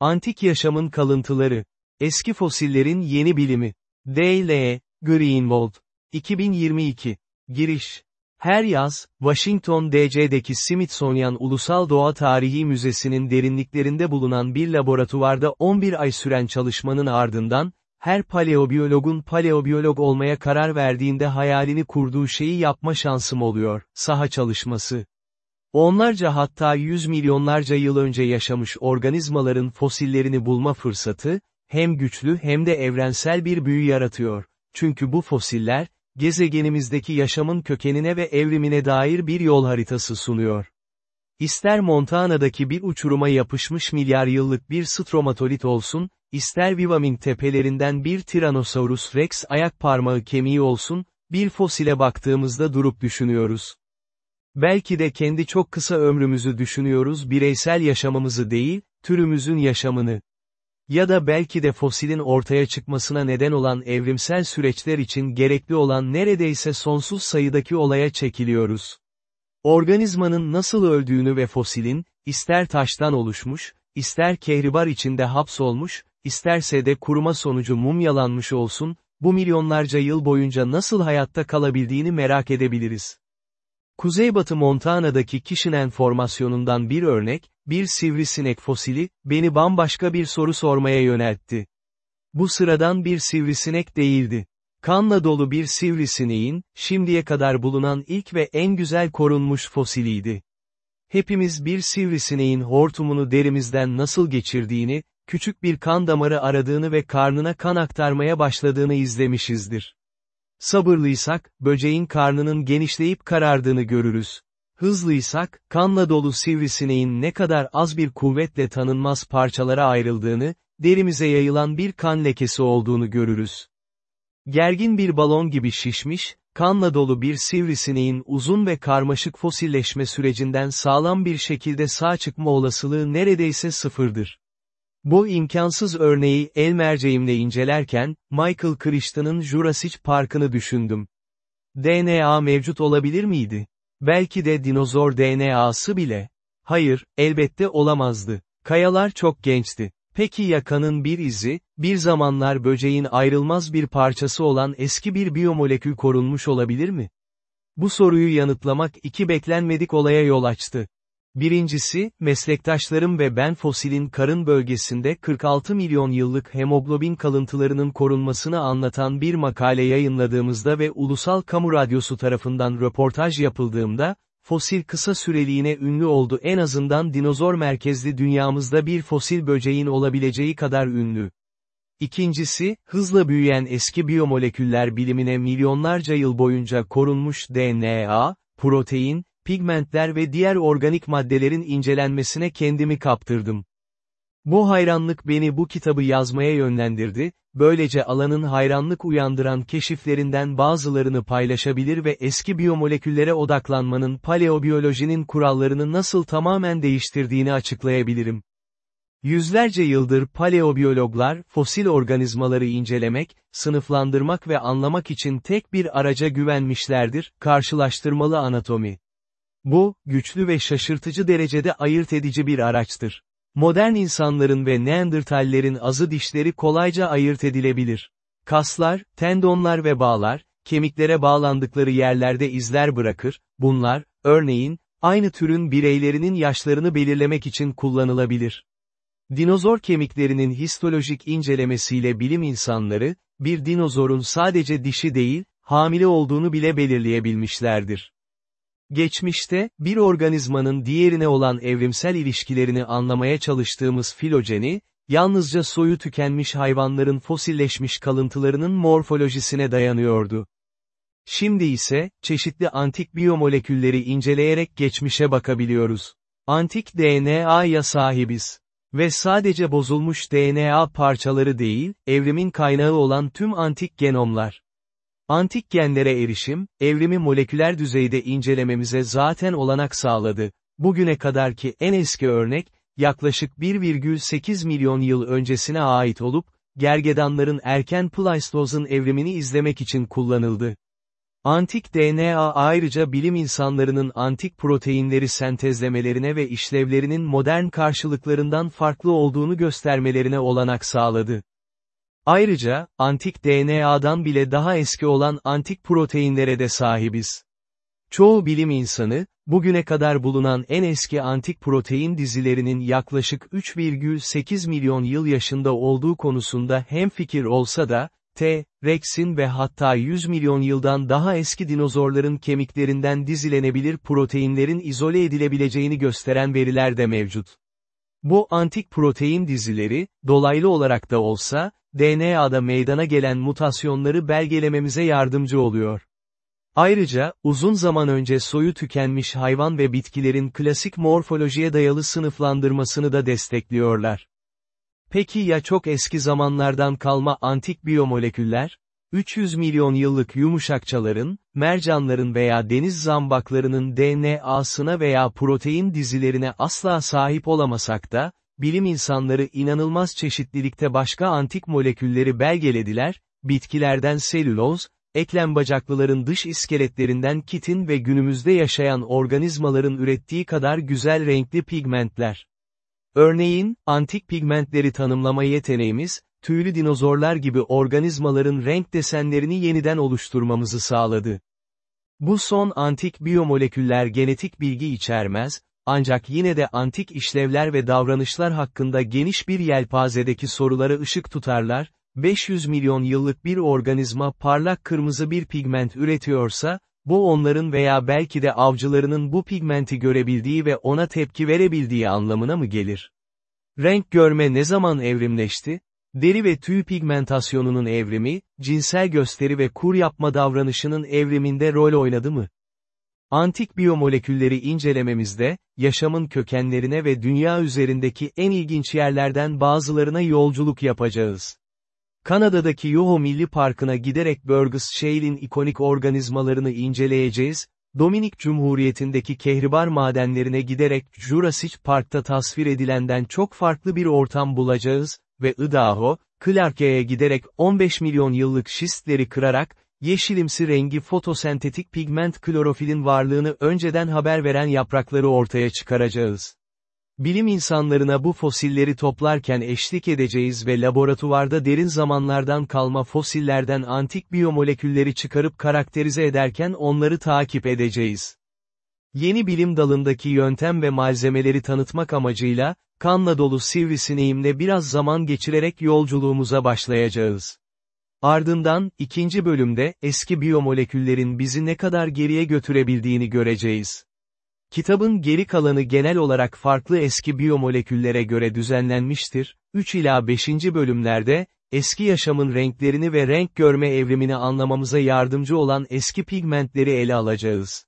Antik yaşamın kalıntıları. Eski fosillerin yeni bilimi. D.L. Greenwald. 2022. Giriş. Her yaz, Washington DC'deki Smithsonian Ulusal Doğa Tarihi Müzesi'nin derinliklerinde bulunan bir laboratuvarda 11 ay süren çalışmanın ardından, her paleobiyologun paleobiyolog olmaya karar verdiğinde hayalini kurduğu şeyi yapma şansım oluyor, saha çalışması. Onlarca hatta yüz milyonlarca yıl önce yaşamış organizmaların fosillerini bulma fırsatı, hem güçlü hem de evrensel bir büyü yaratıyor. Çünkü bu fosiller, gezegenimizdeki yaşamın kökenine ve evrimine dair bir yol haritası sunuyor. İster Montana'daki bir uçuruma yapışmış milyar yıllık bir stromatolit olsun, ister Wyoming tepelerinden bir Tyrannosaurus rex ayak parmağı kemiği olsun, bir fosile baktığımızda durup düşünüyoruz. Belki de kendi çok kısa ömrümüzü düşünüyoruz bireysel yaşamımızı değil, türümüzün yaşamını. Ya da belki de fosilin ortaya çıkmasına neden olan evrimsel süreçler için gerekli olan neredeyse sonsuz sayıdaki olaya çekiliyoruz. Organizmanın nasıl öldüğünü ve fosilin, ister taştan oluşmuş, ister kehribar içinde hapsolmuş, isterse de kuruma sonucu mumyalanmış olsun, bu milyonlarca yıl boyunca nasıl hayatta kalabildiğini merak edebiliriz. Kuzeybatı Montana'daki Kişinen formasyonundan bir örnek, bir sivrisinek fosili, beni bambaşka bir soru sormaya yöneltti. Bu sıradan bir sivrisinek değildi. Kanla dolu bir sivrisineğin, şimdiye kadar bulunan ilk ve en güzel korunmuş fosiliydi. Hepimiz bir sivrisineğin hortumunu derimizden nasıl geçirdiğini, küçük bir kan damarı aradığını ve karnına kan aktarmaya başladığını izlemişizdir. Sabırlıysak, böceğin karnının genişleyip karardığını görürüz. Hızlıysak, kanla dolu sivrisineğin ne kadar az bir kuvvetle tanınmaz parçalara ayrıldığını, derimize yayılan bir kan lekesi olduğunu görürüz. Gergin bir balon gibi şişmiş, kanla dolu bir sivrisineğin uzun ve karmaşık fosilleşme sürecinden sağlam bir şekilde sağ çıkma olasılığı neredeyse sıfırdır. Bu imkansız örneği el merceğimle incelerken, Michael Crichton'ın Jurassic Park'ını düşündüm. DNA mevcut olabilir miydi? Belki de dinozor DNA'sı bile. Hayır, elbette olamazdı. Kayalar çok gençti. Peki ya kanın bir izi, bir zamanlar böceğin ayrılmaz bir parçası olan eski bir biyomolekül korunmuş olabilir mi? Bu soruyu yanıtlamak iki beklenmedik olaya yol açtı. Birincisi, meslektaşlarım ve ben fosilin karın bölgesinde 46 milyon yıllık hemoglobin kalıntılarının korunmasını anlatan bir makale yayınladığımızda ve Ulusal Kamu Radyosu tarafından röportaj yapıldığımda, fosil kısa süreliğine ünlü oldu en azından dinozor merkezli dünyamızda bir fosil böceğin olabileceği kadar ünlü. İkincisi, hızla büyüyen eski biyomoleküller bilimine milyonlarca yıl boyunca korunmuş DNA, protein, pigmentler ve diğer organik maddelerin incelenmesine kendimi kaptırdım. Bu hayranlık beni bu kitabı yazmaya yönlendirdi, böylece alanın hayranlık uyandıran keşiflerinden bazılarını paylaşabilir ve eski biyomoleküllere odaklanmanın paleobiyolojinin kurallarını nasıl tamamen değiştirdiğini açıklayabilirim. Yüzlerce yıldır paleobiyologlar, fosil organizmaları incelemek, sınıflandırmak ve anlamak için tek bir araca güvenmişlerdir, karşılaştırmalı anatomi. Bu, güçlü ve şaşırtıcı derecede ayırt edici bir araçtır. Modern insanların ve Neandertallerin azı dişleri kolayca ayırt edilebilir. Kaslar, tendonlar ve bağlar, kemiklere bağlandıkları yerlerde izler bırakır, bunlar, örneğin, aynı türün bireylerinin yaşlarını belirlemek için kullanılabilir. Dinozor kemiklerinin histolojik incelemesiyle bilim insanları, bir dinozorun sadece dişi değil, hamile olduğunu bile belirleyebilmişlerdir. Geçmişte, bir organizmanın diğerine olan evrimsel ilişkilerini anlamaya çalıştığımız filojeni, yalnızca soyu tükenmiş hayvanların fosilleşmiş kalıntılarının morfolojisine dayanıyordu. Şimdi ise, çeşitli antik biyomolekülleri inceleyerek geçmişe bakabiliyoruz. Antik DNA'ya sahibiz. Ve sadece bozulmuş DNA parçaları değil, evrimin kaynağı olan tüm antik genomlar. Antik genlere erişim, evrimi moleküler düzeyde incelememize zaten olanak sağladı. Bugüne kadarki en eski örnek, yaklaşık 1,8 milyon yıl öncesine ait olup, gergedanların erken Pleistoz'un evrimini izlemek için kullanıldı. Antik DNA ayrıca bilim insanlarının antik proteinleri sentezlemelerine ve işlevlerinin modern karşılıklarından farklı olduğunu göstermelerine olanak sağladı. Ayrıca, antik DNA'dan bile daha eski olan antik proteinlere de sahibiz. Çoğu bilim insanı, bugüne kadar bulunan en eski antik protein dizilerinin yaklaşık 3,8 milyon yıl yaşında olduğu konusunda hemfikir olsa da, T. rex'in ve hatta 100 milyon yıldan daha eski dinozorların kemiklerinden dizilenebilir proteinlerin izole edilebileceğini gösteren veriler de mevcut. Bu antik protein dizileri, dolaylı olarak da olsa, DNA'da meydana gelen mutasyonları belgelememize yardımcı oluyor. Ayrıca, uzun zaman önce soyu tükenmiş hayvan ve bitkilerin klasik morfolojiye dayalı sınıflandırmasını da destekliyorlar. Peki ya çok eski zamanlardan kalma antik biyomoleküller? 300 milyon yıllık yumuşakçaların, mercanların veya deniz zambaklarının DNA'sına veya protein dizilerine asla sahip olamasak da, bilim insanları inanılmaz çeşitlilikte başka antik molekülleri belgelediler, bitkilerden selüloz, eklem bacaklıların dış iskeletlerinden kitin ve günümüzde yaşayan organizmaların ürettiği kadar güzel renkli pigmentler. Örneğin, antik pigmentleri tanımlama yeteneğimiz, tüylü dinozorlar gibi organizmaların renk desenlerini yeniden oluşturmamızı sağladı. Bu son antik biyomoleküller genetik bilgi içermez, ancak yine de antik işlevler ve davranışlar hakkında geniş bir yelpazedeki sorulara ışık tutarlar, 500 milyon yıllık bir organizma parlak kırmızı bir pigment üretiyorsa, bu onların veya belki de avcılarının bu pigmenti görebildiği ve ona tepki verebildiği anlamına mı gelir? Renk görme ne zaman evrimleşti? Deri ve tüy pigmentasyonunun evrimi, cinsel gösteri ve kur yapma davranışının evriminde rol oynadı mı? Antik biyomolekülleri incelememizde, yaşamın kökenlerine ve dünya üzerindeki en ilginç yerlerden bazılarına yolculuk yapacağız. Kanada'daki Yoho Milli Parkı'na giderek Burgess Shale'in ikonik organizmalarını inceleyeceğiz, Dominik Cumhuriyeti'ndeki kehribar madenlerine giderek Jurassic Park'ta tasvir edilenden çok farklı bir ortam bulacağız ve Idaho, Clarke'ye giderek 15 milyon yıllık şistleri kırarak, yeşilimsi rengi fotosentetik pigment klorofilin varlığını önceden haber veren yaprakları ortaya çıkaracağız. Bilim insanlarına bu fosilleri toplarken eşlik edeceğiz ve laboratuvarda derin zamanlardan kalma fosillerden antik biyomolekülleri çıkarıp karakterize ederken onları takip edeceğiz. Yeni bilim dalındaki yöntem ve malzemeleri tanıtmak amacıyla, kanla dolu sivrisineğimle biraz zaman geçirerek yolculuğumuza başlayacağız. Ardından, ikinci bölümde, eski biyomoleküllerin bizi ne kadar geriye götürebildiğini göreceğiz. Kitabın geri kalanı genel olarak farklı eski biyomoleküllere göre düzenlenmiştir, 3 ila 5. bölümlerde, eski yaşamın renklerini ve renk görme evrimini anlamamıza yardımcı olan eski pigmentleri ele alacağız.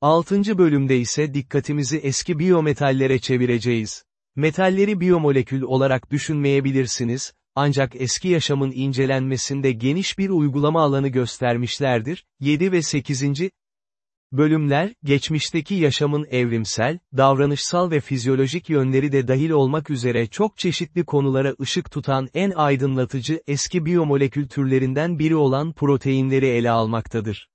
6. bölümde ise dikkatimizi eski biyometallere çevireceğiz. Metalleri biyomolekül olarak düşünmeyebilirsiniz, ancak eski yaşamın incelenmesinde geniş bir uygulama alanı göstermişlerdir. 7 ve 8. Bölümler, geçmişteki yaşamın evrimsel, davranışsal ve fizyolojik yönleri de dahil olmak üzere çok çeşitli konulara ışık tutan en aydınlatıcı eski biyomolekül türlerinden biri olan proteinleri ele almaktadır.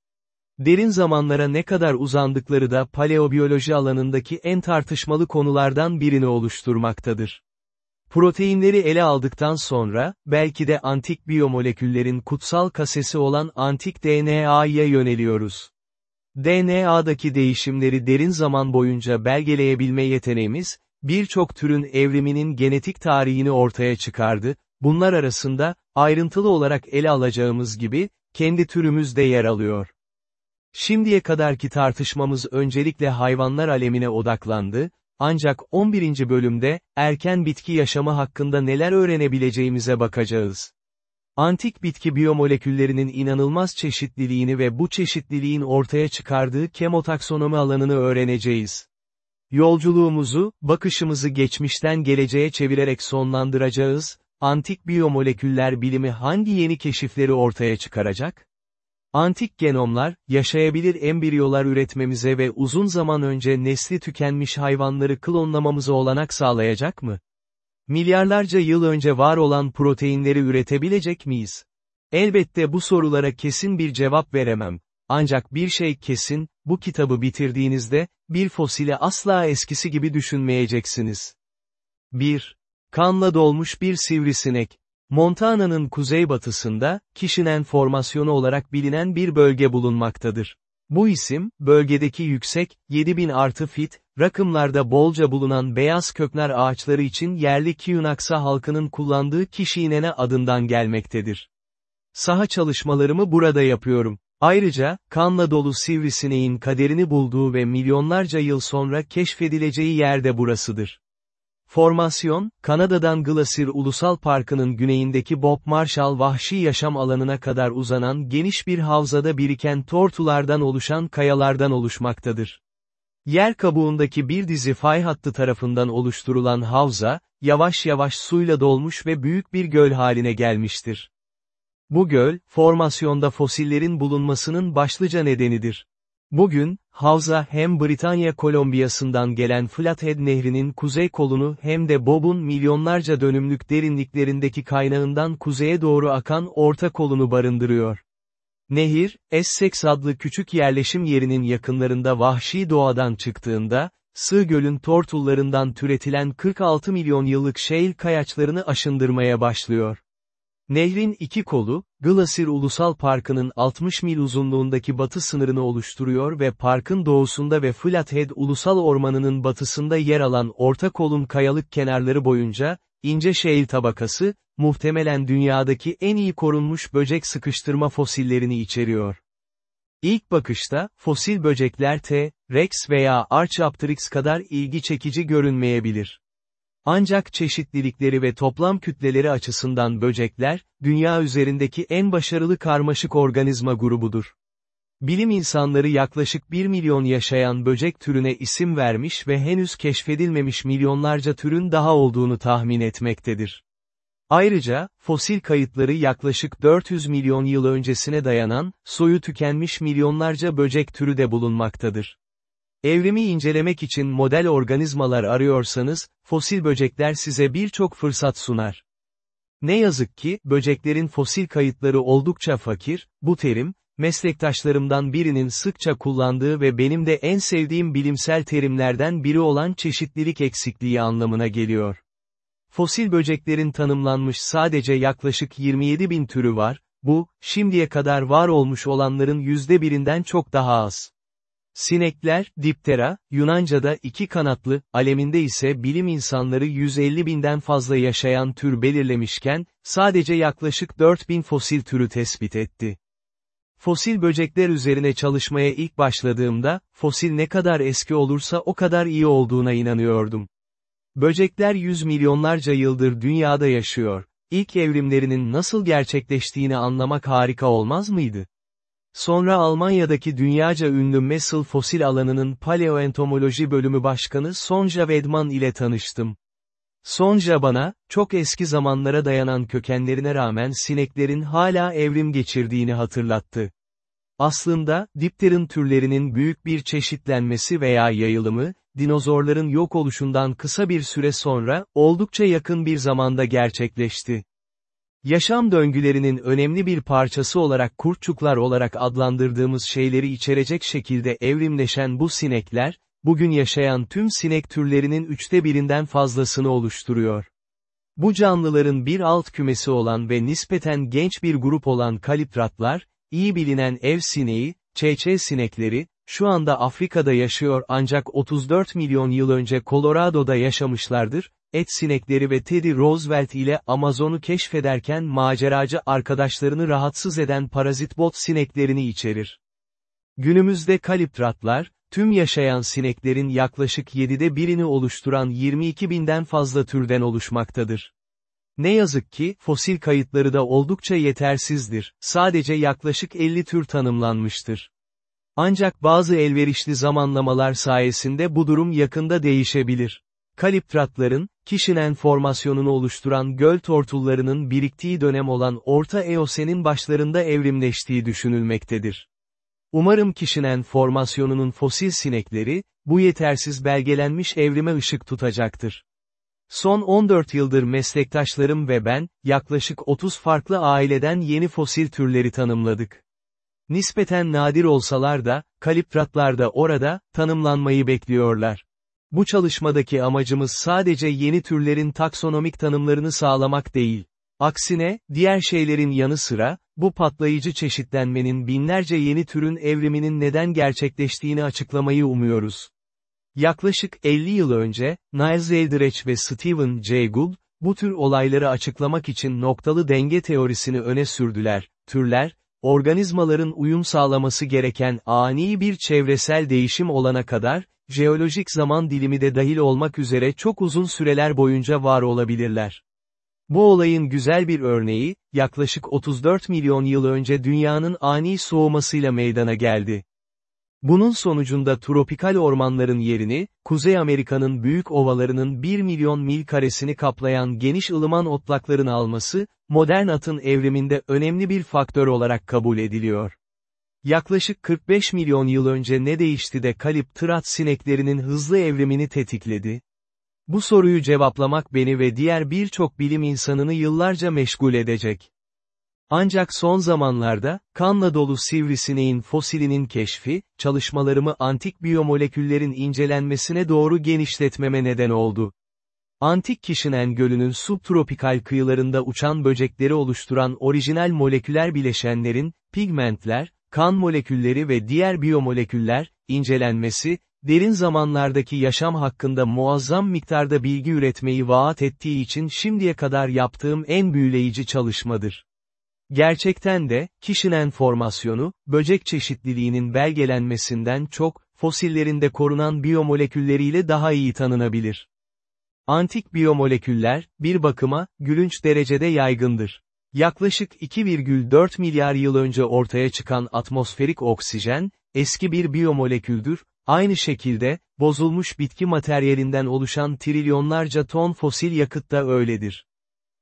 Derin zamanlara ne kadar uzandıkları da paleobiyoloji alanındaki en tartışmalı konulardan birini oluşturmaktadır. Proteinleri ele aldıktan sonra, belki de antik biyomoleküllerin kutsal kasesi olan antik DNA'ya yöneliyoruz. DNA'daki değişimleri derin zaman boyunca belgeleyebilme yeteneğimiz, birçok türün evriminin genetik tarihini ortaya çıkardı, bunlar arasında, ayrıntılı olarak ele alacağımız gibi, kendi türümüz de yer alıyor. Şimdiye kadarki tartışmamız öncelikle hayvanlar alemine odaklandı, ancak 11. bölümde, erken bitki yaşamı hakkında neler öğrenebileceğimize bakacağız. Antik bitki biyomoleküllerinin inanılmaz çeşitliliğini ve bu çeşitliliğin ortaya çıkardığı kemotaksonomi alanını öğreneceğiz. Yolculuğumuzu, bakışımızı geçmişten geleceğe çevirerek sonlandıracağız, antik biyomoleküller bilimi hangi yeni keşifleri ortaya çıkaracak? Antik genomlar, yaşayabilir embriyolar üretmemize ve uzun zaman önce nesli tükenmiş hayvanları klonlamamıza olanak sağlayacak mı? Milyarlarca yıl önce var olan proteinleri üretebilecek miyiz? Elbette bu sorulara kesin bir cevap veremem. ancak bir şey kesin, bu kitabı bitirdiğinizde, bir fosili asla eskisi gibi düşünmeyeceksiniz. 1. Kanla dolmuş bir sivrisinek. Montana'nın kuzeybatısında, Kişinen formasyonu olarak bilinen bir bölge bulunmaktadır. Bu isim, bölgedeki yüksek, 7000 artı fit, rakımlarda bolca bulunan beyaz köknar ağaçları için yerli Kiyunaksa halkının kullandığı Kişinene adından gelmektedir. Saha çalışmalarımı burada yapıyorum. Ayrıca, kanla dolu sivrisineğin kaderini bulduğu ve milyonlarca yıl sonra keşfedileceği yer de burasıdır. Formasyon, Kanada'dan Glacier Ulusal Parkı'nın güneyindeki Bob Marshall vahşi yaşam alanına kadar uzanan geniş bir havzada biriken tortulardan oluşan kayalardan oluşmaktadır. Yer kabuğundaki bir dizi fay hattı tarafından oluşturulan havza, yavaş yavaş suyla dolmuş ve büyük bir göl haline gelmiştir. Bu göl, formasyonda fosillerin bulunmasının başlıca nedenidir. Bugün, havza hem Britanya Kolombiyası'ndan gelen Flathead Nehri'nin kuzey kolunu hem de Bob'un milyonlarca dönümlük derinliklerindeki kaynağından kuzeye doğru akan orta kolunu barındırıyor. Nehir, Essex adlı küçük yerleşim yerinin yakınlarında vahşi doğadan çıktığında, Sığ Göl'ün tortullarından türetilen 46 milyon yıllık şeil kayaçlarını aşındırmaya başlıyor. Nehrin iki kolu, Glacier Ulusal Parkı'nın 60 mil uzunluğundaki batı sınırını oluşturuyor ve parkın doğusunda ve Flathead Ulusal Ormanı'nın batısında yer alan orta kolun kayalık kenarları boyunca, ince şehir tabakası, muhtemelen dünyadaki en iyi korunmuş böcek sıkıştırma fosillerini içeriyor. İlk bakışta, fosil böcekler T, Rex veya Archaeopteryx kadar ilgi çekici görünmeyebilir. Ancak çeşitlilikleri ve toplam kütleleri açısından böcekler, dünya üzerindeki en başarılı karmaşık organizma grubudur. Bilim insanları yaklaşık 1 milyon yaşayan böcek türüne isim vermiş ve henüz keşfedilmemiş milyonlarca türün daha olduğunu tahmin etmektedir. Ayrıca, fosil kayıtları yaklaşık 400 milyon yıl öncesine dayanan, soyu tükenmiş milyonlarca böcek türü de bulunmaktadır. Evrimi incelemek için model organizmalar arıyorsanız, fosil böcekler size birçok fırsat sunar. Ne yazık ki, böceklerin fosil kayıtları oldukça fakir, bu terim, meslektaşlarımdan birinin sıkça kullandığı ve benim de en sevdiğim bilimsel terimlerden biri olan çeşitlilik eksikliği anlamına geliyor. Fosil böceklerin tanımlanmış sadece yaklaşık 27 bin türü var, bu, şimdiye kadar var olmuş olanların yüzde birinden çok daha az. Sinekler, diptera, Yunanca'da iki kanatlı, aleminde ise bilim insanları 150 binden fazla yaşayan tür belirlemişken, sadece yaklaşık 4 bin fosil türü tespit etti. Fosil böcekler üzerine çalışmaya ilk başladığımda, fosil ne kadar eski olursa o kadar iyi olduğuna inanıyordum. Böcekler yüz milyonlarca yıldır dünyada yaşıyor. İlk evrimlerinin nasıl gerçekleştiğini anlamak harika olmaz mıydı? Sonra Almanya'daki dünyaca ünlü Messel Fosil alanının paleoentomoloji bölümü başkanı Sonja Wedman ile tanıştım. Sonja bana, çok eski zamanlara dayanan kökenlerine rağmen sineklerin hala evrim geçirdiğini hatırlattı. Aslında, dipterin türlerinin büyük bir çeşitlenmesi veya yayılımı, dinozorların yok oluşundan kısa bir süre sonra, oldukça yakın bir zamanda gerçekleşti. Yaşam döngülerinin önemli bir parçası olarak kurtçuklar olarak adlandırdığımız şeyleri içerecek şekilde evrimleşen bu sinekler, bugün yaşayan tüm sinek türlerinin üçte birinden fazlasını oluşturuyor. Bu canlıların bir alt kümesi olan ve nispeten genç bir grup olan kalipratlar, iyi bilinen ev sineği, çeçe sinekleri, şu anda Afrika'da yaşıyor ancak 34 milyon yıl önce Colorado'da yaşamışlardır, et sinekleri ve Teddy Roosevelt ile Amazon'u keşfederken maceracı arkadaşlarını rahatsız eden parazit bot sineklerini içerir. Günümüzde kaliptratlar, tüm yaşayan sineklerin yaklaşık 7'de birini oluşturan 22 binden fazla türden oluşmaktadır. Ne yazık ki, fosil kayıtları da oldukça yetersizdir, sadece yaklaşık 50 tür tanımlanmıştır. Ancak bazı elverişli zamanlamalar sayesinde bu durum yakında değişebilir. Kaliptratların, Kişinen formasyonunu oluşturan göl tortullarının biriktiği dönem olan Orta Eosen'in başlarında evrimleştiği düşünülmektedir. Umarım Kişinen formasyonunun fosil sinekleri, bu yetersiz belgelenmiş evrime ışık tutacaktır. Son 14 yıldır meslektaşlarım ve ben, yaklaşık 30 farklı aileden yeni fosil türleri tanımladık. Nispeten nadir olsalar da, kalipratlar da orada, tanımlanmayı bekliyorlar. Bu çalışmadaki amacımız sadece yeni türlerin taksonomik tanımlarını sağlamak değil. Aksine, diğer şeylerin yanı sıra, bu patlayıcı çeşitlenmenin binlerce yeni türün evriminin neden gerçekleştiğini açıklamayı umuyoruz. Yaklaşık 50 yıl önce, Niles Eldredge ve Stephen Jay Gould, bu tür olayları açıklamak için noktalı denge teorisini öne sürdüler. Türler, organizmaların uyum sağlaması gereken ani bir çevresel değişim olana kadar, jeolojik zaman dilimi de dahil olmak üzere çok uzun süreler boyunca var olabilirler. Bu olayın güzel bir örneği, yaklaşık 34 milyon yıl önce dünyanın ani soğumasıyla meydana geldi. Bunun sonucunda tropikal ormanların yerini, Kuzey Amerika'nın büyük ovalarının 1 milyon mil karesini kaplayan geniş ılıman otlakların alması, modern atın evriminde önemli bir faktör olarak kabul ediliyor. Yaklaşık 45 milyon yıl önce ne değişti de kalip tırat sineklerinin hızlı evrimini tetikledi? Bu soruyu cevaplamak beni ve diğer birçok bilim insanını yıllarca meşgul edecek. Ancak son zamanlarda, kanla dolu sivrisineğin fosilinin keşfi, çalışmalarımı antik biyomoleküllerin incelenmesine doğru genişletmeme neden oldu. Antik Kişinen Gölü'nün subtropikal kıyılarında uçan böcekleri oluşturan orijinal moleküler bileşenlerin, pigmentler, kan molekülleri ve diğer biyomoleküller, incelenmesi, derin zamanlardaki yaşam hakkında muazzam miktarda bilgi üretmeyi vaat ettiği için şimdiye kadar yaptığım en büyüleyici çalışmadır. Gerçekten de, kişinen formasyonu, böcek çeşitliliğinin belgelenmesinden çok, fosillerinde korunan biyomolekülleriyle daha iyi tanınabilir. Antik biyomoleküller, bir bakıma, gülünç derecede yaygındır. Yaklaşık 2,4 milyar yıl önce ortaya çıkan atmosferik oksijen, eski bir biyomoleküldür, aynı şekilde, bozulmuş bitki materyalinden oluşan trilyonlarca ton fosil yakıt da öyledir.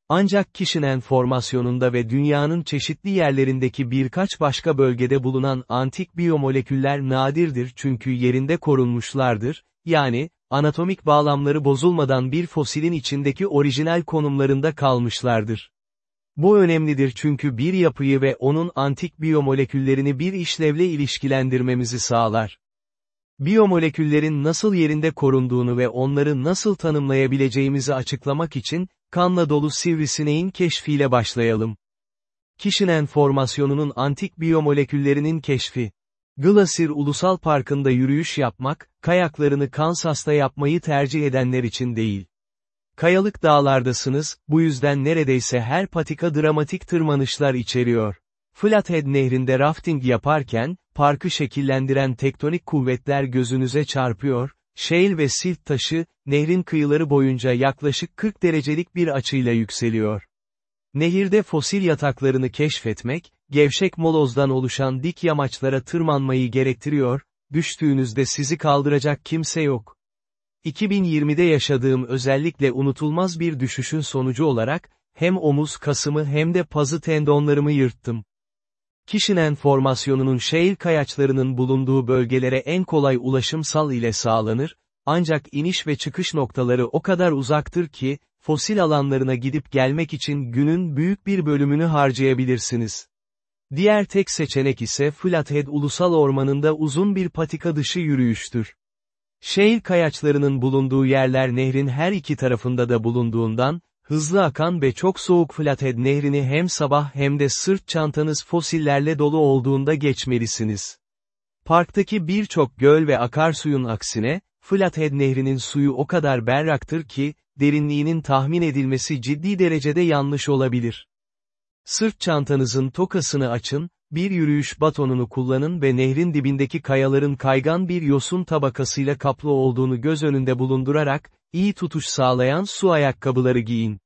Ancak kişinin formasyonunda ve dünyanın çeşitli yerlerindeki birkaç başka bölgede bulunan antik biyomoleküller nadirdir çünkü yerinde korunmuşlardır, yani, anatomik bağlamları bozulmadan bir fosilin içindeki orijinal konumlarında kalmışlardır. Bu önemlidir çünkü bir yapıyı ve onun antik biyomoleküllerini bir işlevle ilişkilendirmemizi sağlar. Biyomoleküllerin nasıl yerinde korunduğunu ve onları nasıl tanımlayabileceğimizi açıklamak için, kanla dolu sivrisineğin keşfiyle başlayalım. Kişinen formasyonunun antik biyomoleküllerinin keşfi. Glacier Ulusal Parkı'nda yürüyüş yapmak, kayaklarını Kansas'ta yapmayı tercih edenler için değil. Kayalık dağlardasınız, bu yüzden neredeyse her patika dramatik tırmanışlar içeriyor. Flathead nehrinde rafting yaparken, parkı şekillendiren tektonik kuvvetler gözünüze çarpıyor, Shale ve silt taşı, nehrin kıyıları boyunca yaklaşık 40 derecelik bir açıyla yükseliyor. Nehirde fosil yataklarını keşfetmek, gevşek molozdan oluşan dik yamaçlara tırmanmayı gerektiriyor, düştüğünüzde sizi kaldıracak kimse yok. 2020'de yaşadığım özellikle unutulmaz bir düşüşün sonucu olarak, hem omuz kasımı hem de pazı tendonlarımı yırttım. Kişinen formasyonunun şehir kayaçlarının bulunduğu bölgelere en kolay ulaşımsal ile sağlanır, ancak iniş ve çıkış noktaları o kadar uzaktır ki, fosil alanlarına gidip gelmek için günün büyük bir bölümünü harcayabilirsiniz. Diğer tek seçenek ise Flathead Ulusal Ormanı'nda uzun bir patika dışı yürüyüştür. Şehir kayaçlarının bulunduğu yerler nehrin her iki tarafında da bulunduğundan, hızlı akan ve çok soğuk Flathead nehrini hem sabah hem de sırt çantanız fosillerle dolu olduğunda geçmelisiniz. Parktaki birçok göl ve akarsuyun aksine, Flathead nehrinin suyu o kadar berraktır ki, derinliğinin tahmin edilmesi ciddi derecede yanlış olabilir. Sırt çantanızın tokasını açın, bir yürüyüş batonunu kullanın ve nehrin dibindeki kayaların kaygan bir yosun tabakasıyla kaplı olduğunu göz önünde bulundurarak, iyi tutuş sağlayan su ayakkabıları giyin.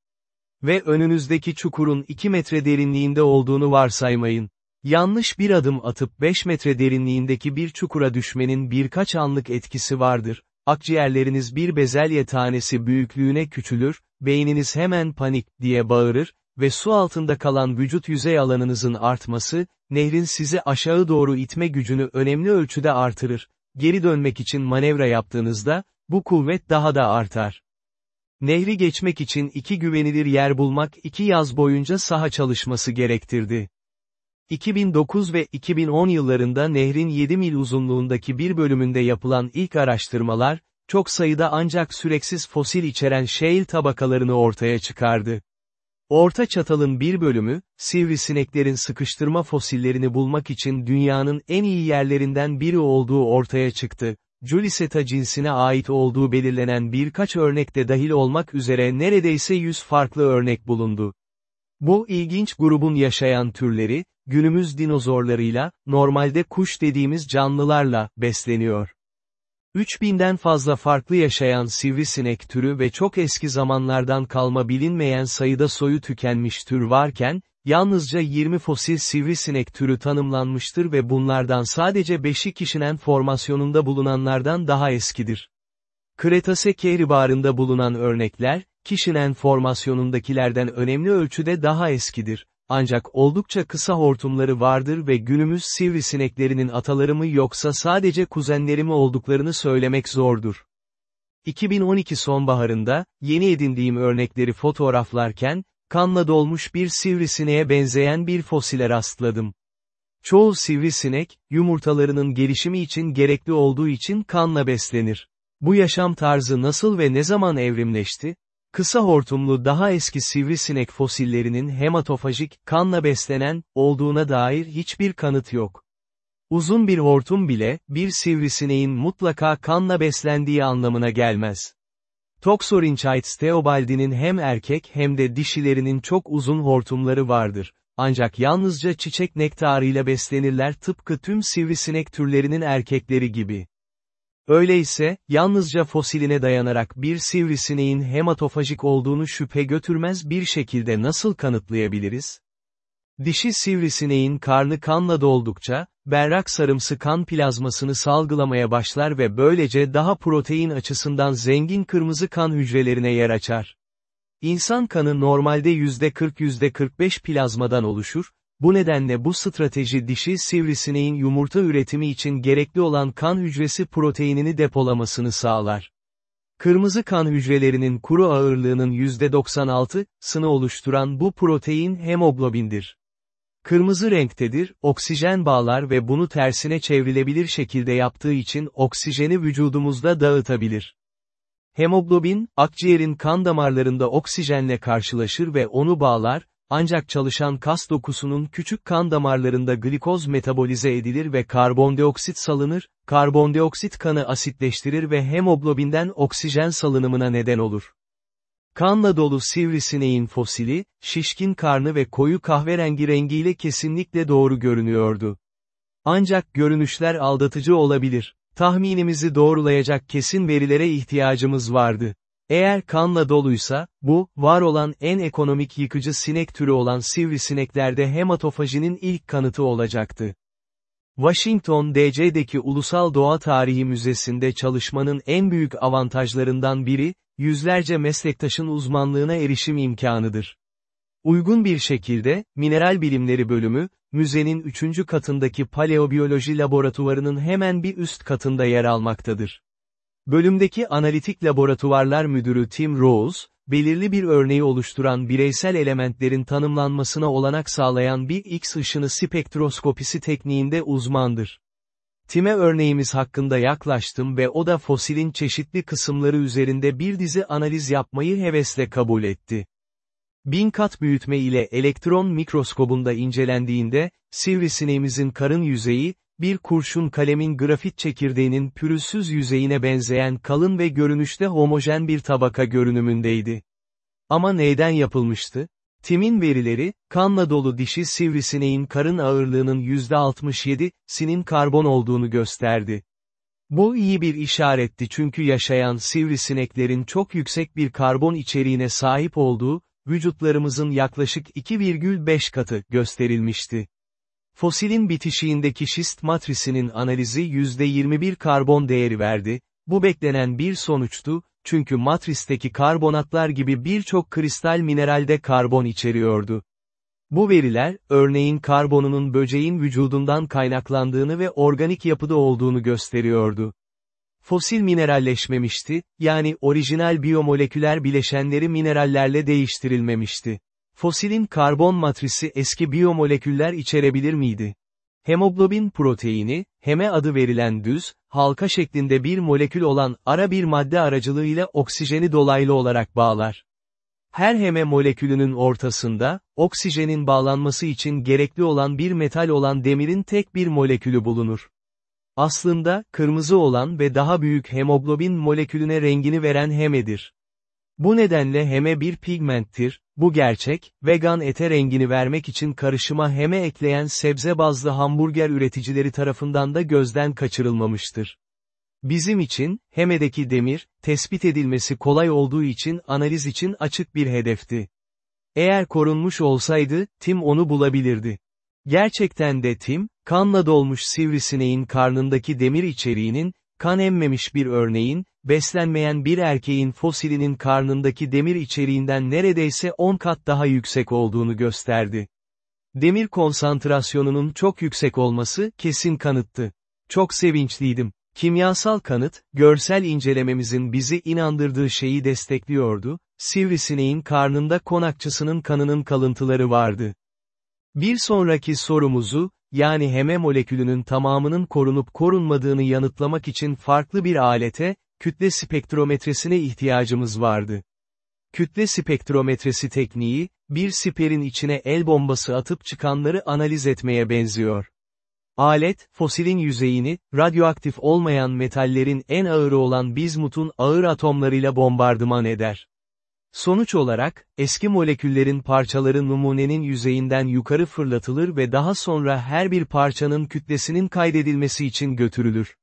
Ve önünüzdeki çukurun 2 metre derinliğinde olduğunu varsaymayın. Yanlış bir adım atıp 5 metre derinliğindeki bir çukura düşmenin birkaç anlık etkisi vardır, akciğerleriniz bir bezelye tanesi büyüklüğüne küçülür, beyniniz hemen panik diye bağırır, ve su altında kalan vücut yüzey alanınızın artması, nehrin sizi aşağı doğru itme gücünü önemli ölçüde artırır. Geri dönmek için manevra yaptığınızda, bu kuvvet daha da artar. Nehri geçmek için iki güvenilir yer bulmak iki yaz boyunca saha çalışması gerektirdi. 2009 ve 2010 yıllarında nehrin 7 mil uzunluğundaki bir bölümünde yapılan ilk araştırmalar, çok sayıda ancak süreksiz fosil içeren shale tabakalarını ortaya çıkardı. Orta çatalın bir bölümü, sivrisineklerin sıkıştırma fosillerini bulmak için dünyanın en iyi yerlerinden biri olduğu ortaya çıktı. Juliceta cinsine ait olduğu belirlenen birkaç örnekte dahil olmak üzere neredeyse 100 farklı örnek bulundu. Bu ilginç grubun yaşayan türleri, günümüz dinozorlarıyla, normalde kuş dediğimiz canlılarla, besleniyor. 3000'den fazla farklı yaşayan sivrisinek türü ve çok eski zamanlardan kalma bilinmeyen sayıda soyu tükenmiş tür varken, yalnızca 20 fosil sivrisinek türü tanımlanmıştır ve bunlardan sadece 5'i kişinin formasyonunda bulunanlardan daha eskidir. Kretase kehribarında bulunan örnekler, kişinin formasyonundakilerden önemli ölçüde daha eskidir. Ancak oldukça kısa hortumları vardır ve günümüz sivrisineklerinin ataları mı yoksa sadece kuzenleri mi olduklarını söylemek zordur. 2012 sonbaharında, yeni edindiğim örnekleri fotoğraflarken, kanla dolmuş bir sivrisineğe benzeyen bir fosile rastladım. Çoğu sivrisinek, yumurtalarının gelişimi için gerekli olduğu için kanla beslenir. Bu yaşam tarzı nasıl ve ne zaman evrimleşti? Kısa hortumlu daha eski sivrisinek fosillerinin hematofajik, kanla beslenen, olduğuna dair hiçbir kanıt yok. Uzun bir hortum bile, bir sivrisineğin mutlaka kanla beslendiği anlamına gelmez. Toxorynchites theobaldinin hem erkek hem de dişilerinin çok uzun hortumları vardır. Ancak yalnızca çiçek nektarıyla beslenirler tıpkı tüm sivrisinek türlerinin erkekleri gibi. Öyleyse, yalnızca fosiline dayanarak bir sivrisineğin hematofajik olduğunu şüphe götürmez bir şekilde nasıl kanıtlayabiliriz? Dişi sivrisineğin karnı kanla doldukça, berrak sarımsı kan plazmasını salgılamaya başlar ve böylece daha protein açısından zengin kırmızı kan hücrelerine yer açar. İnsan kanı normalde %40-%45 plazmadan oluşur, bu nedenle bu strateji dişi sivrisineğin yumurta üretimi için gerekli olan kan hücresi proteinini depolamasını sağlar. Kırmızı kan hücrelerinin kuru ağırlığının %96'sını oluşturan bu protein hemoglobindir. Kırmızı renktedir, oksijen bağlar ve bunu tersine çevrilebilir şekilde yaptığı için oksijeni vücudumuzda dağıtabilir. Hemoglobin, akciğerin kan damarlarında oksijenle karşılaşır ve onu bağlar, ancak çalışan kas dokusunun küçük kan damarlarında glikoz metabolize edilir ve karbondioksit salınır, karbondioksit kanı asitleştirir ve hemoglobinden oksijen salınımına neden olur. Kanla dolu sivrisineğin fosili, şişkin karnı ve koyu kahverengi rengiyle kesinlikle doğru görünüyordu. Ancak görünüşler aldatıcı olabilir. Tahminimizi doğrulayacak kesin verilere ihtiyacımız vardı. Eğer kanla doluysa, bu, var olan en ekonomik yıkıcı sinek türü olan sivrisineklerde hematofajinin ilk kanıtı olacaktı. Washington DC'deki Ulusal Doğa Tarihi Müzesi'nde çalışmanın en büyük avantajlarından biri, yüzlerce meslektaşın uzmanlığına erişim imkanıdır. Uygun bir şekilde, Mineral Bilimleri bölümü, müzenin üçüncü katındaki paleobiyoloji laboratuvarının hemen bir üst katında yer almaktadır. Bölümdeki analitik laboratuvarlar müdürü Tim Rose, belirli bir örneği oluşturan bireysel elementlerin tanımlanmasına olanak sağlayan bir X ışını spektroskopisi tekniğinde uzmandır. Tim'e örneğimiz hakkında yaklaştım ve o da fosilin çeşitli kısımları üzerinde bir dizi analiz yapmayı hevesle kabul etti. Bin kat büyütme ile elektron mikroskobunda incelendiğinde, sivrisineğimizin karın yüzeyi, bir kurşun kalemin grafit çekirdeğinin pürüzsüz yüzeyine benzeyen kalın ve görünüşte homojen bir tabaka görünümündeydi. Ama neyden yapılmıştı? Tim'in verileri, kanla dolu dişi sivrisineğin karın ağırlığının %67'sinin karbon olduğunu gösterdi. Bu iyi bir işaretti çünkü yaşayan sivrisineklerin çok yüksek bir karbon içeriğine sahip olduğu, vücutlarımızın yaklaşık 2,5 katı gösterilmişti. Fosilin bitişiğindeki şist matrisinin analizi %21 karbon değeri verdi, bu beklenen bir sonuçtu, çünkü matristeki karbonatlar gibi birçok kristal mineralde karbon içeriyordu. Bu veriler, örneğin karbonunun böceğin vücudundan kaynaklandığını ve organik yapıda olduğunu gösteriyordu. Fosil mineralleşmemişti, yani orijinal biyomoleküler bileşenleri minerallerle değiştirilmemişti. Fosilin karbon matrisi eski biyomoleküller içerebilir miydi? Hemoglobin proteini, heme adı verilen düz, halka şeklinde bir molekül olan ara bir madde aracılığıyla oksijeni dolaylı olarak bağlar. Her heme molekülünün ortasında, oksijenin bağlanması için gerekli olan bir metal olan demirin tek bir molekülü bulunur. Aslında, kırmızı olan ve daha büyük hemoglobin molekülüne rengini veren hemedir. Bu nedenle heme bir pigmenttir, bu gerçek, vegan ete rengini vermek için karışıma heme ekleyen sebze bazlı hamburger üreticileri tarafından da gözden kaçırılmamıştır. Bizim için, hemedeki demir, tespit edilmesi kolay olduğu için analiz için açık bir hedefti. Eğer korunmuş olsaydı, Tim onu bulabilirdi. Gerçekten de Tim, kanla dolmuş sivrisineğin karnındaki demir içeriğinin, kan emmemiş bir örneğin, beslenmeyen bir erkeğin fosilinin karnındaki demir içeriğinden neredeyse 10 kat daha yüksek olduğunu gösterdi. Demir konsantrasyonunun çok yüksek olması kesin kanıttı. Çok sevinçliydim. Kimyasal kanıt, görsel incelememizin bizi inandırdığı şeyi destekliyordu, sivrisineğin karnında konakçısının kanının kalıntıları vardı. Bir sonraki sorumuzu, yani heme molekülünün tamamının korunup korunmadığını yanıtlamak için farklı bir alete, kütle spektrometresine ihtiyacımız vardı. Kütle spektrometresi tekniği, bir siperin içine el bombası atıp çıkanları analiz etmeye benziyor. Alet, fosilin yüzeyini, radyoaktif olmayan metallerin en ağırı olan bizmutun ağır atomlarıyla bombardıman eder. Sonuç olarak, eski moleküllerin parçaları numunenin yüzeyinden yukarı fırlatılır ve daha sonra her bir parçanın kütlesinin kaydedilmesi için götürülür.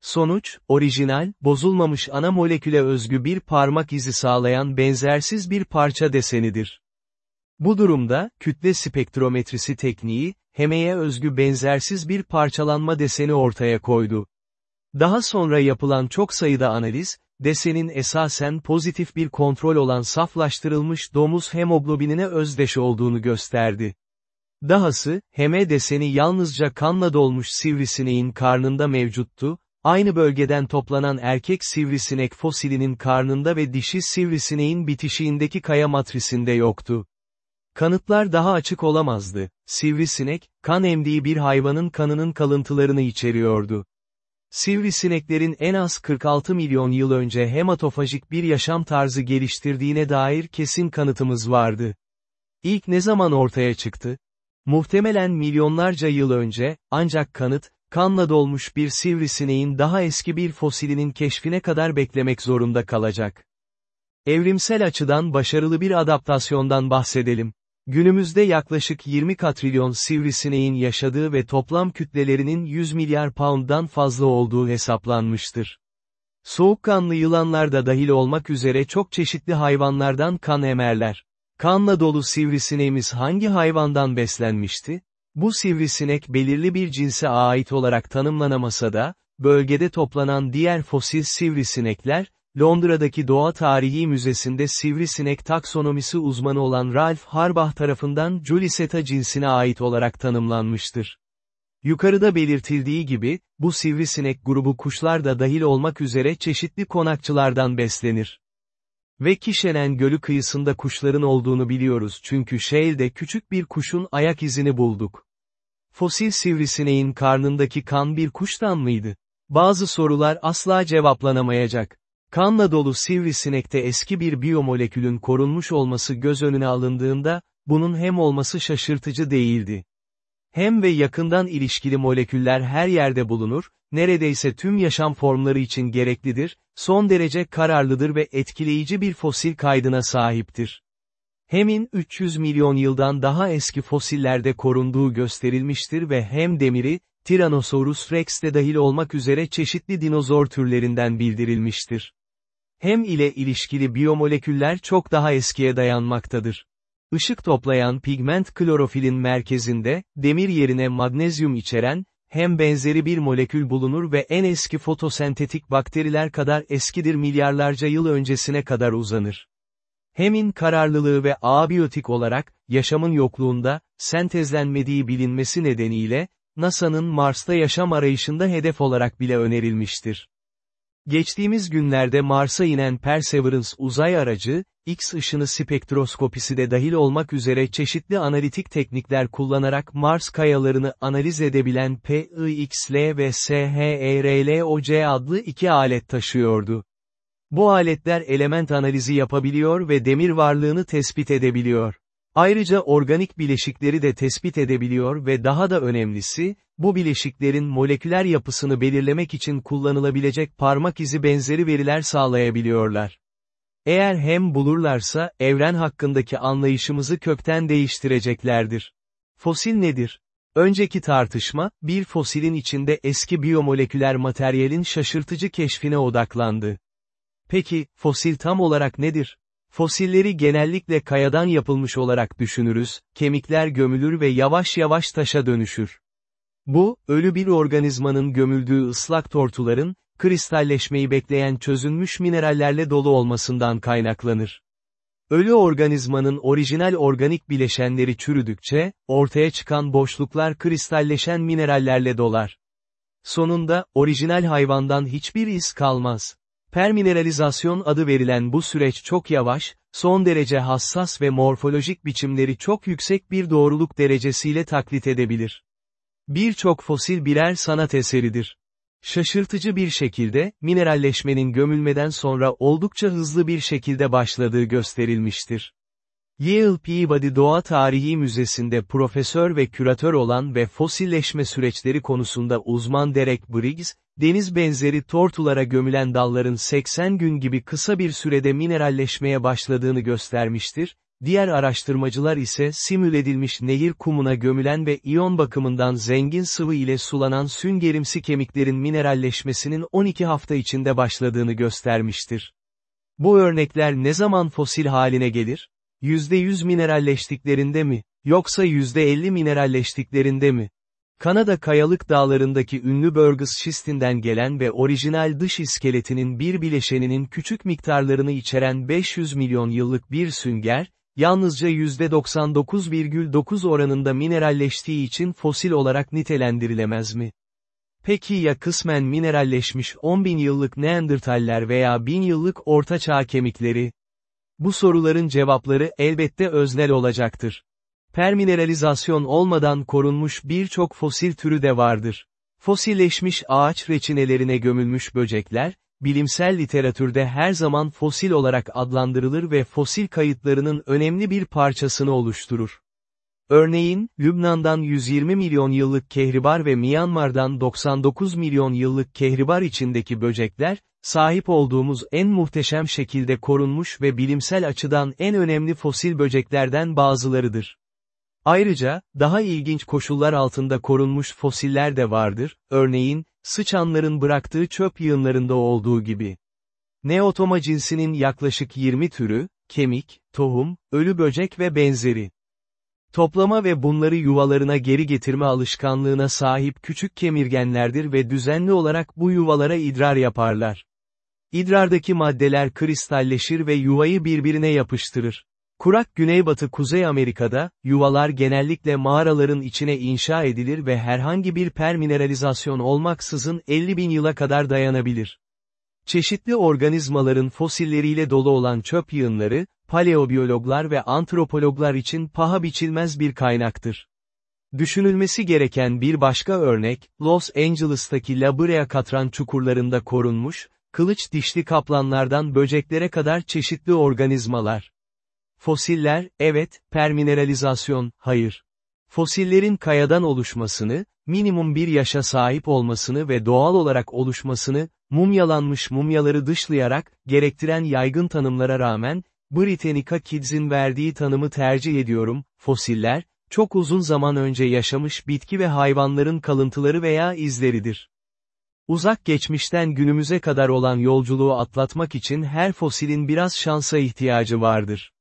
Sonuç, orijinal, bozulmamış ana moleküle özgü bir parmak izi sağlayan benzersiz bir parça desenidir. Bu durumda, kütle spektrometrisi tekniği, hemeye özgü benzersiz bir parçalanma deseni ortaya koydu. Daha sonra yapılan çok sayıda analiz, desenin esasen pozitif bir kontrol olan saflaştırılmış domuz hemoglobinine özdeş olduğunu gösterdi. Dahası, heme deseni yalnızca kanla dolmuş sivrisineğin karnında mevcuttu, aynı bölgeden toplanan erkek sivrisinek fosilinin karnında ve dişi sivrisineğin bitişiğindeki kaya matrisinde yoktu. Kanıtlar daha açık olamazdı. Sivrisinek, kan emdiği bir hayvanın kanının kalıntılarını içeriyordu. Sivrisineklerin en az 46 milyon yıl önce hematofajik bir yaşam tarzı geliştirdiğine dair kesin kanıtımız vardı. İlk ne zaman ortaya çıktı? Muhtemelen milyonlarca yıl önce, ancak kanıt, kanla dolmuş bir sivrisineğin daha eski bir fosilinin keşfine kadar beklemek zorunda kalacak. Evrimsel açıdan başarılı bir adaptasyondan bahsedelim. Günümüzde yaklaşık 20 katrilyon sivrisineğin yaşadığı ve toplam kütlelerinin 100 milyar pound'dan fazla olduğu hesaplanmıştır. Soğukkanlı yılanlar da dahil olmak üzere çok çeşitli hayvanlardan kan emerler. Kanla dolu sivrisineğimiz hangi hayvandan beslenmişti? Bu sivrisinek belirli bir cinse ait olarak tanımlanamasa da, bölgede toplanan diğer fosil sivrisinekler, Londra'daki Doğa Tarihi Müzesi'nde sivrisinek taksonomisi uzmanı olan Ralph Harbach tarafından Juliceta cinsine ait olarak tanımlanmıştır. Yukarıda belirtildiği gibi, bu sivrisinek grubu kuşlar da dahil olmak üzere çeşitli konakçılardan beslenir. Ve Kişenen Gölü kıyısında kuşların olduğunu biliyoruz çünkü Shale'de küçük bir kuşun ayak izini bulduk. Fosil sivrisineğin karnındaki kan bir kuştan mıydı? Bazı sorular asla cevaplanamayacak. Kanla dolu sivrisinekte eski bir biyomolekülün korunmuş olması göz önüne alındığında, bunun hem olması şaşırtıcı değildi. Hem ve yakından ilişkili moleküller her yerde bulunur, neredeyse tüm yaşam formları için gereklidir, son derece kararlıdır ve etkileyici bir fosil kaydına sahiptir. Hemin 300 milyon yıldan daha eski fosillerde korunduğu gösterilmiştir ve hem demiri, Tyrannosaurus rex de dahil olmak üzere çeşitli dinozor türlerinden bildirilmiştir. Hem ile ilişkili biyomoleküller çok daha eskiye dayanmaktadır. Işık toplayan pigment klorofilin merkezinde, demir yerine magnezyum içeren, hem benzeri bir molekül bulunur ve en eski fotosentetik bakteriler kadar eskidir milyarlarca yıl öncesine kadar uzanır. Hemin kararlılığı ve abiyotik olarak, yaşamın yokluğunda, sentezlenmediği bilinmesi nedeniyle, NASA'nın Mars'ta yaşam arayışında hedef olarak bile önerilmiştir. Geçtiğimiz günlerde Mars'a inen Perseverance uzay aracı, X ışını spektroskopisi de dahil olmak üzere çeşitli analitik teknikler kullanarak Mars kayalarını analiz edebilen PIXL ve SHERLOC adlı iki alet taşıyordu. Bu aletler element analizi yapabiliyor ve demir varlığını tespit edebiliyor. Ayrıca organik bileşikleri de tespit edebiliyor ve daha da önemlisi, bu bileşiklerin moleküler yapısını belirlemek için kullanılabilecek parmak izi benzeri veriler sağlayabiliyorlar. Eğer hem bulurlarsa, evren hakkındaki anlayışımızı kökten değiştireceklerdir. Fosil nedir? Önceki tartışma, bir fosilin içinde eski biyomoleküler materyalin şaşırtıcı keşfine odaklandı. Peki, fosil tam olarak nedir? Fosilleri genellikle kayadan yapılmış olarak düşünürüz, kemikler gömülür ve yavaş yavaş taşa dönüşür. Bu, ölü bir organizmanın gömüldüğü ıslak tortuların, kristalleşmeyi bekleyen çözünmüş minerallerle dolu olmasından kaynaklanır. Ölü organizmanın orijinal organik bileşenleri çürüdükçe, ortaya çıkan boşluklar kristalleşen minerallerle dolar. Sonunda, orijinal hayvandan hiçbir iz kalmaz. Permineralizasyon adı verilen bu süreç çok yavaş, son derece hassas ve morfolojik biçimleri çok yüksek bir doğruluk derecesiyle taklit edebilir. Birçok fosil birer sanat eseridir. Şaşırtıcı bir şekilde, mineralleşmenin gömülmeden sonra oldukça hızlı bir şekilde başladığı gösterilmiştir. Yale Peabody Doğa Tarihi Müzesi'nde profesör ve küratör olan ve fosilleşme süreçleri konusunda uzman Derek Briggs, deniz benzeri tortulara gömülen dalların 80 gün gibi kısa bir sürede mineralleşmeye başladığını göstermiştir, diğer araştırmacılar ise simül edilmiş nehir kumuna gömülen ve iyon bakımından zengin sıvı ile sulanan süngerimsi kemiklerin mineralleşmesinin 12 hafta içinde başladığını göstermiştir. Bu örnekler ne zaman fosil haline gelir? %100 mineralleştiklerinde mi, yoksa %50 mineralleştiklerinde mi? Kanada kayalık dağlarındaki ünlü Burgess şistinden gelen ve orijinal dış iskeletinin bir bileşeninin küçük miktarlarını içeren 500 milyon yıllık bir sünger, yalnızca %99,9 oranında mineralleştiği için fosil olarak nitelendirilemez mi? Peki ya kısmen mineralleşmiş 10 bin yıllık Neandertaller veya 1000 yıllık Orta Çağ kemikleri? Bu soruların cevapları elbette öznel olacaktır. Permineralizasyon olmadan korunmuş birçok fosil türü de vardır. Fosilleşmiş ağaç reçinelerine gömülmüş böcekler, bilimsel literatürde her zaman fosil olarak adlandırılır ve fosil kayıtlarının önemli bir parçasını oluşturur. Örneğin, Lübnan'dan 120 milyon yıllık kehribar ve Myanmar'dan 99 milyon yıllık kehribar içindeki böcekler, sahip olduğumuz en muhteşem şekilde korunmuş ve bilimsel açıdan en önemli fosil böceklerden bazılarıdır. Ayrıca, daha ilginç koşullar altında korunmuş fosiller de vardır, örneğin, sıçanların bıraktığı çöp yığınlarında olduğu gibi. Neotoma cinsinin yaklaşık 20 türü, kemik, tohum, ölü böcek ve benzeri. Toplama ve bunları yuvalarına geri getirme alışkanlığına sahip küçük kemirgenlerdir ve düzenli olarak bu yuvalara idrar yaparlar. İdrardaki maddeler kristalleşir ve yuvayı birbirine yapıştırır. Kurak Güneybatı Kuzey Amerika'da, yuvalar genellikle mağaraların içine inşa edilir ve herhangi bir permineralizasyon olmaksızın 50 bin yıla kadar dayanabilir. Çeşitli organizmaların fosilleriyle dolu olan çöp yığınları, paleobiyologlar ve antropologlar için paha biçilmez bir kaynaktır. Düşünülmesi gereken bir başka örnek, Los Angeles'taki La Brea katran çukurlarında korunmuş, kılıç dişli kaplanlardan böceklere kadar çeşitli organizmalar. Fosiller, evet, permineralizasyon, hayır. Fosillerin kayadan oluşmasını, minimum bir yaşa sahip olmasını ve doğal olarak oluşmasını, mumyalanmış mumyaları dışlayarak, gerektiren yaygın tanımlara rağmen, Britannica Kids'in verdiği tanımı tercih ediyorum, fosiller, çok uzun zaman önce yaşamış bitki ve hayvanların kalıntıları veya izleridir. Uzak geçmişten günümüze kadar olan yolculuğu atlatmak için her fosilin biraz şansa ihtiyacı vardır.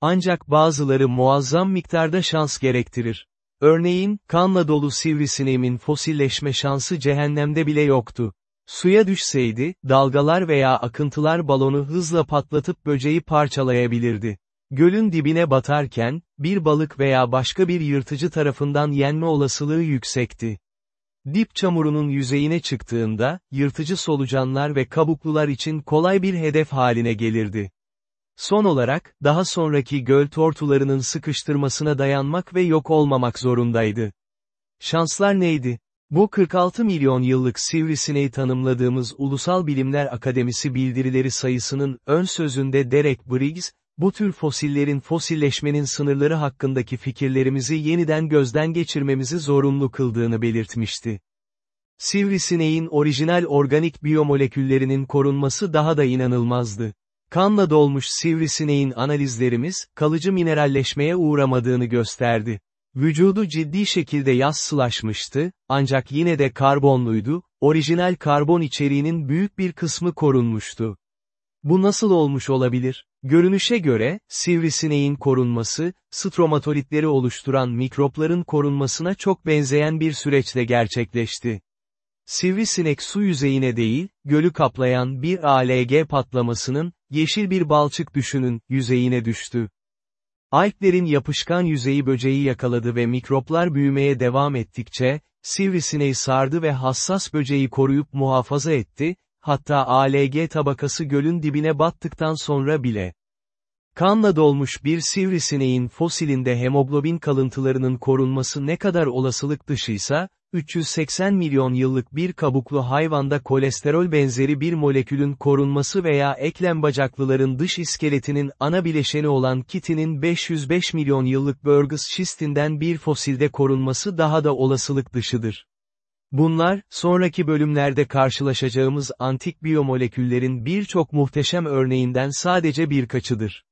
Ancak bazıları muazzam miktarda şans gerektirir. Örneğin, kanla dolu sivrisineğimin fosilleşme şansı cehennemde bile yoktu. Suya düşseydi, dalgalar veya akıntılar balonu hızla patlatıp böceği parçalayabilirdi. Gölün dibine batarken, bir balık veya başka bir yırtıcı tarafından yenme olasılığı yüksekti. Dip çamurunun yüzeyine çıktığında, yırtıcı solucanlar ve kabuklular için kolay bir hedef haline gelirdi. Son olarak, daha sonraki göl tortularının sıkıştırmasına dayanmak ve yok olmamak zorundaydı. Şanslar neydi? Bu 46 milyon yıllık sivrisineği tanımladığımız Ulusal Bilimler Akademisi bildirileri sayısının ön sözünde Derek Briggs, bu tür fosillerin fosilleşmenin sınırları hakkındaki fikirlerimizi yeniden gözden geçirmemizi zorunlu kıldığını belirtmişti. Sivrisineğin orijinal organik biyomoleküllerinin korunması daha da inanılmazdı. Kanla dolmuş sivrisineğin analizlerimiz, kalıcı mineralleşmeye uğramadığını gösterdi. Vücudu ciddi şekilde yassılaşmıştı, ancak yine de karbonluydu, orijinal karbon içeriğinin büyük bir kısmı korunmuştu. Bu nasıl olmuş olabilir? Görünüşe göre, sivrisineğin korunması, stromatolitleri oluşturan mikropların korunmasına çok benzeyen bir süreçle gerçekleşti. Sivrisinek su yüzeyine değil, gölü kaplayan bir ALG patlamasının, yeşil bir balçık düşünün, yüzeyine düştü. Alplerin yapışkan yüzeyi böceği yakaladı ve mikroplar büyümeye devam ettikçe, sivrisineği sardı ve hassas böceği koruyup muhafaza etti, hatta ALG tabakası gölün dibine battıktan sonra bile. Kanla dolmuş bir sivrisineğin fosilinde hemoglobin kalıntılarının korunması ne kadar olasılık dışıysa, 380 milyon yıllık bir kabuklu hayvanda kolesterol benzeri bir molekülün korunması veya eklem bacaklıların dış iskeletinin ana bileşeni olan kitinin 505 milyon yıllık Burgess şistinden bir fosilde korunması daha da olasılık dışıdır. Bunlar, sonraki bölümlerde karşılaşacağımız antik biyomoleküllerin birçok muhteşem örneğinden sadece birkaçıdır.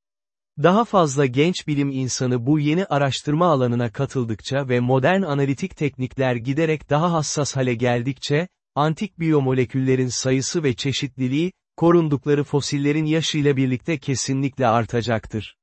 Daha fazla genç bilim insanı bu yeni araştırma alanına katıldıkça ve modern analitik teknikler giderek daha hassas hale geldikçe, antik biyomoleküllerin sayısı ve çeşitliliği, korundukları fosillerin yaşıyla birlikte kesinlikle artacaktır.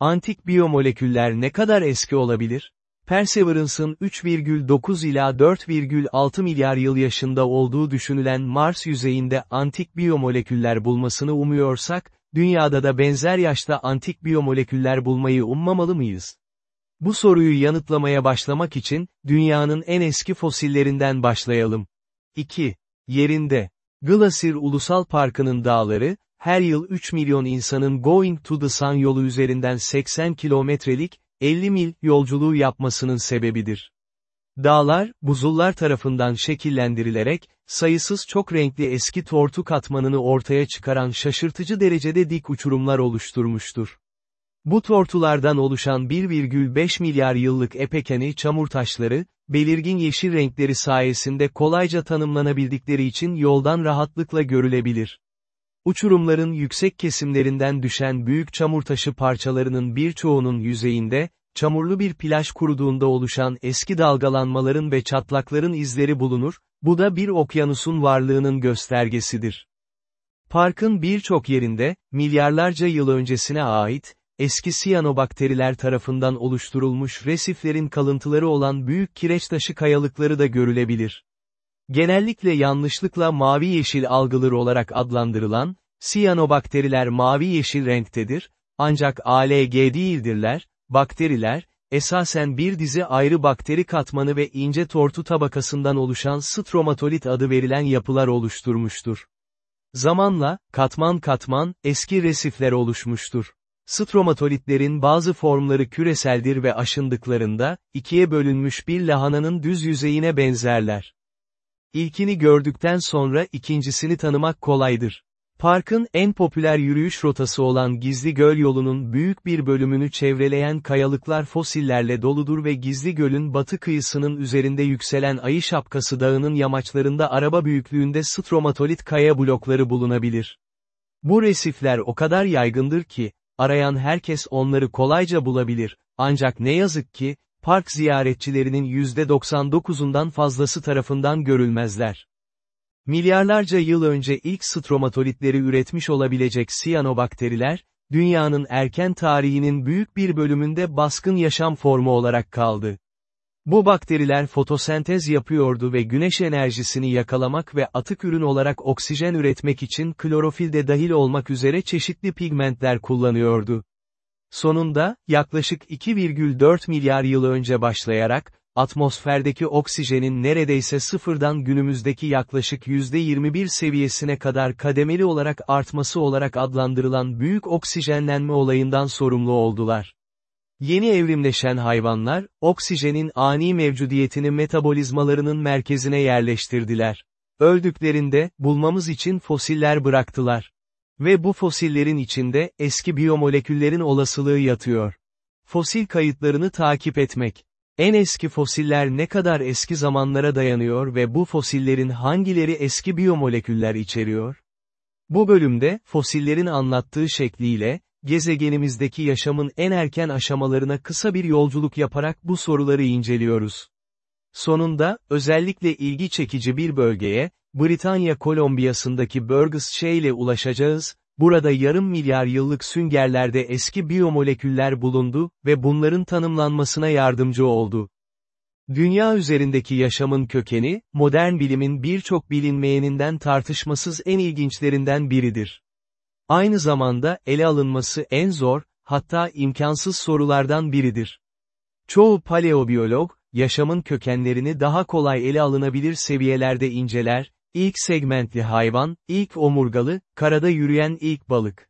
Antik biyomoleküller ne kadar eski olabilir? Perseverance'ın 3,9 ila 4,6 milyar yıl yaşında olduğu düşünülen Mars yüzeyinde antik biyomoleküller bulmasını umuyorsak, dünyada da benzer yaşta antik biyomoleküller bulmayı ummamalı mıyız? Bu soruyu yanıtlamaya başlamak için, dünyanın en eski fosillerinden başlayalım. 2. Yerinde. Glacier Ulusal Parkı'nın dağları, her yıl 3 milyon insanın Going to the Sun yolu üzerinden 80 kilometrelik, 50 mil yolculuğu yapmasının sebebidir. Dağlar, buzullar tarafından şekillendirilerek, sayısız çok renkli eski tortu katmanını ortaya çıkaran şaşırtıcı derecede dik uçurumlar oluşturmuştur. Bu tortulardan oluşan 1,5 milyar yıllık epekeni çamur taşları, belirgin yeşil renkleri sayesinde kolayca tanımlanabildikleri için yoldan rahatlıkla görülebilir. Uçurumların yüksek kesimlerinden düşen büyük çamur taşı parçalarının birçoğunun yüzeyinde, çamurlu bir plaj kuruduğunda oluşan eski dalgalanmaların ve çatlakların izleri bulunur, bu da bir okyanusun varlığının göstergesidir. Parkın birçok yerinde, milyarlarca yıl öncesine ait, eski siyanobakteriler tarafından oluşturulmuş resiflerin kalıntıları olan büyük kireç taşı kayalıkları da görülebilir. Genellikle yanlışlıkla mavi-yeşil algılır olarak adlandırılan, siyanobakteriler mavi-yeşil renktedir, ancak ALG değildirler, bakteriler, esasen bir dizi ayrı bakteri katmanı ve ince tortu tabakasından oluşan stromatolit adı verilen yapılar oluşturmuştur. Zamanla, katman katman, eski resifler oluşmuştur. Stromatolitlerin bazı formları küreseldir ve aşındıklarında, ikiye bölünmüş bir lahananın düz yüzeyine benzerler. İlkini gördükten sonra ikincisini tanımak kolaydır. Parkın en popüler yürüyüş rotası olan Gizli Göl yolunun büyük bir bölümünü çevreleyen kayalıklar fosillerle doludur ve Gizli Göl'ün batı kıyısının üzerinde yükselen Ayı Şapkası Dağı'nın yamaçlarında araba büyüklüğünde stromatolit kaya blokları bulunabilir. Bu resifler o kadar yaygındır ki, arayan herkes onları kolayca bulabilir, ancak ne yazık ki, park ziyaretçilerinin %99'undan fazlası tarafından görülmezler. Milyarlarca yıl önce ilk stromatolitleri üretmiş olabilecek siyanobakteriler, dünyanın erken tarihinin büyük bir bölümünde baskın yaşam formu olarak kaldı. Bu bakteriler fotosentez yapıyordu ve güneş enerjisini yakalamak ve atık ürün olarak oksijen üretmek için klorofil de dahil olmak üzere çeşitli pigmentler kullanıyordu. Sonunda, yaklaşık 2,4 milyar yıl önce başlayarak, atmosferdeki oksijenin neredeyse sıfırdan günümüzdeki yaklaşık %21 seviyesine kadar kademeli olarak artması olarak adlandırılan büyük oksijenlenme olayından sorumlu oldular. Yeni evrimleşen hayvanlar, oksijenin ani mevcudiyetini metabolizmalarının merkezine yerleştirdiler. Öldüklerinde, bulmamız için fosiller bıraktılar. Ve bu fosillerin içinde, eski biyomoleküllerin olasılığı yatıyor. Fosil kayıtlarını takip etmek. En eski fosiller ne kadar eski zamanlara dayanıyor ve bu fosillerin hangileri eski biyomoleküller içeriyor? Bu bölümde, fosillerin anlattığı şekliyle, gezegenimizdeki yaşamın en erken aşamalarına kısa bir yolculuk yaparak bu soruları inceliyoruz. Sonunda, özellikle ilgi çekici bir bölgeye, Britanya Kolombiyası'ndaki Burgess ile ulaşacağız, burada yarım milyar yıllık süngerlerde eski biyomoleküller bulundu ve bunların tanımlanmasına yardımcı oldu. Dünya üzerindeki yaşamın kökeni, modern bilimin birçok bilinmeyeninden tartışmasız en ilginçlerinden biridir. Aynı zamanda ele alınması en zor, hatta imkansız sorulardan biridir. Çoğu paleobiyolog, yaşamın kökenlerini daha kolay ele alınabilir seviyelerde inceler, ilk segmentli hayvan, ilk omurgalı, karada yürüyen ilk balık.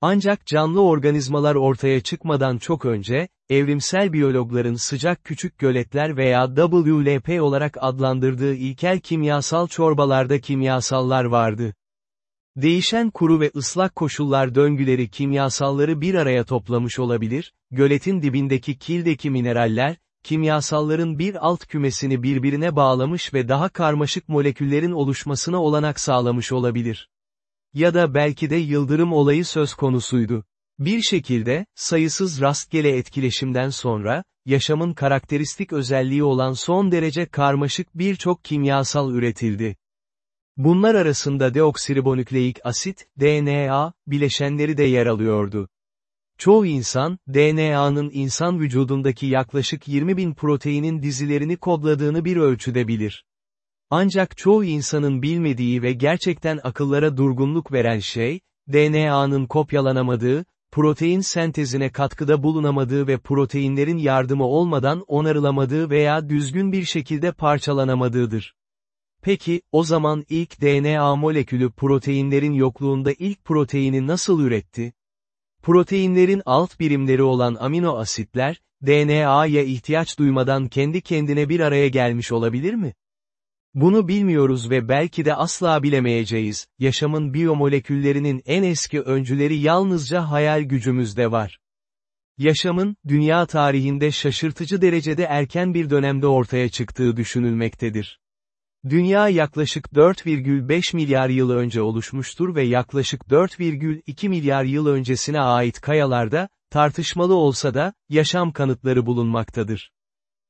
Ancak canlı organizmalar ortaya çıkmadan çok önce, evrimsel biyologların sıcak küçük göletler veya WLP olarak adlandırdığı ilkel kimyasal çorbalarda kimyasallar vardı. Değişen kuru ve ıslak koşullar döngüleri kimyasalları bir araya toplamış olabilir, göletin dibindeki kildeki mineraller, kimyasalların bir alt kümesini birbirine bağlamış ve daha karmaşık moleküllerin oluşmasına olanak sağlamış olabilir. Ya da belki de yıldırım olayı söz konusuydu. Bir şekilde, sayısız rastgele etkileşimden sonra, yaşamın karakteristik özelliği olan son derece karmaşık birçok kimyasal üretildi. Bunlar arasında deoksiribonükleik asit, DNA, bileşenleri de yer alıyordu. Çoğu insan, DNA'nın insan vücudundaki yaklaşık 20 bin proteinin dizilerini kodladığını bir ölçüde bilir. Ancak çoğu insanın bilmediği ve gerçekten akıllara durgunluk veren şey, DNA'nın kopyalanamadığı, protein sentezine katkıda bulunamadığı ve proteinlerin yardımı olmadan onarılamadığı veya düzgün bir şekilde parçalanamadığıdır. Peki, o zaman ilk DNA molekülü proteinlerin yokluğunda ilk proteini nasıl üretti? Proteinlerin alt birimleri olan amino asitler, DNA'ya ihtiyaç duymadan kendi kendine bir araya gelmiş olabilir mi? Bunu bilmiyoruz ve belki de asla bilemeyeceğiz, yaşamın biyomoleküllerinin en eski öncüleri yalnızca hayal gücümüzde var. Yaşamın, dünya tarihinde şaşırtıcı derecede erken bir dönemde ortaya çıktığı düşünülmektedir. Dünya yaklaşık 4,5 milyar yıl önce oluşmuştur ve yaklaşık 4,2 milyar yıl öncesine ait kayalarda, tartışmalı olsa da, yaşam kanıtları bulunmaktadır.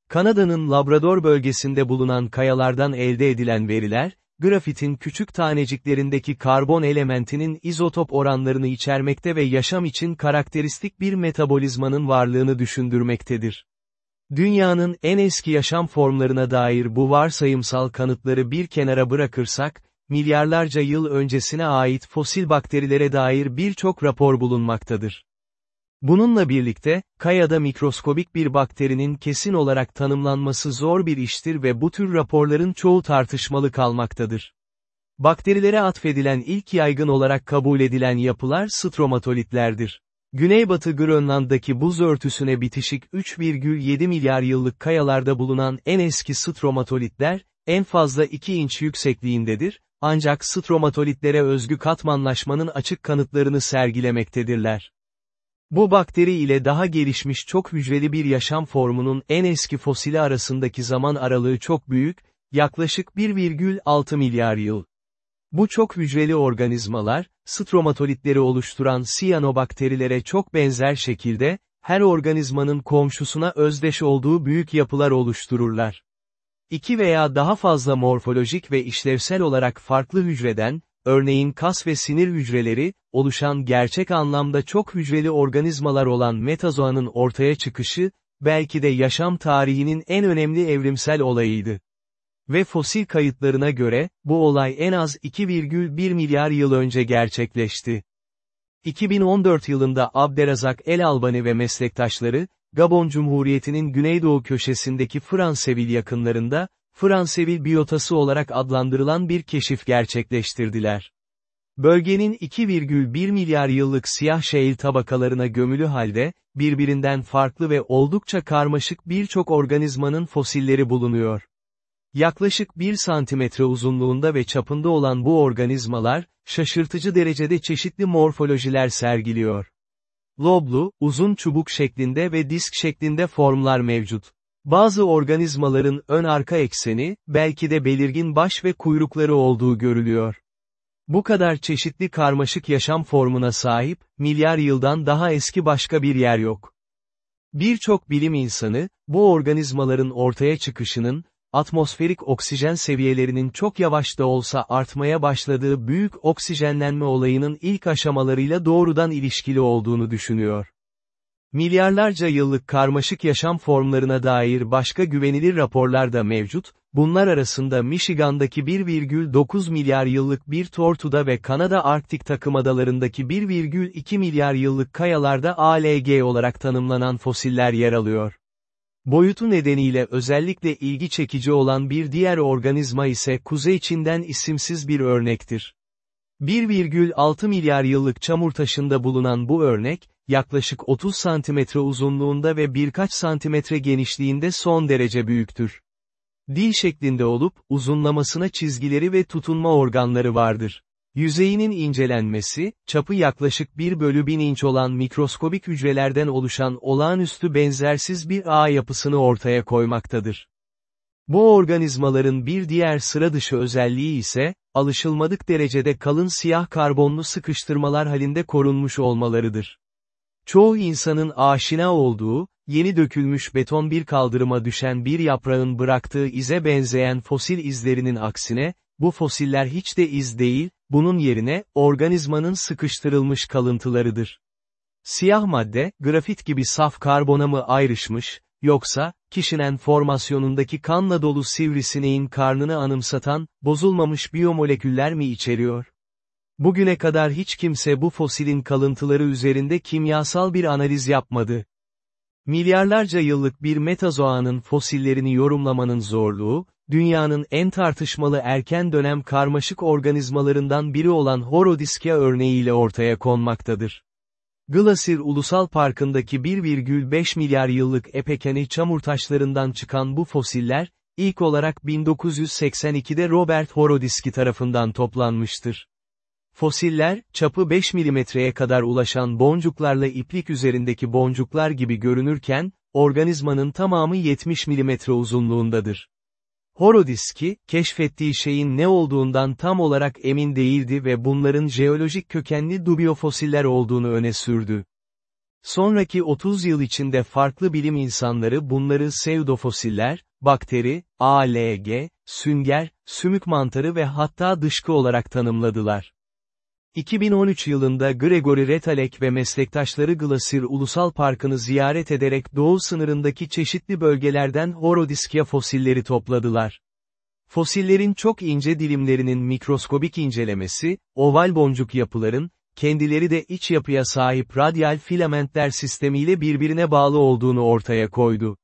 Kanada'nın Labrador bölgesinde bulunan kayalardan elde edilen veriler, grafitin küçük taneciklerindeki karbon elementinin izotop oranlarını içermekte ve yaşam için karakteristik bir metabolizmanın varlığını düşündürmektedir. Dünyanın en eski yaşam formlarına dair bu varsayımsal kanıtları bir kenara bırakırsak, milyarlarca yıl öncesine ait fosil bakterilere dair birçok rapor bulunmaktadır. Bununla birlikte, kayada mikroskobik bir bakterinin kesin olarak tanımlanması zor bir iştir ve bu tür raporların çoğu tartışmalı kalmaktadır. Bakterilere atfedilen ilk yaygın olarak kabul edilen yapılar stromatolitlerdir. Güneybatı Grönland'daki buz örtüsüne bitişik 3,7 milyar yıllık kayalarda bulunan en eski stromatolitler, en fazla 2 inç yüksekliğindedir, ancak stromatolitlere özgü katmanlaşmanın açık kanıtlarını sergilemektedirler. Bu bakteri ile daha gelişmiş çok hücreli bir yaşam formunun en eski fosili arasındaki zaman aralığı çok büyük, yaklaşık 1,6 milyar yıl. Bu çok hücreli organizmalar, stromatolitleri oluşturan siyanobakterilere çok benzer şekilde, her organizmanın komşusuna özdeş olduğu büyük yapılar oluştururlar. İki veya daha fazla morfolojik ve işlevsel olarak farklı hücreden, örneğin kas ve sinir hücreleri, oluşan gerçek anlamda çok hücreli organizmalar olan metazoanın ortaya çıkışı, belki de yaşam tarihinin en önemli evrimsel olayıydı. Ve fosil kayıtlarına göre, bu olay en az 2,1 milyar yıl önce gerçekleşti. 2014 yılında Abderazak El Albani ve meslektaşları, Gabon Cumhuriyeti'nin güneydoğu köşesindeki Franseville yakınlarında, Franseville biyotası olarak adlandırılan bir keşif gerçekleştirdiler. Bölgenin 2,1 milyar yıllık siyah şehir tabakalarına gömülü halde, birbirinden farklı ve oldukça karmaşık birçok organizmanın fosilleri bulunuyor. Yaklaşık 1 santimetre uzunluğunda ve çapında olan bu organizmalar, şaşırtıcı derecede çeşitli morfolojiler sergiliyor. Loblu, uzun çubuk şeklinde ve disk şeklinde formlar mevcut. Bazı organizmaların ön arka ekseni, belki de belirgin baş ve kuyrukları olduğu görülüyor. Bu kadar çeşitli karmaşık yaşam formuna sahip, milyar yıldan daha eski başka bir yer yok. Birçok bilim insanı, bu organizmaların ortaya çıkışının, atmosferik oksijen seviyelerinin çok yavaş da olsa artmaya başladığı büyük oksijenlenme olayının ilk aşamalarıyla doğrudan ilişkili olduğunu düşünüyor. Milyarlarca yıllık karmaşık yaşam formlarına dair başka güvenilir raporlar da mevcut, bunlar arasında Michigan'daki 1,9 milyar yıllık bir tortuda ve Kanada Arktik takım adalarındaki 1,2 milyar yıllık kayalarda ALG olarak tanımlanan fosiller yer alıyor. Boyutu nedeniyle özellikle ilgi çekici olan bir diğer organizma ise Kuzey Çin'den isimsiz bir örnektir. 1,6 milyar yıllık çamur taşında bulunan bu örnek, yaklaşık 30 santimetre uzunluğunda ve birkaç santimetre genişliğinde son derece büyüktür. Dil şeklinde olup, uzunlamasına çizgileri ve tutunma organları vardır. Yüzeyinin incelenmesi, çapı yaklaşık 1 bölü 1000 inç olan mikroskobik hücrelerden oluşan olağanüstü benzersiz bir ağ yapısını ortaya koymaktadır. Bu organizmaların bir diğer sıra dışı özelliği ise, alışılmadık derecede kalın siyah karbonlu sıkıştırmalar halinde korunmuş olmalarıdır. Çoğu insanın aşina olduğu, yeni dökülmüş beton bir kaldırıma düşen bir yaprağın bıraktığı ize benzeyen fosil izlerinin aksine, bu fosiller hiç de iz değil, bunun yerine, organizmanın sıkıştırılmış kalıntılarıdır. Siyah madde, grafit gibi saf karbona mı ayrışmış, yoksa, kişinin formasyonundaki kanla dolu sivrisineğin karnını anımsatan, bozulmamış biyomoleküller mi içeriyor? Bugüne kadar hiç kimse bu fosilin kalıntıları üzerinde kimyasal bir analiz yapmadı. Milyarlarca yıllık bir metazoanın fosillerini yorumlamanın zorluğu, dünyanın en tartışmalı erken dönem karmaşık organizmalarından biri olan Horodiskya örneğiyle ortaya konmaktadır. Glacier Ulusal Parkı'ndaki 1,5 milyar yıllık epekeni çamur taşlarından çıkan bu fosiller, ilk olarak 1982'de Robert Horodiski tarafından toplanmıştır. Fosiller, çapı 5 milimetreye kadar ulaşan boncuklarla iplik üzerindeki boncuklar gibi görünürken, organizmanın tamamı 70 milimetre uzunluğundadır. Horodiski, keşfettiği şeyin ne olduğundan tam olarak emin değildi ve bunların jeolojik kökenli dubiofosiller olduğunu öne sürdü. Sonraki 30 yıl içinde farklı bilim insanları bunları pseudofosiller, bakteri, ALG, sünger, sümük mantarı ve hatta dışkı olarak tanımladılar. 2013 yılında Gregory Retalek ve meslektaşları Glacier Ulusal Parkı'nı ziyaret ederek doğu sınırındaki çeşitli bölgelerden Horodiskya fosilleri topladılar. Fosillerin çok ince dilimlerinin mikroskobik incelemesi, oval boncuk yapıların, kendileri de iç yapıya sahip radyal filamentler sistemiyle birbirine bağlı olduğunu ortaya koydu.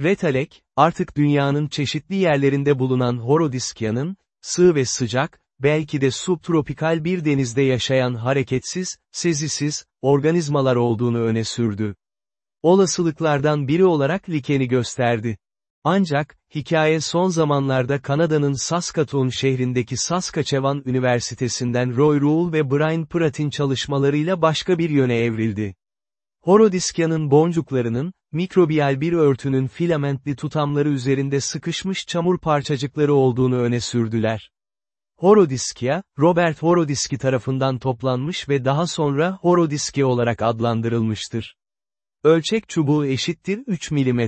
Retalek, artık dünyanın çeşitli yerlerinde bulunan Horodiskya'nın, sığ ve sıcak, belki de subtropikal bir denizde yaşayan hareketsiz, sezisiz, organizmalar olduğunu öne sürdü. Olasılıklardan biri olarak likeni gösterdi. Ancak, hikaye son zamanlarda Kanada'nın Saskatoon şehrindeki Saskatchewan Üniversitesi'nden Roy Rule ve Brian Pratt'in çalışmalarıyla başka bir yöne evrildi. Horodiskyanın boncuklarının, mikrobiyal bir örtünün filamentli tutamları üzerinde sıkışmış çamur parçacıkları olduğunu öne sürdüler. Horodiskya, Robert Horodiski tarafından toplanmış ve daha sonra Horodiski olarak adlandırılmıştır. Ölçek çubuğu eşittir 3 mm.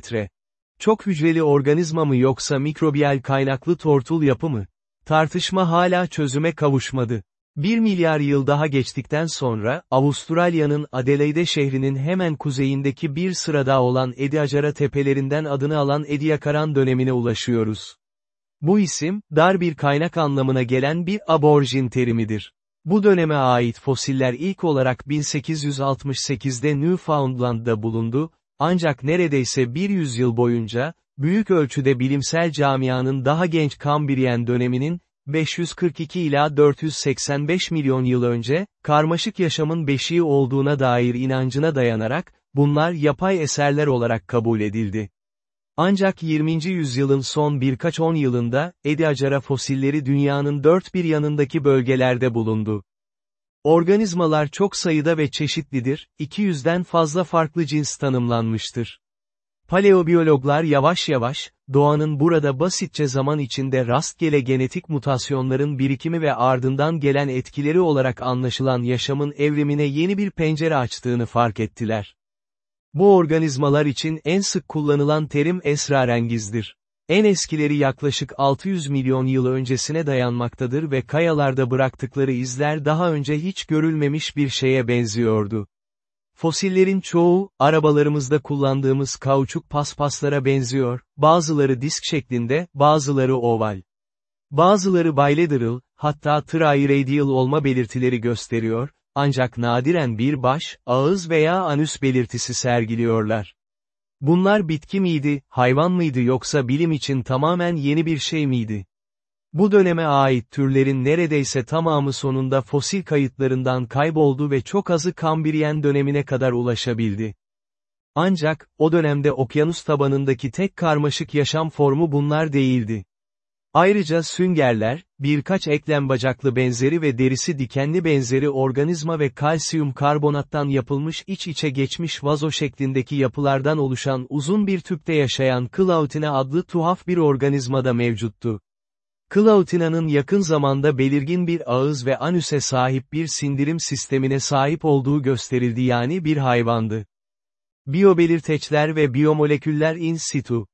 Çok hücreli organizma mı yoksa mikrobiyal kaynaklı tortul yapı mı? Tartışma hala çözüme kavuşmadı. Bir milyar yıl daha geçtikten sonra, Avustralya'nın Adelaide şehrinin hemen kuzeyindeki bir sırada olan Ediacara tepelerinden adını alan Ediacaran dönemine ulaşıyoruz. Bu isim, dar bir kaynak anlamına gelen bir aborjin terimidir. Bu döneme ait fosiller ilk olarak 1868'de Newfoundland'da bulundu, ancak neredeyse bir yüzyıl boyunca, büyük ölçüde bilimsel camianın daha genç Kambriyen döneminin, 542 ila 485 milyon yıl önce, karmaşık yaşamın beşiği olduğuna dair inancına dayanarak, bunlar yapay eserler olarak kabul edildi. Ancak 20. yüzyılın son birkaç on yılında, Ediacara fosilleri dünyanın dört bir yanındaki bölgelerde bulundu. Organizmalar çok sayıda ve çeşitlidir, 200'den fazla farklı cins tanımlanmıştır. Paleobiyologlar yavaş yavaş, doğanın burada basitçe zaman içinde rastgele genetik mutasyonların birikimi ve ardından gelen etkileri olarak anlaşılan yaşamın evrimine yeni bir pencere açtığını fark ettiler. Bu organizmalar için en sık kullanılan terim esrarengizdir. En eskileri yaklaşık 600 milyon yıl öncesine dayanmaktadır ve kayalarda bıraktıkları izler daha önce hiç görülmemiş bir şeye benziyordu. Fosillerin çoğu, arabalarımızda kullandığımız kauçuk paspaslara benziyor, bazıları disk şeklinde, bazıları oval. Bazıları bilateral, hatta triradial olma belirtileri gösteriyor, ancak nadiren bir baş, ağız veya anüs belirtisi sergiliyorlar. Bunlar bitki miydi, hayvan mıydı yoksa bilim için tamamen yeni bir şey miydi? Bu döneme ait türlerin neredeyse tamamı sonunda fosil kayıtlarından kayboldu ve çok azı Kambriyen dönemine kadar ulaşabildi. Ancak, o dönemde okyanus tabanındaki tek karmaşık yaşam formu bunlar değildi. Ayrıca süngerler, birkaç eklem bacaklı benzeri ve derisi dikenli benzeri organizma ve kalsiyum karbonattan yapılmış iç içe geçmiş vazo şeklindeki yapılardan oluşan uzun bir tüpte yaşayan Clautina adlı tuhaf bir organizma da mevcuttu. Clautina'nın yakın zamanda belirgin bir ağız ve anüse sahip bir sindirim sistemine sahip olduğu gösterildi yani bir hayvandı. Biyobelirteçler ve biyomoleküller in situ.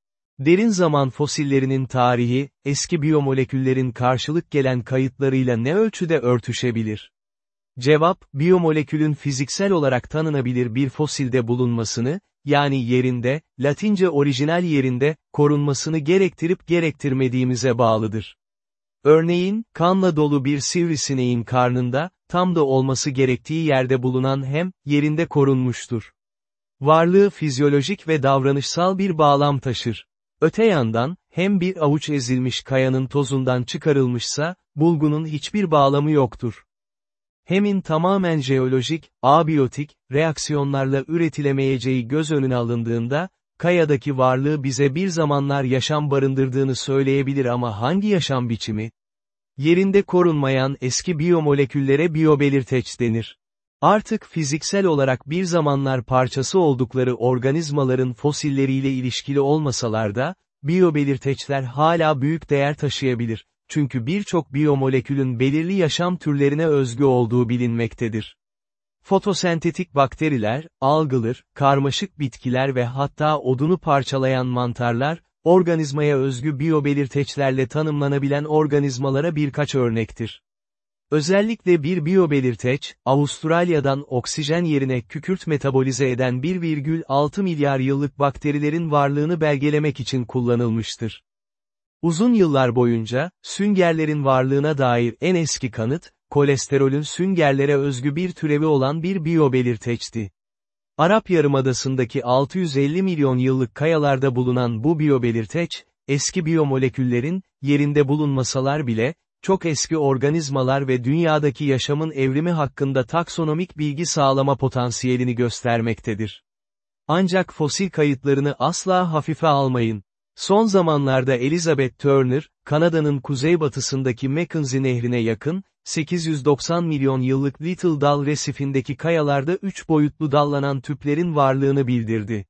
Derin zaman fosillerinin tarihi, eski biyomoleküllerin karşılık gelen kayıtlarıyla ne ölçüde örtüşebilir? Cevap, biyomolekülün fiziksel olarak tanınabilir bir fosilde bulunmasını, yani yerinde, Latince orijinal yerinde, korunmasını gerektirip gerektirmediğimize bağlıdır. Örneğin, kanla dolu bir sivrisineğin karnında, tam da olması gerektiği yerde bulunan hem, yerinde korunmuştur. Varlığı fizyolojik ve davranışsal bir bağlam taşır. Öte yandan, hem bir avuç ezilmiş kayanın tozundan çıkarılmışsa, bulgunun hiçbir bağlamı yoktur. Hemin tamamen jeolojik, abiyotik, reaksiyonlarla üretilemeyeceği göz önüne alındığında, kayadaki varlığı bize bir zamanlar yaşam barındırdığını söyleyebilir ama hangi yaşam biçimi? Yerinde korunmayan eski biyomoleküllere biyobelirteç denir. Artık fiziksel olarak bir zamanlar parçası oldukları organizmaların fosilleriyle ilişkili olmasalar da, biyobelirteçler hala büyük değer taşıyabilir, çünkü birçok biyomolekülün belirli yaşam türlerine özgü olduğu bilinmektedir. Fotosentetik bakteriler, algılır, karmaşık bitkiler ve hatta odunu parçalayan mantarlar, organizmaya özgü biyobelirteçlerle tanımlanabilen organizmalara birkaç örnektir. Özellikle bir biyobelirteç, Avustralya'dan oksijen yerine kükürt metabolize eden 1,6 milyar yıllık bakterilerin varlığını belgelemek için kullanılmıştır. Uzun yıllar boyunca, süngerlerin varlığına dair en eski kanıt, kolesterolün süngerlere özgü bir türevi olan bir biyobelirteçti. Arap Yarımadası'ndaki 650 milyon yıllık kayalarda bulunan bu biyobelirteç, eski biyomoleküllerin, yerinde bulunmasalar bile, çok eski organizmalar ve dünyadaki yaşamın evrimi hakkında taksonomik bilgi sağlama potansiyelini göstermektedir. Ancak fosil kayıtlarını asla hafife almayın. Son zamanlarda Elizabeth Turner, Kanada'nın kuzeybatısındaki Mackenzie nehrine yakın, 890 milyon yıllık Little Dal resifindeki kayalarda üç boyutlu dallanan tüplerin varlığını bildirdi.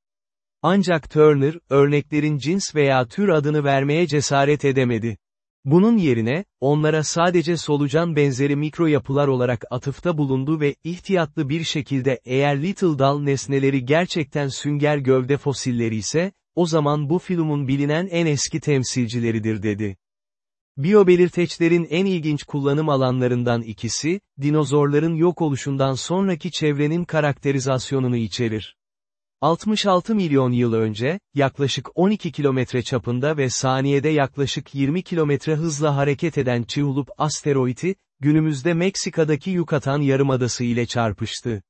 Ancak Turner, örneklerin cins veya tür adını vermeye cesaret edemedi. Bunun yerine, onlara sadece solucan benzeri mikro yapılar olarak atıfta bulundu ve ihtiyatlı bir şekilde eğer Little Dal nesneleri gerçekten sünger gövde fosilleri ise, o zaman bu filmin bilinen en eski temsilcileridir dedi. Biyobelirteçlerin en ilginç kullanım alanlarından ikisi, dinozorların yok oluşundan sonraki çevrenin karakterizasyonunu içerir. 66 milyon yıl önce, yaklaşık 12 kilometre çapında ve saniyede yaklaşık 20 kilometre hızla hareket eden Çihulup asteroidi, günümüzde Meksika'daki Yucatan Yarımadası ile çarpıştı.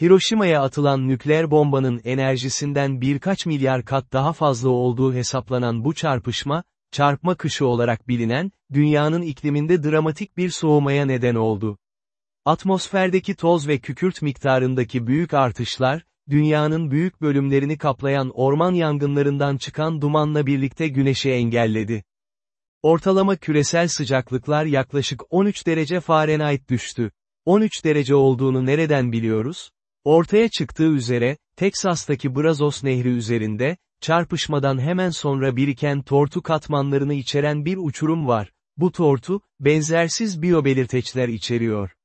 Hiroşima'ya atılan nükleer bombanın enerjisinden birkaç milyar kat daha fazla olduğu hesaplanan bu çarpışma, çarpma kışı olarak bilinen, dünyanın ikliminde dramatik bir soğumaya neden oldu. Atmosferdeki toz ve kükürt miktarındaki büyük artışlar, dünyanın büyük bölümlerini kaplayan orman yangınlarından çıkan dumanla birlikte güneşi engelledi. Ortalama küresel sıcaklıklar yaklaşık 13 derece Fahrenheit düştü. 13 derece olduğunu nereden biliyoruz? Ortaya çıktığı üzere, Teksas'taki Brazos Nehri üzerinde, çarpışmadan hemen sonra biriken tortu katmanlarını içeren bir uçurum var. Bu tortu, benzersiz biyobelirteçler içeriyor.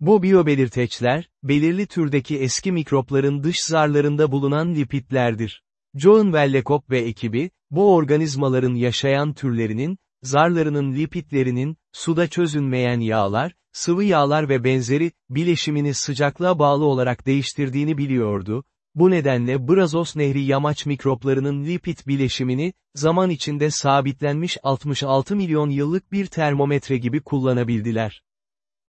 Bu biyobelirteçler, belirli türdeki eski mikropların dış zarlarında bulunan lipitlerdir. John Wellekop ve ekibi, bu organizmaların yaşayan türlerinin, zarlarının lipitlerinin, suda çözünmeyen yağlar, sıvı yağlar ve benzeri, bileşimini sıcaklığa bağlı olarak değiştirdiğini biliyordu, bu nedenle Brazos Nehri yamaç mikroplarının lipid bileşimini, zaman içinde sabitlenmiş 66 milyon yıllık bir termometre gibi kullanabildiler.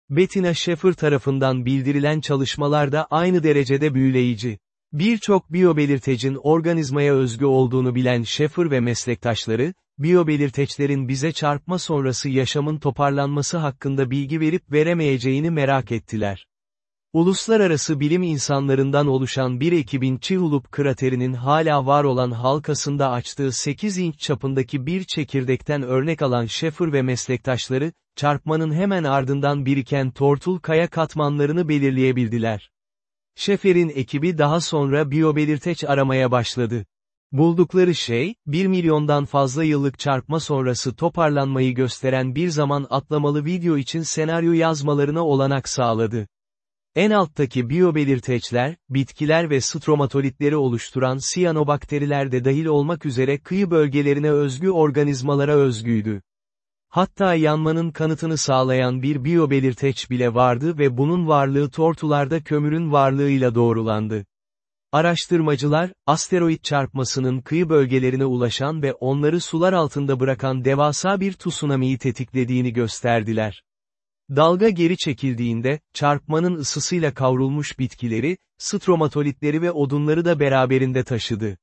Bettina Schaeffer tarafından bildirilen çalışmalar da aynı derecede büyüleyici. Birçok biyobelirtecin organizmaya özgü olduğunu bilen Schaeffer ve meslektaşları, biyobelirteçlerin bize çarpma sonrası yaşamın toparlanması hakkında bilgi verip veremeyeceğini merak ettiler. Uluslararası bilim insanlarından oluşan bir ekibin Chicxulub kraterinin hala var olan halkasında açtığı 8 inç çapındaki bir çekirdekten örnek alan Schaeffer ve meslektaşları, çarpmanın hemen ardından biriken tortul kaya katmanlarını belirleyebildiler. Schaeffer'in ekibi daha sonra biyobelirteç aramaya başladı. Buldukları şey, 1 milyondan fazla yıllık çarpma sonrası toparlanmayı gösteren bir zaman atlamalı video için senaryo yazmalarına olanak sağladı. En alttaki biyobelirteçler, bitkiler ve stromatolitleri oluşturan siyanobakteriler de dahil olmak üzere kıyı bölgelerine özgü organizmalara özgüydü. Hatta yanmanın kanıtını sağlayan bir biyobelirteç bile vardı ve bunun varlığı tortularda kömürün varlığıyla doğrulandı. Araştırmacılar, asteroid çarpmasının kıyı bölgelerine ulaşan ve onları sular altında bırakan devasa bir tsunami'yi tetiklediğini gösterdiler. Dalga geri çekildiğinde, çarpmanın ısısıyla kavrulmuş bitkileri, stromatolitleri ve odunları da beraberinde taşıdı.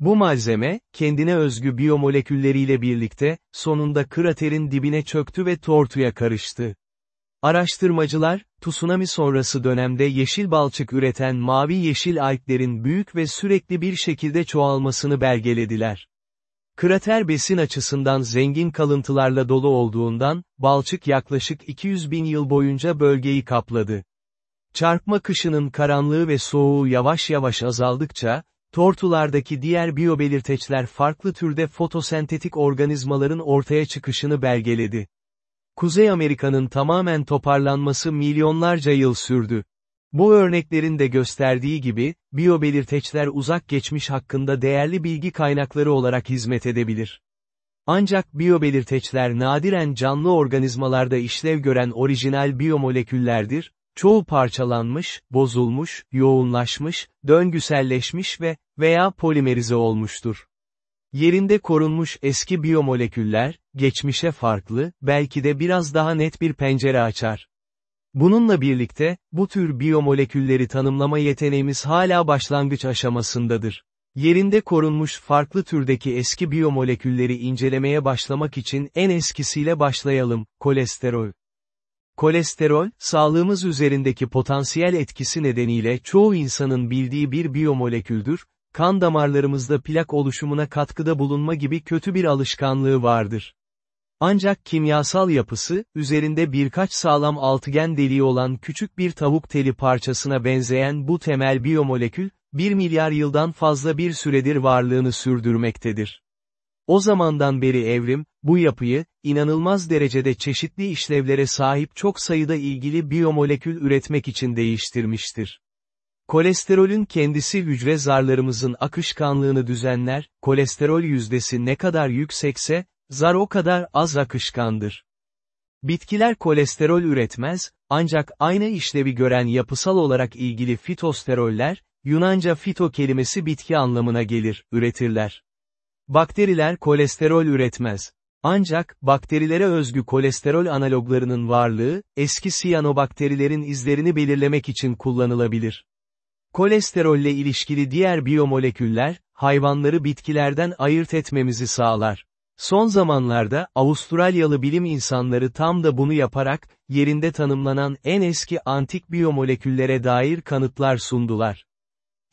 Bu malzeme, kendine özgü biyomolekülleriyle birlikte, sonunda kraterin dibine çöktü ve tortuya karıştı. Araştırmacılar, tsunami sonrası dönemde yeşil balçık üreten mavi yeşil alglerin büyük ve sürekli bir şekilde çoğalmasını belgelediler. Krater besin açısından zengin kalıntılarla dolu olduğundan, balçık yaklaşık 200 bin yıl boyunca bölgeyi kapladı. Çarpma kışının karanlığı ve soğuğu yavaş yavaş azaldıkça, tortulardaki diğer biyobelirteçler farklı türde fotosentetik organizmaların ortaya çıkışını belgeledi. Kuzey Amerika'nın tamamen toparlanması milyonlarca yıl sürdü. Bu örneklerin de gösterdiği gibi, biyobelirteçler uzak geçmiş hakkında değerli bilgi kaynakları olarak hizmet edebilir. Ancak biyobelirteçler nadiren canlı organizmalarda işlev gören orijinal biyomoleküllerdir, çoğu parçalanmış, bozulmuş, yoğunlaşmış, döngüselleşmiş ve veya polimerize olmuştur. Yerinde korunmuş eski biyomoleküller, geçmişe farklı, belki de biraz daha net bir pencere açar. Bununla birlikte, bu tür biyomolekülleri tanımlama yeteneğimiz hala başlangıç aşamasındadır. Yerinde korunmuş farklı türdeki eski biyomolekülleri incelemeye başlamak için en eskisiyle başlayalım, kolesterol. Kolesterol, sağlığımız üzerindeki potansiyel etkisi nedeniyle çoğu insanın bildiği bir biyomoleküldür, kan damarlarımızda plak oluşumuna katkıda bulunma gibi kötü bir alışkanlığı vardır. Ancak kimyasal yapısı, üzerinde birkaç sağlam altıgen deliği olan küçük bir tavuk teli parçasına benzeyen bu temel biyomolekül, 1 milyar yıldan fazla bir süredir varlığını sürdürmektedir. O zamandan beri evrim, bu yapıyı, inanılmaz derecede çeşitli işlevlere sahip çok sayıda ilgili biyomolekül üretmek için değiştirmiştir. Kolesterolün kendisi hücre zarlarımızın akışkanlığını düzenler, kolesterol yüzdesi ne kadar yüksekse, zar o kadar az akışkandır. Bitkiler kolesterol üretmez, ancak aynı işlevi gören yapısal olarak ilgili fitosteroller, Yunanca fito kelimesi bitki anlamına gelir, üretirler. Bakteriler kolesterol üretmez. Ancak, bakterilere özgü kolesterol analoglarının varlığı, eski siyanobakterilerin izlerini belirlemek için kullanılabilir. Kolesterolle ilişkili diğer biyomoleküller, hayvanları bitkilerden ayırt etmemizi sağlar. Son zamanlarda, Avustralyalı bilim insanları tam da bunu yaparak, yerinde tanımlanan en eski antik biyomoleküllere dair kanıtlar sundular.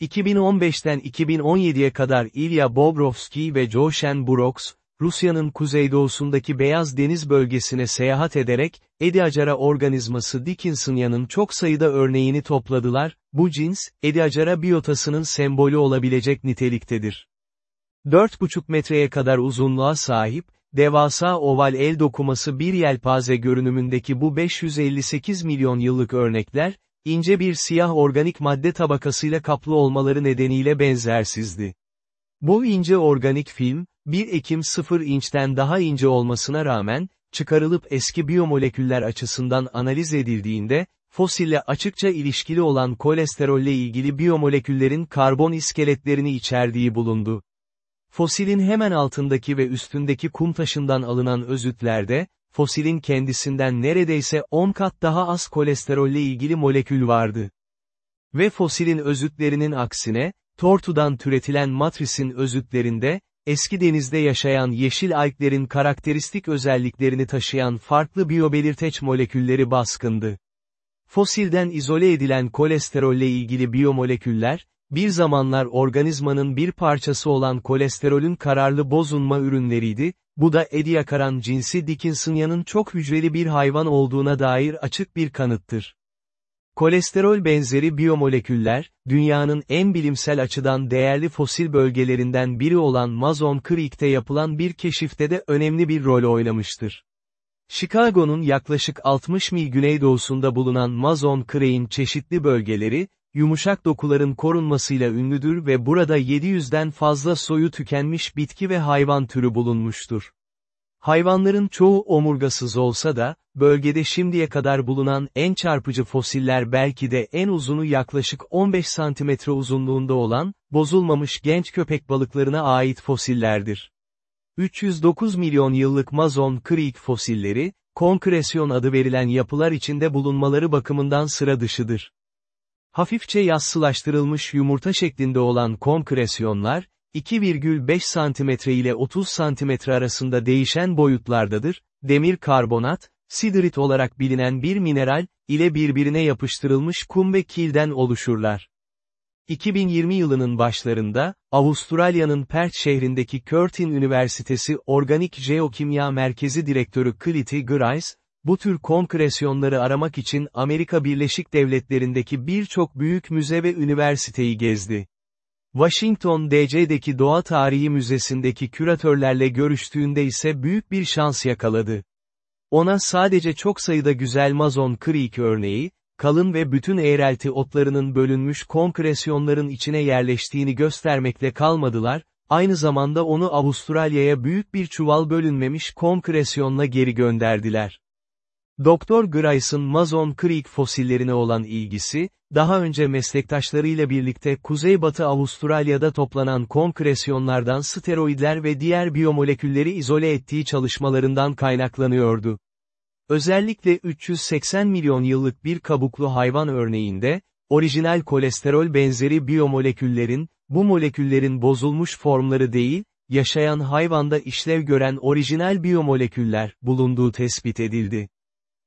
2015'ten 2017'ye kadar Ilya Bobrovsky ve Joshen Brooks, Rusya'nın kuzeydoğusundaki Beyaz Deniz bölgesine seyahat ederek, Ediacara organizması Dickinsonia'nın çok sayıda örneğini topladılar, bu cins, Ediacara biyotasının sembolü olabilecek niteliktedir. 4,5 metreye kadar uzunluğa sahip, devasa oval el dokuması bir yelpaze görünümündeki bu 558 milyon yıllık örnekler, ince bir siyah organik madde tabakasıyla kaplı olmaları nedeniyle benzersizdi. Bu ince organik film, 1 Ekim 0 inçten daha ince olmasına rağmen, çıkarılıp eski biyomoleküller açısından analiz edildiğinde, fosille açıkça ilişkili olan kolesterolle ilgili biyomoleküllerin karbon iskeletlerini içerdiği bulundu. Fosilin hemen altındaki ve üstündeki kum taşından alınan özütlerde, fosilin kendisinden neredeyse 10 kat daha az kolesterolle ilgili molekül vardı. Ve fosilin özütlerinin aksine, tortudan türetilen matrisin özütlerinde, eski denizde yaşayan yeşil alglerin karakteristik özelliklerini taşıyan farklı biyobelirteç molekülleri baskındı. Fosilden izole edilen kolesterolle ilgili biyomoleküller, bir zamanlar organizmanın bir parçası olan kolesterolün kararlı bozunma ürünleriydi, bu da Ediacaran cinsi Dickinsonia'nın çok hücreli bir hayvan olduğuna dair açık bir kanıttır. Kolesterol benzeri biyomoleküller, dünyanın en bilimsel açıdan değerli fosil bölgelerinden biri olan Mazon Creek'te yapılan bir keşifte de önemli bir rol oynamıştır. Chicago'nun yaklaşık 60 mil güneydoğusunda bulunan Mazon Creek'in çeşitli bölgeleri, yumuşak dokuların korunmasıyla ünlüdür ve burada 700'den fazla soyu tükenmiş bitki ve hayvan türü bulunmuştur. Hayvanların çoğu omurgasız olsa da, bölgede şimdiye kadar bulunan en çarpıcı fosiller belki de en uzunu yaklaşık 15 santimetre uzunluğunda olan, bozulmamış genç köpek balıklarına ait fosillerdir. 309 milyon yıllık Mazon Creek fosilleri, konkresyon adı verilen yapılar içinde bulunmaları bakımından sıra dışıdır. Hafifçe yassılaştırılmış yumurta şeklinde olan konkresyonlar, 2,5 cm ile 30 cm arasında değişen boyutlardadır, demir karbonat, sidrit olarak bilinen bir mineral, ile birbirine yapıştırılmış kum ve kilden oluşurlar. 2020 yılının başlarında, Avustralya'nın Perth şehrindeki Curtin Üniversitesi Organik Jeokimya Merkezi Direktörü Clitty Grice, bu tür konkresyonları aramak için Amerika Birleşik Devletleri'ndeki birçok büyük müze ve üniversiteyi gezdi. Washington DC'deki Doğa Tarihi Müzesi'ndeki küratörlerle görüştüğünde ise büyük bir şans yakaladı. Ona sadece çok sayıda güzel Mazon Creek örneği, kalın ve bütün eğrelti otlarının bölünmüş konkresyonların içine yerleştiğini göstermekle kalmadılar, aynı zamanda onu Avustralya'ya büyük bir çuval bölünmemiş konkresyonla geri gönderdiler. Doktor Grice'ın Mazon Creek fosillerine olan ilgisi, daha önce meslektaşlarıyla birlikte Kuzeybatı Avustralya'da toplanan konkresyonlardan steroidler ve diğer biyomolekülleri izole ettiği çalışmalarından kaynaklanıyordu. Özellikle 380 milyon yıllık bir kabuklu hayvan örneğinde, orijinal kolesterol benzeri biyomoleküllerin, bu moleküllerin bozulmuş formları değil, yaşayan hayvanda işlev gören orijinal biyomoleküller, bulunduğu tespit edildi.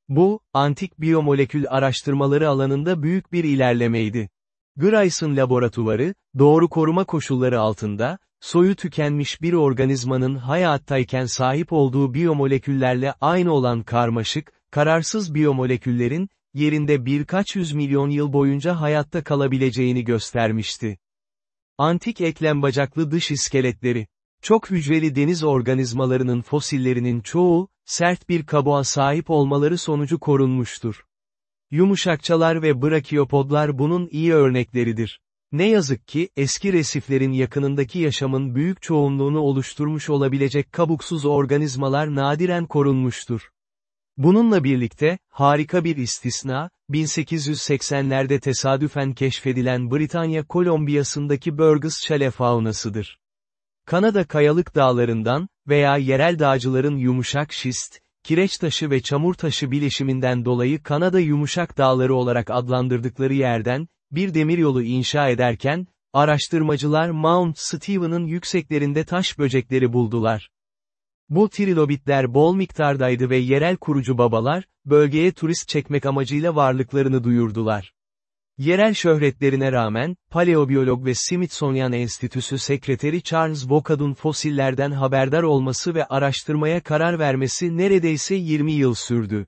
Bu, antik biyomolekül araştırmaları alanında büyük bir ilerlemeydi. Grice'ın laboratuvarı, doğru koruma koşulları altında, soyu tükenmiş bir organizmanın hayattayken sahip olduğu biyomoleküllerle aynı olan karmaşık, kararsız biyomoleküllerin, yerinde birkaç yüz milyon yıl boyunca hayatta kalabileceğini göstermişti. Antik eklem bacaklı dış iskeletleri, çok hücreli deniz organizmalarının fosillerinin çoğu, sert bir kabuğa sahip olmaları sonucu korunmuştur. Yumuşakçalar ve brakiyopodlar bunun iyi örnekleridir. Ne yazık ki, eski resiflerin yakınındaki yaşamın büyük çoğunluğunu oluşturmuş olabilecek kabuksuz organizmalar nadiren korunmuştur. Bununla birlikte, harika bir istisna, 1880'lerde tesadüfen keşfedilen Britanya Kolombiyası'ndaki Burgess şale faunasıdır. Kanada kayalık dağlarından veya yerel dağcıların yumuşak şist, kireç taşı ve çamur taşı bileşiminden dolayı Kanada yumuşak dağları olarak adlandırdıkları yerden, bir demiryolu inşa ederken, araştırmacılar Mount Stephen'ın yükseklerinde taş böcekleri buldular. Bu trilobitler bol miktardaydı ve yerel kurucu babalar, bölgeye turist çekmek amacıyla varlıklarını duyurdular. Yerel şöhretlerine rağmen, paleobiyolog ve Smithsonian Enstitüsü Sekreteri Charles Bocad'un fosillerden haberdar olması ve araştırmaya karar vermesi neredeyse 20 yıl sürdü.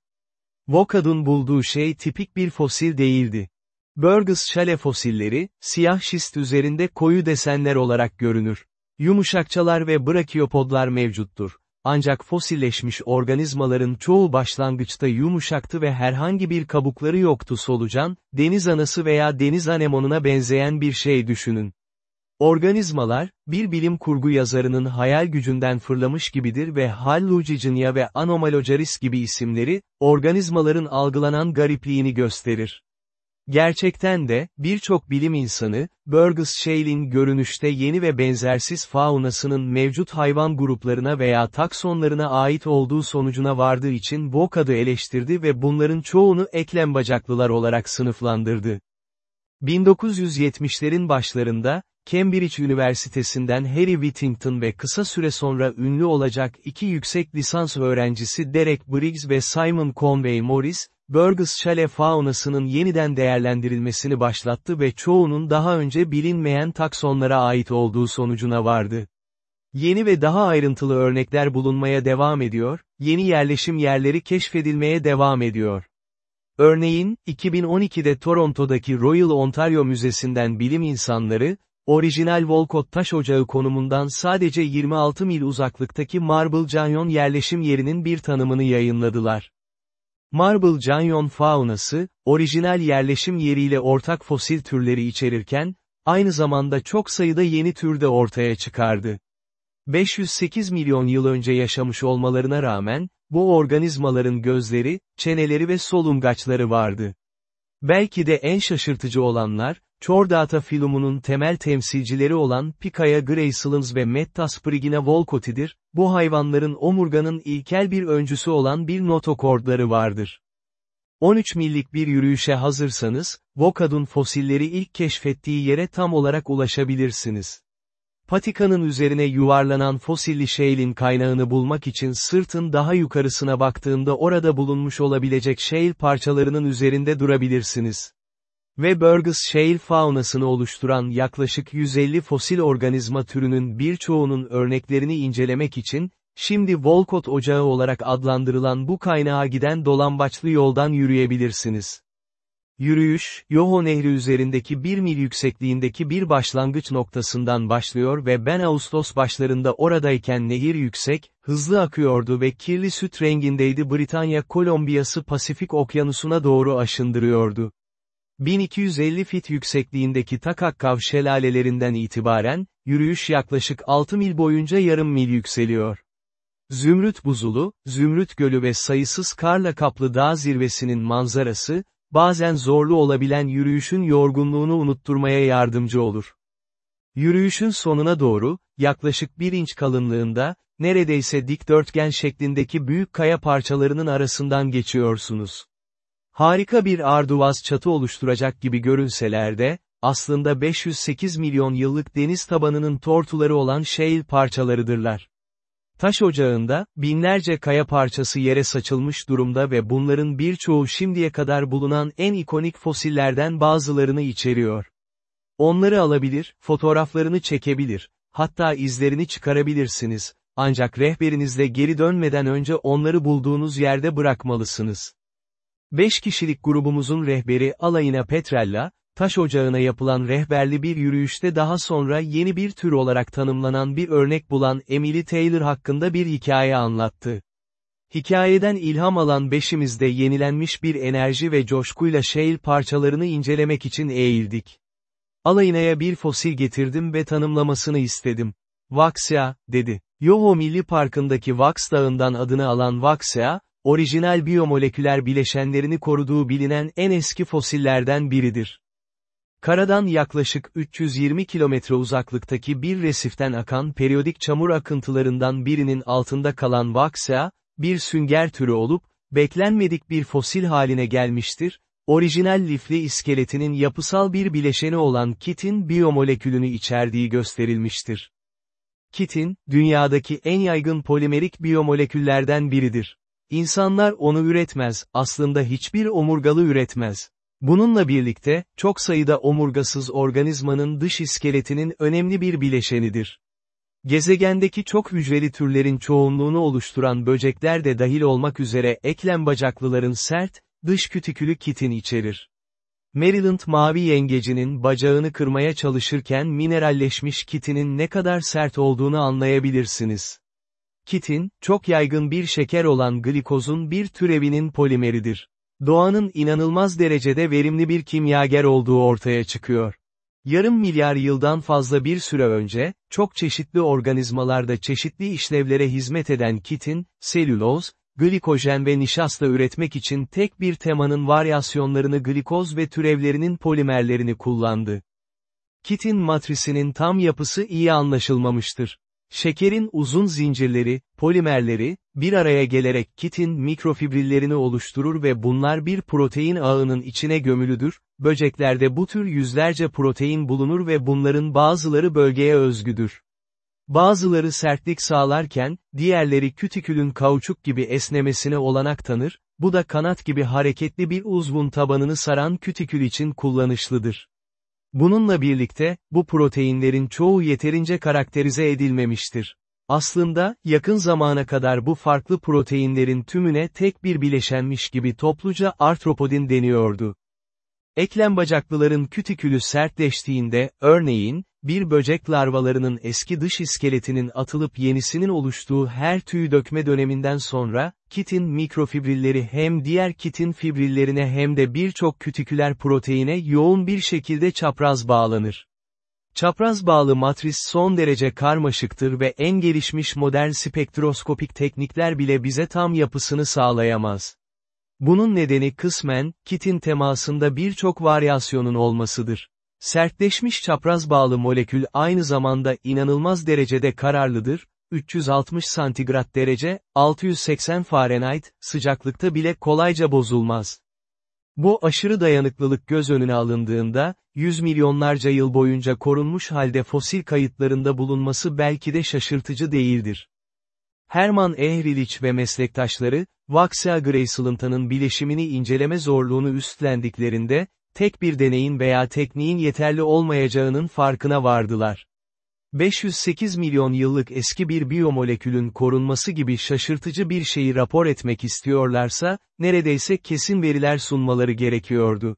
Bocad'un bulduğu şey tipik bir fosil değildi. Burgess şale fosilleri, siyah şist üzerinde koyu desenler olarak görünür. Yumuşakçalar ve brakiyopodlar mevcuttur. Ancak fosilleşmiş organizmaların çoğu başlangıçta yumuşaktı ve herhangi bir kabukları yoktu solucan, deniz anası veya deniz anemonuna benzeyen bir şey düşünün. Organizmalar, bir bilim kurgu yazarının hayal gücünden fırlamış gibidir ve Hallucigenia ve Anomalocaris gibi isimleri, organizmaların algılanan garipliğini gösterir. Gerçekten de, birçok bilim insanı, Burgess Shale'in görünüşte yeni ve benzersiz faunasının mevcut hayvan gruplarına veya taksonlarına ait olduğu sonucuna vardığı için Bocard'ı eleştirdi ve bunların çoğunu eklem bacaklılar olarak sınıflandırdı. 1970'lerin başlarında, Cambridge Üniversitesi'nden Harry Whittington ve kısa süre sonra ünlü olacak iki yüksek lisans öğrencisi Derek Briggs ve Simon Conway Morris, Burgess Shale faunasının yeniden değerlendirilmesini başlattı ve çoğunun daha önce bilinmeyen taksonlara ait olduğu sonucuna vardı. Yeni ve daha ayrıntılı örnekler bulunmaya devam ediyor, yeni yerleşim yerleri keşfedilmeye devam ediyor. Örneğin, 2012'de Toronto'daki Royal Ontario Müzesi'nden bilim insanları, orijinal Wolcott taş ocağı konumundan sadece 26 mil uzaklıktaki Marble Canyon yerleşim yerinin bir tanımını yayınladılar. Marble Canyon faunası, orijinal yerleşim yeriyle ortak fosil türleri içerirken, aynı zamanda çok sayıda yeni tür de ortaya çıkardı. 508 milyon yıl önce yaşamış olmalarına rağmen, bu organizmaların gözleri, çeneleri ve solungaçları vardı. Belki de en şaşırtıcı olanlar, Chordata filumunun temel temsilcileri olan Picaya gracilans ve Mettasprigina volcoti'dir, bu hayvanların omurganın ilkel bir öncüsü olan bir notokordları vardır. 13 millik bir yürüyüşe hazırsanız, Vokad'un fosilleri ilk keşfettiği yere tam olarak ulaşabilirsiniz. Patikanın üzerine yuvarlanan fosilli şeylin kaynağını bulmak için sırtın daha yukarısına baktığında orada bulunmuş olabilecek şeyl parçalarının üzerinde durabilirsiniz ve Burgess Shale faunasını oluşturan yaklaşık 150 fosil organizma türünün birçoğunun örneklerini incelemek için, şimdi Volcott Ocağı olarak adlandırılan bu kaynağa giden dolambaçlı yoldan yürüyebilirsiniz. Yürüyüş, Yoho Nehri üzerindeki 1 mil yüksekliğindeki bir başlangıç noktasından başlıyor ve ben Ağustos başlarında oradayken nehir yüksek, hızlı akıyordu ve kirli süt rengindeydi Britanya Kolombiyası Pasifik Okyanusu'na doğru aşındırıyordu. 1250 fit yüksekliğindeki Takakkav şelalelerinden itibaren, yürüyüş yaklaşık 6 mil boyunca yarım mil yükseliyor. Zümrüt buzulu, Zümrüt Gölü ve sayısız karla kaplı dağ zirvesinin manzarası, bazen zorlu olabilen yürüyüşün yorgunluğunu unutturmaya yardımcı olur. Yürüyüşün sonuna doğru, yaklaşık bir inç kalınlığında, neredeyse dikdörtgen şeklindeki büyük kaya parçalarının arasından geçiyorsunuz. Harika bir arduvaz çatı oluşturacak gibi görünseler de, aslında 508 milyon yıllık deniz tabanının tortuları olan shale parçalarıdırlar. Taş ocağında, binlerce kaya parçası yere saçılmış durumda ve bunların birçoğu şimdiye kadar bulunan en ikonik fosillerden bazılarını içeriyor. Onları alabilir, fotoğraflarını çekebilir, hatta izlerini çıkarabilirsiniz, ancak rehberinizle geri dönmeden önce onları bulduğunuz yerde bırakmalısınız. Beş kişilik grubumuzun rehberi Alayına Petrella, taş ocağına yapılan rehberli bir yürüyüşte daha sonra yeni bir tür olarak tanımlanan bir örnek bulan Emily Taylor hakkında bir hikaye anlattı. Hikayeden ilham alan beşimiz de yenilenmiş bir enerji ve coşkuyla shale parçalarını incelemek için eğildik. Alayınaya bir fosil getirdim ve tanımlamasını istedim. Vaxia, dedi. Yoho Milli Parkı'ndaki Vax Dağı'ndan adını alan Vaxia, orijinal biyomoleküler bileşenlerini koruduğu bilinen en eski fosillerden biridir. Karadan yaklaşık 320 kilometre uzaklıktaki bir resiften akan periyodik çamur akıntılarından birinin altında kalan Vaxia, bir sünger türü olup, beklenmedik bir fosil haline gelmiştir, orijinal lifli iskeletinin yapısal bir bileşeni olan kitin biyomolekülünü içerdiği gösterilmiştir. Kitin, dünyadaki en yaygın polimerik biyomoleküllerden biridir. İnsanlar onu üretmez, aslında hiçbir omurgalı üretmez. Bununla birlikte, çok sayıda omurgasız organizmanın dış iskeletinin önemli bir bileşenidir. Gezegendeki çok hücreli türlerin çoğunluğunu oluşturan böcekler de dahil olmak üzere eklem bacaklıların sert, dış kütükülü kitin içerir. Maryland mavi yengecinin bacağını kırmaya çalışırken mineralleşmiş kitinin ne kadar sert olduğunu anlayabilirsiniz. Kitin, çok yaygın bir şeker olan glikozun bir türevinin polimeridir. Doğanın inanılmaz derecede verimli bir kimyager olduğu ortaya çıkıyor. Yarım milyar yıldan fazla bir süre önce, çok çeşitli organizmalarda çeşitli işlevlere hizmet eden kitin, selüloz, glikojen ve nişasta üretmek için tek bir temanın varyasyonlarını glikoz ve türevlerinin polimerlerini kullandı. Kitin matrisinin tam yapısı iyi anlaşılmamıştır. Şekerin uzun zincirleri, polimerleri, bir araya gelerek kitin mikrofibrillerini oluşturur ve bunlar bir protein ağının içine gömülüdür, böceklerde bu tür yüzlerce protein bulunur ve bunların bazıları bölgeye özgüdür. Bazıları sertlik sağlarken, diğerleri kütikülün kauçuk gibi esnemesine olanak tanır, bu da kanat gibi hareketli bir uzvun tabanını saran kütikül için kullanışlıdır. Bununla birlikte, bu proteinlerin çoğu yeterince karakterize edilmemiştir. Aslında, yakın zamana kadar bu farklı proteinlerin tümüne tek bir bileşenmiş gibi topluca artropodin deniyordu. Eklem bacaklıların kütikülü sertleştiğinde, örneğin, bir böcek larvalarının eski dış iskeletinin atılıp yenisinin oluştuğu her tüy dökme döneminden sonra, kitin mikrofibrilleri hem diğer kitin fibrillerine hem de birçok kütiküler proteine yoğun bir şekilde çapraz bağlanır. Çapraz bağlı matris son derece karmaşıktır ve en gelişmiş modern spektroskopik teknikler bile bize tam yapısını sağlayamaz. Bunun nedeni kısmen, kitin temasında birçok varyasyonun olmasıdır. Sertleşmiş çapraz bağlı molekül aynı zamanda inanılmaz derecede kararlıdır, 360 santigrat derece, 680 Fahrenheit, sıcaklıkta bile kolayca bozulmaz. Bu aşırı dayanıklılık göz önüne alındığında, yüz milyonlarca yıl boyunca korunmuş halde fosil kayıtlarında bulunması belki de şaşırtıcı değildir. Herman Ehrlich ve meslektaşları, Vaxia Graceland'ın bileşimini inceleme zorluğunu üstlendiklerinde, tek bir deneyin veya tekniğin yeterli olmayacağının farkına vardılar. 508 milyon yıllık eski bir biyomolekülün korunması gibi şaşırtıcı bir şeyi rapor etmek istiyorlarsa, neredeyse kesin veriler sunmaları gerekiyordu.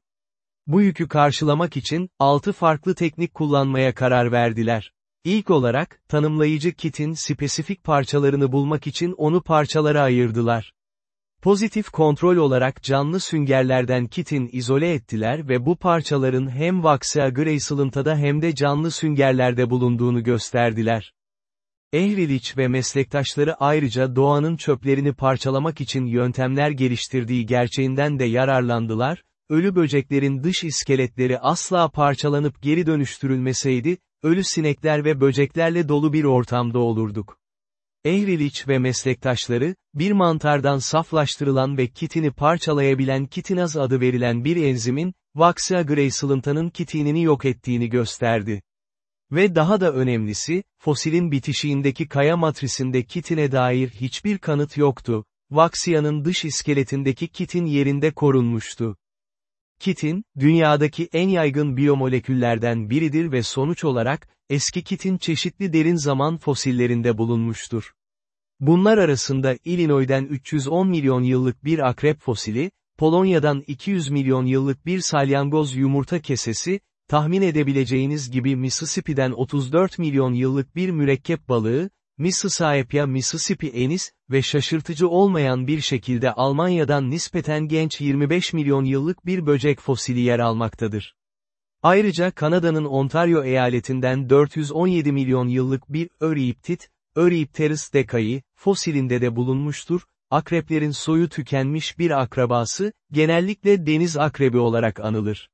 Bu yükü karşılamak için, 6 farklı teknik kullanmaya karar verdiler. İlk olarak, tanımlayıcı kitin spesifik parçalarını bulmak için onu parçalara ayırdılar. Pozitif kontrol olarak canlı süngerlerden kitin izole ettiler ve bu parçaların hem Vaxia Graceland'da hem de canlı süngerlerde bulunduğunu gösterdiler. Ehrlich ve meslektaşları ayrıca doğanın çöplerini parçalamak için yöntemler geliştirdiği gerçeğinden de yararlandılar, ölü böceklerin dış iskeletleri asla parçalanıp geri dönüştürülmeseydi, ölü sinekler ve böceklerle dolu bir ortamda olurduk. Ehrlich ve meslektaşları, bir mantardan saflaştırılan ve kitini parçalayabilen kitinaz adı verilen bir enzimin, Vaxia gracelanta'nın kitinini yok ettiğini gösterdi. Ve daha da önemlisi, fosilin bitişiğindeki kaya matrisinde kitine dair hiçbir kanıt yoktu, Vaxia'nın dış iskeletindeki kitin yerinde korunmuştu. Kitin, dünyadaki en yaygın biyomoleküllerden biridir ve sonuç olarak, eski kitin çeşitli derin zaman fosillerinde bulunmuştur. Bunlar arasında Illinois'den 310 milyon yıllık bir akrep fosili, Polonya'dan 200 milyon yıllık bir salyangoz yumurta kesesi, tahmin edebileceğiniz gibi Mississippi'den 34 milyon yıllık bir mürekkep balığı, Mississippi'ya Mississippi enis ve şaşırtıcı olmayan bir şekilde Almanya'dan nispeten genç 25 milyon yıllık bir böcek fosili yer almaktadır. Ayrıca Kanada'nın Ontario eyaletinden 417 milyon yıllık bir Euryptit, Eurypteris decai, fosilinde de bulunmuştur, akreplerin soyu tükenmiş bir akrabası, genellikle deniz akrebi olarak anılır.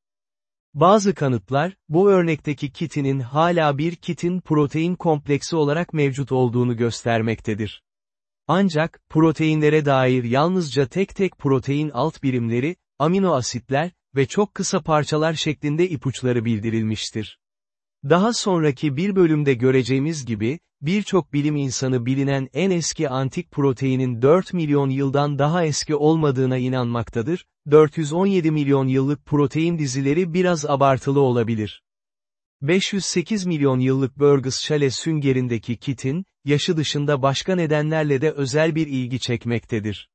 Bazı kanıtlar, bu örnekteki kitinin hala bir kitin protein kompleksi olarak mevcut olduğunu göstermektedir. Ancak, proteinlere dair yalnızca tek tek protein alt birimleri, amino asitler ve çok kısa parçalar şeklinde ipuçları bildirilmiştir. Daha sonraki bir bölümde göreceğimiz gibi, birçok bilim insanı bilinen en eski antik proteinin 4 milyon yıldan daha eski olmadığına inanmaktadır, 417 milyon yıllık protein dizileri biraz abartılı olabilir. 508 milyon yıllık Burgess Shale süngerindeki kitin, yaşı dışında başka nedenlerle de özel bir ilgi çekmektedir.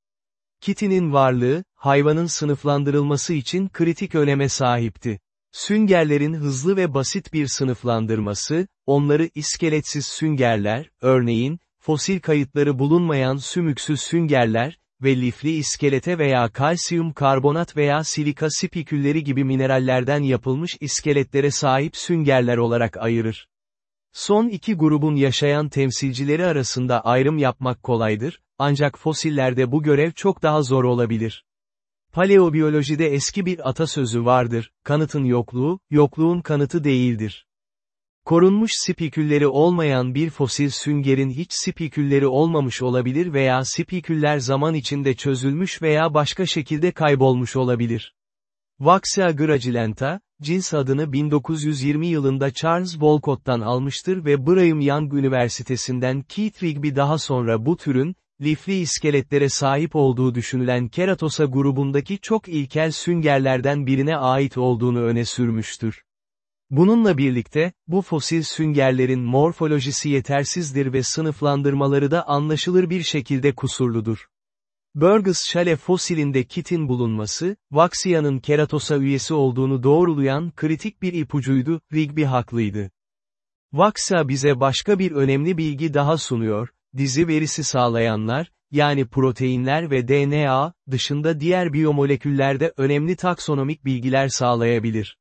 Kitinin varlığı, hayvanın sınıflandırılması için kritik öneme sahipti. Süngerlerin hızlı ve basit bir sınıflandırması, onları iskeletsiz süngerler, örneğin, fosil kayıtları bulunmayan sümüksüz süngerler, ve lifli iskelete veya kalsiyum karbonat veya silika spikülleri gibi minerallerden yapılmış iskeletlere sahip süngerler olarak ayırır. Son iki grubun yaşayan temsilcileri arasında ayrım yapmak kolaydır, ancak fosillerde bu görev çok daha zor olabilir. Paleobiyolojide eski bir atasözü vardır, kanıtın yokluğu, yokluğun kanıtı değildir. Korunmuş spikülleri olmayan bir fosil süngerin hiç spikülleri olmamış olabilir veya spiküller zaman içinde çözülmüş veya başka şekilde kaybolmuş olabilir. Vaxia gracilenta, cins adını 1920 yılında Charles Walcott'tan almıştır ve Brigham Young Üniversitesi'nden Keith Rigby daha sonra bu türün, lifli iskeletlere sahip olduğu düşünülen Keratosa grubundaki çok ilkel süngerlerden birine ait olduğunu öne sürmüştür. Bununla birlikte, bu fosil süngerlerin morfolojisi yetersizdir ve sınıflandırmaları da anlaşılır bir şekilde kusurludur. Burgess Shale fosilinde kitin bulunması, Vaxia'nın keratosa üyesi olduğunu doğrulayan kritik bir ipucuydu, Rigby haklıydı. Vaxia bize başka bir önemli bilgi daha sunuyor, dizi verisi sağlayanlar, yani proteinler ve DNA, dışında diğer biyomoleküllerde önemli taksonomik bilgiler sağlayabilir.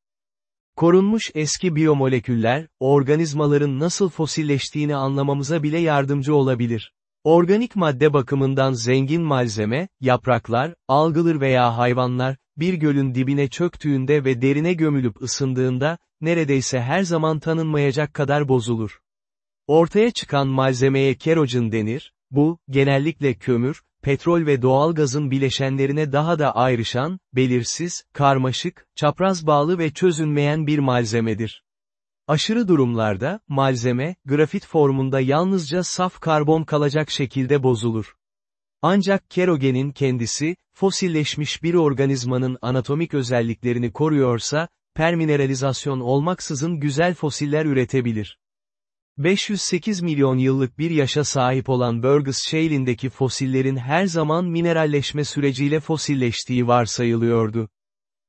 Korunmuş eski biyomoleküller, organizmaların nasıl fosilleştiğini anlamamıza bile yardımcı olabilir. Organik madde bakımından zengin malzeme, yapraklar, algılır veya hayvanlar, bir gölün dibine çöktüğünde ve derine gömülüp ısındığında, neredeyse her zaman tanınmayacak kadar bozulur. Ortaya çıkan malzemeye kerogen denir, bu, genellikle kömür, petrol ve doğalgazın bileşenlerine daha da ayrışan, belirsiz, karmaşık, çapraz bağlı ve çözünmeyen bir malzemedir. Aşırı durumlarda, malzeme, grafit formunda yalnızca saf karbon kalacak şekilde bozulur. Ancak kerogenin kendisi, fosilleşmiş bir organizmanın anatomik özelliklerini koruyorsa, permineralizasyon olmaksızın güzel fosiller üretebilir. 508 milyon yıllık bir yaşa sahip olan Burgess Shale'indeki fosillerin her zaman mineralleşme süreciyle fosilleştiği varsayılıyordu.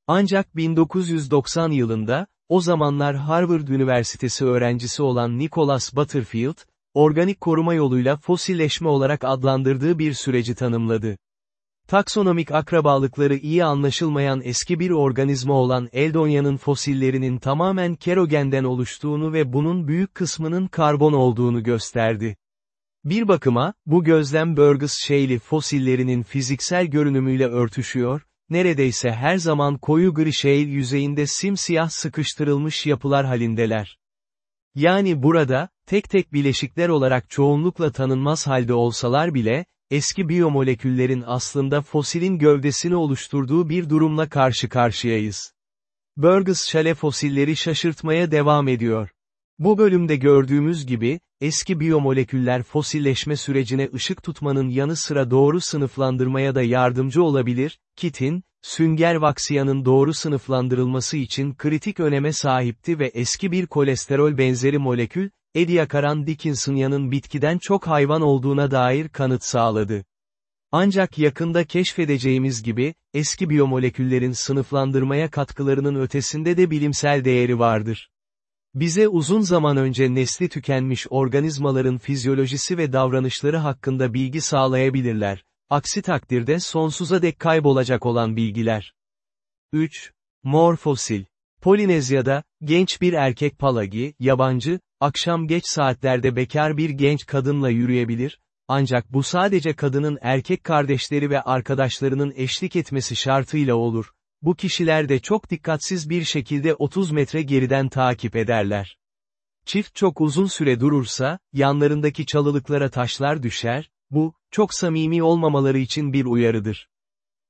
Ancak 1990 yılında, o zamanlar Harvard Üniversitesi öğrencisi olan Nicholas Butterfield, organik koruma yoluyla fosilleşme olarak adlandırdığı bir süreci tanımladı. Taksonomik akrabalıkları iyi anlaşılmayan eski bir organizma olan Eldonya'nın fosillerinin tamamen kerogenden oluştuğunu ve bunun büyük kısmının karbon olduğunu gösterdi. Bir bakıma, bu gözlem Burgess Shale fosillerinin fiziksel görünümüyle örtüşüyor, neredeyse her zaman koyu gri shale yüzeyinde simsiyah sıkıştırılmış yapılar halindeler. Yani burada, tek tek bileşikler olarak çoğunlukla tanınmaz halde olsalar bile, eski biyomoleküllerin aslında fosilin gövdesini oluşturduğu bir durumla karşı karşıyayız. Burgess Shale fosilleri şaşırtmaya devam ediyor. Bu bölümde gördüğümüz gibi, eski biyomoleküller fosilleşme sürecine ışık tutmanın yanı sıra doğru sınıflandırmaya da yardımcı olabilir, kitin, sünger vaksiyanın doğru sınıflandırılması için kritik öneme sahipti ve eski bir kolesterol benzeri molekül, Ediacaran Dickinsonian'ın bitkiden çok hayvan olduğuna dair kanıt sağladı. Ancak yakında keşfedeceğimiz gibi, eski biyomoleküllerin sınıflandırmaya katkılarının ötesinde de bilimsel değeri vardır. Bize uzun zaman önce nesli tükenmiş organizmaların fizyolojisi ve davranışları hakkında bilgi sağlayabilirler. Aksi takdirde sonsuza dek kaybolacak olan bilgiler. 3. Mor fosil. Polinezya'da, genç bir erkek palagi, yabancı, akşam geç saatlerde bekar bir genç kadınla yürüyebilir, ancak bu sadece kadının erkek kardeşleri ve arkadaşlarının eşlik etmesi şartıyla olur. Bu kişiler de çok dikkatsiz bir şekilde 30 metre geriden takip ederler. Çift çok uzun süre durursa, yanlarındaki çalılıklara taşlar düşer, bu, çok samimi olmamaları için bir uyarıdır.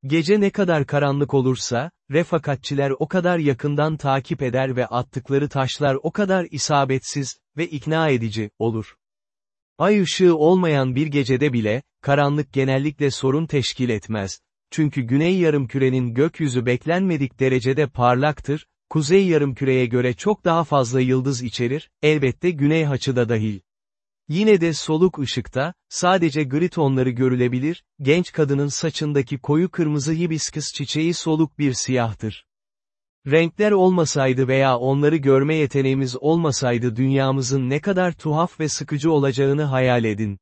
Gece ne kadar karanlık olursa, refakatçiler o kadar yakından takip eder ve attıkları taşlar o kadar isabetsiz ve ikna edici olur. Ay ışığı olmayan bir gecede bile, karanlık genellikle sorun teşkil etmez. Çünkü güney yarımkürenin gökyüzü beklenmedik derecede parlaktır, kuzey yarımküreye göre çok daha fazla yıldız içerir, elbette güney haçı da dahil. Yine de soluk ışıkta, sadece gri tonları görülebilir, genç kadının saçındaki koyu kırmızı hibisküs çiçeği soluk bir siyahtır. Renkler olmasaydı veya onları görme yeteneğimiz olmasaydı dünyamızın ne kadar tuhaf ve sıkıcı olacağını hayal edin.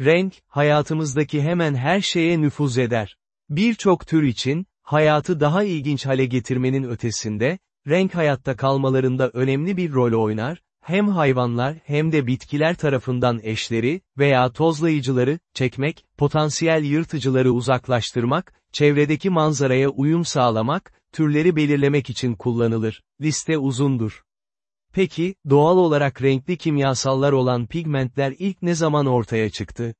Renk, hayatımızdaki hemen her şeye nüfuz eder. Birçok tür için, hayatı daha ilginç hale getirmenin ötesinde, renk hayatta kalmalarında önemli bir rol oynar, hem hayvanlar hem de bitkiler tarafından eşleri veya tozlayıcıları çekmek, potansiyel yırtıcıları uzaklaştırmak, çevredeki manzaraya uyum sağlamak, türleri belirlemek için kullanılır. Liste uzundur. Peki, doğal olarak renkli kimyasallar olan pigmentler ilk ne zaman ortaya çıktı?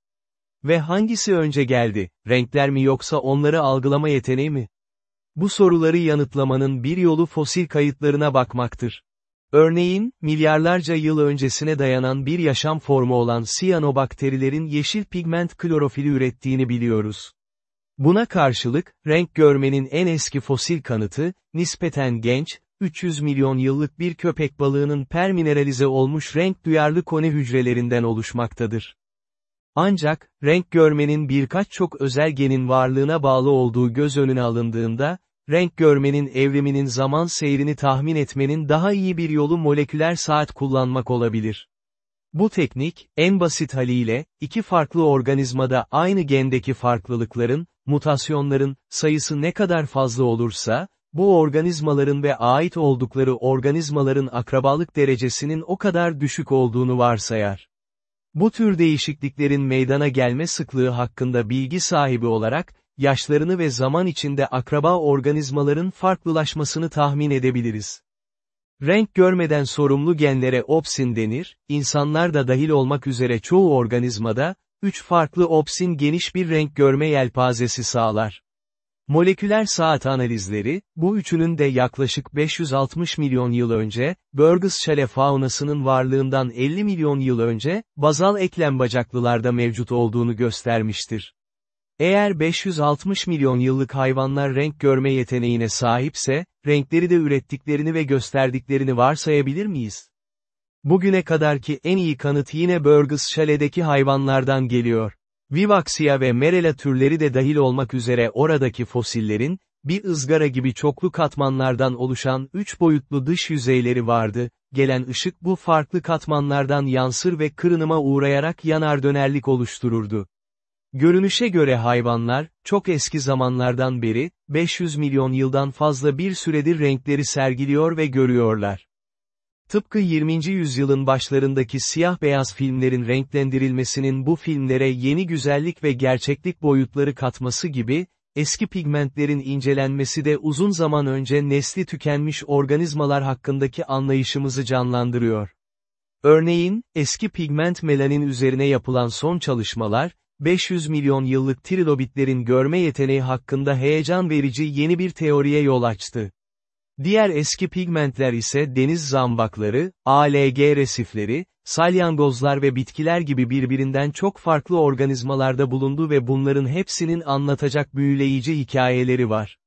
Ve hangisi önce geldi, renkler mi yoksa onları algılama yeteneği mi? Bu soruları yanıtlamanın bir yolu fosil kayıtlarına bakmaktır. Örneğin, milyarlarca yıl öncesine dayanan bir yaşam formu olan siyanobakterilerin yeşil pigment klorofili ürettiğini biliyoruz. Buna karşılık, renk görmenin en eski fosil kanıtı, nispeten genç, 300 milyon yıllık bir köpek balığının permineralize olmuş renk duyarlı koni hücrelerinden oluşmaktadır. Ancak, renk görmenin birkaç çok özel genin varlığına bağlı olduğu göz önüne alındığında, renk görmenin evriminin zaman seyrini tahmin etmenin daha iyi bir yolu moleküler saat kullanmak olabilir. Bu teknik, en basit haliyle, iki farklı organizmada aynı gendeki farklılıkların, mutasyonların, sayısı ne kadar fazla olursa, bu organizmaların ve ait oldukları organizmaların akrabalık derecesinin o kadar düşük olduğunu varsayar. Bu tür değişikliklerin meydana gelme sıklığı hakkında bilgi sahibi olarak, yaşlarını ve zaman içinde akraba organizmaların farklılaşmasını tahmin edebiliriz. Renk görmeden sorumlu genlere opsin denir, insanlar da dahil olmak üzere çoğu organizmada, üç farklı opsin geniş bir renk görme yelpazesi sağlar. Moleküler saat analizleri, bu üçünün de yaklaşık 560 milyon yıl önce, Burgess şale faunasının varlığından 50 milyon yıl önce, bazal eklem bacaklılarda mevcut olduğunu göstermiştir. Eğer 560 milyon yıllık hayvanlar renk görme yeteneğine sahipse, renkleri de ürettiklerini ve gösterdiklerini varsayabilir miyiz? Bugüne kadarki en iyi kanıt yine Burgess şaledeki hayvanlardan geliyor. Vivaxia ve Merela türleri de dahil olmak üzere oradaki fosillerin, bir ızgara gibi çoklu katmanlardan oluşan üç boyutlu dış yüzeyleri vardı, gelen ışık bu farklı katmanlardan yansır ve kırınıma uğrayarak yanar dönerlik oluştururdu. Görünüşe göre hayvanlar, çok eski zamanlardan beri, 500 milyon yıldan fazla bir süredir renkleri sergiliyor ve görüyorlar. Tıpkı 20. yüzyılın başlarındaki siyah-beyaz filmlerin renklendirilmesinin bu filmlere yeni güzellik ve gerçeklik boyutları katması gibi, eski pigmentlerin incelenmesi de uzun zaman önce nesli tükenmiş organizmalar hakkındaki anlayışımızı canlandırıyor. Örneğin, eski pigment melanin üzerine yapılan son çalışmalar, 500 milyon yıllık trilobitlerin görme yeteneği hakkında heyecan verici yeni bir teoriye yol açtı. Diğer eski pigmentler ise deniz zambakları, ALG resifleri, salyangozlar ve bitkiler gibi birbirinden çok farklı organizmalarda bulundu ve bunların hepsinin anlatacak büyüleyici hikayeleri var.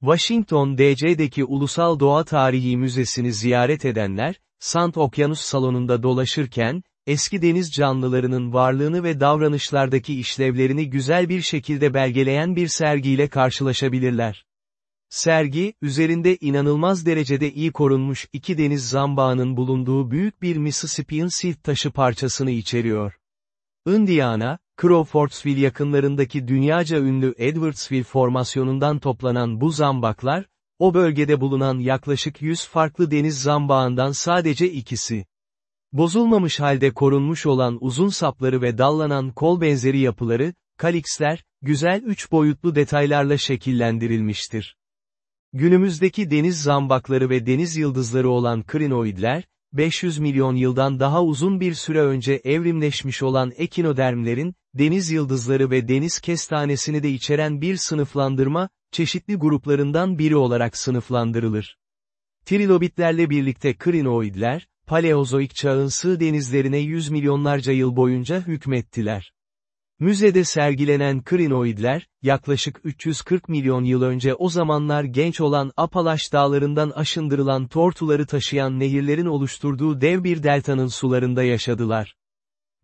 Washington DC'deki Ulusal Doğa Tarihi Müzesi'ni ziyaret edenler, Sant Okyanus salonunda dolaşırken, eski deniz canlılarının varlığını ve davranışlardaki işlevlerini güzel bir şekilde belgeleyen bir sergiyle karşılaşabilirler. Sergi, üzerinde inanılmaz derecede iyi korunmuş iki deniz zambağının bulunduğu büyük bir Mississippian silt taşı parçasını içeriyor. Indiana, Crawfordsville yakınlarındaki dünyaca ünlü Edwardsville formasyonundan toplanan bu zambaklar, o bölgede bulunan yaklaşık 100 farklı deniz zambağından sadece ikisi. Bozulmamış halde korunmuş olan uzun sapları ve dallanan kol benzeri yapıları, kaliksler, güzel üç boyutlu detaylarla şekillendirilmiştir. Günümüzdeki deniz zambakları ve deniz yıldızları olan krinoidler, 500 milyon yıldan daha uzun bir süre önce evrimleşmiş olan ekinodermlerin, deniz yıldızları ve deniz kestanesini de içeren bir sınıflandırma, çeşitli gruplarından biri olarak sınıflandırılır. Trilobitlerle birlikte krinoidler, Paleozoik çağın sığ denizlerine yüz milyonlarca yıl boyunca hükmettiler. Müzede sergilenen krinoidler, yaklaşık 340 milyon yıl önce o zamanlar genç olan Apalaş dağlarından aşındırılan tortuları taşıyan nehirlerin oluşturduğu dev bir deltanın sularında yaşadılar.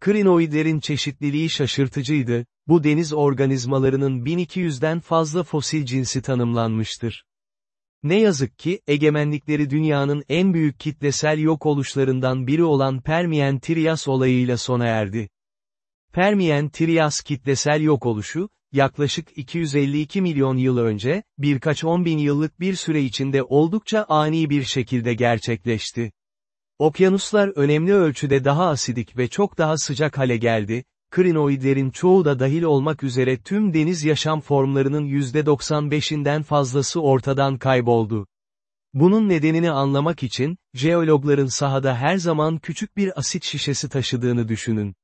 Krinoidlerin çeşitliliği şaşırtıcıydı, bu deniz organizmalarının 1200'den fazla fosil cinsi tanımlanmıştır. Ne yazık ki, egemenlikleri dünyanın en büyük kitlesel yok oluşlarından biri olan Permiyen-Trias olayıyla sona erdi. Permiyen-Trias kitlesel yok oluşu, yaklaşık 252 milyon yıl önce, birkaç on bin yıllık bir süre içinde oldukça ani bir şekilde gerçekleşti. Okyanuslar önemli ölçüde daha asidik ve çok daha sıcak hale geldi, krinoidlerin çoğu da dahil olmak üzere tüm deniz yaşam formlarının %95'inden fazlası ortadan kayboldu. Bunun nedenini anlamak için, jeologların sahada her zaman küçük bir asit şişesi taşıdığını düşünün.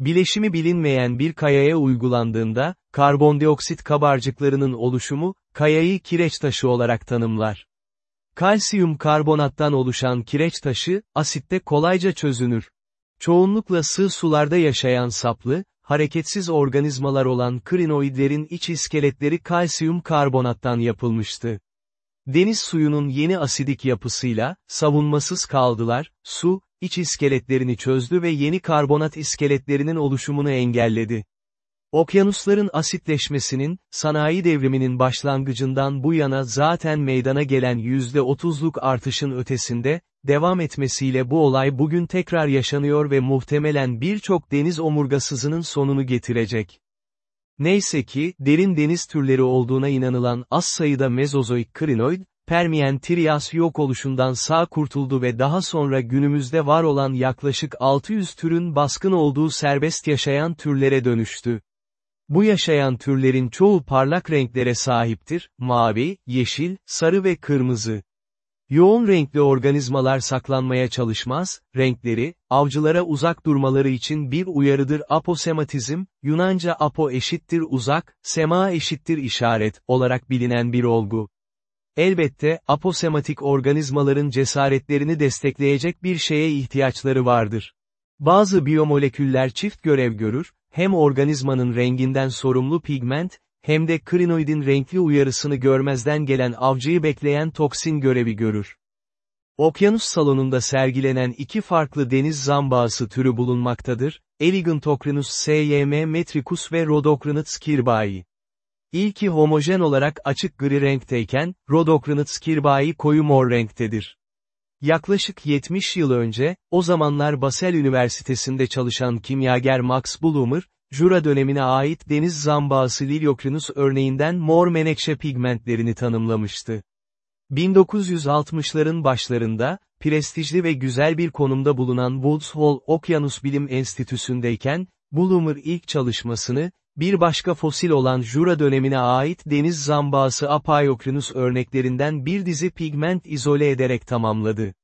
Bileşimi bilinmeyen bir kayaya uygulandığında, karbondioksit kabarcıklarının oluşumu, kayayı kireç taşı olarak tanımlar. Kalsiyum karbonattan oluşan kireç taşı, asitte kolayca çözünür. Çoğunlukla sığ sularda yaşayan saplı, hareketsiz organizmalar olan krinoidlerin iç iskeletleri kalsiyum karbonattan yapılmıştı. Deniz suyunun yeni asidik yapısıyla, savunmasız kaldılar, su, iç iskeletlerini çözdü ve yeni karbonat iskeletlerinin oluşumunu engelledi. Okyanusların asitleşmesinin, sanayi devriminin başlangıcından bu yana zaten meydana gelen %30'luk artışın ötesinde, devam etmesiyle bu olay bugün tekrar yaşanıyor ve muhtemelen birçok deniz omurgasızının sonunu getirecek. Neyse ki, derin deniz türleri olduğuna inanılan az sayıda mezozoik krinoid, Permiyen Trias yok oluşundan sağ kurtuldu ve daha sonra günümüzde var olan yaklaşık 600 türün baskın olduğu serbest yaşayan türlere dönüştü. Bu yaşayan türlerin çoğu parlak renklere sahiptir, mavi, yeşil, sarı ve kırmızı. Yoğun renkli organizmalar saklanmaya çalışmaz, renkleri, avcılara uzak durmaları için bir uyarıdır aposematizm, Yunanca apo eşittir uzak, sema eşittir işaret, olarak bilinen bir olgu. Elbette, aposematik organizmaların cesaretlerini destekleyecek bir şeye ihtiyaçları vardır. Bazı biyomoleküller çift görev görür, hem organizmanın renginden sorumlu pigment, hem de krinoidin renkli uyarısını görmezden gelen avcıyı bekleyen toksin görevi görür. Okyanus salonunda sergilenen iki farklı deniz zambağısı türü bulunmaktadır, Elegantocrinus sym metricus ve Rhodocrinus kirbai. İlki homojen olarak açık gri renkteyken, Rhodocrinus kirbai koyu mor renktedir. Yaklaşık 70 yıl önce, o zamanlar Basel Üniversitesi'nde çalışan kimyager Max Bloomer, Jura dönemine ait deniz zambağısı Liliocrinus örneğinden mor menekşe pigmentlerini tanımlamıştı. 1960'ların başlarında, prestijli ve güzel bir konumda bulunan Woods Hole Okyanus Bilim Enstitüsü'ndeyken, Bloomer ilk çalışmasını, bir başka fosil olan Jura dönemine ait deniz zambağısı Apaiocrinus örneklerinden bir dizi pigment izole ederek tamamladı.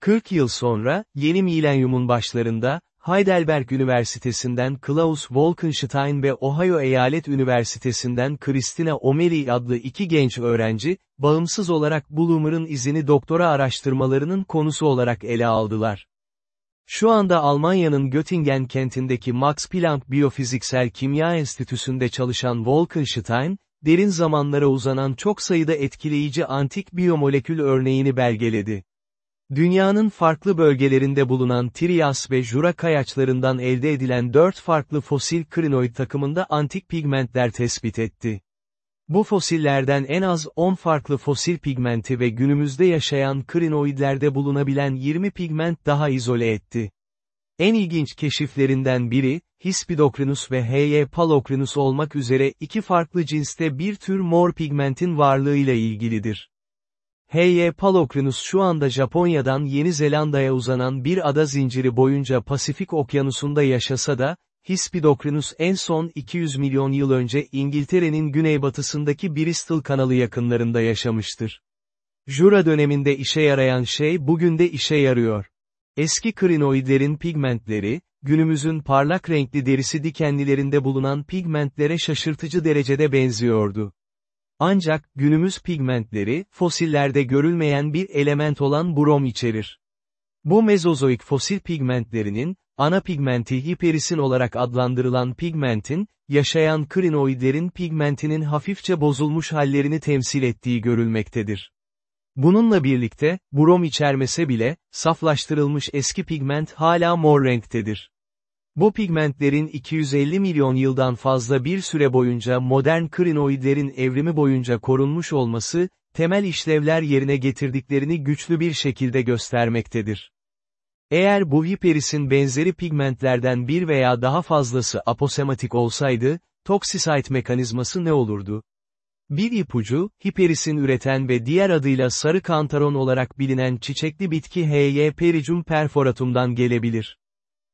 40 yıl sonra, yeni milenyumun başlarında, Heidelberg Üniversitesi'nden Klaus Wolkenstein ve Ohio Eyalet Üniversitesi'nden Christina O'Malley adlı iki genç öğrenci, bağımsız olarak Bloomer'ın izini doktora araştırmalarının konusu olarak ele aldılar. Şu anda Almanya'nın Göttingen kentindeki Max Planck Biyofiziksel Kimya Enstitüsü'nde çalışan Wolkenstein, derin zamanlara uzanan çok sayıda etkileyici antik biyomolekül örneğini belgeledi. Dünyanın farklı bölgelerinde bulunan Trias ve Jura kayaçlarından elde edilen dört farklı fosil krinoid takımında antik pigmentler tespit etti. Bu fosillerden en az 10 farklı fosil pigmenti ve günümüzde yaşayan krinoidlerde bulunabilen 20 pigment daha izole etti. En ilginç keşiflerinden biri, Hispidocrinus ve H.Y. palocrinus olmak üzere iki farklı cinste bir tür mor pigmentin varlığıyla ilgilidir. H.Y. palocrinus şu anda Japonya'dan Yeni Zelanda'ya uzanan bir ada zinciri boyunca Pasifik okyanusunda yaşasa da, Hispidocrinus en son 200 milyon yıl önce İngiltere'nin güneybatısındaki Bristol kanalı yakınlarında yaşamıştır. Jura döneminde işe yarayan şey bugün de işe yarıyor. Eski krinoidlerin pigmentleri, günümüzün parlak renkli derisi dikenlilerinde bulunan pigmentlere şaşırtıcı derecede benziyordu. Ancak, günümüz pigmentleri, fosillerde görülmeyen bir element olan brom içerir. Bu mezozoik fosil pigmentlerinin, ana pigmenti hiperisin olarak adlandırılan pigmentin, yaşayan krinoidlerin pigmentinin hafifçe bozulmuş hallerini temsil ettiği görülmektedir. Bununla birlikte, brom içermese bile, saflaştırılmış eski pigment hala mor renktedir. Bu pigmentlerin 250 milyon yıldan fazla bir süre boyunca modern krinoidlerin evrimi boyunca korunmuş olması, temel işlevler yerine getirdiklerini güçlü bir şekilde göstermektedir. Eğer bu hiperisin benzeri pigmentlerden bir veya daha fazlası aposematik olsaydı, toksisite mekanizması ne olurdu? Bir ipucu, hiperisin üreten ve diğer adıyla sarı kantaron olarak bilinen çiçekli bitki Hy pericum perforatum'dan gelebilir.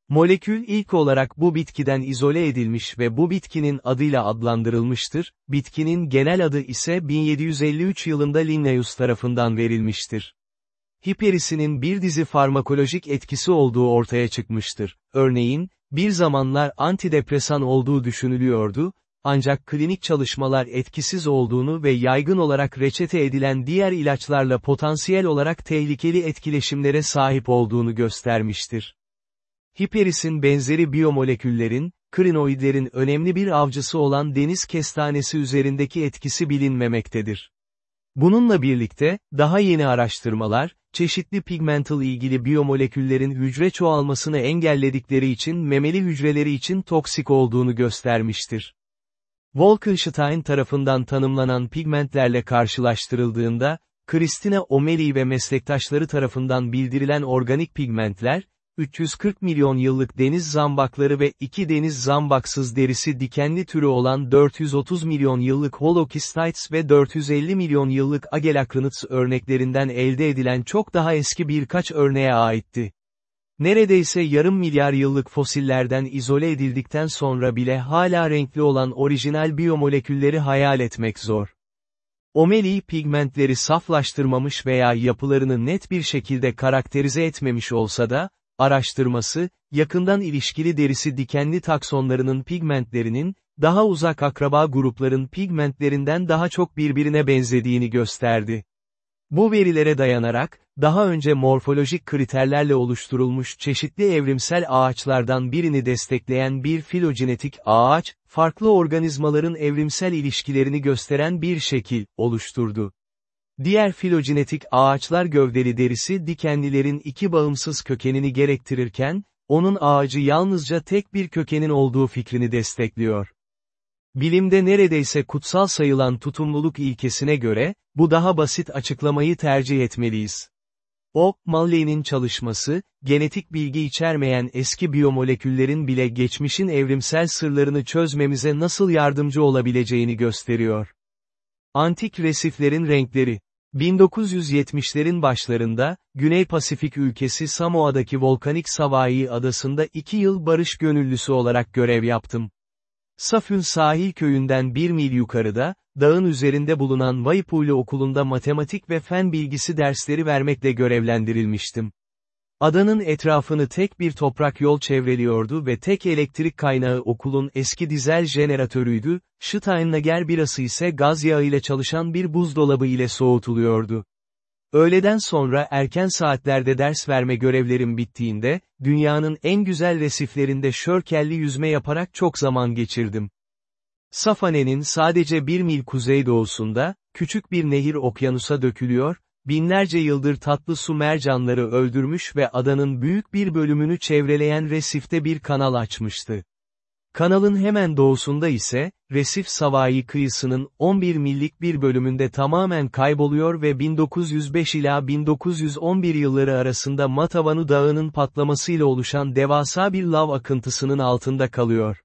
Molekül ilk olarak bu bitkiden izole edilmiş ve bu bitkinin adıyla adlandırılmıştır, bitkinin genel adı ise 1753 yılında Linnaeus tarafından verilmiştir. Hiperisinin bir dizi farmakolojik etkisi olduğu ortaya çıkmıştır. Örneğin, bir zamanlar antidepresan olduğu düşünülüyordu, ancak klinik çalışmalar etkisiz olduğunu ve yaygın olarak reçete edilen diğer ilaçlarla potansiyel olarak tehlikeli etkileşimlere sahip olduğunu göstermiştir. Hiperisin benzeri biyomoleküllerin, krinoidlerin önemli bir avcısı olan deniz kestanesi üzerindeki etkisi bilinmemektedir. Bununla birlikte, daha yeni araştırmalar, çeşitli pigmental ilgili biyomoleküllerin hücre çoğalmasını engelledikleri için memeli hücreleri için toksik olduğunu göstermiştir. Wolkenstein tarafından tanımlanan pigmentlerle karşılaştırıldığında, Christina O'Malley ve meslektaşları tarafından bildirilen organik pigmentler, 340 milyon yıllık deniz zambakları ve iki deniz zambaksız derisi dikenli türü olan 430 milyon yıllık Holokistites ve 450 milyon yıllık Agelacranids örneklerinden elde edilen çok daha eski birkaç örneğe aitti. Neredeyse yarım milyar yıllık fosillerden izole edildikten sonra bile hala renkli olan orijinal biyomolekülleri hayal etmek zor. Omeli pigmentleri saflaştırmamış veya yapılarını net bir şekilde karakterize etmemiş olsa da, araştırması, yakından ilişkili derisi dikenli taksonlarının pigmentlerinin, daha uzak akraba grupların pigmentlerinden daha çok birbirine benzediğini gösterdi. Bu verilere dayanarak, daha önce morfolojik kriterlerle oluşturulmuş çeşitli evrimsel ağaçlardan birini destekleyen bir filogenetik ağaç, farklı organizmaların evrimsel ilişkilerini gösteren bir şekil, oluşturdu. Diğer filogenetik ağaçlar gövdeli derisi dikenlilerin iki bağımsız kökenini gerektirirken, onun ağacı yalnızca tek bir kökenin olduğu fikrini destekliyor. Bilimde neredeyse kutsal sayılan tutumluluk ilkesine göre, bu daha basit açıklamayı tercih etmeliyiz. O, Malley'nin çalışması, genetik bilgi içermeyen eski biyomoleküllerin bile geçmişin evrimsel sırlarını çözmemize nasıl yardımcı olabileceğini gösteriyor. Antik resiflerin renkleri 1970'lerin başlarında, Güney Pasifik ülkesi Samoa'daki volkanik Savai'i adasında iki yıl barış gönüllüsü olarak görev yaptım. Safün sahil köyünden bir mil yukarıda, dağın üzerinde bulunan Vaipuli okulunda matematik ve fen bilgisi dersleri vermekle görevlendirilmiştim. Adanın etrafını tek bir toprak yol çevreliyordu ve tek elektrik kaynağı okulun eski dizel jeneratörüydü, Steinlager birası ise gaz yağı çalışan bir buzdolabı ile soğutuluyordu. Öğleden sonra erken saatlerde ders verme görevlerim bittiğinde, dünyanın en güzel resiflerinde şörkelli yüzme yaparak çok zaman geçirdim. Safane'nin sadece bir mil kuzeydoğusunda, küçük bir nehir okyanusa dökülüyor, binlerce yıldır tatlı su mercanları öldürmüş ve adanın büyük bir bölümünü çevreleyen resifte bir kanal açmıştı. Kanalın hemen doğusunda ise, Resif Savai kıyısının 11 millik bir bölümünde tamamen kayboluyor ve 1905 ila 1911 yılları arasında Matavanu Dağı'nın patlamasıyla oluşan devasa bir lav akıntısının altında kalıyor.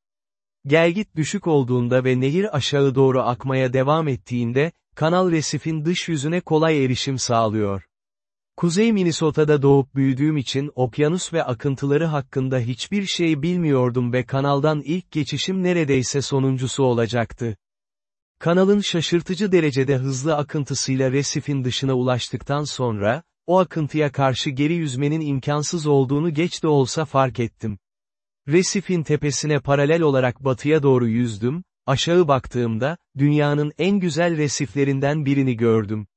Gelgit düşük olduğunda ve nehir aşağı doğru akmaya devam ettiğinde, kanal resifin dış yüzüne kolay erişim sağlıyor. Kuzey Minnesota'da doğup büyüdüğüm için okyanus ve akıntıları hakkında hiçbir şey bilmiyordum ve kanaldan ilk geçişim neredeyse sonuncusu olacaktı. Kanalın şaşırtıcı derecede hızlı akıntısıyla resifin dışına ulaştıktan sonra, o akıntıya karşı geri yüzmenin imkansız olduğunu geç de olsa fark ettim. Resifin tepesine paralel olarak batıya doğru yüzdüm, aşağı baktığımda, dünyanın en güzel resiflerinden birini gördüm.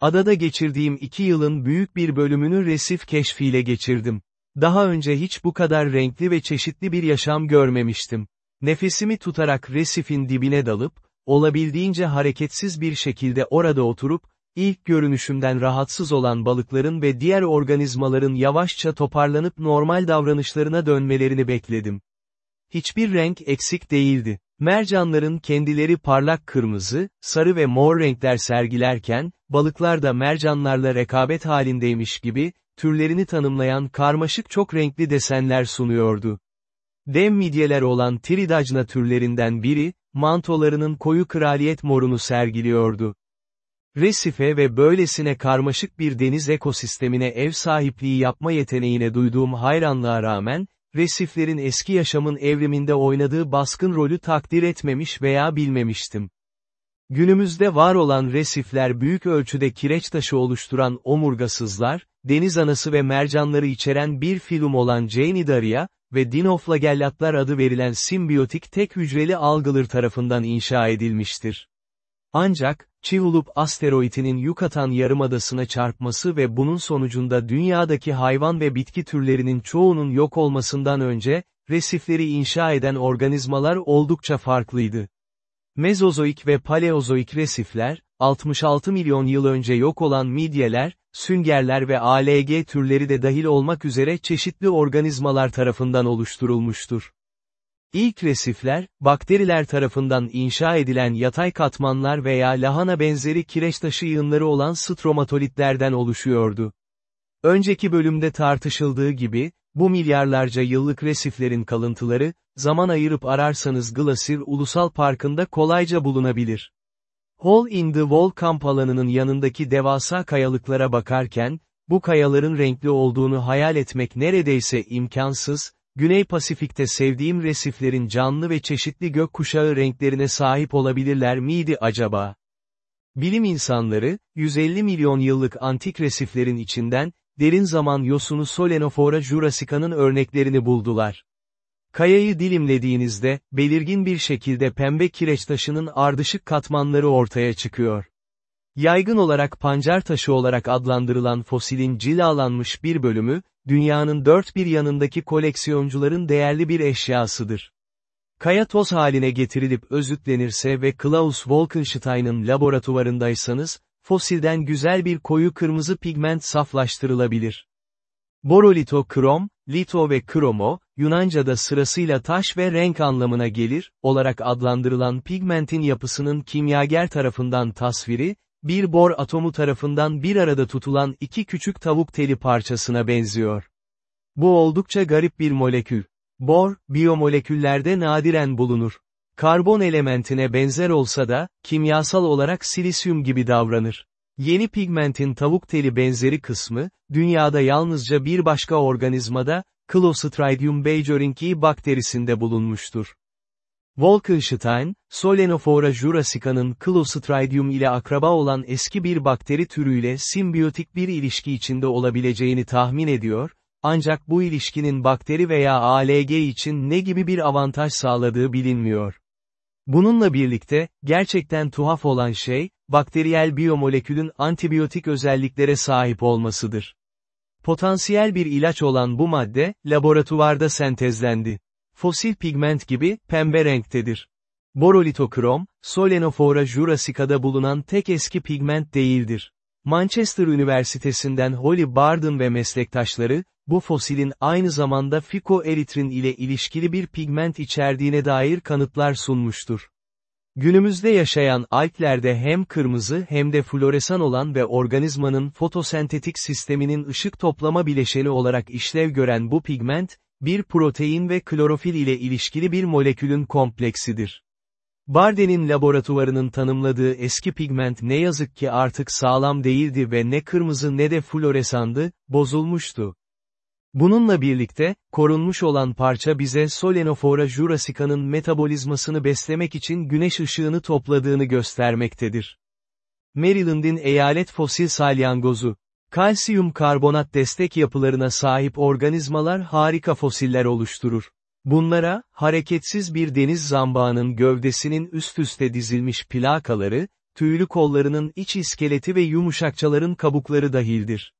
Adada geçirdiğim iki yılın büyük bir bölümünü resif keşfiyle geçirdim. Daha önce hiç bu kadar renkli ve çeşitli bir yaşam görmemiştim. Nefesimi tutarak resifin dibine dalıp, olabildiğince hareketsiz bir şekilde orada oturup, ilk görünüşümden rahatsız olan balıkların ve diğer organizmaların yavaşça toparlanıp normal davranışlarına dönmelerini bekledim. Hiçbir renk eksik değildi. Mercanların kendileri parlak kırmızı, sarı ve mor renkler sergilerken, balıklar da mercanlarla rekabet halindeymiş gibi, türlerini tanımlayan karmaşık çok renkli desenler sunuyordu. Dev midyeler olan Tridacna türlerinden biri, mantolarının koyu kraliyet morunu sergiliyordu. Resife ve böylesine karmaşık bir deniz ekosistemine ev sahipliği yapma yeteneğine duyduğum hayranlığa rağmen, resiflerin eski yaşamın evriminde oynadığı baskın rolü takdir etmemiş veya bilmemiştim. Günümüzde var olan resifler büyük ölçüde kireç taşı oluşturan omurgasızlar, deniz anası ve mercanları içeren bir film olan Canidaria ve dinoflagellatlar adı verilen simbiyotik tek hücreli algılır tarafından inşa edilmiştir. Ancak, Chivulup asteroitinin Yucatan yarımadasına çarpması ve bunun sonucunda dünyadaki hayvan ve bitki türlerinin çoğunun yok olmasından önce, resifleri inşa eden organizmalar oldukça farklıydı. Mezozoik ve Paleozoik resifler, 66 milyon yıl önce yok olan midyeler, süngerler ve ALG türleri de dahil olmak üzere çeşitli organizmalar tarafından oluşturulmuştur. İlk resifler, bakteriler tarafından inşa edilen yatay katmanlar veya lahana benzeri kireç taşı yığınları olan stromatolitlerden oluşuyordu. Önceki bölümde tartışıldığı gibi, bu milyarlarca yıllık resiflerin kalıntıları, zaman ayırıp ararsanız Glacier Ulusal Parkı'nda kolayca bulunabilir. Hole in the Wall kamp alanının yanındaki devasa kayalıklara bakarken, bu kayaların renkli olduğunu hayal etmek neredeyse imkansız, Güney Pasifik'te sevdiğim resiflerin canlı ve çeşitli gökkuşağı renklerine sahip olabilirler miydi acaba? Bilim insanları, 150 milyon yıllık antik resiflerin içinden, derin zaman yosunu Solenofora jurassica'nın örneklerini buldular. Kayayı dilimlediğinizde, belirgin bir şekilde pembe kireç taşının ardışık katmanları ortaya çıkıyor. Yaygın olarak pancar taşı olarak adlandırılan fosilin cilalanmış bir bölümü, dünyanın dört bir yanındaki koleksiyoncuların değerli bir eşyasıdır. Kaya toz haline getirilip özütlenirse ve Klaus Wolkenstein'ın laboratuvarındaysanız, fosilden güzel bir koyu kırmızı pigment saflaştırılabilir. Borolito krom, lito ve kromo, Yunanca'da sırasıyla taş ve renk anlamına gelir, olarak adlandırılan pigmentin yapısının kimyager tarafından tasviri, bir bor atomu tarafından bir arada tutulan iki küçük tavuk teli parçasına benziyor. Bu oldukça garip bir molekül. Bor, biyomoleküllerde nadiren bulunur. Karbon elementine benzer olsa da, kimyasal olarak silisyum gibi davranır. Yeni pigmentin tavuk teli benzeri kısmı, dünyada yalnızca bir başka organizmada, Clostridium beigeringii bakterisinde bulunmuştur. Wolkenstein, Solenophora jurassica'nın Clostridium ile akraba olan eski bir bakteri türüyle simbiyotik bir ilişki içinde olabileceğini tahmin ediyor, ancak bu ilişkinin bakteri veya ALG için ne gibi bir avantaj sağladığı bilinmiyor. Bununla birlikte, gerçekten tuhaf olan şey, bakteriyel biyomolekülün antibiyotik özelliklere sahip olmasıdır. Potansiyel bir ilaç olan bu madde, laboratuvarda sentezlendi. Fosil pigment gibi, pembe renktedir. Borolitokrom, Solenophora jurassica'da bulunan tek eski pigment değildir. Manchester Üniversitesi'nden Holly Barden ve meslektaşları, bu fosilin aynı zamanda fikoeritrin ile ilişkili bir pigment içerdiğine dair kanıtlar sunmuştur. Günümüzde yaşayan alplerde hem kırmızı hem de floresan olan ve organizmanın fotosentetik sisteminin ışık toplama bileşeni olarak işlev gören bu pigment, bir protein ve klorofil ile ilişkili bir molekülün kompleksidir. Barden'in laboratuvarının tanımladığı eski pigment ne yazık ki artık sağlam değildi ve ne kırmızı ne de floresandı, bozulmuştu. Bununla birlikte, korunmuş olan parça bize Solenophora jurassica'nın metabolizmasını beslemek için güneş ışığını topladığını göstermektedir. Maryland'in eyalet fosil salyangozu. Kalsiyum karbonat destek yapılarına sahip organizmalar harika fosiller oluşturur. Bunlara, hareketsiz bir deniz zambağının gövdesinin üst üste dizilmiş plakaları, tüylü kollarının iç iskeleti ve yumuşakçaların kabukları dahildir.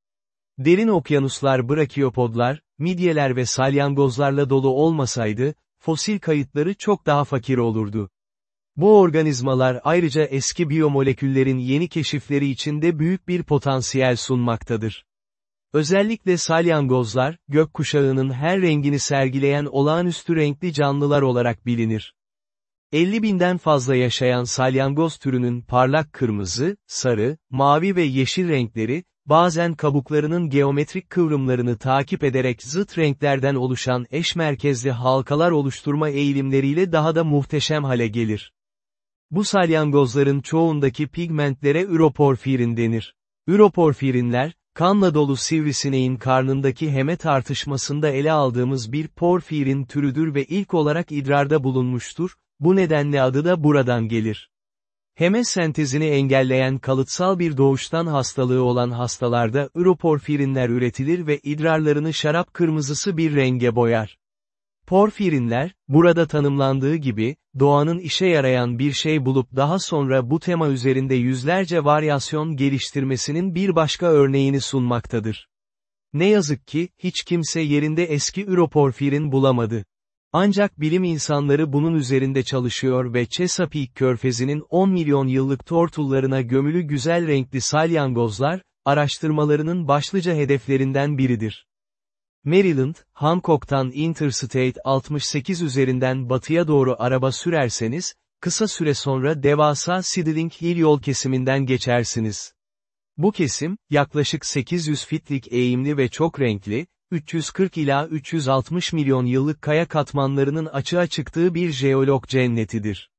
Derin okyanuslar brakiyopodlar, midyeler ve salyangozlarla dolu olmasaydı, fosil kayıtları çok daha fakir olurdu. Bu organizmalar ayrıca eski biyomoleküllerin yeni keşifleri içinde büyük bir potansiyel sunmaktadır. Özellikle salyangozlar, gökkuşağının her rengini sergileyen olağanüstü renkli canlılar olarak bilinir. 50 binden fazla yaşayan salyangoz türünün parlak kırmızı, sarı, mavi ve yeşil renkleri, bazen kabuklarının geometrik kıvrımlarını takip ederek zıt renklerden oluşan eş merkezli halkalar oluşturma eğilimleriyle daha da muhteşem hale gelir. Bu salyangozların çoğundaki pigmentlere üroporfirin denir. Üroporfirinler, kanla dolu sivrisineğin karnındaki heme tartışmasında ele aldığımız bir porfirin türüdür ve ilk olarak idrarda bulunmuştur, bu nedenle adı da buradan gelir. Heme sentezini engelleyen kalıtsal bir doğuştan hastalığı olan hastalarda üroporfirinler üretilir ve idrarlarını şarap kırmızısı bir renge boyar. Porfirinler, burada tanımlandığı gibi, doğanın işe yarayan bir şey bulup daha sonra bu tema üzerinde yüzlerce varyasyon geliştirmesinin bir başka örneğini sunmaktadır. Ne yazık ki, hiç kimse yerinde eski üroporfirin bulamadı. Ancak bilim insanları bunun üzerinde çalışıyor ve Chesapeake körfezinin 10 milyon yıllık tortullarına gömülü güzel renkli salyangozlar, araştırmalarının başlıca hedeflerinden biridir. Maryland, Hancock'tan Interstate 68 üzerinden batıya doğru araba sürerseniz, kısa süre sonra devasa Sidling Hill yol kesiminden geçersiniz. Bu kesim, yaklaşık 800 fitlik eğimli ve çok renkli, 340 ila 360 milyon yıllık kaya katmanlarının açığa çıktığı bir jeolog cennetidir.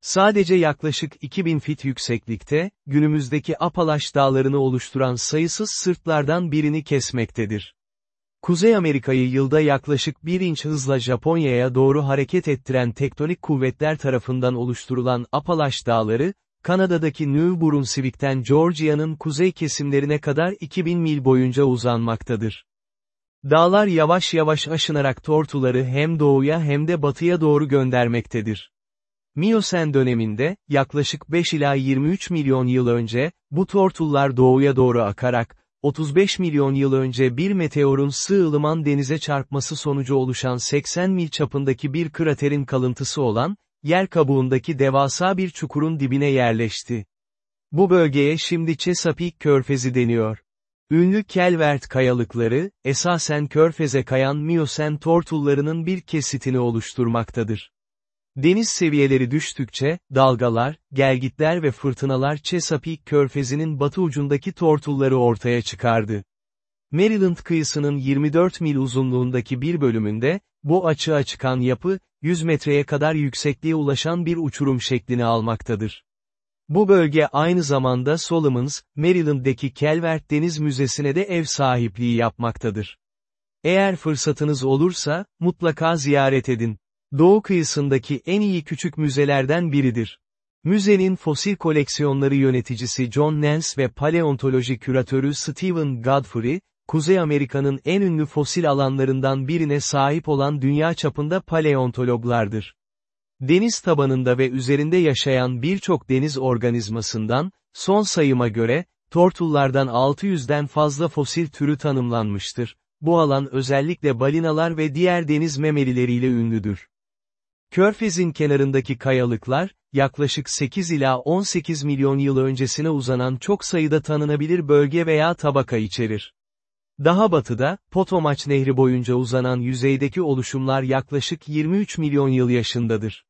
Sadece yaklaşık 2000 fit yükseklikte, günümüzdeki Apalaş dağlarını oluşturan sayısız sırtlardan birini kesmektedir. Kuzey Amerika'yı yılda yaklaşık 1 inç hızla Japonya'ya doğru hareket ettiren tektonik kuvvetler tarafından oluşturulan Apalaş Dağları, Kanada'daki New Brunswick'ten Georgia'nın kuzey kesimlerine kadar 2000 mil boyunca uzanmaktadır. Dağlar yavaş yavaş aşınarak tortuları hem doğuya hem de batıya doğru göndermektedir. Miyosen döneminde, yaklaşık 5 ila 23 milyon yıl önce, bu tortullar doğuya doğru akarak, 35 milyon yıl önce bir meteorun sığ ılıman denize çarpması sonucu oluşan 80 mil çapındaki bir kraterin kalıntısı olan, yer kabuğundaki devasa bir çukurun dibine yerleşti. Bu bölgeye şimdi Chesapeake Körfezi deniyor. Ünlü Kelvert kayalıkları, esasen körfeze kayan Miyosen tortullarının bir kesitini oluşturmaktadır. Deniz seviyeleri düştükçe, dalgalar, gelgitler ve fırtınalar Chesapeake körfezinin batı ucundaki tortulları ortaya çıkardı. Maryland kıyısının 24 mil uzunluğundaki bir bölümünde, bu açığa çıkan yapı, 100 metreye kadar yüksekliğe ulaşan bir uçurum şeklini almaktadır. Bu bölge aynı zamanda Solomons, Maryland'deki Calvert Deniz Müzesi'ne de ev sahipliği yapmaktadır. Eğer fırsatınız olursa, mutlaka ziyaret edin. Doğu kıyısındaki en iyi küçük müzelerden biridir. Müzenin fosil koleksiyonları yöneticisi John Nance ve paleontoloji küratörü Stephen Godfrey, Kuzey Amerika'nın en ünlü fosil alanlarından birine sahip olan dünya çapında paleontologlardır. Deniz tabanında ve üzerinde yaşayan birçok deniz organizmasından, son sayıma göre, tortullardan 600'den fazla fosil türü tanımlanmıştır. Bu alan özellikle balinalar ve diğer deniz memelileriyle ünlüdür. Körfez'in kenarındaki kayalıklar, yaklaşık 8 ila 18 milyon yıl öncesine uzanan çok sayıda tanınabilir bölge veya tabaka içerir. Daha batıda, Potomac Nehri boyunca uzanan yüzeydeki oluşumlar yaklaşık 23 milyon yıl yaşındadır.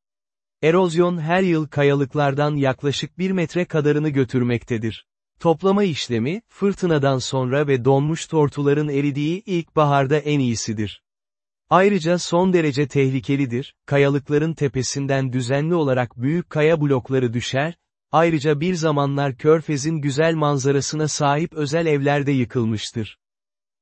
Erozyon her yıl kayalıklardan yaklaşık 1 metre kadarını götürmektedir. Toplama işlemi, fırtınadan sonra ve donmuş tortuların eridiği ilkbaharda en iyisidir. Ayrıca son derece tehlikelidir, kayalıkların tepesinden düzenli olarak büyük kaya blokları düşer, ayrıca bir zamanlar körfezin güzel manzarasına sahip özel evlerde yıkılmıştır.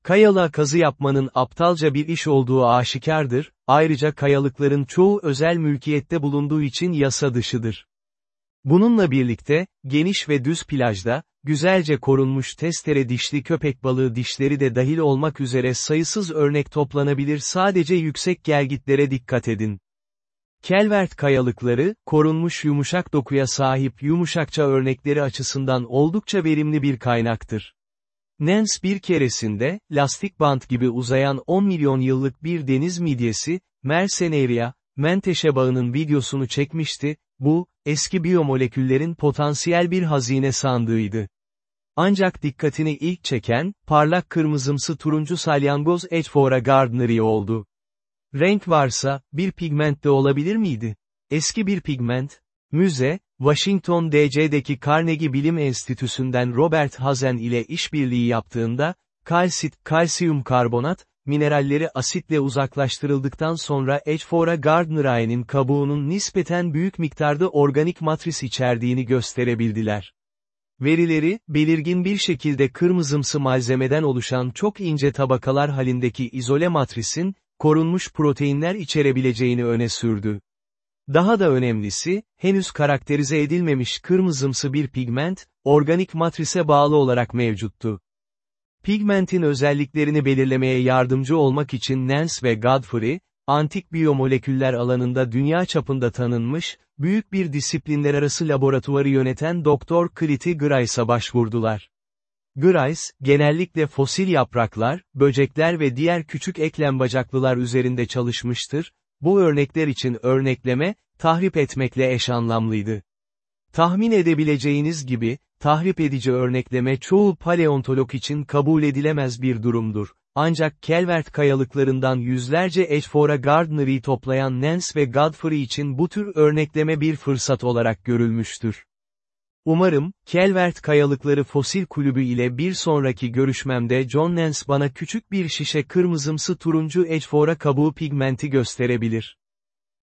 Kayalığa kazı yapmanın aptalca bir iş olduğu aşikardır, ayrıca kayalıkların çoğu özel mülkiyette bulunduğu için yasa dışıdır. Bununla birlikte, geniş ve düz plajda, güzelce korunmuş testere dişli köpek balığı dişleri de dahil olmak üzere sayısız örnek toplanabilir sadece yüksek gelgitlere dikkat edin. Kelvert kayalıkları, korunmuş yumuşak dokuya sahip yumuşakça örnekleri açısından oldukça verimli bir kaynaktır. Nance bir keresinde, lastik bant gibi uzayan 10 milyon yıllık bir deniz midyesi, Mercenaria, Menteşe bağının videosunu çekmişti, bu, eski biyomoleküllerin potansiyel bir hazine sandığıydı. Ancak dikkatini ilk çeken, parlak kırmızımsı turuncu salyangoz Edgephora gardneri oldu. Renk varsa, bir pigment de olabilir miydi? Eski bir pigment, müze, Washington DC'deki Carnegie Bilim Enstitüsü'nden Robert Hazen ile işbirliği yaptığında, kalsit, kalsiyum karbonat, mineralleri asitle uzaklaştırıldıktan sonra Edgephora gardneri'nin kabuğunun nispeten büyük miktarda organik matris içerdiğini gösterebildiler. Verileri, belirgin bir şekilde kırmızımsı malzemeden oluşan çok ince tabakalar halindeki izole matrisin, korunmuş proteinler içerebileceğini öne sürdü. Daha da önemlisi, henüz karakterize edilmemiş kırmızımsı bir pigment, organik matrise bağlı olarak mevcuttu. Pigmentin özelliklerini belirlemeye yardımcı olmak için Nance ve Godfrey, antik biyomoleküller alanında dünya çapında tanınmış, büyük bir disiplinler arası laboratuvarı yöneten Dr. Cliti Grice'a başvurdular. Grice, genellikle fosil yapraklar, böcekler ve diğer küçük eklem bacaklılar üzerinde çalışmıştır, bu örnekler için örnekleme, tahrip etmekle eş anlamlıydı. Tahmin edebileceğiniz gibi, tahrip edici örnekleme çoğu paleontolog için kabul edilemez bir durumdur. Ancak Kelvert kayalıklarından yüzlerce Edgephora Gardner'i toplayan Nance ve Godfrey için bu tür örnekleme bir fırsat olarak görülmüştür. Umarım, Kelvert Kayalıkları Fosil Kulübü ile bir sonraki görüşmemde John Nance bana küçük bir şişe kırmızımsı turuncu Edgephora kabuğu pigmenti gösterebilir.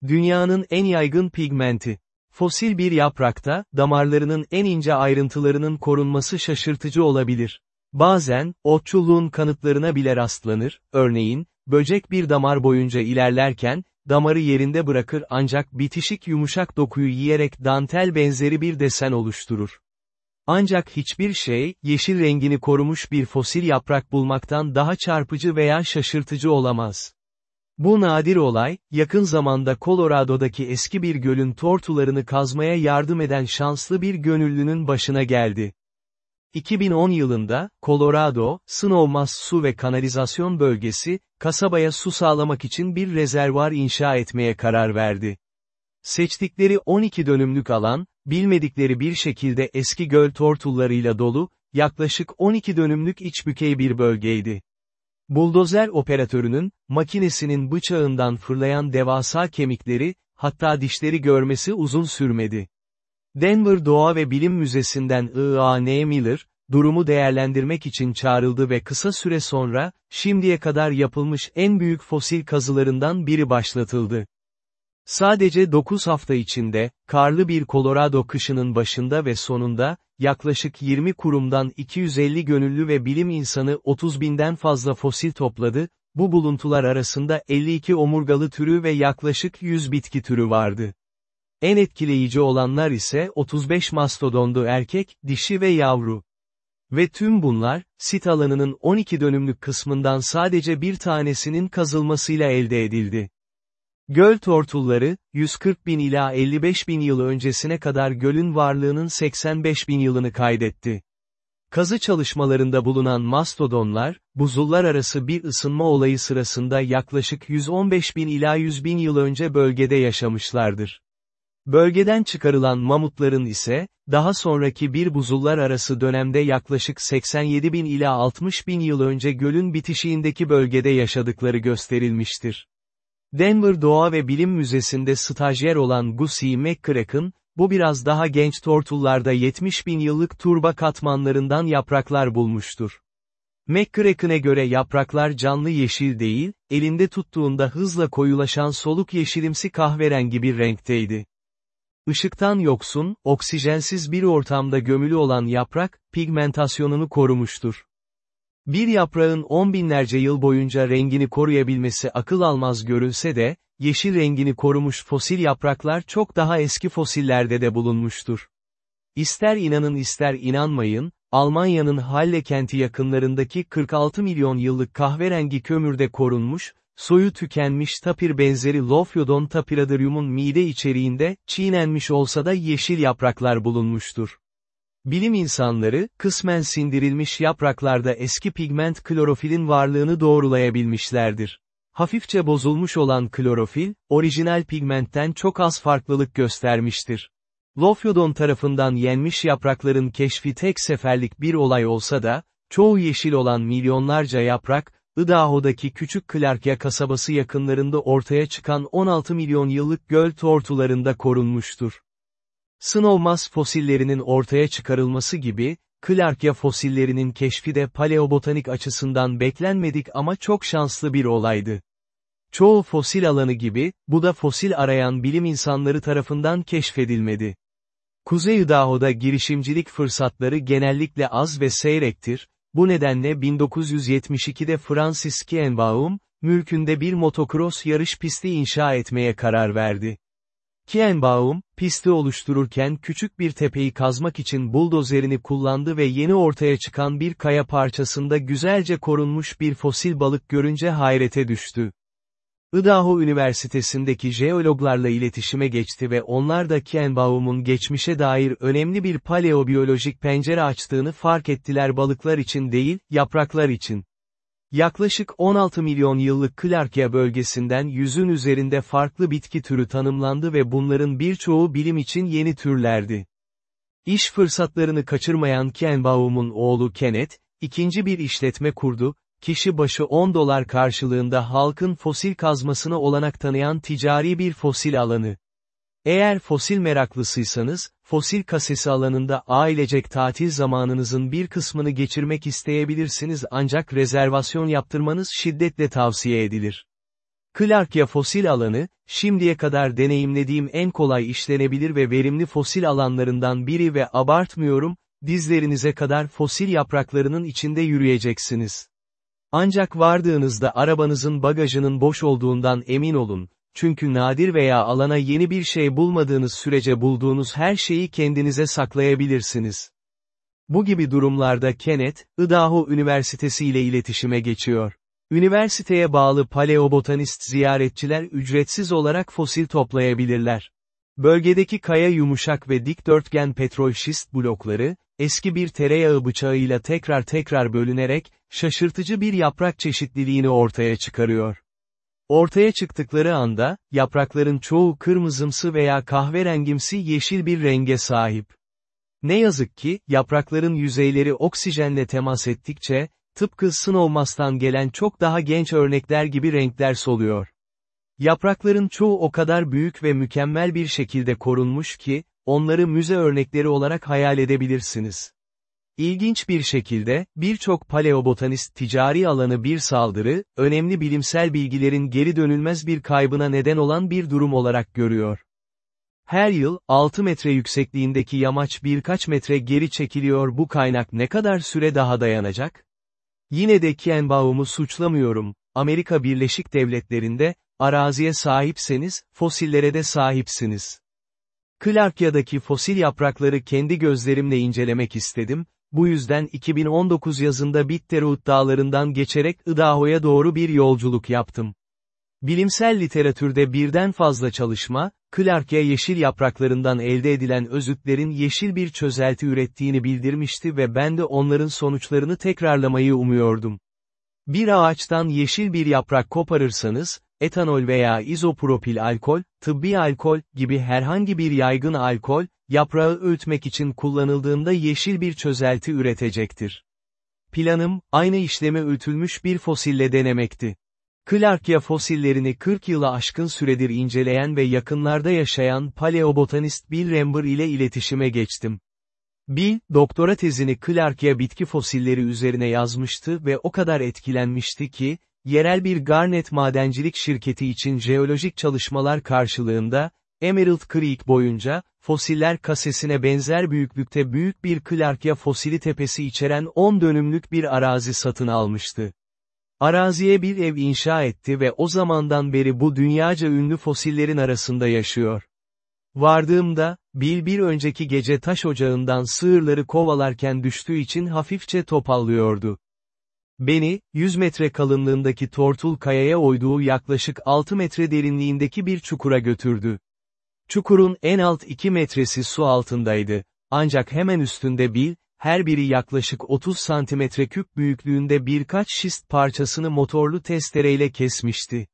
Dünyanın en yaygın pigmenti. Fosil bir yaprakta, damarlarının en ince ayrıntılarının korunması şaşırtıcı olabilir. Bazen, otçulluğun kanıtlarına bile rastlanır, örneğin, böcek bir damar boyunca ilerlerken, damarı yerinde bırakır ancak bitişik yumuşak dokuyu yiyerek dantel benzeri bir desen oluşturur. Ancak hiçbir şey, yeşil rengini korumuş bir fosil yaprak bulmaktan daha çarpıcı veya şaşırtıcı olamaz. Bu nadir olay, yakın zamanda Colorado'daki eski bir gölün tortularını kazmaya yardım eden şanslı bir gönüllünün başına geldi. 2010 yılında, Colorado, Snowmass Su ve Kanalizasyon Bölgesi, kasabaya su sağlamak için bir rezervuar inşa etmeye karar verdi. Seçtikleri 12 dönümlük alan, bilmedikleri bir şekilde eski göl tortullarıyla dolu, yaklaşık 12 dönümlük iç bükey bir bölgeydi. Buldozer operatörünün, makinesinin bıçağından fırlayan devasa kemikleri, hatta dişleri görmesi uzun sürmedi. Denver Doğa ve Bilim Müzesi'nden I.A.N. Miller, durumu değerlendirmek için çağrıldı ve kısa süre sonra, şimdiye kadar yapılmış en büyük fosil kazılarından biri başlatıldı. Sadece 9 hafta içinde, karlı bir Colorado kışının başında ve sonunda, yaklaşık 20 kurumdan 250 gönüllü ve bilim insanı 30 binden fazla fosil topladı, bu buluntular arasında 52 omurgalı türü ve yaklaşık 100 bitki türü vardı. En etkileyici olanlar ise 35 mastodondu erkek, dişi ve yavru. Ve tüm bunlar, sit alanının 12 dönümlük kısmından sadece bir tanesinin kazılmasıyla elde edildi. Göl tortulları, 140 bin ila 55 bin yıl öncesine kadar gölün varlığının 85 bin yılını kaydetti. Kazı çalışmalarında bulunan mastodonlar, buzullar arası bir ısınma olayı sırasında yaklaşık 115 bin ila 100 bin yıl önce bölgede yaşamışlardır. Bölgeden çıkarılan mamutların ise, daha sonraki bir buzullar arası dönemde yaklaşık 87 bin ila 60 bin yıl önce gölün bitişiğindeki bölgede yaşadıkları gösterilmiştir. Denver Doğa ve Bilim Müzesi'nde stajyer olan Gussie McCracken, bu biraz daha genç tortullarda 70 bin yıllık turba katmanlarından yapraklar bulmuştur. McCracken'e göre yapraklar canlı yeşil değil, elinde tuttuğunda hızla koyulaşan soluk yeşilimsi kahverengi bir renkteydi. Işıktan yoksun, oksijensiz bir ortamda gömülü olan yaprak, pigmentasyonunu korumuştur. Bir yaprağın on binlerce yıl boyunca rengini koruyabilmesi akıl almaz görülse de, yeşil rengini korumuş fosil yapraklar çok daha eski fosillerde de bulunmuştur. İster inanın ister inanmayın, Almanya'nın Halle kenti yakınlarındaki 46 milyon yıllık kahverengi kömürde korunmuş, soyu tükenmiş tapir benzeri Lophiodon tapiradarium'un mide içeriğinde, çiğnenmiş olsa da yeşil yapraklar bulunmuştur. Bilim insanları, kısmen sindirilmiş yapraklarda eski pigment klorofilin varlığını doğrulayabilmişlerdir. Hafifçe bozulmuş olan klorofil, orijinal pigmentten çok az farklılık göstermiştir. Lophiodon tarafından yenmiş yaprakların keşfi tek seferlik bir olay olsa da, çoğu yeşil olan milyonlarca yaprak, Idaho'daki küçük Clarkia kasabası yakınlarında ortaya çıkan 16 milyon yıllık göl tortularında korunmuştur. Snowmass fosillerinin ortaya çıkarılması gibi, Clarkia fosillerinin keşfi de paleobotanik açısından beklenmedik ama çok şanslı bir olaydı. Çoğu fosil alanı gibi, bu da fosil arayan bilim insanları tarafından keşfedilmedi. Kuzey Idaho'da girişimcilik fırsatları genellikle az ve seyrektir, bu nedenle 1972'de Francis Kienbaum, mülkünde bir motokros yarış pisti inşa etmeye karar verdi. Kienbaum, pisti oluştururken küçük bir tepeyi kazmak için buldozerini kullandı ve yeni ortaya çıkan bir kaya parçasında güzelce korunmuş bir fosil balık görünce hayrete düştü. Idaho Üniversitesi'ndeki jeologlarla iletişime geçti ve onlar da Kienbaum'un geçmişe dair önemli bir paleobiyolojik pencere açtığını fark ettiler balıklar için değil, yapraklar için. Yaklaşık 16 milyon yıllık Clarkia bölgesinden yüzün üzerinde farklı bitki türü tanımlandı ve bunların birçoğu bilim için yeni türlerdi. İş fırsatlarını kaçırmayan Kienbaum'un oğlu Kenneth, ikinci bir işletme kurdu, kişi başı 10 dolar karşılığında halkın fosil kazmasına olanak tanıyan ticari bir fosil alanı. Eğer fosil meraklısıysanız, fosil kasesi alanında ailecek tatil zamanınızın bir kısmını geçirmek isteyebilirsiniz ancak rezervasyon yaptırmanız şiddetle tavsiye edilir. Clarkia fosil alanı, şimdiye kadar deneyimlediğim en kolay işlenebilir ve verimli fosil alanlarından biri ve abartmıyorum, dizlerinize kadar fosil yapraklarının içinde yürüyeceksiniz. Ancak vardığınızda arabanızın bagajının boş olduğundan emin olun, çünkü nadir veya alana yeni bir şey bulmadığınız sürece bulduğunuz her şeyi kendinize saklayabilirsiniz. Bu gibi durumlarda Kenneth, Idaho Üniversitesi ile iletişime geçiyor. Üniversiteye bağlı paleobotanist ziyaretçiler ücretsiz olarak fosil toplayabilirler. Bölgedeki kaya yumuşak ve dikdörtgen petrolşist blokları, eski bir tereyağı bıçağıyla tekrar tekrar bölünerek, şaşırtıcı bir yaprak çeşitliliğini ortaya çıkarıyor. Ortaya çıktıkları anda, yaprakların çoğu kırmızımsı veya kahverengimsi yeşil bir renge sahip. Ne yazık ki, yaprakların yüzeyleri oksijenle temas ettikçe, tıpkı Snowmass'tan gelen çok daha genç örnekler gibi renkler soluyor. Yaprakların çoğu o kadar büyük ve mükemmel bir şekilde korunmuş ki, onları müze örnekleri olarak hayal edebilirsiniz. İlginç bir şekilde, birçok paleobotanist ticari alanı bir saldırı, önemli bilimsel bilgilerin geri dönülmez bir kaybına neden olan bir durum olarak görüyor. Her yıl, 6 metre yüksekliğindeki yamaç birkaç metre geri çekiliyor bu kaynak ne kadar süre daha dayanacak? Yine de Kienbaum'u suçlamıyorum, Amerika Birleşik Devletleri'nde, araziye sahipseniz, fosillere de sahipsiniz. Clarkia'daki fosil yaprakları kendi gözlerimle incelemek istedim, bu yüzden 2019 yazında Bitterroot dağlarından geçerek Idaho'ya doğru bir yolculuk yaptım. Bilimsel literatürde birden fazla çalışma, Clarkia yeşil yapraklarından elde edilen özütlerin yeşil bir çözelti ürettiğini bildirmişti ve ben de onların sonuçlarını tekrarlamayı umuyordum. Bir ağaçtan yeşil bir yaprak koparırsanız, etanol veya izopropil alkol, tıbbi alkol gibi herhangi bir yaygın alkol, yaprağı öğütmek için kullanıldığında yeşil bir çözelti üretecektir. Planım, aynı işlemi öğütülmüş bir fosille denemekti. Clarkia fosillerini 40 yıla aşkın süredir inceleyen ve yakınlarda yaşayan paleobotanist Bill Ramber ile iletişime geçtim. Bill, doktora tezini Clarkia bitki fosilleri üzerine yazmıştı ve o kadar etkilenmişti ki, yerel bir garnet madencilik şirketi için jeolojik çalışmalar karşılığında, Emerald Creek boyunca, fosiller kasesine benzer büyüklükte büyük bir Clarkia fosili tepesi içeren 10 dönümlük bir arazi satın almıştı. Araziye bir ev inşa etti ve o zamandan beri bu dünyaca ünlü fosillerin arasında yaşıyor. Vardığımda, Bill bir önceki gece taş ocağından sığırları kovalarken düştüğü için hafifçe topallıyordu. Beni, 100 metre kalınlığındaki tortul kayaya oyduğu yaklaşık 6 metre derinliğindeki bir çukura götürdü. Çukurun en alt 2 metresi su altındaydı. Ancak hemen üstünde Bill, her biri yaklaşık 30 santimetre küp büyüklüğünde birkaç şist parçasını motorlu testereyle kesmişti.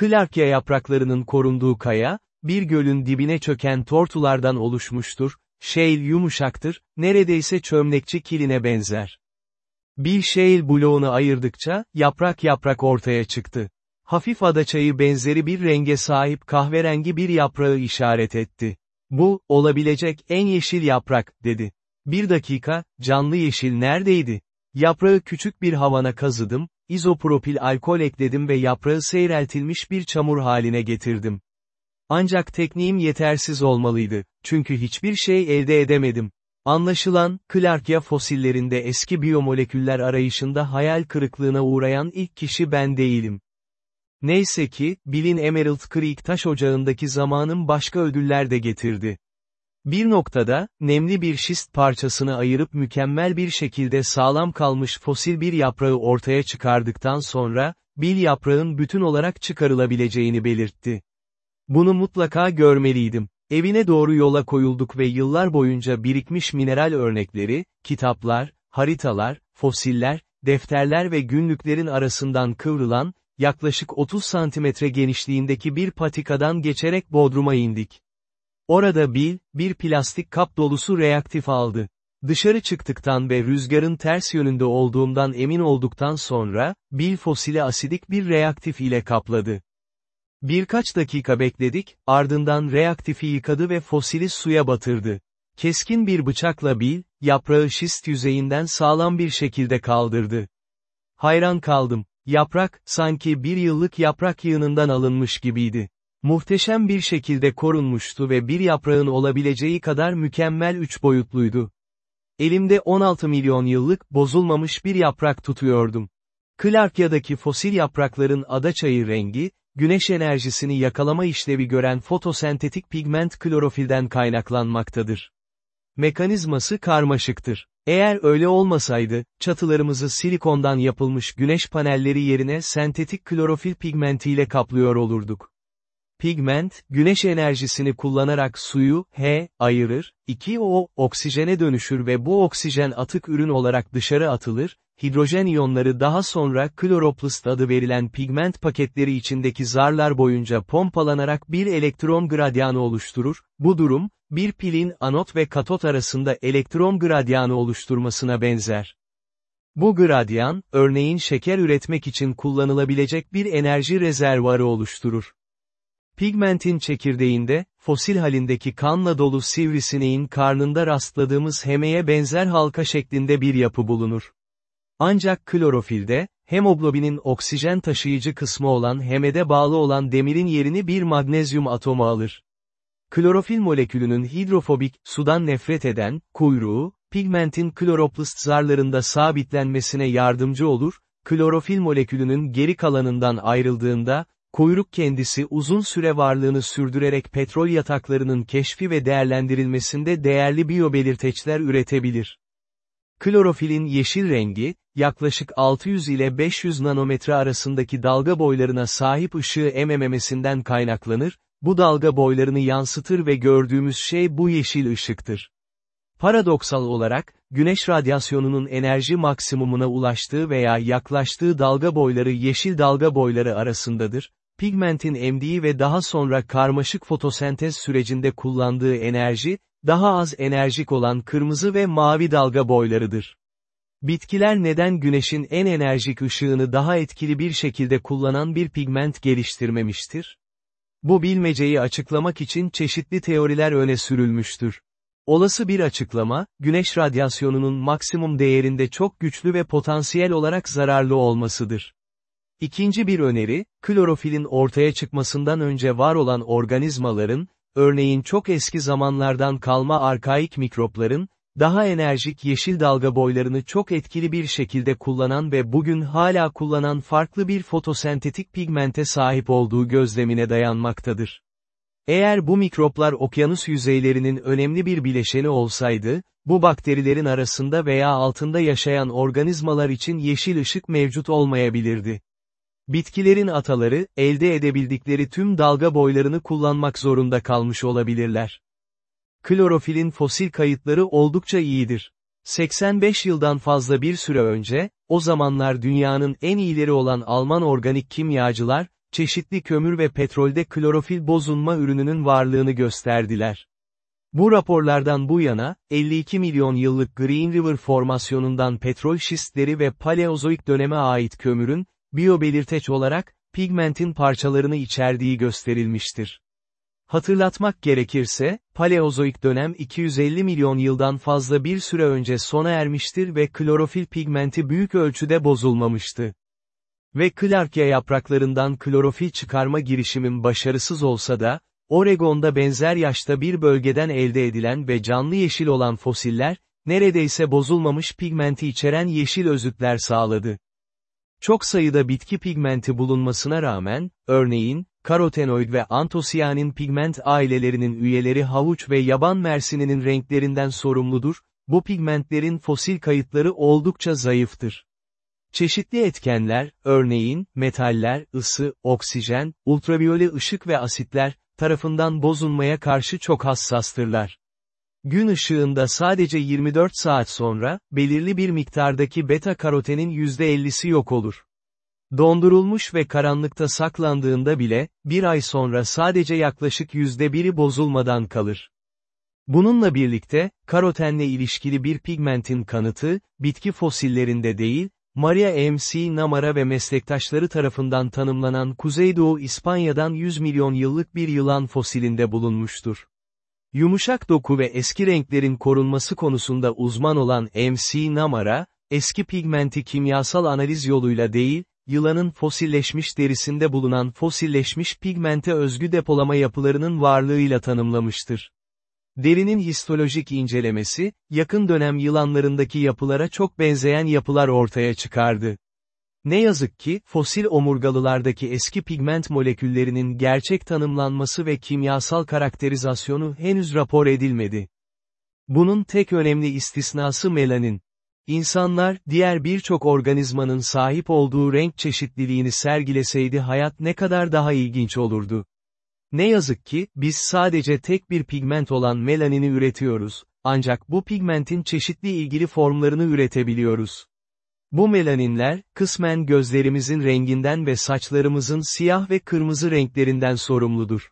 Clarkia yapraklarının korunduğu kaya, bir gölün dibine çöken tortulardan oluşmuştur, shale yumuşaktır, neredeyse çömlekçi kiline benzer. Bir shale bloğunu ayırdıkça, yaprak yaprak ortaya çıktı. Hafif adaçayı benzeri bir renge sahip kahverengi bir yaprağı işaret etti. Bu, olabilecek en yeşil yaprak, dedi. Bir dakika, canlı yeşil neredeydi? Yaprağı küçük bir havana kazıdım, izopropil alkol ekledim ve yaprağı seyreltilmiş bir çamur haline getirdim. Ancak tekniğim yetersiz olmalıydı, çünkü hiçbir şey elde edemedim. Anlaşılan, Clarkia fosillerinde eski biyomoleküller arayışında hayal kırıklığına uğrayan ilk kişi ben değilim. Neyse ki, Bill'in Emerald Creek taş ocağındaki zamanım başka ödüller de getirdi. Bir noktada, nemli bir şist parçasını ayırıp mükemmel bir şekilde sağlam kalmış fosil bir yaprağı ortaya çıkardıktan sonra, Bill yaprağın bütün olarak çıkarılabileceğini belirtti. Bunu mutlaka görmeliydim. Evine doğru yola koyulduk ve yıllar boyunca birikmiş mineral örnekleri, kitaplar, haritalar, fosiller, defterler ve günlüklerin arasından kıvrılan, yaklaşık 30 santimetre genişliğindeki bir patikadan geçerek Bodrum'a indik. Orada Bill, bir plastik kap dolusu reaktif aldı. Dışarı çıktıktan ve rüzgarın ters yönünde olduğumdan emin olduktan sonra, Bill fosili asidik bir reaktif ile kapladı. Birkaç dakika bekledik, ardından reaktifi yıkadı ve fosili suya batırdı. Keskin bir bıçakla Bill, yaprağı şist yüzeyinden sağlam bir şekilde kaldırdı. Hayran kaldım. Yaprak, sanki bir yıllık yaprak yığınından alınmış gibiydi. Muhteşem bir şekilde korunmuştu ve bir yaprağın olabileceği kadar mükemmel üç boyutluydu. Elimde 16 milyon yıllık, bozulmamış bir yaprak tutuyordum. Clarkia'daki fosil yaprakların adaçayı rengi, güneş enerjisini yakalama işlevi gören fotosentetik pigment klorofilden kaynaklanmaktadır. Mekanizması karmaşıktır. Eğer öyle olmasaydı, çatılarımızı silikondan yapılmış güneş panelleri yerine sentetik klorofil pigmentiyle kaplıyor olurduk. Pigment, güneş enerjisini kullanarak suyu, H, ayırır, 2O, oksijene dönüşür ve bu oksijen atık ürün olarak dışarı atılır, hidrojen iyonları daha sonra kloroplast adı verilen pigment paketleri içindeki zarlar boyunca pompalanarak bir elektron gradyanı oluşturur, bu durum, bir pilin anot ve katot arasında elektron gradyanı oluşturmasına benzer. Bu gradyan, örneğin şeker üretmek için kullanılabilecek bir enerji rezervarı oluşturur. Pigmentin çekirdeğinde, fosil halindeki kanla dolu sivrisineğin karnında rastladığımız hemeye benzer halka şeklinde bir yapı bulunur. Ancak klorofilde, hemoglobinin oksijen taşıyıcı kısmı olan hemede bağlı olan demirin yerini bir magnezyum atomu alır. Klorofil molekülünün hidrofobik, sudan nefret eden, kuyruğu, pigmentin kloroplast zarlarında sabitlenmesine yardımcı olur, klorofil molekülünün geri kalanından ayrıldığında, kuyruk kendisi uzun süre varlığını sürdürerek petrol yataklarının keşfi ve değerlendirilmesinde değerli biyobelirteçler üretebilir. Klorofilin yeşil rengi, yaklaşık 600 ile 500 nanometre arasındaki dalga boylarına sahip ışığı emememesinden kaynaklanır, bu dalga boylarını yansıtır ve gördüğümüz şey bu yeşil ışıktır. Paradoksal olarak, güneş radyasyonunun enerji maksimumuna ulaştığı veya yaklaştığı dalga boyları yeşil dalga boyları arasındadır, pigmentin emdiği ve daha sonra karmaşık fotosentez sürecinde kullandığı enerji, daha az enerjik olan kırmızı ve mavi dalga boylarıdır. Bitkiler neden güneşin en enerjik ışığını daha etkili bir şekilde kullanan bir pigment geliştirmemiştir? Bu bilmeceyi açıklamak için çeşitli teoriler öne sürülmüştür. Olası bir açıklama, güneş radyasyonunun maksimum değerinde çok güçlü ve potansiyel olarak zararlı olmasıdır. İkinci bir öneri, klorofilin ortaya çıkmasından önce var olan organizmaların, örneğin çok eski zamanlardan kalma arkaik mikropların, daha enerjik yeşil dalga boylarını çok etkili bir şekilde kullanan ve bugün hala kullanan farklı bir fotosentetik pigmente sahip olduğu gözlemine dayanmaktadır. Eğer bu mikroplar okyanus yüzeylerinin önemli bir bileşeni olsaydı, bu bakterilerin arasında veya altında yaşayan organizmalar için yeşil ışık mevcut olmayabilirdi. Bitkilerin ataları, elde edebildikleri tüm dalga boylarını kullanmak zorunda kalmış olabilirler. Klorofilin fosil kayıtları oldukça iyidir. 85 yıldan fazla bir süre önce, o zamanlar dünyanın en iyileri olan Alman organik kimyacılar, çeşitli kömür ve petrolde klorofil bozunma ürününün varlığını gösterdiler. Bu raporlardan bu yana, 52 milyon yıllık Green River formasyonundan petrol şistleri ve paleozoik döneme ait kömürün, biyobelirteç olarak, pigmentin parçalarını içerdiği gösterilmiştir. Hatırlatmak gerekirse, Paleozoik dönem 250 milyon yıldan fazla bir süre önce sona ermiştir ve klorofil pigmenti büyük ölçüde bozulmamıştı. Ve Clarkia yapraklarından klorofil çıkarma girişimin başarısız olsa da, Oregon'da benzer yaşta bir bölgeden elde edilen ve canlı yeşil olan fosiller, neredeyse bozulmamış pigmenti içeren yeşil özütler sağladı. Çok sayıda bitki pigmenti bulunmasına rağmen, örneğin, karotenoid ve antosiyanin pigment ailelerinin üyeleri havuç ve yaban mersininin renklerinden sorumludur, bu pigmentlerin fosil kayıtları oldukça zayıftır. Çeşitli etkenler, örneğin, metaller, ısı, oksijen, ultraviyole ışık ve asitler, tarafından bozulmaya karşı çok hassastırlar. Gün ışığında sadece 24 saat sonra, belirli bir miktardaki beta karotenin %50'si yok olur. Dondurulmuş ve karanlıkta saklandığında bile, bir ay sonra sadece yaklaşık %1'i bozulmadan kalır. Bununla birlikte, karotenle ilişkili bir pigmentin kanıtı, bitki fosillerinde değil, Maria M.C. Namara ve meslektaşları tarafından tanımlanan Kuzeydoğu İspanya'dan 100 milyon yıllık bir yılan fosilinde bulunmuştur. Yumuşak doku ve eski renklerin korunması konusunda uzman olan M.C. Namara, eski pigmenti kimyasal analiz yoluyla değil, yılanın fosilleşmiş derisinde bulunan fosilleşmiş pigmente özgü depolama yapılarının varlığıyla tanımlamıştır. Derinin histolojik incelemesi, yakın dönem yılanlarındaki yapılara çok benzeyen yapılar ortaya çıkardı. Ne yazık ki, fosil omurgalılardaki eski pigment moleküllerinin gerçek tanımlanması ve kimyasal karakterizasyonu henüz rapor edilmedi. Bunun tek önemli istisnası melanin. İnsanlar, diğer birçok organizmanın sahip olduğu renk çeşitliliğini sergileseydi hayat ne kadar daha ilginç olurdu. Ne yazık ki, biz sadece tek bir pigment olan melanini üretiyoruz, ancak bu pigmentin çeşitli ilgili formlarını üretebiliyoruz. Bu melaninler, kısmen gözlerimizin renginden ve saçlarımızın siyah ve kırmızı renklerinden sorumludur.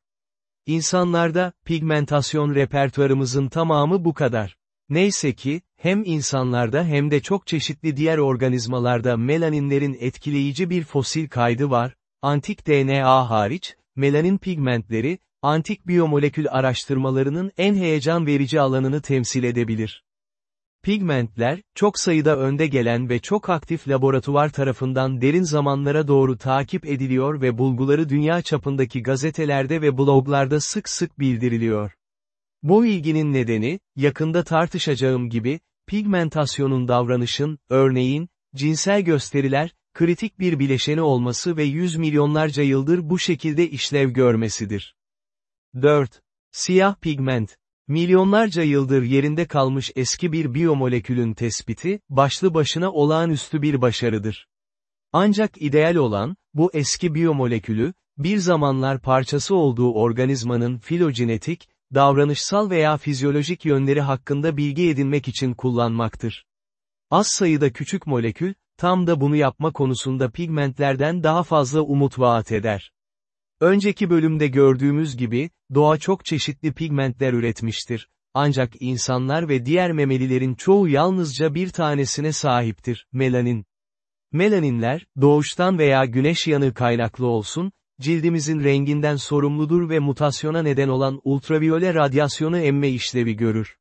İnsanlarda, pigmentasyon repertuarımızın tamamı bu kadar. Neyse ki, hem insanlarda hem de çok çeşitli diğer organizmalarda melaninlerin etkileyici bir fosil kaydı var, antik DNA hariç, melanin pigmentleri, antik biyomolekül araştırmalarının en heyecan verici alanını temsil edebilir. Pigmentler, çok sayıda önde gelen ve çok aktif laboratuvar tarafından derin zamanlara doğru takip ediliyor ve bulguları dünya çapındaki gazetelerde ve bloglarda sık sık bildiriliyor. Bu ilginin nedeni, yakında tartışacağım gibi, pigmentasyonun davranışın, örneğin, cinsel gösteriler, kritik bir bileşeni olması ve yüz milyonlarca yıldır bu şekilde işlev görmesidir. 4. Siyah pigment. Milyonlarca yıldır yerinde kalmış eski bir biyomolekülün tespiti, başlı başına olağanüstü bir başarıdır. Ancak ideal olan, bu eski biyomolekülü, bir zamanlar parçası olduğu organizmanın filogenetik, davranışsal veya fizyolojik yönleri hakkında bilgi edinmek için kullanmaktır. Az sayıda küçük molekül, tam da bunu yapma konusunda pigmentlerden daha fazla umut vaat eder. Önceki bölümde gördüğümüz gibi, doğa çok çeşitli pigmentler üretmiştir. Ancak insanlar ve diğer memelilerin çoğu yalnızca bir tanesine sahiptir, melanin. Melaninler, doğuştan veya güneş yanığı kaynaklı olsun, cildimizin renginden sorumludur ve mutasyona neden olan ultraviyole radyasyonu emme işlevi görür.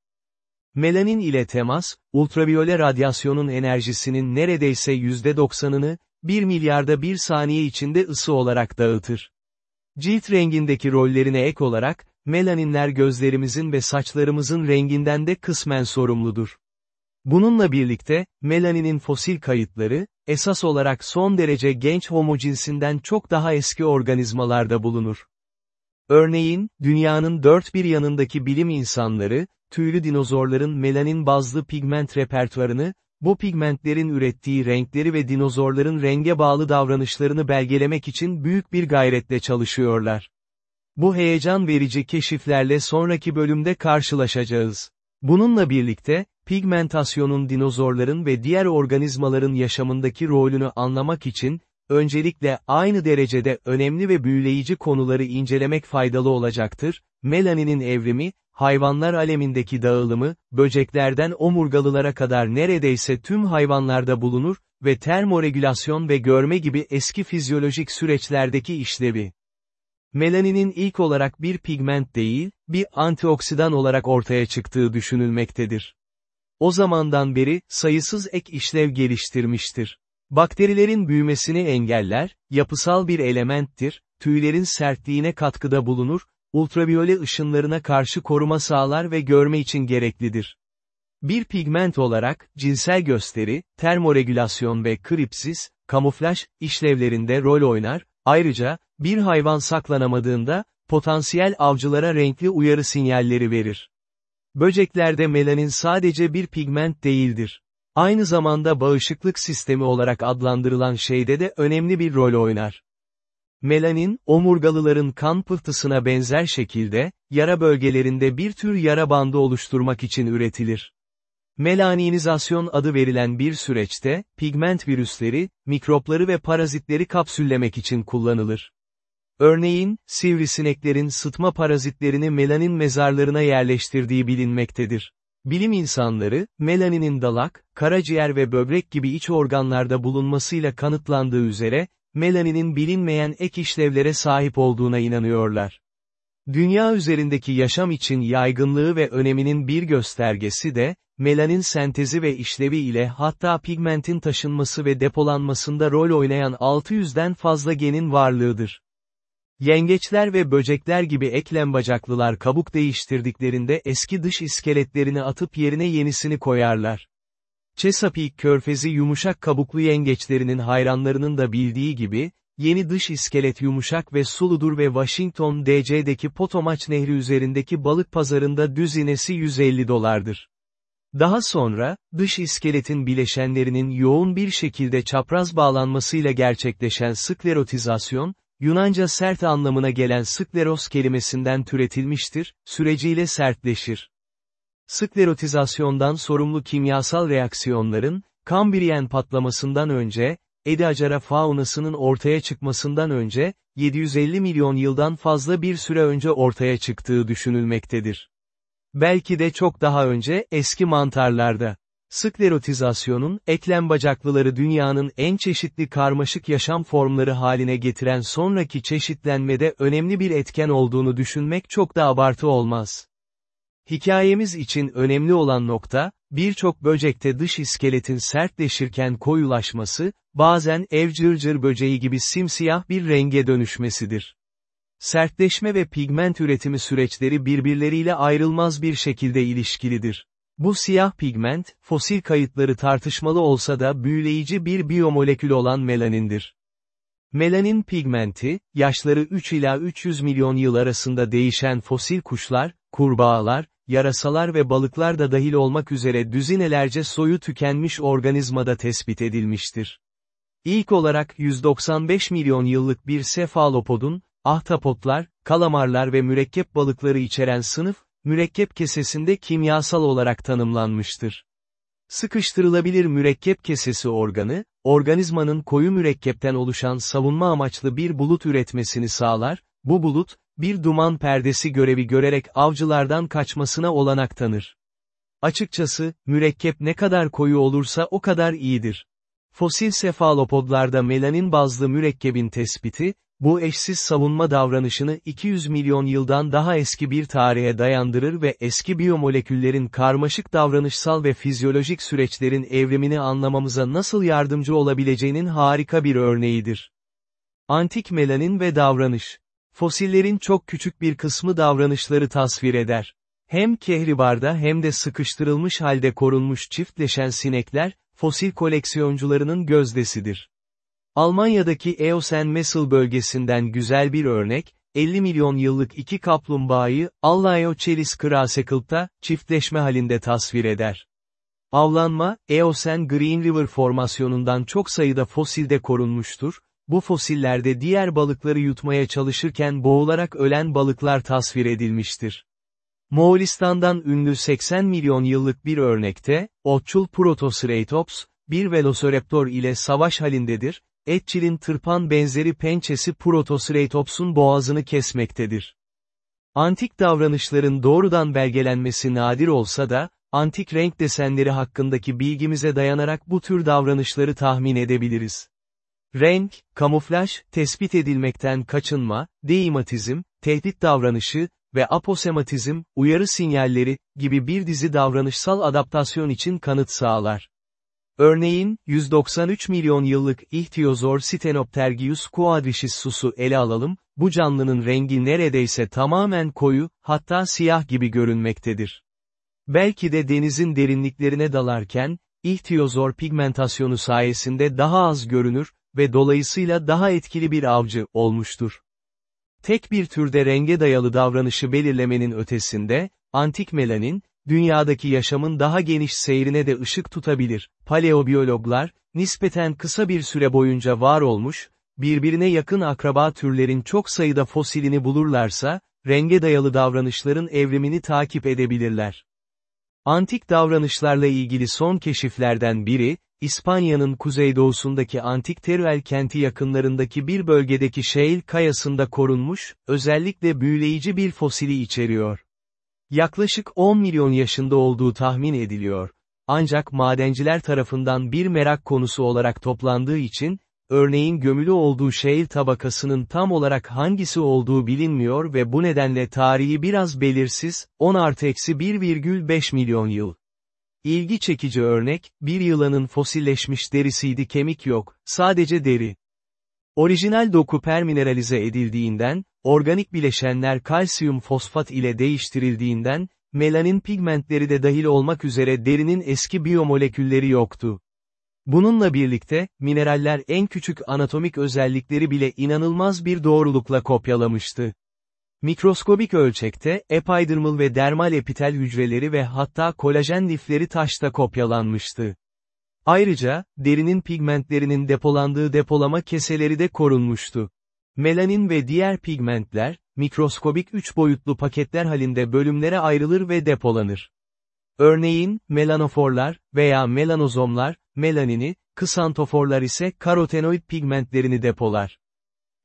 Melanin ile temas, ultraviyole radyasyonun enerjisinin neredeyse %90'ını, 1 milyarda bir saniye içinde ısı olarak dağıtır. Cilt rengindeki rollerine ek olarak, melaninler gözlerimizin ve saçlarımızın renginden de kısmen sorumludur. Bununla birlikte, melaninin fosil kayıtları, esas olarak son derece genç homo cinsinden çok daha eski organizmalarda bulunur. Örneğin, dünyanın dört bir yanındaki bilim insanları, tüylü dinozorların melanin bazlı pigment repertuarını, bu pigmentlerin ürettiği renkleri ve dinozorların renge bağlı davranışlarını belgelemek için büyük bir gayretle çalışıyorlar. Bu heyecan verici keşiflerle sonraki bölümde karşılaşacağız. Bununla birlikte, pigmentasyonun dinozorların ve diğer organizmaların yaşamındaki rolünü anlamak için, öncelikle aynı derecede önemli ve büyüleyici konuları incelemek faydalı olacaktır, melaninin evrimi, hayvanlar alemindeki dağılımı, böceklerden omurgalılara kadar neredeyse tüm hayvanlarda bulunur ve termoregülasyon ve görme gibi eski fizyolojik süreçlerdeki işlevi. Melaninin ilk olarak bir pigment değil, bir antioksidan olarak ortaya çıktığı düşünülmektedir. O zamandan beri, sayısız ek işlev geliştirmiştir. Bakterilerin büyümesini engeller, yapısal bir elementtir, tüylerin sertliğine katkıda bulunur, ultraviyole ışınlarına karşı koruma sağlar ve görme için gereklidir. Bir pigment olarak, cinsel gösteri, termoregülasyon ve kripsis, kamuflaj, işlevlerinde rol oynar, ayrıca, bir hayvan saklanamadığında, potansiyel avcılara renkli uyarı sinyalleri verir. Böceklerde melanin sadece bir pigment değildir. Aynı zamanda bağışıklık sistemi olarak adlandırılan şeyde de önemli bir rol oynar. Melanin, omurgalıların kan pıhtısına benzer şekilde, yara bölgelerinde bir tür yara bandı oluşturmak için üretilir. Melaninizasyon adı verilen bir süreçte, pigment virüsleri, mikropları ve parazitleri kapsüllemek için kullanılır. Örneğin, sivrisineklerin sıtma parazitlerini melanin mezarlarına yerleştirdiği bilinmektedir. Bilim insanları, melaninin dalak, karaciğer ve böbrek gibi iç organlarda bulunmasıyla kanıtlandığı üzere, melaninin bilinmeyen ek işlevlere sahip olduğuna inanıyorlar. Dünya üzerindeki yaşam için yaygınlığı ve öneminin bir göstergesi de, melanin sentezi ve işlevi ile hatta pigmentin taşınması ve depolanmasında rol oynayan 600'den fazla genin varlığıdır. Yengeçler ve böcekler gibi eklem bacaklılar kabuk değiştirdiklerinde eski dış iskeletlerini atıp yerine yenisini koyarlar. Chesapeake körfezi yumuşak kabuklu yengeçlerinin hayranlarının da bildiği gibi, yeni dış iskelet yumuşak ve suludur ve Washington DC'deki Potomac Nehri üzerindeki balık pazarında düz inesi 150 dolardır. Daha sonra, dış iskeletin bileşenlerinin yoğun bir şekilde çapraz bağlanmasıyla gerçekleşen sklerotizasyon, Yunanca sert anlamına gelen skleros kelimesinden türetilmiştir, süreciyle sertleşir. Sklerotizasyondan sorumlu kimyasal reaksiyonların, Kambriyen patlamasından önce, Ediacara faunasının ortaya çıkmasından önce, 750 milyon yıldan fazla bir süre önce ortaya çıktığı düşünülmektedir. Belki de çok daha önce, eski mantarlarda. Sklerotizasyonun, eklem bacaklıları dünyanın en çeşitli karmaşık yaşam formları haline getiren sonraki çeşitlenmede önemli bir etken olduğunu düşünmek çok da abartı olmaz. Hikayemiz için önemli olan nokta, birçok böcekte dış iskeletin sertleşirken koyulaşması, bazen ev cırcır böceği gibi simsiyah bir renge dönüşmesidir. Sertleşme ve pigment üretimi süreçleri birbirleriyle ayrılmaz bir şekilde ilişkilidir. Bu siyah pigment, fosil kayıtları tartışmalı olsa da büyüleyici bir biyomolekül olan melanindir. Melanin pigmenti, yaşları 3 ila 300 milyon yıl arasında değişen fosil kuşlar, kurbağalar, yarasalar ve balıklar da dahil olmak üzere düzinelerce soyu tükenmiş organizmada tespit edilmiştir. İlk olarak 195 milyon yıllık bir sefalopodun, ahtapotlar, kalamarlar ve mürekkep balıkları içeren sınıf, mürekkep kesesinde kimyasal olarak tanımlanmıştır. Sıkıştırılabilir mürekkep kesesi organı, organizmanın koyu mürekkepten oluşan savunma amaçlı bir bulut üretmesini sağlar, bu bulut, bir duman perdesi görevi görerek avcılardan kaçmasına olanak tanır. Açıkçası, mürekkep ne kadar koyu olursa o kadar iyidir. Fosil sefalopodlarda melanin bazlı mürekkebin tespiti, bu eşsiz savunma davranışını 200 milyon yıldan daha eski bir tarihe dayandırır ve eski biyomoleküllerin karmaşık davranışsal ve fizyolojik süreçlerin evrimini anlamamıza nasıl yardımcı olabileceğinin harika bir örneğidir. Antik melanin ve davranış Fosillerin çok küçük bir kısmı davranışları tasvir eder. Hem kehribarda hem de sıkıştırılmış halde korunmuş çiftleşen sinekler, fosil koleksiyoncularının gözdesidir. Almanya'daki Eosen-Messel bölgesinden güzel bir örnek, 50 milyon yıllık iki kaplumbağayı, Allaiochelis crassicle'da, çiftleşme halinde tasvir eder. Avlanma, Eosen Green River formasyonundan çok sayıda fosilde korunmuştur, bu fosillerde diğer balıkları yutmaya çalışırken boğularak ölen balıklar tasvir edilmiştir. Moğolistan'dan ünlü 80 milyon yıllık bir örnekte, otçul Protoceratops, bir velociraptor ile savaş halindedir, etçilin tırpan benzeri pençesi Protoceratops'un boğazını kesmektedir. Antik davranışların doğrudan belgelenmesi nadir olsa da, antik renk desenleri hakkındaki bilgimize dayanarak bu tür davranışları tahmin edebiliriz. Renk, kamuflaj, tespit edilmekten kaçınma, deimatizm, tehdit davranışı ve aposematizm, uyarı sinyalleri gibi bir dizi davranışsal adaptasyon için kanıt sağlar. Örneğin, 193 milyon yıllık İhtiyozor Stenoptergius quadricissus'u ele alalım, bu canlının rengi neredeyse tamamen koyu, hatta siyah gibi görünmektedir. Belki de denizin derinliklerine dalarken, İhtiyozor pigmentasyonu sayesinde daha az görünür ve dolayısıyla daha etkili bir avcı olmuştur. Tek bir türde renge dayalı davranışı belirlemenin ötesinde, antik melanin, dünyadaki yaşamın daha geniş seyrine de ışık tutabilir. Paleobiyologlar, nispeten kısa bir süre boyunca var olmuş, birbirine yakın akraba türlerin çok sayıda fosilini bulurlarsa, renge dayalı davranışların evrimini takip edebilirler. Antik davranışlarla ilgili son keşiflerden biri, İspanya'nın kuzeydoğusundaki antik Teruel kenti yakınlarındaki bir bölgedeki Şeil kayasında korunmuş, özellikle büyüleyici bir fosili içeriyor. Yaklaşık 10 milyon yaşında olduğu tahmin ediliyor. Ancak madenciler tarafından bir merak konusu olarak toplandığı için, örneğin gömülü olduğu şehir tabakasının tam olarak hangisi olduğu bilinmiyor ve bu nedenle tarihi biraz belirsiz, 10 artı eksi 1,5 milyon yıl. İlgi çekici örnek, bir yılanın fosilleşmiş derisiydi kemik yok, sadece deri. Orijinal doku permineralize edildiğinden, organik bileşenler kalsiyum fosfat ile değiştirildiğinden, melanin pigmentleri de dahil olmak üzere derinin eski biyomolekülleri yoktu. Bununla birlikte, mineraller en küçük anatomik özellikleri bile inanılmaz bir doğrulukla kopyalamıştı. Mikroskobik ölçekte, epidermal ve dermal epitel hücreleri ve hatta kolajen lifleri taşta kopyalanmıştı. Ayrıca, derinin pigmentlerinin depolandığı depolama keseleri de korunmuştu. Melanin ve diğer pigmentler, mikroskobik üç boyutlu paketler halinde bölümlere ayrılır ve depolanır. Örneğin, melanoforlar veya melanozomlar, melanini, kısantoforlar ise karotenoid pigmentlerini depolar.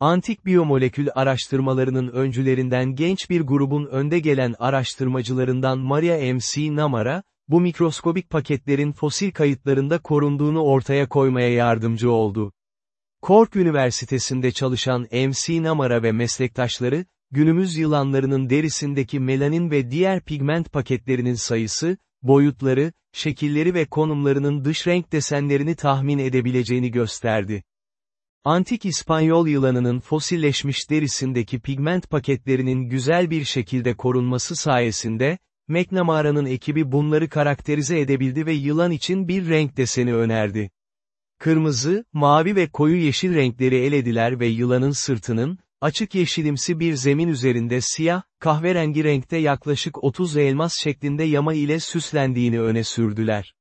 Antik biyomolekül araştırmalarının öncülerinden genç bir grubun önde gelen araştırmacılarından Maria M.C. Namara, bu mikroskobik paketlerin fosil kayıtlarında korunduğunu ortaya koymaya yardımcı oldu. Cork Üniversitesi'nde çalışan M.C. Namara ve meslektaşları, günümüz yılanlarının derisindeki melanin ve diğer pigment paketlerinin sayısı, boyutları, şekilleri ve konumlarının dış renk desenlerini tahmin edebileceğini gösterdi. Antik İspanyol yılanının fosilleşmiş derisindeki pigment paketlerinin güzel bir şekilde korunması sayesinde, McNamara'nın ekibi bunları karakterize edebildi ve yılan için bir renk deseni önerdi. Kırmızı, mavi ve koyu yeşil renkleri elediler ve yılanın sırtının, açık yeşilimsi bir zemin üzerinde siyah, kahverengi renkte yaklaşık 30 elmas şeklinde yama ile süslendiğini öne sürdüler.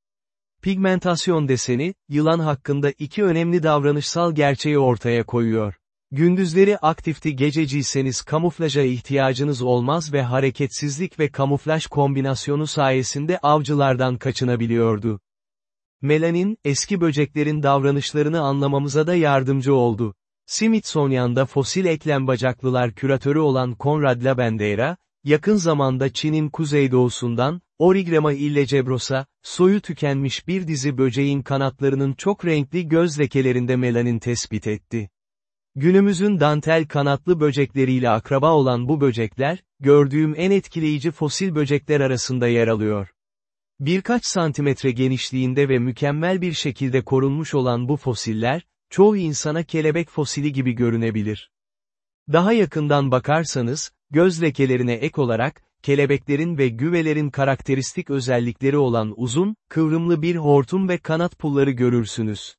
Pigmentasyon deseni, yılan hakkında iki önemli davranışsal gerçeği ortaya koyuyor. Gündüzleri aktifti gececiyseniz kamuflaja ihtiyacınız olmaz ve hareketsizlik ve kamuflaj kombinasyonu sayesinde avcılardan kaçınabiliyordu. Melanin, eski böceklerin davranışlarını anlamamıza da yardımcı oldu. Smithsonian'da fosil eklem bacaklılar küratörü olan Konrad Labendeira, yakın zamanda Çin'in kuzeydoğusundan, Origrama illecebrosa, soyu tükenmiş bir dizi böceğin kanatlarının çok renkli göz lekelerinde melanin tespit etti. Günümüzün dantel kanatlı böcekleriyle akraba olan bu böcekler, gördüğüm en etkileyici fosil böcekler arasında yer alıyor. Birkaç santimetre genişliğinde ve mükemmel bir şekilde korunmuş olan bu fosiller, çoğu insana kelebek fosili gibi görünebilir. Daha yakından bakarsanız, göz lekelerine ek olarak, kelebeklerin ve güvelerin karakteristik özellikleri olan uzun, kıvrımlı bir hortum ve kanat pulları görürsünüz.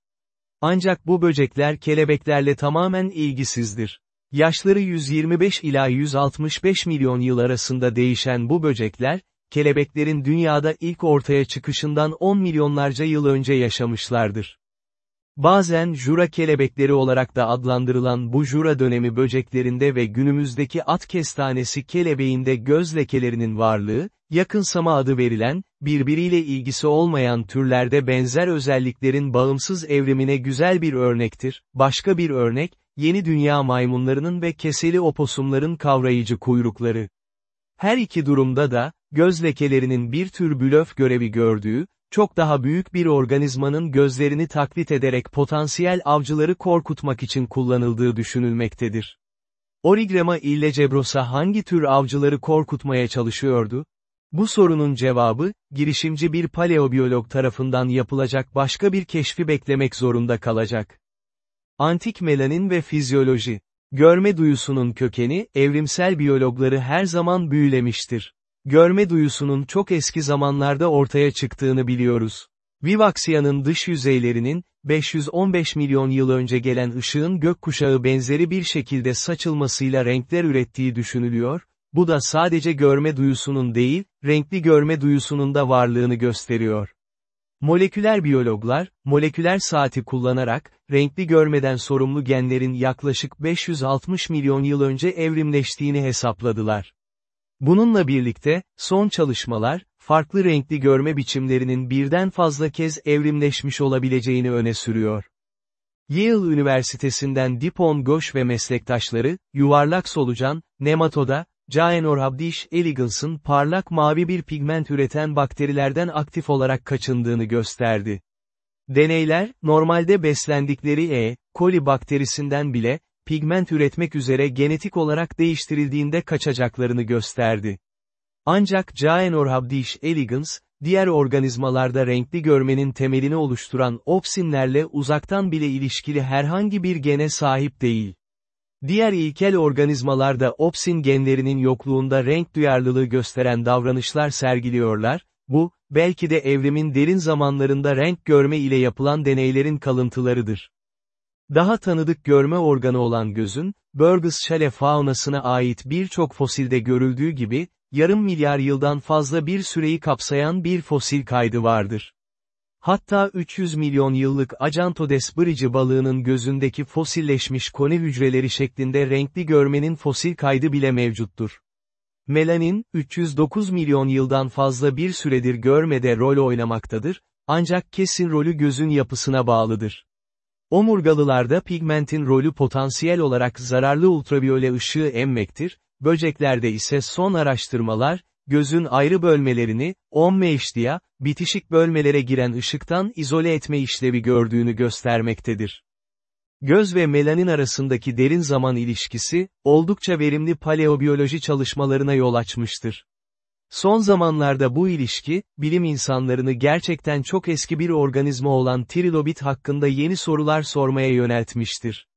Ancak bu böcekler kelebeklerle tamamen ilgisizdir. Yaşları 125 ila 165 milyon yıl arasında değişen bu böcekler, kelebeklerin dünyada ilk ortaya çıkışından 10 milyonlarca yıl önce yaşamışlardır. Bazen jura kelebekleri olarak da adlandırılan bu jura dönemi böceklerinde ve günümüzdeki at kestanesi kelebeğinde göz lekelerinin varlığı, yakınsama adı verilen, birbiriyle ilgisi olmayan türlerde benzer özelliklerin bağımsız evrimine güzel bir örnektir. Başka bir örnek, yeni dünya maymunlarının ve keseli oposumların kavrayıcı kuyrukları. Her iki durumda da, göz lekelerinin bir tür blöf görevi gördüğü, çok daha büyük bir organizmanın gözlerini taklit ederek potansiyel avcıları korkutmak için kullanıldığı düşünülmektedir. Origrama illecebrosa hangi tür avcıları korkutmaya çalışıyordu? Bu sorunun cevabı, girişimci bir paleobiyolog tarafından yapılacak başka bir keşfi beklemek zorunda kalacak. Antik melanin ve fizyoloji. Görme duyusunun kökeni, evrimsel biyologları her zaman büyülemiştir. Görme duyusunun çok eski zamanlarda ortaya çıktığını biliyoruz. Vivaksia'nın dış yüzeylerinin, 515 milyon yıl önce gelen ışığın gökkuşağı benzeri bir şekilde saçılmasıyla renkler ürettiği düşünülüyor, bu da sadece görme duyusunun değil, renkli görme duyusunun da varlığını gösteriyor. Moleküler biyologlar, moleküler saati kullanarak, renkli görmeden sorumlu genlerin yaklaşık 560 milyon yıl önce evrimleştiğini hesapladılar. Bununla birlikte, son çalışmalar, farklı renkli görme biçimlerinin birden fazla kez evrimleşmiş olabileceğini öne sürüyor. Yale Üniversitesi'nden Dipon Goş ve meslektaşları, yuvarlak solucan, nematoda, Caenorhabdish elegans'ın parlak mavi bir pigment üreten bakterilerden aktif olarak kaçındığını gösterdi. Deneyler, normalde beslendikleri E. coli bakterisinden bile, pigment üretmek üzere genetik olarak değiştirildiğinde kaçacaklarını gösterdi. Ancak Caenorhabdish elegans, diğer organizmalarda renkli görmenin temelini oluşturan opsinlerle uzaktan bile ilişkili herhangi bir gene sahip değil. Diğer ilkel organizmalarda opsin genlerinin yokluğunda renk duyarlılığı gösteren davranışlar sergiliyorlar, bu, belki de evrimin derin zamanlarında renk görme ile yapılan deneylerin kalıntılarıdır. Daha tanıdık görme organı olan gözün, Burgess Shale faunasına ait birçok fosilde görüldüğü gibi, yarım milyar yıldan fazla bir süreyi kapsayan bir fosil kaydı vardır. Hatta 300 milyon yıllık Acantodes bridge balığının gözündeki fosilleşmiş koni hücreleri şeklinde renkli görmenin fosil kaydı bile mevcuttur. Melanin, 309 milyon yıldan fazla bir süredir görmede rol oynamaktadır, ancak kesin rolü gözün yapısına bağlıdır. Omurgalılarda pigmentin rolü potansiyel olarak zararlı ultraviyole ışığı emmektir, böceklerde ise son araştırmalar, gözün ayrı bölmelerini, ommeiştiya, bitişik bölmelere giren ışıktan izole etme işlevi gördüğünü göstermektedir. Göz ve melanin arasındaki derin zaman ilişkisi, oldukça verimli paleobiyoloji çalışmalarına yol açmıştır. Son zamanlarda bu ilişki, bilim insanlarını gerçekten çok eski bir organizma olan trilobit hakkında yeni sorular sormaya yöneltmiştir.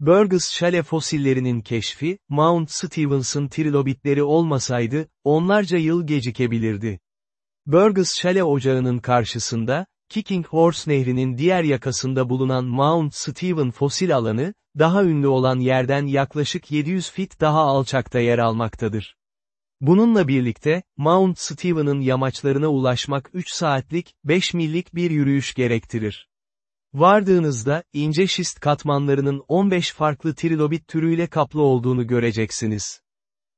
Burgess Shale fosillerinin keşfi, Mount Stevens'ın trilobitleri olmasaydı, onlarca yıl gecikebilirdi. Burgess Shale ocağının karşısında, Kicking Horse Nehri'nin diğer yakasında bulunan Mount Steven fosil alanı, daha ünlü olan yerden yaklaşık 700 fit daha alçakta yer almaktadır. Bununla birlikte, Mount Stephen'ın yamaçlarına ulaşmak 3 saatlik, 5 millik bir yürüyüş gerektirir. Vardığınızda, ince şist katmanlarının 15 farklı trilobit türüyle kaplı olduğunu göreceksiniz.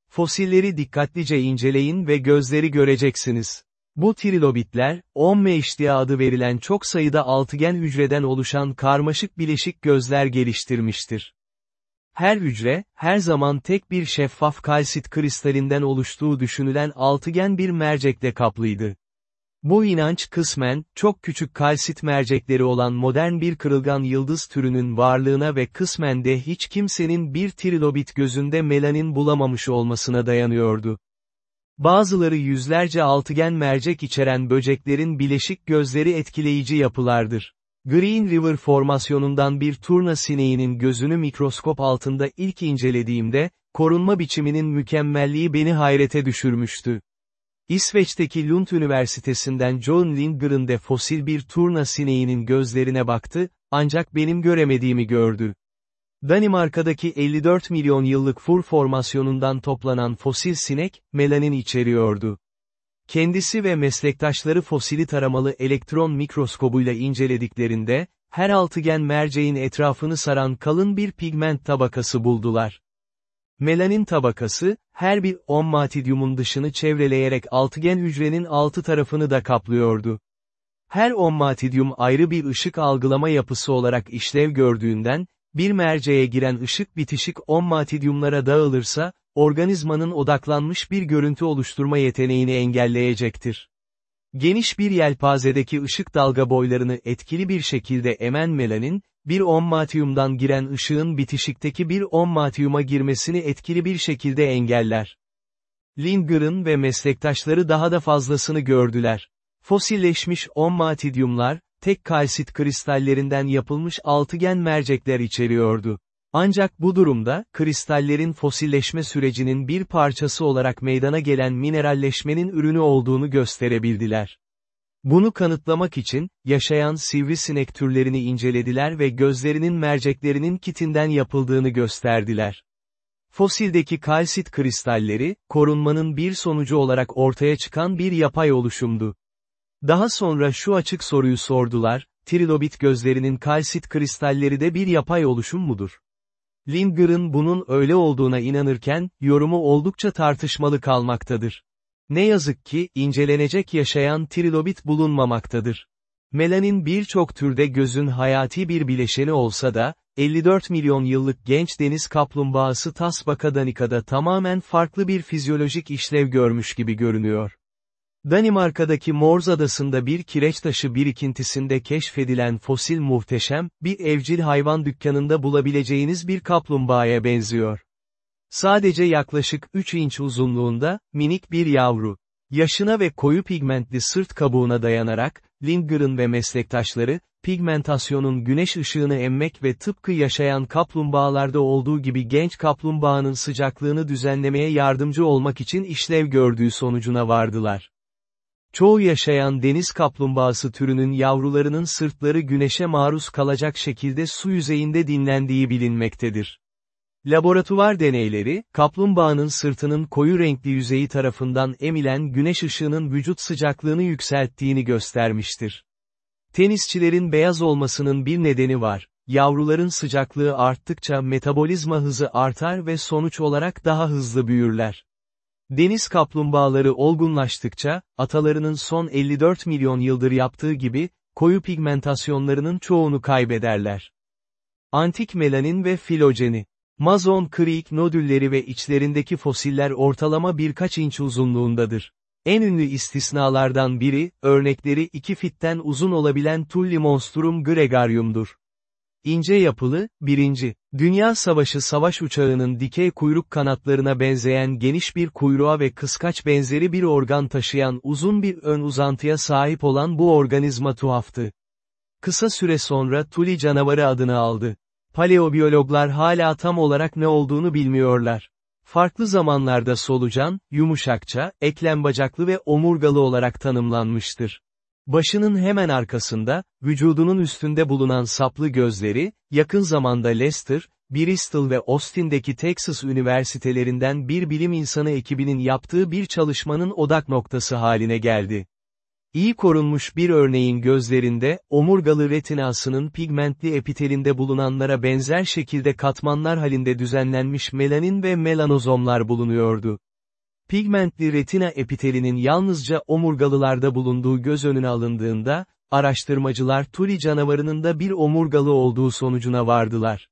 Fosilleri dikkatlice inceleyin ve gözleri göreceksiniz. Bu trilobitler, omme iştiya adı verilen çok sayıda altıgen hücreden oluşan karmaşık bileşik gözler geliştirmiştir. Her hücre, her zaman tek bir şeffaf kalsit kristalinden oluştuğu düşünülen altıgen bir mercekle kaplıydı. Bu inanç kısmen, çok küçük kalsit mercekleri olan modern bir kırılgan yıldız türünün varlığına ve kısmen de hiç kimsenin bir trilobit gözünde melanin bulamamış olmasına dayanıyordu. Bazıları yüzlerce altıgen mercek içeren böceklerin bileşik gözleri etkileyici yapılardır. Green River formasyonundan bir turna sineğinin gözünü mikroskop altında ilk incelediğimde, korunma biçiminin mükemmelliği beni hayrete düşürmüştü. İsveç'teki Lund Üniversitesi'nden John Lindgren de fosil bir turna sineğinin gözlerine baktı, ancak benim göremediğimi gördü. Danimarka'daki 54 milyon yıllık fur formasyonundan toplanan fosil sinek, melanin içeriyordu. Kendisi ve meslektaşları fosili taramalı elektron mikroskobuyla incelediklerinde, her altıgen merceğin etrafını saran kalın bir pigment tabakası buldular. Melanin tabakası, her bir ommatidyumun dışını çevreleyerek altıgen hücrenin altı tarafını da kaplıyordu. Her ommatidyum ayrı bir ışık algılama yapısı olarak işlev gördüğünden, bir merceğe giren ışık bitişik ommatidyumlara dağılırsa, organizmanın odaklanmış bir görüntü oluşturma yeteneğini engelleyecektir. Geniş bir yelpazedeki ışık dalga boylarını etkili bir şekilde emen melanin, bir ommatyumdan giren ışığın bitişikteki bir ommatyuma girmesini etkili bir şekilde engeller. Lindgren ve meslektaşları daha da fazlasını gördüler. Fosilleşmiş ommatidyumlar, tek kalsit kristallerinden yapılmış altıgen mercekler içeriyordu. Ancak bu durumda, kristallerin fosilleşme sürecinin bir parçası olarak meydana gelen mineralleşmenin ürünü olduğunu gösterebildiler. Bunu kanıtlamak için, yaşayan sivrisinek türlerini incelediler ve gözlerinin merceklerinin kitinden yapıldığını gösterdiler. Fosildeki kalsit kristalleri, korunmanın bir sonucu olarak ortaya çıkan bir yapay oluşumdu. Daha sonra şu açık soruyu sordular, trilobit gözlerinin kalsit kristalleri de bir yapay oluşum mudur? Lindgren bunun öyle olduğuna inanırken, yorumu oldukça tartışmalı kalmaktadır. Ne yazık ki, incelenecek yaşayan trilobit bulunmamaktadır. Melanin birçok türde gözün hayati bir bileşeni olsa da, 54 milyon yıllık genç deniz kaplumbağası Tasbaka danika'da tamamen farklı bir fizyolojik işlev görmüş gibi görünüyor. Danimarka'daki Morz Adası'nda bir kireç taşı birikintisinde keşfedilen fosil muhteşem, bir evcil hayvan dükkanında bulabileceğiniz bir kaplumbağaya benziyor. Sadece yaklaşık 3 inç uzunluğunda, minik bir yavru. Yaşına ve koyu pigmentli sırt kabuğuna dayanarak, Lindgren ve meslektaşları, pigmentasyonun güneş ışığını emmek ve tıpkı yaşayan kaplumbağalarda olduğu gibi genç kaplumbağanın sıcaklığını düzenlemeye yardımcı olmak için işlev gördüğü sonucuna vardılar. Çoğu yaşayan deniz kaplumbağası türünün yavrularının sırtları güneşe maruz kalacak şekilde su yüzeyinde dinlendiği bilinmektedir. Laboratuvar deneyleri, kaplumbağanın sırtının koyu renkli yüzeyi tarafından emilen güneş ışığının vücut sıcaklığını yükselttiğini göstermiştir. Tenisçilerin beyaz olmasının bir nedeni var. Yavruların sıcaklığı arttıkça metabolizma hızı artar ve sonuç olarak daha hızlı büyürler. Deniz kaplumbağaları olgunlaştıkça, atalarının son 54 milyon yıldır yaptığı gibi, koyu pigmentasyonlarının çoğunu kaybederler. Antik melanin ve filojeni Mazon Creek nodülleri ve içlerindeki fosiller ortalama birkaç inç uzunluğundadır. En ünlü istisnalardan biri, örnekleri 2 fitten uzun olabilen Tulli monstrum gregarium'dur. İnce yapılı, birinci, Dünya Savaşı savaş uçağının dikey kuyruk kanatlarına benzeyen geniş bir kuyruğa ve kıskaç benzeri bir organ taşıyan uzun bir ön uzantıya sahip olan bu organizma tuhaftı. Kısa süre sonra Tuli canavarı adını aldı. Paleobiyologlar hala tam olarak ne olduğunu bilmiyorlar. Farklı zamanlarda solucan, yumuşakça, eklem bacaklı ve omurgalı olarak tanımlanmıştır. Başının hemen arkasında, vücudunun üstünde bulunan saplı gözleri, yakın zamanda Leicester, Bristol ve Austin'deki Texas üniversitelerinden bir bilim insanı ekibinin yaptığı bir çalışmanın odak noktası haline geldi. İyi korunmuş bir örneğin gözlerinde, omurgalı retinasının pigmentli epitelinde bulunanlara benzer şekilde katmanlar halinde düzenlenmiş melanin ve melanozomlar bulunuyordu. Pigmentli retina epitelinin yalnızca omurgalılarda bulunduğu göz önüne alındığında, araştırmacılar Tuli canavarının da bir omurgalı olduğu sonucuna vardılar.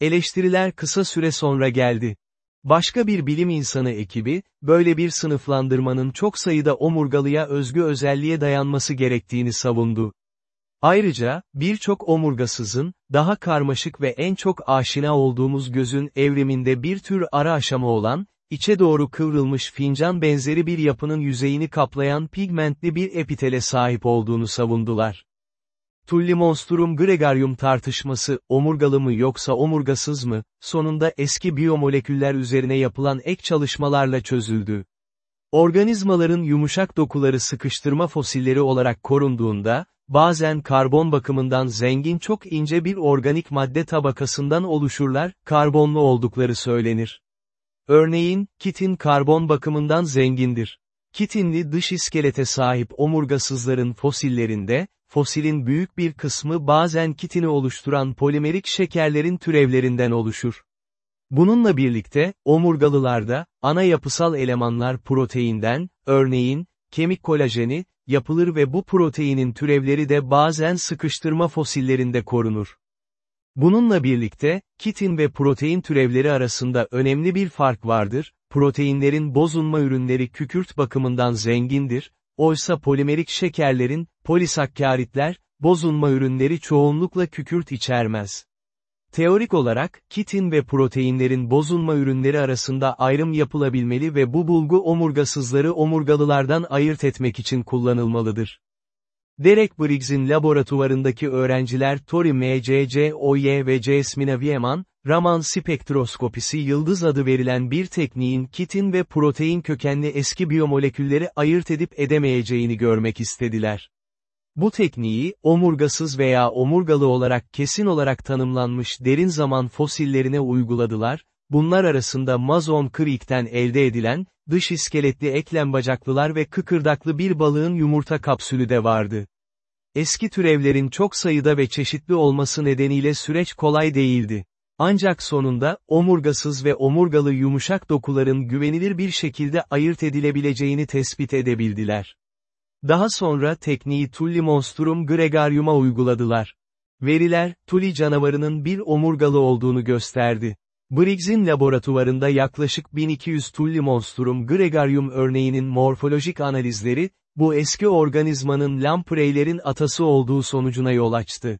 Eleştiriler kısa süre sonra geldi. Başka bir bilim insanı ekibi, böyle bir sınıflandırmanın çok sayıda omurgalıya özgü özelliğe dayanması gerektiğini savundu. Ayrıca, birçok omurgasızın, daha karmaşık ve en çok aşina olduğumuz gözün evriminde bir tür ara aşama olan, içe doğru kıvrılmış fincan benzeri bir yapının yüzeyini kaplayan pigmentli bir epitele sahip olduğunu savundular. Tullimonstrum gregarium tartışması, omurgalı mı yoksa omurgasız mı, sonunda eski biyomoleküller üzerine yapılan ek çalışmalarla çözüldü. Organizmaların yumuşak dokuları sıkıştırma fosilleri olarak korunduğunda, bazen karbon bakımından zengin çok ince bir organik madde tabakasından oluşurlar, karbonlu oldukları söylenir. Örneğin, kitin karbon bakımından zengindir. Kitinli dış iskelete sahip omurgasızların fosillerinde, fosilin büyük bir kısmı bazen kitini oluşturan polimerik şekerlerin türevlerinden oluşur. Bununla birlikte, omurgalılarda, ana yapısal elemanlar proteinden, örneğin, kemik kolajeni, yapılır ve bu proteinin türevleri de bazen sıkıştırma fosillerinde korunur. Bununla birlikte, kitin ve protein türevleri arasında önemli bir fark vardır, proteinlerin bozulma ürünleri kükürt bakımından zengindir, oysa polimerik şekerlerin, polisakkaritler, bozulma ürünleri çoğunlukla kükürt içermez. Teorik olarak, kitin ve proteinlerin bozulma ürünleri arasında ayrım yapılabilmeli ve bu bulgu omurgasızları omurgalılardan ayırt etmek için kullanılmalıdır. Derek Briggs'in laboratuvarındaki öğrenciler Tori MCCOY ve Jasmine Wieman, Raman spektroskopisi yıldız adı verilen bir tekniğin kitin ve protein kökenli eski biyomolekülleri ayırt edip edemeyeceğini görmek istediler. Bu tekniği, omurgasız veya omurgalı olarak kesin olarak tanımlanmış derin zaman fosillerine uyguladılar, bunlar arasında Mazon Creek'ten elde edilen, dış iskeletli eklem bacaklılar ve kıkırdaklı bir balığın yumurta kapsülü de vardı. Eski türevlerin çok sayıda ve çeşitli olması nedeniyle süreç kolay değildi. Ancak sonunda, omurgasız ve omurgalı yumuşak dokuların güvenilir bir şekilde ayırt edilebileceğini tespit edebildiler. Daha sonra tekniği Tulli Monstrum Gregarium'a uyguladılar. Veriler, Tulli canavarının bir omurgalı olduğunu gösterdi. Briggs'in laboratuvarında yaklaşık 1200 Tulli Monstrum Gregarium örneğinin morfolojik analizleri, bu eski organizmanın lampreylerin atası olduğu sonucuna yol açtı.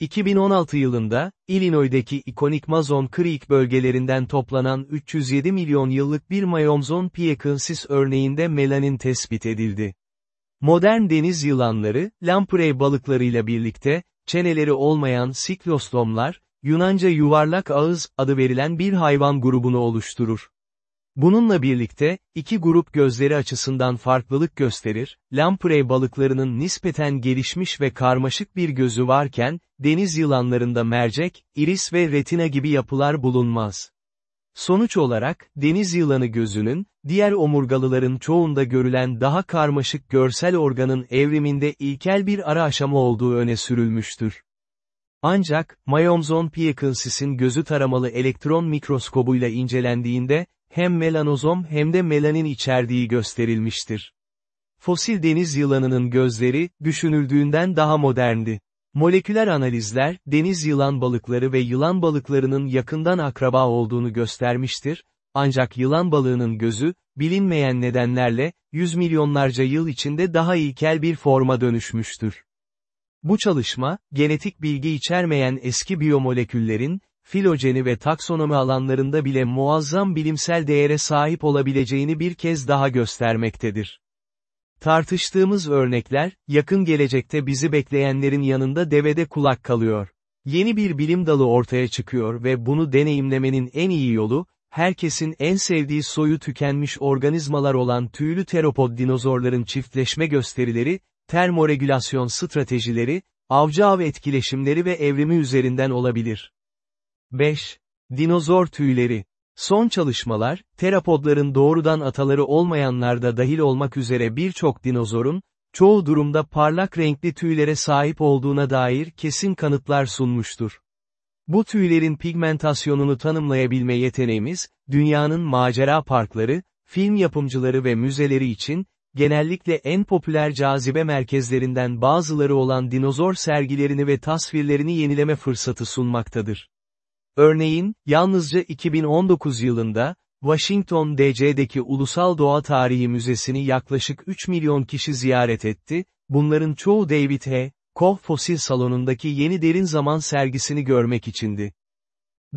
2016 yılında, Illinois'deki ikonik Mazon Creek bölgelerinden toplanan 307 milyon yıllık bir Mayomzon piacensis örneğinde melanin tespit edildi. Modern deniz yılanları, lamprey balıklarıyla birlikte, çeneleri olmayan siklostomlar, Yunanca yuvarlak ağız adı verilen bir hayvan grubunu oluşturur. Bununla birlikte, iki grup gözleri açısından farklılık gösterir, lamprey balıklarının nispeten gelişmiş ve karmaşık bir gözü varken, deniz yılanlarında mercek, iris ve retina gibi yapılar bulunmaz. Sonuç olarak, deniz yılanı gözünün, diğer omurgalıların çoğunda görülen daha karmaşık görsel organın evriminde ilkel bir ara aşama olduğu öne sürülmüştür. Ancak, Mayomzon piacensis'in gözü taramalı elektron mikroskobuyla incelendiğinde, hem melanozom hem de melanin içerdiği gösterilmiştir. Fosil deniz yılanının gözleri, düşünüldüğünden daha moderndi. Moleküler analizler, deniz yılan balıkları ve yılan balıklarının yakından akraba olduğunu göstermiştir, ancak yılan balığının gözü, bilinmeyen nedenlerle, yüz milyonlarca yıl içinde daha ilkel bir forma dönüşmüştür. Bu çalışma, genetik bilgi içermeyen eski biyomoleküllerin, filojeni ve taksonomi alanlarında bile muazzam bilimsel değere sahip olabileceğini bir kez daha göstermektedir. Tartıştığımız örnekler, yakın gelecekte bizi bekleyenlerin yanında devede kulak kalıyor. Yeni bir bilim dalı ortaya çıkıyor ve bunu deneyimlemenin en iyi yolu, herkesin en sevdiği soyu tükenmiş organizmalar olan tüylü teropod dinozorların çiftleşme gösterileri, termoregülasyon stratejileri, avcı-av etkileşimleri ve evrimi üzerinden olabilir. 5. Dinozor tüyleri. Son çalışmalar, terapodların doğrudan ataları olmayanlarda dahil olmak üzere birçok dinozorun, çoğu durumda parlak renkli tüylere sahip olduğuna dair kesin kanıtlar sunmuştur. Bu tüylerin pigmentasyonunu tanımlayabilme yeteneğimiz, dünyanın macera parkları, film yapımcıları ve müzeleri için, genellikle en popüler cazibe merkezlerinden bazıları olan dinozor sergilerini ve tasvirlerini yenileme fırsatı sunmaktadır. Örneğin, yalnızca 2019 yılında, Washington DC'deki Ulusal Doğa Tarihi Müzesi'ni yaklaşık 3 milyon kişi ziyaret etti, bunların çoğu David H. Koch Fosil Salonu'ndaki yeni derin zaman sergisini görmek içindi.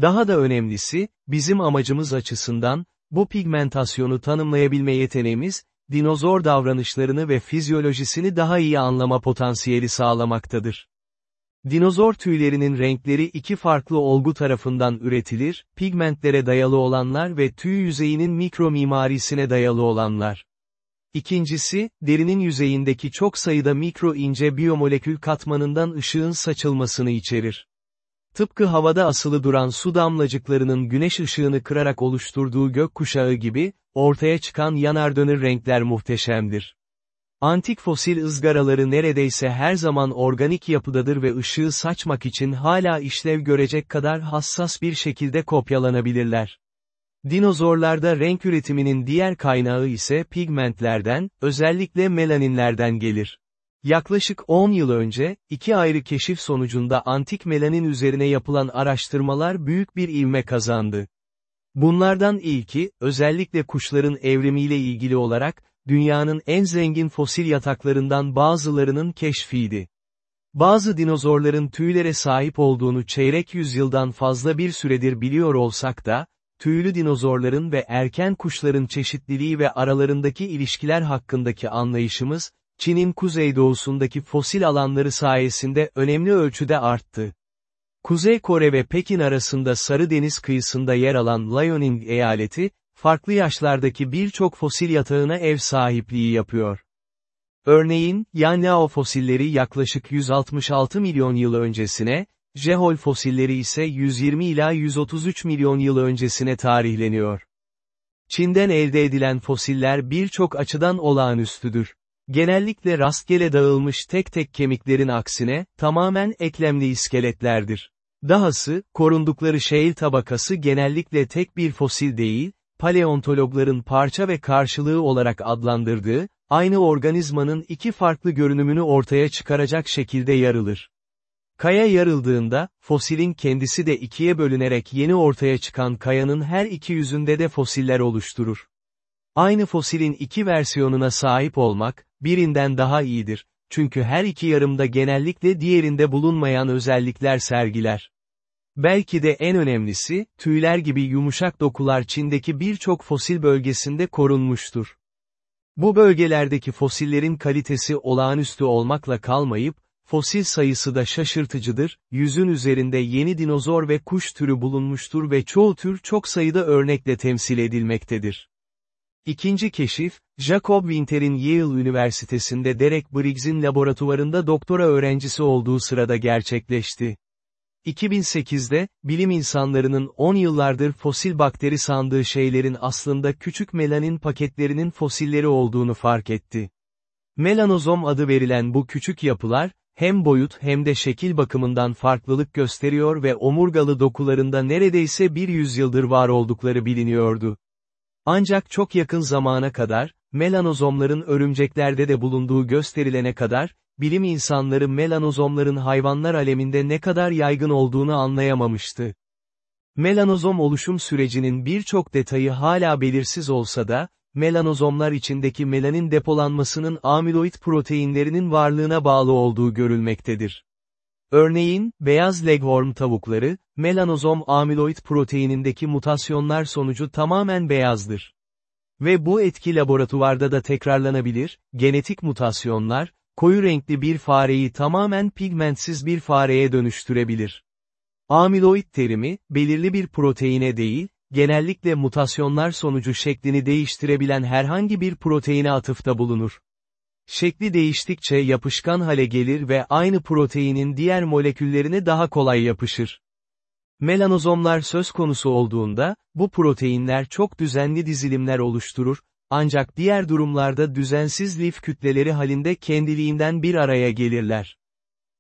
Daha da önemlisi, bizim amacımız açısından, bu pigmentasyonu tanımlayabilme yeteneğimiz, dinozor davranışlarını ve fizyolojisini daha iyi anlama potansiyeli sağlamaktadır. Dinozor tüylerinin renkleri iki farklı olgu tarafından üretilir, pigmentlere dayalı olanlar ve tüy yüzeyinin mikro mimarisine dayalı olanlar. İkincisi, derinin yüzeyindeki çok sayıda mikro ince biyomolekül katmanından ışığın saçılmasını içerir. Tıpkı havada asılı duran su damlacıklarının güneş ışığını kırarak oluşturduğu gökkuşağı gibi, ortaya çıkan yanardönür renkler muhteşemdir. Antik fosil ızgaraları neredeyse her zaman organik yapıdadır ve ışığı saçmak için hala işlev görecek kadar hassas bir şekilde kopyalanabilirler. Dinozorlarda renk üretiminin diğer kaynağı ise pigmentlerden, özellikle melaninlerden gelir. Yaklaşık 10 yıl önce, iki ayrı keşif sonucunda antik melanin üzerine yapılan araştırmalar büyük bir ivme kazandı. Bunlardan ilki, özellikle kuşların evrimiyle ilgili olarak, dünyanın en zengin fosil yataklarından bazılarının keşfiydi. Bazı dinozorların tüylere sahip olduğunu çeyrek yüzyıldan fazla bir süredir biliyor olsak da, tüylü dinozorların ve erken kuşların çeşitliliği ve aralarındaki ilişkiler hakkındaki anlayışımız, Çin'in kuzeydoğusundaki fosil alanları sayesinde önemli ölçüde arttı. Kuzey Kore ve Pekin arasında Sarı Deniz kıyısında yer alan Liaoning eyaleti, farklı yaşlardaki birçok fosil yatağına ev sahipliği yapıyor. Örneğin, Yanlao fosilleri yaklaşık 166 milyon yıl öncesine, Jehol fosilleri ise 120 ila 133 milyon yıl öncesine tarihleniyor. Çin'den elde edilen fosiller birçok açıdan olağanüstüdür. Genellikle rastgele dağılmış tek tek kemiklerin aksine, tamamen eklemli iskeletlerdir. Dahası, korundukları şehir tabakası genellikle tek bir fosil değil, paleontologların parça ve karşılığı olarak adlandırdığı, aynı organizmanın iki farklı görünümünü ortaya çıkaracak şekilde yarılır. Kaya yarıldığında, fosilin kendisi de ikiye bölünerek yeni ortaya çıkan kayanın her iki yüzünde de fosiller oluşturur. Aynı fosilin iki versiyonuna sahip olmak, birinden daha iyidir, çünkü her iki yarımda genellikle diğerinde bulunmayan özellikler sergiler. Belki de en önemlisi, tüyler gibi yumuşak dokular Çin'deki birçok fosil bölgesinde korunmuştur. Bu bölgelerdeki fosillerin kalitesi olağanüstü olmakla kalmayıp, fosil sayısı da şaşırtıcıdır, yüzün üzerinde yeni dinozor ve kuş türü bulunmuştur ve çoğu tür çok sayıda örnekle temsil edilmektedir. İkinci keşif, Jacob Winter'in Yale Üniversitesi'nde Derek Briggs'in laboratuvarında doktora öğrencisi olduğu sırada gerçekleşti. 2008'de, bilim insanlarının 10 yıllardır fosil bakteri sandığı şeylerin aslında küçük melanin paketlerinin fosilleri olduğunu fark etti. Melanozom adı verilen bu küçük yapılar, hem boyut hem de şekil bakımından farklılık gösteriyor ve omurgalı dokularında neredeyse bir yüzyıldır var oldukları biliniyordu. Ancak çok yakın zamana kadar, melanozomların örümceklerde de bulunduğu gösterilene kadar, bilim insanları melanozomların hayvanlar aleminde ne kadar yaygın olduğunu anlayamamıştı. Melanozom oluşum sürecinin birçok detayı hala belirsiz olsa da, melanozomlar içindeki melanin depolanmasının amiloid proteinlerinin varlığına bağlı olduğu görülmektedir. Örneğin, beyaz leghorn tavukları, melanozom amiloid proteinindeki mutasyonlar sonucu tamamen beyazdır. Ve bu etki laboratuvarda da tekrarlanabilir, genetik mutasyonlar, koyu renkli bir fareyi tamamen pigmentsiz bir fareye dönüştürebilir. Amiloid terimi, belirli bir proteine değil, genellikle mutasyonlar sonucu şeklini değiştirebilen herhangi bir proteine atıfta bulunur. Şekli değiştikçe yapışkan hale gelir ve aynı proteinin diğer moleküllerine daha kolay yapışır. Melanozomlar söz konusu olduğunda, bu proteinler çok düzenli dizilimler oluşturur, ancak diğer durumlarda düzensiz lif kütleleri halinde kendiliğinden bir araya gelirler.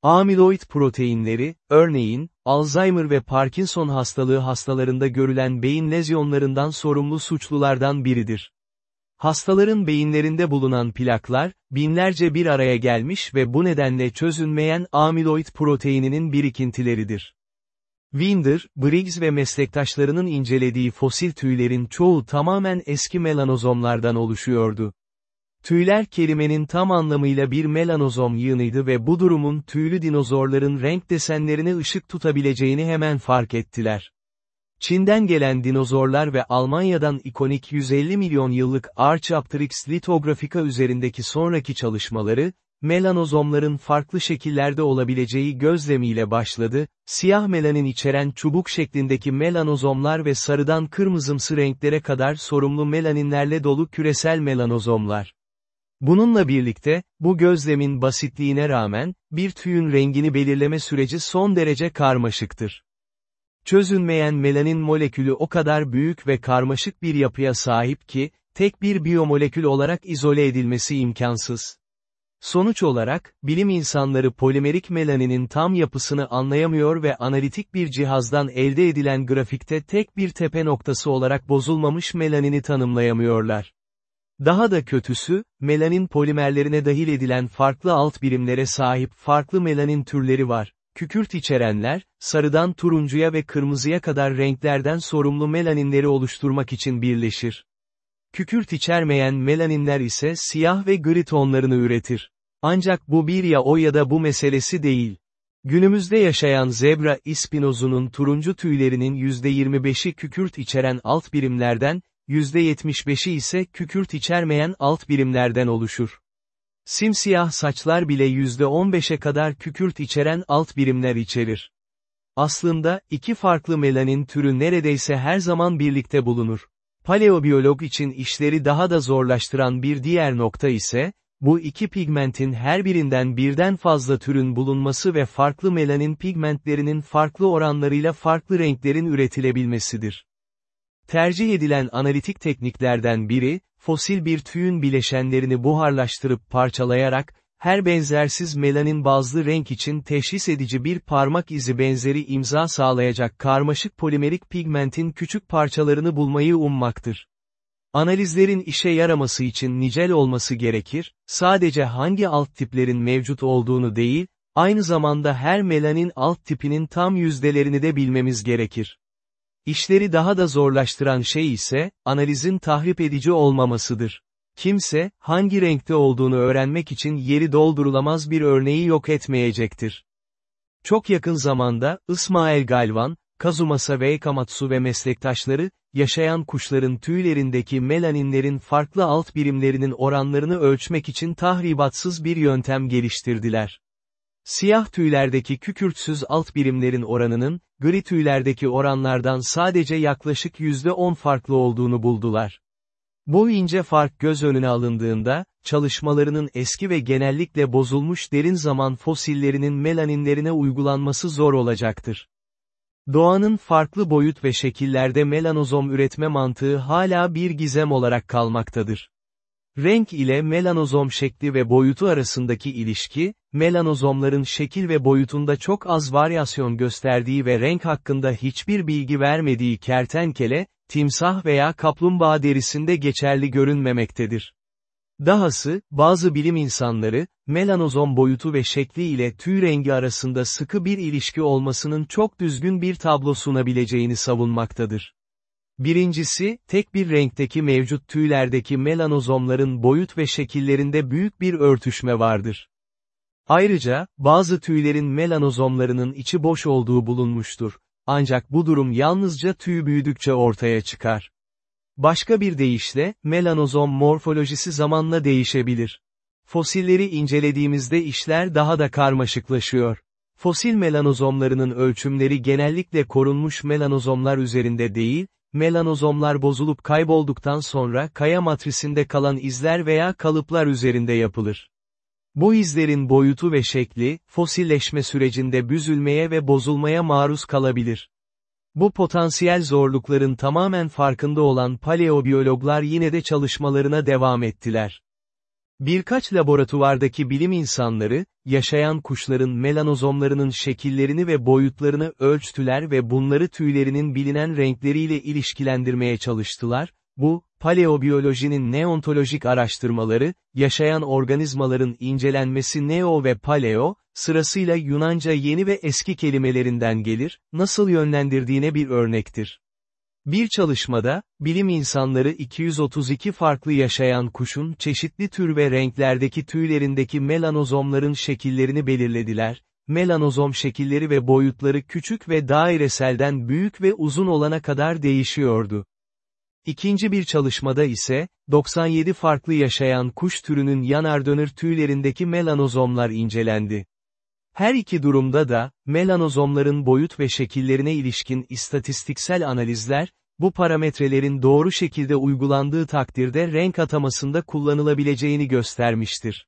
Amiloid proteinleri, örneğin, Alzheimer ve Parkinson hastalığı hastalarında görülen beyin lezyonlarından sorumlu suçlulardan biridir. Hastaların beyinlerinde bulunan plaklar, binlerce bir araya gelmiş ve bu nedenle çözünmeyen amiloid proteininin birikintileridir. Winder, Briggs ve meslektaşlarının incelediği fosil tüylerin çoğu tamamen eski melanozomlardan oluşuyordu. Tüyler kelimenin tam anlamıyla bir melanozom yığınıydı ve bu durumun tüylü dinozorların renk desenlerine ışık tutabileceğini hemen fark ettiler. Çin'den gelen dinozorlar ve Almanya'dan ikonik 150 milyon yıllık Archaeopteryx litografika üzerindeki sonraki çalışmaları, melanozomların farklı şekillerde olabileceği gözlemiyle başladı, siyah melanin içeren çubuk şeklindeki melanozomlar ve sarıdan kırmızımsı renklere kadar sorumlu melaninlerle dolu küresel melanozomlar. Bununla birlikte, bu gözlemin basitliğine rağmen, bir tüyün rengini belirleme süreci son derece karmaşıktır. Çözünmeyen melanin molekülü o kadar büyük ve karmaşık bir yapıya sahip ki, tek bir biyomolekül olarak izole edilmesi imkansız. Sonuç olarak, bilim insanları polimerik melaninin tam yapısını anlayamıyor ve analitik bir cihazdan elde edilen grafikte tek bir tepe noktası olarak bozulmamış melanini tanımlayamıyorlar. Daha da kötüsü, melanin polimerlerine dahil edilen farklı alt birimlere sahip farklı melanin türleri var. Kükürt içerenler, sarıdan turuncuya ve kırmızıya kadar renklerden sorumlu melaninleri oluşturmak için birleşir. Kükürt içermeyen melaninler ise siyah ve gri tonlarını üretir. Ancak bu bir ya o ya da bu meselesi değil. Günümüzde yaşayan zebra ispinozunun turuncu tüylerinin %25'i kükürt içeren alt birimlerden, %75'i ise kükürt içermeyen alt birimlerden oluşur. Simsiyah saçlar bile %15'e kadar kükürt içeren alt birimler içerir. Aslında, iki farklı melanin türü neredeyse her zaman birlikte bulunur. Paleobiyolog için işleri daha da zorlaştıran bir diğer nokta ise, bu iki pigmentin her birinden birden fazla türün bulunması ve farklı melanin pigmentlerinin farklı oranlarıyla farklı renklerin üretilebilmesidir. Tercih edilen analitik tekniklerden biri, fosil bir tüyün bileşenlerini buharlaştırıp parçalayarak, her benzersiz melanin bazlı renk için teşhis edici bir parmak izi benzeri imza sağlayacak karmaşık polimerik pigmentin küçük parçalarını bulmayı ummaktır. Analizlerin işe yaraması için nicel olması gerekir, sadece hangi alt tiplerin mevcut olduğunu değil, aynı zamanda her melanin alt tipinin tam yüzdelerini de bilmemiz gerekir. İşleri daha da zorlaştıran şey ise, analizin tahrip edici olmamasıdır. Kimse, hangi renkte olduğunu öğrenmek için yeri doldurulamaz bir örneği yok etmeyecektir. Çok yakın zamanda, İsmail Galvan, Kazumasa Weikamatsu ve meslektaşları, yaşayan kuşların tüylerindeki melaninlerin farklı alt birimlerinin oranlarını ölçmek için tahribatsız bir yöntem geliştirdiler. Siyah tüylerdeki kükürtsüz alt birimlerin oranının, gri tüylerdeki oranlardan sadece yaklaşık %10 farklı olduğunu buldular. Bu ince fark göz önüne alındığında, çalışmalarının eski ve genellikle bozulmuş derin zaman fosillerinin melaninlerine uygulanması zor olacaktır. Doğanın farklı boyut ve şekillerde melanozom üretme mantığı hala bir gizem olarak kalmaktadır. Renk ile melanozom şekli ve boyutu arasındaki ilişki, melanozomların şekil ve boyutunda çok az varyasyon gösterdiği ve renk hakkında hiçbir bilgi vermediği kertenkele, timsah veya kaplumbağa derisinde geçerli görünmemektedir. Dahası, bazı bilim insanları, melanozom boyutu ve şekli ile tüy rengi arasında sıkı bir ilişki olmasının çok düzgün bir tablo sunabileceğini savunmaktadır. Birincisi, tek bir renkteki mevcut tüylerdeki melanozomların boyut ve şekillerinde büyük bir örtüşme vardır. Ayrıca, bazı tüylerin melanozomlarının içi boş olduğu bulunmuştur. Ancak bu durum yalnızca tüy büyüdükçe ortaya çıkar. Başka bir deyişle, melanozom morfolojisi zamanla değişebilir. Fosilleri incelediğimizde işler daha da karmaşıklaşıyor. Fosil melanozomlarının ölçümleri genellikle korunmuş melanozomlar üzerinde değil, melanozomlar bozulup kaybolduktan sonra kaya matrisinde kalan izler veya kalıplar üzerinde yapılır. Bu izlerin boyutu ve şekli, fosilleşme sürecinde büzülmeye ve bozulmaya maruz kalabilir. Bu potansiyel zorlukların tamamen farkında olan paleobiyologlar yine de çalışmalarına devam ettiler. Birkaç laboratuvardaki bilim insanları, yaşayan kuşların melanozomlarının şekillerini ve boyutlarını ölçtüler ve bunları tüylerinin bilinen renkleriyle ilişkilendirmeye çalıştılar, bu, paleobiyolojinin neontolojik araştırmaları, yaşayan organizmaların incelenmesi neo ve paleo, sırasıyla Yunanca yeni ve eski kelimelerinden gelir, nasıl yönlendirdiğine bir örnektir. Bir çalışmada, bilim insanları 232 farklı yaşayan kuşun çeşitli tür ve renklerdeki tüylerindeki melanozomların şekillerini belirlediler, melanozom şekilleri ve boyutları küçük ve daireselden büyük ve uzun olana kadar değişiyordu. İkinci bir çalışmada ise, 97 farklı yaşayan kuş türünün yanar dönür tüylerindeki melanozomlar incelendi. Her iki durumda da, melanozomların boyut ve şekillerine ilişkin istatistiksel analizler, bu parametrelerin doğru şekilde uygulandığı takdirde renk atamasında kullanılabileceğini göstermiştir.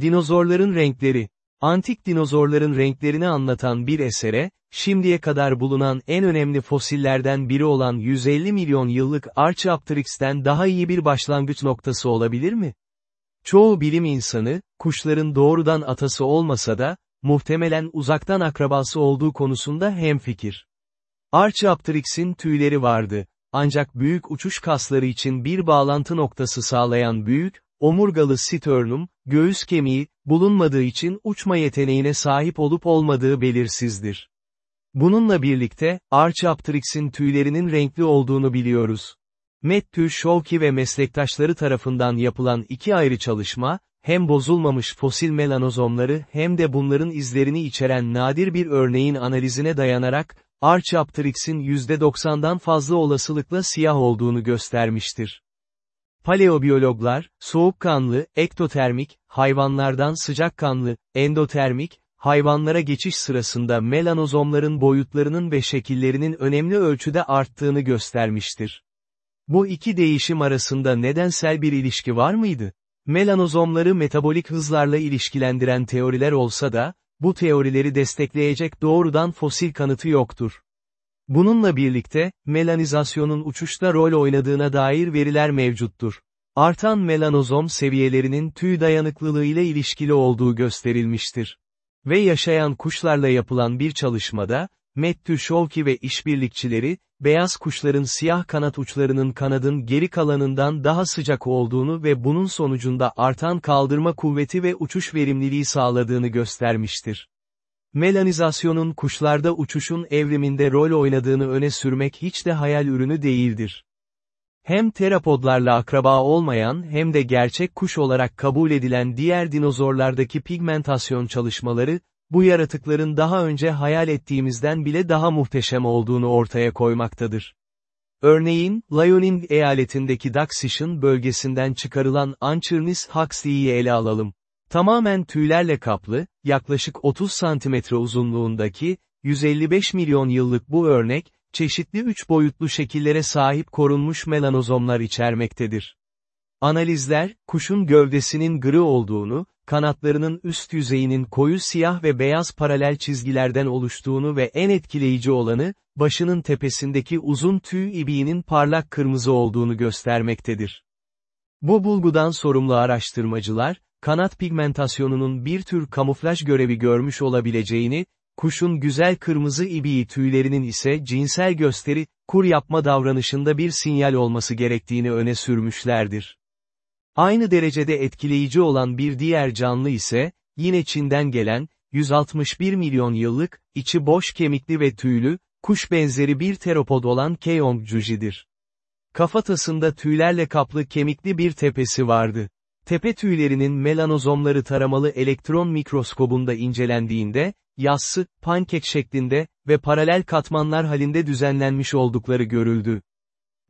Dinozorların renkleri Antik dinozorların renklerini anlatan bir esere, şimdiye kadar bulunan en önemli fosillerden biri olan 150 milyon yıllık Archaeopteryx'ten daha iyi bir başlangıç noktası olabilir mi? Çoğu bilim insanı, kuşların doğrudan atası olmasa da, muhtemelen uzaktan akrabası olduğu konusunda hemfikir. Archaeopteryx'in tüyleri vardı, ancak büyük uçuş kasları için bir bağlantı noktası sağlayan büyük, omurgalı sternum, göğüs kemiği, bulunmadığı için uçma yeteneğine sahip olup olmadığı belirsizdir. Bununla birlikte, Archaeopteryx'in tüylerinin renkli olduğunu biliyoruz. Matthew Shawkey ve meslektaşları tarafından yapılan iki ayrı çalışma, hem bozulmamış fosil melanozomları hem de bunların izlerini içeren nadir bir örneğin analizine dayanarak, Archaeopteryx'in %90'dan fazla olasılıkla siyah olduğunu göstermiştir. Paleobiyologlar, soğukkanlı, ektotermik, hayvanlardan sıcakkanlı, endotermik, hayvanlara geçiş sırasında melanozomların boyutlarının ve şekillerinin önemli ölçüde arttığını göstermiştir. Bu iki değişim arasında nedensel bir ilişki var mıydı? Melanozomları metabolik hızlarla ilişkilendiren teoriler olsa da, bu teorileri destekleyecek doğrudan fosil kanıtı yoktur. Bununla birlikte, melanizasyonun uçuşta rol oynadığına dair veriler mevcuttur. Artan melanozom seviyelerinin tüy dayanıklılığı ile ilişkili olduğu gösterilmiştir. Ve yaşayan kuşlarla yapılan bir çalışmada, Matthew Shawkey ve işbirlikçileri, beyaz kuşların siyah kanat uçlarının kanadın geri kalanından daha sıcak olduğunu ve bunun sonucunda artan kaldırma kuvveti ve uçuş verimliliği sağladığını göstermiştir. Melanizasyonun kuşlarda uçuşun evriminde rol oynadığını öne sürmek hiç de hayal ürünü değildir. Hem terapodlarla akraba olmayan hem de gerçek kuş olarak kabul edilen diğer dinozorlardaki pigmentasyon çalışmaları, bu yaratıkların daha önce hayal ettiğimizden bile daha muhteşem olduğunu ortaya koymaktadır. Örneğin, Liaoning eyaletindeki Daxish'in bölgesinden çıkarılan Anchornis Huxley'i ele alalım. Tamamen tüylerle kaplı, yaklaşık 30 santimetre uzunluğundaki, 155 milyon yıllık bu örnek, çeşitli üç boyutlu şekillere sahip korunmuş melanozomlar içermektedir. Analizler, kuşun gövdesinin gri olduğunu, kanatlarının üst yüzeyinin koyu siyah ve beyaz paralel çizgilerden oluştuğunu ve en etkileyici olanı, başının tepesindeki uzun tüy ibiğinin parlak kırmızı olduğunu göstermektedir. Bu bulgudan sorumlu araştırmacılar, kanat pigmentasyonunun bir tür kamuflaj görevi görmüş olabileceğini, kuşun güzel kırmızı ibiği tüylerinin ise cinsel gösteri, kur yapma davranışında bir sinyal olması gerektiğini öne sürmüşlerdir. Aynı derecede etkileyici olan bir diğer canlı ise, yine Çin'den gelen, 161 milyon yıllık, içi boş kemikli ve tüylü, kuş benzeri bir teropod olan Keongjuji'dir. Kafatasında tüylerle kaplı kemikli bir tepesi vardı. Tepe tüylerinin melanozomları taramalı elektron mikroskobunda incelendiğinde, yassı, pankek şeklinde ve paralel katmanlar halinde düzenlenmiş oldukları görüldü.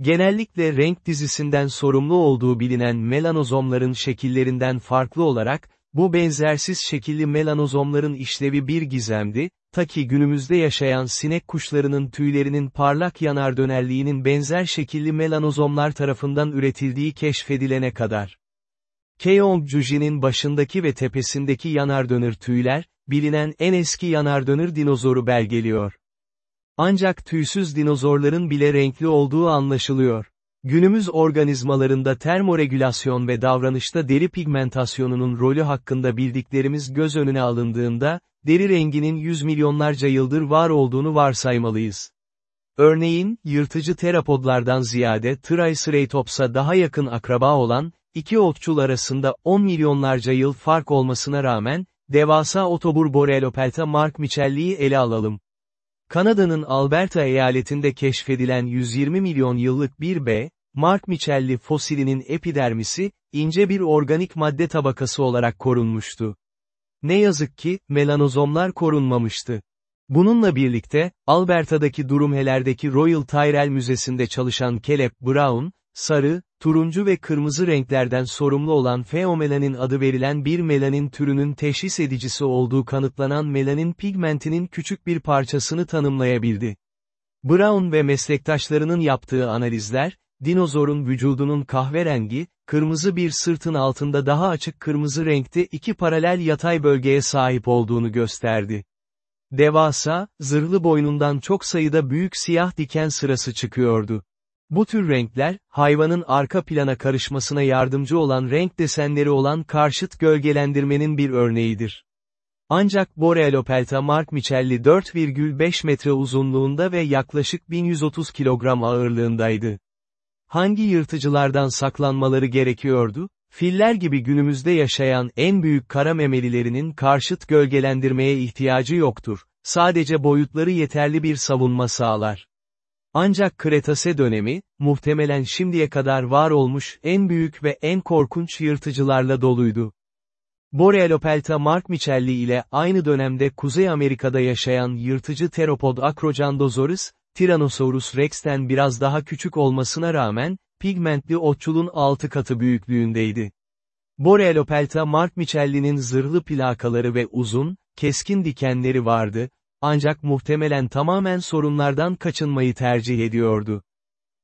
Genellikle renk dizisinden sorumlu olduğu bilinen melanozomların şekillerinden farklı olarak, bu benzersiz şekilli melanozomların işlevi bir gizemdi, ta ki günümüzde yaşayan sinek kuşlarının tüylerinin parlak yanar dönerliğinin benzer şekilli melanozomlar tarafından üretildiği keşfedilene kadar. Keongjuji'nin başındaki ve tepesindeki yanar dönür tüyler, bilinen en eski yanar dönür dinozoru belgeliyor. Ancak tüysüz dinozorların bile renkli olduğu anlaşılıyor. Günümüz organizmalarında termoregülasyon ve davranışta deri pigmentasyonunun rolü hakkında bildiklerimiz göz önüne alındığında, deri renginin yüz milyonlarca yıldır var olduğunu varsaymalıyız. Örneğin, yırtıcı terapodlardan ziyade Triceratops'a daha yakın akraba olan, iki otçul arasında 10 milyonlarca yıl fark olmasına rağmen, devasa otobur Borelopelta Mark Michelli'yi ele alalım. Kanada'nın Alberta eyaletinde keşfedilen 120 milyon yıllık bir B, Mark Michelli fosilinin epidermisi, ince bir organik madde tabakası olarak korunmuştu. Ne yazık ki, melanozomlar korunmamıştı. Bununla birlikte, Alberta'daki Durumheler'deki Royal Tyrrell Müzesi'nde çalışan Caleb Brown, sarı, turuncu ve kırmızı renklerden sorumlu olan feomelanin adı verilen bir melanin türünün teşhis edicisi olduğu kanıtlanan melanin pigmentinin küçük bir parçasını tanımlayabildi. Brown ve meslektaşlarının yaptığı analizler, dinozorun vücudunun kahverengi, kırmızı bir sırtın altında daha açık kırmızı renkte iki paralel yatay bölgeye sahip olduğunu gösterdi. Devasa, zırhlı boynundan çok sayıda büyük siyah diken sırası çıkıyordu. Bu tür renkler, hayvanın arka plana karışmasına yardımcı olan renk desenleri olan karşıt gölgelendirmenin bir örneğidir. Ancak Borealopelta Mark Michelli 4,5 metre uzunluğunda ve yaklaşık 1130 kilogram ağırlığındaydı. Hangi yırtıcılardan saklanmaları gerekiyordu? Filler gibi günümüzde yaşayan en büyük kara memelilerinin karşıt gölgelendirmeye ihtiyacı yoktur. Sadece boyutları yeterli bir savunma sağlar. Ancak Kretase dönemi, muhtemelen şimdiye kadar var olmuş en büyük ve en korkunç yırtıcılarla doluydu. Borealopelta Mark Michelli ile aynı dönemde Kuzey Amerika'da yaşayan yırtıcı teropod Acrocandozorus, Tyrannosaurus rex'ten biraz daha küçük olmasına rağmen, pigmentli otçulun 6 katı büyüklüğündeydi. Borealopelta Mark Michelli'nin zırhlı plakaları ve uzun, keskin dikenleri vardı, ancak muhtemelen tamamen sorunlardan kaçınmayı tercih ediyordu.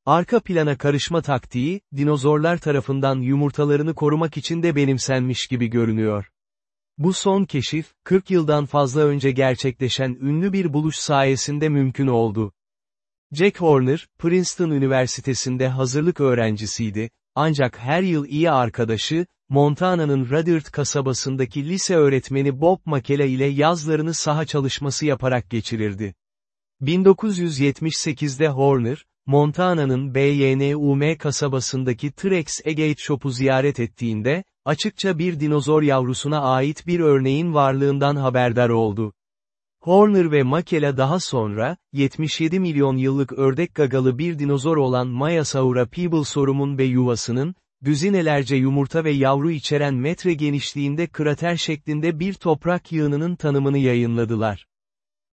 Arka plana karışma taktiği, dinozorlar tarafından yumurtalarını korumak için de benimsenmiş gibi görünüyor. Bu son keşif, 40 yıldan fazla önce gerçekleşen ünlü bir buluş sayesinde mümkün oldu. Jack Horner, Princeton Üniversitesi'nde hazırlık öğrencisiydi, ancak her yıl iyi arkadaşı, Montana'nın Rudyard kasabasındaki lise öğretmeni Bob Makela ile yazlarını saha çalışması yaparak geçirirdi. 1978'de Horner, Montana'nın BYNUM kasabasındaki Trex Egate Shop'u ziyaret ettiğinde, açıkça bir dinozor yavrusuna ait bir örneğin varlığından haberdar oldu. Horner ve Makela daha sonra, 77 milyon yıllık ördek gagalı bir dinozor olan Mayasaura peeblesaurumun ve yuvasının, düzinelerce yumurta ve yavru içeren metre genişliğinde krater şeklinde bir toprak yığınının tanımını yayınladılar.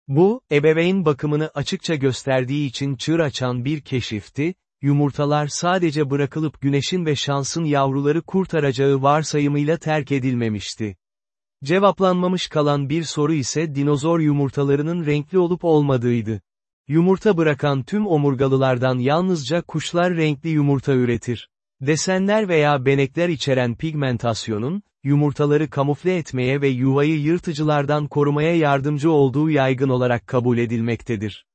Bu, ebeveyn bakımını açıkça gösterdiği için çığır açan bir keşifti, yumurtalar sadece bırakılıp güneşin ve şansın yavruları kurtaracağı varsayımıyla terk edilmemişti. Cevaplanmamış kalan bir soru ise dinozor yumurtalarının renkli olup olmadığıydı. Yumurta bırakan tüm omurgalılardan yalnızca kuşlar renkli yumurta üretir. Desenler veya benekler içeren pigmentasyonun, yumurtaları kamufle etmeye ve yuvayı yırtıcılardan korumaya yardımcı olduğu yaygın olarak kabul edilmektedir.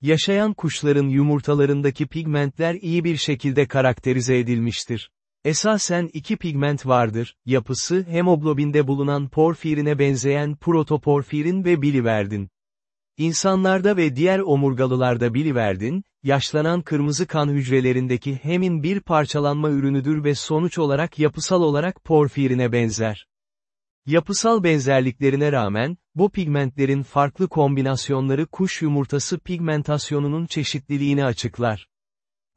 Yaşayan kuşların yumurtalarındaki pigmentler iyi bir şekilde karakterize edilmiştir. Esasen iki pigment vardır, yapısı hemoglobinde bulunan porfirine benzeyen protoporfirin ve biliverdin. İnsanlarda ve diğer omurgalılarda biliverdin, yaşlanan kırmızı kan hücrelerindeki hemin bir parçalanma ürünüdür ve sonuç olarak yapısal olarak porfirine benzer. Yapısal benzerliklerine rağmen, bu pigmentlerin farklı kombinasyonları kuş yumurtası pigmentasyonunun çeşitliliğini açıklar.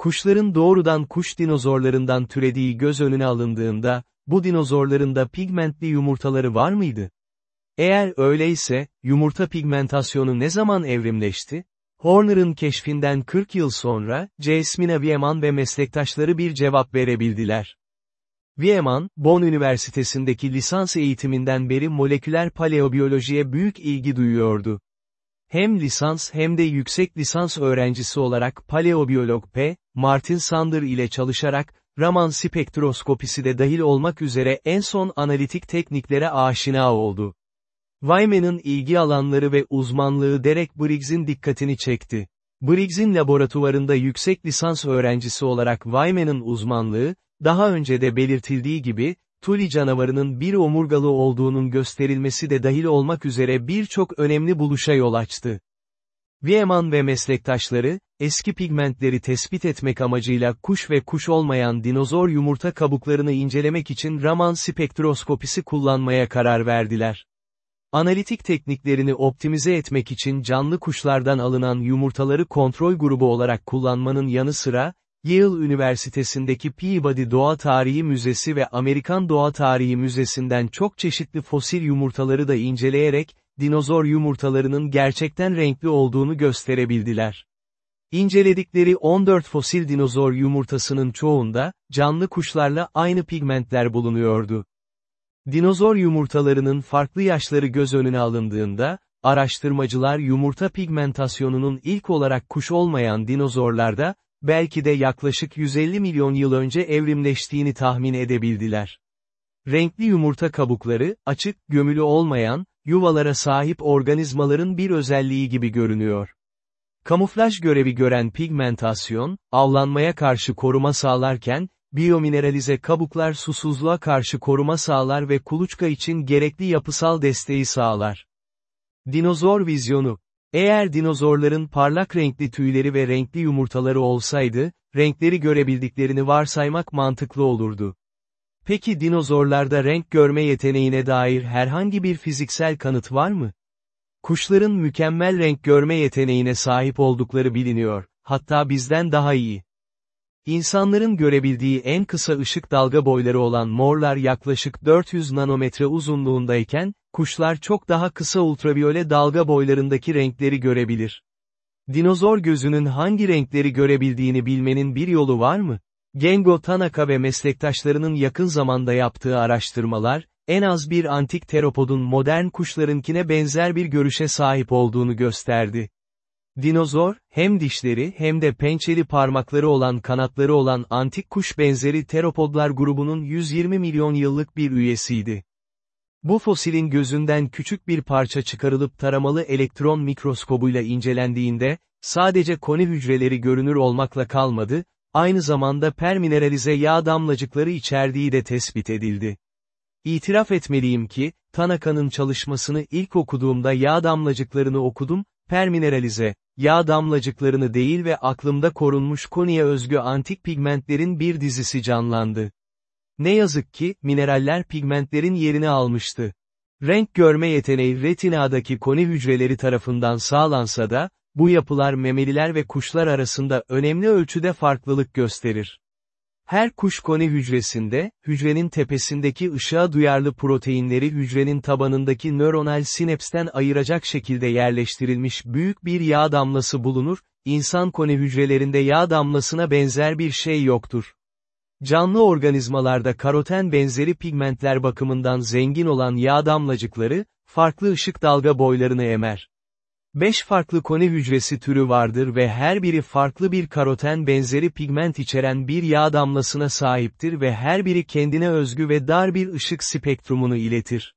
Kuşların doğrudan kuş dinozorlarından türediği göz önüne alındığında, bu dinozorların da pigmentli yumurtaları var mıydı? Eğer öyleyse, yumurta pigmentasyonu ne zaman evrimleşti? Horner'ın keşfinden 40 yıl sonra, Jasmine Wieman ve meslektaşları bir cevap verebildiler. Wieman, Bonn Üniversitesi'ndeki lisans eğitiminden beri moleküler paleobiyolojiye büyük ilgi duyuyordu. Hem lisans hem de yüksek lisans öğrencisi olarak paleobiyolog P. Martin Sander ile çalışarak, Raman spektroskopisi de dahil olmak üzere en son analitik tekniklere aşina oldu. Wyman'ın ilgi alanları ve uzmanlığı Derek Briggs'in dikkatini çekti. Briggs'in laboratuvarında yüksek lisans öğrencisi olarak Wyman'ın uzmanlığı, daha önce de belirtildiği gibi, Tuli canavarının bir omurgalı olduğunun gösterilmesi de dahil olmak üzere birçok önemli buluşa yol açtı. Wieman ve meslektaşları, eski pigmentleri tespit etmek amacıyla kuş ve kuş olmayan dinozor yumurta kabuklarını incelemek için Raman spektroskopisi kullanmaya karar verdiler. Analitik tekniklerini optimize etmek için canlı kuşlardan alınan yumurtaları kontrol grubu olarak kullanmanın yanı sıra, Yale Üniversitesi'ndeki Peabody Doğa Tarihi Müzesi ve Amerikan Doğa Tarihi Müzesi'nden çok çeşitli fosil yumurtaları da inceleyerek, dinozor yumurtalarının gerçekten renkli olduğunu gösterebildiler. İnceledikleri 14 fosil dinozor yumurtasının çoğunda, canlı kuşlarla aynı pigmentler bulunuyordu. Dinozor yumurtalarının farklı yaşları göz önüne alındığında, araştırmacılar yumurta pigmentasyonunun ilk olarak kuş olmayan dinozorlarda, belki de yaklaşık 150 milyon yıl önce evrimleştiğini tahmin edebildiler. Renkli yumurta kabukları, açık, gömülü olmayan, yuvalara sahip organizmaların bir özelliği gibi görünüyor. Kamuflaj görevi gören pigmentasyon, avlanmaya karşı koruma sağlarken, biyomineralize kabuklar susuzluğa karşı koruma sağlar ve kuluçka için gerekli yapısal desteği sağlar. Dinozor vizyonu Eğer dinozorların parlak renkli tüyleri ve renkli yumurtaları olsaydı, renkleri görebildiklerini varsaymak mantıklı olurdu. Peki dinozorlarda renk görme yeteneğine dair herhangi bir fiziksel kanıt var mı? Kuşların mükemmel renk görme yeteneğine sahip oldukları biliniyor, hatta bizden daha iyi. İnsanların görebildiği en kısa ışık dalga boyları olan morlar yaklaşık 400 nanometre uzunluğundayken, kuşlar çok daha kısa ultraviyole dalga boylarındaki renkleri görebilir. Dinozor gözünün hangi renkleri görebildiğini bilmenin bir yolu var mı? Gengo Tanaka ve meslektaşlarının yakın zamanda yaptığı araştırmalar, en az bir antik teropodun modern kuşlarınkine benzer bir görüşe sahip olduğunu gösterdi. Dinozor, hem dişleri hem de pençeli parmakları olan kanatları olan antik kuş benzeri teropodlar grubunun 120 milyon yıllık bir üyesiydi. Bu fosilin gözünden küçük bir parça çıkarılıp taramalı elektron mikroskobuyla incelendiğinde, sadece koni hücreleri görünür olmakla kalmadı, aynı zamanda permineralize yağ damlacıkları içerdiği de tespit edildi. İtiraf etmeliyim ki, Tanaka'nın çalışmasını ilk okuduğumda yağ damlacıklarını okudum, permineralize, yağ damlacıklarını değil ve aklımda korunmuş koniye özgü antik pigmentlerin bir dizisi canlandı. Ne yazık ki, mineraller pigmentlerin yerini almıştı. Renk görme yeteneği retinadaki koni hücreleri tarafından sağlansa da, bu yapılar memeliler ve kuşlar arasında önemli ölçüde farklılık gösterir. Her kuş koni hücresinde, hücrenin tepesindeki ışığa duyarlı proteinleri hücrenin tabanındaki nöronal sinapsten ayıracak şekilde yerleştirilmiş büyük bir yağ damlası bulunur, insan koni hücrelerinde yağ damlasına benzer bir şey yoktur. Canlı organizmalarda karoten benzeri pigmentler bakımından zengin olan yağ damlacıkları, farklı ışık dalga boylarını emer. Beş farklı koni hücresi türü vardır ve her biri farklı bir karoten benzeri pigment içeren bir yağ damlasına sahiptir ve her biri kendine özgü ve dar bir ışık spektrumunu iletir.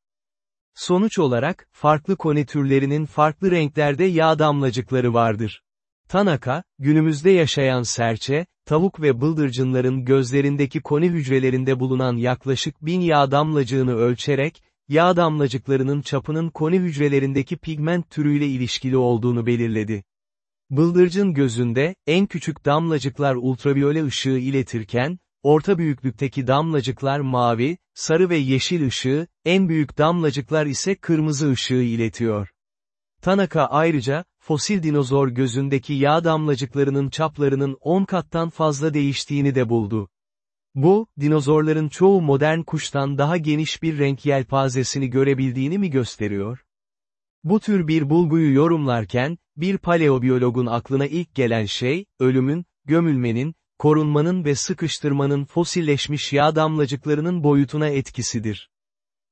Sonuç olarak, farklı koni türlerinin farklı renklerde yağ damlacıkları vardır. Tanaka, günümüzde yaşayan serçe, tavuk ve bıldırcınların gözlerindeki koni hücrelerinde bulunan yaklaşık bin yağ damlacığını ölçerek, yağ damlacıklarının çapının koni hücrelerindeki pigment türüyle ilişkili olduğunu belirledi. Bıldırcın gözünde, en küçük damlacıklar ultraviyole ışığı iletirken, orta büyüklükteki damlacıklar mavi, sarı ve yeşil ışığı, en büyük damlacıklar ise kırmızı ışığı iletiyor. Tanaka ayrıca, fosil dinozor gözündeki yağ damlacıklarının çaplarının 10 kattan fazla değiştiğini de buldu. Bu, dinozorların çoğu modern kuştan daha geniş bir renk yelpazesini görebildiğini mi gösteriyor? Bu tür bir bulguyu yorumlarken, bir paleobiyologun aklına ilk gelen şey, ölümün, gömülmenin, korunmanın ve sıkıştırmanın fosilleşmiş yağ damlacıklarının boyutuna etkisidir.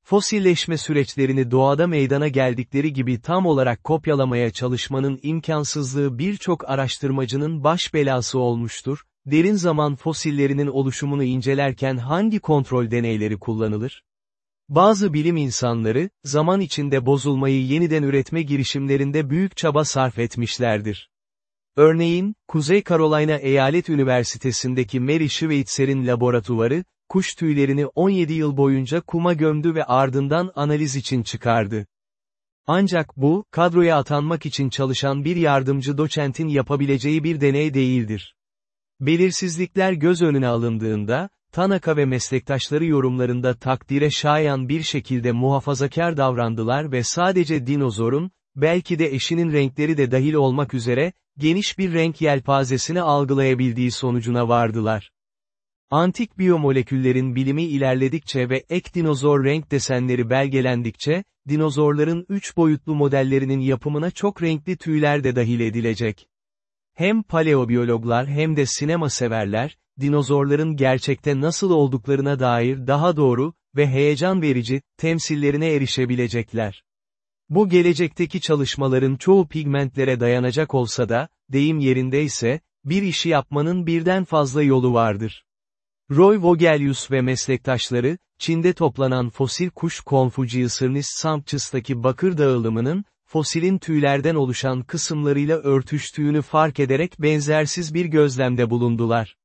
Fosilleşme süreçlerini doğada meydana geldikleri gibi tam olarak kopyalamaya çalışmanın imkansızlığı birçok araştırmacının baş belası olmuştur, derin zaman fosillerinin oluşumunu incelerken hangi kontrol deneyleri kullanılır? Bazı bilim insanları, zaman içinde bozulmayı yeniden üretme girişimlerinde büyük çaba sarf etmişlerdir. Örneğin, Kuzey Carolina Eyalet Üniversitesi'ndeki Mary Schweitzer'in laboratuvarı, kuş tüylerini 17 yıl boyunca kuma gömdü ve ardından analiz için çıkardı. Ancak bu, kadroya atanmak için çalışan bir yardımcı doçentin yapabileceği bir deney değildir. Belirsizlikler göz önüne alındığında, Tanaka ve meslektaşları yorumlarında takdire şayan bir şekilde muhafazakar davrandılar ve sadece dinozorun, belki de eşinin renkleri de dahil olmak üzere, geniş bir renk yelpazesini algılayabildiği sonucuna vardılar. Antik biyomoleküllerin bilimi ilerledikçe ve ek dinozor renk desenleri belgelendikçe, dinozorların üç boyutlu modellerinin yapımına çok renkli tüyler de dahil edilecek. Hem paleobiyologlar hem de sinema severler, dinozorların gerçekte nasıl olduklarına dair daha doğru ve heyecan verici temsillerine erişebilecekler. Bu gelecekteki çalışmaların çoğu pigmentlere dayanacak olsa da, deyim yerindeyse, bir işi yapmanın birden fazla yolu vardır. Roy Vogelius ve meslektaşları, Çin'de toplanan fosil kuş Confucius'ırnis sampçıstaki bakır dağılımının, fosilin tüylerden oluşan kısımlarıyla örtüştüğünü fark ederek benzersiz bir gözlemde bulundular.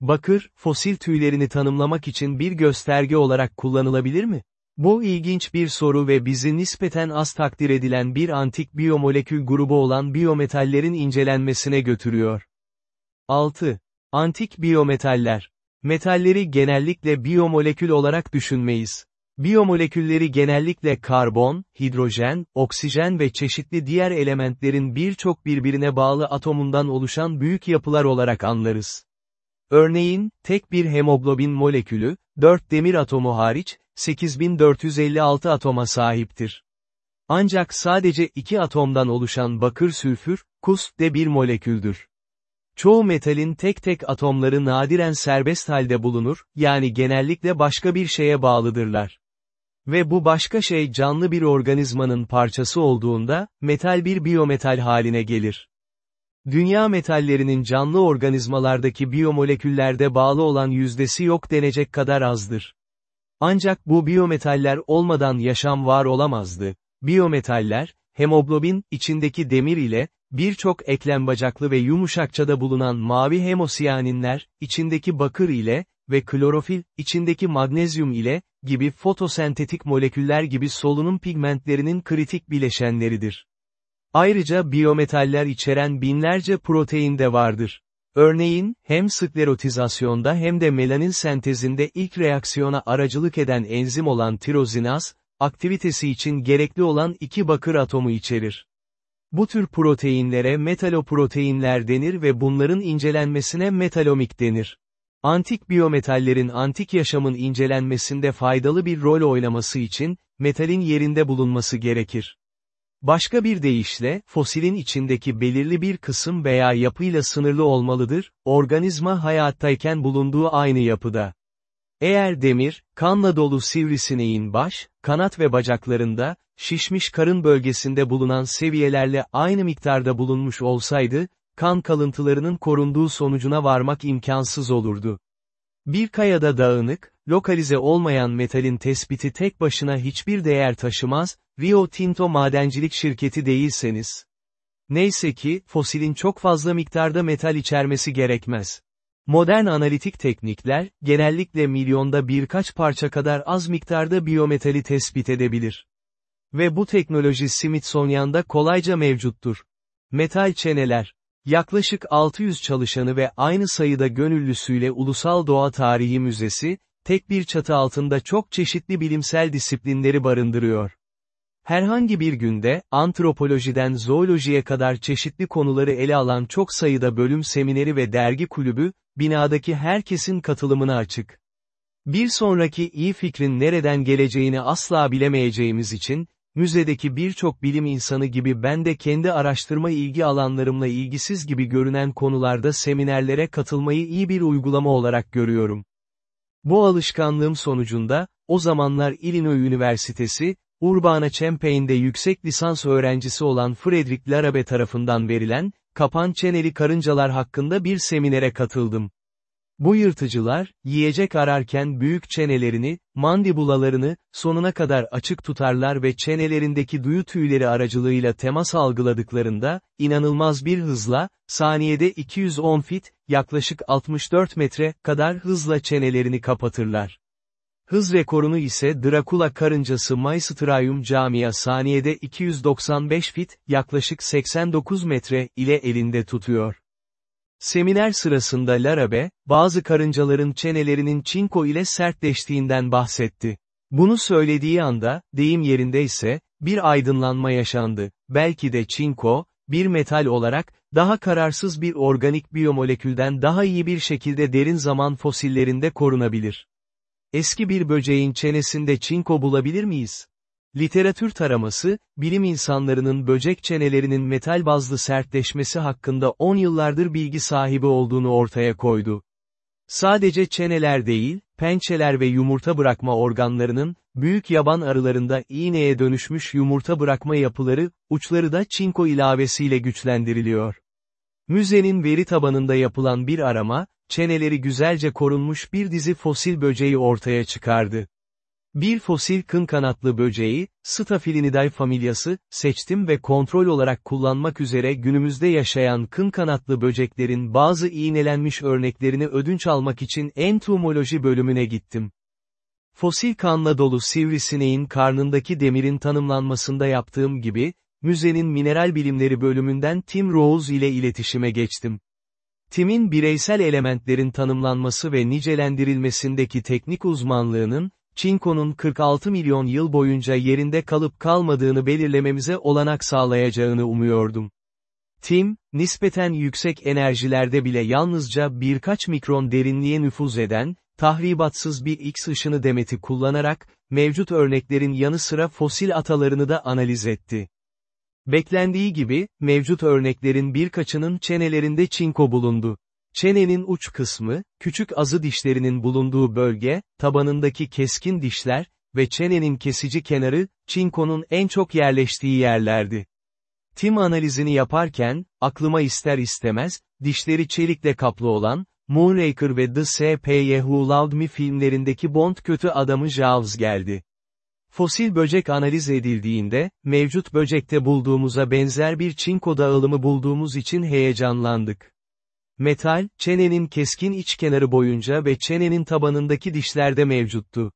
Bakır, fosil tüylerini tanımlamak için bir gösterge olarak kullanılabilir mi? Bu ilginç bir soru ve bizi nispeten az takdir edilen bir antik biyomolekül grubu olan biyometallerin incelenmesine götürüyor. 6. Antik biyometaller. Metalleri genellikle biyomolekül olarak düşünmeyiz. Biyomolekülleri genellikle karbon, hidrojen, oksijen ve çeşitli diğer elementlerin birçok birbirine bağlı atomundan oluşan büyük yapılar olarak anlarız. Örneğin, tek bir hemoglobin molekülü, 4 demir atomu hariç, 8456 atoma sahiptir. Ancak sadece iki atomdan oluşan bakır sülfür, kus de bir moleküldür. Çoğu metalin tek tek atomları nadiren serbest halde bulunur, yani genellikle başka bir şeye bağlıdırlar. Ve bu başka şey canlı bir organizmanın parçası olduğunda, metal bir biyometal haline gelir. Dünya metallerinin canlı organizmalardaki biyomoleküllerde bağlı olan yüzdesi yok denecek kadar azdır. Ancak bu biyometaller olmadan yaşam var olamazdı. Biyometaller, hemoglobin, içindeki demir ile, birçok eklem bacaklı ve yumuşakçada bulunan mavi hemosiyaninler, içindeki bakır ile, ve klorofil, içindeki magnezyum ile, gibi fotosentetik moleküller gibi solunum pigmentlerinin kritik bileşenleridir. Ayrıca biyometaller içeren binlerce protein de vardır. Örneğin, hem sklerotizasyonda hem de melanin sentezinde ilk reaksiyona aracılık eden enzim olan tirozinaz, aktivitesi için gerekli olan iki bakır atomu içerir. Bu tür proteinlere metaloproteinler denir ve bunların incelenmesine metalomik denir. Antik biyometallerin antik yaşamın incelenmesinde faydalı bir rol oynaması için, metalin yerinde bulunması gerekir. Başka bir deyişle, fosilin içindeki belirli bir kısım veya yapıyla sınırlı olmalıdır, organizma hayattayken bulunduğu aynı yapıda. Eğer demir, kanla dolu sivrisineğin baş, kanat ve bacaklarında, şişmiş karın bölgesinde bulunan seviyelerle aynı miktarda bulunmuş olsaydı, kan kalıntılarının korunduğu sonucuna varmak imkansız olurdu. Bir kayada dağınık, lokalize olmayan metalin tespiti tek başına hiçbir değer taşımaz, Rio Tinto madencilik şirketi değilseniz. Neyse ki, fosilin çok fazla miktarda metal içermesi gerekmez. Modern analitik teknikler, genellikle milyonda birkaç parça kadar az miktarda biyometali tespit edebilir. Ve bu teknoloji Smithsonian'da kolayca mevcuttur. Metal çeneler. Yaklaşık 600 çalışanı ve aynı sayıda gönüllüsüyle Ulusal Doğa Tarihi Müzesi, tek bir çatı altında çok çeşitli bilimsel disiplinleri barındırıyor. Herhangi bir günde, antropolojiden zoolojiye kadar çeşitli konuları ele alan çok sayıda bölüm semineri ve dergi kulübü, binadaki herkesin katılımına açık. Bir sonraki iyi fikrin nereden geleceğini asla bilemeyeceğimiz için, müzedeki birçok bilim insanı gibi ben de kendi araştırma ilgi alanlarımla ilgisiz gibi görünen konularda seminerlere katılmayı iyi bir uygulama olarak görüyorum. Bu alışkanlığım sonucunda, o zamanlar Illinois Üniversitesi, Urbana-Champaign'de yüksek lisans öğrencisi olan Frederick Larabe tarafından verilen, kapan çeneli karıncalar hakkında bir seminere katıldım. Bu yırtıcılar, yiyecek ararken büyük çenelerini, mandibulalarını, sonuna kadar açık tutarlar ve çenelerindeki duyu tüyleri aracılığıyla temas algıladıklarında, inanılmaz bir hızla, saniyede 210 fit, yaklaşık 64 metre kadar hızla çenelerini kapatırlar. Hız rekorunu ise Dracula karıncası Maestraium Camia saniyede 295 fit, yaklaşık 89 metre, ile elinde tutuyor. Seminer sırasında Larabe, bazı karıncaların çenelerinin çinko ile sertleştiğinden bahsetti. Bunu söylediği anda, deyim yerindeyse, bir aydınlanma yaşandı. Belki de çinko, bir metal olarak, daha kararsız bir organik biyomolekülden daha iyi bir şekilde derin zaman fosillerinde korunabilir. Eski bir böceğin çenesinde çinko bulabilir miyiz? Literatür taraması, bilim insanlarının böcek çenelerinin metal bazlı sertleşmesi hakkında 10 yıllardır bilgi sahibi olduğunu ortaya koydu. Sadece çeneler değil, pençeler ve yumurta bırakma organlarının, büyük yaban arılarında iğneye dönüşmüş yumurta bırakma yapıları, uçları da çinko ilavesiyle güçlendiriliyor. Müzenin veri tabanında yapılan bir arama, çeneleri güzelce korunmuş bir dizi fosil böceği ortaya çıkardı. Bir fosil kın kanatlı böceği, Staphylidae familyası, seçtim ve kontrol olarak kullanmak üzere günümüzde yaşayan kın kanatlı böceklerin bazı iğnelenmiş örneklerini ödünç almak için entomoloji bölümüne gittim. Fosil kanla dolu sivrisineğin karnındaki demirin tanımlanmasında yaptığım gibi, müzenin mineral bilimleri bölümünden Tim Rose ile iletişime geçtim. Tim'in bireysel elementlerin tanımlanması ve nicelendirilmesindeki teknik uzmanlığının, Çinko'nun 46 milyon yıl boyunca yerinde kalıp kalmadığını belirlememize olanak sağlayacağını umuyordum. Tim, nispeten yüksek enerjilerde bile yalnızca birkaç mikron derinliğe nüfuz eden, tahribatsız bir X ışını demeti kullanarak, mevcut örneklerin yanı sıra fosil atalarını da analiz etti. Beklendiği gibi, mevcut örneklerin birkaçının çenelerinde çinko bulundu. Çenenin uç kısmı, küçük azı dişlerinin bulunduğu bölge, tabanındaki keskin dişler ve çenenin kesici kenarı, çinkonun en çok yerleştiği yerlerdi. Tim analizini yaparken, aklıma ister istemez, dişleri çelikle kaplı olan, Moonraker ve The S.P.Y. Who Loved Me filmlerindeki Bond kötü adamı Jaws geldi. Fosil böcek analiz edildiğinde, mevcut böcekte bulduğumuza benzer bir çinko dağılımı bulduğumuz için heyecanlandık. Metal, çenenin keskin iç kenarı boyunca ve çenenin tabanındaki dişlerde mevcuttu.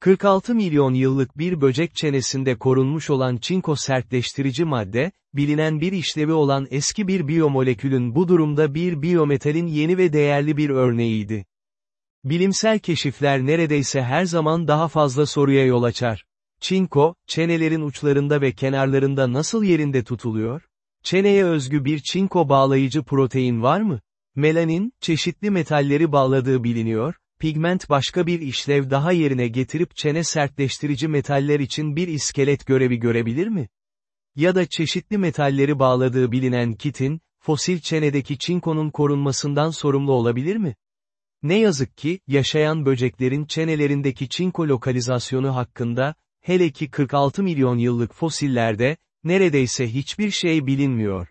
46 milyon yıllık bir böcek çenesinde korunmuş olan çinko sertleştirici madde, bilinen bir işlevi olan eski bir biyomolekülün bu durumda bir biyometalin yeni ve değerli bir örneğiydi. Bilimsel keşifler neredeyse her zaman daha fazla soruya yol açar. Çinko, çenelerin uçlarında ve kenarlarında nasıl yerinde tutuluyor? Çeneye özgü bir çinko bağlayıcı protein var mı? Melanin, çeşitli metalleri bağladığı biliniyor, pigment başka bir işlev daha yerine getirip çene sertleştirici metaller için bir iskelet görevi görebilir mi? Ya da çeşitli metalleri bağladığı bilinen kitin, fosil çenedeki çinkonun korunmasından sorumlu olabilir mi? Ne yazık ki, yaşayan böceklerin çenelerindeki çinko lokalizasyonu hakkında, hele ki 46 milyon yıllık fosillerde, neredeyse hiçbir şey bilinmiyor.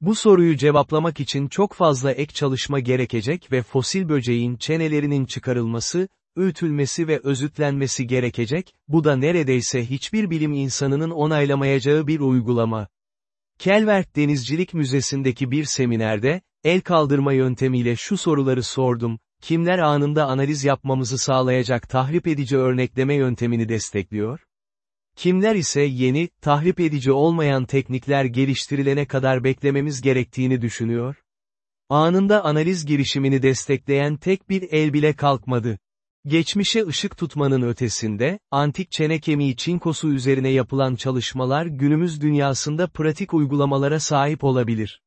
Bu soruyu cevaplamak için çok fazla ek çalışma gerekecek ve fosil böceğin çenelerinin çıkarılması, öğütülmesi ve özütlenmesi gerekecek, bu da neredeyse hiçbir bilim insanının onaylamayacağı bir uygulama. Kelvert Denizcilik Müzesi'ndeki bir seminerde, el kaldırma yöntemiyle şu soruları sordum, kimler anında analiz yapmamızı sağlayacak tahrip edici örnekleme yöntemini destekliyor? Kimler ise yeni, tahrip edici olmayan teknikler geliştirilene kadar beklememiz gerektiğini düşünüyor? Anında analiz girişimini destekleyen tek bir el bile kalkmadı. Geçmişe ışık tutmanın ötesinde, antik çene kemiği çinkosu üzerine yapılan çalışmalar günümüz dünyasında pratik uygulamalara sahip olabilir.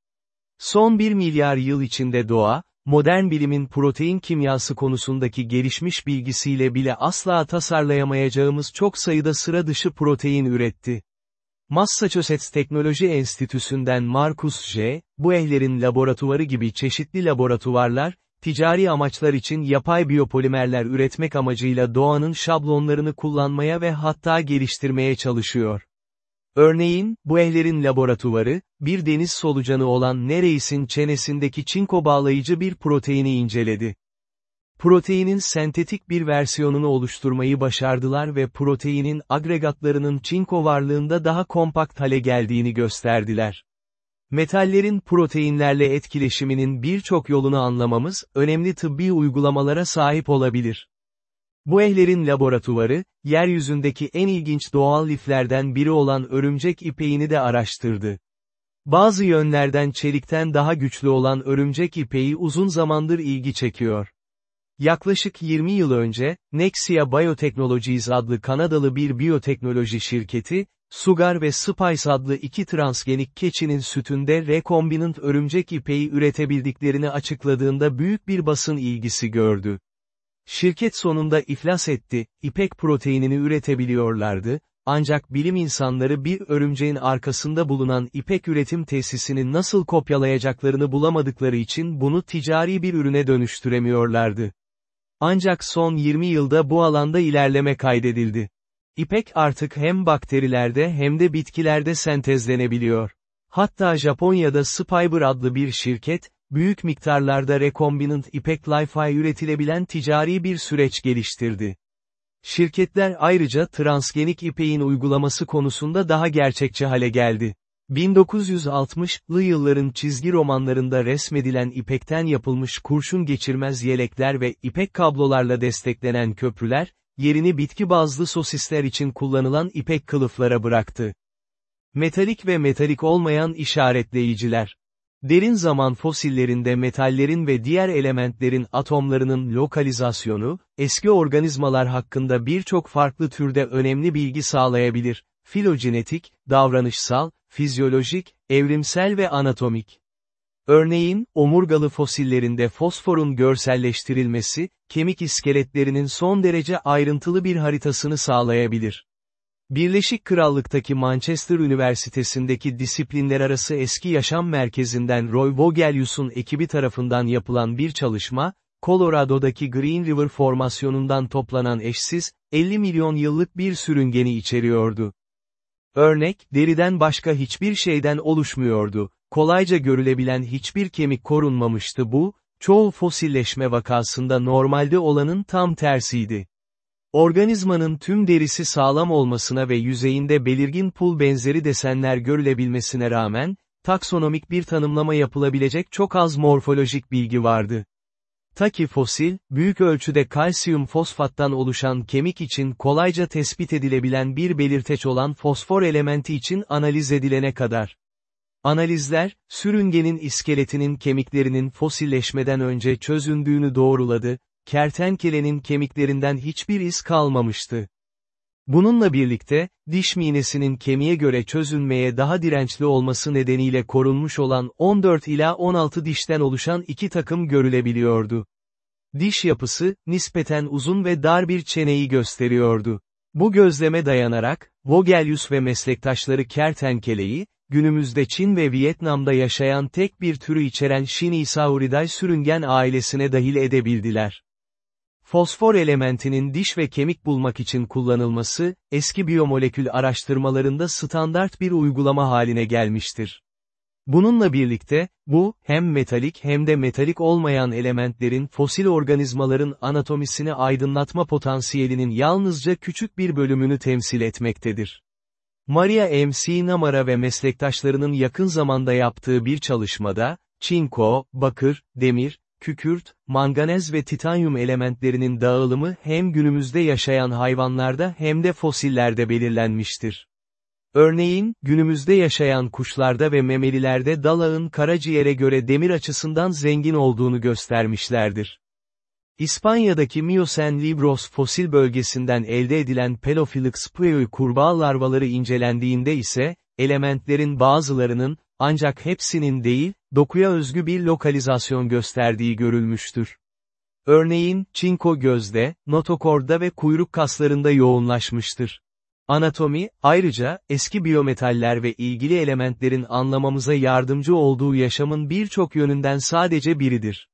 Son bir milyar yıl içinde doğa, modern bilimin protein kimyası konusundaki gelişmiş bilgisiyle bile asla tasarlayamayacağımız çok sayıda sıra dışı protein üretti. Massachusetts Teknoloji Enstitüsü'nden Marcus J., bu ehlerin laboratuvarı gibi çeşitli laboratuvarlar, ticari amaçlar için yapay biyopolimerler üretmek amacıyla doğanın şablonlarını kullanmaya ve hatta geliştirmeye çalışıyor. Örneğin, bu ehlerin laboratuvarı, bir deniz solucanı olan Nereis'in çenesindeki çinko bağlayıcı bir proteini inceledi. Proteinin sentetik bir versiyonunu oluşturmayı başardılar ve proteinin agregatlarının çinko varlığında daha kompakt hale geldiğini gösterdiler. Metallerin proteinlerle etkileşiminin birçok yolunu anlamamız, önemli tıbbi uygulamalara sahip olabilir. Bu ehlerin laboratuvarı, yeryüzündeki en ilginç doğal liflerden biri olan örümcek ipeğini de araştırdı. Bazı yönlerden çelikten daha güçlü olan örümcek ipeği uzun zamandır ilgi çekiyor. Yaklaşık 20 yıl önce, Nexia Biotechnologies adlı Kanadalı bir biyoteknoloji şirketi, Sugar ve Spice adlı iki transgenik keçinin sütünde rekombinant örümcek ipeği üretebildiklerini açıkladığında büyük bir basın ilgisi gördü. Şirket sonunda iflas etti, ipek proteinini üretebiliyorlardı, ancak bilim insanları bir örümceğin arkasında bulunan ipek üretim tesisini nasıl kopyalayacaklarını bulamadıkları için bunu ticari bir ürüne dönüştüremiyorlardı. Ancak son 20 yılda bu alanda ilerleme kaydedildi. İpek artık hem bakterilerde hem de bitkilerde sentezlenebiliyor. Hatta Japonya'da Spiber adlı bir şirket, büyük miktarlarda rekombinant ipek lify üretilebilen ticari bir süreç geliştirdi. Şirketler ayrıca transgenik ipeğin uygulaması konusunda daha gerçekçi hale geldi. 1960'lı yılların çizgi romanlarında resmedilen ipekten yapılmış kurşun geçirmez yelekler ve ipek kablolarla desteklenen köprüler, yerini bitki bazlı sosisler için kullanılan ipek kılıflara bıraktı. Metalik ve metalik olmayan işaretleyiciler. Derin zaman fosillerinde metallerin ve diğer elementlerin atomlarının lokalizasyonu, eski organizmalar hakkında birçok farklı türde önemli bilgi sağlayabilir. Filogenetik, davranışsal, fizyolojik, evrimsel ve anatomik. Örneğin, omurgalı fosillerinde fosforun görselleştirilmesi, kemik iskeletlerinin son derece ayrıntılı bir haritasını sağlayabilir. Birleşik Krallık'taki Manchester Üniversitesi'ndeki disiplinler arası eski yaşam merkezinden Roy Vogelius'un ekibi tarafından yapılan bir çalışma, Colorado'daki Green River formasyonundan toplanan eşsiz, 50 milyon yıllık bir sürüngeni içeriyordu. Örnek, deriden başka hiçbir şeyden oluşmuyordu, kolayca görülebilen hiçbir kemik korunmamıştı bu, çoğu fosilleşme vakasında normalde olanın tam tersiydi. Organizmanın tüm derisi sağlam olmasına ve yüzeyinde belirgin pul benzeri desenler görülebilmesine rağmen, taksonomik bir tanımlama yapılabilecek çok az morfolojik bilgi vardı. Ta ki fosil, büyük ölçüde kalsiyum fosfattan oluşan kemik için kolayca tespit edilebilen bir belirteç olan fosfor elementi için analiz edilene kadar. Analizler, sürüngenin iskeletinin kemiklerinin fosilleşmeden önce çözündüğünü doğruladı, kertenkelenin kemiklerinden hiçbir iz kalmamıştı. Bununla birlikte, diş miğnesinin kemiğe göre çözünmeye daha dirençli olması nedeniyle korunmuş olan 14 ila 16 dişten oluşan iki takım görülebiliyordu. Diş yapısı, nispeten uzun ve dar bir çeneyi gösteriyordu. Bu gözleme dayanarak, Vogelius ve meslektaşları kertenkeleyi, günümüzde Çin ve Vietnam'da yaşayan tek bir türü içeren Shinisauridae sürüngen ailesine dahil edebildiler. Fosfor elementinin diş ve kemik bulmak için kullanılması, eski biyomolekül araştırmalarında standart bir uygulama haline gelmiştir. Bununla birlikte, bu, hem metalik hem de metalik olmayan elementlerin fosil organizmaların anatomisini aydınlatma potansiyelinin yalnızca küçük bir bölümünü temsil etmektedir. Maria M.C. Namara ve meslektaşlarının yakın zamanda yaptığı bir çalışmada, çinko, bakır, demir, kükürt, manganez ve titanyum elementlerinin dağılımı hem günümüzde yaşayan hayvanlarda hem de fosillerde belirlenmiştir. Örneğin, günümüzde yaşayan kuşlarda ve memelilerde dalağın karaciğere göre demir açısından zengin olduğunu göstermişlerdir. İspanya'daki Miosen Libros fosil bölgesinden elde edilen Pelophylax pueui kurbağa larvaları incelendiğinde ise, elementlerin bazılarının, ancak hepsinin değil, dokuya özgü bir lokalizasyon gösterdiği görülmüştür. Örneğin, çinko gözde, notokorda ve kuyruk kaslarında yoğunlaşmıştır. Anatomi, ayrıca, eski biyometaller ve ilgili elementlerin anlamamıza yardımcı olduğu yaşamın birçok yönünden sadece biridir.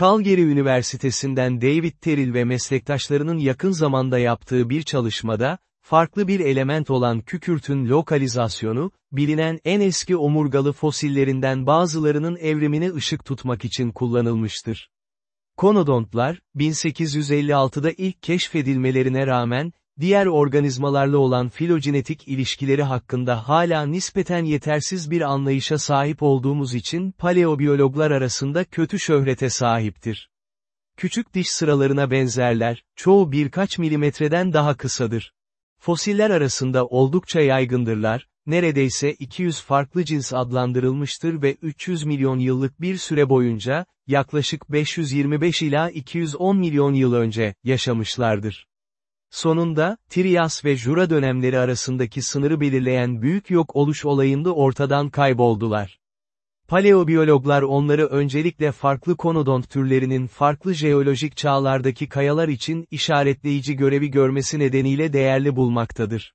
Calgary Üniversitesi'nden David Terrell ve meslektaşlarının yakın zamanda yaptığı bir çalışmada, farklı bir element olan kükürtün lokalizasyonu, bilinen en eski omurgalı fosillerinden bazılarının evrimine ışık tutmak için kullanılmıştır. Konodontlar, 1856'da ilk keşfedilmelerine rağmen, diğer organizmalarla olan filogenetik ilişkileri hakkında hala nispeten yetersiz bir anlayışa sahip olduğumuz için paleobiyologlar arasında kötü şöhrete sahiptir. Küçük diş sıralarına benzerler, çoğu birkaç milimetreden daha kısadır. Fosiller arasında oldukça yaygındırlar, neredeyse 200 farklı cins adlandırılmıştır ve 300 milyon yıllık bir süre boyunca, yaklaşık 525 ila 210 milyon yıl önce, yaşamışlardır. Sonunda, Trias ve Jura dönemleri arasındaki sınırı belirleyen büyük yok oluş olayında ortadan kayboldular. Paleobiyologlar onları öncelikle farklı konodont türlerinin farklı jeolojik çağlardaki kayalar için işaretleyici görevi görmesi nedeniyle değerli bulmaktadır.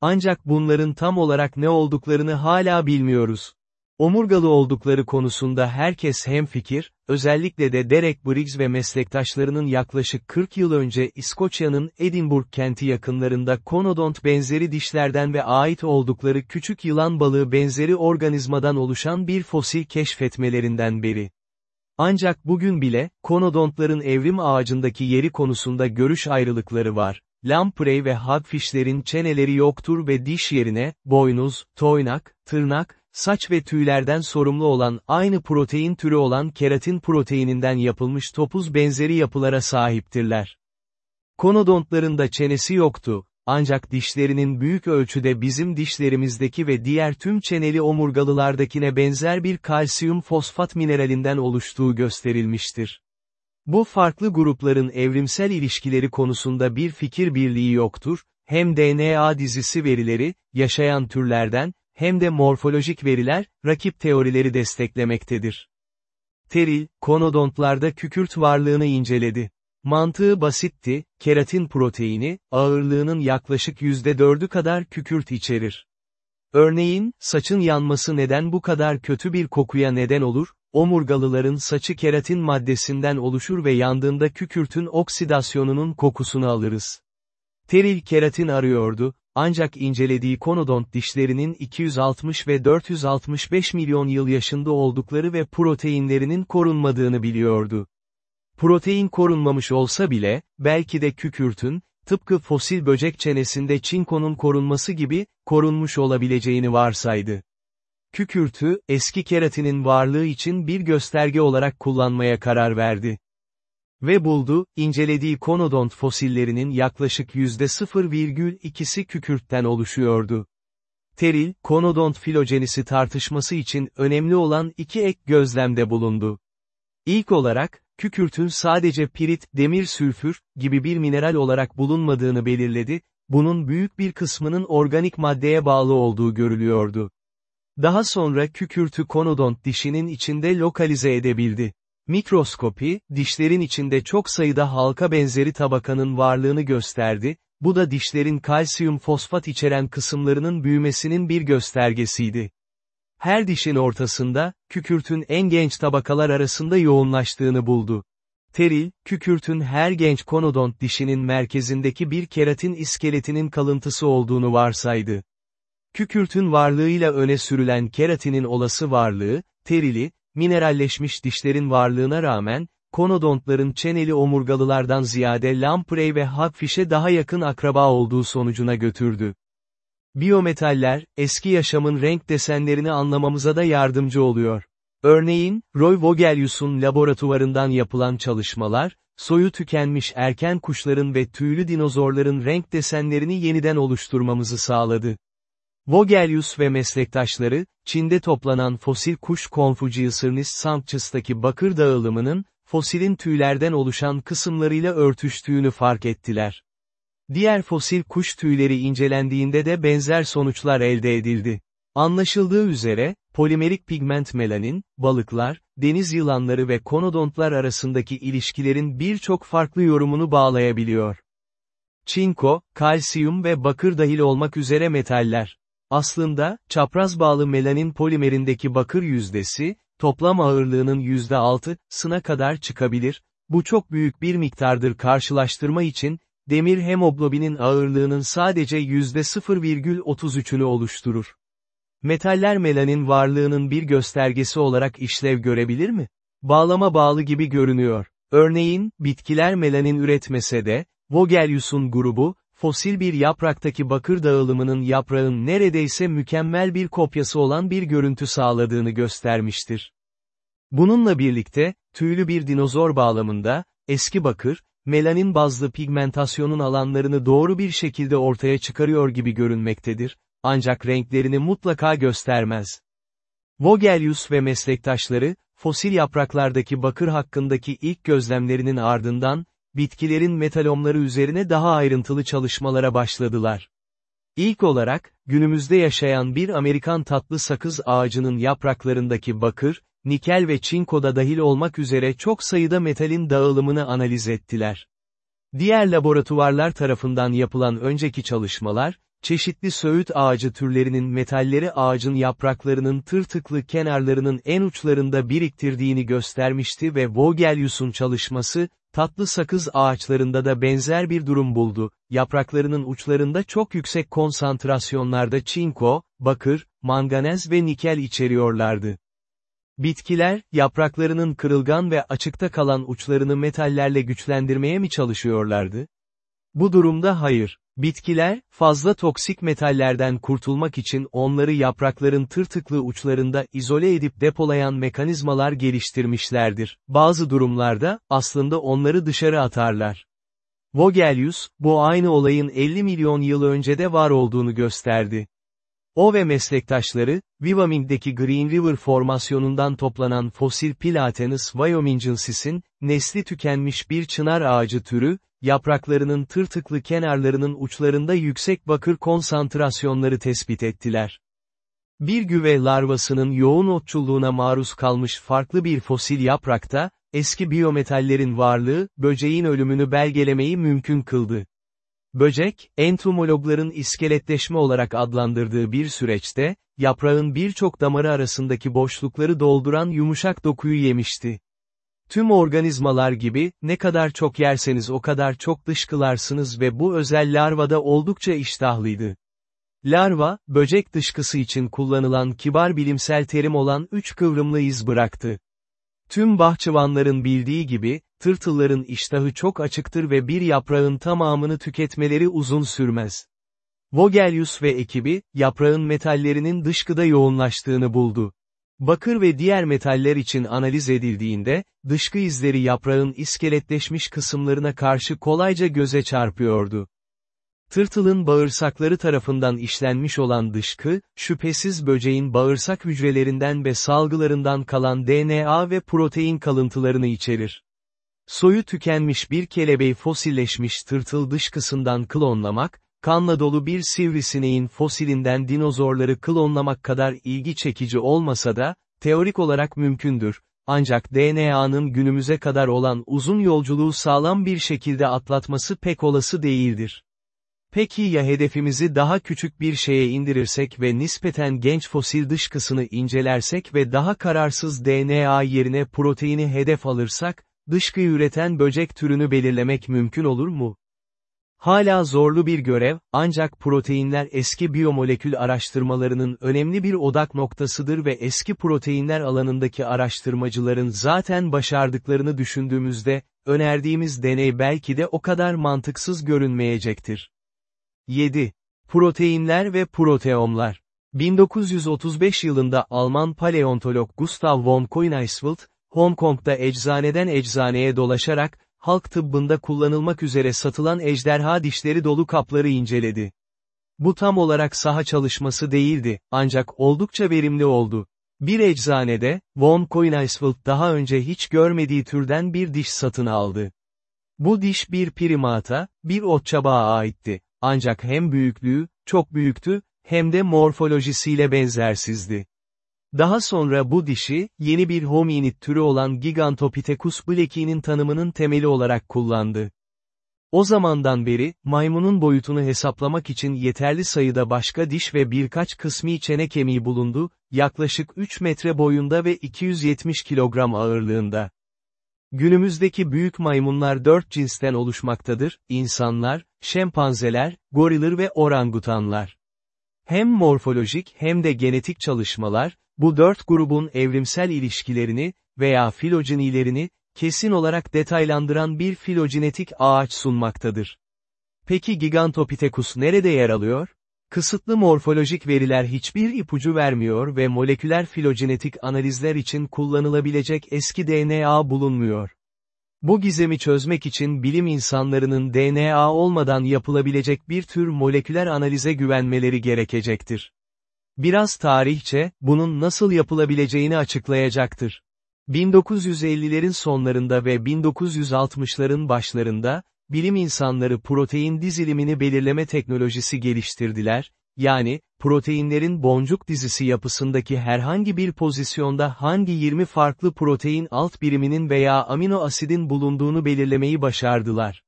Ancak bunların tam olarak ne olduklarını hala bilmiyoruz. Omurgalı oldukları konusunda herkes hemfikir, özellikle de Derek Briggs ve meslektaşlarının yaklaşık 40 yıl önce İskoçya'nın Edinburgh kenti yakınlarında konodont benzeri dişlerden ve ait oldukları küçük yılan balığı benzeri organizmadan oluşan bir fosil keşfetmelerinden beri. Ancak bugün bile, konodontların evrim ağacındaki yeri konusunda görüş ayrılıkları var. Lamprey ve hagfishlerin çeneleri yoktur ve diş yerine, boynuz, toynak, tırnak, saç ve tüylerden sorumlu olan aynı protein türü olan keratin proteininden yapılmış topuz benzeri yapılara sahiptirler. Konodontların da çenesi yoktu, ancak dişlerinin büyük ölçüde bizim dişlerimizdeki ve diğer tüm çeneli omurgalılardakine benzer bir kalsiyum fosfat mineralinden oluştuğu gösterilmiştir. Bu farklı grupların evrimsel ilişkileri konusunda bir fikir birliği yoktur, hem DNA dizisi verileri, yaşayan türlerden, hem de morfolojik veriler, rakip teorileri desteklemektedir. Teril, konodontlarda kükürt varlığını inceledi. Mantığı basitti, keratin proteini, ağırlığının yaklaşık %4'ü kadar kükürt içerir. Örneğin, saçın yanması neden bu kadar kötü bir kokuya neden olur, omurgalıların saçı keratin maddesinden oluşur ve yandığında kükürtün oksidasyonunun kokusunu alırız. Teril keratin arıyordu, ancak incelediği konodont dişlerinin 260 ve 465 milyon yıl yaşında oldukları ve proteinlerinin korunmadığını biliyordu. Protein korunmamış olsa bile, belki de kükürtün, tıpkı fosil böcek çenesinde çinkonun korunması gibi, korunmuş olabileceğini varsaydı. Kükürtü, eski keratinin varlığı için bir gösterge olarak kullanmaya karar verdi. Ve buldu, incelediği konodont fosillerinin yaklaşık %0,2'si kükürtten oluşuyordu. Teril, konodont filojenisi tartışması için önemli olan iki ek gözlemde bulundu. İlk olarak, kükürtün sadece pirit, demir sülfür, gibi bir mineral olarak bulunmadığını belirledi, bunun büyük bir kısmının organik maddeye bağlı olduğu görülüyordu. Daha sonra kükürtü konodont dişinin içinde lokalize edebildi. Mikroskopi, dişlerin içinde çok sayıda halka benzeri tabakanın varlığını gösterdi, bu da dişlerin kalsiyum fosfat içeren kısımlarının büyümesinin bir göstergesiydi. Her dişin ortasında, kükürtün en genç tabakalar arasında yoğunlaştığını buldu. Teril, kükürtün her genç konodont dişinin merkezindeki bir keratin iskeletinin kalıntısı olduğunu varsaydı. Kükürtün varlığıyla öne sürülen keratinin olası varlığı, terili, mineralleşmiş dişlerin varlığına rağmen, konodontların çeneli omurgalılardan ziyade lamprey ve hagfish'e daha yakın akraba olduğu sonucuna götürdü. Biyometaller, eski yaşamın renk desenlerini anlamamıza da yardımcı oluyor. Örneğin, Roy Vogelius'un laboratuvarından yapılan çalışmalar, soyu tükenmiş erken kuşların ve tüylü dinozorların renk desenlerini yeniden oluşturmamızı sağladı. Vogelius ve meslektaşları, Çin'de toplanan fosil kuş Confucius'ırnis sanctus'taki bakır dağılımının, fosilin tüylerden oluşan kısımlarıyla örtüştüğünü fark ettiler. Diğer fosil kuş tüyleri incelendiğinde de benzer sonuçlar elde edildi. Anlaşıldığı üzere, polimerik pigment melanin, balıklar, deniz yılanları ve konodontlar arasındaki ilişkilerin birçok farklı yorumunu bağlayabiliyor. Çinko, kalsiyum ve bakır dahil olmak üzere metaller. Aslında, çapraz bağlı melanin polimerindeki bakır yüzdesi, toplam ağırlığının %6'sına kadar çıkabilir, bu çok büyük bir miktardır karşılaştırma için, demir hemoglobinin ağırlığının sadece %0,33'ünü oluşturur. Metaller melanin varlığının bir göstergesi olarak işlev görebilir mi? Bağlama bağlı gibi görünüyor. Örneğin, bitkiler melanin üretmese de, Vogelius'un grubu, fosil bir yapraktaki bakır dağılımının yaprağın neredeyse mükemmel bir kopyası olan bir görüntü sağladığını göstermiştir. Bununla birlikte, tüylü bir dinozor bağlamında, eski bakır, melanin bazlı pigmentasyonun alanlarını doğru bir şekilde ortaya çıkarıyor gibi görünmektedir, ancak renklerini mutlaka göstermez. Vogelius ve meslektaşları, fosil yapraklardaki bakır hakkındaki ilk gözlemlerinin ardından, bitkilerin metalomları üzerine daha ayrıntılı çalışmalara başladılar. İlk olarak, günümüzde yaşayan bir Amerikan tatlı sakız ağacının yapraklarındaki bakır, nikel ve çinkoda dahil olmak üzere çok sayıda metalin dağılımını analiz ettiler. Diğer laboratuvarlar tarafından yapılan önceki çalışmalar, çeşitli söğüt ağacı türlerinin metalleri ağacın yapraklarının tırtıklı kenarlarının en uçlarında biriktirdiğini göstermişti ve Vogelius'un çalışması, tatlı sakız ağaçlarında da benzer bir durum buldu, yapraklarının uçlarında çok yüksek konsantrasyonlarda çinko, bakır, manganez ve nikel içeriyorlardı. Bitkiler, yapraklarının kırılgan ve açıkta kalan uçlarını metallerle güçlendirmeye mi çalışıyorlardı? Bu durumda hayır. Bitkiler, fazla toksik metallerden kurtulmak için onları yaprakların tırtıklı uçlarında izole edip depolayan mekanizmalar geliştirmişlerdir. Bazı durumlarda, aslında onları dışarı atarlar. Vogelius, bu aynı olayın 50 milyon yıl önce de var olduğunu gösterdi. O ve meslektaşları, Wyoming'deki Green River formasyonundan toplanan fosil Pilatenus wyomingensisin, nesli tükenmiş bir çınar ağacı türü, yapraklarının tırtıklı kenarlarının uçlarında yüksek bakır konsantrasyonları tespit ettiler. Bir güve larvasının yoğun otçulluğuna maruz kalmış farklı bir fosil yaprakta, eski biyometallerin varlığı, böceğin ölümünü belgelemeyi mümkün kıldı. Böcek, entomologların iskeletleşme olarak adlandırdığı bir süreçte, yaprağın birçok damarı arasındaki boşlukları dolduran yumuşak dokuyu yemişti. Tüm organizmalar gibi, ne kadar çok yerseniz o kadar çok dışkılarsınız ve bu özel larvada oldukça iştahlıydı. Larva, böcek dışkısı için kullanılan kibar bilimsel terim olan üç kıvrımlı iz bıraktı. Tüm bahçıvanların bildiği gibi, tırtılların iştahı çok açıktır ve bir yaprağın tamamını tüketmeleri uzun sürmez. Vogelius ve ekibi, yaprağın metallerinin dışkıda yoğunlaştığını buldu. Bakır ve diğer metaller için analiz edildiğinde, dışkı izleri yaprağın iskeletleşmiş kısımlarına karşı kolayca göze çarpıyordu. Tırtılın bağırsakları tarafından işlenmiş olan dışkı, şüphesiz böceğin bağırsak hücrelerinden ve salgılarından kalan DNA ve protein kalıntılarını içerir. Soyu tükenmiş bir kelebeği fosilleşmiş tırtıl dışkısından klonlamak, kanla dolu bir sivrisineğin fosilinden dinozorları klonlamak kadar ilgi çekici olmasa da, teorik olarak mümkündür. Ancak DNA'nın günümüze kadar olan uzun yolculuğu sağlam bir şekilde atlatması pek olası değildir. Peki ya hedefimizi daha küçük bir şeye indirirsek ve nispeten genç fosil dışkısını incelersek ve daha kararsız DNA yerine proteini hedef alırsak, dışkı üreten böcek türünü belirlemek mümkün olur mu? Hala zorlu bir görev, ancak proteinler eski biyomolekül araştırmalarının önemli bir odak noktasıdır ve eski proteinler alanındaki araştırmacıların zaten başardıklarını düşündüğümüzde, önerdiğimiz deney belki de o kadar mantıksız görünmeyecektir. 7. Proteinler ve proteomlar 1935 yılında Alman paleontolog Gustav von Koenigswald, Hong Kong'da eczaneden eczaneye dolaşarak, halk tıbbında kullanılmak üzere satılan ejderha dişleri dolu kapları inceledi. Bu tam olarak saha çalışması değildi, ancak oldukça verimli oldu. Bir eczanede, von Koenigswald daha önce hiç görmediği türden bir diş satın aldı. Bu diş bir primata, bir otçabağa aitti. Ancak hem büyüklüğü, çok büyüktü, hem de morfolojisiyle benzersizdi. Daha sonra bu dişi, yeni bir hominid türü olan Gigantopithecus bleki'nin tanımının temeli olarak kullandı. O zamandan beri, maymunun boyutunu hesaplamak için yeterli sayıda başka diş ve birkaç kısmi çene kemiği bulundu, yaklaşık 3 metre boyunda ve 270 kilogram ağırlığında. Günümüzdeki büyük maymunlar dört cinsten oluşmaktadır, insanlar, şempanzeler, gorilir ve orangutanlar. Hem morfolojik hem de genetik çalışmalar, bu dört grubun evrimsel ilişkilerini, veya filojenilerini, kesin olarak detaylandıran bir filogenetik ağaç sunmaktadır. Peki Gigantopithecus nerede yer alıyor? Kısıtlı morfolojik veriler hiçbir ipucu vermiyor ve moleküler filogenetik analizler için kullanılabilecek eski DNA bulunmuyor. Bu gizemi çözmek için bilim insanlarının DNA olmadan yapılabilecek bir tür moleküler analize güvenmeleri gerekecektir. Biraz tarihçe, bunun nasıl yapılabileceğini açıklayacaktır. 1950'lerin sonlarında ve 1960'ların başlarında, bilim insanları protein dizilimini belirleme teknolojisi geliştirdiler, yani, proteinlerin boncuk dizisi yapısındaki herhangi bir pozisyonda hangi 20 farklı protein alt biriminin veya amino asidin bulunduğunu belirlemeyi başardılar.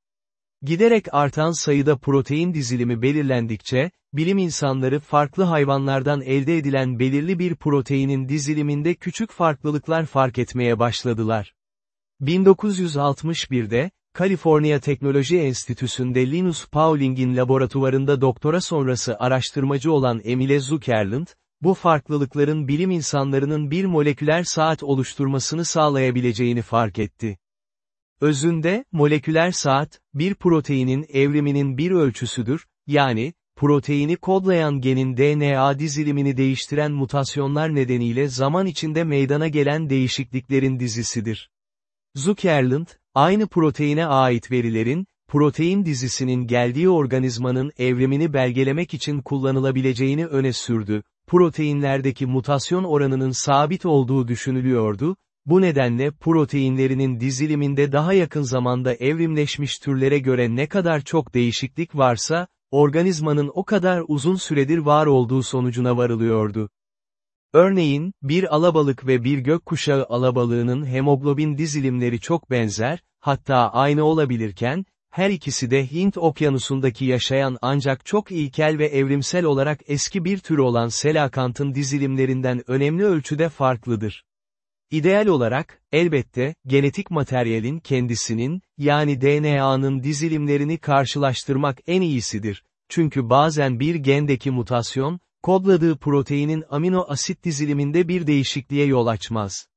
Giderek artan sayıda protein dizilimi belirlendikçe, bilim insanları farklı hayvanlardan elde edilen belirli bir proteinin diziliminde küçük farklılıklar fark etmeye başladılar. 1961'de, Kaliforniya Teknoloji Enstitüsü'nde Linus Pauling'in laboratuvarında doktora sonrası araştırmacı olan Emile Zuckerland, bu farklılıkların bilim insanlarının bir moleküler saat oluşturmasını sağlayabileceğini fark etti. Özünde, moleküler saat, bir proteinin evriminin bir ölçüsüdür, yani, proteini kodlayan genin DNA dizilimini değiştiren mutasyonlar nedeniyle zaman içinde meydana gelen değişikliklerin dizisidir. Zuckerland, aynı proteine ait verilerin, protein dizisinin geldiği organizmanın evrimini belgelemek için kullanılabileceğini öne sürdü. Proteinlerdeki mutasyon oranının sabit olduğu düşünülüyordu, bu nedenle proteinlerinin diziliminde daha yakın zamanda evrimleşmiş türlere göre ne kadar çok değişiklik varsa, organizmanın o kadar uzun süredir var olduğu sonucuna varılıyordu. Örneğin, bir alabalık ve bir gökkuşağı alabalığının hemoglobin dizilimleri çok benzer, hatta aynı olabilirken, her ikisi de Hint okyanusundaki yaşayan ancak çok ilkel ve evrimsel olarak eski bir tür olan selakantın dizilimlerinden önemli ölçüde farklıdır. İdeal olarak, elbette, genetik materyalin kendisinin, yani DNA'nın dizilimlerini karşılaştırmak en iyisidir. Çünkü bazen bir gendeki mutasyon, kodladığı proteinin amino asit diziliminde bir değişikliğe yol açmaz.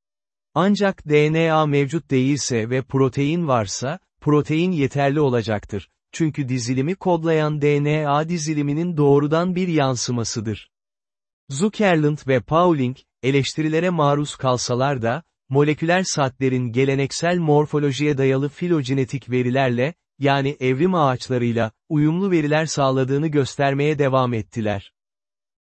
Ancak DNA mevcut değilse ve protein varsa, protein yeterli olacaktır. Çünkü dizilimi kodlayan DNA diziliminin doğrudan bir yansımasıdır. Zuckerland ve Pauling, eleştirilere maruz kalsalar da, moleküler saatlerin geleneksel morfolojiye dayalı filogenetik verilerle, yani evrim ağaçlarıyla, uyumlu veriler sağladığını göstermeye devam ettiler.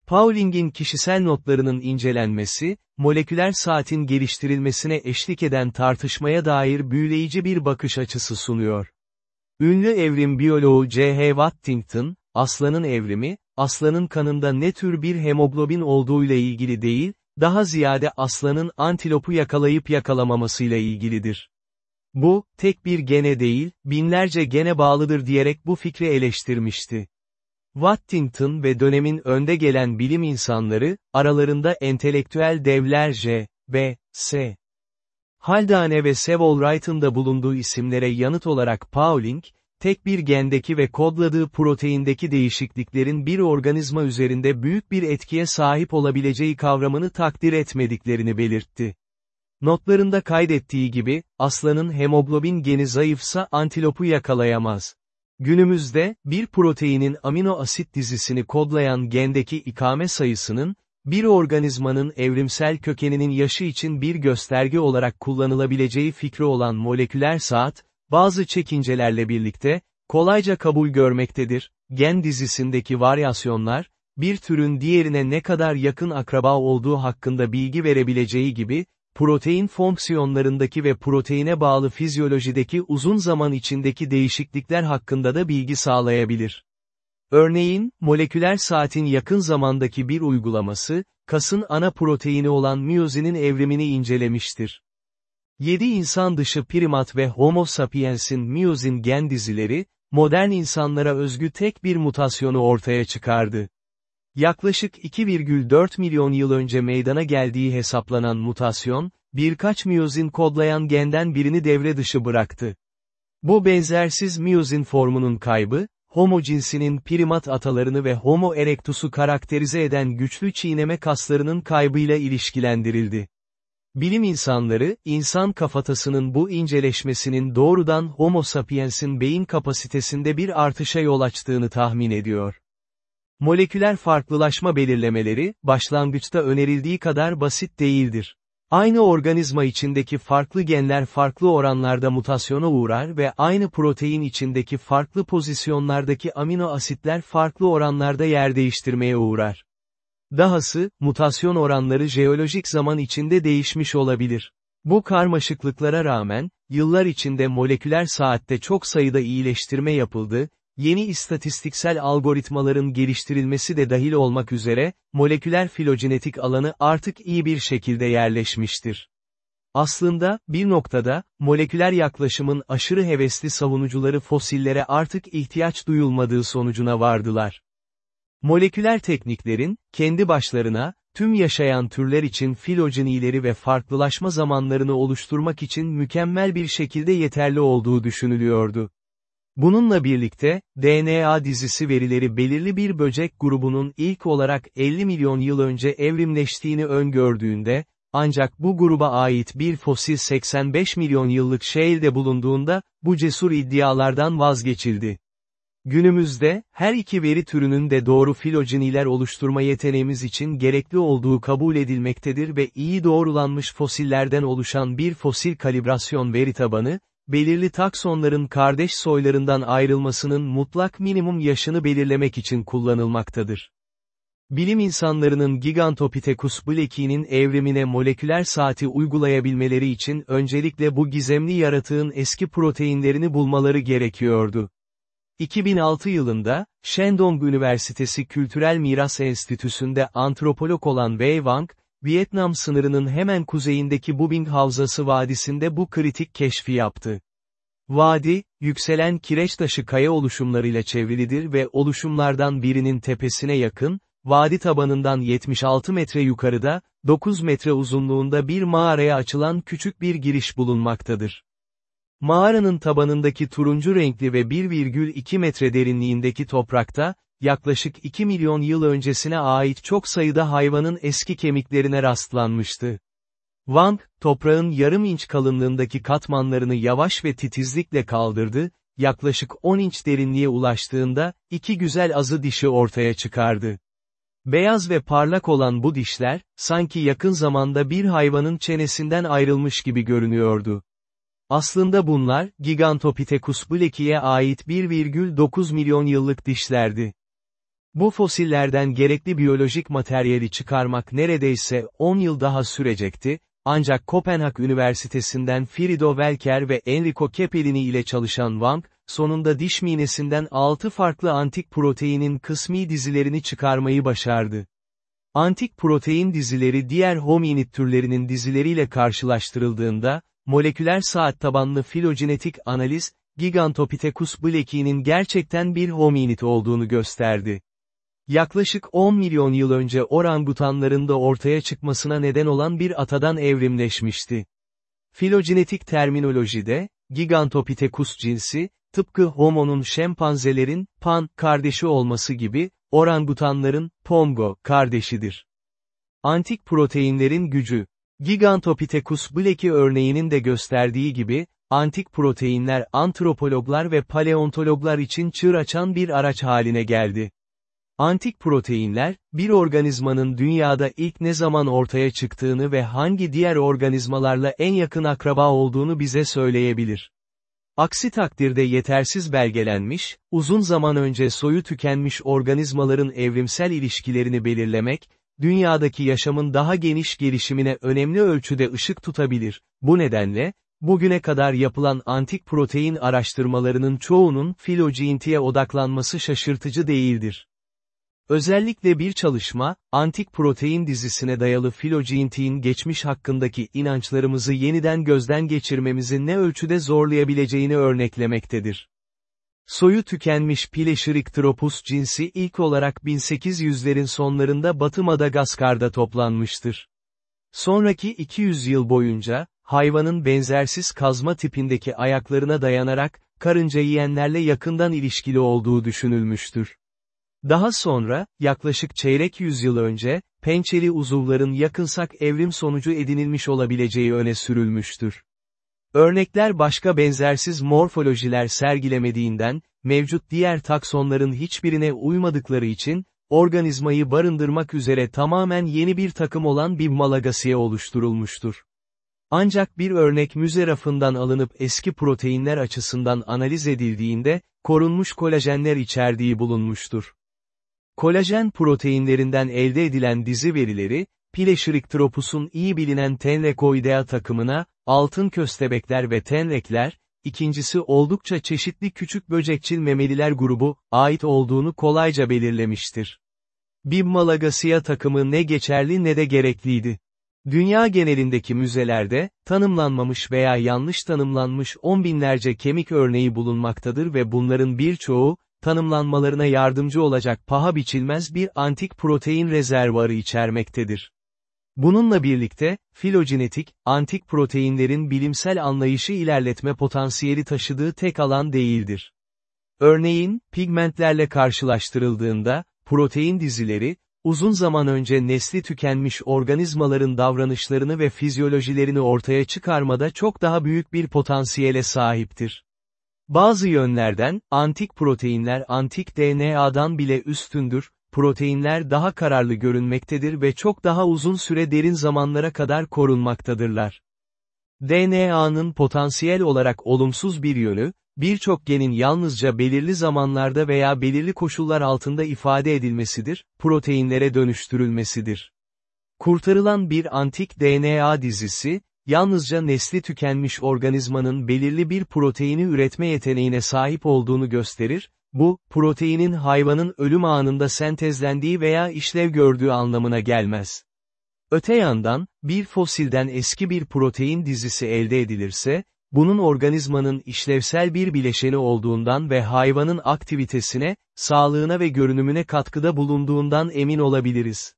Pauling'in kişisel notlarının incelenmesi, moleküler saatin geliştirilmesine eşlik eden tartışmaya dair büyüleyici bir bakış açısı sunuyor. Ünlü evrim biyoloğu J.H. Waddington, aslanın evrimi, aslanın kanında ne tür bir hemoglobin olduğuyla ilgili değil, daha ziyade aslanın antilopu yakalayıp yakalamamasıyla ilgilidir. Bu, tek bir gene değil, binlerce gene bağlıdır diyerek bu fikri eleştirmişti. Waddington ve dönemin önde gelen bilim insanları, aralarında entelektüel devler J, B, S. Haldane ve Sewall Wright'ın da bulunduğu isimlere yanıt olarak Pauling, tek bir gendeki ve kodladığı proteindeki değişikliklerin bir organizma üzerinde büyük bir etkiye sahip olabileceği kavramını takdir etmediklerini belirtti. Notlarında kaydettiği gibi, aslanın hemoglobin geni zayıfsa antilopu yakalayamaz. Günümüzde, bir proteinin amino asit dizisini kodlayan gendeki ikame sayısının, bir organizmanın evrimsel kökeninin yaşı için bir gösterge olarak kullanılabileceği fikri olan moleküler saat, bazı çekincelerle birlikte, kolayca kabul görmektedir, gen dizisindeki varyasyonlar, bir türün diğerine ne kadar yakın akraba olduğu hakkında bilgi verebileceği gibi, protein fonksiyonlarındaki ve proteine bağlı fizyolojideki uzun zaman içindeki değişiklikler hakkında da bilgi sağlayabilir. Örneğin, moleküler saatin yakın zamandaki bir uygulaması, kasın ana proteini olan miyozinin evrimini incelemiştir. 7 insan dışı primat ve homo sapiens'in miyozin gen dizileri, modern insanlara özgü tek bir mutasyonu ortaya çıkardı. Yaklaşık 2,4 milyon yıl önce meydana geldiği hesaplanan mutasyon, birkaç miyozin kodlayan genden birini devre dışı bıraktı. Bu benzersiz miyozin formunun kaybı, Homo cinsinin primat atalarını ve Homo erectus'u karakterize eden güçlü çiğneme kaslarının kaybıyla ilişkilendirildi. Bilim insanları, insan kafatasının bu inceleşmesinin doğrudan Homo sapiens'in beyin kapasitesinde bir artışa yol açtığını tahmin ediyor. Moleküler farklılaşma belirlemeleri, başlangıçta önerildiği kadar basit değildir. Aynı organizma içindeki farklı genler farklı oranlarda mutasyona uğrar ve aynı protein içindeki farklı pozisyonlardaki amino asitler farklı oranlarda yer değiştirmeye uğrar. Dahası, mutasyon oranları jeolojik zaman içinde değişmiş olabilir. Bu karmaşıklıklara rağmen, yıllar içinde moleküler saatte çok sayıda iyileştirme yapıldı, yeni istatistiksel algoritmaların geliştirilmesi de dahil olmak üzere, moleküler filogenetik alanı artık iyi bir şekilde yerleşmiştir. Aslında, bir noktada, moleküler yaklaşımın aşırı hevesli savunucuları fosillere artık ihtiyaç duyulmadığı sonucuna vardılar. Moleküler tekniklerin, kendi başlarına, tüm yaşayan türler için filojenileri ve farklılaşma zamanlarını oluşturmak için mükemmel bir şekilde yeterli olduğu düşünülüyordu. Bununla birlikte, DNA dizisi verileri belirli bir böcek grubunun ilk olarak 50 milyon yıl önce evrimleştiğini öngördüğünde, ancak bu gruba ait bir fosil 85 milyon yıllık Shale'de bulunduğunda, bu cesur iddialardan vazgeçildi. Günümüzde, her iki veri türünün de doğru filojeniler oluşturma yeteneğimiz için gerekli olduğu kabul edilmektedir ve iyi doğrulanmış fosillerden oluşan bir fosil kalibrasyon veri tabanı, belirli taksonların kardeş soylarından ayrılmasının mutlak minimum yaşını belirlemek için kullanılmaktadır. Bilim insanlarının Gigantopithecus bleki'nin evrimine moleküler saati uygulayabilmeleri için öncelikle bu gizemli yaratığın eski proteinlerini bulmaları gerekiyordu. 2006 yılında, Shandong Üniversitesi Kültürel Miras Enstitüsü'nde antropolog olan Wei Wang, Vietnam sınırının hemen kuzeyindeki Bubing Havzası Vadisi'nde bu kritik keşfi yaptı. Vadi, yükselen kireç taşı kaya oluşumlarıyla çevrilidir ve oluşumlardan birinin tepesine yakın, vadi tabanından 76 metre yukarıda, 9 metre uzunluğunda bir mağaraya açılan küçük bir giriş bulunmaktadır. Mağaranın tabanındaki turuncu renkli ve 1,2 metre derinliğindeki toprakta, yaklaşık 2 milyon yıl öncesine ait çok sayıda hayvanın eski kemiklerine rastlanmıştı. Wang, toprağın yarım inç kalınlığındaki katmanlarını yavaş ve titizlikle kaldırdı, yaklaşık 10 inç derinliğe ulaştığında, iki güzel azı dişi ortaya çıkardı. Beyaz ve parlak olan bu dişler, sanki yakın zamanda bir hayvanın çenesinden ayrılmış gibi görünüyordu. Aslında bunlar, Gigantopithecus bleki'ye ait 1,9 milyon yıllık dişlerdi. Bu fosillerden gerekli biyolojik materyali çıkarmak neredeyse 10 yıl daha sürecekti, ancak Kopenhag Üniversitesi'nden Frido Welker ve Enrico Kepelini ile çalışan Wang, sonunda diş minesinden 6 farklı antik proteinin kısmi dizilerini çıkarmayı başardı. Antik protein dizileri diğer hominid türlerinin dizileriyle karşılaştırıldığında, moleküler saat tabanlı filogenetik analiz, Gigantopithecus bleki'nin gerçekten bir hominid olduğunu gösterdi. Yaklaşık 10 milyon yıl önce orangutanların da ortaya çıkmasına neden olan bir atadan evrimleşmişti. Filogenetik terminolojide, Gigantopithecus cinsi, tıpkı Homo'nun şempanzelerin, pan, kardeşi olması gibi, orangutanların, pongo, kardeşidir. Antik proteinlerin gücü, Gigantopithecus bleki örneğinin de gösterdiği gibi, antik proteinler antropologlar ve paleontologlar için çığır açan bir araç haline geldi. Antik proteinler, bir organizmanın dünyada ilk ne zaman ortaya çıktığını ve hangi diğer organizmalarla en yakın akraba olduğunu bize söyleyebilir. Aksi takdirde yetersiz belgelenmiş, uzun zaman önce soyu tükenmiş organizmaların evrimsel ilişkilerini belirlemek, dünyadaki yaşamın daha geniş gelişimine önemli ölçüde ışık tutabilir. Bu nedenle, bugüne kadar yapılan antik protein araştırmalarının çoğunun filogenetik'e odaklanması şaşırtıcı değildir. Özellikle bir çalışma, antik protein dizisine dayalı filogenetik'in geçmiş hakkındaki inançlarımızı yeniden gözden geçirmemizi ne ölçüde zorlayabileceğini örneklemektedir. Soyu tükenmiş Pileşirictropus cinsi ilk olarak 1800'lerin sonlarında Batı Madagaskar'da toplanmıştır. Sonraki 200 yıl boyunca, hayvanın benzersiz kazma tipindeki ayaklarına dayanarak, karınca yiyenlerle yakından ilişkili olduğu düşünülmüştür. Daha sonra, yaklaşık çeyrek yüzyıl önce, pençeli uzuvların yakınsak evrim sonucu edinilmiş olabileceği öne sürülmüştür. Örnekler başka benzersiz morfolojiler sergilemediğinden, mevcut diğer taksonların hiçbirine uymadıkları için, organizmayı barındırmak üzere tamamen yeni bir takım olan bir malagasiye oluşturulmuştur. Ancak bir örnek müze rafından alınıp eski proteinler açısından analiz edildiğinde, korunmuş kolajenler içerdiği bulunmuştur. Kolajen proteinlerinden elde edilen dizi verileri, Pileşirictropus'un iyi bilinen Tenrekoidea takımına, altın köstebekler ve tenrekler, ikincisi oldukça çeşitli küçük böcekçil memeliler grubu, ait olduğunu kolayca belirlemiştir. Bibmalagasia takımı ne geçerli ne de gerekliydi. Dünya genelindeki müzelerde, tanımlanmamış veya yanlış tanımlanmış on binlerce kemik örneği bulunmaktadır ve bunların birçoğu, tanımlanmalarına yardımcı olacak paha biçilmez bir antik protein rezervarı içermektedir. Bununla birlikte, filogenetik, antik proteinlerin bilimsel anlayışı ilerletme potansiyeli taşıdığı tek alan değildir. Örneğin, pigmentlerle karşılaştırıldığında, protein dizileri, uzun zaman önce nesli tükenmiş organizmaların davranışlarını ve fizyolojilerini ortaya çıkarmada çok daha büyük bir potansiyele sahiptir. Bazı yönlerden, antik proteinler antik DNA'dan bile üstündür, proteinler daha kararlı görünmektedir ve çok daha uzun süre derin zamanlara kadar korunmaktadırlar. DNA'nın potansiyel olarak olumsuz bir yönü, birçok genin yalnızca belirli zamanlarda veya belirli koşullar altında ifade edilmesidir, proteinlere dönüştürülmesidir. Kurtarılan bir antik DNA dizisi, yalnızca nesli tükenmiş organizmanın belirli bir proteini üretme yeteneğine sahip olduğunu gösterir, bu, proteinin hayvanın ölüm anında sentezlendiği veya işlev gördüğü anlamına gelmez. Öte yandan, bir fosilden eski bir protein dizisi elde edilirse, bunun organizmanın işlevsel bir bileşeni olduğundan ve hayvanın aktivitesine, sağlığına ve görünümüne katkıda bulunduğundan emin olabiliriz.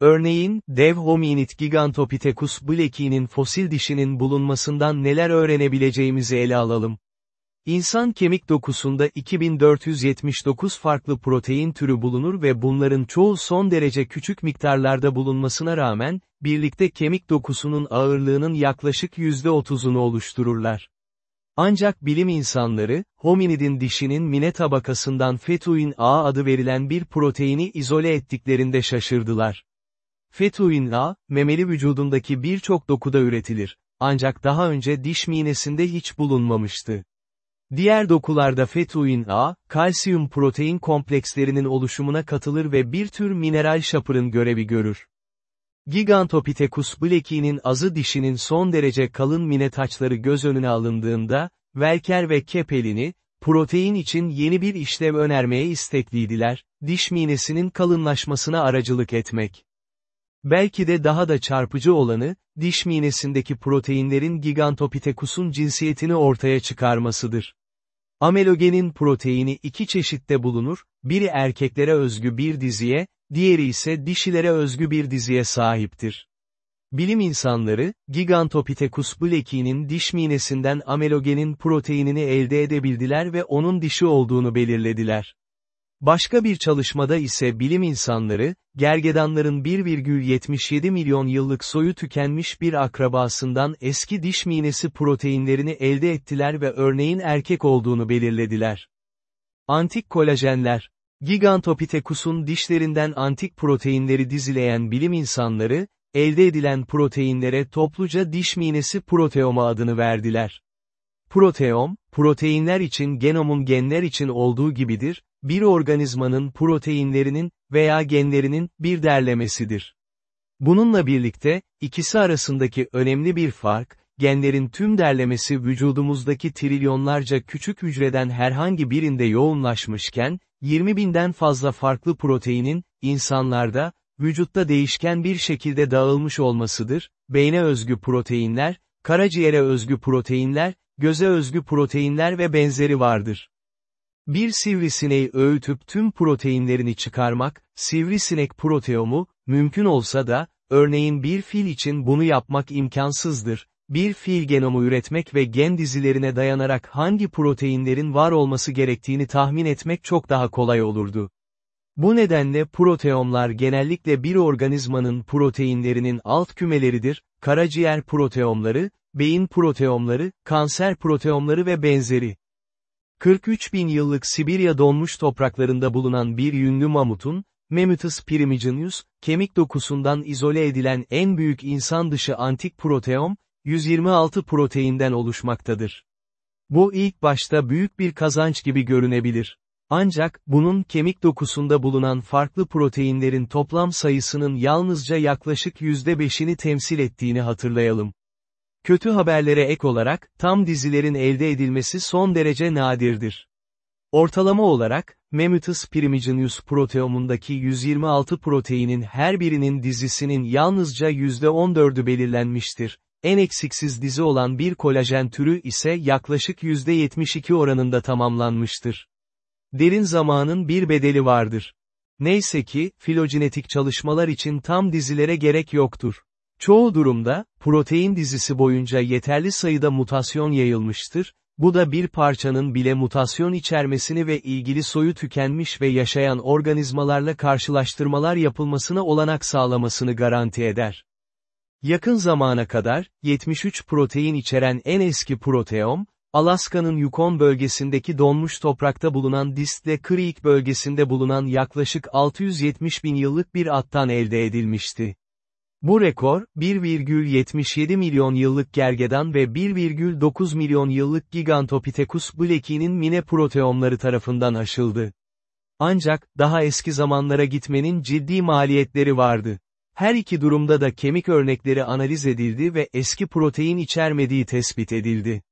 Örneğin, dev hominid Gigantopithecus bleki'nin fosil dişinin bulunmasından neler öğrenebileceğimizi ele alalım. İnsan kemik dokusunda 2479 farklı protein türü bulunur ve bunların çoğu son derece küçük miktarlarda bulunmasına rağmen, birlikte kemik dokusunun ağırlığının yaklaşık %30'unu oluştururlar. Ancak bilim insanları, hominidin dişinin mine tabakasından fetuin A adı verilen bir proteini izole ettiklerinde şaşırdılar. Fetuin A, memeli vücudundaki birçok dokuda üretilir. Ancak daha önce diş minesinde hiç bulunmamıştı. Diğer dokularda fetuin A, kalsiyum protein komplekslerinin oluşumuna katılır ve bir tür mineral şapırın görevi görür. Gigantopithecus bleki'nin azı dişinin son derece kalın mine taçları göz önüne alındığında, Velker ve Kepelini, protein için yeni bir işlev önermeye istekliydiler, diş minesinin kalınlaşmasına aracılık etmek. Belki de daha da çarpıcı olanı, diş minesindeki proteinlerin Gigantopithecus'un cinsiyetini ortaya çıkarmasıdır. Amelogenin proteini iki çeşitte bulunur, biri erkeklere özgü bir diziye, diğeri ise dişilere özgü bir diziye sahiptir. Bilim insanları, Gigantopithecus bleki'nin diş minesinden amelogenin proteinini elde edebildiler ve onun dişi olduğunu belirlediler. Başka bir çalışmada ise bilim insanları, gergedanların 1,77 milyon yıllık soyu tükenmiş bir akrabasından eski diş minesi proteinlerini elde ettiler ve örneğin erkek olduğunu belirlediler. Antik kolajenler Gigantopithecus'un dişlerinden antik proteinleri dizileyen bilim insanları, elde edilen proteinlere topluca diş minesi proteoma adını verdiler. Proteom, proteinler için genomun genler için olduğu gibidir, bir organizmanın proteinlerinin veya genlerinin bir derlemesidir. Bununla birlikte, ikisi arasındaki önemli bir fark, genlerin tüm derlemesi vücudumuzdaki trilyonlarca küçük hücreden herhangi birinde yoğunlaşmışken, 20 binden fazla farklı proteinin, insanlarda, vücutta değişken bir şekilde dağılmış olmasıdır, beyne özgü proteinler, karaciğere özgü proteinler, göze özgü proteinler ve benzeri vardır. Bir sivrisineği öğütüp tüm proteinlerini çıkarmak, sivrisinek proteomu, mümkün olsa da, örneğin bir fil için bunu yapmak imkansızdır, bir fil genomu üretmek ve gen dizilerine dayanarak hangi proteinlerin var olması gerektiğini tahmin etmek çok daha kolay olurdu. Bu nedenle proteomlar genellikle bir organizmanın proteinlerinin alt kümeleridir, karaciğer proteomları, beyin proteomları, kanser proteomları ve benzeri. 43 bin yıllık Sibirya donmuş topraklarında bulunan bir yünlü mamutun, Mammuthus primigenius, kemik dokusundan izole edilen en büyük insan dışı antik proteom, 126 proteinden oluşmaktadır. Bu ilk başta büyük bir kazanç gibi görünebilir. Ancak, bunun kemik dokusunda bulunan farklı proteinlerin toplam sayısının yalnızca yaklaşık %5'ini temsil ettiğini hatırlayalım. Kötü haberlere ek olarak, tam dizilerin elde edilmesi son derece nadirdir. Ortalama olarak, Mammutus primigenius proteomundaki 126 proteinin her birinin dizisinin yalnızca %14'ü belirlenmiştir. En eksiksiz dizi olan bir kolajen türü ise yaklaşık %72 oranında tamamlanmıştır. Derin zamanın bir bedeli vardır. Neyse ki, filogenetik çalışmalar için tam dizilere gerek yoktur. Çoğu durumda, protein dizisi boyunca yeterli sayıda mutasyon yayılmıştır, bu da bir parçanın bile mutasyon içermesini ve ilgili soyu tükenmiş ve yaşayan organizmalarla karşılaştırmalar yapılmasına olanak sağlamasını garanti eder. Yakın zamana kadar, 73 protein içeren en eski proteom, Alaska'nın Yukon bölgesindeki donmuş toprakta bulunan Distle Creek bölgesinde bulunan yaklaşık 670 bin yıllık bir attan elde edilmişti. Bu rekor, 1,77 milyon yıllık gergedan ve 1,9 milyon yıllık Gigantopithecus bleki'nin mine proteomları tarafından aşıldı. Ancak, daha eski zamanlara gitmenin ciddi maliyetleri vardı. Her iki durumda da kemik örnekleri analiz edildi ve eski protein içermediği tespit edildi.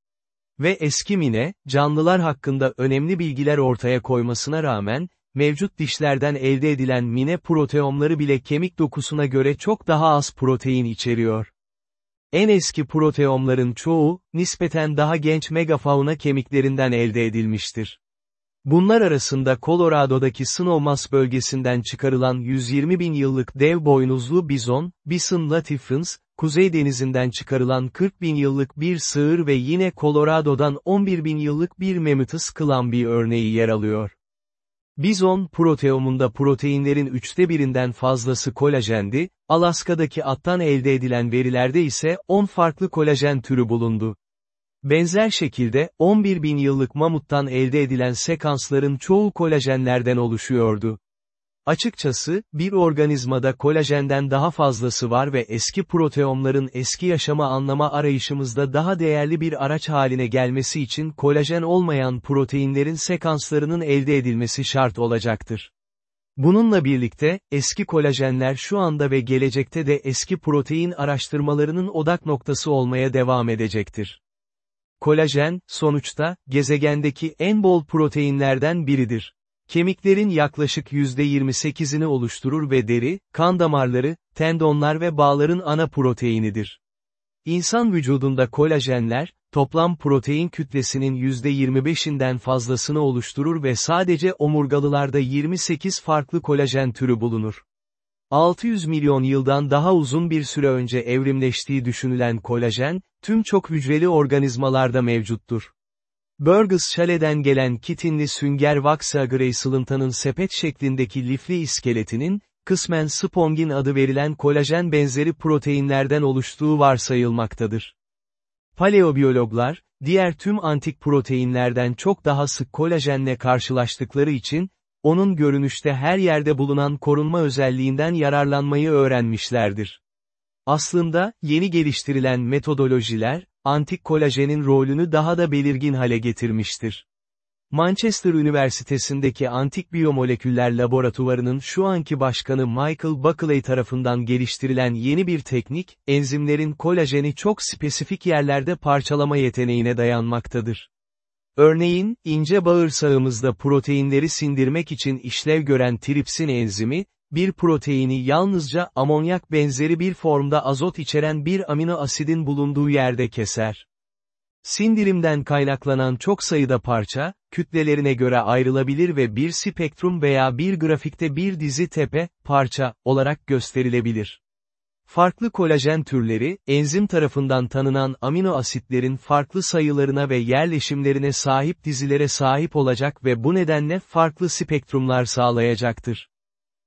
Ve eski mine, canlılar hakkında önemli bilgiler ortaya koymasına rağmen, mevcut dişlerden elde edilen mine proteomları bile kemik dokusuna göre çok daha az protein içeriyor. En eski proteomların çoğu, nispeten daha genç megafauna kemiklerinden elde edilmiştir. Bunlar arasında Colorado'daki Snowmass bölgesinden çıkarılan 120 bin yıllık dev boynuzlu bizon, Bison latifrans, Kuzey Denizi'nden çıkarılan 40 bin yıllık bir sığır ve yine Colorado'dan 11 bin yıllık bir Mammutus clambi örneği yer alıyor. Bizon proteomunda proteinlerin üçte birinden fazlası kolajendi, Alaska'daki attan elde edilen verilerde ise 10 farklı kolajen türü bulundu. Benzer şekilde, 11 bin yıllık mamuttan elde edilen sekansların çoğu kolajenlerden oluşuyordu. Açıkçası, bir organizmada kolajenden daha fazlası var ve eski proteomların eski yaşama anlama arayışımızda daha değerli bir araç haline gelmesi için kolajen olmayan proteinlerin sekanslarının elde edilmesi şart olacaktır. Bununla birlikte, eski kolajenler şu anda ve gelecekte de eski protein araştırmalarının odak noktası olmaya devam edecektir. Kolajen, sonuçta, gezegendeki en bol proteinlerden biridir. Kemiklerin yaklaşık %28'ini oluşturur ve deri, kan damarları, tendonlar ve bağların ana proteinidir. İnsan vücudunda kolajenler, toplam protein kütlesinin %25'inden fazlasını oluşturur ve sadece omurgalılarda 28 farklı kolajen türü bulunur. 600 milyon yıldan daha uzun bir süre önce evrimleştiği düşünülen kolajen, tüm çok hücreli organizmalarda mevcuttur. Burgess Shale'den gelen kitinli sünger Vaxa Grey sepet şeklindeki lifli iskeletinin, kısmen spongin adı verilen kolajen benzeri proteinlerden oluştuğu varsayılmaktadır. Paleobiyologlar, diğer tüm antik proteinlerden çok daha sık kolajenle karşılaştıkları için, onun görünüşte her yerde bulunan korunma özelliğinden yararlanmayı öğrenmişlerdir. Aslında, yeni geliştirilen metodolojiler, antik kolajenin rolünü daha da belirgin hale getirmiştir. Manchester Üniversitesi'ndeki Antik Biyomoleküller Laboratuvarı'nın şu anki başkanı Michael Buckley tarafından geliştirilen yeni bir teknik, enzimlerin kolajeni çok spesifik yerlerde parçalama yeteneğine dayanmaktadır. Örneğin, ince bağırsağımızda proteinleri sindirmek için işlev gören tripsin enzimi, bir proteini yalnızca amonyak benzeri bir formda azot içeren bir amino asidin bulunduğu yerde keser. Sindirimden kaynaklanan çok sayıda parça, kütlelerine göre ayrılabilir ve bir spektrum veya bir grafikte bir dizi tepe, parça, olarak gösterilebilir. Farklı kolajen türleri, enzim tarafından tanınan amino asitlerin farklı sayılarına ve yerleşimlerine sahip dizilere sahip olacak ve bu nedenle farklı spektrumlar sağlayacaktır.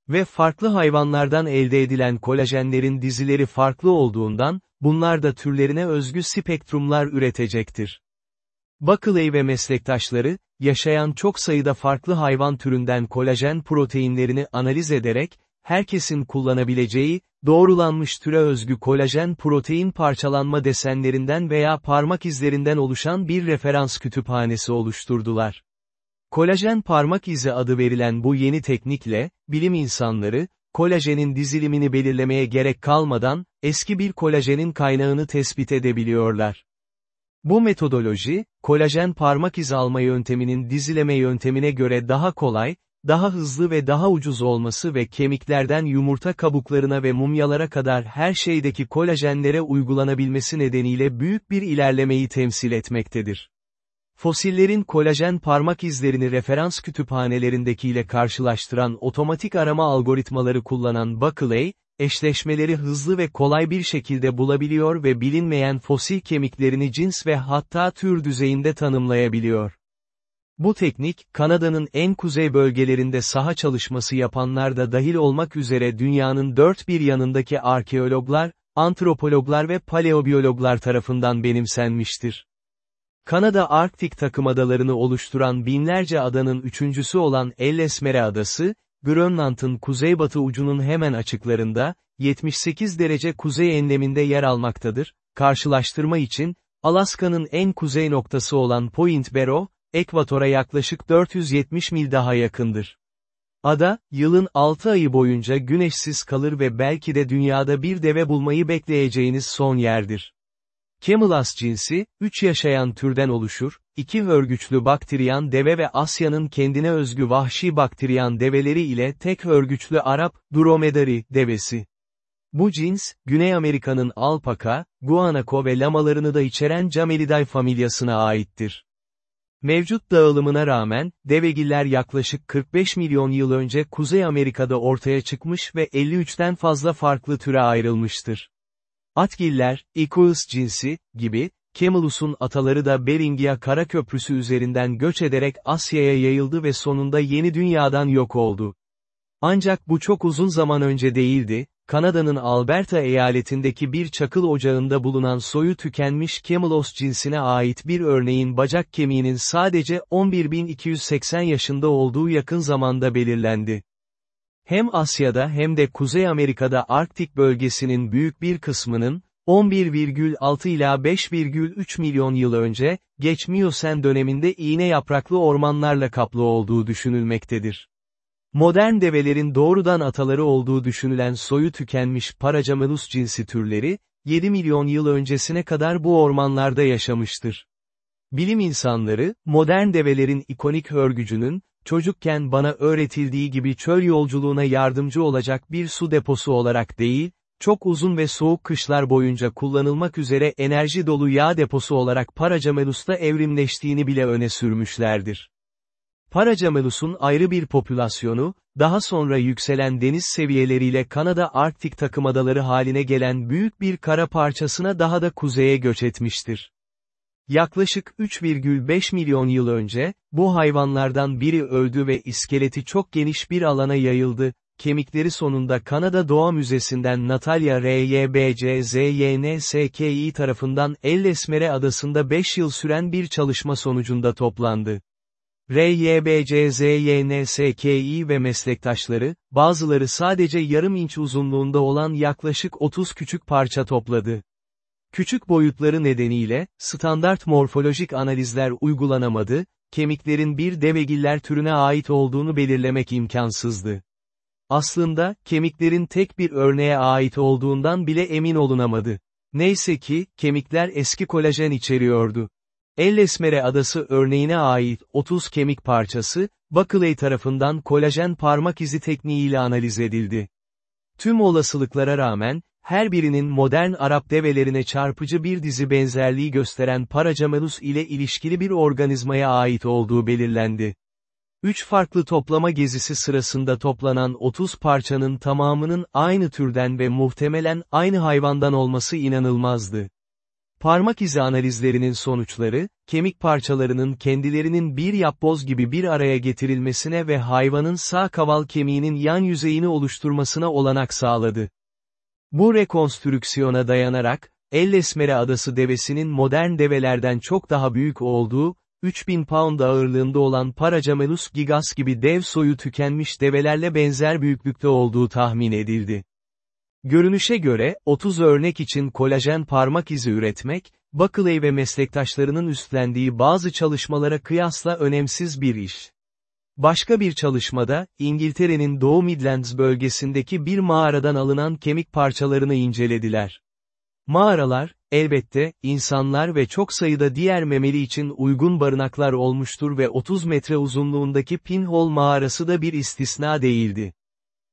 Ve farklı hayvanlardan elde edilen kolajenlerin dizileri farklı olduğundan, bunlar da türlerine özgü spektrumlar üretecektir. Buckley ve meslektaşları, yaşayan çok sayıda farklı hayvan türünden kolajen proteinlerini analiz ederek, herkesin kullanabileceği, doğrulanmış türe özgü kolajen protein parçalanma desenlerinden veya parmak izlerinden oluşan bir referans kütüphanesi oluşturdular. Kolajen parmak izi adı verilen bu yeni teknikle, bilim insanları, kolajenin dizilimini belirlemeye gerek kalmadan, eski bir kolajenin kaynağını tespit edebiliyorlar. Bu metodoloji, kolajen parmak izi alma yönteminin dizileme yöntemine göre daha kolay, daha hızlı ve daha ucuz olması ve kemiklerden yumurta kabuklarına ve mumyalara kadar her şeydeki kolajenlere uygulanabilmesi nedeniyle büyük bir ilerlemeyi temsil etmektedir. Fosillerin kolajen parmak izlerini referans kütüphanelerindekiyle karşılaştıran otomatik arama algoritmaları kullanan Buckley, eşleşmeleri hızlı ve kolay bir şekilde bulabiliyor ve bilinmeyen fosil kemiklerini cins ve hatta tür düzeyinde tanımlayabiliyor. Bu teknik, Kanada'nın en kuzey bölgelerinde saha çalışması yapanlar da dahil olmak üzere dünyanın dört bir yanındaki arkeologlar, antropologlar ve paleobiyologlar tarafından benimsenmiştir. Kanada Arktik takımadalarını oluşturan binlerce adanın üçüncüsü olan Ellesmere Adası, Grönland'ın kuzeybatı ucunun hemen açıklarında, 78 derece kuzey enleminde yer almaktadır. Karşılaştırma için, Alaska'nın en kuzey noktası olan Point Barrow, ekvatora yaklaşık 470 mil daha yakındır. Ada, yılın 6 ayı boyunca güneşsiz kalır ve belki de dünyada bir deve bulmayı bekleyeceğiniz son yerdir. Camelus cinsi, 3 yaşayan türden oluşur, iki örgüçlü bakteriyan deve ve Asya'nın kendine özgü vahşi bakteriyan develeri ile tek örgüçlü Arap, dromedari, devesi. Bu cins, Güney Amerika'nın alpaka, guanaco ve lamalarını da içeren Camelidae familyasına aittir. Mevcut dağılımına rağmen, devegiller yaklaşık 45 milyon yıl önce Kuzey Amerika'da ortaya çıkmış ve 53'ten fazla farklı türe ayrılmıştır. Atgiller, Equus cinsi, gibi, Camelus'un ataları da Beringia Kara Köprüsü üzerinden göç ederek Asya'ya yayıldı ve sonunda yeni dünyadan yok oldu. Ancak bu çok uzun zaman önce değildi, Kanada'nın Alberta eyaletindeki bir çakıl ocağında bulunan soyu tükenmiş Camelos cinsine ait bir örneğin bacak kemiğinin sadece 11.280 yaşında olduğu yakın zamanda belirlendi. Hem Asya'da hem de Kuzey Amerika'da Arktik bölgesinin büyük bir kısmının, 11,6 ila 5,3 milyon yıl önce, geç Miyosen döneminde iğne yapraklı ormanlarla kaplı olduğu düşünülmektedir. Modern develerin doğrudan ataları olduğu düşünülen soyu tükenmiş Paracamelus cinsi türleri, 7 milyon yıl öncesine kadar bu ormanlarda yaşamıştır. Bilim insanları, modern develerin ikonik hörgücünün, çocukken bana öğretildiği gibi çöl yolculuğuna yardımcı olacak bir su deposu olarak değil, çok uzun ve soğuk kışlar boyunca kullanılmak üzere enerji dolu yağ deposu olarak Paracamelus'ta evrimleştiğini bile öne sürmüşlerdir. Paracamelus'un ayrı bir popülasyonu, daha sonra yükselen deniz seviyeleriyle Kanada Arktik takımadaları haline gelen büyük bir kara parçasına daha da kuzeye göç etmiştir. Yaklaşık 3,5 milyon yıl önce, bu hayvanlardan biri öldü ve iskeleti çok geniş bir alana yayıldı, kemikleri sonunda Kanada Doğa Müzesi'nden Natalya RYBCZYNSKİ tarafından Ellesmere adasında 5 yıl süren bir çalışma sonucunda toplandı. RYBCZYNSKİ ve meslektaşları, bazıları sadece yarım inç uzunluğunda olan yaklaşık 30 küçük parça topladı. Küçük boyutları nedeniyle, standart morfolojik analizler uygulanamadı, kemiklerin bir devegiller türüne ait olduğunu belirlemek imkansızdı. Aslında, kemiklerin tek bir örneğe ait olduğundan bile emin olunamadı. Neyse ki, kemikler eski kolajen içeriyordu. Ellesmere adası örneğine ait 30 kemik parçası, Buckley tarafından kolajen parmak izi tekniğiyle analiz edildi. Tüm olasılıklara rağmen, her birinin modern Arap develerine çarpıcı bir dizi benzerliği gösteren Paracamelus ile ilişkili bir organizmaya ait olduğu belirlendi. Üç farklı toplama gezisi sırasında toplanan 30 parçanın tamamının aynı türden ve muhtemelen aynı hayvandan olması inanılmazdı. Parmak izi analizlerinin sonuçları, kemik parçalarının kendilerinin bir yapboz gibi bir araya getirilmesine ve hayvanın sağ kaval kemiğinin yan yüzeyini oluşturmasına olanak sağladı. Bu rekonstrüksiyona dayanarak, Ellesmere adası devesinin modern develerden çok daha büyük olduğu, 3000 pound ağırlığında olan Paracamelus gigas gibi dev soyu tükenmiş develerle benzer büyüklükte olduğu tahmin edildi. Görünüşe göre, 30 örnek için kolajen parmak izi üretmek, Buckley ve meslektaşlarının üstlendiği bazı çalışmalara kıyasla önemsiz bir iş. Başka bir çalışmada, İngiltere'nin Doğu Midlands bölgesindeki bir mağaradan alınan kemik parçalarını incelediler. Mağaralar, Elbette, insanlar ve çok sayıda diğer memeli için uygun barınaklar olmuştur ve 30 metre uzunluğundaki Pinhole mağarası da bir istisna değildi.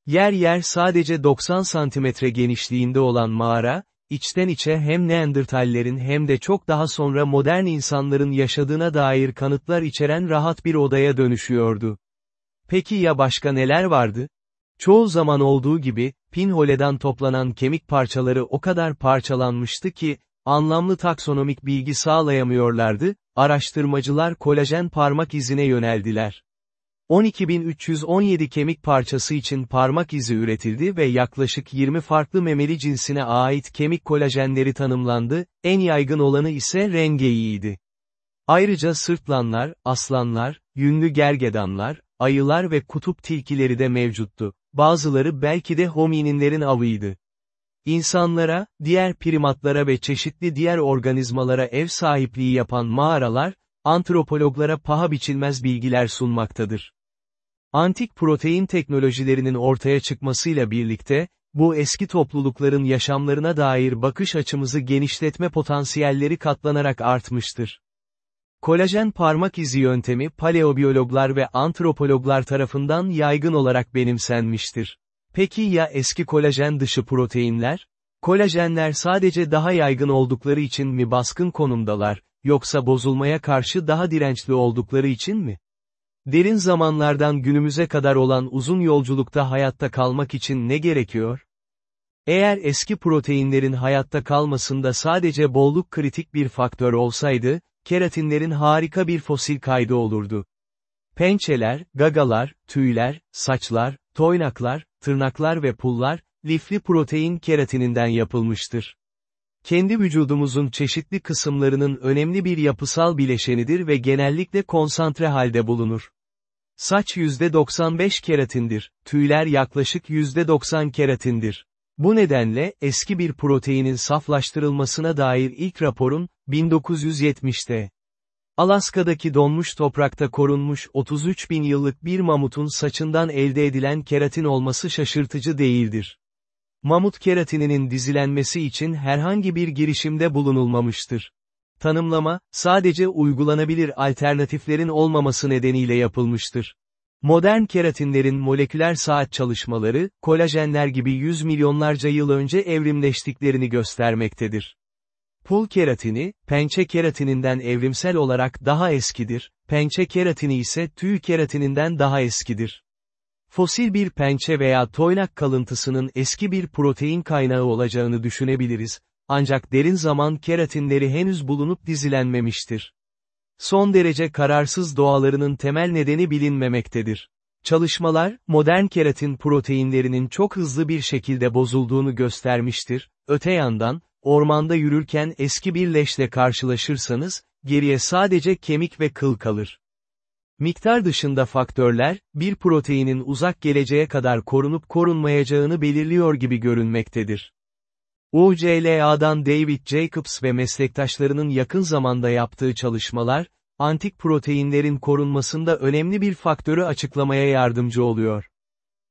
Yer yer sadece 90 santimetre genişliğinde olan mağara, içten içe hem Neandertallerin hem de çok daha sonra modern insanların yaşadığına dair kanıtlar içeren rahat bir odaya dönüşüyordu. Peki ya başka neler vardı? Çoğu zaman olduğu gibi, Pinhole'dan toplanan kemik parçaları o kadar parçalanmıştı ki, anlamlı taksonomik bilgi sağlayamıyorlardı, araştırmacılar kolajen parmak izine yöneldiler. 12.317 kemik parçası için parmak izi üretildi ve yaklaşık 20 farklı memeli cinsine ait kemik kolajenleri tanımlandı, en yaygın olanı ise rengeyiğiydi. Ayrıca sırtlanlar, aslanlar, yünlü gergedanlar, ayılar ve kutup tilkileri de mevcuttu. Bazıları belki de homininlerin avıydı. İnsanlara, diğer primatlara ve çeşitli diğer organizmalara ev sahipliği yapan mağaralar, antropologlara paha biçilmez bilgiler sunmaktadır. Antik protein teknolojilerinin ortaya çıkmasıyla birlikte, bu eski toplulukların yaşamlarına dair bakış açımızı genişletme potansiyelleri katlanarak artmıştır. Kolajen parmak izi yöntemi paleobiyologlar ve antropologlar tarafından yaygın olarak benimsenmiştir. Peki ya eski kolajen dışı proteinler? Kolajenler sadece daha yaygın oldukları için mi baskın konumdalar, yoksa bozulmaya karşı daha dirençli oldukları için mi? Derin zamanlardan günümüze kadar olan uzun yolculukta hayatta kalmak için ne gerekiyor? Eğer eski proteinlerin hayatta kalmasında sadece bolluk kritik bir faktör olsaydı, keratinlerin harika bir fosil kaydı olurdu. Pençeler, gagalar, tüyler, saçlar, toynaklar, tırnaklar ve pullar, lifli protein keratininden yapılmıştır. Kendi vücudumuzun çeşitli kısımlarının önemli bir yapısal bileşenidir ve genellikle konsantre halde bulunur. Saç %95 keratindir, tüyler yaklaşık %90 keratindir. Bu nedenle, eski bir proteinin saflaştırılmasına dair ilk raporun, 1970'te. Alaska'daki donmuş toprakta korunmuş 33 bin yıllık bir mamutun saçından elde edilen keratin olması şaşırtıcı değildir. Mamut keratininin dizilenmesi için herhangi bir girişimde bulunulmamıştır. Tanımlama, sadece uygulanabilir alternatiflerin olmaması nedeniyle yapılmıştır. Modern keratinlerin moleküler saat çalışmaları, kolajenler gibi yüz milyonlarca yıl önce evrimleştiklerini göstermektedir. Pul keratini, pençe keratininden evrimsel olarak daha eskidir, pençe keratini ise tüy keratininden daha eskidir. Fosil bir pençe veya toynak kalıntısının eski bir protein kaynağı olacağını düşünebiliriz, ancak derin zaman keratinleri henüz bulunup dizilenmemiştir. Son derece kararsız doğalarının temel nedeni bilinmemektedir. Çalışmalar, modern keratin proteinlerinin çok hızlı bir şekilde bozulduğunu göstermiştir, öte yandan, ormanda yürürken eski bir leşle karşılaşırsanız, geriye sadece kemik ve kıl kalır. Miktar dışında faktörler, bir proteinin uzak geleceğe kadar korunup korunmayacağını belirliyor gibi görünmektedir. UCLA'dan David Jacobs ve meslektaşlarının yakın zamanda yaptığı çalışmalar, antik proteinlerin korunmasında önemli bir faktörü açıklamaya yardımcı oluyor.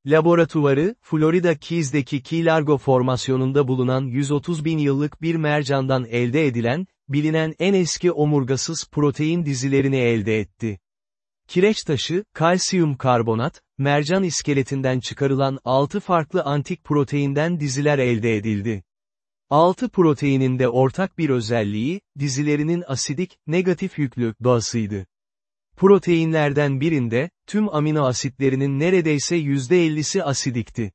Laboratuvarı, Florida Keys'deki Key Largo formasyonunda bulunan 130 bin yıllık bir mercandan elde edilen, bilinen en eski omurgasız protein dizilerini elde etti. Kireç taşı, kalsiyum karbonat, mercan iskeletinden çıkarılan 6 farklı antik proteinden diziler elde edildi. 6 proteinin de ortak bir özelliği, dizilerinin asidik, negatif yüklü doğasıydı. Proteinlerden birinde, tüm amino asitlerinin neredeyse %50'si asidikti.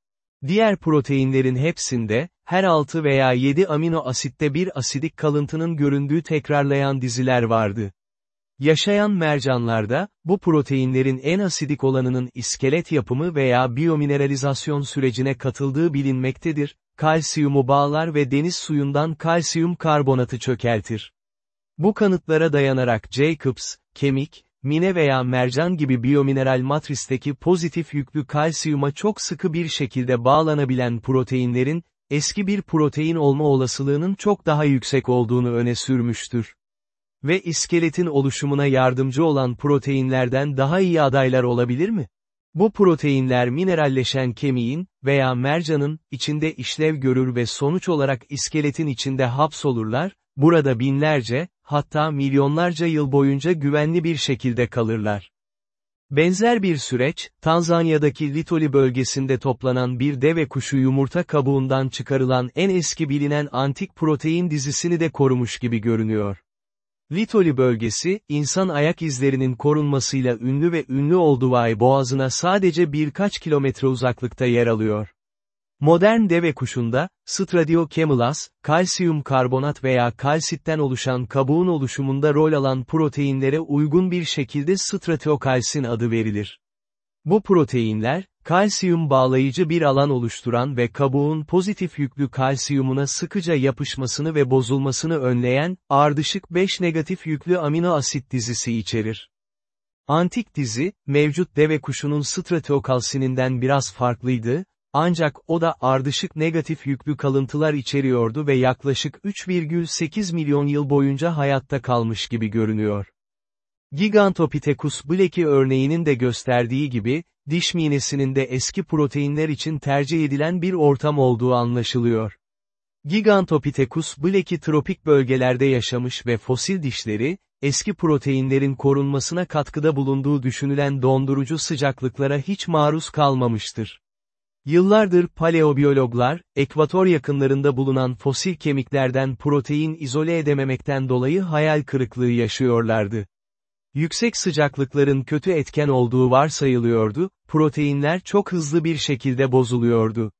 Diğer proteinlerin hepsinde, her 6 veya 7 amino asitte bir asidik kalıntının göründüğü tekrarlayan diziler vardı. Yaşayan mercanlarda, bu proteinlerin en asidik olanının iskelet yapımı veya biyomineralizasyon sürecine katıldığı bilinmektedir, kalsiyumu bağlar ve deniz suyundan kalsiyum karbonatı çökeltir. Bu kanıtlara dayanarak Jacobs, kemik, mine veya mercan gibi biyomineral matristeki pozitif yüklü kalsiyuma çok sıkı bir şekilde bağlanabilen proteinlerin, eski bir protein olma olasılığının çok daha yüksek olduğunu öne sürmüştür. Ve iskeletin oluşumuna yardımcı olan proteinlerden daha iyi adaylar olabilir mi? Bu proteinler mineralleşen kemiğin, veya mercanın, içinde işlev görür ve sonuç olarak iskeletin içinde hapsolurlar, burada binlerce, hatta milyonlarca yıl boyunca güvenli bir şekilde kalırlar. Benzer bir süreç, Tanzanya'daki Litoli bölgesinde toplanan bir deve kuşu yumurta kabuğundan çıkarılan en eski bilinen antik protein dizisini de korumuş gibi görünüyor. Litoli bölgesi, insan ayak izlerinin korunmasıyla ünlü ve ünlü Olduvai boğazına sadece birkaç kilometre uzaklıkta yer alıyor. Modern deve kuşunda, Stradiocamelus, kalsiyum karbonat veya kalsitten oluşan kabuğun oluşumunda rol alan proteinlere uygun bir şekilde stratiokalsin adı verilir. Bu proteinler, kalsiyum bağlayıcı bir alan oluşturan ve kabuğun pozitif yüklü kalsiyumuna sıkıca yapışmasını ve bozulmasını önleyen, ardışık 5 negatif yüklü amino asit dizisi içerir. Antik dizi, mevcut deve kuşunun stratiokalsininden biraz farklıydı, ancak o da ardışık negatif yüklü kalıntılar içeriyordu ve yaklaşık 3,8 milyon yıl boyunca hayatta kalmış gibi görünüyor. Gigantopithecus bleki örneğinin de gösterdiği gibi, diş minesinin de eski proteinler için tercih edilen bir ortam olduğu anlaşılıyor. Gigantopithecus bleki tropik bölgelerde yaşamış ve fosil dişleri, eski proteinlerin korunmasına katkıda bulunduğu düşünülen dondurucu sıcaklıklara hiç maruz kalmamıştır. Yıllardır paleobiyologlar, ekvator yakınlarında bulunan fosil kemiklerden protein izole edememekten dolayı hayal kırıklığı yaşıyorlardı. Yüksek sıcaklıkların kötü etken olduğu varsayılıyordu, proteinler çok hızlı bir şekilde bozuluyordu.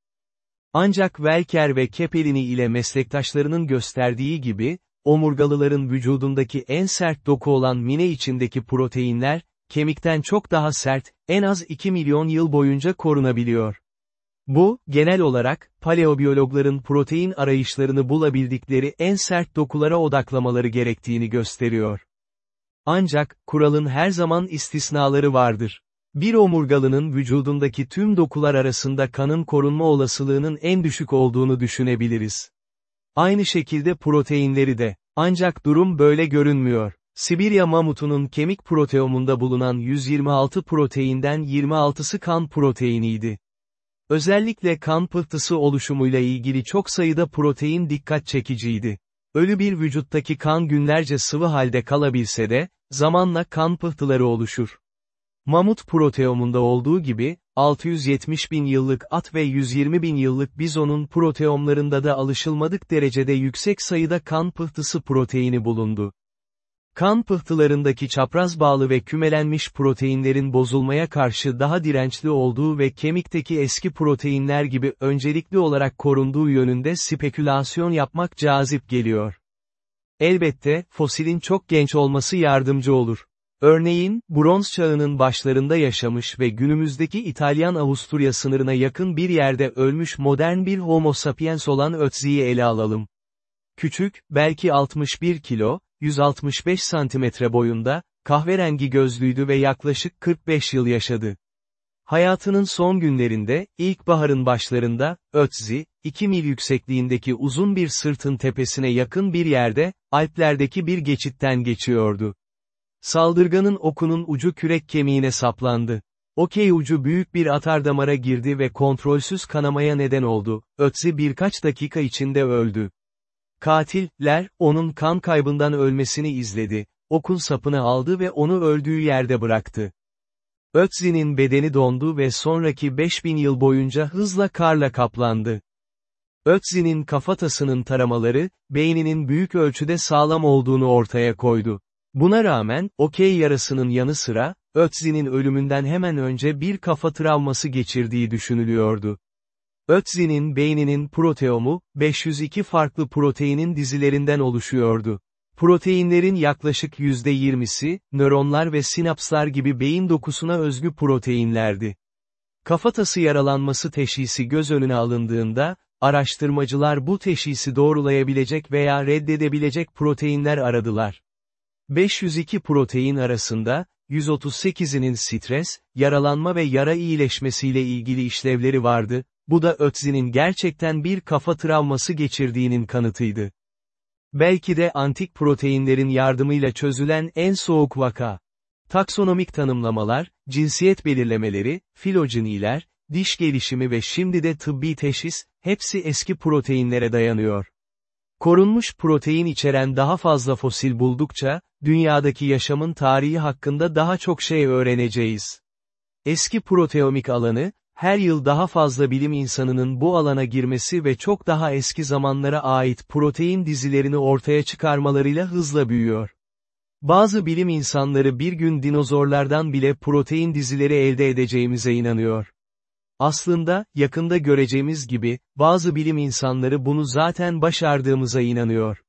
Ancak Welker ve Kepelini ile meslektaşlarının gösterdiği gibi, omurgalıların vücudundaki en sert doku olan mine içindeki proteinler, kemikten çok daha sert, en az 2 milyon yıl boyunca korunabiliyor. Bu, genel olarak, paleobiyologların protein arayışlarını bulabildikleri en sert dokulara odaklamaları gerektiğini gösteriyor. Ancak, kuralın her zaman istisnaları vardır. Bir omurgalının vücudundaki tüm dokular arasında kanın korunma olasılığının en düşük olduğunu düşünebiliriz. Aynı şekilde proteinleri de. Ancak durum böyle görünmüyor. Sibirya mamutunun kemik proteomunda bulunan 126 proteinden 26'sı kan proteiniydi. Özellikle kan pıhtısı oluşumuyla ilgili çok sayıda protein dikkat çekiciydi. Ölü bir vücuttaki kan günlerce sıvı halde kalabilse de, zamanla kan pıhtıları oluşur. Mamut proteomunda olduğu gibi, 670 bin yıllık at ve 120 bin yıllık bizonun proteomlarında da alışılmadık derecede yüksek sayıda kan pıhtısı proteini bulundu. Kan pıhtılarındaki çapraz bağlı ve kümelenmiş proteinlerin bozulmaya karşı daha dirençli olduğu ve kemikteki eski proteinler gibi öncelikli olarak korunduğu yönünde spekülasyon yapmak cazip geliyor. Elbette, fosilin çok genç olması yardımcı olur. Örneğin, bronz çağının başlarında yaşamış ve günümüzdeki İtalyan-Avusturya sınırına yakın bir yerde ölmüş modern bir homo sapiens olan Ötzi'yi ele alalım. Küçük, belki 61 kilo, 165 santimetre boyunda, kahverengi gözlüydü ve yaklaşık 45 yıl yaşadı. Hayatının son günlerinde, ilkbaharın başlarında, Ötzi, 2 mil yüksekliğindeki uzun bir sırtın tepesine yakın bir yerde, Alplerdeki bir geçitten geçiyordu. Saldırganın okunun ucu kürek kemiğine saplandı. Okey ucu büyük bir atardamara girdi ve kontrolsüz kanamaya neden oldu. Ötzi birkaç dakika içinde öldü. Katiller, onun kan kaybından ölmesini izledi, okun sapını aldı ve onu öldüğü yerde bıraktı. Ötzi'nin bedeni dondu ve sonraki 5000 yıl boyunca hızla karla kaplandı. Ötzi'nin kafatasının taramaları, beyninin büyük ölçüde sağlam olduğunu ortaya koydu. Buna rağmen, okey yarasının yanı sıra, Ötzi'nin ölümünden hemen önce bir kafa travması geçirdiği düşünülüyordu. Ötzi'nin beyninin proteomu, 502 farklı proteinin dizilerinden oluşuyordu. Proteinlerin yaklaşık %20'si, nöronlar ve sinapslar gibi beyin dokusuna özgü proteinlerdi. Kafatası yaralanması teşhisi göz önüne alındığında, araştırmacılar bu teşhisi doğrulayabilecek veya reddedebilecek proteinler aradılar. 502 protein arasında, 138'inin stres, yaralanma ve yara iyileşmesiyle ilgili işlevleri vardı, bu da Ötzi'nin gerçekten bir kafa travması geçirdiğinin kanıtıydı. Belki de antik proteinlerin yardımıyla çözülen en soğuk vaka. Taksonomik tanımlamalar, cinsiyet belirlemeleri, filojeniler, diş gelişimi ve şimdi de tıbbi teşhis, hepsi eski proteinlere dayanıyor. Korunmuş protein içeren daha fazla fosil buldukça, dünyadaki yaşamın tarihi hakkında daha çok şey öğreneceğiz. Eski proteomik alanı, her yıl daha fazla bilim insanının bu alana girmesi ve çok daha eski zamanlara ait protein dizilerini ortaya çıkarmalarıyla hızla büyüyor. Bazı bilim insanları bir gün dinozorlardan bile protein dizileri elde edeceğimize inanıyor. Aslında, yakında göreceğimiz gibi, bazı bilim insanları bunu zaten başardığımıza inanıyor.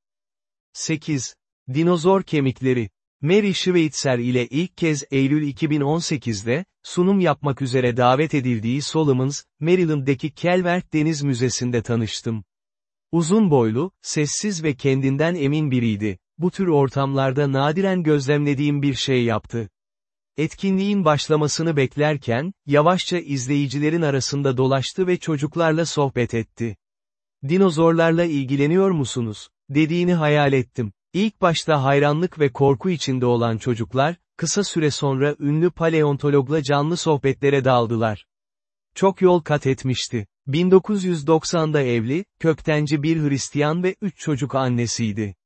8. Dinozor kemikleri Mary Schweitzer ile ilk kez Eylül 2018'de, sunum yapmak üzere davet edildiği Solomons, Maryland'deki Calvert Deniz Müzesi'nde tanıştım. Uzun boylu, sessiz ve kendinden emin biriydi. Bu tür ortamlarda nadiren gözlemlediğim bir şey yaptı. Etkinliğin başlamasını beklerken, yavaşça izleyicilerin arasında dolaştı ve çocuklarla sohbet etti. Dinozorlarla ilgileniyor musunuz? dediğini hayal ettim. İlk başta hayranlık ve korku içinde olan çocuklar, kısa süre sonra ünlü paleontologla canlı sohbetlere daldılar. Çok yol kat etmişti. 1990'da evli, köktenci bir Hristiyan ve üç çocuk annesiydi.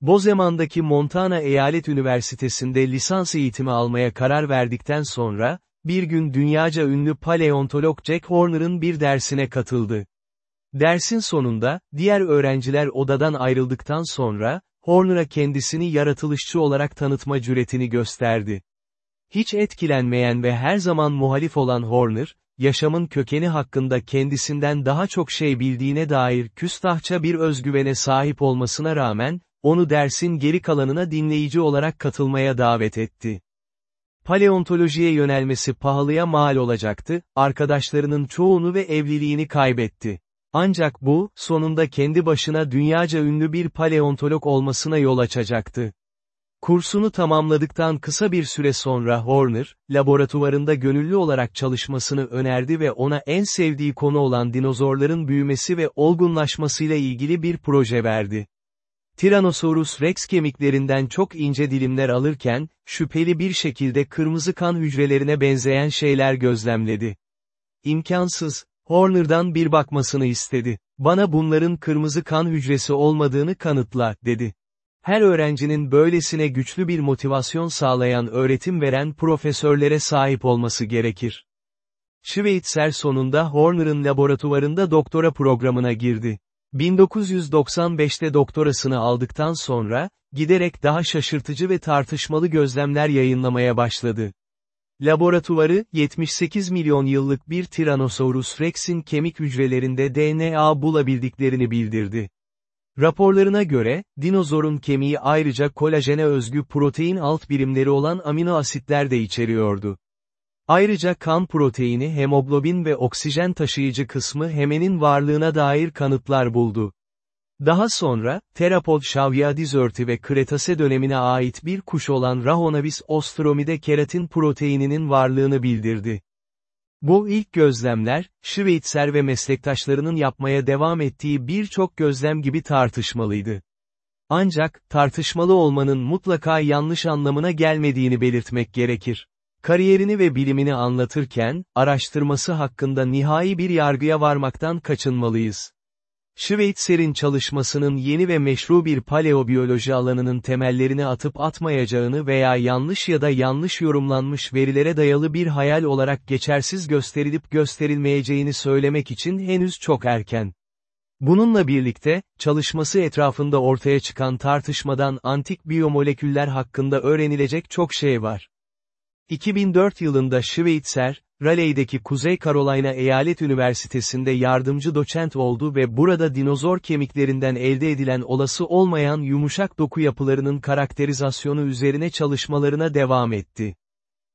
Bozeman'daki Montana Eyalet Üniversitesi'nde lisans eğitimi almaya karar verdikten sonra, bir gün dünyaca ünlü paleontolog Jack Horner'ın bir dersine katıldı. Dersin sonunda, diğer öğrenciler odadan ayrıldıktan sonra, Horner'a kendisini yaratılışçı olarak tanıtma cüretini gösterdi. Hiç etkilenmeyen ve her zaman muhalif olan Horner, yaşamın kökeni hakkında kendisinden daha çok şey bildiğine dair küstahça bir özgüvene sahip olmasına rağmen, onu dersin geri kalanına dinleyici olarak katılmaya davet etti. Paleontolojiye yönelmesi pahalıya mal olacaktı, arkadaşlarının çoğunu ve evliliğini kaybetti. Ancak bu, sonunda kendi başına dünyaca ünlü bir paleontolog olmasına yol açacaktı. Kursunu tamamladıktan kısa bir süre sonra Horner, laboratuvarında gönüllü olarak çalışmasını önerdi ve ona en sevdiği konu olan dinozorların büyümesi ve olgunlaşmasıyla ilgili bir proje verdi. Tyrannosaurus rex kemiklerinden çok ince dilimler alırken, şüpheli bir şekilde kırmızı kan hücrelerine benzeyen şeyler gözlemledi. İmkansız, Horner'dan bir bakmasını istedi. Bana bunların kırmızı kan hücresi olmadığını kanıtla, dedi. Her öğrencinin böylesine güçlü bir motivasyon sağlayan öğretim veren profesörlere sahip olması gerekir. Schweitzer sonunda Horner'ın laboratuvarında doktora programına girdi. 1995'te doktorasını aldıktan sonra, giderek daha şaşırtıcı ve tartışmalı gözlemler yayınlamaya başladı. Laboratuvarı, 78 milyon yıllık bir Tyrannosaurus rex'in kemik hücrelerinde DNA bulabildiklerini bildirdi. Raporlarına göre, dinozorun kemiği ayrıca kolajene özgü protein alt birimleri olan amino asitler de içeriyordu. Ayrıca kan proteini hemoglobin ve oksijen taşıyıcı kısmı hemenin varlığına dair kanıtlar buldu. Daha sonra, terapod şavyadizörtü ve Kretase dönemine ait bir kuş olan Rahonavis ostromide keratin proteininin varlığını bildirdi. Bu ilk gözlemler, Schweitzer ve meslektaşlarının yapmaya devam ettiği birçok gözlem gibi tartışmalıydı. Ancak, tartışmalı olmanın mutlaka yanlış anlamına gelmediğini belirtmek gerekir. Kariyerini ve bilimini anlatırken, araştırması hakkında nihai bir yargıya varmaktan kaçınmalıyız. Schweitzer'in çalışmasının yeni ve meşru bir paleobiyoloji alanının temellerini atıp atmayacağını veya yanlış ya da yanlış yorumlanmış verilere dayalı bir hayal olarak geçersiz gösterilip gösterilmeyeceğini söylemek için henüz çok erken. Bununla birlikte, çalışması etrafında ortaya çıkan tartışmadan antik biyomoleküller hakkında öğrenilecek çok şey var. 2004 yılında Schweitzer, Raleigh'deki Kuzey Carolina Eyalet Üniversitesi'nde yardımcı doçent oldu ve burada dinozor kemiklerinden elde edilen olası olmayan yumuşak doku yapılarının karakterizasyonu üzerine çalışmalarına devam etti.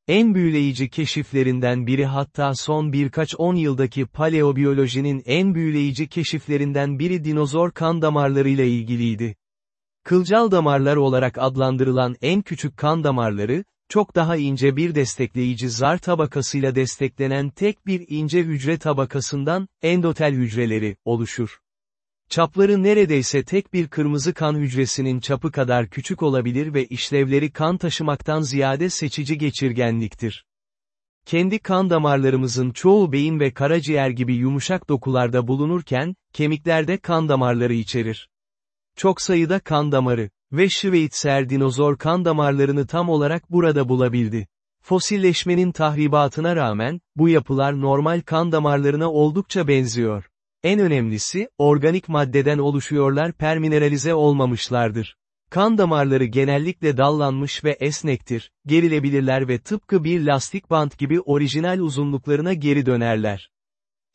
En büyüleyici keşiflerinden biri hatta son birkaç on yıldaki paleobiyolojinin en büyüleyici keşiflerinden biri dinozor kan damarlarıyla ilgiliydi. Kılcal damarlar olarak adlandırılan en küçük kan damarları, çok daha ince bir destekleyici zar tabakasıyla desteklenen tek bir ince hücre tabakasından, endotel hücreleri, oluşur. Çapları neredeyse tek bir kırmızı kan hücresinin çapı kadar küçük olabilir ve işlevleri kan taşımaktan ziyade seçici geçirgenliktir. Kendi kan damarlarımızın çoğu beyin ve karaciğer gibi yumuşak dokularda bulunurken, kemiklerde kan damarları içerir. Çok sayıda kan damarı ve Schweitzer dinozor kan damarlarını tam olarak burada bulabildi. Fosilleşmenin tahribatına rağmen, bu yapılar normal kan damarlarına oldukça benziyor. En önemlisi, organik maddeden oluşuyorlar permineralize olmamışlardır. Kan damarları genellikle dallanmış ve esnektir, gerilebilirler ve tıpkı bir lastik bant gibi orijinal uzunluklarına geri dönerler.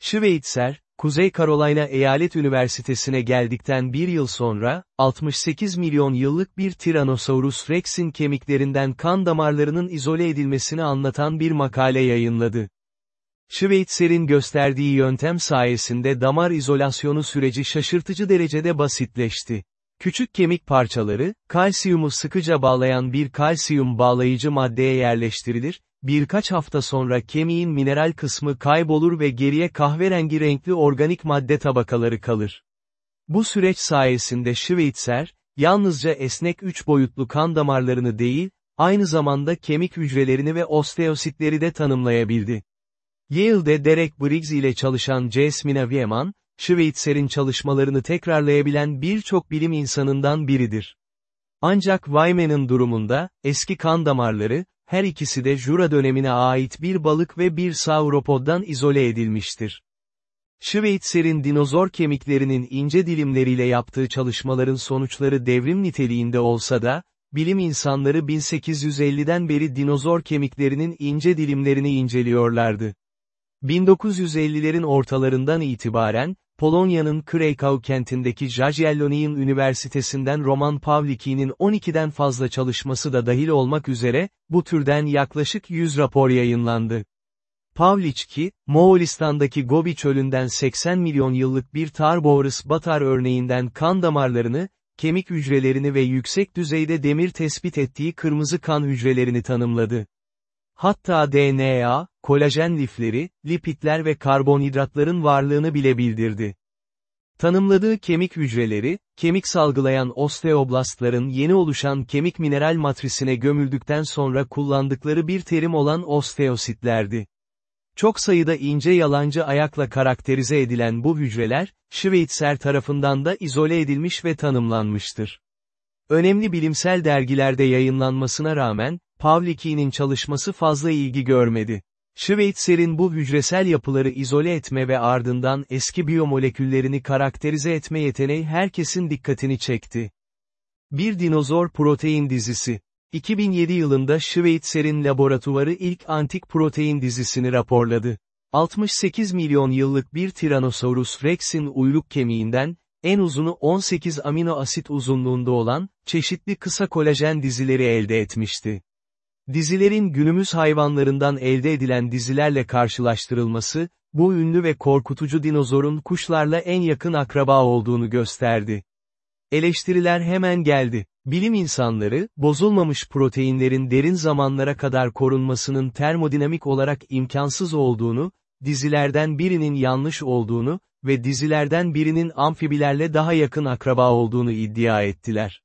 Schweitzer, Kuzey Carolina Eyalet Üniversitesi'ne geldikten bir yıl sonra, 68 milyon yıllık bir Tyrannosaurus Rex'in kemiklerinden kan damarlarının izole edilmesini anlatan bir makale yayınladı. Schweitzer'in gösterdiği yöntem sayesinde damar izolasyonu süreci şaşırtıcı derecede basitleşti. Küçük kemik parçaları, kalsiyumu sıkıca bağlayan bir kalsiyum bağlayıcı maddeye yerleştirilir, birkaç hafta sonra kemiğin mineral kısmı kaybolur ve geriye kahverengi renkli organik madde tabakaları kalır. Bu süreç sayesinde Schweitzer, yalnızca esnek üç boyutlu kan damarlarını değil, aynı zamanda kemik hücrelerini ve osteositleri de tanımlayabildi. Yale'de Derek Briggs ile çalışan Jasmine Wieman, Schweitzer'in çalışmalarını tekrarlayabilen birçok bilim insanından biridir. Ancak Wyman'ın durumunda, eski kan damarları, her ikisi de Jura dönemine ait bir balık ve bir sauropoddan izole edilmiştir. Schweitzer'in dinozor kemiklerinin ince dilimleriyle yaptığı çalışmaların sonuçları devrim niteliğinde olsa da, bilim insanları 1850'den beri dinozor kemiklerinin ince dilimlerini inceliyorlardı. 1950'lerin ortalarından itibaren, Polonya'nın Krakow kentindeki Jagiellonian Üniversitesi'nden Roman Pawlicki'nin 12'den fazla çalışması da dahil olmak üzere, bu türden yaklaşık 100 rapor yayınlandı. Pawlicki, Moğolistan'daki Gobi çölünden 80 milyon yıllık bir Tarbovrus batar örneğinden kan damarlarını, kemik hücrelerini ve yüksek düzeyde demir tespit ettiği kırmızı kan hücrelerini tanımladı. Hatta DNA, kolajen lifleri, lipitler ve karbonhidratların varlığını bile bildirdi. Tanımladığı kemik hücreleri, kemik salgılayan osteoblastların yeni oluşan kemik mineral matrisine gömüldükten sonra kullandıkları bir terim olan osteositlerdi. Çok sayıda ince yalancı ayakla karakterize edilen bu hücreler, Schweitzer tarafından da izole edilmiş ve tanımlanmıştır. Önemli bilimsel dergilerde yayınlanmasına rağmen, Pawlicki'nin çalışması fazla ilgi görmedi. Schweitzer'in bu hücresel yapıları izole etme ve ardından eski biyomoleküllerini karakterize etme yeteneği herkesin dikkatini çekti. Bir dinozor protein dizisi. 2007 yılında Schweitzer'in laboratuvarı ilk antik protein dizisini raporladı. 68 milyon yıllık bir Tyrannosaurus Rex'in uyluk kemiğinden, en uzunu 18 amino asit uzunluğunda olan, çeşitli kısa kolajen dizileri elde etmişti. Dizilerin günümüz hayvanlarından elde edilen dizilerle karşılaştırılması, bu ünlü ve korkutucu dinozorun kuşlarla en yakın akraba olduğunu gösterdi. Eleştiriler hemen geldi. Bilim insanları, bozulmamış proteinlerin derin zamanlara kadar korunmasının termodinamik olarak imkansız olduğunu, dizilerden birinin yanlış olduğunu ve dizilerden birinin amfibilerle daha yakın akraba olduğunu iddia ettiler.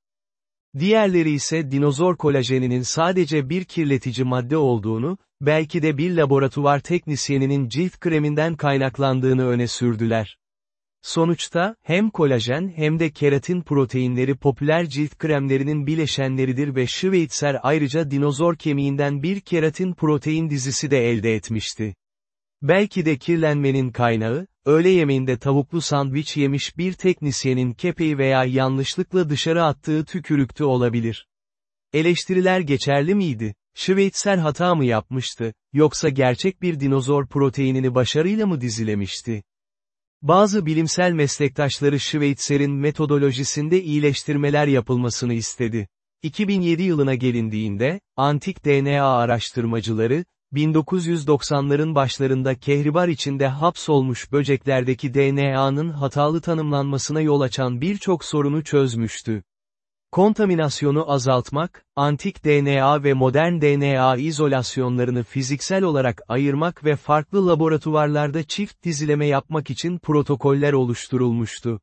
Diğerleri ise dinozor kolajeninin sadece bir kirletici madde olduğunu, belki de bir laboratuvar teknisyeninin cilt kreminden kaynaklandığını öne sürdüler. Sonuçta, hem kolajen hem de keratin proteinleri popüler cilt kremlerinin bileşenleridir ve Schweitzer ayrıca dinozor kemiğinden bir keratin protein dizisi de elde etmişti. Belki de kirlenmenin kaynağı, öğle yemeğinde tavuklu sandviç yemiş bir teknisyenin kepeği veya yanlışlıkla dışarı attığı tükürüktü olabilir. Eleştiriler geçerli miydi? Schweitzer hata mı yapmıştı, yoksa gerçek bir dinozor proteinini başarıyla mı dizilemişti? Bazı bilimsel meslektaşları Schweitzer'in metodolojisinde iyileştirmeler yapılmasını istedi. 2007 yılına gelindiğinde, antik DNA araştırmacıları, 1990'ların başlarında kehribar içinde hapsolmuş böceklerdeki DNA'nın hatalı tanımlanmasına yol açan birçok sorunu çözmüştü. Kontaminasyonu azaltmak, antik DNA ve modern DNA izolasyonlarını fiziksel olarak ayırmak ve farklı laboratuvarlarda çift dizileme yapmak için protokoller oluşturulmuştu.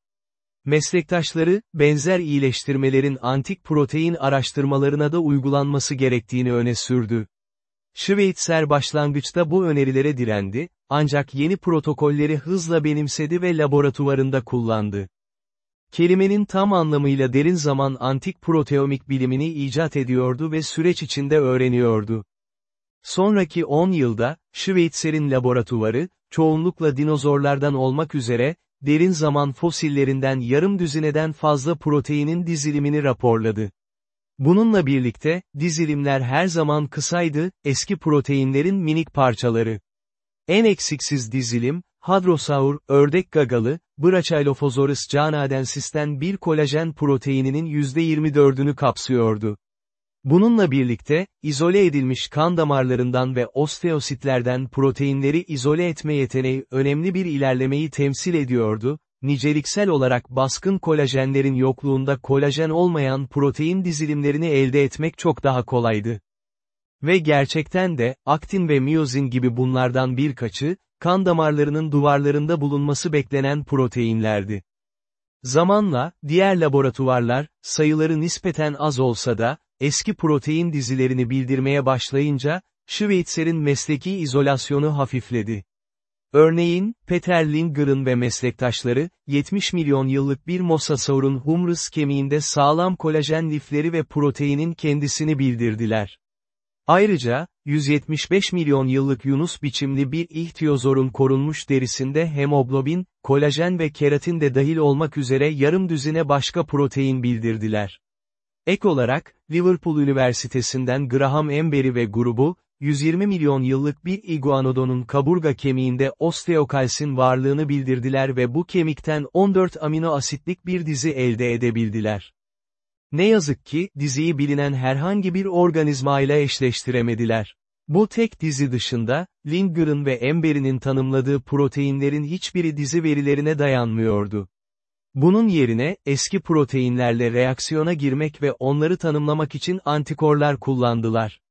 Meslektaşları, benzer iyileştirmelerin antik protein araştırmalarına da uygulanması gerektiğini öne sürdü. Schweitzer başlangıçta bu önerilere direndi, ancak yeni protokolleri hızla benimsedi ve laboratuvarında kullandı. Kelimenin tam anlamıyla derin zaman antik proteomik bilimini icat ediyordu ve süreç içinde öğreniyordu. Sonraki 10 yılda, Schweitzer'in laboratuvarı, çoğunlukla dinozorlardan olmak üzere, derin zaman fosillerinden yarım düzineden fazla proteinin dizilimini raporladı. Bununla birlikte, dizilimler her zaman kısaydı, eski proteinlerin minik parçaları. En eksiksiz dizilim, Hadrosaur, ördek gagalı, Brachylophosaurus canadensis'ten bir kolajen proteininin %24'ünü kapsıyordu. Bununla birlikte, izole edilmiş kan damarlarından ve osteositlerden proteinleri izole etme yeteneği önemli bir ilerlemeyi temsil ediyordu, niceliksel olarak baskın kolajenlerin yokluğunda kolajen olmayan protein dizilimlerini elde etmek çok daha kolaydı. Ve gerçekten de, aktin ve miyozin gibi bunlardan birkaçı, kan damarlarının duvarlarında bulunması beklenen proteinlerdi. Zamanla, diğer laboratuvarlar, sayıları nispeten az olsa da, eski protein dizilerini bildirmeye başlayınca, Schweitzer'in mesleki izolasyonu hafifledi. Örneğin, Peter Lindgren ve meslektaşları, 70 milyon yıllık bir mosasaurun humrus kemiğinde sağlam kolajen lifleri ve proteinin kendisini bildirdiler. Ayrıca, 175 milyon yıllık yunus biçimli bir ihtiyozorun korunmuş derisinde hemoglobin, kolajen ve keratin de dahil olmak üzere yarım düzine başka protein bildirdiler. Ek olarak, Liverpool Üniversitesi'nden Graham Embury ve grubu, 120 milyon yıllık bir iguanodonun kaburga kemiğinde osteokalsin varlığını bildirdiler ve bu kemikten 14 amino asitlik bir dizi elde edebildiler. Ne yazık ki, diziyi bilinen herhangi bir organizma ile eşleştiremediler. Bu tek dizi dışında, Lindgren ve Embery'nin tanımladığı proteinlerin hiçbiri dizi verilerine dayanmıyordu. Bunun yerine, eski proteinlerle reaksiyona girmek ve onları tanımlamak için antikorlar kullandılar.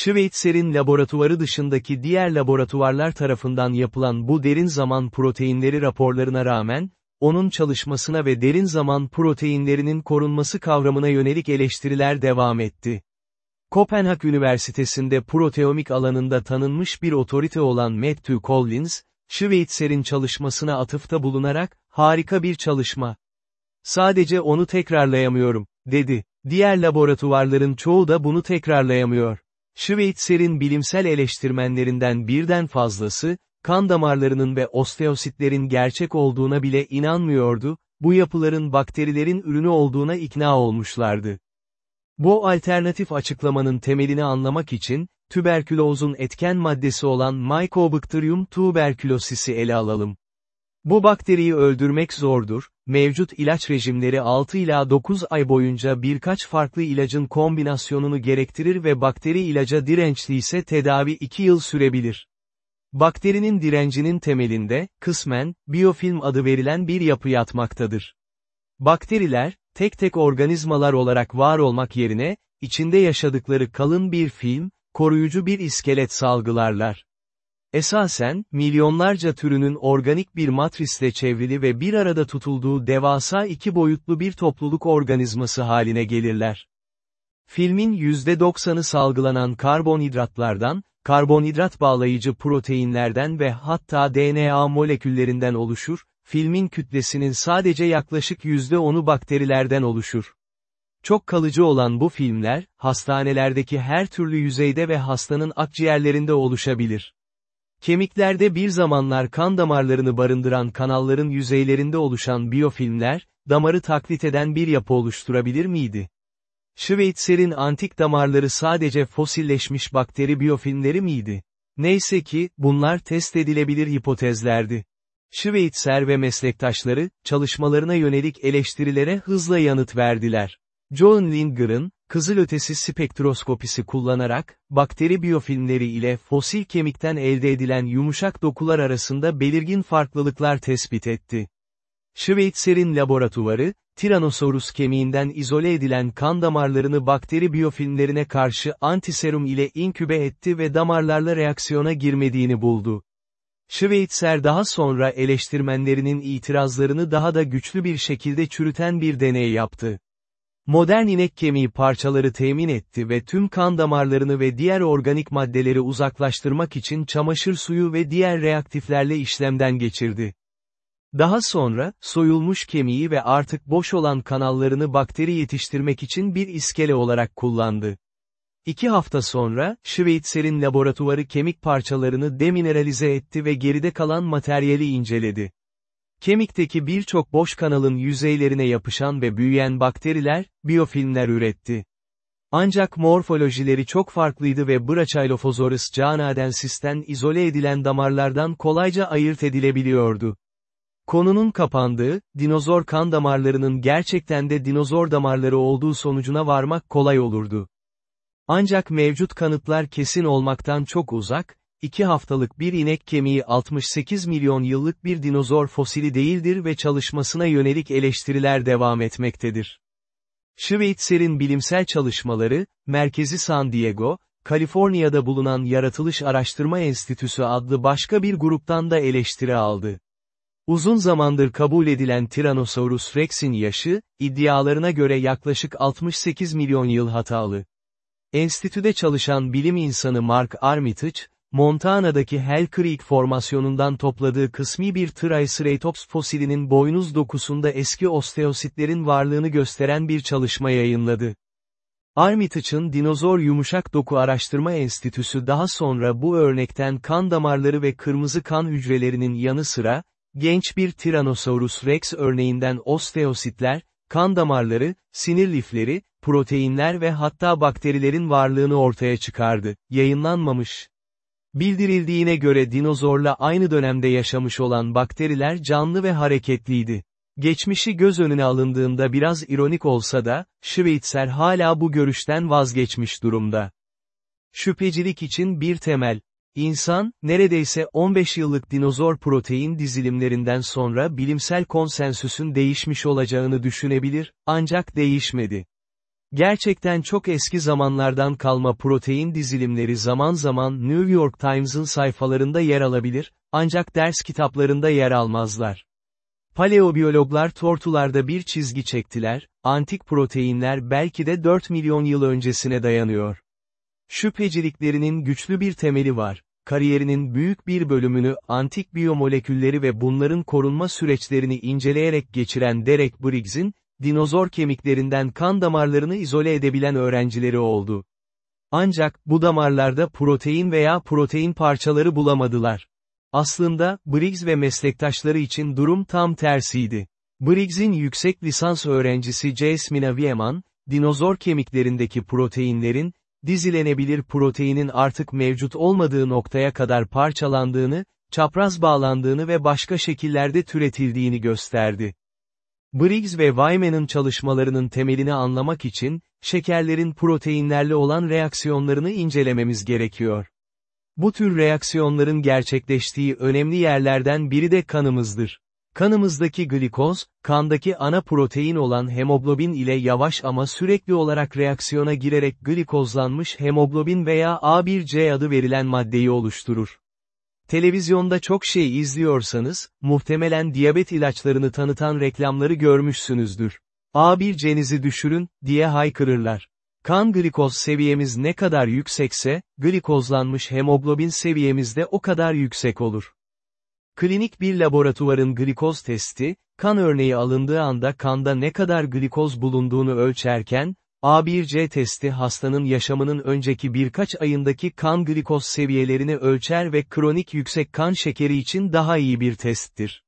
Schweitzer'in laboratuvarı dışındaki diğer laboratuvarlar tarafından yapılan bu derin zaman proteinleri raporlarına rağmen, onun çalışmasına ve derin zaman proteinlerinin korunması kavramına yönelik eleştiriler devam etti. Kopenhag Üniversitesi'nde proteomik alanında tanınmış bir otorite olan Matthew Collins, Schweitzer'in çalışmasına atıfta bulunarak, harika bir çalışma. Sadece onu tekrarlayamıyorum, dedi. Diğer laboratuvarların çoğu da bunu tekrarlayamıyor. Schweitzer'in bilimsel eleştirmenlerinden birden fazlası, kan damarlarının ve osteositlerin gerçek olduğuna bile inanmıyordu, bu yapıların bakterilerin ürünü olduğuna ikna olmuşlardı. Bu alternatif açıklamanın temelini anlamak için, tüberkülozun etken maddesi olan Mycobacterium tuberculosis'i ele alalım. Bu bakteriyi öldürmek zordur, mevcut ilaç rejimleri 6 ila 9 ay boyunca birkaç farklı ilacın kombinasyonunu gerektirir ve bakteri ilaca dirençli ise tedavi 2 yıl sürebilir. Bakterinin direncinin temelinde, kısmen, biofilm adı verilen bir yapı yatmaktadır. Bakteriler, tek tek organizmalar olarak var olmak yerine, içinde yaşadıkları kalın bir film, koruyucu bir iskelet salgılarlar. Esasen, milyonlarca türünün organik bir matrisle çevrili ve bir arada tutulduğu devasa iki boyutlu bir topluluk organizması haline gelirler. Filmin %90'ı salgılanan karbonhidratlardan, karbonhidrat bağlayıcı proteinlerden ve hatta DNA moleküllerinden oluşur, filmin kütlesinin sadece yaklaşık %10'u bakterilerden oluşur. Çok kalıcı olan bu filmler, hastanelerdeki her türlü yüzeyde ve hastanın akciğerlerinde oluşabilir. Kemiklerde bir zamanlar kan damarlarını barındıran kanalların yüzeylerinde oluşan biyofilmler, damarı taklit eden bir yapı oluşturabilir miydi? Schweitzer'in antik damarları sadece fosilleşmiş bakteri biyofilmleri miydi? Neyse ki, bunlar test edilebilir hipotezlerdi. Schweitzer ve meslektaşları, çalışmalarına yönelik eleştirilere hızla yanıt verdiler. John Lindgren, kızılötesi spektroskopisi kullanarak, bakteri biyofilmleri ile fosil kemikten elde edilen yumuşak dokular arasında belirgin farklılıklar tespit etti. Schweitzer'in laboratuvarı, Tyrannosaurus kemiğinden izole edilen kan damarlarını bakteri biyofilmlerine karşı antiserum ile inkübe etti ve damarlarla reaksiyona girmediğini buldu. Schweitzer daha sonra eleştirmenlerinin itirazlarını daha da güçlü bir şekilde çürüten bir deney yaptı. Modern inek kemiği parçaları temin etti ve tüm kan damarlarını ve diğer organik maddeleri uzaklaştırmak için çamaşır suyu ve diğer reaktiflerle işlemden geçirdi. Daha sonra, soyulmuş kemiği ve artık boş olan kanallarını bakteri yetiştirmek için bir iskele olarak kullandı. İki hafta sonra, Schweizer'in laboratuvarı kemik parçalarını demineralize etti ve geride kalan materyali inceledi. Kemikteki birçok boş kanalın yüzeylerine yapışan ve büyüyen bakteriler, biyofilmler üretti. Ancak morfolojileri çok farklıydı ve Brachylophosorus canadensis'ten izole edilen damarlardan kolayca ayırt edilebiliyordu. Konunun kapandığı, dinozor kan damarlarının gerçekten de dinozor damarları olduğu sonucuna varmak kolay olurdu. Ancak mevcut kanıtlar kesin olmaktan çok uzak, iki haftalık bir inek kemiği 68 milyon yıllık bir dinozor fosili değildir ve çalışmasına yönelik eleştiriler devam etmektedir. Schweitzer'in bilimsel çalışmaları, merkezi San Diego, Kaliforniya'da bulunan Yaratılış Araştırma Enstitüsü adlı başka bir gruptan da eleştiri aldı. Uzun zamandır kabul edilen Tyrannosaurus rex'in yaşı, iddialarına göre yaklaşık 68 milyon yıl hatalı. Enstitüde çalışan bilim insanı Mark Armitage, Montana'daki Hell Creek formasyonundan topladığı kısmi bir Triceratops fosilinin boynuz dokusunda eski osteositlerin varlığını gösteren bir çalışma yayınladı. Armitage'ın Dinozor Yumuşak Doku Araştırma Enstitüsü daha sonra bu örnekten kan damarları ve kırmızı kan hücrelerinin yanı sıra, genç bir Tyrannosaurus rex örneğinden osteositler, kan damarları, sinir lifleri, proteinler ve hatta bakterilerin varlığını ortaya çıkardı. Yayınlanmamış. Bildirildiğine göre dinozorla aynı dönemde yaşamış olan bakteriler canlı ve hareketliydi. Geçmişi göz önüne alındığında biraz ironik olsa da, Schweitzer hala bu görüşten vazgeçmiş durumda. Şüphecilik için bir temel. İnsan, neredeyse 15 yıllık dinozor protein dizilimlerinden sonra bilimsel konsensüsün değişmiş olacağını düşünebilir, ancak değişmedi. Gerçekten çok eski zamanlardan kalma protein dizilimleri zaman zaman New York Times'ın sayfalarında yer alabilir, ancak ders kitaplarında yer almazlar. Paleobiyologlar tortularda bir çizgi çektiler, antik proteinler belki de 4 milyon yıl öncesine dayanıyor. Şüpheciliklerinin güçlü bir temeli var. Kariyerinin büyük bir bölümünü antik biyomolekülleri ve bunların korunma süreçlerini inceleyerek geçiren Derek Briggs'in, dinozor kemiklerinden kan damarlarını izole edebilen öğrencileri oldu. Ancak, bu damarlarda protein veya protein parçaları bulamadılar. Aslında, Briggs ve meslektaşları için durum tam tersiydi. Briggs'in yüksek lisans öğrencisi Jasmine Wieman, dinozor kemiklerindeki proteinlerin, dizilenebilir proteinin artık mevcut olmadığı noktaya kadar parçalandığını, çapraz bağlandığını ve başka şekillerde türetildiğini gösterdi. Briggs ve Wyman'ın çalışmalarının temelini anlamak için, şekerlerin proteinlerle olan reaksiyonlarını incelememiz gerekiyor. Bu tür reaksiyonların gerçekleştiği önemli yerlerden biri de kanımızdır. Kanımızdaki glikoz, kandaki ana protein olan hemoglobin ile yavaş ama sürekli olarak reaksiyona girerek glikozlanmış hemoglobin veya A1C adı verilen maddeyi oluşturur. Televizyonda çok şey izliyorsanız, muhtemelen diyabet ilaçlarını tanıtan reklamları görmüşsünüzdür. A1C'nizi düşürün, diye haykırırlar. Kan glikoz seviyemiz ne kadar yüksekse, glikozlanmış hemoglobin seviyemiz de o kadar yüksek olur. Klinik bir laboratuvarın glikoz testi, kan örneği alındığı anda kanda ne kadar glikoz bulunduğunu ölçerken, A1C testi hastanın yaşamının önceki birkaç ayındaki kan glikoz seviyelerini ölçer ve kronik yüksek kan şekeri için daha iyi bir testtir.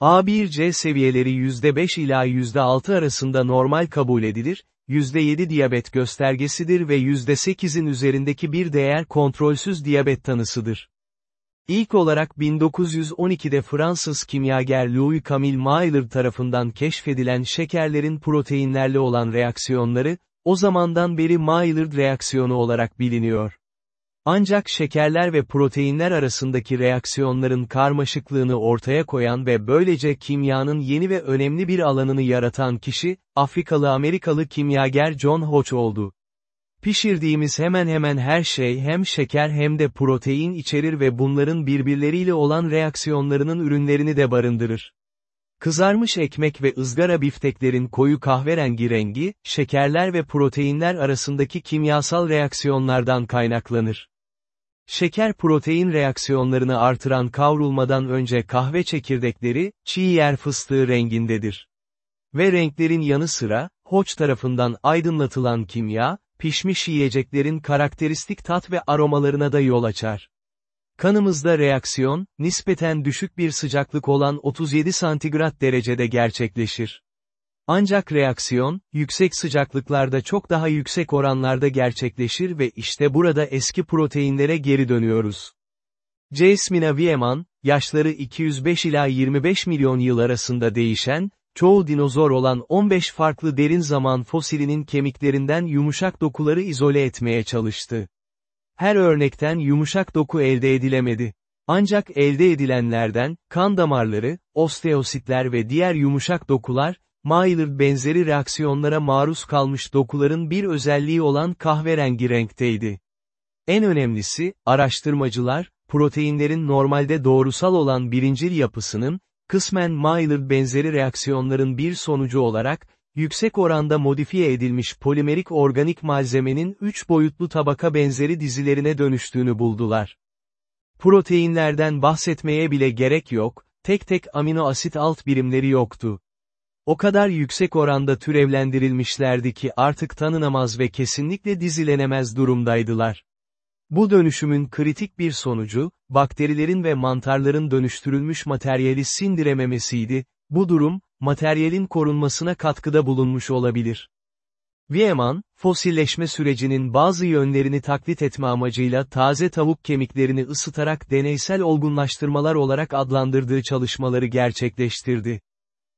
A1C seviyeleri %5 ila %6 arasında normal kabul edilir, %7 diyabet göstergesidir ve %8'in üzerindeki bir değer kontrolsüz diyabet tanısıdır. İlk olarak 1912'de Fransız kimyager Louis Camille Maillard tarafından keşfedilen şekerlerin proteinlerle olan reaksiyonları, o zamandan beri Maillard reaksiyonu olarak biliniyor. Ancak şekerler ve proteinler arasındaki reaksiyonların karmaşıklığını ortaya koyan ve böylece kimyanın yeni ve önemli bir alanını yaratan kişi, Afrikalı-Amerikalı kimyager John Hodge oldu. Pişirdiğimiz hemen hemen her şey hem şeker hem de protein içerir ve bunların birbirleriyle olan reaksiyonlarının ürünlerini de barındırır. Kızarmış ekmek ve ızgara bifteklerin koyu kahverengi rengi, şekerler ve proteinler arasındaki kimyasal reaksiyonlardan kaynaklanır. Şeker-protein reaksiyonlarını artıran kavrulmadan önce kahve çekirdekleri, çiğ yer fıstığı rengindedir. Ve renklerin yanı sıra, Hoç tarafından aydınlatılan kimya, pişmiş yiyeceklerin karakteristik tat ve aromalarına da yol açar. Kanımızda reaksiyon, nispeten düşük bir sıcaklık olan 37 santigrat derecede gerçekleşir. Ancak reaksiyon, yüksek sıcaklıklarda çok daha yüksek oranlarda gerçekleşir ve işte burada eski proteinlere geri dönüyoruz. Jasmina Wieman, yaşları 205 ila 25 milyon yıl arasında değişen, çoğu dinozor olan 15 farklı derin zaman fosilinin kemiklerinden yumuşak dokuları izole etmeye çalıştı. Her örnekten yumuşak doku elde edilemedi. Ancak elde edilenlerden, kan damarları, osteositler ve diğer yumuşak dokular, Maillard benzeri reaksiyonlara maruz kalmış dokuların bir özelliği olan kahverengi renkteydi. En önemlisi, araştırmacılar, proteinlerin normalde doğrusal olan birincil yapısının, kısmen Maillard benzeri reaksiyonların bir sonucu olarak, yüksek oranda modifiye edilmiş polimerik organik malzemenin üç boyutlu tabaka benzeri dizilerine dönüştüğünü buldular. Proteinlerden bahsetmeye bile gerek yok, tek tek amino asit alt birimleri yoktu. O kadar yüksek oranda türevlendirilmişlerdi ki artık tanınamaz ve kesinlikle dizilenemez durumdaydılar. Bu dönüşümün kritik bir sonucu, bakterilerin ve mantarların dönüştürülmüş materyali sindirememesiydi, bu durum, materyalin korunmasına katkıda bulunmuş olabilir. Wieman, fosilleşme sürecinin bazı yönlerini taklit etme amacıyla taze tavuk kemiklerini ısıtarak deneysel olgunlaştırmalar olarak adlandırdığı çalışmaları gerçekleştirdi.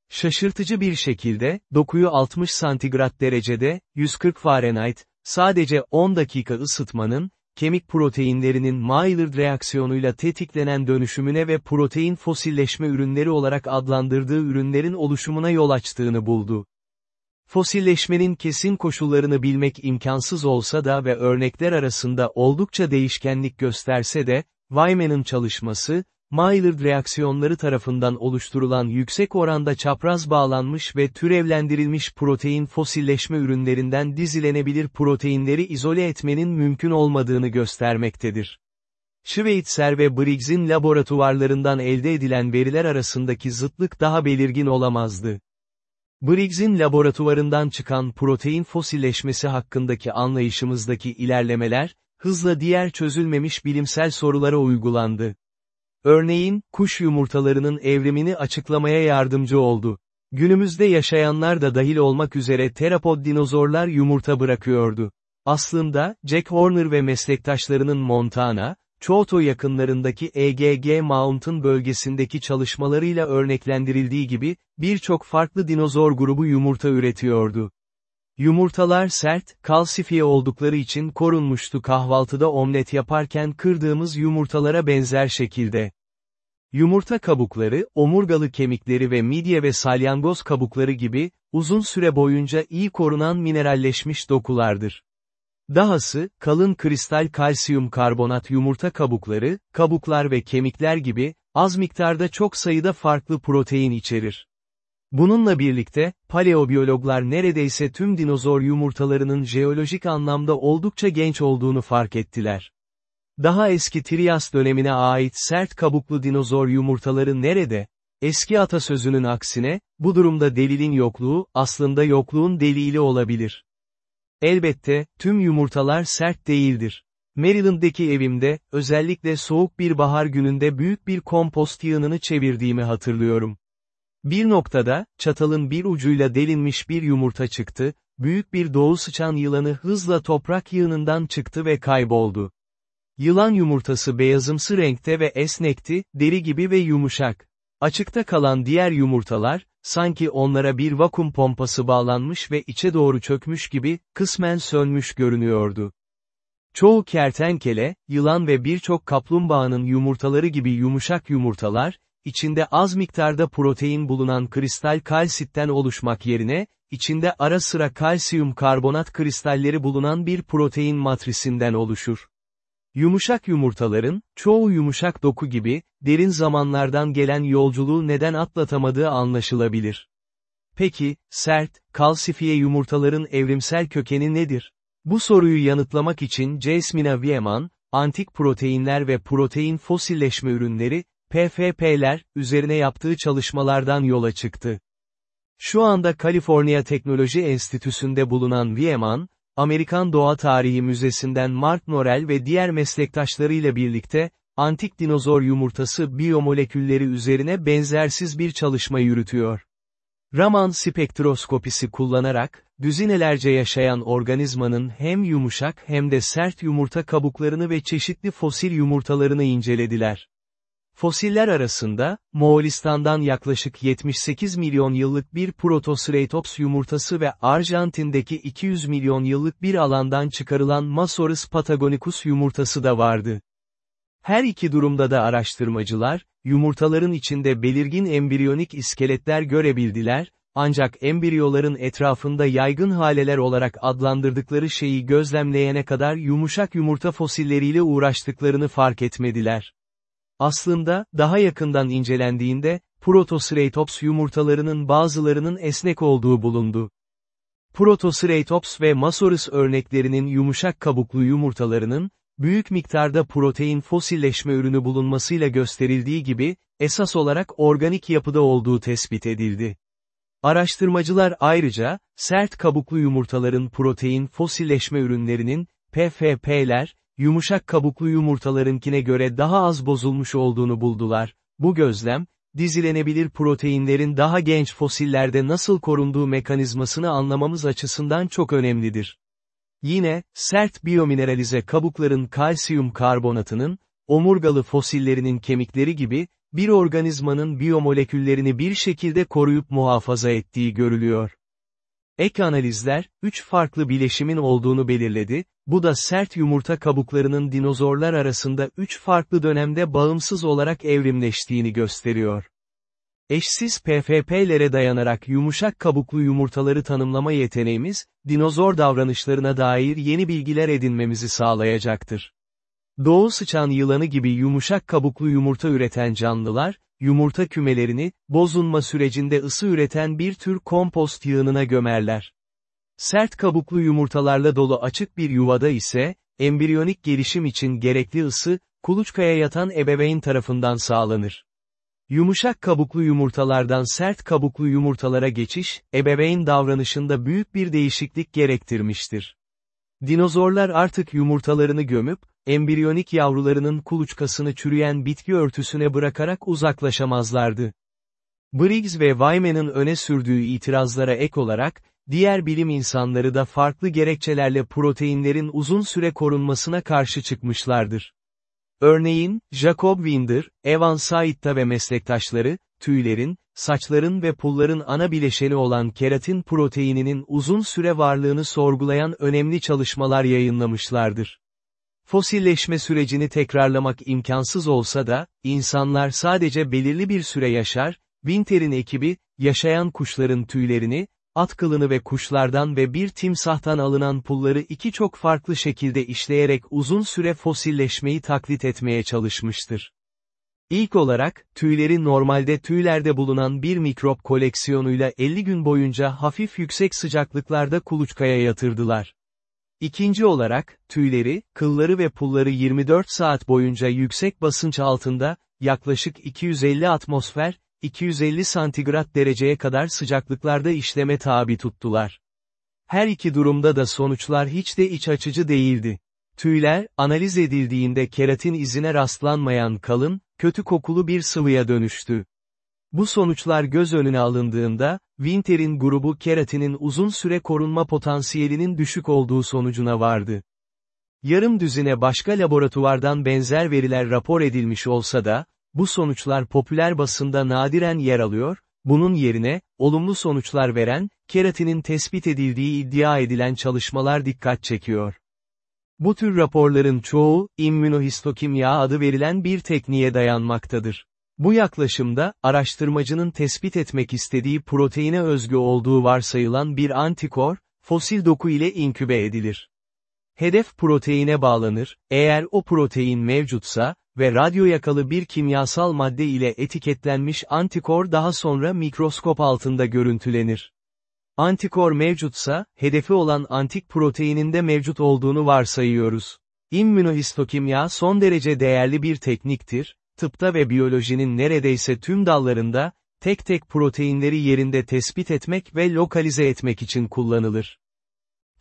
Şaşırtıcı bir şekilde, dokuyu 60 santigrat derecede, 140 Fahrenheit, sadece 10 dakika ısıtmanın, kemik proteinlerinin Maillard reaksiyonuyla tetiklenen dönüşümüne ve protein fosilleşme ürünleri olarak adlandırdığı ürünlerin oluşumuna yol açtığını buldu. Fosilleşmenin kesin koşullarını bilmek imkansız olsa da ve örnekler arasında oldukça değişkenlik gösterse de, Wyman'ın çalışması, Maillard reaksiyonları tarafından oluşturulan yüksek oranda çapraz bağlanmış ve türevlendirilmiş protein fosilleşme ürünlerinden dizilenebilir proteinleri izole etmenin mümkün olmadığını göstermektedir. Schweitzer ve Briggs'in laboratuvarlarından elde edilen veriler arasındaki zıtlık daha belirgin olamazdı. Briggs'in laboratuvarından çıkan protein fosilleşmesi hakkındaki anlayışımızdaki ilerlemeler, hızla diğer çözülmemiş bilimsel sorulara uygulandı. Örneğin, kuş yumurtalarının evrimini açıklamaya yardımcı oldu. Günümüzde yaşayanlar da dahil olmak üzere terapod dinozorlar yumurta bırakıyordu. Aslında, Jack Horner ve meslektaşlarının Montana, Choto yakınlarındaki EGG Mountain bölgesindeki çalışmalarıyla örneklendirildiği gibi, birçok farklı dinozor grubu yumurta üretiyordu. Yumurtalar sert, kalsifiye oldukları için korunmuştu kahvaltıda omlet yaparken kırdığımız yumurtalara benzer şekilde. Yumurta kabukları, omurgalı kemikleri ve midye ve salyangoz kabukları gibi, uzun süre boyunca iyi korunan mineralleşmiş dokulardır. Dahası, kalın kristal kalsiyum karbonat yumurta kabukları, kabuklar ve kemikler gibi, az miktarda çok sayıda farklı protein içerir. Bununla birlikte, paleobiyologlar neredeyse tüm dinozor yumurtalarının jeolojik anlamda oldukça genç olduğunu fark ettiler. Daha eski Trias dönemine ait sert kabuklu dinozor yumurtaları nerede? Eski atasözünün aksine, bu durumda delilin yokluğu, aslında yokluğun delili olabilir. Elbette, tüm yumurtalar sert değildir. Maryland'deki evimde, özellikle soğuk bir bahar gününde büyük bir kompost yığınını çevirdiğimi hatırlıyorum. Bir noktada, çatalın bir ucuyla delinmiş bir yumurta çıktı, büyük bir doğu sıçan yılanı hızla toprak yığınından çıktı ve kayboldu. Yılan yumurtası beyazımsı renkte ve esnekti, deri gibi ve yumuşak. Açıkta kalan diğer yumurtalar, sanki onlara bir vakum pompası bağlanmış ve içe doğru çökmüş gibi, kısmen sönmüş görünüyordu. Çoğu kertenkele, yılan ve birçok kaplumbağanın yumurtaları gibi yumuşak yumurtalar, içinde az miktarda protein bulunan kristal kalsitten oluşmak yerine, içinde ara sıra kalsiyum karbonat kristalleri bulunan bir protein matrisinden oluşur. Yumuşak yumurtaların, çoğu yumuşak doku gibi, derin zamanlardan gelen yolculuğu neden atlatamadığı anlaşılabilir. Peki, sert, kalsifiye yumurtaların evrimsel kökeni nedir? Bu soruyu yanıtlamak için Jasmina Wieman, antik proteinler ve protein fosilleşme ürünleri, PFP'ler, üzerine yaptığı çalışmalardan yola çıktı. Şu anda Kaliforniya Teknoloji Enstitüsü'nde bulunan Wieman, Amerikan Doğa Tarihi Müzesi'nden Mark Norell ve diğer meslektaşlarıyla birlikte, antik dinozor yumurtası biyomolekülleri üzerine benzersiz bir çalışma yürütüyor. Raman spektroskopisi kullanarak, düzinelerce yaşayan organizmanın hem yumuşak hem de sert yumurta kabuklarını ve çeşitli fosil yumurtalarını incelediler. Fosiller arasında, Moğolistan'dan yaklaşık 78 milyon yıllık bir Protoceratops yumurtası ve Arjantin'deki 200 milyon yıllık bir alandan çıkarılan Masorus patagonicus yumurtası da vardı. Her iki durumda da araştırmacılar, yumurtaların içinde belirgin embriyonik iskeletler görebildiler, ancak embriyoların etrafında yaygın haleler olarak adlandırdıkları şeyi gözlemleyene kadar yumuşak yumurta fosilleriyle uğraştıklarını fark etmediler. Aslında, daha yakından incelendiğinde, Protoceratops yumurtalarının bazılarının esnek olduğu bulundu. Protoceratops ve Masorus örneklerinin yumuşak kabuklu yumurtalarının, büyük miktarda protein fosilleşme ürünü bulunmasıyla gösterildiği gibi, esas olarak organik yapıda olduğu tespit edildi. Araştırmacılar ayrıca, sert kabuklu yumurtaların protein fosilleşme ürünlerinin, PFP'ler, yumuşak kabuklu yumurtalarınkine göre daha az bozulmuş olduğunu buldular. Bu gözlem, dizilenebilir proteinlerin daha genç fosillerde nasıl korunduğu mekanizmasını anlamamız açısından çok önemlidir. Yine, sert biyomineralize kabukların kalsiyum karbonatının, omurgalı fosillerinin kemikleri gibi, bir organizmanın biyomoleküllerini bir şekilde koruyup muhafaza ettiği görülüyor. Ek analizler, üç farklı bileşimin olduğunu belirledi, bu da sert yumurta kabuklarının dinozorlar arasında üç farklı dönemde bağımsız olarak evrimleştiğini gösteriyor. Eşsiz PFP'lere dayanarak yumuşak kabuklu yumurtaları tanımlama yeteneğimiz, dinozor davranışlarına dair yeni bilgiler edinmemizi sağlayacaktır. Doğu sıçan yılanı gibi yumuşak kabuklu yumurta üreten canlılar, yumurta kümelerini, bozunma sürecinde ısı üreten bir tür kompost yığınına gömerler. Sert kabuklu yumurtalarla dolu açık bir yuvada ise, embriyonik gelişim için gerekli ısı, kuluçkaya yatan ebeveyn tarafından sağlanır. Yumuşak kabuklu yumurtalardan sert kabuklu yumurtalara geçiş, ebeveyn davranışında büyük bir değişiklik gerektirmiştir. Dinozorlar artık yumurtalarını gömüp, embriyonik yavrularının kuluçkasını çürüyen bitki örtüsüne bırakarak uzaklaşamazlardı. Briggs ve Wyman'ın öne sürdüğü itirazlara ek olarak, diğer bilim insanları da farklı gerekçelerle proteinlerin uzun süre korunmasına karşı çıkmışlardır. Örneğin, Jacob Winder, Evan Said'ta ve meslektaşları, tüylerin, saçların ve pulların ana bileşeni olan keratin proteininin uzun süre varlığını sorgulayan önemli çalışmalar yayınlamışlardır. Fosilleşme sürecini tekrarlamak imkansız olsa da, insanlar sadece belirli bir süre yaşar, Winter'in ekibi, yaşayan kuşların tüylerini, at kılını ve kuşlardan ve bir timsahtan alınan pulları iki çok farklı şekilde işleyerek uzun süre fosilleşmeyi taklit etmeye çalışmıştır. İlk olarak, tüyleri normalde tüylerde bulunan bir mikrop koleksiyonuyla 50 gün boyunca hafif yüksek sıcaklıklarda kuluçkaya yatırdılar. İkinci olarak, tüyleri, kılları ve pulları 24 saat boyunca yüksek basınç altında, yaklaşık 250 atmosfer, 250 santigrat dereceye kadar sıcaklıklarda işleme tabi tuttular. Her iki durumda da sonuçlar hiç de iç açıcı değildi. Tüyler, analiz edildiğinde keratin izine rastlanmayan kalın, kötü kokulu bir sıvıya dönüştü. Bu sonuçlar göz önüne alındığında, Winter'in grubu keratinin uzun süre korunma potansiyelinin düşük olduğu sonucuna vardı. Yarım düzine başka laboratuvardan benzer veriler rapor edilmiş olsa da, bu sonuçlar popüler basında nadiren yer alıyor, bunun yerine, olumlu sonuçlar veren, keratinin tespit edildiği iddia edilen çalışmalar dikkat çekiyor. Bu tür raporların çoğu, immünohistokimya adı verilen bir tekniğe dayanmaktadır. Bu yaklaşımda, araştırmacının tespit etmek istediği proteine özgü olduğu varsayılan bir antikor, fosil doku ile inkübe edilir. Hedef proteine bağlanır, eğer o protein mevcutsa, ve radyo yakalı bir kimyasal madde ile etiketlenmiş antikor daha sonra mikroskop altında görüntülenir. Antikor mevcutsa, hedefi olan antik proteinin de mevcut olduğunu varsayıyoruz. İmmünohistokimya son derece değerli bir tekniktir, tıpta ve biyolojinin neredeyse tüm dallarında, tek tek proteinleri yerinde tespit etmek ve lokalize etmek için kullanılır.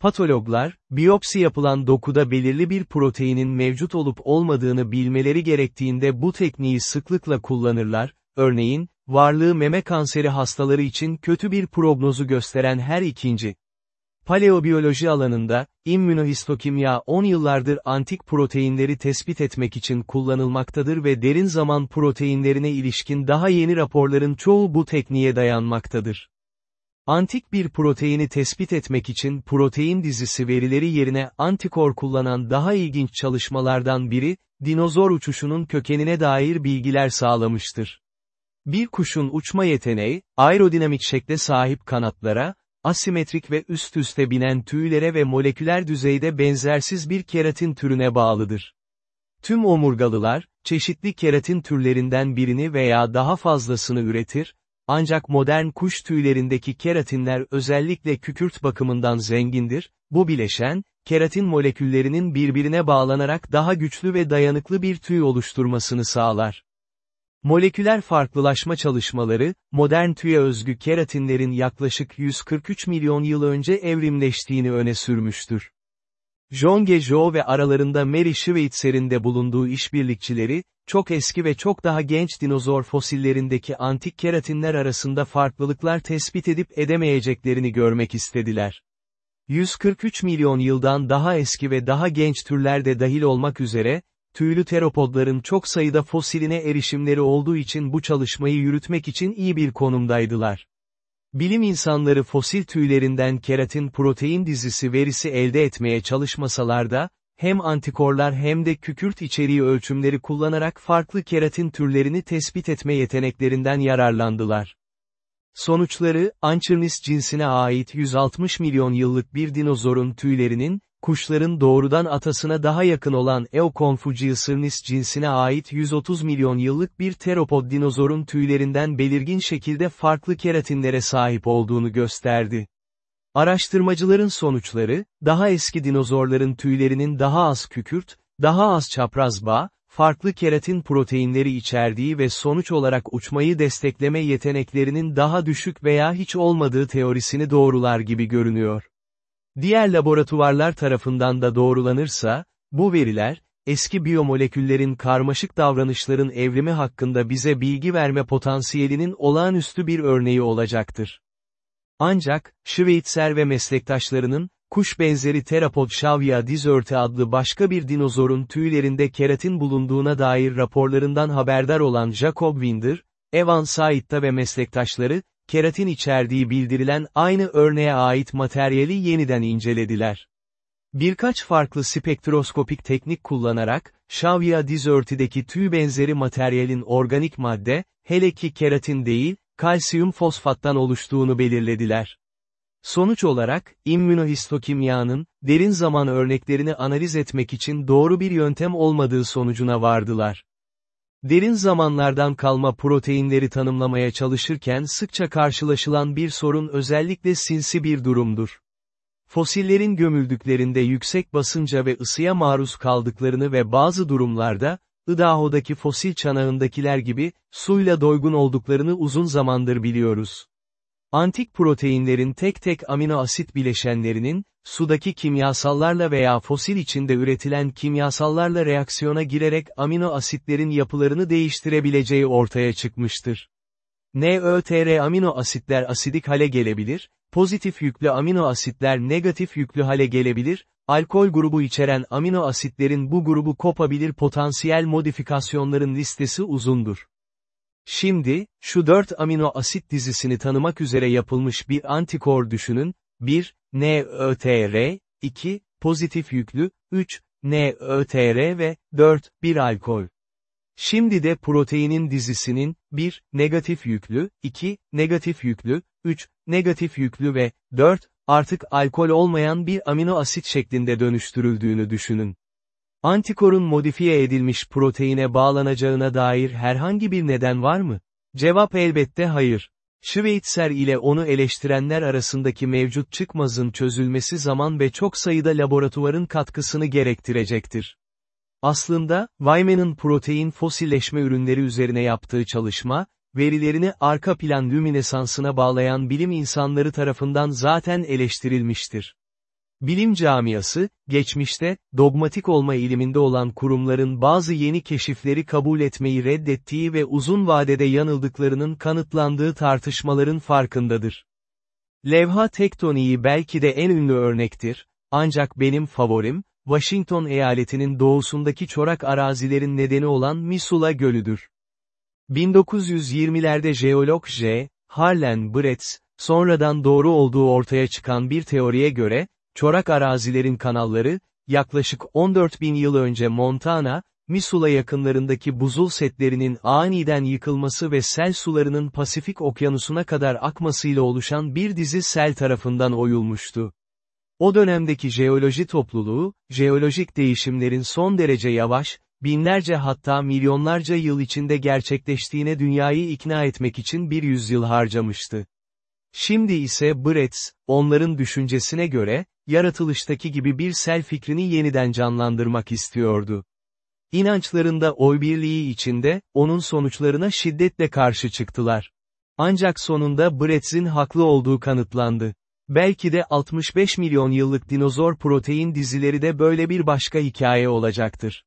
Patologlar, biyopsi yapılan dokuda belirli bir proteinin mevcut olup olmadığını bilmeleri gerektiğinde bu tekniği sıklıkla kullanırlar, örneğin, varlığı meme kanseri hastaları için kötü bir prognozu gösteren her ikinci. Paleobiyoloji alanında, immünohistokimya 10 yıllardır antik proteinleri tespit etmek için kullanılmaktadır ve derin zaman proteinlerine ilişkin daha yeni raporların çoğu bu tekniğe dayanmaktadır. Antik bir proteini tespit etmek için protein dizisi verileri yerine antikor kullanan daha ilginç çalışmalardan biri, dinozor uçuşunun kökenine dair bilgiler sağlamıştır. Bir kuşun uçma yeteneği, aerodinamik şekle sahip kanatlara, asimetrik ve üst üste binen tüylere ve moleküler düzeyde benzersiz bir keratin türüne bağlıdır. Tüm omurgalılar, çeşitli keratin türlerinden birini veya daha fazlasını üretir, ancak modern kuş tüylerindeki keratinler özellikle kükürt bakımından zengindir, bu bileşen, keratin moleküllerinin birbirine bağlanarak daha güçlü ve dayanıklı bir tüy oluşturmasını sağlar. Moleküler farklılaşma çalışmaları, modern tüye özgü keratinlerin yaklaşık 143 milyon yıl önce evrimleştiğini öne sürmüştür. John Gejo ve aralarında Mary Schweitzer'in de bulunduğu işbirlikçileri, çok eski ve çok daha genç dinozor fosillerindeki antik keratinler arasında farklılıklar tespit edip edemeyeceklerini görmek istediler. 143 milyon yıldan daha eski ve daha genç türler de dahil olmak üzere, tüylü teropodların çok sayıda fosiline erişimleri olduğu için bu çalışmayı yürütmek için iyi bir konumdaydılar. Bilim insanları fosil tüylerinden keratin protein dizisi verisi elde etmeye çalışmasalar da, hem antikorlar hem de kükürt içeriği ölçümleri kullanarak farklı keratin türlerini tespit etme yeteneklerinden yararlandılar. Sonuçları, Anchornis cinsine ait 160 milyon yıllık bir dinozorun tüylerinin, kuşların doğrudan atasına daha yakın olan Euconfuciusirnis cinsine ait 130 milyon yıllık bir teropod dinozorun tüylerinden belirgin şekilde farklı keratinlere sahip olduğunu gösterdi. Araştırmacıların sonuçları, daha eski dinozorların tüylerinin daha az kükürt, daha az çapraz bağ, farklı keratin proteinleri içerdiği ve sonuç olarak uçmayı destekleme yeteneklerinin daha düşük veya hiç olmadığı teorisini doğrular gibi görünüyor. Diğer laboratuvarlar tarafından da doğrulanırsa, bu veriler, eski biyomoleküllerin karmaşık davranışların evrimi hakkında bize bilgi verme potansiyelinin olağanüstü bir örneği olacaktır. Ancak, Schweitzer ve meslektaşlarının, kuş benzeri terapod Shavia dizörte adlı başka bir dinozorun tüylerinde keratin bulunduğuna dair raporlarından haberdar olan Jacob Winder, Evan Said'da ve meslektaşları, keratin içerdiği bildirilen aynı örneğe ait materyali yeniden incelediler. Birkaç farklı spektroskopik teknik kullanarak, Shavia dizörtideki tüy benzeri materyalin organik madde, hele ki keratin değil, kalsiyum fosfattan oluştuğunu belirlediler. Sonuç olarak, immünohistokimyanın, derin zaman örneklerini analiz etmek için doğru bir yöntem olmadığı sonucuna vardılar. Derin zamanlardan kalma proteinleri tanımlamaya çalışırken sıkça karşılaşılan bir sorun özellikle sinsi bir durumdur. Fosillerin gömüldüklerinde yüksek basınca ve ısıya maruz kaldıklarını ve bazı durumlarda, Idaho'daki fosil çanağındakiler gibi, suyla doygun olduklarını uzun zamandır biliyoruz. Antik proteinlerin tek tek amino asit bileşenlerinin, sudaki kimyasallarla veya fosil içinde üretilen kimyasallarla reaksiyona girerek amino asitlerin yapılarını değiştirebileceği ortaya çıkmıştır. NÖTR amino asitler asidik hale gelebilir, pozitif yüklü amino asitler negatif yüklü hale gelebilir, alkol grubu içeren amino asitlerin bu grubu kopabilir potansiyel modifikasyonların listesi uzundur. Şimdi, şu dört amino asit dizisini tanımak üzere yapılmış bir antikor düşünün, 1, NÖTR, 2, pozitif yüklü, 3, NÖTR ve 4, bir alkol. Şimdi de proteinin dizisinin, 1, negatif yüklü, 2, negatif yüklü, 3, negatif yüklü ve 4, artık alkol olmayan bir amino asit şeklinde dönüştürüldüğünü düşünün. Antikorun modifiye edilmiş proteine bağlanacağına dair herhangi bir neden var mı? Cevap elbette hayır. Schweitzer ile onu eleştirenler arasındaki mevcut çıkmazın çözülmesi zaman ve çok sayıda laboratuvarın katkısını gerektirecektir. Aslında, Wyman'ın protein fosilleşme ürünleri üzerine yaptığı çalışma, verilerini arka plan lüminesansına bağlayan bilim insanları tarafından zaten eleştirilmiştir. Bilim camiası, geçmişte, dogmatik olma eğiliminde olan kurumların bazı yeni keşifleri kabul etmeyi reddettiği ve uzun vadede yanıldıklarının kanıtlandığı tartışmaların farkındadır. Levha tektoniği belki de en ünlü örnektir, ancak benim favorim, Washington eyaletinin doğusundaki çorak arazilerin nedeni olan Missoula Gölü'dür. 1920'lerde jeolog J. Harlan Bretz, sonradan doğru olduğu ortaya çıkan bir teoriye göre, çorak arazilerin kanalları, yaklaşık 14 bin yıl önce Montana, Missoula yakınlarındaki buzul setlerinin aniden yıkılması ve sel sularının Pasifik okyanusuna kadar akmasıyla oluşan bir dizi sel tarafından oyulmuştu. O dönemdeki jeoloji topluluğu, jeolojik değişimlerin son derece yavaş, binlerce hatta milyonlarca yıl içinde gerçekleştiğine dünyayı ikna etmek için bir yüzyıl harcamıştı. Şimdi ise Bretz, onların düşüncesine göre, yaratılıştaki gibi bir sel fikrini yeniden canlandırmak istiyordu. İnançlarında oy birliği içinde, onun sonuçlarına şiddetle karşı çıktılar. Ancak sonunda Bretz'in haklı olduğu kanıtlandı. Belki de 65 milyon yıllık dinozor protein dizileri de böyle bir başka hikaye olacaktır.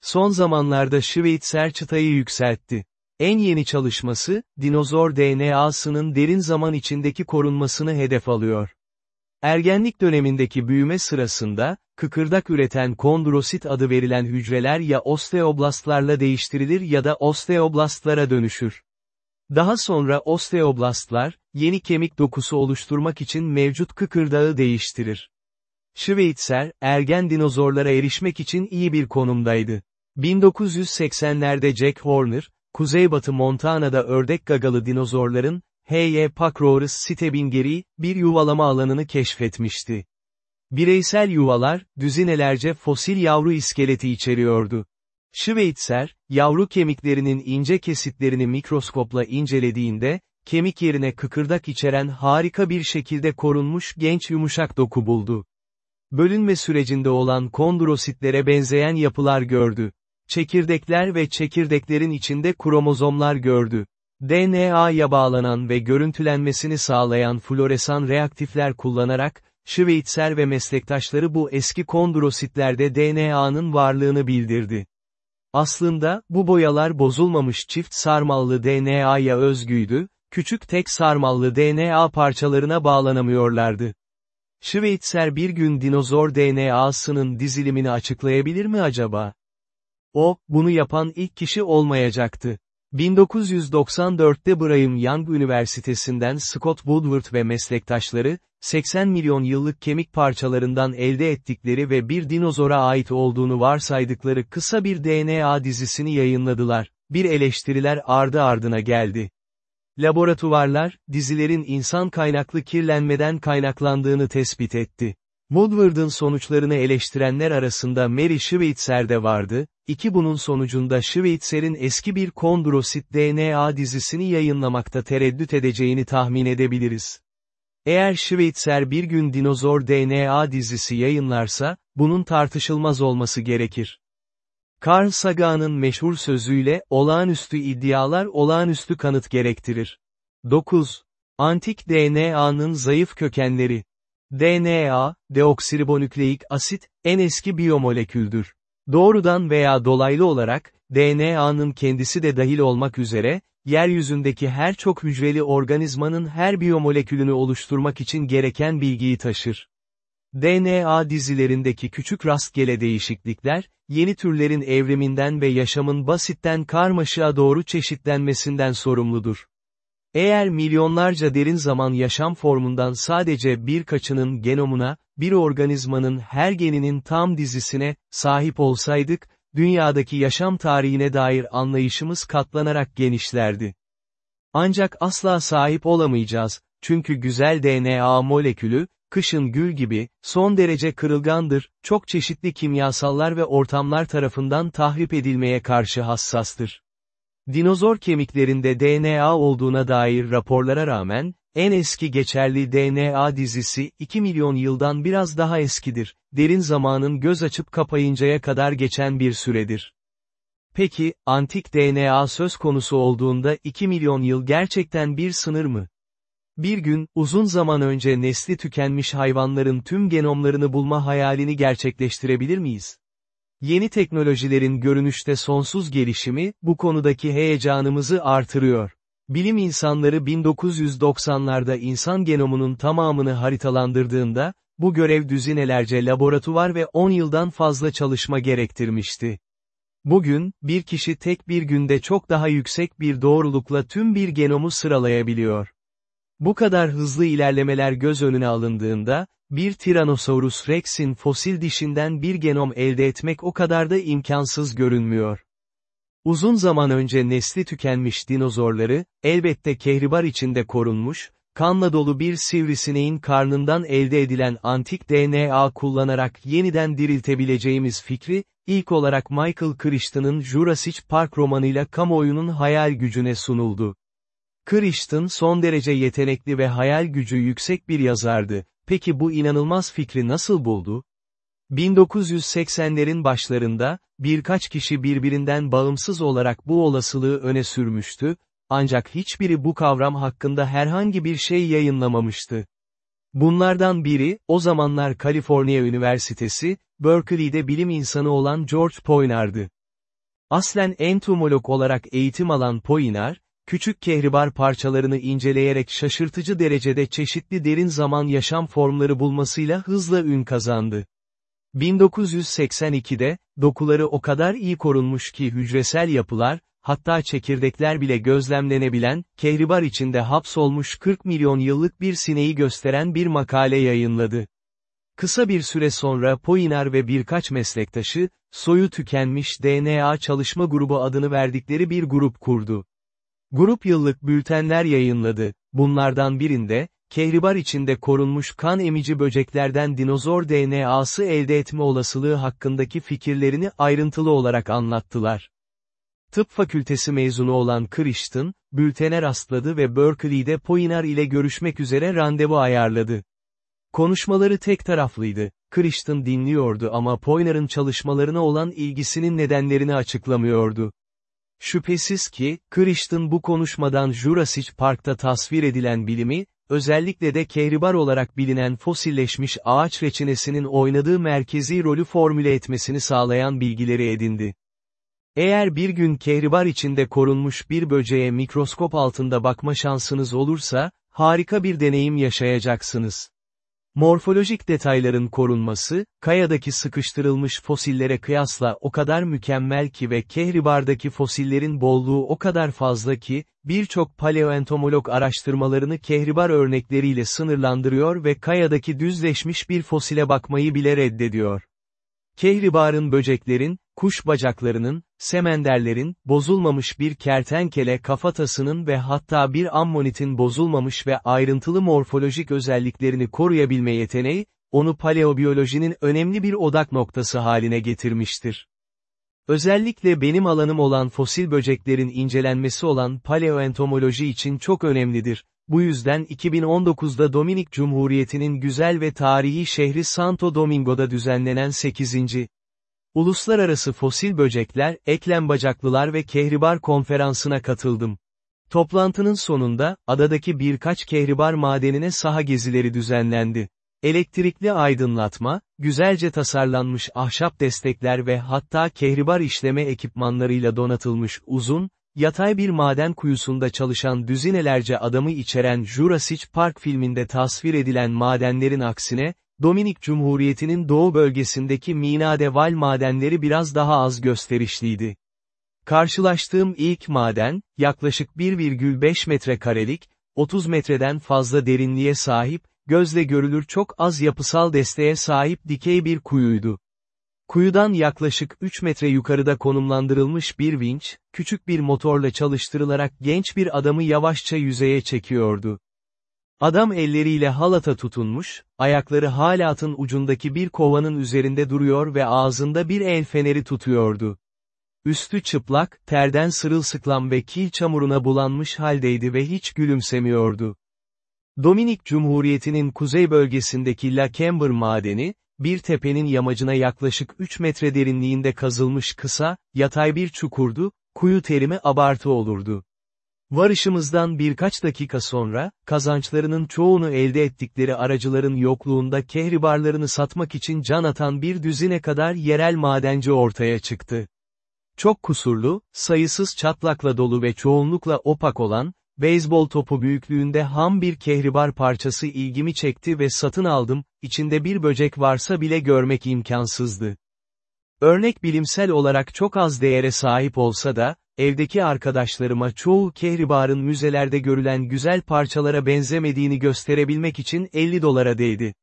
Son zamanlarda Schweitzer çıtayı yükseltti. En yeni çalışması, dinozor DNA'sının derin zaman içindeki korunmasını hedef alıyor. Ergenlik dönemindeki büyüme sırasında, kıkırdak üreten kondrosit adı verilen hücreler ya osteoblastlarla değiştirilir ya da osteoblastlara dönüşür. Daha sonra osteoblastlar, yeni kemik dokusu oluşturmak için mevcut kıkırdağı değiştirir. Schweitzer, ergen dinozorlara erişmek için iyi bir konumdaydı. 1980'lerde Jack Horner, Kuzeybatı Montana'da ördek gagalı dinozorların, H.Y. Pacrourus stebingeri, bir yuvalama alanını keşfetmişti. Bireysel yuvalar, düzinelerce fosil yavru iskeleti içeriyordu. Schweitzer, yavru kemiklerinin ince kesitlerini mikroskopla incelediğinde, kemik yerine kıkırdak içeren harika bir şekilde korunmuş genç yumuşak doku buldu. Bölünme sürecinde olan kondrositlere benzeyen yapılar gördü. Çekirdekler ve çekirdeklerin içinde kromozomlar gördü. DNA'ya bağlanan ve görüntülenmesini sağlayan floresan reaktifler kullanarak, Schweitzer ve meslektaşları bu eski kondrositlerde DNA'nın varlığını bildirdi. Aslında, bu boyalar bozulmamış çift sarmallı DNA'ya özgüydü, küçük tek sarmallı DNA parçalarına bağlanamıyorlardı. Schweitzer bir gün dinozor DNA'sının dizilimini açıklayabilir mi acaba? O, bunu yapan ilk kişi olmayacaktı. 1994'te Brigham Young Üniversitesi'nden Scott Woodward ve meslektaşları, 80 milyon yıllık kemik parçalarından elde ettikleri ve bir dinozora ait olduğunu varsaydıkları kısa bir DNA dizisini yayınladılar. Bir eleştiriler ardı ardına geldi. Laboratuvarlar, dizilerin insan kaynaklı kirlenmeden kaynaklandığını tespit etti. Woodward'ın sonuçlarını eleştirenler arasında Mary Schweitzer de vardı, iki bunun sonucunda Schweitzer'in eski bir kondrosit DNA dizisini yayınlamakta tereddüt edeceğini tahmin edebiliriz. Eğer Schweitzer bir gün dinozor DNA dizisi yayınlarsa, bunun tartışılmaz olması gerekir. Carl Sagan'ın meşhur sözüyle, olağanüstü iddialar olağanüstü kanıt gerektirir. 9. Antik DNA'nın zayıf kökenleri. DNA, deoksiribonükleik asit, en eski biyomoleküldür. Doğrudan veya dolaylı olarak, DNA'nın kendisi de dahil olmak üzere, yeryüzündeki her çok hücreli organizmanın her biyomolekülünü oluşturmak için gereken bilgiyi taşır. DNA dizilerindeki küçük rastgele değişiklikler, yeni türlerin evriminden ve yaşamın basitten karmaşığa doğru çeşitlenmesinden sorumludur. Eğer milyonlarca derin zaman yaşam formundan sadece birkaçının genomuna, bir organizmanın her geninin tam dizisine, sahip olsaydık, dünyadaki yaşam tarihine dair anlayışımız katlanarak genişlerdi. Ancak asla sahip olamayacağız, çünkü güzel DNA molekülü, kışın gül gibi, son derece kırılgandır, çok çeşitli kimyasallar ve ortamlar tarafından tahrip edilmeye karşı hassastır. Dinozor kemiklerinde DNA olduğuna dair raporlara rağmen, En eski geçerli DNA dizisi 2 milyon yıldan biraz daha eskidir. Derin zamanın göz açıp kapayıncaya kadar geçen bir süredir. Peki, antik DNA söz konusu olduğunda 2 milyon yıl gerçekten bir sınır mı? Bir gün, uzun zaman önce nesli tükenmiş hayvanların tüm genomlarını bulma hayalini gerçekleştirebilir miyiz? Yeni teknolojilerin görünüşte sonsuz gelişimi, bu konudaki heyecanımızı artırıyor. Bilim insanları 1990'larda insan genomunun tamamını haritalandırdığında, bu görev düzinelerce laboratuvar ve 10 yıldan fazla çalışma gerektirmişti. Bugün, bir kişi tek bir günde çok daha yüksek bir doğrulukla tüm bir genomu sıralayabiliyor. Bu kadar hızlı ilerlemeler göz önüne alındığında, bir Tyrannosaurus rex'in fosil dişinden bir genom elde etmek o kadar da imkansız görünmüyor. Uzun zaman önce nesli tükenmiş dinozorları, elbette kehribar içinde korunmuş, kanla dolu bir sivrisineğin karnından elde edilen antik DNA kullanarak yeniden diriltebileceğimiz fikri, ilk olarak Michael Crichton'ın Jurassic Park romanıyla kamuoyunun hayal gücüne sunuldu. Crichton son derece yetenekli ve hayal gücü yüksek bir yazardı. Peki bu inanılmaz fikri nasıl buldu? 1980'lerin başlarında, birkaç kişi birbirinden bağımsız olarak bu olasılığı öne sürmüştü, ancak hiçbiri bu kavram hakkında herhangi bir şey yayınlamamıştı. Bunlardan biri, o zamanlar Kaliforniya Üniversitesi, Berkeley'de bilim insanı olan George Poinar'dı. Aslen entomolog olarak eğitim alan Poinar, küçük kehribar parçalarını inceleyerek şaşırtıcı derecede çeşitli derin zaman yaşam formları bulmasıyla hızla ün kazandı. 1982'de, dokuları o kadar iyi korunmuş ki hücresel yapılar, hatta çekirdekler bile gözlemlenebilen, kehribar içinde hapsolmuş 40 milyon yıllık bir sineği gösteren bir makale yayınladı. Kısa bir süre sonra Poinar ve birkaç meslektaşı, soyu tükenmiş DNA çalışma grubu adını verdikleri bir grup kurdu. Grup yıllık bültenler yayınladı, bunlardan birinde, kehribar içinde korunmuş kan emici böceklerden dinozor DNA'sı elde etme olasılığı hakkındaki fikirlerini ayrıntılı olarak anlattılar. Tıp fakültesi mezunu olan Crichton, bültene rastladı ve Berkeley'de Poinar ile görüşmek üzere randevu ayarladı. Konuşmaları tek taraflıydı. Crichton dinliyordu ama Poinar'ın çalışmalarına olan ilgisinin nedenlerini açıklamıyordu. Şüphesiz ki, Crichton bu konuşmadan Jurassic Park'ta tasvir edilen bilimi, özellikle de kehribar olarak bilinen fosilleşmiş ağaç reçinesinin oynadığı merkezi rolü formüle etmesini sağlayan bilgileri edindi. Eğer bir gün kehribar içinde korunmuş bir böceğe mikroskop altında bakma şansınız olursa, harika bir deneyim yaşayacaksınız. Morfolojik detayların korunması, kayadaki sıkıştırılmış fosillere kıyasla o kadar mükemmel ki ve kehribardaki fosillerin bolluğu o kadar fazla ki, birçok paleoentomolog araştırmalarını kehribar örnekleriyle sınırlandırıyor ve kayadaki düzleşmiş bir fosile bakmayı bile reddediyor. Kehribarın böceklerin, kuş bacaklarının, semenderlerin, bozulmamış bir kertenkele kafatasının ve hatta bir ammonitin bozulmamış ve ayrıntılı morfolojik özelliklerini koruyabilme yeteneği, onu paleobiyolojinin önemli bir odak noktası haline getirmiştir. Özellikle benim alanım olan fosil böceklerin incelenmesi olan paleoentomoloji için çok önemlidir. Bu yüzden 2019'da Dominik Cumhuriyeti'nin güzel ve tarihi şehri Santo Domingo'da düzenlenen 8. Uluslararası Fosil Böcekler, Eklem Bacaklılar ve Kehribar Konferansı'na katıldım. Toplantının sonunda, adadaki birkaç kehribar madenine saha gezileri düzenlendi. Elektrikli aydınlatma, güzelce tasarlanmış ahşap destekler ve hatta kehribar işleme ekipmanlarıyla donatılmış uzun, yatay bir maden kuyusunda çalışan düzinelerce adamı içeren Jurassic Park filminde tasvir edilen madenlerin aksine, Dominik Cumhuriyeti'nin doğu bölgesindeki Mina de Val madenleri biraz daha az gösterişliydi. Karşılaştığım ilk maden, yaklaşık 1,5 metrekarelik, 30 metreden fazla derinliğe sahip, gözle görülür çok az yapısal desteğe sahip dikey bir kuyuydu. Kuyudan yaklaşık 3 metre yukarıda konumlandırılmış bir vinç, küçük bir motorla çalıştırılarak genç bir adamı yavaşça yüzeye çekiyordu. Adam elleriyle halata tutunmuş, ayakları halatın ucundaki bir kovanın üzerinde duruyor ve ağzında bir el feneri tutuyordu. Üstü çıplak, terden sırılsıklam ve kil çamuruna bulanmış haldeydi ve hiç gülümsemiyordu. Dominik Cumhuriyeti'nin kuzey bölgesindeki La Camber madeni, bir tepenin yamacına yaklaşık 3 metre derinliğinde kazılmış kısa, yatay bir çukurdu, kuyu terimi abartı olurdu. Varışımızdan birkaç dakika sonra, kazançlarının çoğunu elde ettikleri aracıların yokluğunda kehribarlarını satmak için can atan bir düzine kadar yerel madenci ortaya çıktı. Çok kusurlu, sayısız çatlakla dolu ve çoğunlukla opak olan, beyzbol topu büyüklüğünde ham bir kehribar parçası ilgimi çekti ve satın aldım, içinde bir böcek varsa bile görmek imkansızdı. Örnek bilimsel olarak çok az değere sahip olsa da, evdeki arkadaşlarıma çoğu kehribarın müzelerde görülen güzel parçalara benzemediğini gösterebilmek için 50 dolara değdi.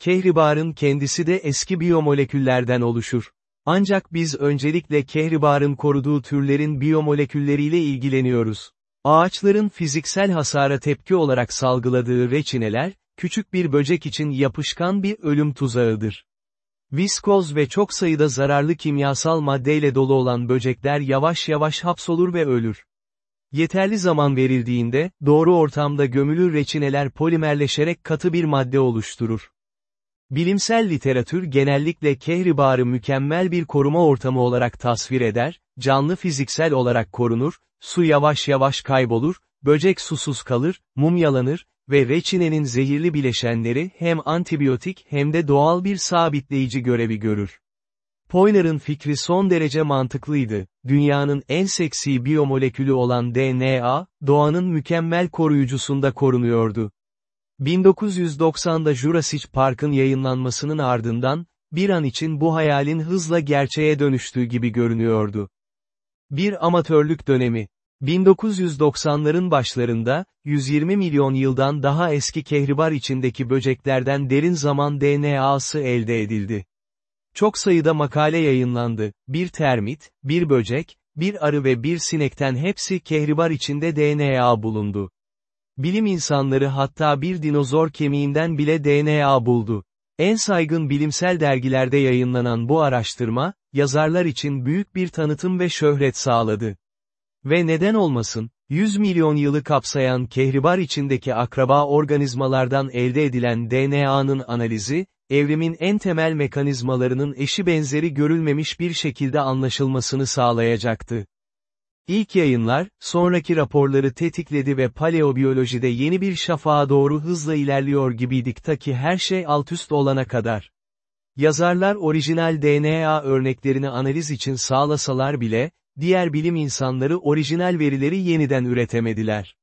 Kehribarın kendisi de eski biyomoleküllerden oluşur. Ancak biz öncelikle kehribarın koruduğu türlerin biyomolekülleriyle ilgileniyoruz. Ağaçların fiziksel hasara tepki olarak salgıladığı reçineler, küçük bir böcek için yapışkan bir ölüm tuzağıdır. Viskoz ve çok sayıda zararlı kimyasal maddeyle dolu olan böcekler yavaş yavaş hapsolur ve ölür. Yeterli zaman verildiğinde, doğru ortamda gömülü reçineler polimerleşerek katı bir madde oluşturur. Bilimsel literatür genellikle kehribarı mükemmel bir koruma ortamı olarak tasvir eder, canlı fiziksel olarak korunur, su yavaş yavaş kaybolur, böcek susuz kalır, mumyalanır, ve reçinenin zehirli bileşenleri hem antibiyotik hem de doğal bir sabitleyici görevi görür. Poyner'ın fikri son derece mantıklıydı. Dünyanın en seksi biyomolekülü olan DNA, doğanın mükemmel koruyucusunda korunuyordu. 1990'da Jurassic Park'ın yayınlanmasının ardından, bir an için bu hayalin hızla gerçeğe dönüştüğü gibi görünüyordu. Bir amatörlük dönemi. 1990'ların başlarında, 120 milyon yıldan daha eski kehribar içindeki böceklerden derin zaman DNA'sı elde edildi. Çok sayıda makale yayınlandı, bir termit, bir böcek, bir arı ve bir sinekten hepsi kehribar içinde DNA bulundu. Bilim insanları hatta bir dinozor kemiğinden bile DNA buldu. En saygın bilimsel dergilerde yayınlanan bu araştırma, yazarlar için büyük bir tanıtım ve şöhret sağladı. Ve neden olmasın, 100 milyon yılı kapsayan kehribar içindeki akraba organizmalardan elde edilen DNA'nın analizi, evrimin en temel mekanizmalarının eşi benzeri görülmemiş bir şekilde anlaşılmasını sağlayacaktı. İlk yayınlar, sonraki raporları tetikledi ve paleobiyolojide yeni bir şafağa doğru hızla ilerliyor gibiydik ta ki her şey altüst olana kadar. Yazarlar orijinal DNA örneklerini analiz için sağlasalar bile, diğer bilim insanları orijinal verileri yeniden üretemediler.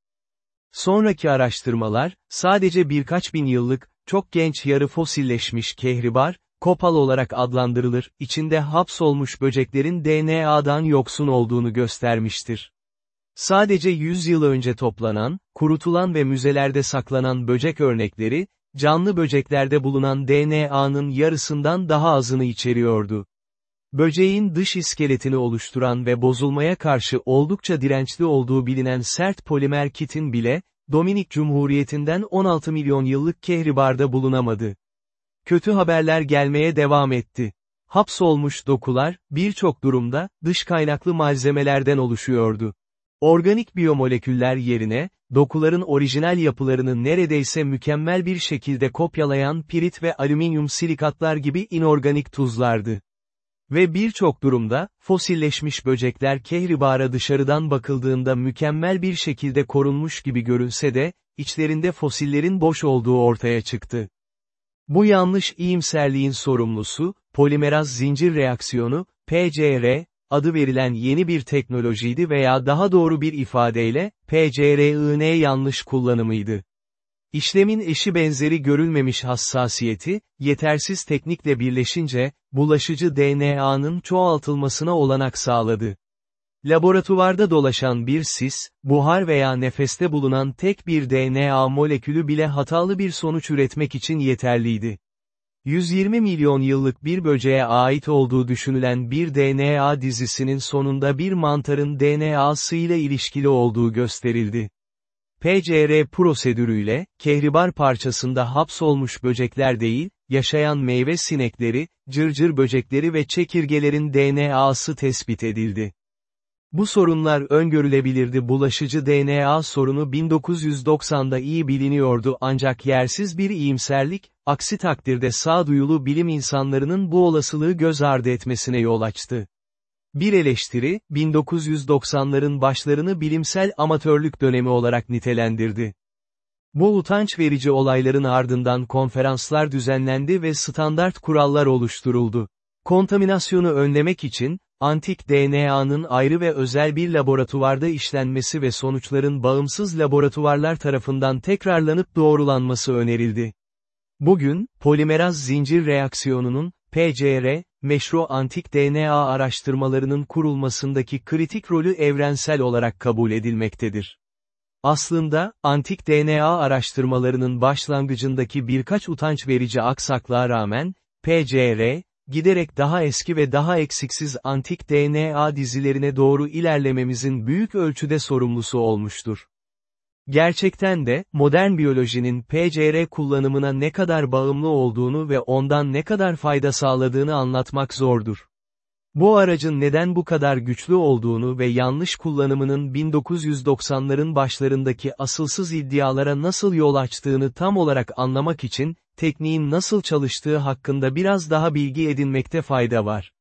Sonraki araştırmalar, sadece birkaç bin yıllık, çok genç yarı fosilleşmiş kehribar, kopal olarak adlandırılır, içinde hapsolmuş böceklerin DNA'dan yoksun olduğunu göstermiştir. Sadece 100 yıl önce toplanan, kurutulan ve müzelerde saklanan böcek örnekleri, canlı böceklerde bulunan DNA'nın yarısından daha azını içeriyordu. Böceğin dış iskeletini oluşturan ve bozulmaya karşı oldukça dirençli olduğu bilinen sert polimer kitin bile, Dominik Cumhuriyeti'nden 16 milyon yıllık kehribarda bulunamadı. Kötü haberler gelmeye devam etti. Hapsolmuş dokular, birçok durumda, dış kaynaklı malzemelerden oluşuyordu. Organik biyomoleküller yerine, dokuların orijinal yapılarını neredeyse mükemmel bir şekilde kopyalayan pirit ve alüminyum silikatlar gibi inorganik tuzlardı. Ve birçok durumda, fosilleşmiş böcekler kehribara dışarıdan bakıldığında mükemmel bir şekilde korunmuş gibi görünse de, içlerinde fosillerin boş olduğu ortaya çıktı. Bu yanlış iyimserliğin sorumlusu, polimeraz zincir reaksiyonu, PCR, adı verilen yeni bir teknolojiydi veya daha doğru bir ifadeyle, PCRIN yanlış kullanımıydı. İşlemin eşi benzeri görülmemiş hassasiyeti, yetersiz teknikle birleşince, bulaşıcı DNA'nın çoğaltılmasına olanak sağladı. Laboratuvarda dolaşan bir sis, buhar veya nefeste bulunan tek bir DNA molekülü bile hatalı bir sonuç üretmek için yeterliydi. 120 milyon yıllık bir böceğe ait olduğu düşünülen bir DNA dizisinin sonunda bir mantarın DNA'sı ile ilişkili olduğu gösterildi. PCR prosedürüyle, kehribar parçasında hapsolmuş böcekler değil, yaşayan meyve sinekleri, cırcır böcekleri ve çekirgelerin DNA'sı tespit edildi. Bu sorunlar öngörülebilirdi bulaşıcı DNA sorunu 1990'da iyi biliniyordu ancak yersiz bir iyimserlik, aksi takdirde sağduyulu bilim insanlarının bu olasılığı göz ardı etmesine yol açtı. Bir eleştiri, 1990'ların başlarını bilimsel amatörlük dönemi olarak nitelendirdi. Bu utanç verici olayların ardından konferanslar düzenlendi ve standart kurallar oluşturuldu. Kontaminasyonu önlemek için, antik DNA'nın ayrı ve özel bir laboratuvarda işlenmesi ve sonuçların bağımsız laboratuvarlar tarafından tekrarlanıp doğrulanması önerildi. Bugün, polimeraz zincir reaksiyonunun, PCR, meşru antik DNA araştırmalarının kurulmasındaki kritik rolü evrensel olarak kabul edilmektedir. Aslında, antik DNA araştırmalarının başlangıcındaki birkaç utanç verici aksaklığa rağmen, PCR, giderek daha eski ve daha eksiksiz antik DNA dizilerine doğru ilerlememizin büyük ölçüde sorumlusu olmuştur. Gerçekten de, modern biyolojinin PCR kullanımına ne kadar bağımlı olduğunu ve ondan ne kadar fayda sağladığını anlatmak zordur. Bu aracın neden bu kadar güçlü olduğunu ve yanlış kullanımının 1990'ların başlarındaki asılsız iddialara nasıl yol açtığını tam olarak anlamak için, tekniğin nasıl çalıştığı hakkında biraz daha bilgi edinmekte fayda var.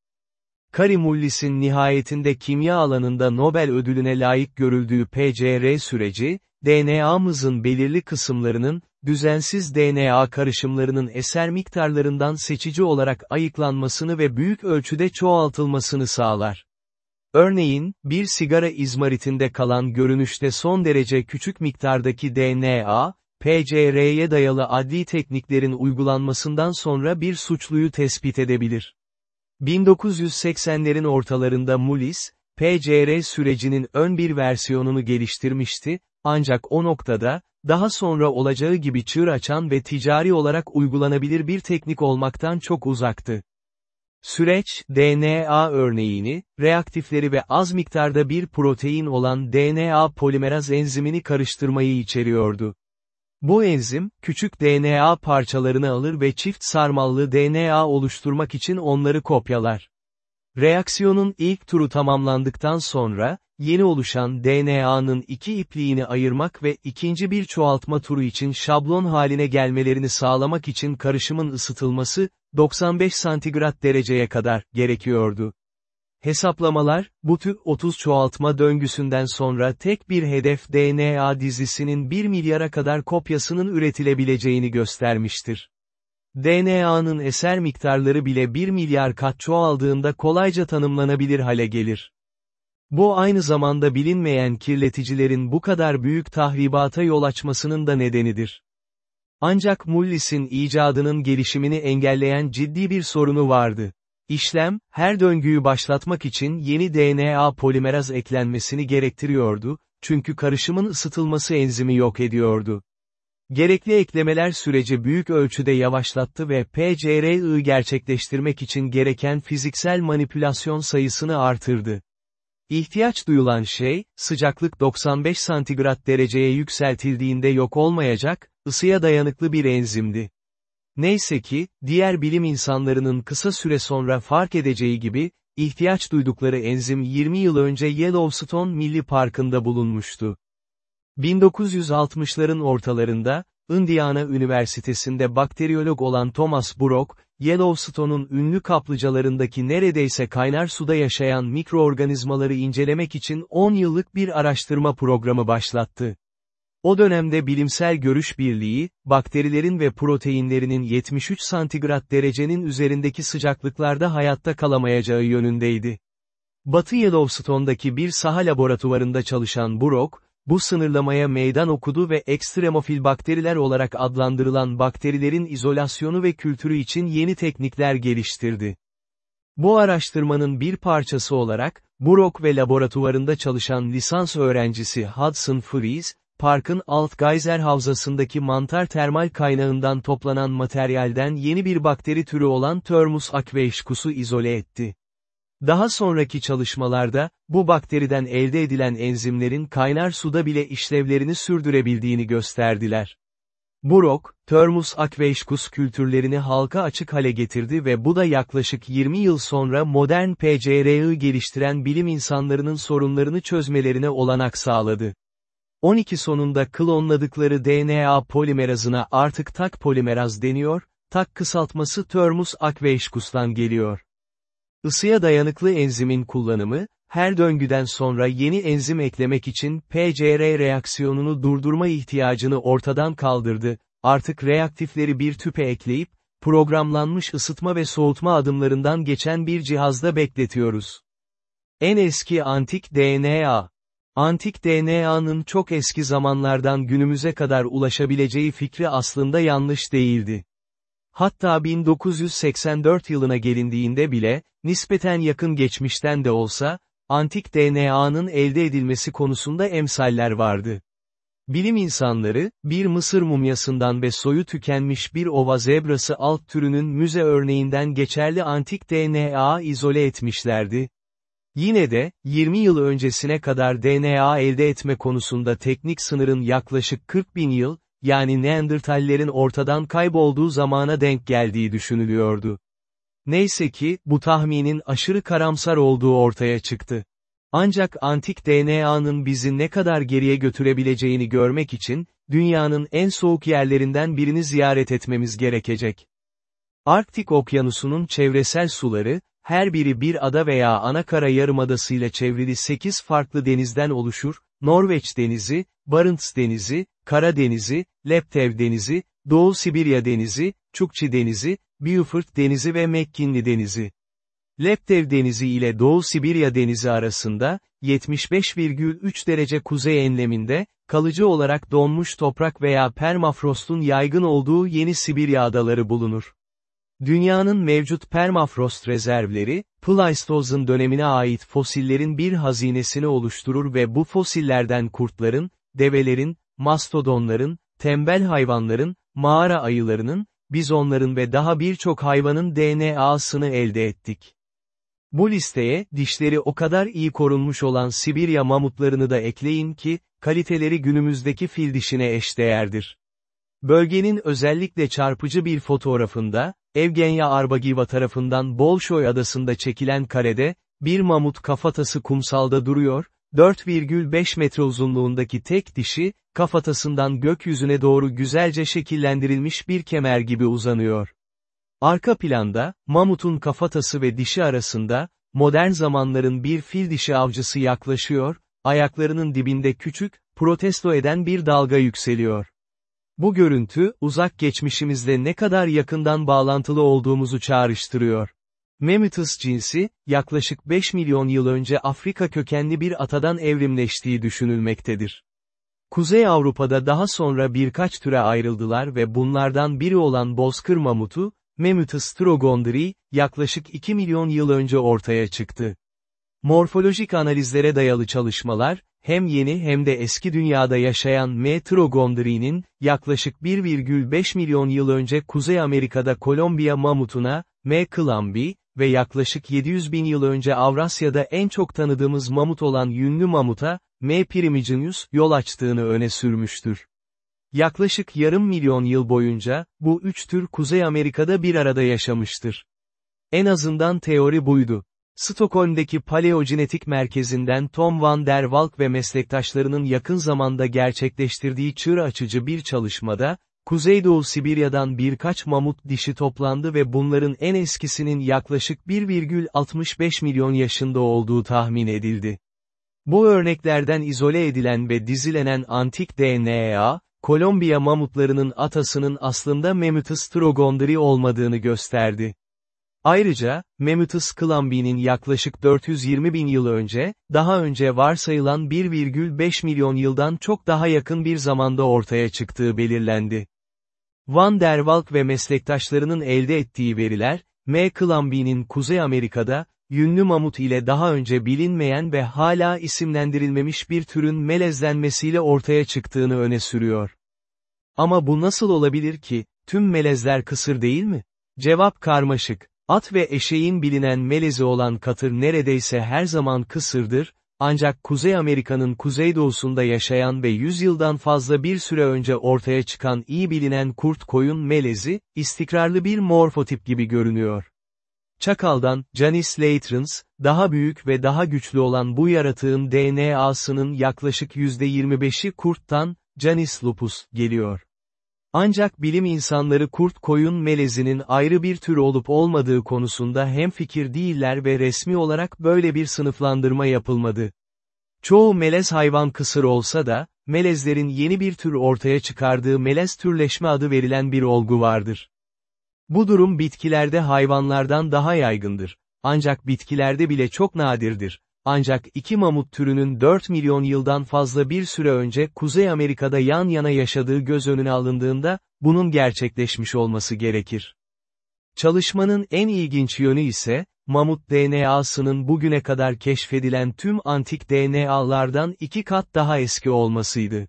Kari Mullis'in nihayetinde kimya alanında Nobel ödülüne layık görüldüğü PCR süreci, DNA'mızın belirli kısımlarının, düzensiz DNA karışımlarının eser miktarlarından seçici olarak ayıklanmasını ve büyük ölçüde çoğaltılmasını sağlar. Örneğin, bir sigara izmaritinde kalan görünüşte son derece küçük miktardaki DNA, PCR'ye dayalı adli tekniklerin uygulanmasından sonra bir suçluyu tespit edebilir. 1980'lerin ortalarında Mullis, PCR sürecinin ön bir versiyonunu geliştirmişti, ancak o noktada, daha sonra olacağı gibi çığır açan ve ticari olarak uygulanabilir bir teknik olmaktan çok uzaktı. Süreç, DNA örneğini, reaktifleri ve az miktarda bir protein olan DNA polimeraz enzimini karıştırmayı içeriyordu. Bu enzim, küçük DNA parçalarını alır ve çift sarmallı DNA oluşturmak için onları kopyalar. Reaksiyonun ilk turu tamamlandıktan sonra, yeni oluşan DNA'nın iki ipliğini ayırmak ve ikinci bir çoğaltma turu için şablon haline gelmelerini sağlamak için karışımın ısıtılması, 95 santigrat dereceye kadar, gerekiyordu. Hesaplamalar, bu tür 30 çoğaltma döngüsünden sonra tek bir hedef DNA dizisinin 1 milyara kadar kopyasının üretilebileceğini göstermiştir. DNA'nın eser miktarları bile 1 milyar kat çoğaldığında kolayca tanımlanabilir hale gelir. Bu aynı zamanda bilinmeyen kirleticilerin bu kadar büyük tahribata yol açmasının da nedenidir. Ancak Mullis'in icadının gelişimini engelleyen ciddi bir sorunu vardı. İşlem, her döngüyü başlatmak için yeni DNA polimeraz eklenmesini gerektiriyordu, çünkü karışımın ısıtılması enzimi yok ediyordu. Gerekli eklemeler süreci büyük ölçüde yavaşlattı ve PCR'ı gerçekleştirmek için gereken fiziksel manipülasyon sayısını artırdı. İhtiyaç duyulan şey, sıcaklık 95 santigrat dereceye yükseltildiğinde yok olmayacak, ısıya dayanıklı bir enzimdi. Neyse ki, diğer bilim insanlarının kısa süre sonra fark edeceği gibi, ihtiyaç duydukları enzim 20 yıl önce Yellowstone Milli Parkı'nda bulunmuştu. 1960'ların ortalarında, Indiana Üniversitesi'nde bakteriyolog olan Thomas Brock, Yellowstone'un ünlü kaplıcalarındaki neredeyse kaynar suda yaşayan mikroorganizmaları incelemek için 10 yıllık bir araştırma programı başlattı. O dönemde bilimsel görüş birliği, bakterilerin ve proteinlerinin 73 santigrat derecenin üzerindeki sıcaklıklarda hayatta kalamayacağı yönündeydi. Batı Yellowstone'daki bir saha laboratuvarında çalışan Brock, bu sınırlamaya meydan okudu ve ekstremofil bakteriler olarak adlandırılan bakterilerin izolasyonu ve kültürü için yeni teknikler geliştirdi. Bu araştırmanın bir parçası olarak, Brock ve laboratuvarında çalışan lisans öğrencisi Hudson Freeze, parkın Alt Geyser Havzası'ndaki mantar termal kaynağından toplanan materyalden yeni bir bakteri türü olan Thermus aqueuscus'u izole etti. Daha sonraki çalışmalarda, bu bakteriden elde edilen enzimlerin kaynar suda bile işlevlerini sürdürebildiğini gösterdiler. Burok, Thermus aquaticus kültürlerini halka açık hale getirdi ve bu da yaklaşık 20 yıl sonra modern PCR'ı geliştiren bilim insanlarının sorunlarını çözmelerine olanak sağladı. 12 sonunda klonladıkları DNA polimerazına artık tak polimeraz deniyor, tak kısaltması Thermus aquaticus'tan geliyor. Isıya dayanıklı enzimin kullanımı, her döngüden sonra yeni enzim eklemek için PCR reaksiyonunu durdurma ihtiyacını ortadan kaldırdı, artık reaktifleri bir tüpe ekleyip, programlanmış ısıtma ve soğutma adımlarından geçen bir cihazda bekletiyoruz. En eski antik DNA Antik DNA'nın çok eski zamanlardan günümüze kadar ulaşabileceği fikri aslında yanlış değildi. Hatta 1984 yılına gelindiğinde bile, nispeten yakın geçmişten de olsa, antik DNA'nın elde edilmesi konusunda emsaller vardı. Bilim insanları, bir Mısır mumyasından ve soyu tükenmiş bir ova zebrası alt türünün müze örneğinden geçerli antik DNA izole etmişlerdi. Yine de, 20 yıl öncesine kadar DNA elde etme konusunda teknik sınırın yaklaşık 40 bin yıl, yani Neandertallerin ortadan kaybolduğu zamana denk geldiği düşünülüyordu. Neyse ki, bu tahminin aşırı karamsar olduğu ortaya çıktı. Ancak antik DNA'nın bizi ne kadar geriye götürebileceğini görmek için, dünyanın en soğuk yerlerinden birini ziyaret etmemiz gerekecek. Arktik Okyanusu'nun çevresel suları, her biri bir ada veya anakara yarımadasıyla çevrili 8 farklı denizden oluşur, Norveç Denizi, Barents Denizi, Kara Denizi, Leptev Denizi, Doğu Sibirya Denizi, Çukçi Denizi, Beaufort Denizi ve McKinley Denizi. Leptev Denizi ile Doğu Sibirya Denizi arasında, 75,3 derece kuzey enleminde, kalıcı olarak donmuş toprak veya permafrostun yaygın olduğu Yeni Sibirya adaları bulunur. Dünyanın mevcut permafrost rezervleri, Pleistozun dönemine ait fosillerin bir hazinesini oluşturur ve bu fosillerden kurtların, develerin, mastodonların, tembel hayvanların, mağara ayılarının, bizonların ve daha birçok hayvanın DNA'sını elde ettik. Bu listeye, dişleri o kadar iyi korunmuş olan Sibirya mamutlarını da ekleyin ki, kaliteleri günümüzdeki fil dişine eşdeğerdir. Bölgenin özellikle çarpıcı bir fotoğrafında, Evgenya Arbagiva tarafından Bolşoy adasında çekilen karede, bir mamut kafatası kumsalda duruyor, 4,5 metre uzunluğundaki tek dişi, kafatasından gökyüzüne doğru güzelce şekillendirilmiş bir kemer gibi uzanıyor. Arka planda, mamutun kafatası ve dişi arasında, modern zamanların bir fil dişi avcısı yaklaşıyor, ayaklarının dibinde küçük, protesto eden bir dalga yükseliyor. Bu görüntü, uzak geçmişimizle ne kadar yakından bağlantılı olduğumuzu çağrıştırıyor. Mammuthus cinsi, yaklaşık 5 milyon yıl önce Afrika kökenli bir atadan evrimleştiği düşünülmektedir. Kuzey Avrupa'da daha sonra birkaç türe ayrıldılar ve bunlardan biri olan bozkır mamutu, Mammuthus trogondri, yaklaşık 2 milyon yıl önce ortaya çıktı. Morfolojik analizlere dayalı çalışmalar, hem yeni hem de eski dünyada yaşayan M. trogondri'nin, yaklaşık 1,5 milyon yıl önce Kuzey Amerika'da Kolombiya mamutuna, M. clambi, ve yaklaşık 700 bin yıl önce Avrasya'da en çok tanıdığımız mamut olan yünlü mamuta, M. primigenius, yol açtığını öne sürmüştür. Yaklaşık yarım milyon yıl boyunca, bu üç tür Kuzey Amerika'da bir arada yaşamıştır. En azından teori buydu. Stockholm'deki paleogenetik merkezinden Tom van der Walk ve meslektaşlarının yakın zamanda gerçekleştirdiği çığır açıcı bir çalışmada, Kuzeydoğu Sibirya'dan birkaç mamut dişi toplandı ve bunların en eskisinin yaklaşık 1,65 milyon yaşında olduğu tahmin edildi. Bu örneklerden izole edilen ve dizilenen antik DNA, Kolombiya mamutlarının atasının aslında Mammuthus trogondri olmadığını gösterdi. Ayrıca, Mammuthus clambi'nin yaklaşık 420 bin yıl önce, daha önce varsayılan 1,5 milyon yıldan çok daha yakın bir zamanda ortaya çıktığı belirlendi. Van der Walk ve meslektaşlarının elde ettiği veriler, M. clambi'nin Kuzey Amerika'da, yünlü mamut ile daha önce bilinmeyen ve hala isimlendirilmemiş bir türün melezlenmesiyle ortaya çıktığını öne sürüyor. Ama bu nasıl olabilir ki, tüm melezler kısır değil mi? Cevap karmaşık. At ve eşeğin bilinen melezi olan katır neredeyse her zaman kısırdır, ancak Kuzey Amerika'nın kuzeydoğusunda yaşayan ve 100 yıldan fazla bir süre önce ortaya çıkan iyi bilinen kurt koyun melezi, istikrarlı bir morfotip gibi görünüyor. Çakal'dan, Canis latrans, daha büyük ve daha güçlü olan bu yaratığın DNA'sının yaklaşık %25'i kurttan, Canis lupus, geliyor. Ancak bilim insanları kurt koyun melezinin ayrı bir tür olup olmadığı konusunda hemfikir değiller ve resmi olarak böyle bir sınıflandırma yapılmadı. Çoğu melez hayvan kısır olsa da, melezlerin yeni bir tür ortaya çıkardığı melez türleşme adı verilen bir olgu vardır. Bu durum bitkilerde hayvanlardan daha yaygındır. Ancak bitkilerde bile çok nadirdir. Ancak iki mamut türünün 4 milyon yıldan fazla bir süre önce Kuzey Amerika'da yan yana yaşadığı göz önüne alındığında, bunun gerçekleşmiş olması gerekir. Çalışmanın en ilginç yönü ise, mamut DNA'sının bugüne kadar keşfedilen tüm antik DNA'lardan iki kat daha eski olmasıydı.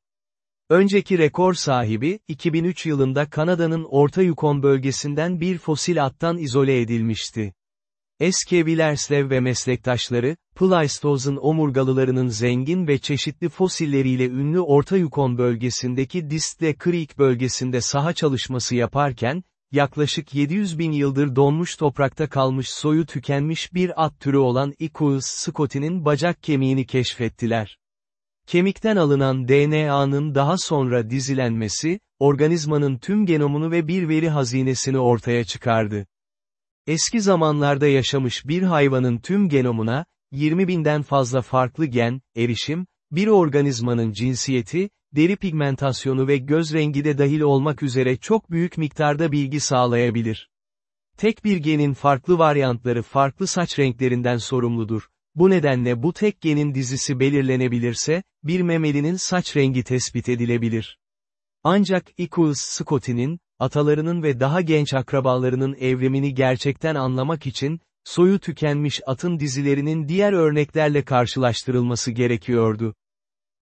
Önceki rekor sahibi, 2003 yılında Kanada'nın Orta Yukon bölgesinden bir fosil attan izole edilmişti. Eske Villerslev ve meslektaşları, Pleistoz'un omurgalılarının zengin ve çeşitli fosilleriyle ünlü Orta Yukon bölgesindeki Distle Creek bölgesinde saha çalışması yaparken, yaklaşık 700 bin yıldır donmuş toprakta kalmış soyu tükenmiş bir at türü olan Ichthus scoti'nin bacak kemiğini keşfettiler. Kemikten alınan DNA'nın daha sonra dizilenmesi, organizmanın tüm genomunu ve bir veri hazinesini ortaya çıkardı. Eski zamanlarda yaşamış bir hayvanın tüm genomuna, 20 binden fazla farklı gen, erişim, bir organizmanın cinsiyeti, deri pigmentasyonu ve göz rengi de dahil olmak üzere çok büyük miktarda bilgi sağlayabilir. Tek bir genin farklı varyantları farklı saç renklerinden sorumludur. Bu nedenle bu tek genin dizisi belirlenebilirse, bir memelinin saç rengi tespit edilebilir. Ancak Ichthus scoti'nin, atalarının ve daha genç akrabalarının evrimini gerçekten anlamak için, soyu tükenmiş atın dizilerinin diğer örneklerle karşılaştırılması gerekiyordu.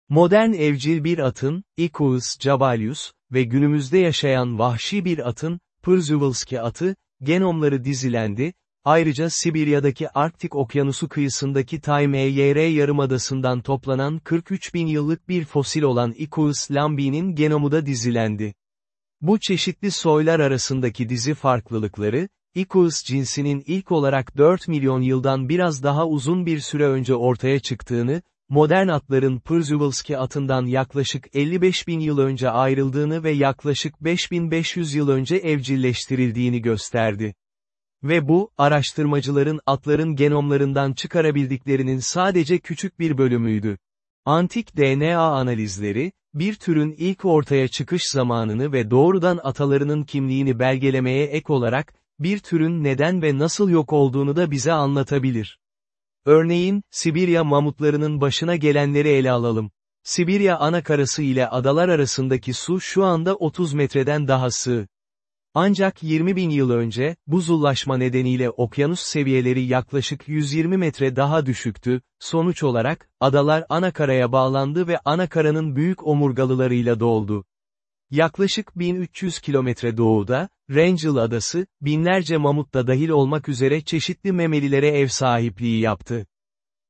Modern evcil bir atın, Ichthus jabalius ve günümüzde yaşayan vahşi bir atın, Przewalski atı, genomları dizilendi, ayrıca Sibirya'daki Arktik Okyanusu kıyısındaki Taymyr yarımadasından toplanan 43 bin yıllık bir fosil olan Ichthus lambi'nin genomu da dizilendi. Bu çeşitli soylar arasındaki dizi farklılıkları, Ichthus cinsinin ilk olarak 4 milyon yıldan biraz daha uzun bir süre önce ortaya çıktığını, modern atların Przewalski atından yaklaşık 55 bin yıl önce ayrıldığını ve yaklaşık 5500 yıl önce evcilleştirildiğini gösterdi. Ve bu, araştırmacıların atların genomlarından çıkarabildiklerinin sadece küçük bir bölümüydü. Antik DNA analizleri, bir türün ilk ortaya çıkış zamanını ve doğrudan atalarının kimliğini belgelemeye ek olarak, bir türün neden ve nasıl yok olduğunu da bize anlatabilir. Örneğin, Sibirya mamutlarının başına gelenleri ele alalım. Sibirya anakarası ile adalar arasındaki su şu anda 30 metreden daha sığ. Ancak 20 bin yıl önce, buzullaşma nedeniyle okyanus seviyeleri yaklaşık 120 metre daha düşüktü, sonuç olarak, adalar anakaraya bağlandı ve anakaranın büyük omurgalılarıyla doldu. Yaklaşık 1300 kilometre doğuda, Rangel Adası, binlerce mamut da dahil olmak üzere çeşitli memelilere ev sahipliği yaptı.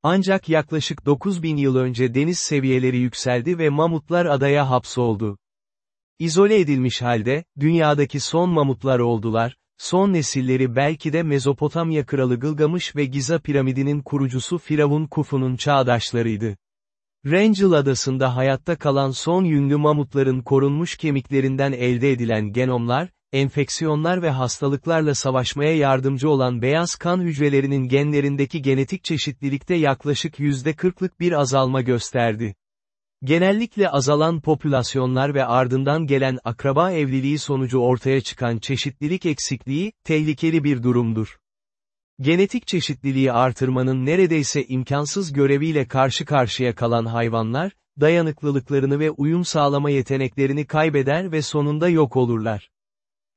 Ancak yaklaşık 9000 yıl önce deniz seviyeleri yükseldi ve mamutlar adaya hapsoldu. İzole edilmiş halde, dünyadaki son mamutlar oldular, son nesilleri belki de Mezopotamya kralı Gılgamış ve Giza piramidinin kurucusu Firavun Kufu'nun çağdaşlarıydı. Rangel adasında hayatta kalan son yünlü mamutların korunmuş kemiklerinden elde edilen genomlar, enfeksiyonlar ve hastalıklarla savaşmaya yardımcı olan beyaz kan hücrelerinin genlerindeki genetik çeşitlilikte yaklaşık %40'lık bir azalma gösterdi. Genellikle azalan popülasyonlar ve ardından gelen akraba evliliği sonucu ortaya çıkan çeşitlilik eksikliği, tehlikeli bir durumdur. Genetik çeşitliliği artırmanın neredeyse imkansız göreviyle karşı karşıya kalan hayvanlar, dayanıklılıklarını ve uyum sağlama yeteneklerini kaybeder ve sonunda yok olurlar.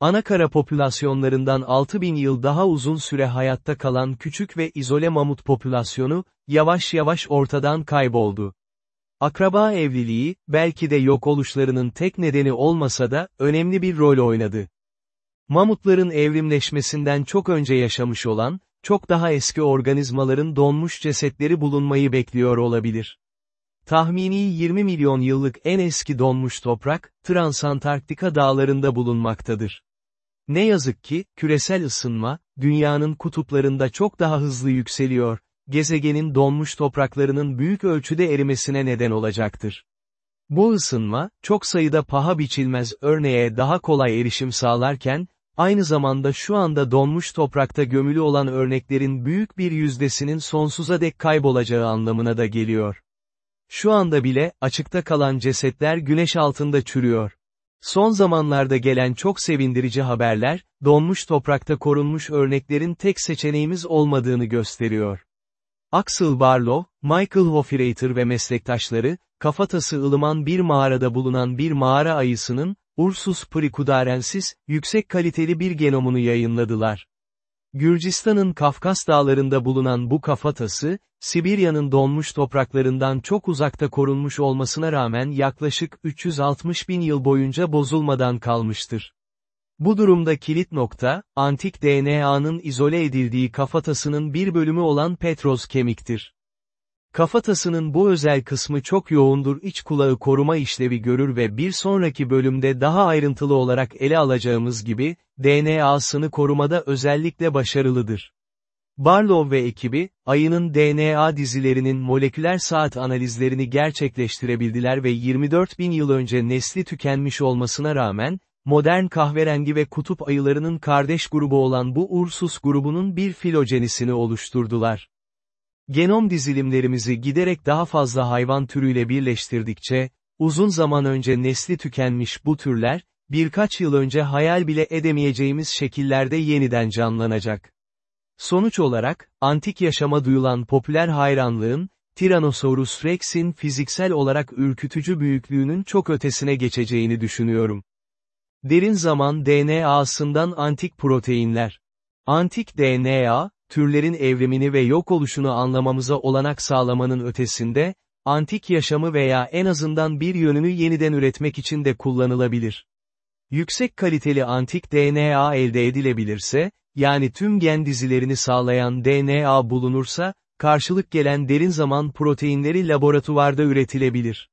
Anakara popülasyonlarından 6000 yıl daha uzun süre hayatta kalan küçük ve izole mamut popülasyonu, yavaş yavaş ortadan kayboldu. Akraba evliliği, belki de yok oluşlarının tek nedeni olmasa da, önemli bir rol oynadı. Mamutların evrimleşmesinden çok önce yaşamış olan, çok daha eski organizmaların donmuş cesetleri bulunmayı bekliyor olabilir. Tahmini 20 milyon yıllık en eski donmuş toprak, Transantarktika dağlarında bulunmaktadır. Ne yazık ki, küresel ısınma, dünyanın kutuplarında çok daha hızlı yükseliyor, gezegenin donmuş topraklarının büyük ölçüde erimesine neden olacaktır. Bu ısınma, çok sayıda paha biçilmez örneğe daha kolay erişim sağlarken, aynı zamanda şu anda donmuş toprakta gömülü olan örneklerin büyük bir yüzdesinin sonsuza dek kaybolacağı anlamına da geliyor. Şu anda bile, açıkta kalan cesetler güneş altında çürüyor. Son zamanlarda gelen çok sevindirici haberler, donmuş toprakta korunmuş örneklerin tek seçeneğimiz olmadığını gösteriyor. Axel Barlow, Michael Hofreiter ve meslektaşları, kafatası ılıman bir mağarada bulunan bir mağara ayısının, Ursus pricudarensis, yüksek kaliteli bir genomunu yayınladılar. Gürcistan'ın Kafkas dağlarında bulunan bu kafatası, Sibirya'nın donmuş topraklarından çok uzakta korunmuş olmasına rağmen yaklaşık 360 bin yıl boyunca bozulmadan kalmıştır. Bu durumda kilit nokta, antik DNA'nın izole edildiği kafatasının bir bölümü olan Petros kemiktir. Kafatasının bu özel kısmı çok yoğundur iç kulağı koruma işlevi görür ve bir sonraki bölümde daha ayrıntılı olarak ele alacağımız gibi, DNA'sını korumada özellikle başarılıdır. Barlow ve ekibi, ayının DNA dizilerinin moleküler saat analizlerini gerçekleştirebildiler ve 24 bin yıl önce nesli tükenmiş olmasına rağmen, modern kahverengi ve kutup ayılarının kardeş grubu olan bu Ursus grubunun bir filojenisini oluşturdular. Genom dizilimlerimizi giderek daha fazla hayvan türüyle birleştirdikçe, uzun zaman önce nesli tükenmiş bu türler, birkaç yıl önce hayal bile edemeyeceğimiz şekillerde yeniden canlanacak. Sonuç olarak, antik yaşama duyulan popüler hayranlığın, Tyrannosaurus rex'in fiziksel olarak ürkütücü büyüklüğünün çok ötesine geçeceğini düşünüyorum. Derin zaman DNA'sından antik proteinler. Antik DNA, türlerin evrimini ve yok oluşunu anlamamıza olanak sağlamanın ötesinde, antik yaşamı veya en azından bir yönünü yeniden üretmek için de kullanılabilir. Yüksek kaliteli antik DNA elde edilebilirse, yani tüm gen dizilerini sağlayan DNA bulunursa, karşılık gelen derin zaman proteinleri laboratuvarda üretilebilir.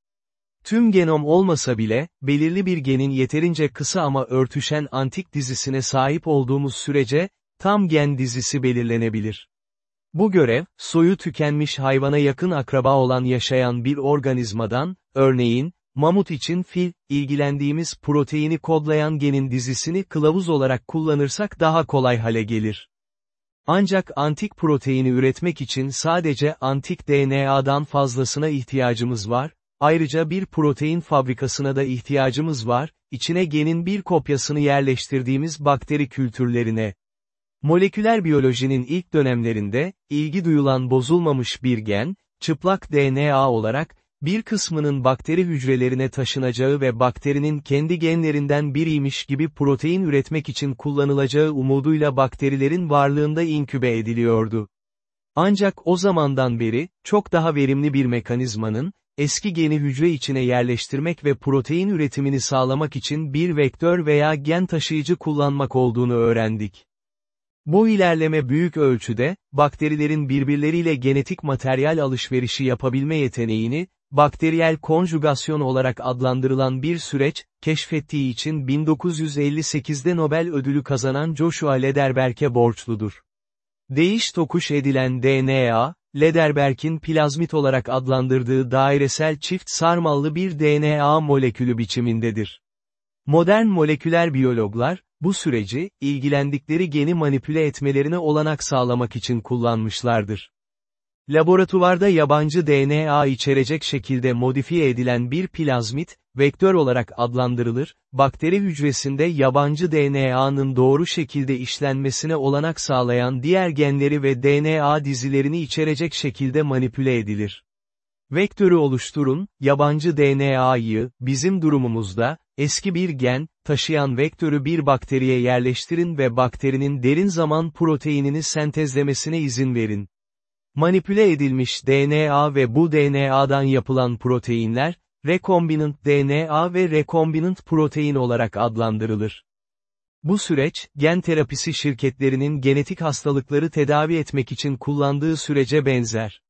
Tüm genom olmasa bile, belirli bir genin yeterince kısa ama örtüşen antik dizisine sahip olduğumuz sürece, tam gen dizisi belirlenebilir. Bu görev, soyu tükenmiş hayvana yakın akraba olan yaşayan bir organizmadan, örneğin, mamut için fil, ilgilendiğimiz proteini kodlayan genin dizisini kılavuz olarak kullanırsak daha kolay hale gelir. Ancak antik proteini üretmek için sadece antik DNA'dan fazlasına ihtiyacımız var, ayrıca bir protein fabrikasına da ihtiyacımız var, içine genin bir kopyasını yerleştirdiğimiz bakteri kültürlerine. Moleküler biyolojinin ilk dönemlerinde, ilgi duyulan bozulmamış bir gen, çıplak DNA olarak, bir kısmının bakteri hücrelerine taşınacağı ve bakterinin kendi genlerinden biriymiş gibi protein üretmek için kullanılacağı umuduyla bakterilerin varlığında inkübe ediliyordu. Ancak o zamandan beri, çok daha verimli bir mekanizmanın, eski geni hücre içine yerleştirmek ve protein üretimini sağlamak için bir vektör veya gen taşıyıcı kullanmak olduğunu öğrendik. Bu ilerleme büyük ölçüde, bakterilerin birbirleriyle genetik materyal alışverişi yapabilme yeteneğini, bakteriyel konjugasyon olarak adlandırılan bir süreç, keşfettiği için 1958'de Nobel ödülü kazanan Joshua Lederberg'e borçludur. Değiş tokuş edilen DNA, Lederberg'in plazmit olarak adlandırdığı dairesel çift sarmallı bir DNA molekülü biçimindedir. Modern moleküler biyologlar, bu süreci, ilgilendikleri geni manipüle etmelerine olanak sağlamak için kullanmışlardır. Laboratuvarda yabancı DNA içerecek şekilde modifiye edilen bir plazmit, vektör olarak adlandırılır, bakteri hücresinde yabancı DNA'nın doğru şekilde işlenmesine olanak sağlayan diğer genleri ve DNA dizilerini içerecek şekilde manipüle edilir. Vektörü oluşturun, yabancı DNA'yı, bizim durumumuzda, eski bir gen, taşıyan vektörü bir bakteriye yerleştirin ve bakterinin derin zaman proteinini sentezlemesine izin verin. Manipüle edilmiş DNA ve bu DNA'dan yapılan proteinler, rekombinant DNA ve rekombinant protein olarak adlandırılır. Bu süreç, gen terapisi şirketlerinin genetik hastalıkları tedavi etmek için kullandığı sürece benzer.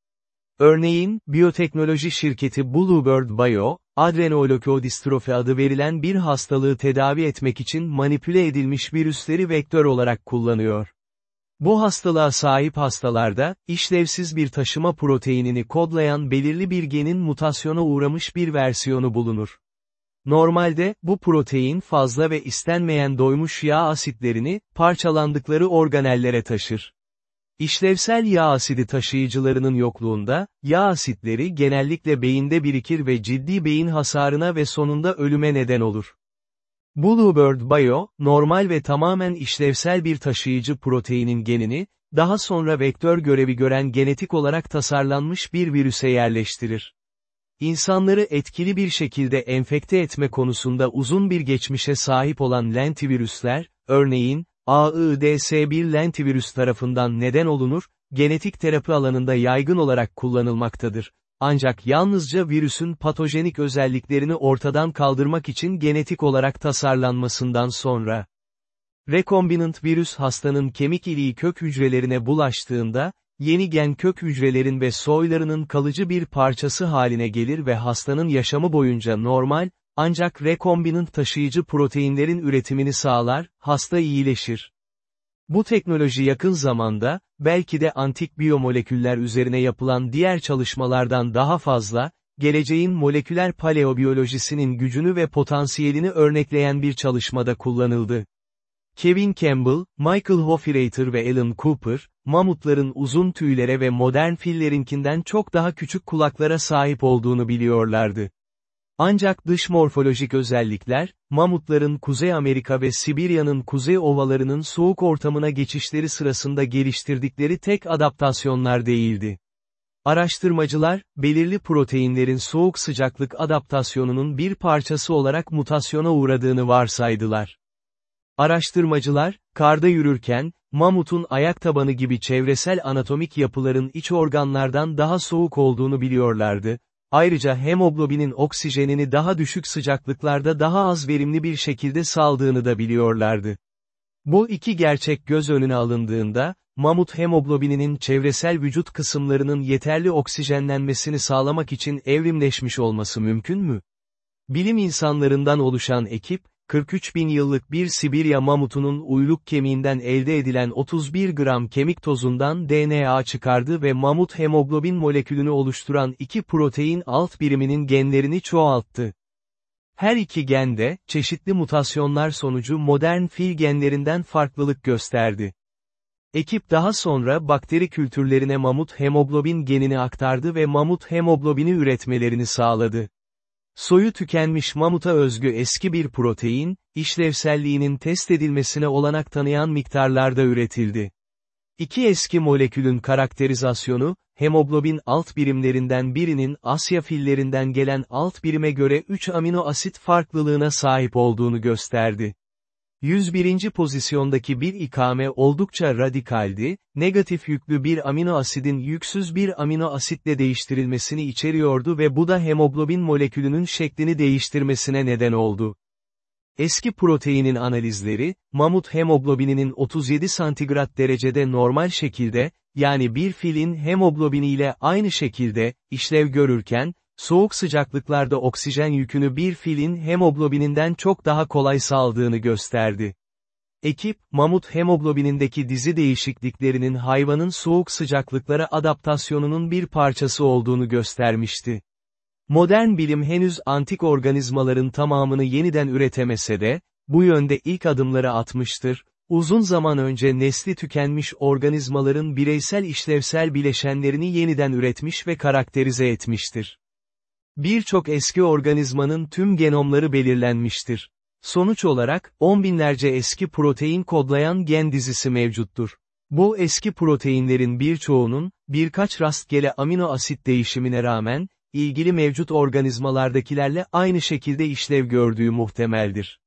Örneğin, biyoteknoloji şirketi Bluebird Bio, adrenoleukodistrofi adı verilen bir hastalığı tedavi etmek için manipüle edilmiş virüsleri vektör olarak kullanıyor. Bu hastalığa sahip hastalarda, işlevsiz bir taşıma proteinini kodlayan belirli bir genin mutasyona uğramış bir versiyonu bulunur. Normalde, bu protein fazla ve istenmeyen doymuş yağ asitlerini, parçalandıkları organellere taşır. İşlevsel yağ asidi taşıyıcılarının yokluğunda, yağ asitleri genellikle beyinde birikir ve ciddi beyin hasarına ve sonunda ölüme neden olur. Bluebird Bio, normal ve tamamen işlevsel bir taşıyıcı proteinin genini, daha sonra vektör görevi gören genetik olarak tasarlanmış bir virüse yerleştirir. İnsanları etkili bir şekilde enfekte etme konusunda uzun bir geçmişe sahip olan lentivirüsler, örneğin, AIDS1 lentivirüs tarafından neden olunur, genetik terapi alanında yaygın olarak kullanılmaktadır. Ancak yalnızca virüsün patojenik özelliklerini ortadan kaldırmak için genetik olarak tasarlanmasından sonra. Rekombinant virüs hastanın kemik iliği kök hücrelerine bulaştığında, yeni gen kök hücrelerin ve soylarının kalıcı bir parçası haline gelir ve hastanın yaşamı boyunca normal, ancak rekombinant taşıyıcı proteinlerin üretimini sağlar, hasta iyileşir. Bu teknoloji yakın zamanda, belki de antik biyomoleküller üzerine yapılan diğer çalışmalardan daha fazla, geleceğin moleküler paleobiyolojisinin gücünü ve potansiyelini örnekleyen bir çalışmada kullanıldı. Kevin Campbell, Michael Hofreiter ve Alan Cooper, mamutların uzun tüylere ve modern fillerinkinden çok daha küçük kulaklara sahip olduğunu biliyorlardı. Ancak dış morfolojik özellikler, mamutların Kuzey Amerika ve Sibirya'nın kuzey ovalarının soğuk ortamına geçişleri sırasında geliştirdikleri tek adaptasyonlar değildi. Araştırmacılar, belirli proteinlerin soğuk sıcaklık adaptasyonunun bir parçası olarak mutasyona uğradığını varsaydılar. Araştırmacılar, karda yürürken, mamutun ayak tabanı gibi çevresel anatomik yapıların iç organlardan daha soğuk olduğunu biliyorlardı, Ayrıca hemoglobinin oksijenini daha düşük sıcaklıklarda daha az verimli bir şekilde saldığını da biliyorlardı. Bu iki gerçek göz önüne alındığında, mamut hemoglobininin çevresel vücut kısımlarının yeterli oksijenlenmesini sağlamak için evrimleşmiş olması mümkün mü? Bilim insanlarından oluşan ekip, 43 bin yıllık bir Sibirya mamutunun uyluk kemiğinden elde edilen 31 gram kemik tozundan DNA çıkardı ve mamut hemoglobin molekülünü oluşturan iki protein alt biriminin genlerini çoğalttı. Her iki gen de, çeşitli mutasyonlar sonucu modern fil genlerinden farklılık gösterdi. Ekip daha sonra bakteri kültürlerine mamut hemoglobin genini aktardı ve mamut hemoglobini üretmelerini sağladı. Soyu tükenmiş mamuta özgü eski bir protein, işlevselliğinin test edilmesine olanak tanıyan miktarlarda üretildi. İki eski molekülün karakterizasyonu, hemoglobin alt birimlerinden birinin Asya fillerinden gelen alt birime göre 3 amino asit farklılığına sahip olduğunu gösterdi. 101. pozisyondaki bir ikame oldukça radikaldi, negatif yüklü bir amino asidin yüksüz bir amino asitle değiştirilmesini içeriyordu ve bu da hemoglobin molekülünün şeklini değiştirmesine neden oldu. Eski proteinin analizleri, mamut hemoglobininin 37 santigrat derecede normal şekilde, yani bir filin hemoglobiniyle aynı şekilde, işlev görürken, soğuk sıcaklıklarda oksijen yükünü bir filin hemoglobininden çok daha kolay saldığını gösterdi. Ekip, mamut hemoglobinindeki dizi değişikliklerinin hayvanın soğuk sıcaklıklara adaptasyonunun bir parçası olduğunu göstermişti. Modern bilim henüz antik organizmaların tamamını yeniden üretemese de, bu yönde ilk adımları atmıştır, uzun zaman önce nesli tükenmiş organizmaların bireysel işlevsel bileşenlerini yeniden üretmiş ve karakterize etmiştir. Birçok eski organizmanın tüm genomları belirlenmiştir. Sonuç olarak, on binlerce eski protein kodlayan gen dizisi mevcuttur. Bu eski proteinlerin birçoğunun, birkaç rastgele amino asit değişimine rağmen, ilgili mevcut organizmalardakilerle aynı şekilde işlev gördüğü muhtemeldir.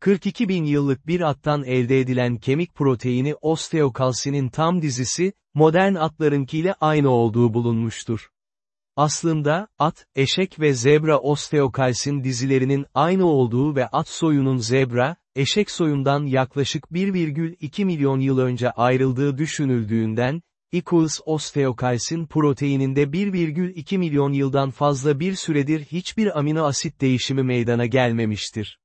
42 bin yıllık bir attan elde edilen kemik proteini osteokalsinin tam dizisi, modern atlarınkiyle aynı olduğu bulunmuştur. Aslında, at, eşek ve zebra osteokalsin dizilerinin aynı olduğu ve at soyunun zebra, eşek soyundan yaklaşık 1,2 milyon yıl önce ayrıldığı düşünüldüğünden, Equals osteokalsin proteininde 1,2 milyon yıldan fazla bir süredir hiçbir amino asit değişimi meydana gelmemiştir.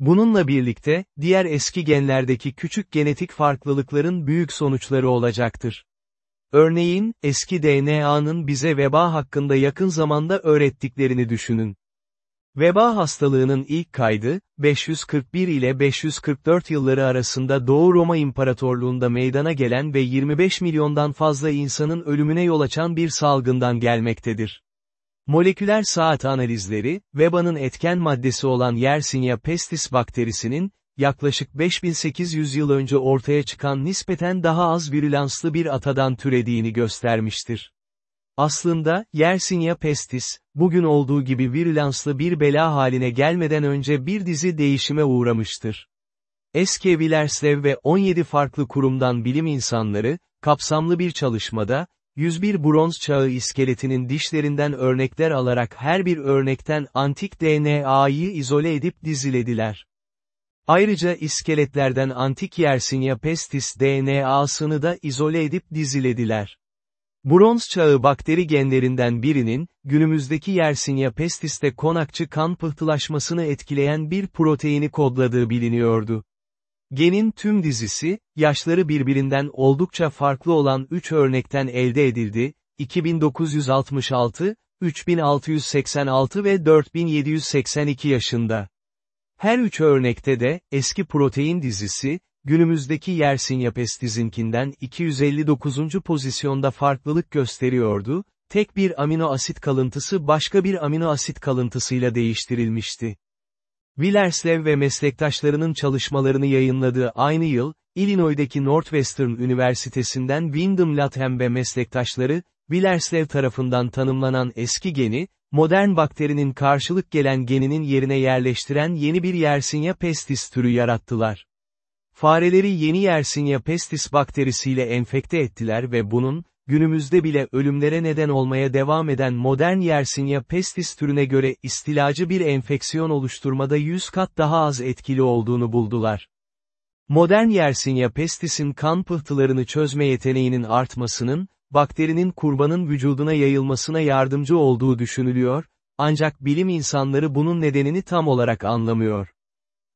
Bununla birlikte, diğer eski genlerdeki küçük genetik farklılıkların büyük sonuçları olacaktır. Örneğin, eski DNA'nın bize veba hakkında yakın zamanda öğrettiklerini düşünün. Veba hastalığının ilk kaydı, 541 ile 544 yılları arasında Doğu Roma İmparatorluğunda meydana gelen ve 25 milyondan fazla insanın ölümüne yol açan bir salgından gelmektedir. Moleküler saat analizleri, vebanın etken maddesi olan Yersinia pestis bakterisinin, yaklaşık 5800 yıl önce ortaya çıkan nispeten daha az virülanslı bir atadan türediğini göstermiştir. Aslında, Yersinia pestis, bugün olduğu gibi virülanslı bir bela haline gelmeden önce bir dizi değişime uğramıştır. Eske Vilerslev ve 17 farklı kurumdan bilim insanları, kapsamlı bir çalışmada, 101 bronz çağı iskeletinin dişlerinden örnekler alarak her bir örnekten antik DNA'yı izole edip dizilediler. Ayrıca iskeletlerden antik Yersinia pestis DNA'sını da izole edip dizilediler. Bronz çağı bakteri genlerinden birinin, günümüzdeki Yersinia pestis'te konakçı kan pıhtılaşmasını etkileyen bir proteini kodladığı biliniyordu. Genin tüm dizisi, yaşları birbirinden oldukça farklı olan 3 örnekten elde edildi, 2966, 3686 ve 4782 yaşında. Her üç örnekte de, eski protein dizisi, günümüzdeki Yersinia pestizinkinden 259. pozisyonda farklılık gösteriyordu, tek bir amino asit kalıntısı başka bir amino asit kalıntısıyla değiştirilmişti. Willerslev ve meslektaşlarının çalışmalarını yayınladığı aynı yıl, Illinois'daki Northwestern Üniversitesi'nden Wyndham Latham ve meslektaşları, Willerslev tarafından tanımlanan eski geni, modern bakterinin karşılık gelen geninin yerine yerleştiren yeni bir Yersinia pestis türü yarattılar. Fareleri yeni Yersinia pestis bakterisiyle enfekte ettiler ve bunun, günümüzde bile ölümlere neden olmaya devam eden modern Yersinia pestis türüne göre istilacı bir enfeksiyon oluşturmada 100 kat daha az etkili olduğunu buldular. Modern Yersinia pestis'in kan pıhtılarını çözme yeteneğinin artmasının, bakterinin kurbanın vücuduna yayılmasına yardımcı olduğu düşünülüyor, ancak bilim insanları bunun nedenini tam olarak anlamıyor.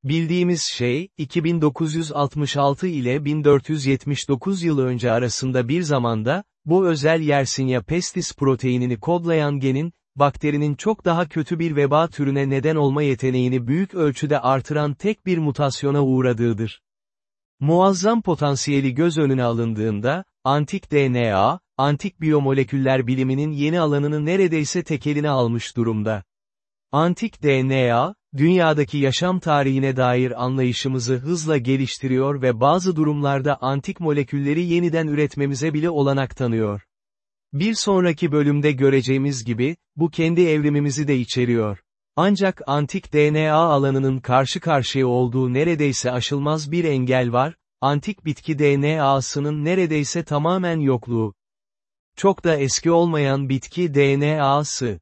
Bildiğimiz şey, 2966 ile 1479 yıl önce arasında bir zamanda, bu özel Yersinia pestis proteinini kodlayan genin, bakterinin çok daha kötü bir veba türüne neden olma yeteneğini büyük ölçüde artıran tek bir mutasyona uğradığıdır. Muazzam potansiyeli göz önüne alındığında, antik DNA, antik biyomoleküller biliminin yeni alanını neredeyse tekeline almış durumda. Antik DNA, dünyadaki yaşam tarihine dair anlayışımızı hızla geliştiriyor ve bazı durumlarda antik molekülleri yeniden üretmemize bile olanak tanıyor. Bir sonraki bölümde göreceğimiz gibi, bu kendi evrimimizi de içeriyor. Ancak antik DNA alanının karşı karşıya olduğu neredeyse aşılmaz bir engel var, antik bitki DNA'sının neredeyse tamamen yokluğu. Çok da eski olmayan bitki DNA'sı.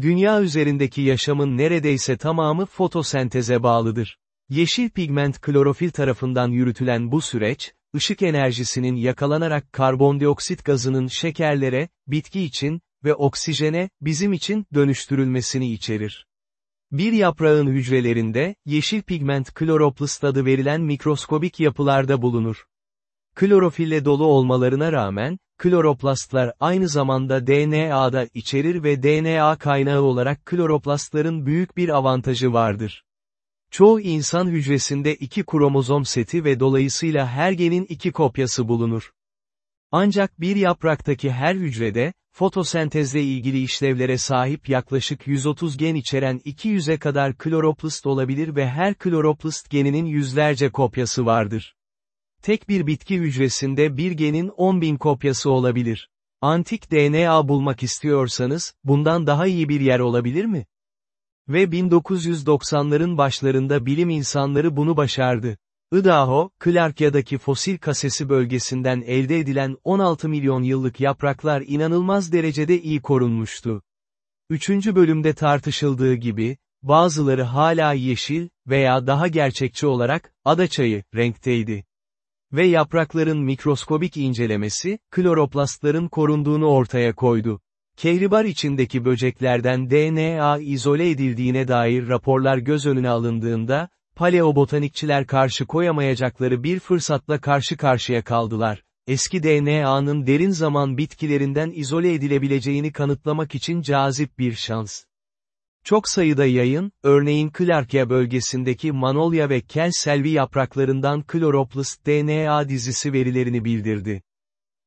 Dünya üzerindeki yaşamın neredeyse tamamı fotosenteze bağlıdır. Yeşil pigment klorofil tarafından yürütülen bu süreç, ışık enerjisinin yakalanarak karbondioksit gazının şekerlere, bitki için ve oksijene, bizim için dönüştürülmesini içerir. Bir yaprağın hücrelerinde, yeşil pigment kloroplast adı verilen mikroskobik yapılarda bulunur. Klorofille dolu olmalarına rağmen, kloroplastlar aynı zamanda DNA'da içerir ve DNA kaynağı olarak kloroplastların büyük bir avantajı vardır. Çoğu insan hücresinde iki kromozom seti ve dolayısıyla her genin iki kopyası bulunur. Ancak bir yapraktaki her hücrede, fotosentezle ilgili işlevlere sahip yaklaşık 130 gen içeren 200'e kadar kloroplast olabilir ve her kloroplast geninin yüzlerce kopyası vardır. Tek bir bitki hücresinde bir genin 10.000 kopyası olabilir. Antik DNA bulmak istiyorsanız, bundan daha iyi bir yer olabilir mi? Ve 1990'ların başlarında bilim insanları bunu başardı. Idaho, Clarkya'daki fosil kasesi bölgesinden elde edilen 16 milyon yıllık yapraklar inanılmaz derecede iyi korunmuştu. Üçüncü bölümde tartışıldığı gibi, bazıları hala yeşil veya daha gerçekçi olarak, adaçayı, renkteydi. Ve yaprakların mikroskobik incelemesi, kloroplastların korunduğunu ortaya koydu. Kehribar içindeki böceklerden DNA izole edildiğine dair raporlar göz önüne alındığında, paleobotanikçiler karşı koyamayacakları bir fırsatla karşı karşıya kaldılar. Eski DNA'nın derin zaman bitkilerinden izole edilebileceğini kanıtlamak için cazip bir şans. Çok sayıda yayın, örneğin Clarkia bölgesindeki Manolya ve Kel selvi yapraklarından Chloroplast DNA dizisi verilerini bildirdi.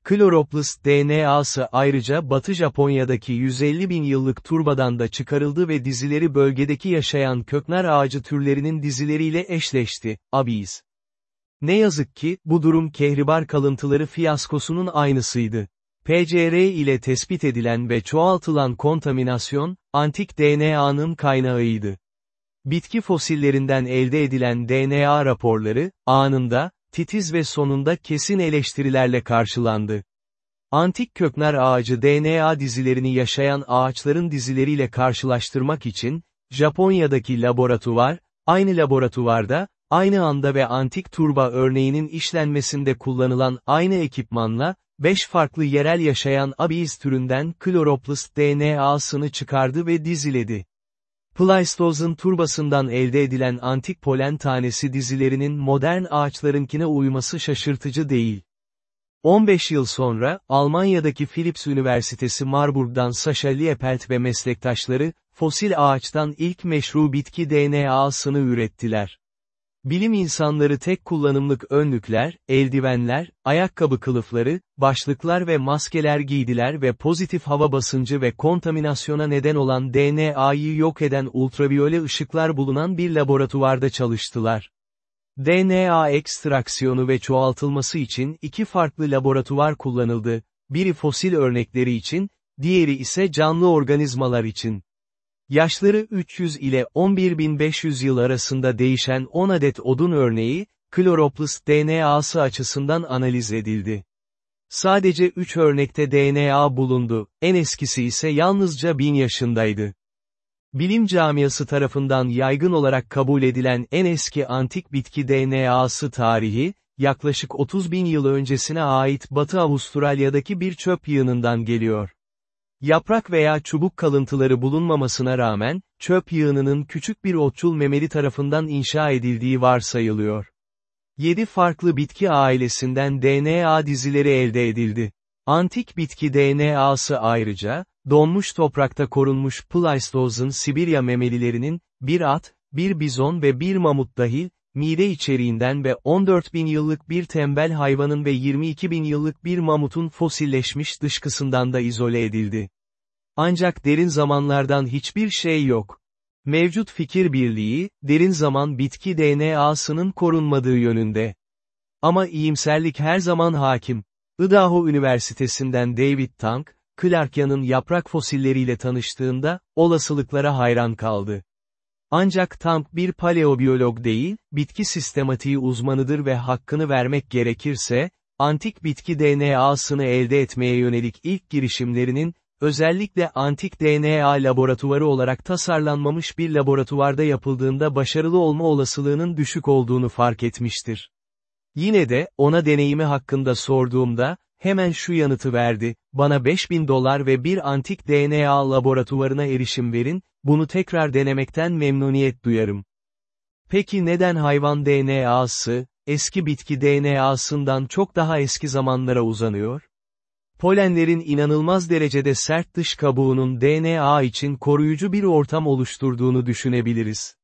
Chloroplast DNA'sı ayrıca Batı Japonya'daki 150 bin yıllık turbadan da çıkarıldı ve dizileri bölgedeki yaşayan köknar ağacı türlerinin dizileriyle eşleşti, abiz. Ne yazık ki, bu durum kehribar kalıntıları fiyaskosunun aynısıydı. PCR ile tespit edilen ve çoğaltılan kontaminasyon, antik DNA'nın kaynağıydı. Bitki fosillerinden elde edilen DNA raporları, anında, titiz ve sonunda kesin eleştirilerle karşılandı. Antik köknar ağacı DNA dizilerini yaşayan ağaçların dizileriyle karşılaştırmak için, Japonya'daki laboratuvar, aynı laboratuvarda, aynı anda ve antik turba örneğinin işlenmesinde kullanılan aynı ekipmanla, 5 farklı yerel yaşayan abiz türünden Chloroplast DNA'sını çıkardı ve diziledi. Pleistoz'un turbasından elde edilen antik polen tanesi dizilerinin modern ağaçlarınkine uyması şaşırtıcı değil. 15 yıl sonra, Almanya'daki Philips Üniversitesi Marburg'dan Sascha Liepelt ve meslektaşları, fosil ağaçtan ilk meşru bitki DNA'sını ürettiler. Bilim insanları tek kullanımlık önlükler, eldivenler, ayakkabı kılıfları, başlıklar ve maskeler giydiler ve pozitif hava basıncı ve kontaminasyona neden olan DNA'yı yok eden ultraviyole ışıklar bulunan bir laboratuvarda çalıştılar. DNA ekstraksiyonu ve çoğaltılması için iki farklı laboratuvar kullanıldı, biri fosil örnekleri için, diğeri ise canlı organizmalar için. Yaşları 300 ile 11.500 yıl arasında değişen 10 adet odun örneği, Chloroplast DNA'sı açısından analiz edildi. Sadece 3 örnekte DNA bulundu, en eskisi ise yalnızca 1000 yaşındaydı. Bilim camiası tarafından yaygın olarak kabul edilen en eski antik bitki DNA'sı tarihi, yaklaşık 30 bin yıl öncesine ait Batı Avustralya'daki bir çöp yığınından geliyor. Yaprak veya çubuk kalıntıları bulunmamasına rağmen, çöp yığınının küçük bir otçul memeli tarafından inşa edildiği varsayılıyor. 7 farklı bitki ailesinden DNA dizileri elde edildi. Antik bitki DNA'sı ayrıca, donmuş toprakta korunmuş Pleistoz'un Sibirya memelilerinin, bir at, bir bizon ve bir mamut dahil, mide içeriğinden ve 14 bin yıllık bir tembel hayvanın ve 22 bin yıllık bir mamutun fosilleşmiş dışkısından da izole edildi. Ancak derin zamanlardan hiçbir şey yok. Mevcut fikir birliği, derin zaman bitki DNA'sının korunmadığı yönünde. Ama iyimserlik her zaman hakim. Idaho Üniversitesi'nden David Tank, Clarkia'nın yaprak fosilleriyle tanıştığında, olasılıklara hayran kaldı. Ancak Tank bir paleobiyolog değil, bitki sistematiği uzmanıdır ve hakkını vermek gerekirse, antik bitki DNA'sını elde etmeye yönelik ilk girişimlerinin, özellikle antik DNA laboratuvarı olarak tasarlanmamış bir laboratuvarda yapıldığında başarılı olma olasılığının düşük olduğunu fark etmiştir. Yine de, ona deneyimi hakkında sorduğumda, hemen şu yanıtı verdi, bana 5000 dolar ve bir antik DNA laboratuvarına erişim verin, bunu tekrar denemekten memnuniyet duyarım. Peki neden hayvan DNA'sı, eski bitki DNA'sından çok daha eski zamanlara uzanıyor? Polenlerin inanılmaz derecede sert dış kabuğunun DNA için koruyucu bir ortam oluşturduğunu düşünebiliriz.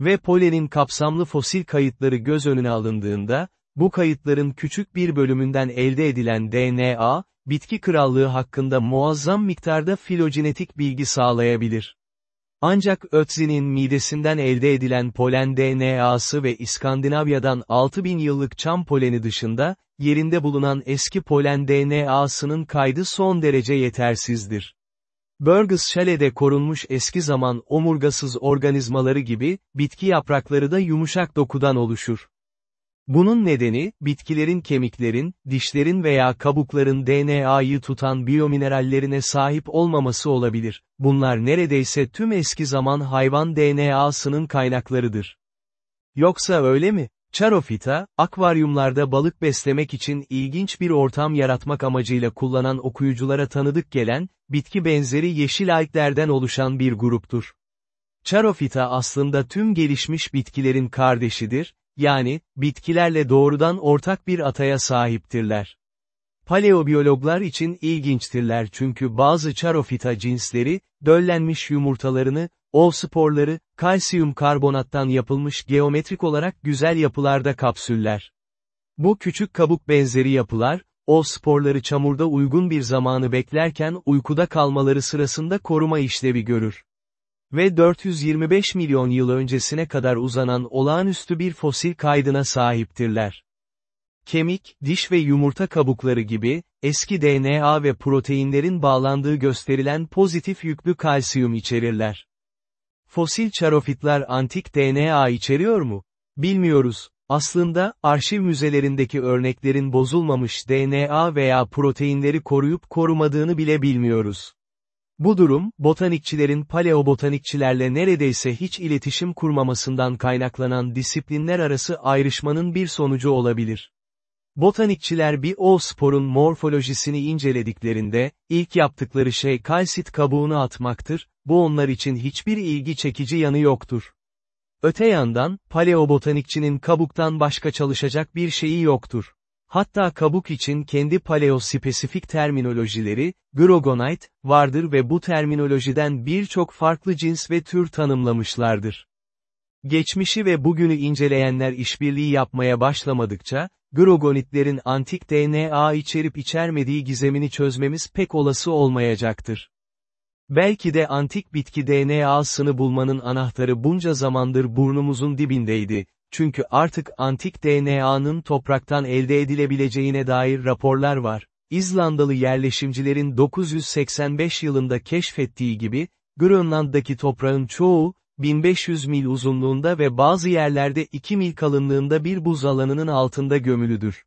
Ve polenin kapsamlı fosil kayıtları göz önüne alındığında, bu kayıtların küçük bir bölümünden elde edilen DNA, bitki krallığı hakkında muazzam miktarda filogenetik bilgi sağlayabilir. Ancak Ötzi'nin midesinden elde edilen polen DNA'sı ve İskandinavya'dan 6000 yıllık çam poleni dışında, yerinde bulunan eski polen DNA'sının kaydı son derece yetersizdir. Burgess Shale'de korunmuş eski zaman omurgasız organizmaları gibi, bitki yaprakları da yumuşak dokudan oluşur. Bunun nedeni, bitkilerin kemiklerin, dişlerin veya kabukların DNA'yı tutan biyominerallerine sahip olmaması olabilir. Bunlar neredeyse tüm eski zaman hayvan DNA'sının kaynaklarıdır. Yoksa öyle mi? Charofita, akvaryumlarda balık beslemek için ilginç bir ortam yaratmak amacıyla kullanan okuyuculara tanıdık gelen, bitki benzeri yeşil alglerden oluşan bir gruptur. Charofita aslında tüm gelişmiş bitkilerin kardeşidir, yani, bitkilerle doğrudan ortak bir ataya sahiptirler. Paleobiyologlar için ilginçtirler çünkü bazı charofita cinsleri, döllenmiş yumurtalarını, sporları, kalsiyum karbonattan yapılmış geometrik olarak güzel yapılarda kapsüller. Bu küçük kabuk benzeri yapılar, sporları çamurda uygun bir zamanı beklerken uykuda kalmaları sırasında koruma işlevi görür. Ve 425 milyon yıl öncesine kadar uzanan olağanüstü bir fosil kaydına sahiptirler. Kemik, diş ve yumurta kabukları gibi, eski DNA ve proteinlerin bağlandığı gösterilen pozitif yüklü kalsiyum içerirler. Fosil çarofitler antik DNA içeriyor mu? Bilmiyoruz. Aslında, arşiv müzelerindeki örneklerin bozulmamış DNA veya proteinleri koruyup korumadığını bile bilmiyoruz. Bu durum, botanikçilerin paleobotanikçilerle neredeyse hiç iletişim kurmamasından kaynaklanan disiplinler arası ayrışmanın bir sonucu olabilir. Botanikçiler bir oosporun morfolojisini incelediklerinde, ilk yaptıkları şey kalsit kabuğunu atmaktır, bu onlar için hiçbir ilgi çekici yanı yoktur. Öte yandan, paleobotanikçinin kabuktan başka çalışacak bir şeyi yoktur. Hatta kabuk için kendi paleospesifik terminolojileri, grogonite, vardır ve bu terminolojiden birçok farklı cins ve tür tanımlamışlardır. Geçmişi ve bugünü inceleyenler işbirliği yapmaya başlamadıkça, grogonitlerin antik DNA içerip içermediği gizemini çözmemiz pek olası olmayacaktır. Belki de antik bitki DNA'sını bulmanın anahtarı bunca zamandır burnumuzun dibindeydi, çünkü artık antik DNA'nın topraktan elde edilebileceğine dair raporlar var. İzlandalı yerleşimcilerin 985 yılında keşfettiği gibi, Grönland'daki toprağın çoğu, 1500 mil uzunluğunda ve bazı yerlerde 2 mil kalınlığında bir buz alanının altında gömülüdür.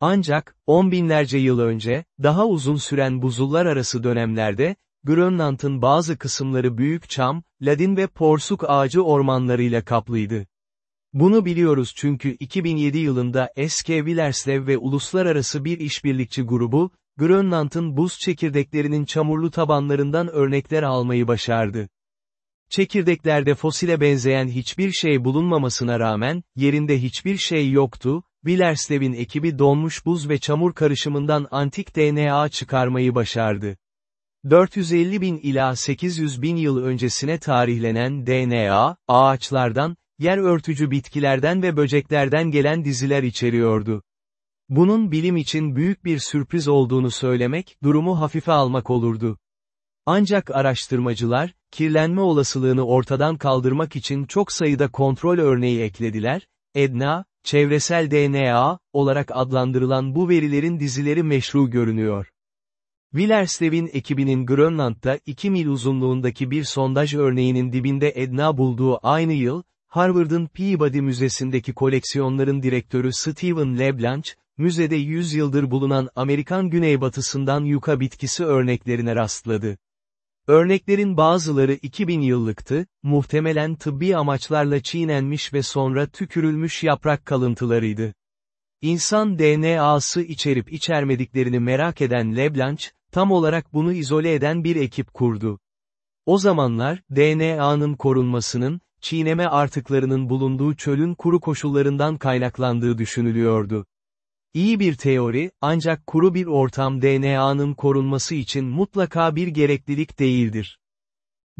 Ancak, on binlerce yıl önce, daha uzun süren buzullar arası dönemlerde, Grönland'ın bazı kısımları büyük çam, ladin ve porsuk ağacı ormanlarıyla kaplıydı. Bunu biliyoruz çünkü 2007 yılında S.K. Willerslev ve uluslararası bir işbirlikçi grubu, Grönland'ın buz çekirdeklerinin çamurlu tabanlarından örnekler almayı başardı. Çekirdeklerde fosile benzeyen hiçbir şey bulunmamasına rağmen, yerinde hiçbir şey yoktu, Willerslev'in ekibi donmuş buz ve çamur karışımından antik DNA çıkarmayı başardı. 450 bin ila 800 bin yıl öncesine tarihlenen DNA, ağaçlardan, yer örtücü bitkilerden ve böceklerden gelen diziler içeriyordu. Bunun bilim için büyük bir sürpriz olduğunu söylemek, durumu hafife almak olurdu. Ancak araştırmacılar, kirlenme olasılığını ortadan kaldırmak için çok sayıda kontrol örneği eklediler, EDNA, çevresel DNA, olarak adlandırılan bu verilerin dizileri meşru görünüyor. Willerslev'in ekibinin Grönland'da 2 mil uzunluğundaki bir sondaj örneğinin dibinde EDNA bulduğu aynı yıl, Harvard'ın Peabody Müzesi'ndeki koleksiyonların direktörü Steven LeBlanc, müzede 100 yıldır bulunan Amerikan güneybatısından yuka bitkisi örneklerine rastladı. Örneklerin bazıları 2000 yıllıktı, muhtemelen tıbbi amaçlarla çiğnenmiş ve sonra tükürülmüş yaprak kalıntılarıydı. İnsan DNA'sı içerip içermediklerini merak eden Leblanc, tam olarak bunu izole eden bir ekip kurdu. O zamanlar, DNA'nın korunmasının, çiğneme artıklarının bulunduğu çölün kuru koşullarından kaynaklandığı düşünülüyordu. İyi bir teori, ancak kuru bir ortam DNA'nın korunması için mutlaka bir gereklilik değildir.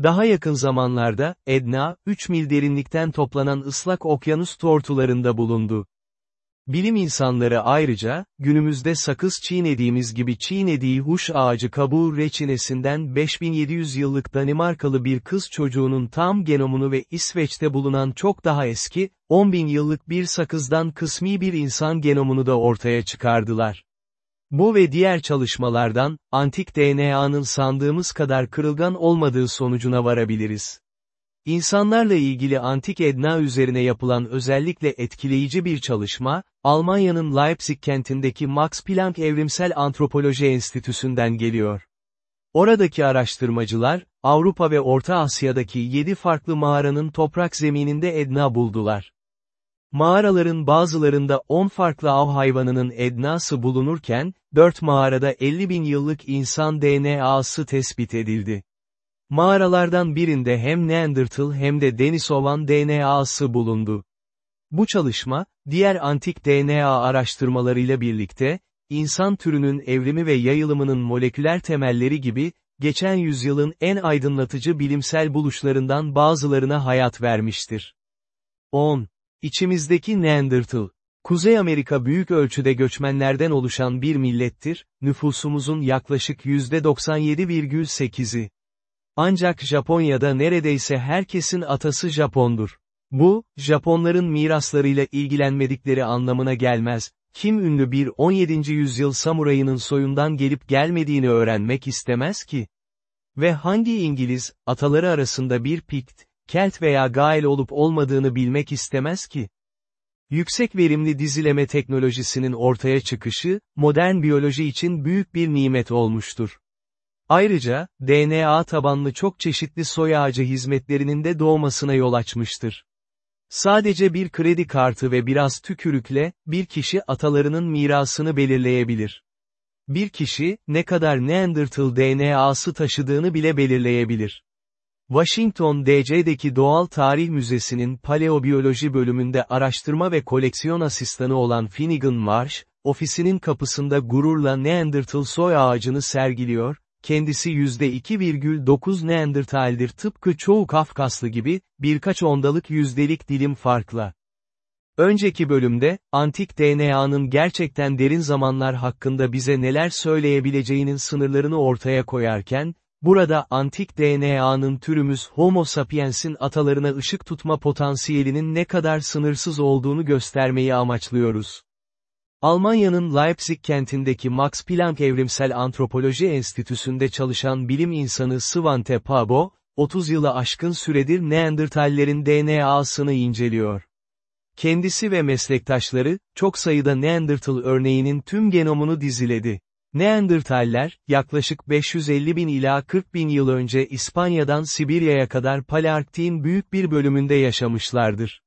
Daha yakın zamanlarda, Edna, 3 mil derinlikten toplanan ıslak okyanus tortularında bulundu. Bilim insanları ayrıca, günümüzde sakız çiğnediğimiz gibi çiğnediği huş ağacı kabuğu reçinesinden 5700 yıllık Danimarkalı bir kız çocuğunun tam genomunu ve İsveç'te bulunan çok daha eski, 10.000 yıllık bir sakızdan kısmi bir insan genomunu da ortaya çıkardılar. Bu ve diğer çalışmalardan, antik DNA'nın sandığımız kadar kırılgan olmadığı sonucuna varabiliriz. İnsanlarla ilgili antik Edna üzerine yapılan özellikle etkileyici bir çalışma, Almanya'nın Leipzig kentindeki Max Planck Evrimsel Antropoloji Enstitüsü'nden geliyor. Oradaki araştırmacılar, Avrupa ve Orta Asya'daki 7 farklı mağaranın toprak zemininde Edna buldular. Mağaraların bazılarında 10 farklı av hayvanının ednası bulunurken, 4 mağarada 50 bin yıllık insan DNA'sı tespit edildi. Mağaralardan birinde hem Neanderthal hem de Denisovan DNA'sı bulundu. Bu çalışma, diğer antik DNA araştırmalarıyla birlikte, insan türünün evrimi ve yayılımının moleküler temelleri gibi, geçen yüzyılın en aydınlatıcı bilimsel buluşlarından bazılarına hayat vermiştir. 10. İçimizdeki Neanderthal. Kuzey Amerika büyük ölçüde göçmenlerden oluşan bir millettir, nüfusumuzun yaklaşık %97,8'i. Ancak Japonya'da neredeyse herkesin atası Japondur. Bu, Japonların miraslarıyla ilgilenmedikleri anlamına gelmez, kim ünlü bir 17. yüzyıl samurayının soyundan gelip gelmediğini öğrenmek istemez ki? Ve hangi İngiliz, ataları arasında bir Pikt, Kelt veya Gael olup olmadığını bilmek istemez ki? Yüksek verimli dizileme teknolojisinin ortaya çıkışı, modern biyoloji için büyük bir nimet olmuştur. Ayrıca, DNA tabanlı çok çeşitli soy ağacı hizmetlerinin de doğmasına yol açmıştır. Sadece bir kredi kartı ve biraz tükürükle, bir kişi atalarının mirasını belirleyebilir. Bir kişi, ne kadar Neanderthal DNA'sı taşıdığını bile belirleyebilir. Washington DC'deki Doğal Tarih Müzesi'nin paleobiyoloji bölümünde araştırma ve koleksiyon asistanı olan Finnegan Marsh, ofisinin kapısında gururla Neanderthal soy ağacını sergiliyor, kendisi %2,9 Neandertal'dir tıpkı çoğu Kafkaslı gibi, birkaç ondalık yüzdelik dilim farkla. Önceki bölümde, antik DNA'nın gerçekten derin zamanlar hakkında bize neler söyleyebileceğinin sınırlarını ortaya koyarken, burada antik DNA'nın türümüz Homo sapiens'in atalarına ışık tutma potansiyelinin ne kadar sınırsız olduğunu göstermeyi amaçlıyoruz. Almanya'nın Leipzig kentindeki Max Planck Evrimsel Antropoloji Enstitüsü'nde çalışan bilim insanı Svante Pabo, 30 yılı aşkın süredir Neandertallerin DNA'sını inceliyor. Kendisi ve meslektaşları, çok sayıda Neandertal örneğinin tüm genomunu diziledi. Neandertaller, yaklaşık 550 bin ila 40 bin yıl önce İspanya'dan Sibirya'ya kadar Palearktik'in büyük bir bölümünde yaşamışlardır.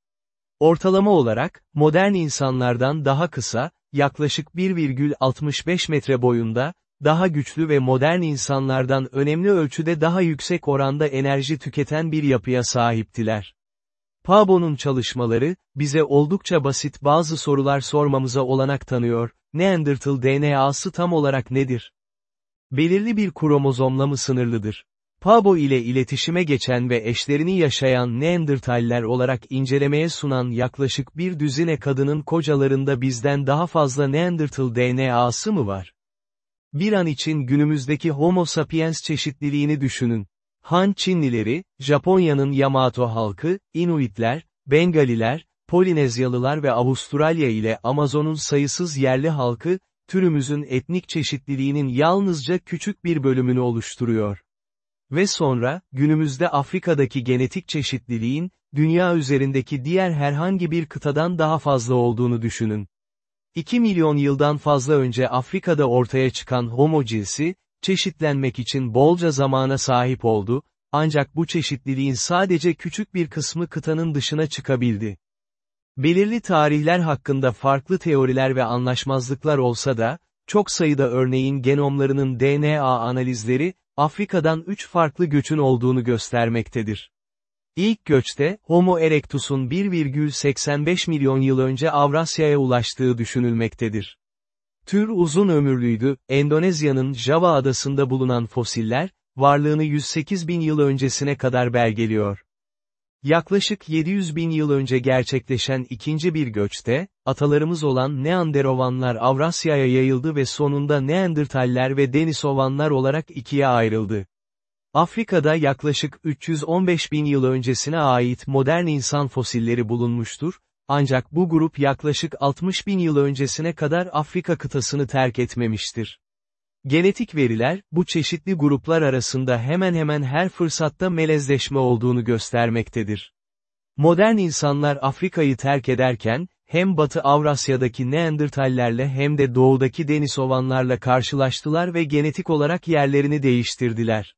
Ortalama olarak, modern insanlardan daha kısa, yaklaşık 1,65 metre boyunda, daha güçlü ve modern insanlardan önemli ölçüde daha yüksek oranda enerji tüketen bir yapıya sahiptiler. Pabo'nun çalışmaları, bize oldukça basit bazı sorular sormamıza olanak tanıyor, Neanderthal DNA'sı tam olarak nedir? Belirli bir kromozomla mı sınırlıdır? Pabo ile iletişime geçen ve eşlerini yaşayan Neandertaller olarak incelemeye sunan yaklaşık bir düzine kadının kocalarında bizden daha fazla Neandertal DNA'sı mı var? Bir an için günümüzdeki Homo sapiens çeşitliliğini düşünün. Han Çinlileri, Japonya'nın Yamato halkı, Inuitler, Bengaliler, Polinezyalılar ve Avustralya ile Amazon'un sayısız yerli halkı, türümüzün etnik çeşitliliğinin yalnızca küçük bir bölümünü oluşturuyor. Ve sonra, günümüzde Afrika'daki genetik çeşitliliğin, dünya üzerindeki diğer herhangi bir kıtadan daha fazla olduğunu düşünün. 2 milyon yıldan fazla önce Afrika'da ortaya çıkan Homo cinsi, çeşitlenmek için bolca zamana sahip oldu, ancak bu çeşitliliğin sadece küçük bir kısmı kıtanın dışına çıkabildi. Belirli tarihler hakkında farklı teoriler ve anlaşmazlıklar olsa da, çok sayıda örneğin genomlarının DNA analizleri, Afrika'dan üç farklı göçün olduğunu göstermektedir. İlk göçte, Homo erectus'un 1,85 milyon yıl önce Avrasya'ya ulaştığı düşünülmektedir. Tür uzun ömürlüydü, Endonezya'nın Java adasında bulunan fosiller, varlığını 108 bin yıl öncesine kadar belgeliyor. Yaklaşık 700 bin yıl önce gerçekleşen ikinci bir göçte, atalarımız olan Neanderovanlar Avrasya'ya yayıldı ve sonunda Neandertaller ve Denisovanlar olarak ikiye ayrıldı. Afrika'da yaklaşık 315 bin yıl öncesine ait modern insan fosilleri bulunmuştur, ancak bu grup yaklaşık 60 bin yıl öncesine kadar Afrika kıtasını terk etmemiştir. Genetik veriler, bu çeşitli gruplar arasında hemen hemen her fırsatta melezleşme olduğunu göstermektedir. Modern insanlar Afrika'yı terk ederken, hem Batı Avrasya'daki Neandertallerle hem de doğudaki Denisovanlarla karşılaştılar ve genetik olarak yerlerini değiştirdiler.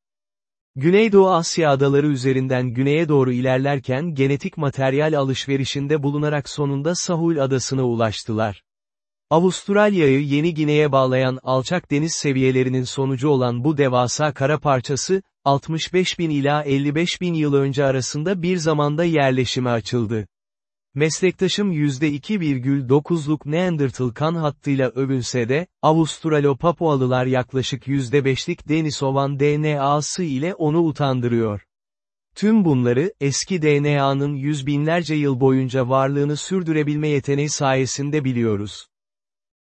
Güneydoğu Asya adaları üzerinden güneye doğru ilerlerken genetik materyal alışverişinde bulunarak sonunda Sahul adasına ulaştılar. Avustralya'yı Yeni Gine'ye bağlayan alçak deniz seviyelerinin sonucu olan bu devasa kara parçası, 65 bin ila 55 bin yıl önce arasında bir zamanda yerleşime açıldı. Meslektaşım %2,9'luk Neandertal kan hattıyla övünse de, Avustralopapualılar yaklaşık %5'lik Denisovan DNA'sı ile onu utandırıyor. Tüm bunları, eski DNA'nın yüz binlerce yıl boyunca varlığını sürdürebilme yeteneği sayesinde biliyoruz.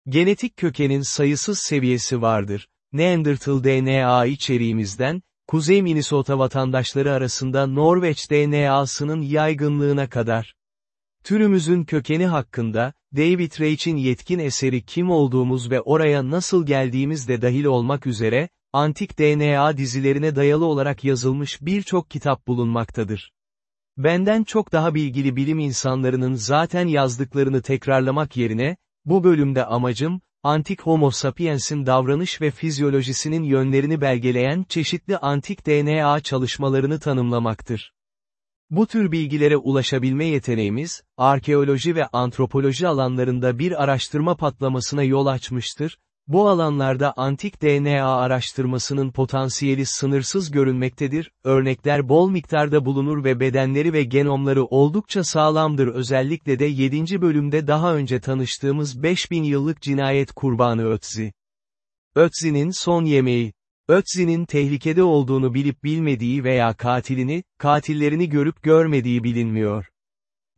Genetik kökenin sayısız seviyesi vardır. Neandertal DNA içeriğimizden, Kuzey Minnesota vatandaşları arasında Norveç DNA'sının yaygınlığına kadar. Türümüzün kökeni hakkında, David Reich'in yetkin eseri kim olduğumuz ve oraya nasıl geldiğimiz de dahil olmak üzere, antik DNA dizilerine dayalı olarak yazılmış birçok kitap bulunmaktadır. Benden çok daha bilgili bilim insanlarının zaten yazdıklarını tekrarlamak yerine, bu bölümde amacım, antik Homo sapiens'in davranış ve fizyolojisinin yönlerini belgeleyen çeşitli antik DNA çalışmalarını tanımlamaktır. Bu tür bilgilere ulaşabilme yeteneğimiz, arkeoloji ve antropoloji alanlarında bir araştırma patlamasına yol açmıştır, bu alanlarda antik DNA araştırmasının potansiyeli sınırsız görünmektedir, örnekler bol miktarda bulunur ve bedenleri ve genomları oldukça sağlamdır özellikle de 7. bölümde daha önce tanıştığımız 5000 yıllık cinayet kurbanı Ötzi. Ötzi'nin son yemeği, Ötzi'nin tehlikede olduğunu bilip bilmediği veya katilini, katillerini görüp görmediği bilinmiyor.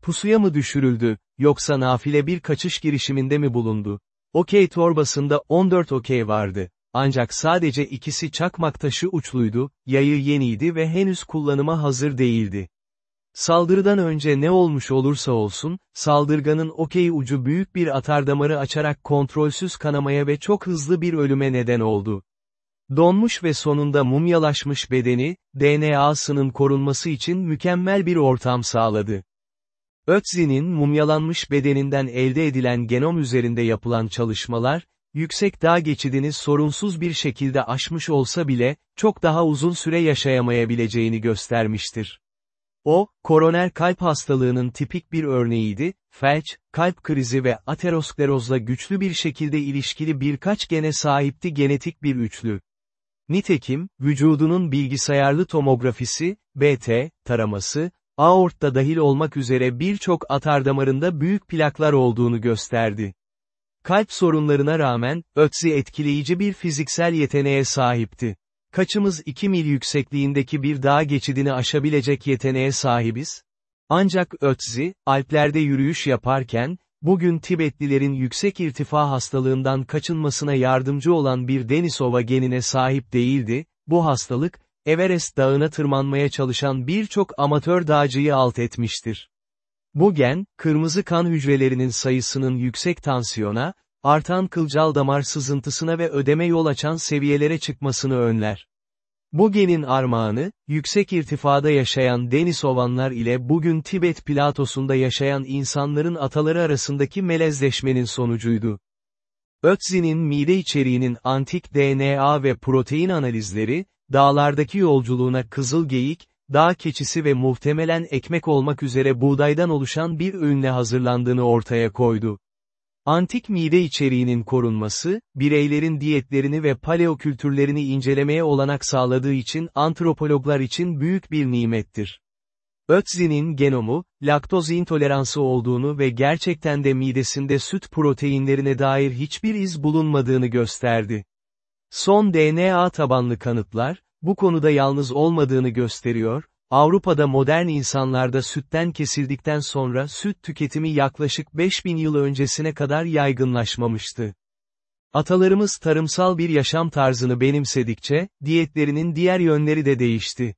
Pusuya mı düşürüldü, yoksa nafile bir kaçış girişiminde mi bulundu? Okey torbasında 14 okey vardı. Ancak sadece ikisi çakmak taşı uçluydu, yayı yeniydi ve henüz kullanıma hazır değildi. Saldırıdan önce ne olmuş olursa olsun, saldırganın okey ucu büyük bir atardamarı açarak kontrolsüz kanamaya ve çok hızlı bir ölüme neden oldu. Donmuş ve sonunda mumyalaşmış bedeni, DNA'sının korunması için mükemmel bir ortam sağladı. Ötzi'nin mumyalanmış bedeninden elde edilen genom üzerinde yapılan çalışmalar, yüksek dağ geçidini sorunsuz bir şekilde aşmış olsa bile, çok daha uzun süre yaşayamayabileceğini göstermiştir. O, koroner kalp hastalığının tipik bir örneğiydi, felç, kalp krizi ve aterosklerozla güçlü bir şekilde ilişkili birkaç gene sahipti genetik bir üçlü. Nitekim, vücudunun bilgisayarlı tomografisi, BT, taraması, aortta dahil olmak üzere birçok atardamarında büyük plaklar olduğunu gösterdi. Kalp sorunlarına rağmen, Ötzi etkileyici bir fiziksel yeteneğe sahipti. Kaçımız 2 mil yüksekliğindeki bir dağ geçidini aşabilecek yeteneğe sahibiz? Ancak Ötzi, Alplerde yürüyüş yaparken, bugün Tibetlilerin yüksek irtifa hastalığından kaçınmasına yardımcı olan bir Denisova genine sahip değildi, bu hastalık, Everest dağına tırmanmaya çalışan birçok amatör dağcıyı alt etmiştir. Bu gen, kırmızı kan hücrelerinin sayısının yüksek tansiyona, artan kılcal damar sızıntısına ve ödeme yol açan seviyelere çıkmasını önler. Bu genin armağanı, yüksek irtifada yaşayan Denisovanlar ile bugün Tibet platosunda yaşayan insanların ataları arasındaki melezleşmenin sonucuydu. Ötzi'nin mide içeriğinin antik DNA ve protein analizleri, dağlardaki yolculuğuna kızıl geyik, dağ keçisi ve muhtemelen ekmek olmak üzere buğdaydan oluşan bir öğünle hazırlandığını ortaya koydu. Antik mide içeriğinin korunması, bireylerin diyetlerini ve paleokültürlerini incelemeye olanak sağladığı için antropologlar için büyük bir nimettir. Ötzi'nin genomu, laktoz intoleransı olduğunu ve gerçekten de midesinde süt proteinlerine dair hiçbir iz bulunmadığını gösterdi. Son DNA tabanlı kanıtlar, bu konuda yalnız olmadığını gösteriyor, Avrupa'da modern insanlarda sütten kesildikten sonra süt tüketimi yaklaşık 5000 yıl öncesine kadar yaygınlaşmamıştı. Atalarımız tarımsal bir yaşam tarzını benimsedikçe, diyetlerinin diğer yönleri de değişti.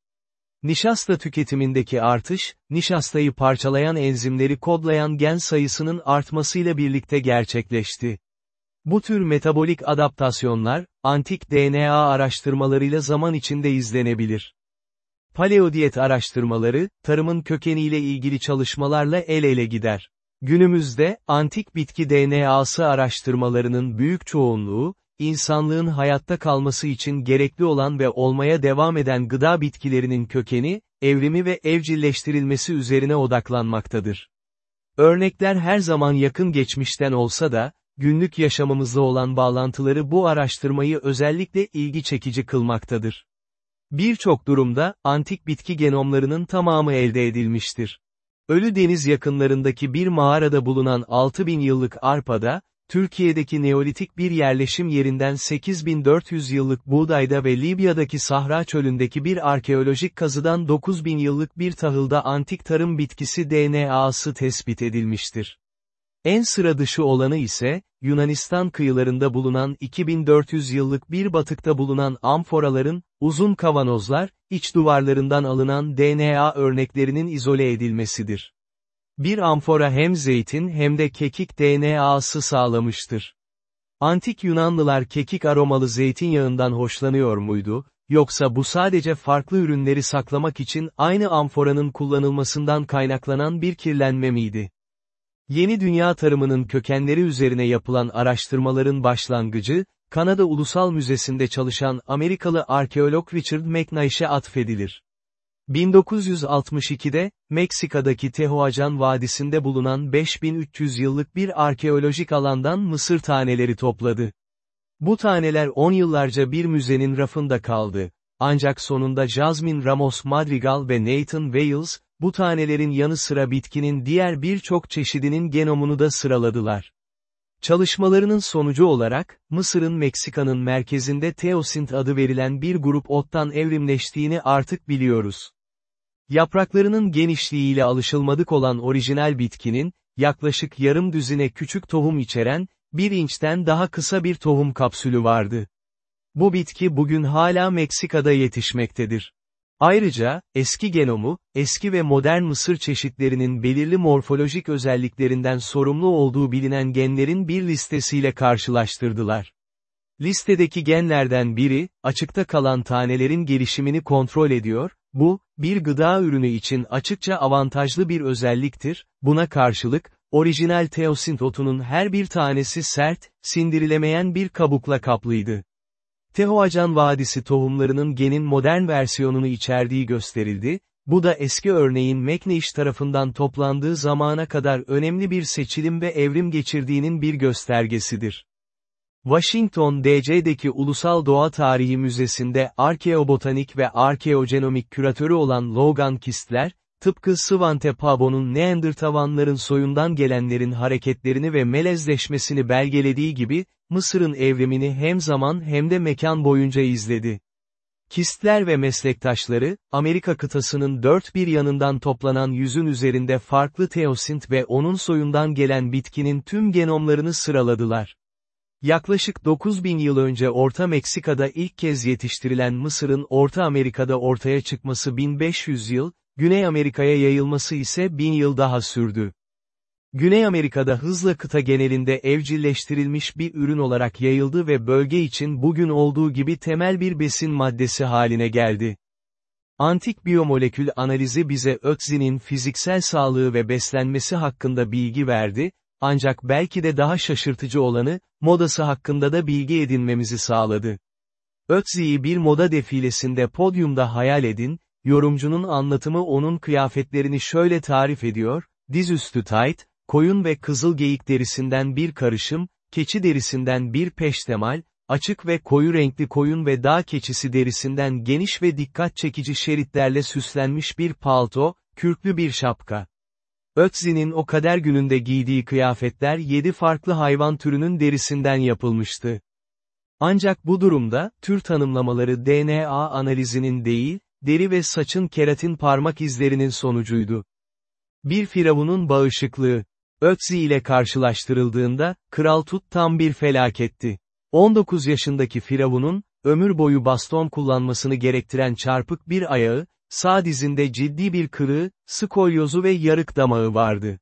Nişasta tüketimindeki artış, nişastayı parçalayan enzimleri kodlayan gen sayısının artmasıyla birlikte gerçekleşti. Bu tür metabolik adaptasyonlar, antik DNA araştırmalarıyla zaman içinde izlenebilir. Paleodiyet araştırmaları, tarımın kökeniyle ilgili çalışmalarla el ele gider. Günümüzde, antik bitki DNA'sı araştırmalarının büyük çoğunluğu, insanlığın hayatta kalması için gerekli olan ve olmaya devam eden gıda bitkilerinin kökeni, evrimi ve evcilleştirilmesi üzerine odaklanmaktadır. Örnekler her zaman yakın geçmişten olsa da, günlük yaşamımızla olan bağlantıları bu araştırmayı özellikle ilgi çekici kılmaktadır. Birçok durumda, antik bitki genomlarının tamamı elde edilmiştir. Ölü deniz yakınlarındaki bir mağarada bulunan 6000 yıllık arpada, Türkiye'deki Neolitik bir yerleşim yerinden 8400 yıllık buğdayda ve Libya'daki Sahra çölündeki bir arkeolojik kazıdan 9000 yıllık bir tahılda antik tarım bitkisi DNA'sı tespit edilmiştir. En sıra dışı olanı ise, Yunanistan kıyılarında bulunan 2400 yıllık bir batıkta bulunan amforaların, uzun kavanozlar, iç duvarlarından alınan DNA örneklerinin izole edilmesidir. Bir amfora hem zeytin hem de kekik DNA'sı sağlamıştır. Antik Yunanlılar kekik aromalı zeytinyağından hoşlanıyor muydu, yoksa bu sadece farklı ürünleri saklamak için aynı amforanın kullanılmasından kaynaklanan bir kirlenme miydi? Yeni dünya tarımının kökenleri üzerine yapılan araştırmaların başlangıcı, Kanada Ulusal Müzesi'nde çalışan Amerikalı arkeolog Richard McNaish'e atfedilir. 1962'de, Meksika'daki Tehuacan Vadisi'nde bulunan 5300 yıllık bir arkeolojik alandan mısır taneleri topladı. Bu taneler 10 yıllarca bir müzenin rafında kaldı. Ancak sonunda Jasmine Ramos Madrigal ve Nathan Wales, bu tanelerin yanı sıra bitkinin diğer birçok çeşidinin genomunu da sıraladılar. Çalışmalarının sonucu olarak, Mısır'ın Meksika'nın merkezinde Teosint adı verilen bir grup ottan evrimleştiğini artık biliyoruz. Yapraklarının genişliğiyle alışılmadık olan orijinal bitkinin, yaklaşık yarım düzine küçük tohum içeren, bir inçten daha kısa bir tohum kapsülü vardı. Bu bitki bugün hala Meksika'da yetişmektedir. Ayrıca, eski genomu, eski ve modern mısır çeşitlerinin belirli morfolojik özelliklerinden sorumlu olduğu bilinen genlerin bir listesiyle karşılaştırdılar. Listedeki genlerden biri, açıkta kalan tanelerin gelişimini kontrol ediyor, bu, bir gıda ürünü için açıkça avantajlı bir özelliktir, buna karşılık, orijinal teosint otunun her bir tanesi sert, sindirilemeyen bir kabukla kaplıydı. Tehuacan Vadisi tohumlarının genin modern versiyonunu içerdiği gösterildi, bu da eski örneğin McNeish tarafından toplandığı zamana kadar önemli bir seçilim ve evrim geçirdiğinin bir göstergesidir. Washington DC'deki Ulusal Doğa Tarihi Müzesi'nde arkeobotanik ve arkeogenomik küratörü olan Logan Kistler, tıpkı Svante Pabo'nun Neandertavanların soyundan gelenlerin hareketlerini ve melezleşmesini belgelediği gibi, Mısır'ın evrimini hem zaman hem de mekan boyunca izledi. Kistler ve meslektaşları, Amerika kıtasının dört bir yanından toplanan yüzün üzerinde farklı teosint ve onun soyundan gelen bitkinin tüm genomlarını sıraladılar. Yaklaşık 9000 yıl önce Orta Meksika'da ilk kez yetiştirilen Mısır'ın Orta Amerika'da ortaya çıkması 1500 yıl, Güney Amerika'ya yayılması ise 1000 yıl daha sürdü. Güney Amerika'da hızla kıta genelinde evcilleştirilmiş bir ürün olarak yayıldı ve bölge için bugün olduğu gibi temel bir besin maddesi haline geldi. Antik biyomolekül analizi bize Ötzi'nin fiziksel sağlığı ve beslenmesi hakkında bilgi verdi, ancak belki de daha şaşırtıcı olanı, modası hakkında da bilgi edinmemizi sağladı. Ötzi'yi bir moda defilesinde podyumda hayal edin, yorumcunun anlatımı onun kıyafetlerini şöyle tarif ediyor, dizüstü tight, koyun ve kızıl geyik derisinden bir karışım, keçi derisinden bir peştemal, açık ve koyu renkli koyun ve dağ keçisi derisinden geniş ve dikkat çekici şeritlerle süslenmiş bir palto, kürklü bir şapka. Ötzi'nin o kader gününde giydiği kıyafetler yedi farklı hayvan türünün derisinden yapılmıştı. Ancak bu durumda, tür tanımlamaları DNA analizinin değil, deri ve saçın keratin parmak izlerinin sonucuydu. Bir firavunun bağışıklığı, Ötzi ile karşılaştırıldığında, Kral Tut tam bir felaketti. 19 yaşındaki firavunun, ömür boyu baston kullanmasını gerektiren çarpık bir ayağı, sağ dizinde ciddi bir kırığı, skolyozu ve yarık damağı vardı.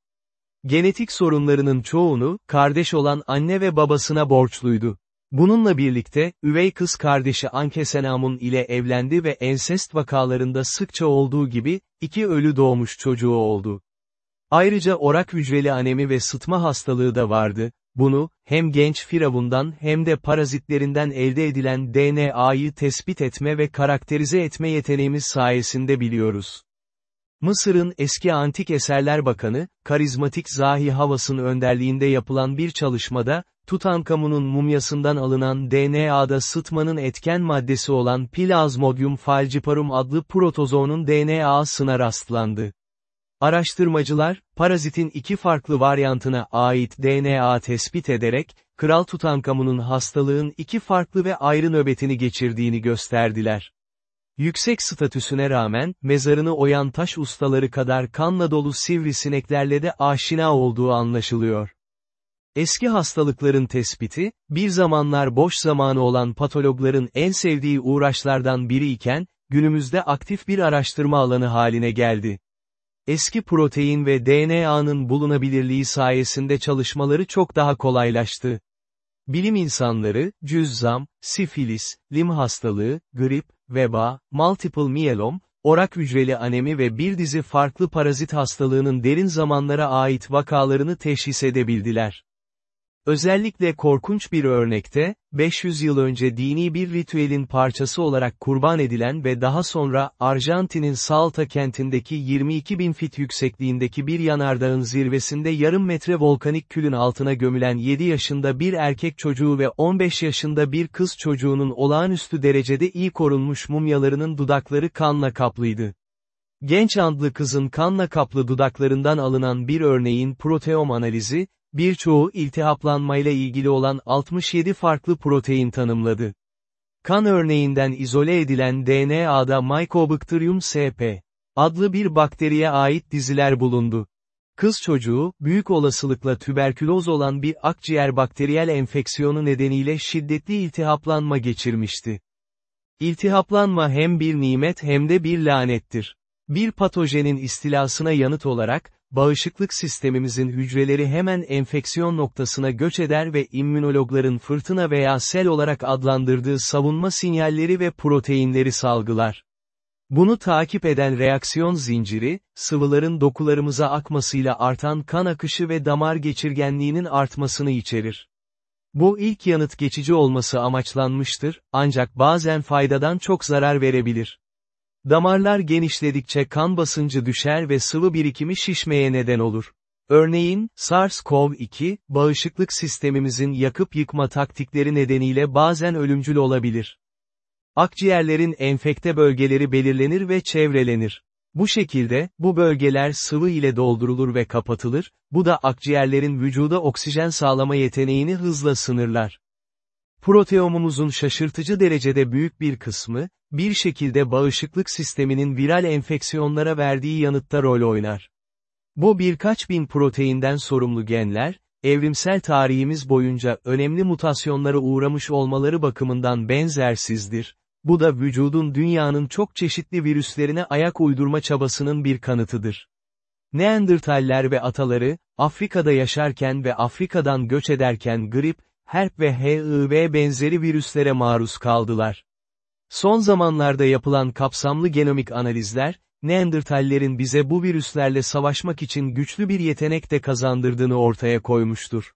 Genetik sorunlarının çoğunu, kardeş olan anne ve babasına borçluydu. Bununla birlikte, üvey kız kardeşi Ankesenamun ile evlendi ve ensest vakalarında sıkça olduğu gibi, iki ölü doğmuş çocuğu oldu. Ayrıca orak hücreli anemi ve sıtma hastalığı da vardı, bunu, hem genç firavundan hem de parazitlerinden elde edilen DNA'yı tespit etme ve karakterize etme yeteneğimiz sayesinde biliyoruz. Mısır'ın eski antik eserler bakanı, karizmatik Zahi Havas'ın önderliğinde yapılan bir çalışmada, Tutankamun'un mumyasından alınan DNA'da sıtmanın etken maddesi olan Plasmodium falciparum adlı protozoonun DNA'sına rastlandı. Araştırmacılar, parazitin iki farklı varyantına ait DNA tespit ederek, Kral Tutankamun'un hastalığın iki farklı ve ayrı nöbetini geçirdiğini gösterdiler. Yüksek statüsüne rağmen, mezarını oyan taş ustaları kadar kanla dolu sivrisineklerle de aşina olduğu anlaşılıyor. Eski hastalıkların tespiti, bir zamanlar boş zamanı olan patologların en sevdiği uğraşlardan biri iken, günümüzde aktif bir araştırma alanı haline geldi. Eski protein ve DNA'nın bulunabilirliği sayesinde çalışmaları çok daha kolaylaştı. Bilim insanları, cüzzam, sifilis, lim hastalığı, grip, veba, multiple myelom, orak hücreli anemi ve bir dizi farklı parazit hastalığının derin zamanlara ait vakalarını teşhis edebildiler. Özellikle korkunç bir örnekte, 500 yıl önce dini bir ritüelin parçası olarak kurban edilen ve daha sonra Arjantin'in Salta kentindeki 22 bin fit yüksekliğindeki bir yanardağın zirvesinde yarım metre volkanik külün altına gömülen 7 yaşında bir erkek çocuğu ve 15 yaşında bir kız çocuğunun olağanüstü derecede iyi korunmuş mumyalarının dudakları kanla kaplıydı. Genç andlı kızın kanla kaplı dudaklarından alınan bir örneğin proteom analizi, birçoğu iltihaplanmayla ilgili olan 67 farklı protein tanımladı. Kan örneğinden izole edilen DNA'da Mycobacterium sp. adlı bir bakteriye ait diziler bulundu. Kız çocuğu, büyük olasılıkla tüberküloz olan bir akciğer bakteriyel enfeksiyonu nedeniyle şiddetli iltihaplanma geçirmişti. İltihaplanma hem bir nimet hem de bir lanettir. Bir patojenin istilasına yanıt olarak, bağışıklık sistemimizin hücreleri hemen enfeksiyon noktasına göç eder ve immünologların fırtına veya sel olarak adlandırdığı savunma sinyalleri ve proteinleri salgılar. Bunu takip eden reaksiyon zinciri, sıvıların dokularımıza akmasıyla artan kan akışı ve damar geçirgenliğinin artmasını içerir. Bu ilk yanıt geçici olması amaçlanmıştır, ancak bazen faydadan çok zarar verebilir. Damarlar genişledikçe kan basıncı düşer ve sıvı birikimi şişmeye neden olur. Örneğin, SARS-CoV-2, bağışıklık sistemimizin yakıp yıkma taktikleri nedeniyle bazen ölümcül olabilir. Akciğerlerin enfekte bölgeleri belirlenir ve çevrelenir. Bu şekilde, bu bölgeler sıvı ile doldurulur ve kapatılır, bu da akciğerlerin vücuda oksijen sağlama yeteneğini hızla sınırlar. Proteomumuzun şaşırtıcı derecede büyük bir kısmı, bir şekilde bağışıklık sisteminin viral enfeksiyonlara verdiği yanıtta rol oynar. Bu birkaç bin proteinden sorumlu genler, evrimsel tarihimiz boyunca önemli mutasyonlara uğramış olmaları bakımından benzersizdir. Bu da vücudun dünyanın çok çeşitli virüslerine ayak uydurma çabasının bir kanıtıdır. Neandertaller ve ataları, Afrika'da yaşarken ve Afrika'dan göç ederken grip, herp ve HIV benzeri virüslere maruz kaldılar. Son zamanlarda yapılan kapsamlı genomik analizler, Neandertallerin bize bu virüslerle savaşmak için güçlü bir yetenek de kazandırdığını ortaya koymuştur.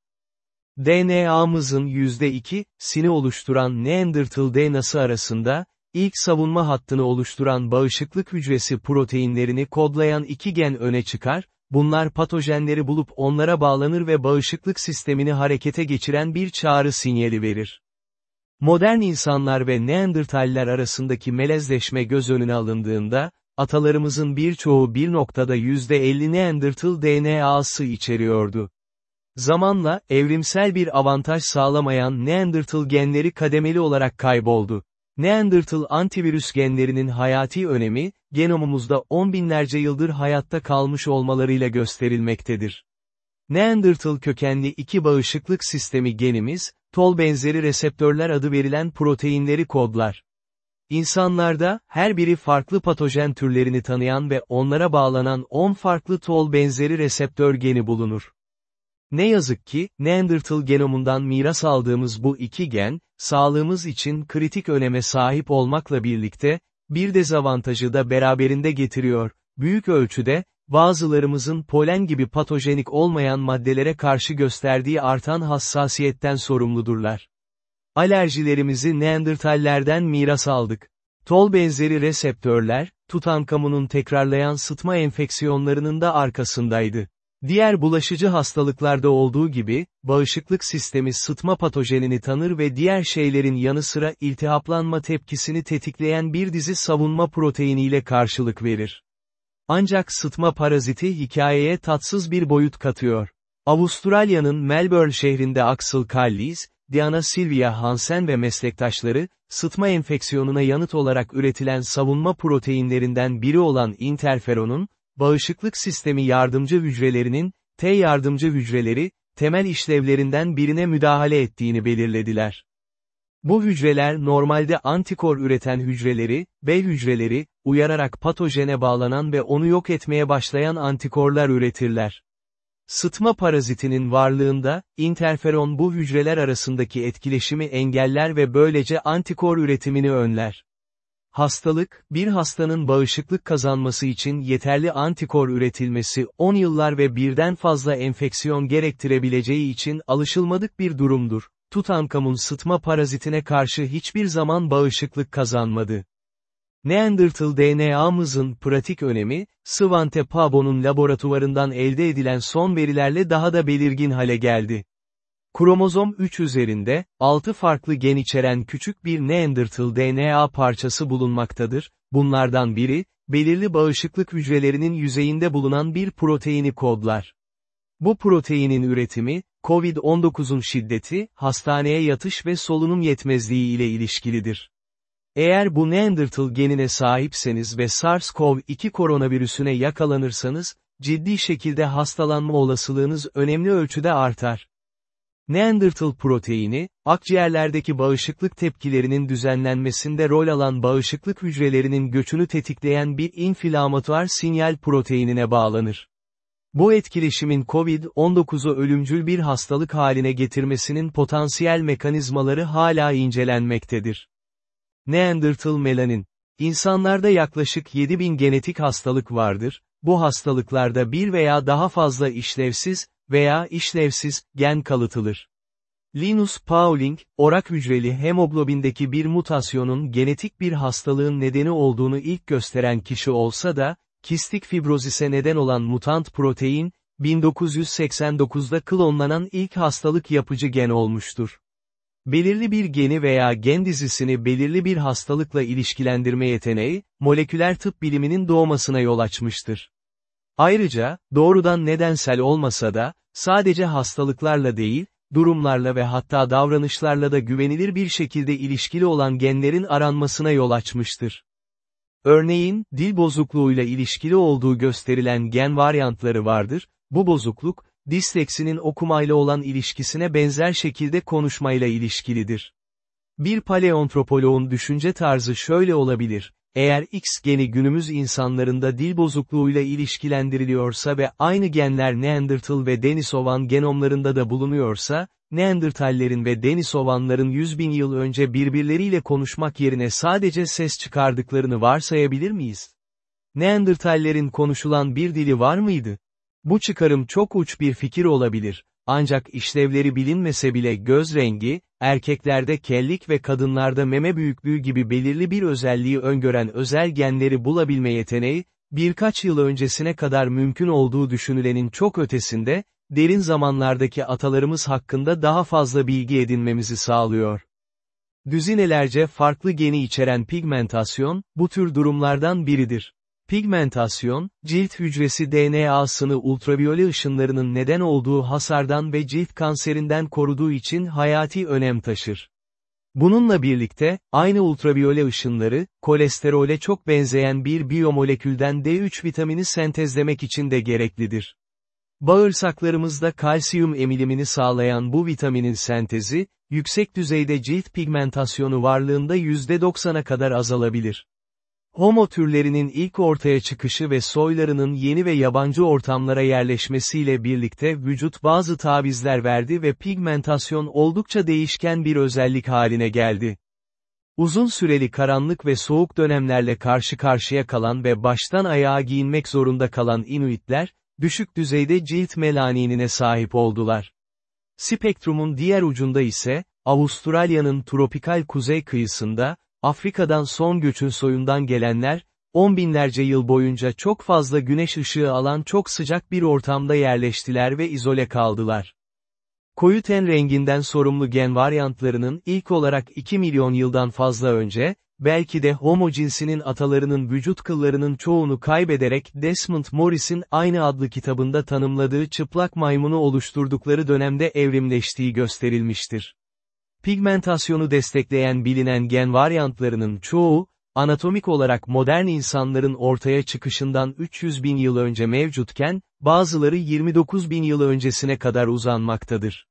DNA'mızın %2'sini oluşturan Neandertal DNA'sı arasında, ilk savunma hattını oluşturan bağışıklık hücresi proteinlerini kodlayan iki gen öne çıkar, bunlar patojenleri bulup onlara bağlanır ve bağışıklık sistemini harekete geçiren bir çağrı sinyali verir. Modern insanlar ve Neandertaller arasındaki melezleşme göz önüne alındığında, atalarımızın birçoğu bir noktada %50 Neandertal DNA'sı içeriyordu. Zamanla, evrimsel bir avantaj sağlamayan Neandertal genleri kademeli olarak kayboldu. Neandertal antivirüs genlerinin hayati önemi, genomumuzda on binlerce yıldır hayatta kalmış olmalarıyla gösterilmektedir. Neandertal kökenli iki bağışıklık sistemi genimiz, tol benzeri reseptörler adı verilen proteinleri kodlar. İnsanlarda, her biri farklı patojen türlerini tanıyan ve onlara bağlanan 10 farklı tol benzeri reseptör geni bulunur. Ne yazık ki, Neandertal genomundan miras aldığımız bu iki gen, sağlığımız için kritik öneme sahip olmakla birlikte, bir dezavantajı da beraberinde getiriyor, büyük ölçüde, bazılarımızın polen gibi patojenik olmayan maddelere karşı gösterdiği artan hassasiyetten sorumludurlar. Alerjilerimizi Neandertallerden miras aldık. Tol benzeri reseptörler, Tutankamon'un tekrarlayan sıtma enfeksiyonlarının da arkasındaydı. Diğer bulaşıcı hastalıklarda olduğu gibi, bağışıklık sistemi sıtma patojenini tanır ve diğer şeylerin yanı sıra iltihaplanma tepkisini tetikleyen bir dizi savunma proteiniyle karşılık verir. Ancak sıtma paraziti hikayeye tatsız bir boyut katıyor. Avustralya'nın Melbourne şehrinde Axel Callis, Diana Silvia Hansen ve meslektaşları, sıtma enfeksiyonuna yanıt olarak üretilen savunma proteinlerinden biri olan interferonun, bağışıklık sistemi yardımcı hücrelerinin, T yardımcı hücreleri, temel işlevlerinden birine müdahale ettiğini belirlediler. Bu hücreler normalde antikor üreten hücreleri, B hücreleri, uyararak patojene bağlanan ve onu yok etmeye başlayan antikorlar üretirler. Sıtma parazitinin varlığında, interferon bu hücreler arasındaki etkileşimi engeller ve böylece antikor üretimini önler. Hastalık, bir hastanın bağışıklık kazanması için yeterli antikor üretilmesi 10 yıllar ve birden fazla enfeksiyon gerektirebileceği için alışılmadık bir durumdur. Tutankamun sıtma parazitine karşı hiçbir zaman bağışıklık kazanmadı. Neandertal DNA'mızın pratik önemi, Svante Pabo'nun laboratuvarından elde edilen son verilerle daha da belirgin hale geldi. Kromozom 3 üzerinde, 6 farklı gen içeren küçük bir Neandertal DNA parçası bulunmaktadır, bunlardan biri, belirli bağışıklık hücrelerinin yüzeyinde bulunan bir proteini kodlar. Bu proteinin üretimi, COVID-19'un şiddeti, hastaneye yatış ve solunum yetmezliği ile ilişkilidir. Eğer bu Neandertal genine sahipseniz ve SARS-CoV-2 koronavirüsüne yakalanırsanız, ciddi şekilde hastalanma olasılığınız önemli ölçüde artar. Neandertal proteini, akciğerlerdeki bağışıklık tepkilerinin düzenlenmesinde rol alan bağışıklık hücrelerinin göçünü tetikleyen bir inflamatuar sinyal proteinine bağlanır. Bu etkileşimin COVID-19'u ölümcül bir hastalık haline getirmesinin potansiyel mekanizmaları hala incelenmektedir. Neandertal melanin. İnsanlarda yaklaşık 7000 genetik hastalık vardır, bu hastalıklarda bir veya daha fazla işlevsiz, veya işlevsiz, gen kalıtılır. Linus Pauling, orak hücreli hemoglobindeki bir mutasyonun genetik bir hastalığın nedeni olduğunu ilk gösteren kişi olsa da, kistik fibrozise neden olan mutant protein, 1989'da klonlanan ilk hastalık yapıcı gen olmuştur. Belirli bir geni veya gen dizisini belirli bir hastalıkla ilişkilendirme yeteneği, moleküler tıp biliminin doğmasına yol açmıştır. Ayrıca, doğrudan nedensel olmasa da, sadece hastalıklarla değil, durumlarla ve hatta davranışlarla da güvenilir bir şekilde ilişkili olan genlerin aranmasına yol açmıştır. Örneğin, dil bozukluğuyla ilişkili olduğu gösterilen gen varyantları vardır, bu bozukluk, disleksinin okumayla olan ilişkisine benzer şekilde konuşmayla ilişkilidir. Bir paleontropoloğun düşünce tarzı şöyle olabilir, eğer X geni günümüz insanlarında dil bozukluğuyla ilişkilendiriliyorsa ve aynı genler Neandertal ve Denisovan genomlarında da bulunuyorsa, Neandertallerin ve Denisovanların 100 bin yıl önce birbirleriyle konuşmak yerine sadece ses çıkardıklarını varsayabilir miyiz? Neandertallerin konuşulan bir dili var mıydı? Bu çıkarım çok uç bir fikir olabilir, ancak işlevleri bilinmese bile göz rengi, erkeklerde kellik ve kadınlarda meme büyüklüğü gibi belirli bir özelliği öngören özel genleri bulabilme yeteneği, birkaç yıl öncesine kadar mümkün olduğu düşünülenin çok ötesinde, derin zamanlardaki atalarımız hakkında daha fazla bilgi edinmemizi sağlıyor. Düzinelerce farklı geni içeren pigmentasyon, bu tür durumlardan biridir. Pigmentasyon, cilt hücresi DNA'sını ultraviyole ışınlarının neden olduğu hasardan ve cilt kanserinden koruduğu için hayati önem taşır. Bununla birlikte, aynı ultraviyole ışınları, kolesterole çok benzeyen bir biyomolekülden D3 vitamini sentezlemek için de gereklidir. Bağırsaklarımızda kalsiyum emilimini sağlayan bu vitaminin sentezi, yüksek düzeyde cilt pigmentasyonu varlığında %90'a kadar azalabilir. Homo türlerinin ilk ortaya çıkışı ve soylarının yeni ve yabancı ortamlara yerleşmesiyle birlikte vücut bazı tavizler verdi ve pigmentasyon oldukça değişken bir özellik haline geldi. Uzun süreli karanlık ve soğuk dönemlerle karşı karşıya kalan ve baştan ayağa giyinmek zorunda kalan Inuitler, düşük düzeyde cilt melaninine sahip oldular. Spektrumun diğer ucunda ise, Avustralya'nın tropikal kuzey kıyısında, Afrika'dan son göçün soyundan gelenler, on binlerce yıl boyunca çok fazla güneş ışığı alan çok sıcak bir ortamda yerleştiler ve izole kaldılar. Koyu ten renginden sorumlu gen varyantlarının ilk olarak 2 milyon yıldan fazla önce, belki de homo cinsinin atalarının vücut kıllarının çoğunu kaybederek Desmond Morris'in aynı adlı kitabında tanımladığı çıplak maymunu oluşturdukları dönemde evrimleştiği gösterilmiştir. Pigmentasyonu destekleyen bilinen gen varyantlarının çoğu, anatomik olarak modern insanların ortaya çıkışından 300 bin yıl önce mevcutken, bazıları 29 bin yıl öncesine kadar uzanmaktadır.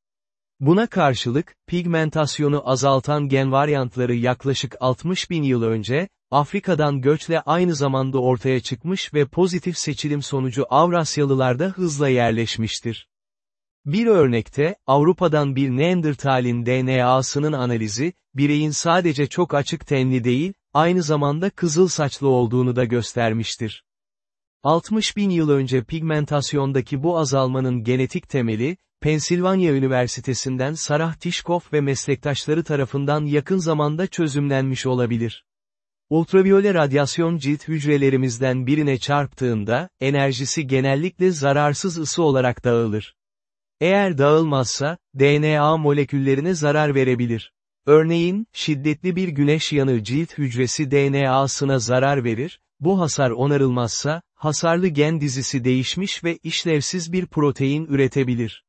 Buna karşılık, pigmentasyonu azaltan gen varyantları yaklaşık 60 bin yıl önce, Afrika'dan göçle aynı zamanda ortaya çıkmış ve pozitif seçilim sonucu Avrasyalılarda hızla yerleşmiştir. Bir örnekte, Avrupa'dan bir Neandertal'in DNA'sının analizi, bireyin sadece çok açık tenli değil, aynı zamanda kızıl saçlı olduğunu da göstermiştir. 60 bin yıl önce pigmentasyondaki bu azalmanın genetik temeli, Pensilvanya Üniversitesi'nden Sarah Tishkoff ve meslektaşları tarafından yakın zamanda çözümlenmiş olabilir. Ultraviyole radyasyon cilt hücrelerimizden birine çarptığında, enerjisi genellikle zararsız ısı olarak dağılır. Eğer dağılmazsa, DNA moleküllerine zarar verebilir. Örneğin, şiddetli bir güneş yanığı cilt hücresi DNA'sına zarar verir, bu hasar onarılmazsa, hasarlı gen dizisi değişmiş ve işlevsiz bir protein üretebilir.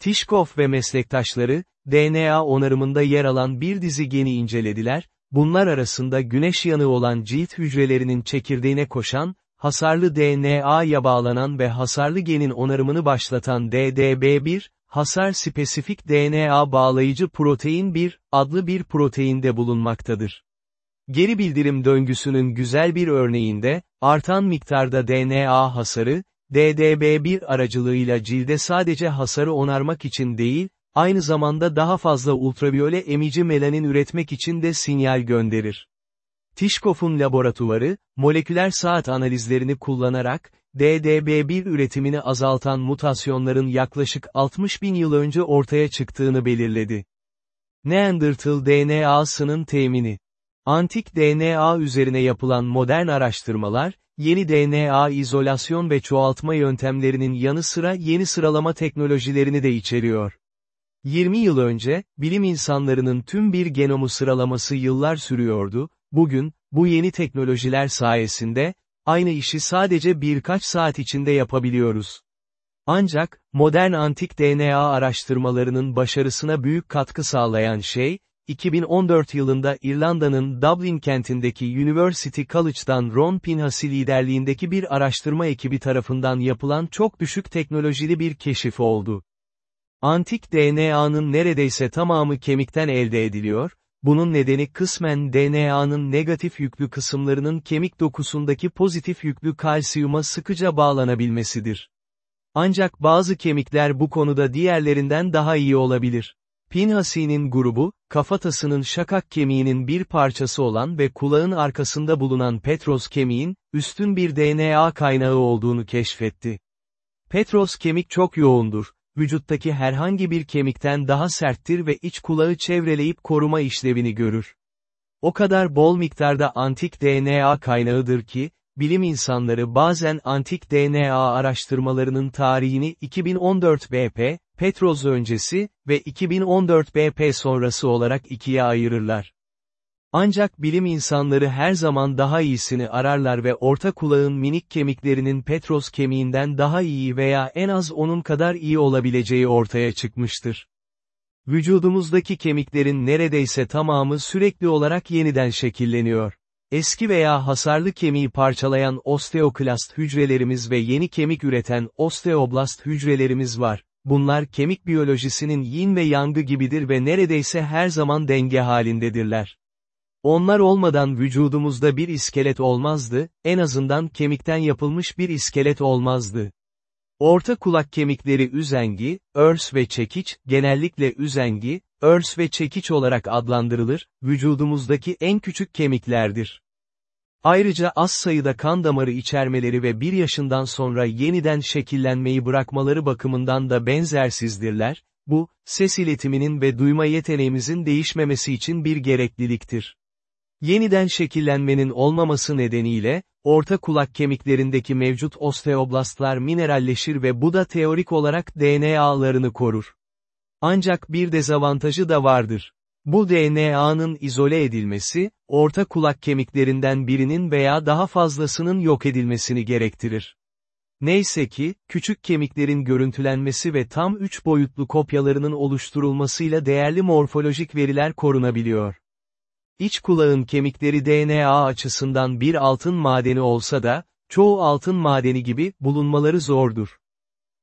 Tishkoff ve meslektaşları, DNA onarımında yer alan bir dizi geni incelediler, bunlar arasında güneş yanığı olan cilt hücrelerinin çekirdeğine koşan, hasarlı DNA'ya bağlanan ve hasarlı genin onarımını başlatan DDB1, hasar spesifik DNA bağlayıcı protein 1, adlı bir proteinde bulunmaktadır. Geri bildirim döngüsünün güzel bir örneğinde, artan miktarda DNA hasarı, DDB1 aracılığıyla cilde sadece hasarı onarmak için değil, aynı zamanda daha fazla ultraviyole emici melanin üretmek için de sinyal gönderir. Tishkoff'un laboratuvarı, moleküler saat analizlerini kullanarak, DDB1 üretimini azaltan mutasyonların yaklaşık 60 bin yıl önce ortaya çıktığını belirledi. Neanderthal DNA'sının temini Antik DNA üzerine yapılan modern araştırmalar, yeni DNA izolasyon ve çoğaltma yöntemlerinin yanı sıra yeni sıralama teknolojilerini de içeriyor. 20 yıl önce, bilim insanlarının tüm bir genomu sıralaması yıllar sürüyordu, bugün, bu yeni teknolojiler sayesinde, aynı işi sadece birkaç saat içinde yapabiliyoruz. Ancak, modern antik DNA araştırmalarının başarısına büyük katkı sağlayan şey, 2014 yılında İrlanda'nın Dublin kentindeki University College'dan Ron Pinhasi liderliğindeki bir araştırma ekibi tarafından yapılan çok düşük teknolojili bir keşif oldu. Antik DNA'nın neredeyse tamamı kemikten elde ediliyor, bunun nedeni kısmen DNA'nın negatif yüklü kısımlarının kemik dokusundaki pozitif yüklü kalsiyuma sıkıca bağlanabilmesidir. Ancak bazı kemikler bu konuda diğerlerinden daha iyi olabilir. Pinhasi'nin grubu, kafatasının şakak kemiğinin bir parçası olan ve kulağın arkasında bulunan Petros kemiğin, üstün bir DNA kaynağı olduğunu keşfetti. Petros kemik çok yoğundur, vücuttaki herhangi bir kemikten daha serttir ve iç kulağı çevreleyip koruma işlevini görür. O kadar bol miktarda antik DNA kaynağıdır ki, bilim insanları bazen antik DNA araştırmalarının tarihini 2014 BP, Petroz öncesi ve 2014 BP sonrası olarak ikiye ayırırlar. Ancak bilim insanları her zaman daha iyisini ararlar ve orta kulağın minik kemiklerinin Petros kemiğinden daha iyi veya en az onun kadar iyi olabileceği ortaya çıkmıştır. Vücudumuzdaki kemiklerin neredeyse tamamı sürekli olarak yeniden şekilleniyor. Eski veya hasarlı kemiği parçalayan osteoklast hücrelerimiz ve yeni kemik üreten osteoblast hücrelerimiz var. Bunlar kemik biyolojisinin yin ve yangı gibidir ve neredeyse her zaman denge halindedirler. Onlar olmadan vücudumuzda bir iskelet olmazdı, en azından kemikten yapılmış bir iskelet olmazdı. Orta kulak kemikleri üzengi, örs ve çekiç, genellikle üzengi, örs ve çekiç olarak adlandırılır, vücudumuzdaki en küçük kemiklerdir. Ayrıca az sayıda kan damarı içermeleri ve bir yaşından sonra yeniden şekillenmeyi bırakmaları bakımından da benzersizdirler, bu, ses iletiminin ve duyma yeteneğimizin değişmemesi için bir gerekliliktir. Yeniden şekillenmenin olmaması nedeniyle, orta kulak kemiklerindeki mevcut osteoblastlar mineralleşir ve bu da teorik olarak DNA'larını korur. Ancak bir dezavantajı da vardır. Bu DNA'nın izole edilmesi, orta kulak kemiklerinden birinin veya daha fazlasının yok edilmesini gerektirir. Neyse ki, küçük kemiklerin görüntülenmesi ve tam üç boyutlu kopyalarının oluşturulmasıyla değerli morfolojik veriler korunabiliyor. İç kulağın kemikleri DNA açısından bir altın madeni olsa da, çoğu altın madeni gibi, bulunmaları zordur.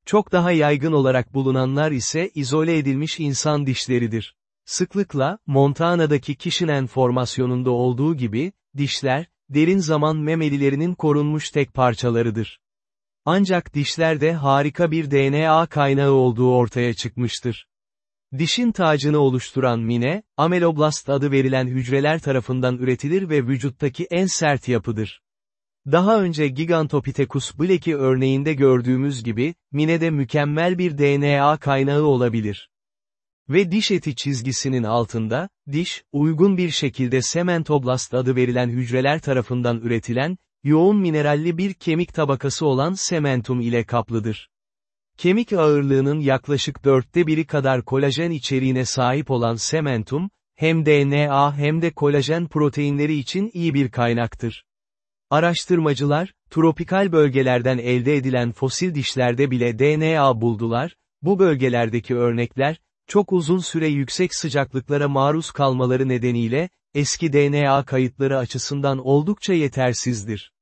Çok daha yaygın olarak bulunanlar ise izole edilmiş insan dişleridir. Sıklıkla, Montana'daki kişinen formasyonunda olduğu gibi, dişler, derin zaman memelilerinin korunmuş tek parçalarıdır. Ancak dişlerde harika bir DNA kaynağı olduğu ortaya çıkmıştır. Dişin tacını oluşturan mine, ameloblast adı verilen hücreler tarafından üretilir ve vücuttaki en sert yapıdır. Daha önce Gigantopithecus bleki örneğinde gördüğümüz gibi, minede mükemmel bir DNA kaynağı olabilir. Ve diş eti çizgisinin altında, diş, uygun bir şekilde sementoblast adı verilen hücreler tarafından üretilen, yoğun mineralli bir kemik tabakası olan sementum ile kaplıdır. Kemik ağırlığının yaklaşık dörtte biri kadar kolajen içeriğine sahip olan sementum, hem DNA hem de kolajen proteinleri için iyi bir kaynaktır. Araştırmacılar, tropikal bölgelerden elde edilen fosil dişlerde bile DNA buldular, bu bölgelerdeki örnekler, çok uzun süre yüksek sıcaklıklara maruz kalmaları nedeniyle, eski DNA kayıtları açısından oldukça yetersizdir.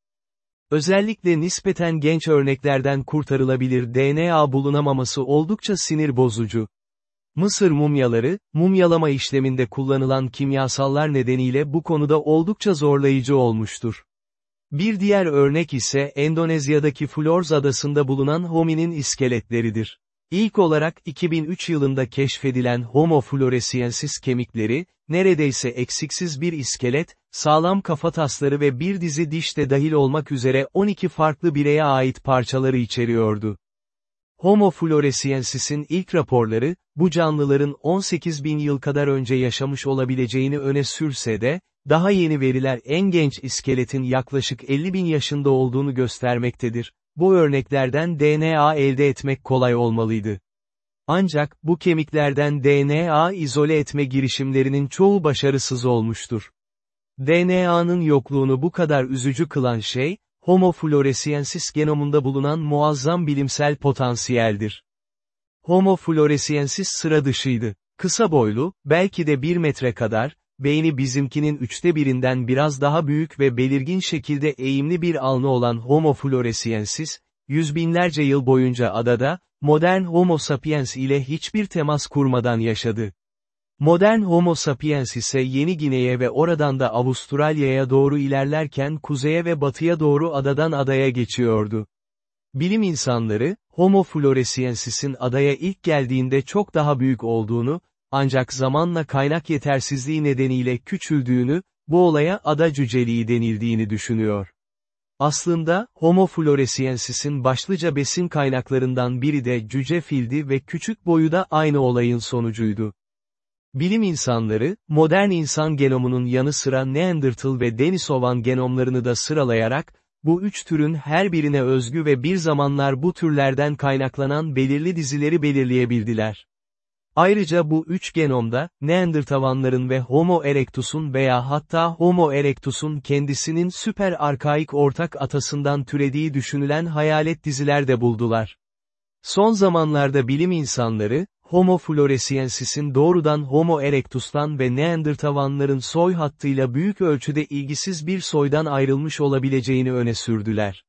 Özellikle nispeten genç örneklerden kurtarılabilir DNA bulunamaması oldukça sinir bozucu. Mısır mumyaları, mumyalama işleminde kullanılan kimyasallar nedeniyle bu konuda oldukça zorlayıcı olmuştur. Bir diğer örnek ise Endonezya'daki Flores adasında bulunan hominin iskeletleridir. İlk olarak 2003 yılında keşfedilen Homo floresiensis kemikleri, neredeyse eksiksiz bir iskelet, sağlam kafatasları ve bir dizi diş de dahil olmak üzere 12 farklı bireye ait parçaları içeriyordu. Homo floresiensis'in ilk raporları, bu canlıların 18 bin yıl kadar önce yaşamış olabileceğini öne sürse de, daha yeni veriler en genç iskeletin yaklaşık 50 bin yaşında olduğunu göstermektedir. Bu örneklerden DNA elde etmek kolay olmalıydı. Ancak, bu kemiklerden DNA izole etme girişimlerinin çoğu başarısız olmuştur. DNA'nın yokluğunu bu kadar üzücü kılan şey, Homo floresiensis genomunda bulunan muazzam bilimsel potansiyeldir. Homo floresiensis sıra dışıydı. Kısa boylu, belki de bir metre kadar, beyni bizimkinin üçte birinden biraz daha büyük ve belirgin şekilde eğimli bir alnı olan Homo floresiensis, yüz binlerce yıl boyunca adada, modern Homo sapiens ile hiçbir temas kurmadan yaşadı. Modern Homo sapiens ise Yeni Gine'ye ve oradan da Avustralya'ya doğru ilerlerken kuzeye ve batıya doğru adadan adaya geçiyordu. Bilim insanları, Homo floresiensis'in adaya ilk geldiğinde çok daha büyük olduğunu, ancak zamanla kaynak yetersizliği nedeniyle küçüldüğünü, bu olaya ada cüceliği denildiğini düşünüyor. Aslında, Homo floresiensis'in başlıca besin kaynaklarından biri de cüce fildi ve küçük boyu da aynı olayın sonucuydu. Bilim insanları, modern insan genomunun yanı sıra Neanderthal ve Denisovan genomlarını da sıralayarak, bu üç türün her birine özgü ve bir zamanlar bu türlerden kaynaklanan belirli dizileri belirleyebildiler. Ayrıca bu üç genomda, Neandertavanların ve Homo erectus'un veya hatta Homo erectus'un kendisinin süper arkaik ortak atasından türediği düşünülen hayalet diziler de buldular. Son zamanlarda bilim insanları, Homo floresiensis'in doğrudan Homo erectus'tan ve Neandertavanların soy hattıyla büyük ölçüde ilgisiz bir soydan ayrılmış olabileceğini öne sürdüler.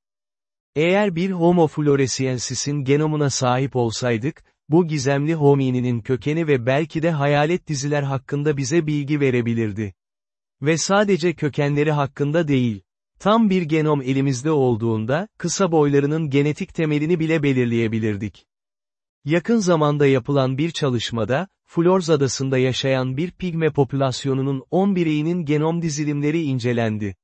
Eğer bir Homo floresiensis'in genomuna sahip olsaydık, bu gizemli homininin kökeni ve belki de hayalet diziler hakkında bize bilgi verebilirdi. Ve sadece kökenleri hakkında değil. Tam bir genom elimizde olduğunda, kısa boylarının genetik temelini bile belirleyebilirdik. Yakın zamanda yapılan bir çalışmada, Flores Adası'nda yaşayan bir pigme popülasyonunun 10 bireyinin genom dizilimleri incelendi.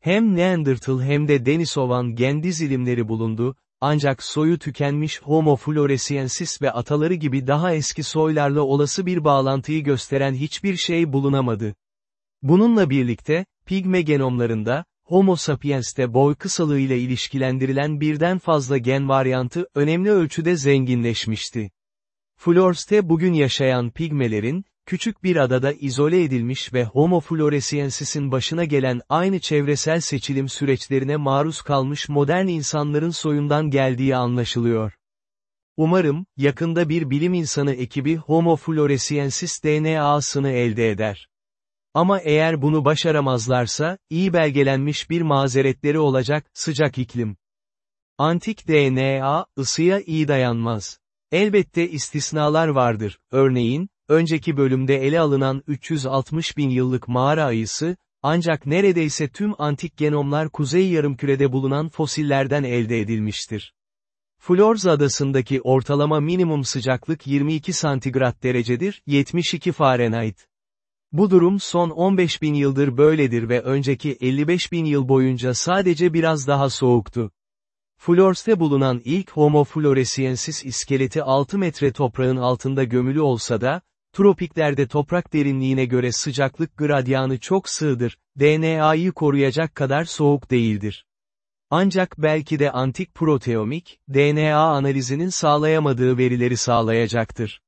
Hem Neanderthal hem de Denisovan gen dizilimleri bulundu, ancak soyu tükenmiş Homo floresiensis ve ataları gibi daha eski soylarla olası bir bağlantıyı gösteren hiçbir şey bulunamadı. Bununla birlikte, pigme genomlarında, Homo sapiens'te boy kısalığıyla ilişkilendirilen birden fazla gen varyantı önemli ölçüde zenginleşmişti. Flores'te bugün yaşayan pigmelerin, küçük bir adada izole edilmiş ve Homo floresiensis'in başına gelen aynı çevresel seçilim süreçlerine maruz kalmış modern insanların soyundan geldiği anlaşılıyor. Umarım, yakında bir bilim insanı ekibi Homo floresiensis DNA'sını elde eder. Ama eğer bunu başaramazlarsa, iyi belgelenmiş bir mazeretleri olacak, sıcak iklim. Antik DNA, ısıya iyi dayanmaz. Elbette istisnalar vardır, örneğin, önceki bölümde ele alınan 360 bin yıllık mağara ayısı, ancak neredeyse tüm antik genomlar kuzey yarımkürede bulunan fosillerden elde edilmiştir. Flores adasındaki ortalama minimum sıcaklık 22 santigrat derecedir, 72 Fahrenheit. Bu durum son 15 bin yıldır böyledir ve önceki 55 bin yıl boyunca sadece biraz daha soğuktu. Flores'te bulunan ilk Homo floresiensis iskeleti 6 metre toprağın altında gömülü olsa da, tropiklerde toprak derinliğine göre sıcaklık gradyanı çok sığdır, DNA'yı koruyacak kadar soğuk değildir. Ancak belki de antik proteomik, DNA analizinin sağlayamadığı verileri sağlayacaktır.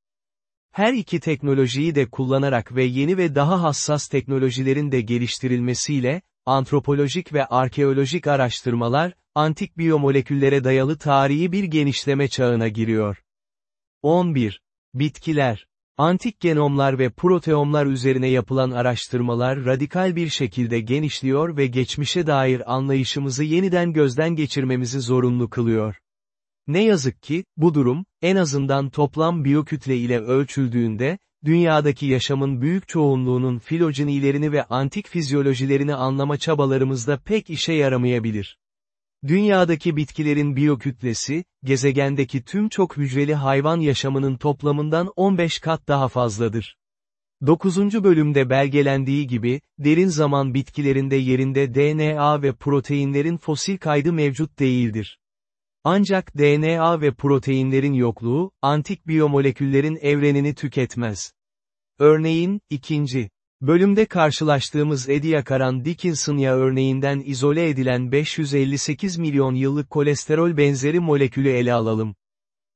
Her iki teknolojiyi de kullanarak ve yeni ve daha hassas teknolojilerin de geliştirilmesiyle, antropolojik ve arkeolojik araştırmalar, antik biyomoleküllere dayalı tarihi bir genişleme çağına giriyor. 11. Bitkiler Antik genomlar ve proteomlar üzerine yapılan araştırmalar radikal bir şekilde genişliyor ve geçmişe dair anlayışımızı yeniden gözden geçirmemizi zorunlu kılıyor. Ne yazık ki, bu durum, en azından toplam biyokütle ile ölçüldüğünde, dünyadaki yaşamın büyük çoğunluğunun filojenilerini ve antik fizyolojilerini anlama çabalarımızda pek işe yaramayabilir. Dünyadaki bitkilerin biyokütlesi, gezegendeki tüm çok hücreli hayvan yaşamının toplamından 15 kat daha fazladır. 9. bölümde belgelendiği gibi, derin zaman bitkilerinde yerinde DNA ve proteinlerin fosil kaydı mevcut değildir. Ancak DNA ve proteinlerin yokluğu, antik biyomoleküllerin evrenini tüketmez. Örneğin, ikinci. Bölümde karşılaştığımız Ediacaran Dickinson yağı örneğinden izole edilen 558 milyon yıllık kolesterol benzeri molekülü ele alalım.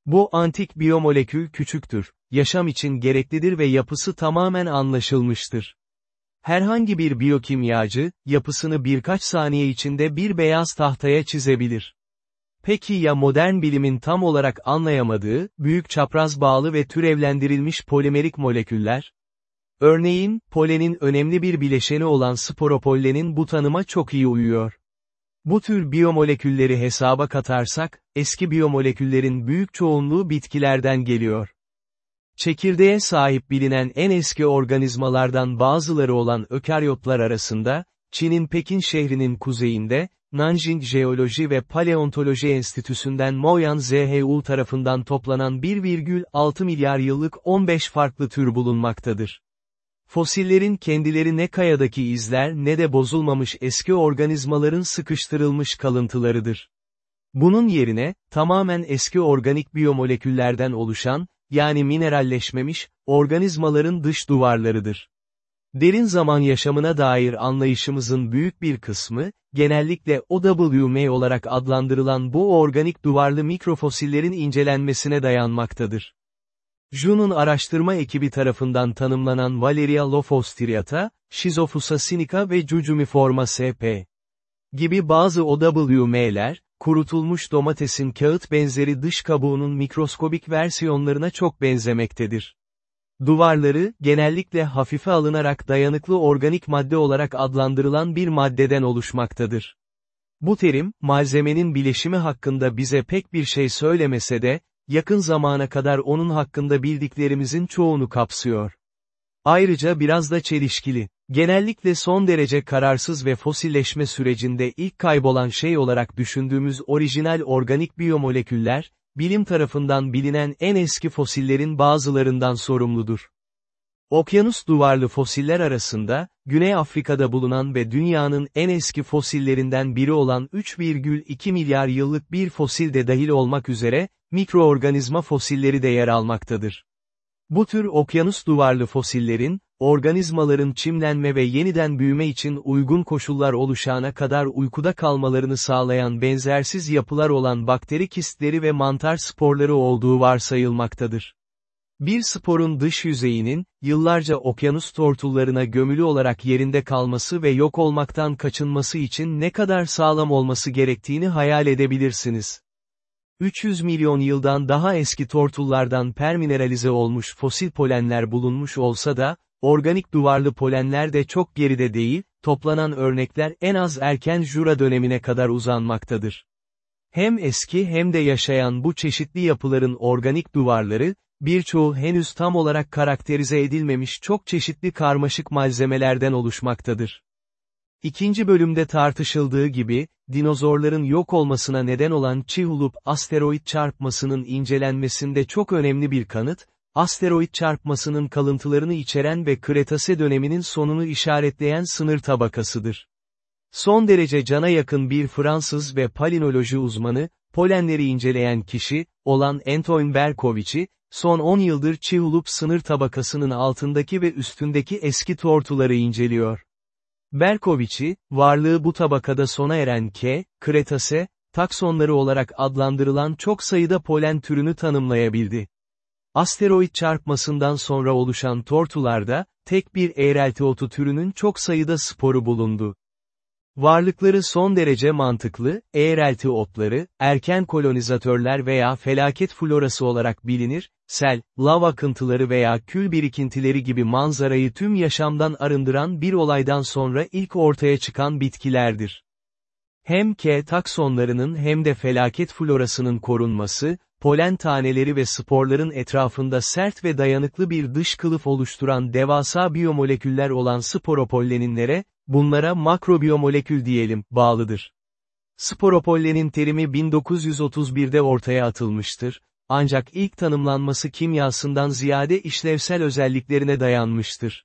Bu antik biyomolekül küçüktür, yaşam için gereklidir ve yapısı tamamen anlaşılmıştır. Herhangi bir biyokimyacı, yapısını birkaç saniye içinde bir beyaz tahtaya çizebilir. Peki ya modern bilimin tam olarak anlayamadığı, büyük çapraz bağlı ve türevlendirilmiş polimerik moleküller? Örneğin, polenin önemli bir bileşeni olan sporopollenin bu tanıma çok iyi uyuyor. Bu tür biyomolekülleri hesaba katarsak, eski biyomoleküllerin büyük çoğunluğu bitkilerden geliyor. Çekirdeğe sahip bilinen en eski organizmalardan bazıları olan ökaryotlar arasında, Çin'in Pekin şehrinin kuzeyinde, Nanjing Jeoloji ve Paleontoloji Enstitüsü'nden Moyan Zheul tarafından toplanan 1,6 milyar yıllık 15 farklı tür bulunmaktadır. Fosillerin kendileri ne kayadaki izler ne de bozulmamış eski organizmaların sıkıştırılmış kalıntılarıdır. Bunun yerine, tamamen eski organik biyomoleküllerden oluşan, yani mineralleşmemiş, organizmaların dış duvarlarıdır. Derin zaman yaşamına dair anlayışımızın büyük bir kısmı, genellikle OWM olarak adlandırılan bu organik duvarlı mikrofosillerin incelenmesine dayanmaktadır. Jun'un araştırma ekibi tarafından tanımlanan Valeria lophostriata, Schizophusa sinica ve Jujumiforma sp. gibi bazı OWM'ler, kurutulmuş domatesin kağıt benzeri dış kabuğunun mikroskobik versiyonlarına çok benzemektedir. Duvarları, genellikle hafife alınarak dayanıklı organik madde olarak adlandırılan bir maddeden oluşmaktadır. Bu terim, malzemenin bileşimi hakkında bize pek bir şey söylemese de, yakın zamana kadar onun hakkında bildiklerimizin çoğunu kapsıyor. Ayrıca biraz da çelişkili. Genellikle son derece kararsız ve fosilleşme sürecinde ilk kaybolan şey olarak düşündüğümüz orijinal organik biyomoleküller, bilim tarafından bilinen en eski fosillerin bazılarından sorumludur. Okyanus duvarlı fosiller arasında, Güney Afrika'da bulunan ve dünyanın en eski fosillerinden biri olan 3,2 milyar yıllık bir fosil de dahil olmak üzere, mikroorganizma fosilleri de yer almaktadır. Bu tür okyanus duvarlı fosillerin, organizmaların çimlenme ve yeniden büyüme için uygun koşullar oluşana kadar uykuda kalmalarını sağlayan benzersiz yapılar olan bakteri kistleri ve mantar sporları olduğu varsayılmaktadır. Bir sporun dış yüzeyinin, yıllarca okyanus tortullarına gömülü olarak yerinde kalması ve yok olmaktan kaçınması için ne kadar sağlam olması gerektiğini hayal edebilirsiniz. 300 milyon yıldan daha eski tortullardan permineralize olmuş fosil polenler bulunmuş olsa da, organik duvarlı polenler de çok geride değil, toplanan örnekler en az erken Jura dönemine kadar uzanmaktadır. Hem eski hem de yaşayan bu çeşitli yapıların organik duvarları, birçoğu henüz tam olarak karakterize edilmemiş çok çeşitli karmaşık malzemelerden oluşmaktadır. İkinci bölümde tartışıldığı gibi, dinozorların yok olmasına neden olan Chihulup asteroid çarpmasının incelenmesinde çok önemli bir kanıt, asteroid çarpmasının kalıntılarını içeren ve Kretase döneminin sonunu işaretleyen sınır tabakasıdır. Son derece cana yakın bir Fransız ve palinoloji uzmanı, polenleri inceleyen kişi, olan Antoine Berkoviç'i, son 10 yıldır Chihulup sınır tabakasının altındaki ve üstündeki eski tortuları inceliyor. Berkoviç'i, varlığı bu tabakada sona eren K, Kretase, taksonları olarak adlandırılan çok sayıda polen türünü tanımlayabildi. Asteroid çarpmasından sonra oluşan tortularda, tek bir eğrelti otu türünün çok sayıda sporu bulundu. Varlıkları son derece mantıklı, eğrelti otları, erken kolonizatörler veya felaket florası olarak bilinir, sel, lav akıntıları veya kül birikintileri gibi manzarayı tüm yaşamdan arındıran bir olaydan sonra ilk ortaya çıkan bitkilerdir. Hem K taksonlarının hem de felaket florasının korunması, polen taneleri ve sporların etrafında sert ve dayanıklı bir dış kılıf oluşturan devasa biyomoleküller olan sporopolleninlere, bunlara makrobiyomolekül diyelim, bağlıdır. Sporopollenin terimi 1931'de ortaya atılmıştır, ancak ilk tanımlanması kimyasından ziyade işlevsel özelliklerine dayanmıştır.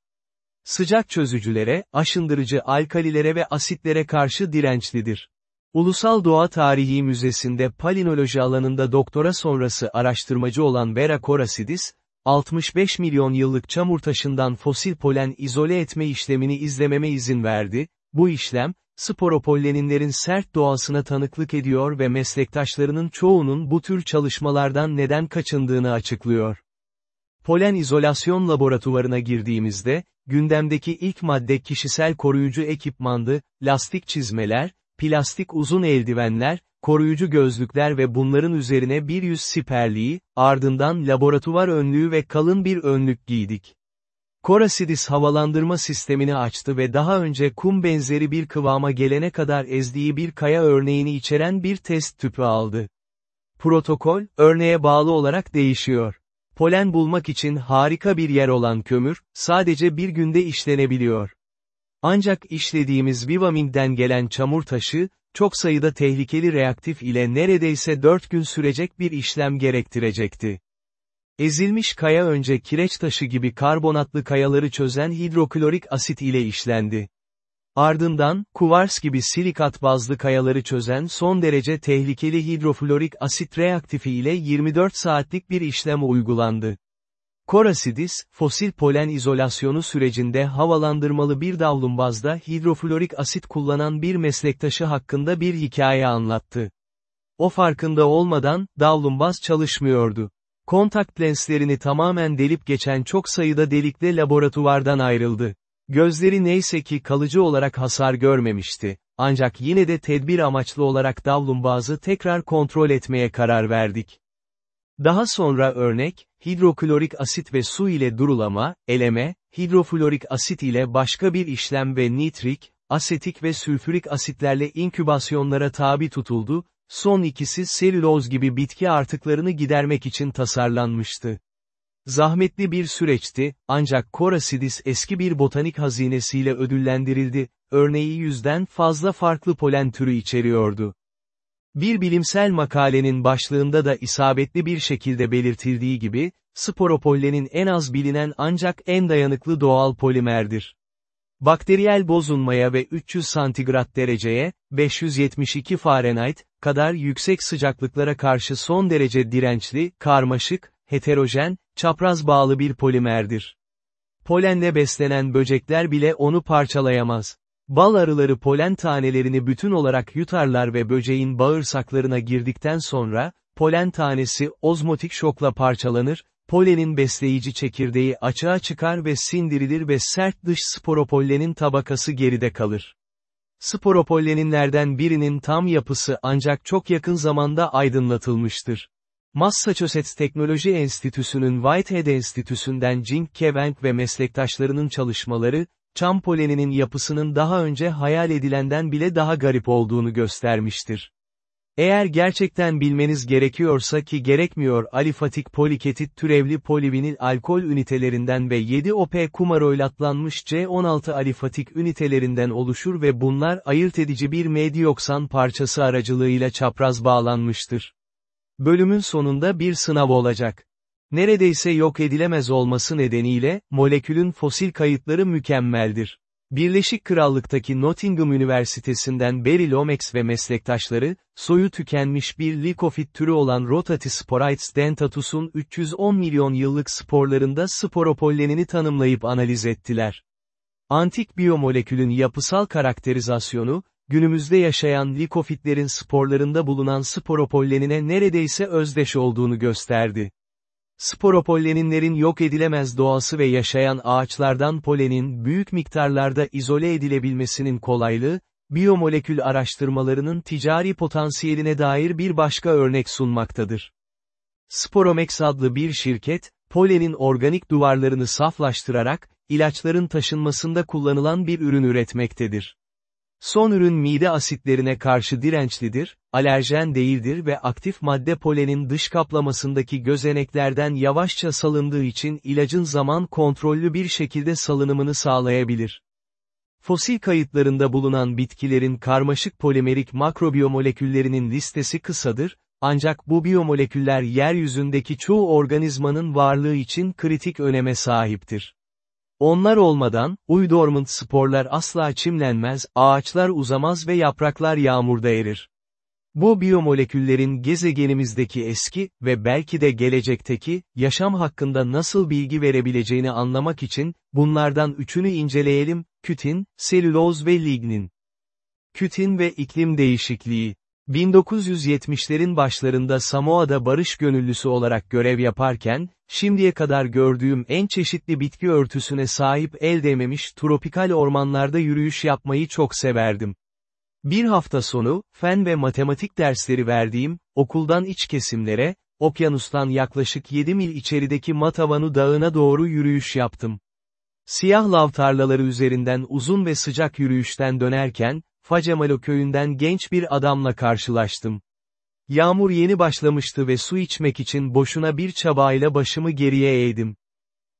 Sıcak çözücülere, aşındırıcı alkalilere ve asitlere karşı dirençlidir. Ulusal Doğa Tarihi Müzesi'nde palinoloji alanında doktora sonrası araştırmacı olan Vera Korasidis, 65 milyon yıllık çamur taşından fosil polen izole etme işlemini izlememe izin verdi, bu işlem, sporopolleninlerin sert doğasına tanıklık ediyor ve meslektaşlarının çoğunun bu tür çalışmalardan neden kaçındığını açıklıyor. Polen izolasyon laboratuvarına girdiğimizde, gündemdeki ilk madde kişisel koruyucu ekipmandı, lastik çizmeler, plastik uzun eldivenler, koruyucu gözlükler ve bunların üzerine bir yüz siperliği, ardından laboratuvar önlüğü ve kalın bir önlük giydik. Korasidis havalandırma sistemini açtı ve daha önce kum benzeri bir kıvama gelene kadar ezdiği bir kaya örneğini içeren bir test tüpü aldı. Protokol, örneğe bağlı olarak değişiyor. Polen bulmak için harika bir yer olan kömür, sadece bir günde işlenebiliyor. Ancak işlediğimiz Vivaming'den gelen çamur taşı, çok sayıda tehlikeli reaktif ile neredeyse 4 gün sürecek bir işlem gerektirecekti. Ezilmiş kaya önce kireç taşı gibi karbonatlı kayaları çözen hidroklorik asit ile işlendi. Ardından, kuvars gibi silikat bazlı kayaları çözen son derece tehlikeli hidroflorik asit reaktifi ile 24 saatlik bir işlem uygulandı. Korasidis, fosil polen izolasyonu sürecinde havalandırmalı bir davlumbazda hidroflorik asit kullanan bir meslektaşı hakkında bir hikaye anlattı. O farkında olmadan, davlumbaz çalışmıyordu. Kontakt lenslerini tamamen delip geçen çok sayıda delikle laboratuvardan ayrıldı. Gözleri neyse ki kalıcı olarak hasar görmemişti, ancak yine de tedbir amaçlı olarak davlumbazı tekrar kontrol etmeye karar verdik. Daha sonra örnek, hidroklorik asit ve su ile durulama, eleme, hidroflorik asit ile başka bir işlem ve nitrik, asetik ve sülfürik asitlerle inkübasyonlara tabi tutuldu, son ikisi selüloz gibi bitki artıklarını gidermek için tasarlanmıştı. Zahmetli bir süreçti, ancak Coracidis eski bir botanik hazinesiyle ödüllendirildi, örneği yüzden fazla farklı polen türü içeriyordu. Bir bilimsel makalenin başlığında da isabetli bir şekilde belirtildiği gibi, sporopollenin en az bilinen ancak en dayanıklı doğal polimerdir. Bakteriyel bozulmaya ve 300 santigrat dereceye, 572 Fahrenheit, kadar yüksek sıcaklıklara karşı son derece dirençli, karmaşık, heterojen, çapraz bağlı bir polimerdir. Polenle beslenen böcekler bile onu parçalayamaz. Bal arıları polen tanelerini bütün olarak yutarlar ve böceğin bağırsaklarına girdikten sonra, polen tanesi ozmotik şokla parçalanır, polenin besleyici çekirdeği açığa çıkar ve sindirilir ve sert dış sporopollenin tabakası geride kalır. Sporopolleninlerden birinin tam yapısı ancak çok yakın zamanda aydınlatılmıştır. Massachusetts Teknoloji Enstitüsü'nün Whitehead Enstitüsü'nden Jink Kevenk ve meslektaşlarının çalışmaları, çam poleninin yapısının daha önce hayal edilenden bile daha garip olduğunu göstermiştir. Eğer gerçekten bilmeniz gerekiyorsa ki gerekmiyor alifatik poliketit türevli polivinil alkol ünitelerinden ve 7-OP kumaroylatlanmış C16 alifatik ünitelerinden oluşur ve bunlar ayırt edici bir medyoksan parçası aracılığıyla çapraz bağlanmıştır. Bölümün sonunda bir sınav olacak. Neredeyse yok edilemez olması nedeniyle, molekülün fosil kayıtları mükemmeldir. Birleşik Krallık'taki Nottingham Üniversitesi'nden Barry Lomax ve meslektaşları, soyu tükenmiş bir likofit türü olan Rotatisporites dentatus'un 310 milyon yıllık sporlarında sporopollenini tanımlayıp analiz ettiler. Antik biyomolekülün yapısal karakterizasyonu, günümüzde yaşayan likofitlerin sporlarında bulunan sporopollenine neredeyse özdeş olduğunu gösterdi. Sporopolleninlerin yok edilemez doğası ve yaşayan ağaçlardan polenin büyük miktarlarda izole edilebilmesinin kolaylığı, biyomolekül araştırmalarının ticari potansiyeline dair bir başka örnek sunmaktadır. Sporomex adlı bir şirket, polenin organik duvarlarını saflaştırarak, ilaçların taşınmasında kullanılan bir ürün üretmektedir. Son ürün mide asitlerine karşı dirençlidir, alerjen değildir ve aktif madde polenin dış kaplamasındaki gözeneklerden yavaşça salındığı için ilacın zaman kontrollü bir şekilde salınımını sağlayabilir. Fosil kayıtlarında bulunan bitkilerin karmaşık polimerik makrobiyomoleküllerinin listesi kısadır, ancak bu biyomoleküller yeryüzündeki çoğu organizmanın varlığı için kritik öneme sahiptir. Onlar olmadan, uydormant sporlar asla çimlenmez, ağaçlar uzamaz ve yapraklar yağmurda erir. Bu biyomoleküllerin gezegenimizdeki eski ve belki de gelecekteki, yaşam hakkında nasıl bilgi verebileceğini anlamak için, bunlardan üçünü inceleyelim, kütin, selüloz ve lignin. Kütin ve iklim değişikliği. 1970'lerin başlarında Samoa'da barış gönüllüsü olarak görev yaparken, şimdiye kadar gördüğüm en çeşitli bitki örtüsüne sahip el değmemiş tropikal ormanlarda yürüyüş yapmayı çok severdim. Bir hafta sonu, fen ve matematik dersleri verdiğim, okuldan iç kesimlere, okyanustan yaklaşık 7 mil içerideki Matavanu Dağı'na doğru yürüyüş yaptım. Siyah lav tarlaları üzerinden uzun ve sıcak yürüyüşten dönerken, Facemalo köyünden genç bir adamla karşılaştım. Yağmur yeni başlamıştı ve su içmek için boşuna bir çabayla başımı geriye eğdim.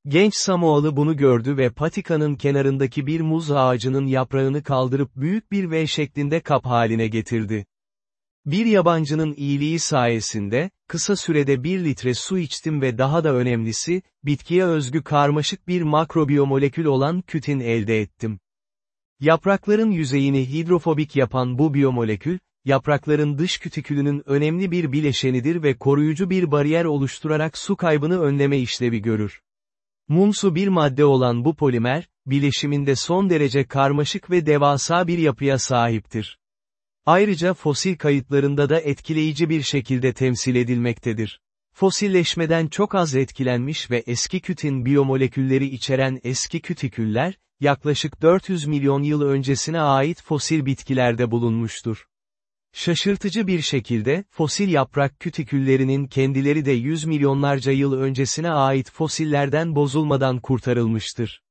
Genç Samoalı bunu gördü ve patikanın kenarındaki bir muz ağacının yaprağını kaldırıp büyük bir V şeklinde kap haline getirdi. Bir yabancının iyiliği sayesinde, kısa sürede bir litre su içtim ve daha da önemlisi, bitkiye özgü karmaşık bir makrobiyomolekül olan kütin elde ettim. Yaprakların yüzeyini hidrofobik yapan bu biyomolekül, yaprakların dış kütükülünün önemli bir bileşenidir ve koruyucu bir bariyer oluşturarak su kaybını önleme işlevi görür. Mumsu bir madde olan bu polimer, bileşiminde son derece karmaşık ve devasa bir yapıya sahiptir. Ayrıca fosil kayıtlarında da etkileyici bir şekilde temsil edilmektedir. Fosilleşmeden çok az etkilenmiş ve eski kütin biyomolekülleri içeren eski kütiküller, yaklaşık 400 milyon yıl öncesine ait fosil bitkilerde bulunmuştur. Şaşırtıcı bir şekilde, fosil yaprak kütiküllerinin kendileri de yüz milyonlarca yıl öncesine ait fosillerden bozulmadan kurtarılmıştır.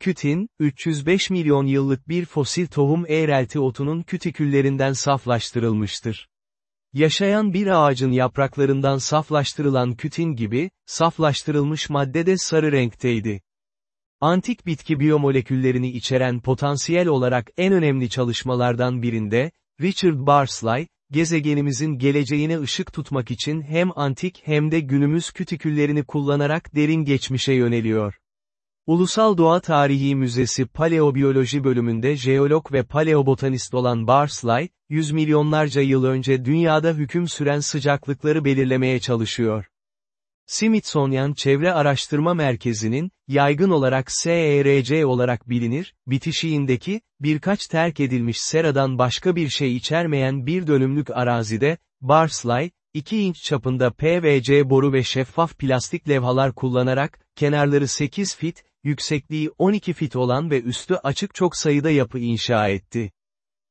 Kütin, 305 milyon yıllık bir fosil tohum eğrelti otunun kütiküllerinden saflaştırılmıştır. Yaşayan bir ağacın yapraklarından saflaştırılan kütin gibi, saflaştırılmış madde de sarı renkteydi. Antik bitki biyomoleküllerini içeren potansiyel olarak en önemli çalışmalardan birinde, Richard Barsley, gezegenimizin geleceğine ışık tutmak için hem antik hem de günümüz kütiküllerini kullanarak derin geçmişe yöneliyor. Ulusal Doğa Tarihi Müzesi Paleobiyoloji bölümünde jeolog ve paleobotanist olan Barsley, yüz milyonlarca yıl önce dünyada hüküm süren sıcaklıkları belirlemeye çalışıyor. Smithsonian Çevre Araştırma Merkezi'nin, yaygın olarak SERC olarak bilinir, bitişiğindeki, birkaç terk edilmiş seradan başka bir şey içermeyen bir dönümlük arazide, Barsley, 2 inç çapında PVC boru ve şeffaf plastik levhalar kullanarak, kenarları 8 fit, yüksekliği 12 fit olan ve üstü açık çok sayıda yapı inşa etti.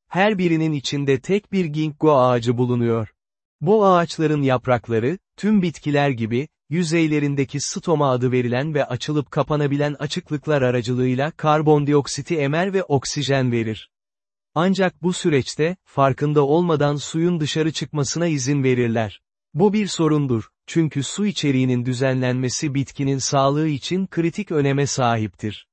Her birinin içinde tek bir ginkgo ağacı bulunuyor. Bu ağaçların yaprakları, tüm bitkiler gibi, yüzeylerindeki stoma adı verilen ve açılıp kapanabilen açıklıklar aracılığıyla karbondioksiti emer ve oksijen verir. Ancak bu süreçte, farkında olmadan suyun dışarı çıkmasına izin verirler. Bu bir sorundur, çünkü su içeriğinin düzenlenmesi bitkinin sağlığı için kritik öneme sahiptir.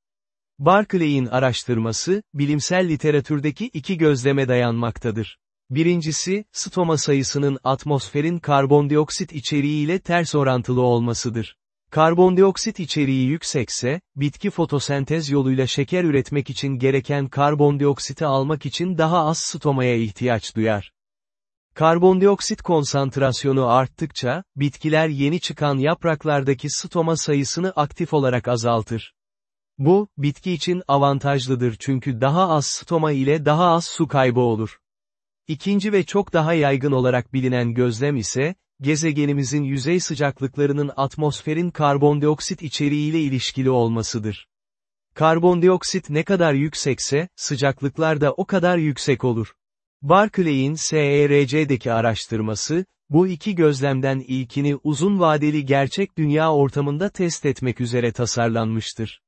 Barclay'in araştırması, bilimsel literatürdeki iki gözleme dayanmaktadır. Birincisi, stoma sayısının atmosferin karbondioksit içeriğiyle ters orantılı olmasıdır. Karbondioksit içeriği yüksekse, bitki fotosentez yoluyla şeker üretmek için gereken karbondioksiti almak için daha az stomaya ihtiyaç duyar. Karbondioksit konsantrasyonu arttıkça, bitkiler yeni çıkan yapraklardaki stoma sayısını aktif olarak azaltır. Bu, bitki için avantajlıdır çünkü daha az stoma ile daha az su kaybı olur. İkinci ve çok daha yaygın olarak bilinen gözlem ise, gezegenimizin yüzey sıcaklıklarının atmosferin karbondioksit içeriğiyle ilişkili olmasıdır. Karbondioksit ne kadar yüksekse, sıcaklıklar da o kadar yüksek olur. Barclay'in SERC'deki araştırması, bu iki gözlemden ilkini uzun vadeli gerçek dünya ortamında test etmek üzere tasarlanmıştır.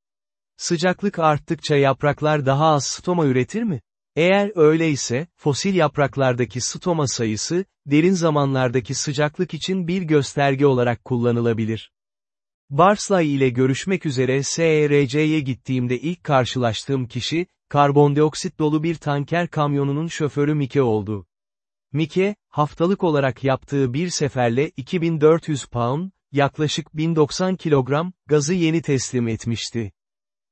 Sıcaklık arttıkça yapraklar daha az stoma üretir mi? Eğer öyleyse, fosil yapraklardaki stoma sayısı, derin zamanlardaki sıcaklık için bir gösterge olarak kullanılabilir. Barsley ile görüşmek üzere SERC'ye gittiğimde ilk karşılaştığım kişi, karbondioksit dolu bir tanker kamyonunun şoförü Mike oldu. Mike, haftalık olarak yaptığı bir seferle 2400 pound, yaklaşık 1090 kilogram, gazı yeni teslim etmişti.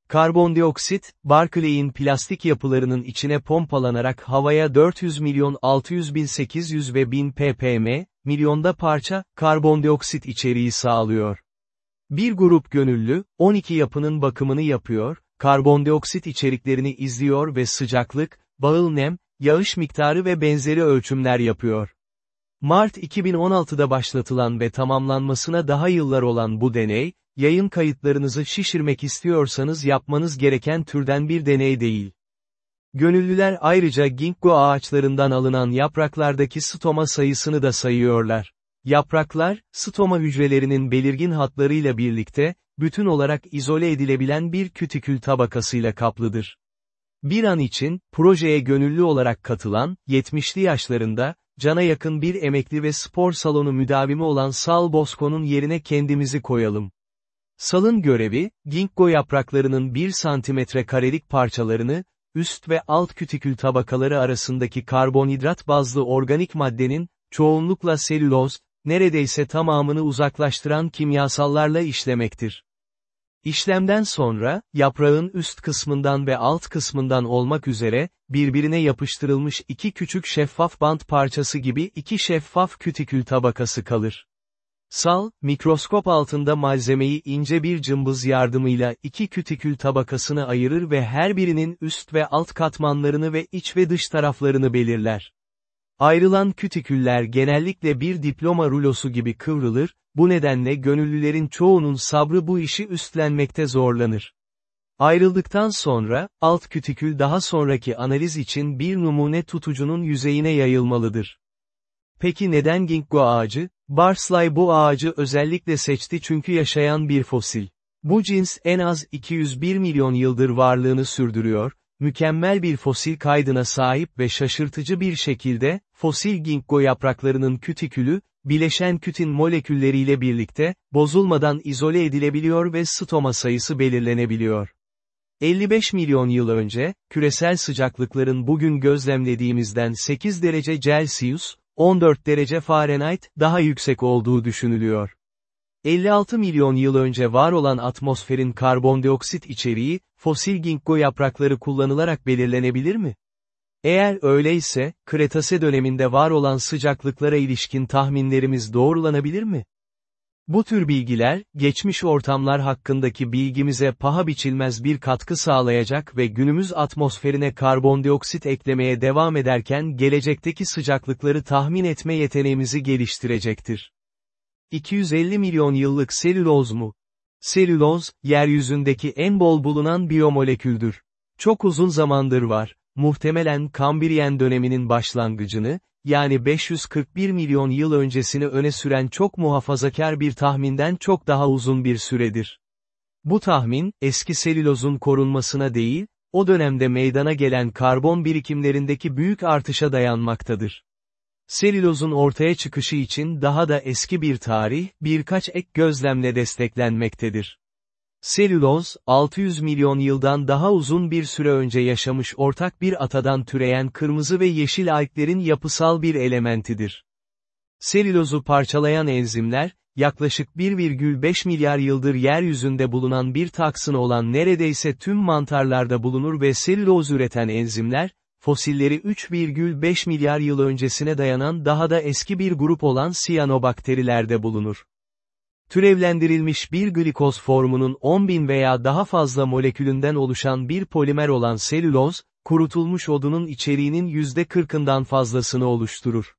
Karbondioksit, Barclay'in plastik yapılarının içine pompalanarak havaya 400 milyon 600 bin 800 ve 1000 ppm, milyonda parça, karbondioksit içeriği sağlıyor. Bir grup gönüllü, 12 yapının bakımını yapıyor, karbondioksit içeriklerini izliyor ve sıcaklık, bağıl nem, yağış miktarı ve benzeri ölçümler yapıyor. Mart 2016'da başlatılan ve tamamlanmasına daha yıllar olan bu deney, yayın kayıtlarınızı şişirmek istiyorsanız yapmanız gereken türden bir deney değil. Gönüllüler ayrıca ginkgo ağaçlarından alınan yapraklardaki stoma sayısını da sayıyorlar. Yapraklar, stoma hücrelerinin belirgin hatlarıyla birlikte, bütün olarak izole edilebilen bir kütikül tabakasıyla kaplıdır. Bir an için, projeye gönüllü olarak katılan, 70'li yaşlarında, cana yakın bir emekli ve spor salonu müdavimi olan Sal Bosco'nun yerine kendimizi koyalım. Salın görevi, ginkgo yapraklarının 1 santimetre karelik parçalarını, üst ve alt kütikül tabakaları arasındaki karbonhidrat bazlı organik maddenin, çoğunlukla selüloz, neredeyse tamamını uzaklaştıran kimyasallarla işlemektir. İşlemden sonra, yaprağın üst kısmından ve alt kısmından olmak üzere, birbirine yapıştırılmış iki küçük şeffaf bant parçası gibi iki şeffaf kütikül tabakası kalır. Sal, mikroskop altında malzemeyi ince bir cımbız yardımıyla iki kütikül tabakasını ayırır ve her birinin üst ve alt katmanlarını ve iç ve dış taraflarını belirler. Ayrılan kütiküller genellikle bir diploma rulosu gibi kıvrılır, bu nedenle gönüllülerin çoğunun sabrı bu işi üstlenmekte zorlanır. Ayrıldıktan sonra, alt kütikül daha sonraki analiz için bir numune tutucunun yüzeyine yayılmalıdır. Peki neden ginkgo ağacı? Barsley bu ağacı özellikle seçti çünkü yaşayan bir fosil. Bu cins en az 201 milyon yıldır varlığını sürdürüyor, mükemmel bir fosil kaydına sahip ve şaşırtıcı bir şekilde, fosil ginkgo yapraklarının kütikülü, bileşen kütin molekülleriyle birlikte, bozulmadan izole edilebiliyor ve stoma sayısı belirlenebiliyor. 55 milyon yıl önce, küresel sıcaklıkların bugün gözlemlediğimizden 8 derece Celsius, 14 derece Fahrenheit, daha yüksek olduğu düşünülüyor. 56 milyon yıl önce var olan atmosferin karbondioksit içeriği, fosil ginkgo yaprakları kullanılarak belirlenebilir mi? Eğer öyleyse, Kretase döneminde var olan sıcaklıklara ilişkin tahminlerimiz doğrulanabilir mi? Bu tür bilgiler, geçmiş ortamlar hakkındaki bilgimize paha biçilmez bir katkı sağlayacak ve günümüz atmosferine karbondioksit eklemeye devam ederken gelecekteki sıcaklıkları tahmin etme yeteneğimizi geliştirecektir. 250 milyon yıllık selüloz mu? Selüloz, yeryüzündeki en bol bulunan biyomoleküldür. Çok uzun zamandır var, muhtemelen Kambriyen döneminin başlangıcını, yani 541 milyon yıl öncesini öne süren çok muhafazakar bir tahminden çok daha uzun bir süredir. Bu tahmin, eski selülozun korunmasına değil, o dönemde meydana gelen karbon birikimlerindeki büyük artışa dayanmaktadır. Selülozun ortaya çıkışı için daha da eski bir tarih, birkaç ek gözlemle desteklenmektedir. Selüloz, 600 milyon yıldan daha uzun bir süre önce yaşamış ortak bir atadan türeyen kırmızı ve yeşil alglerin yapısal bir elementidir. Selülozu parçalayan enzimler, yaklaşık 1,5 milyar yıldır yeryüzünde bulunan bir taksın olan neredeyse tüm mantarlarda bulunur ve selüloz üreten enzimler, fosilleri 3,5 milyar yıl öncesine dayanan daha da eski bir grup olan siyanobakterilerde bulunur. Türevlendirilmiş bir glikoz formunun 10.000 veya daha fazla molekülünden oluşan bir polimer olan selüloz, kurutulmuş odunun içeriğinin %40'ından fazlasını oluşturur.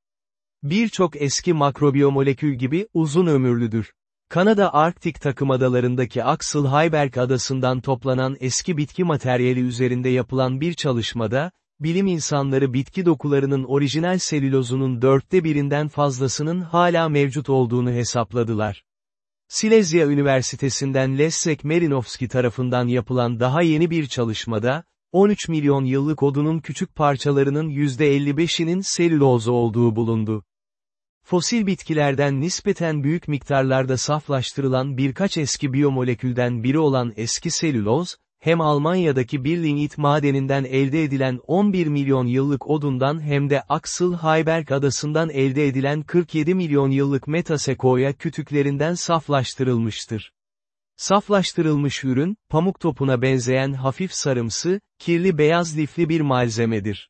Birçok eski makrobiyomolekül gibi uzun ömürlüdür. Kanada Arktik takımadalarındaki Axel Heiberg adasından toplanan eski bitki materyali üzerinde yapılan bir çalışmada, bilim insanları bitki dokularının orijinal selülozunun dörtte birinden fazlasının hala mevcut olduğunu hesapladılar. Silezya Üniversitesi'nden Leszek Merinovski tarafından yapılan daha yeni bir çalışmada, 13 milyon yıllık odunun küçük parçalarının %55'inin selüloz olduğu bulundu. Fosil bitkilerden nispeten büyük miktarlarda saflaştırılan birkaç eski biyomolekülden biri olan eski selüloz, hem Almanya'daki bir lignit madeninden elde edilen 11 milyon yıllık odundan hem de Axel Heiberg adasından elde edilen 47 milyon yıllık metasekoya kütüklerinden saflaştırılmıştır. Saflaştırılmış ürün, pamuk topuna benzeyen hafif sarımsı, kirli beyaz lifli bir malzemedir.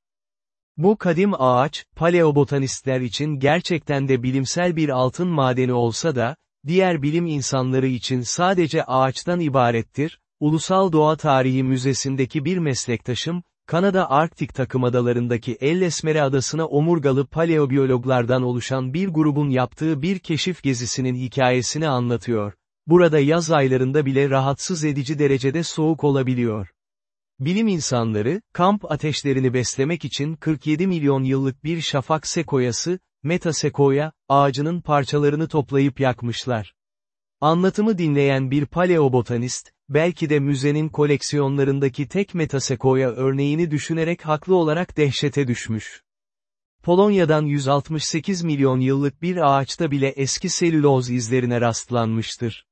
Bu kadim ağaç, paleobotanistler için gerçekten de bilimsel bir altın madeni olsa da, diğer bilim insanları için sadece ağaçtan ibarettir, Ulusal Doğa Tarihi Müzesi'ndeki bir meslektaşım, Kanada Arktik takımadalarındaki Ellesmere adasına omurgalı paleobiyologlardan oluşan bir grubun yaptığı bir keşif gezisinin hikayesini anlatıyor. Burada yaz aylarında bile rahatsız edici derecede soğuk olabiliyor. Bilim insanları, kamp ateşlerini beslemek için 47 milyon yıllık bir şafak sekoyası, metasekoya, ağacının parçalarını toplayıp yakmışlar. Anlatımı dinleyen bir paleobotanist, belki de müzenin koleksiyonlarındaki tek metasekoya örneğini düşünerek haklı olarak dehşete düşmüş. Polonya'dan 168 milyon yıllık bir ağaçta bile eski selüloz izlerine rastlanmıştır.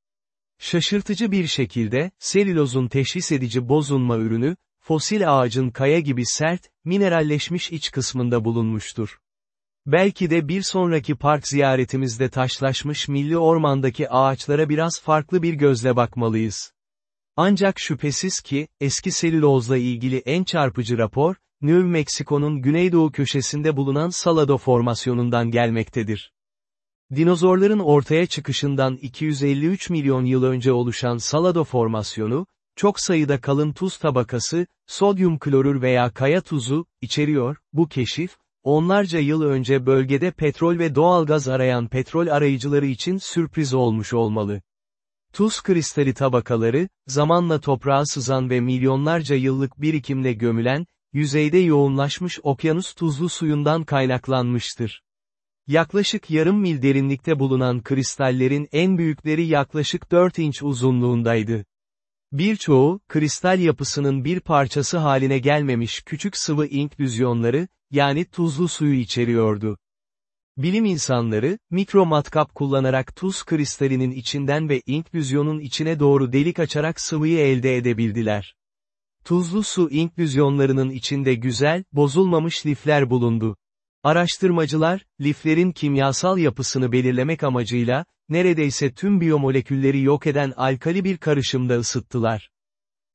Şaşırtıcı bir şekilde, selülozun teşhis edici bozunma ürünü, fosil ağacın kaya gibi sert, mineralleşmiş iç kısmında bulunmuştur. Belki de bir sonraki park ziyaretimizde taşlaşmış milli ormandaki ağaçlara biraz farklı bir gözle bakmalıyız. Ancak şüphesiz ki, eski selülozla ilgili en çarpıcı rapor, New Mexico'nun güneydoğu köşesinde bulunan Salado formasyonundan gelmektedir. Dinozorların ortaya çıkışından 253 milyon yıl önce oluşan Salado formasyonu, çok sayıda kalın tuz tabakası, sodyum klorür veya kaya tuzu, içeriyor, bu keşif, onlarca yıl önce bölgede petrol ve doğalgaz arayan petrol arayıcıları için sürpriz olmuş olmalı. Tuz kristali tabakaları, zamanla toprağa sızan ve milyonlarca yıllık birikimle gömülen, yüzeyde yoğunlaşmış okyanus tuzlu suyundan kaynaklanmıştır. Yaklaşık yarım mil derinlikte bulunan kristallerin en büyükleri yaklaşık 4 inç uzunluğundaydı. Birçoğu, kristal yapısının bir parçası haline gelmemiş küçük sıvı inklüzyonları, yani tuzlu suyu içeriyordu. Bilim insanları, mikro matkap kullanarak tuz kristalinin içinden ve inklüzyonun içine doğru delik açarak sıvıyı elde edebildiler. Tuzlu su inklüzyonlarının içinde güzel, bozulmamış lifler bulundu. Araştırmacılar, liflerin kimyasal yapısını belirlemek amacıyla, neredeyse tüm biyomolekülleri yok eden alkali bir karışımda ısıttılar.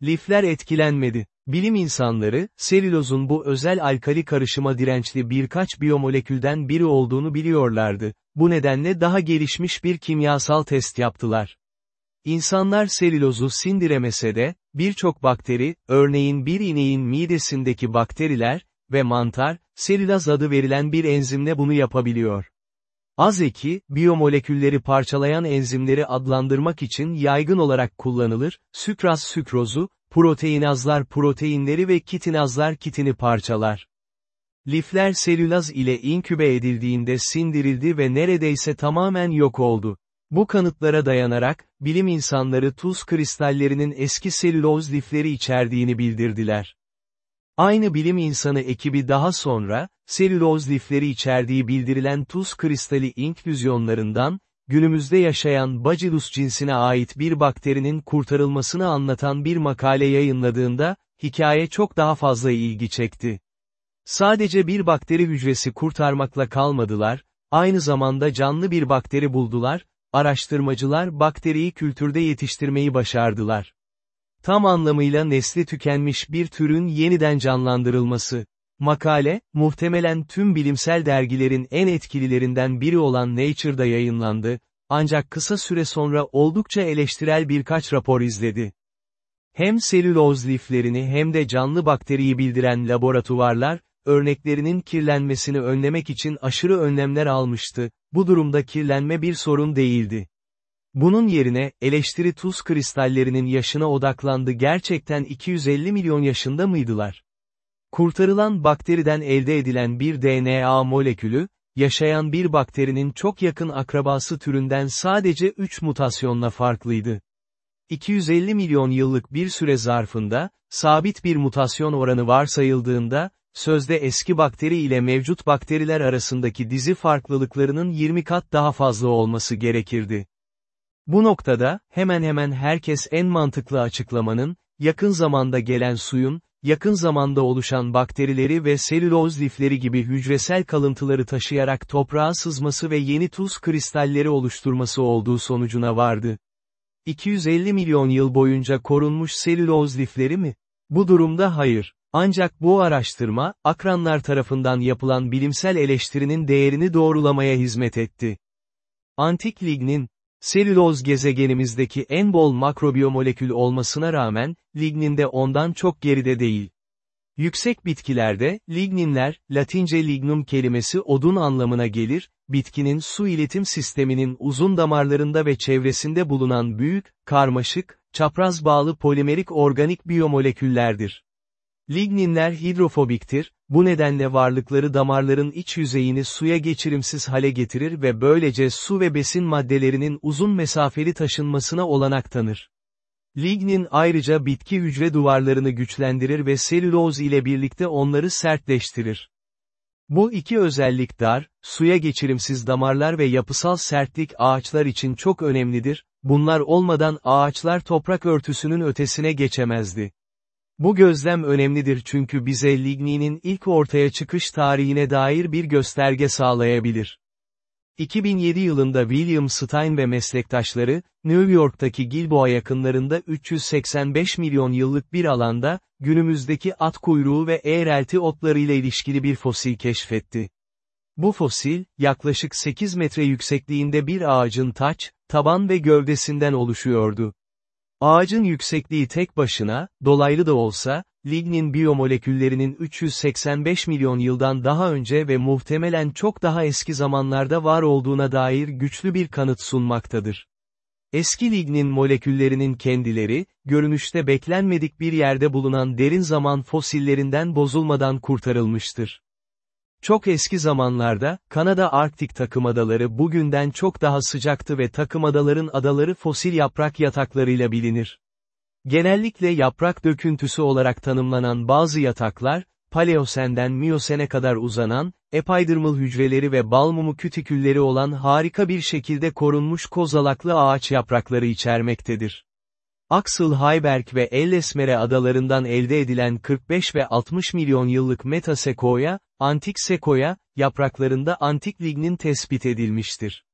Lifler etkilenmedi. Bilim insanları, selülozun bu özel alkali karışıma dirençli birkaç biyomolekülden biri olduğunu biliyorlardı. Bu nedenle daha gelişmiş bir kimyasal test yaptılar. İnsanlar selülozu sindiremese de, birçok bakteri, örneğin bir ineğin midesindeki bakteriler ve mantar, selülaz adı verilen bir enzimle bunu yapabiliyor. Az eki, biyomolekülleri parçalayan enzimleri adlandırmak için yaygın olarak kullanılır, sükraz sükrozu, proteinazlar proteinleri ve kitinazlar kitini parçalar. Lifler selülaz ile inkübe edildiğinde sindirildi ve neredeyse tamamen yok oldu. Bu kanıtlara dayanarak, bilim insanları tuz kristallerinin eski selüloz lifleri içerdiğini bildirdiler. Aynı bilim insanı ekibi daha sonra, selüloz lifleri içerdiği bildirilen tuz kristali inklüzyonlarından, günümüzde yaşayan Bacillus cinsine ait bir bakterinin kurtarılmasını anlatan bir makale yayınladığında, hikaye çok daha fazla ilgi çekti. Sadece bir bakteri hücresi kurtarmakla kalmadılar, aynı zamanda canlı bir bakteri buldular, araştırmacılar bakteriyi kültürde yetiştirmeyi başardılar. Tam anlamıyla nesli tükenmiş bir türün yeniden canlandırılması. Makale, muhtemelen tüm bilimsel dergilerin en etkililerinden biri olan Nature'da yayınlandı, ancak kısa süre sonra oldukça eleştirel birkaç rapor izledi. Hem selüloz liflerini hem de canlı bakteriyi bildiren laboratuvarlar, örneklerinin kirlenmesini önlemek için aşırı önlemler almıştı, bu durumda kirlenme bir sorun değildi. Bunun yerine, eleştiri tuz kristallerinin yaşına odaklandı gerçekten 250 milyon yaşında mıydılar? Kurtarılan bakteriden elde edilen bir DNA molekülü, yaşayan bir bakterinin çok yakın akrabası türünden sadece 3 mutasyonla farklıydı. 250 milyon yıllık bir süre zarfında, sabit bir mutasyon oranı varsayıldığında, sözde eski bakteri ile mevcut bakteriler arasındaki dizi farklılıklarının 20 kat daha fazla olması gerekirdi. Bu noktada, hemen hemen herkes en mantıklı açıklamanın, yakın zamanda gelen suyun, yakın zamanda oluşan bakterileri ve selüloz lifleri gibi hücresel kalıntıları taşıyarak toprağa sızması ve yeni tuz kristalleri oluşturması olduğu sonucuna vardı. 250 milyon yıl boyunca korunmuş selüloz lifleri mi? Bu durumda hayır. Ancak bu araştırma, akranlar tarafından yapılan bilimsel eleştirinin değerini doğrulamaya hizmet etti. Antik lignin, Selüloz gezegenimizdeki en bol makrobiyomolekül olmasına rağmen, lignin de ondan çok geride değil. Yüksek bitkilerde, ligninler, latince lignum kelimesi odun anlamına gelir, bitkinin su iletim sisteminin uzun damarlarında ve çevresinde bulunan büyük, karmaşık, çapraz bağlı polimerik organik biyomoleküllerdir. Ligninler hidrofobiktir, bu nedenle varlıkları damarların iç yüzeyini suya geçirimsiz hale getirir ve böylece su ve besin maddelerinin uzun mesafeli taşınmasına olanak tanır. Lignin ayrıca bitki hücre duvarlarını güçlendirir ve selüloz ile birlikte onları sertleştirir. Bu iki özellik dar, suya geçirimsiz damarlar ve yapısal sertlik ağaçlar için çok önemlidir, bunlar olmadan ağaçlar toprak örtüsünün ötesine geçemezdi. Bu gözlem önemlidir çünkü bize ligninin ilk ortaya çıkış tarihine dair bir gösterge sağlayabilir. 2007 yılında William Stein ve meslektaşları, New York'taki Gilboa yakınlarında 385 milyon yıllık bir alanda, günümüzdeki at kuyruğu ve eğrelti otlarıyla ilişkili bir fosil keşfetti. Bu fosil, yaklaşık 8 metre yüksekliğinde bir ağacın taç, taban ve gövdesinden oluşuyordu. Ağacın yüksekliği tek başına, dolaylı da olsa, lignin biyomoleküllerinin 385 milyon yıldan daha önce ve muhtemelen çok daha eski zamanlarda var olduğuna dair güçlü bir kanıt sunmaktadır. Eski lignin moleküllerinin kendileri, görünüşte beklenmedik bir yerde bulunan derin zaman fosillerinden bozulmadan kurtarılmıştır. Çok eski zamanlarda, Kanada Arktik takımadaları bugünden çok daha sıcaktı ve takımadaların adaları fosil yaprak yataklarıyla bilinir. Genellikle yaprak döküntüsü olarak tanımlanan bazı yataklar, Paleosen'den Miyosen'e kadar uzanan, epidermal hücreleri ve balmumu kütikülleri olan harika bir şekilde korunmuş kozalaklı ağaç yaprakları içermektedir. Axel Heiberg ve Ellesmere adalarından elde edilen 45 ve 60 milyon yıllık Metasequoia, antik sekoya, yapraklarında antik lignin tespit edilmiştir.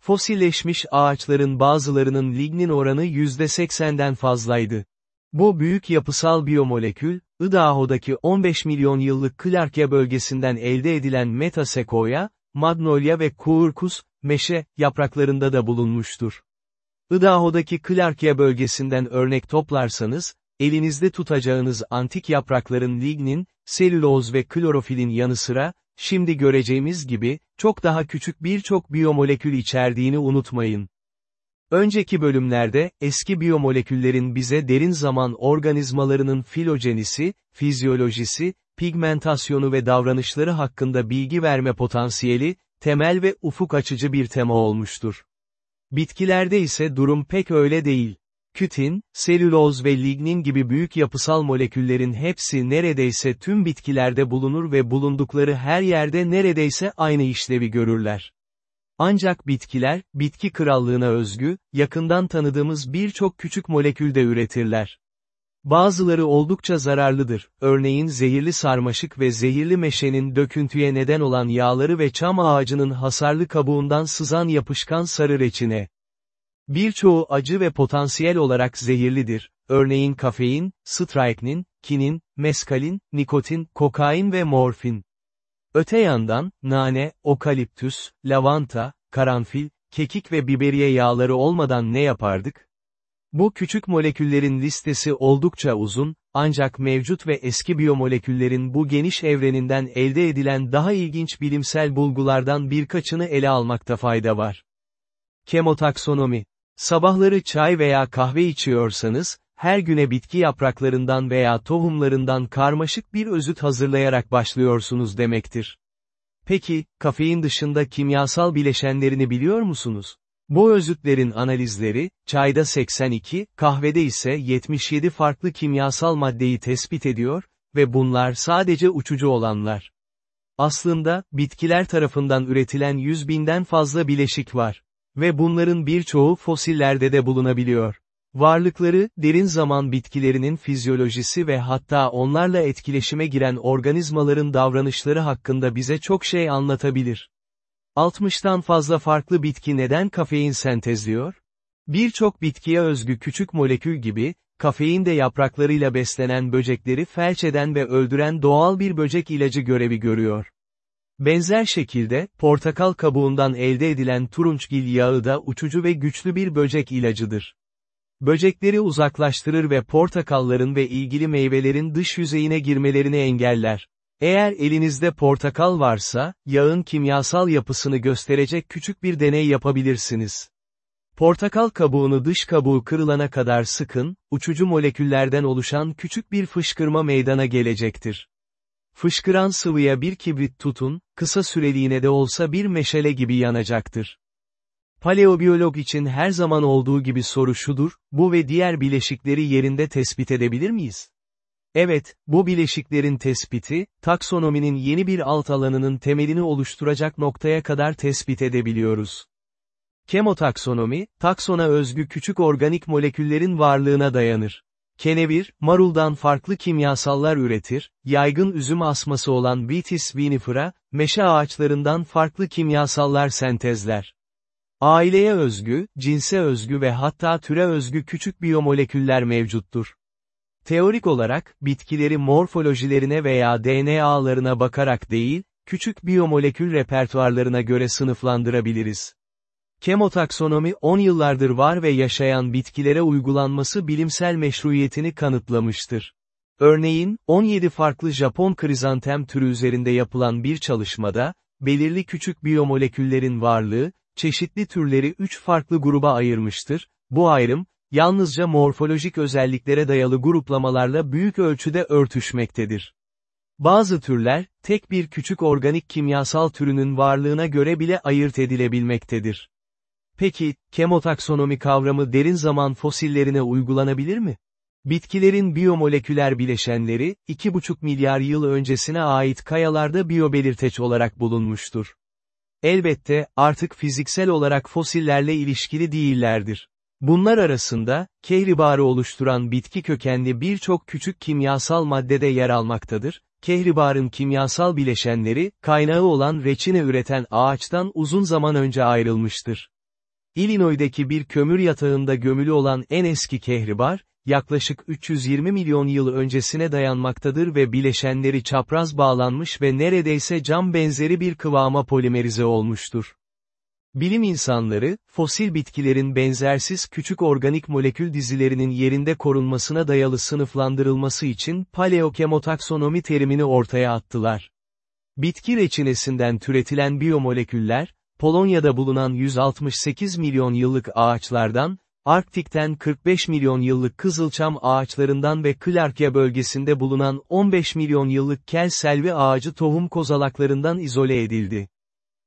Fosilleşmiş ağaçların bazılarının lignin oranı %80'den fazlaydı. Bu büyük yapısal biyomolekül, Idaho'daki 15 milyon yıllık Clarkia bölgesinden elde edilen Metasequoia, Magnolia ve Quercus, meşe, yapraklarında da bulunmuştur. Idaho'daki Clarkia bölgesinden örnek toplarsanız, elinizde tutacağınız antik yaprakların lignin, selüloz ve klorofilin yanı sıra, şimdi göreceğimiz gibi, çok daha küçük birçok biyomolekül içerdiğini unutmayın. Önceki bölümlerde, eski biyomoleküllerin bize derin zaman organizmalarının filojenisi, fizyolojisi, pigmentasyonu ve davranışları hakkında bilgi verme potansiyeli, temel ve ufuk açıcı bir tema olmuştur. Bitkilerde ise durum pek öyle değil. Kütin, selüloz ve lignin gibi büyük yapısal moleküllerin hepsi neredeyse tüm bitkilerde bulunur ve bulundukları her yerde neredeyse aynı işlevi görürler. Ancak bitkiler, bitki krallığına özgü, yakından tanıdığımız birçok küçük molekül de üretirler. Bazıları oldukça zararlıdır, örneğin zehirli sarmaşık ve zehirli meşenin döküntüye neden olan yağları ve çam ağacının hasarlı kabuğundan sızan yapışkan sarı reçine. Birçoğu acı ve potansiyel olarak zehirlidir, örneğin kafein, strychnin, kinin, meskalin, nikotin, kokain ve morfin. Öte yandan, nane, okaliptüs, lavanta, karanfil, kekik ve biberiye yağları olmadan ne yapardık? Bu küçük moleküllerin listesi oldukça uzun, ancak mevcut ve eski biyomoleküllerin bu geniş evreninden elde edilen daha ilginç bilimsel bulgulardan birkaçını ele almakta fayda var. Kemotaksonomi Sabahları çay veya kahve içiyorsanız, her güne bitki yapraklarından veya tohumlarından karmaşık bir özüt hazırlayarak başlıyorsunuz demektir. Peki, kafein dışında kimyasal bileşenlerini biliyor musunuz? Bu özütlerin analizleri, çayda 82, kahvede ise 77 farklı kimyasal maddeyi tespit ediyor ve bunlar sadece uçucu olanlar. Aslında, bitkiler tarafından üretilen 100 binden fazla bileşik var. Ve bunların birçoğu fosillerde de bulunabiliyor. Varlıkları, derin zaman bitkilerinin fizyolojisi ve hatta onlarla etkileşime giren organizmaların davranışları hakkında bize çok şey anlatabilir. 60'tan fazla farklı bitki neden kafein sentezliyor? Birçok bitkiye özgü küçük molekül gibi, kafein de yapraklarıyla beslenen böcekleri felç eden ve öldüren doğal bir böcek ilacı görevi görüyor. Benzer şekilde, portakal kabuğundan elde edilen turunçgil yağı da uçucu ve güçlü bir böcek ilacıdır. Böcekleri uzaklaştırır ve portakalların ve ilgili meyvelerin dış yüzeyine girmelerini engeller. Eğer elinizde portakal varsa, yağın kimyasal yapısını gösterecek küçük bir deney yapabilirsiniz. Portakal kabuğunu dış kabuğu kırılana kadar sıkın, uçucu moleküllerden oluşan küçük bir fışkırma meydana gelecektir. Fışkıran sıvıya bir kibrit tutun, kısa süreliğine de olsa bir meşale gibi yanacaktır. Paleobiyolog için her zaman olduğu gibi soru şudur, bu ve diğer bileşikleri yerinde tespit edebilir miyiz? Evet, bu bileşiklerin tespiti, taksonominin yeni bir alt alanının temelini oluşturacak noktaya kadar tespit edebiliyoruz. Kemotaksonomi, taksona özgü küçük organik moleküllerin varlığına dayanır. Kenevir, maruldan farklı kimyasallar üretir, yaygın üzüm asması olan Vitis vinifera, meşe ağaçlarından farklı kimyasallar sentezler. Aileye özgü, cinse özgü ve hatta türe özgü küçük biyomoleküller mevcuttur. Teorik olarak, bitkileri morfolojilerine veya DNA'larına bakarak değil, küçük biyomolekül repertuarlarına göre sınıflandırabiliriz. Kemotaksonomi 10 yıllardır var ve yaşayan bitkilere uygulanması bilimsel meşruiyetini kanıtlamıştır. Örneğin, 17 farklı Japon krizantem türü üzerinde yapılan bir çalışmada, belirli küçük biyomoleküllerin varlığı, çeşitli türleri 3 farklı gruba ayırmıştır, bu ayrım, yalnızca morfolojik özelliklere dayalı gruplamalarla büyük ölçüde örtüşmektedir. Bazı türler, tek bir küçük organik kimyasal türünün varlığına göre bile ayırt edilebilmektedir. Peki, kemotaksonomi kavramı derin zaman fosillerine uygulanabilir mi? Bitkilerin biyomoleküler bileşenleri, 2,5 milyar yıl öncesine ait kayalarda biyobelirteç olarak bulunmuştur. Elbette, artık fiziksel olarak fosillerle ilişkili değillerdir. Bunlar arasında, kehribarı oluşturan bitki kökenli birçok küçük kimyasal maddede yer almaktadır, kehribarın kimyasal bileşenleri, kaynağı olan reçine üreten ağaçtan uzun zaman önce ayrılmıştır. Illinois'deki bir kömür yatağında gömülü olan en eski kehribar, yaklaşık 320 milyon yıl öncesine dayanmaktadır ve bileşenleri çapraz bağlanmış ve neredeyse cam benzeri bir kıvama polimerize olmuştur. Bilim insanları, fosil bitkilerin benzersiz küçük organik molekül dizilerinin yerinde korunmasına dayalı sınıflandırılması için paleokemotaksonomi terimini ortaya attılar. Bitki reçinesinden türetilen biyomoleküller, Polonya'da bulunan 168 milyon yıllık ağaçlardan, Arktik'ten 45 milyon yıllık kızılçam ağaçlarından ve Clarkia bölgesinde bulunan 15 milyon yıllık kel selvi ağacı tohum kozalaklarından izole edildi.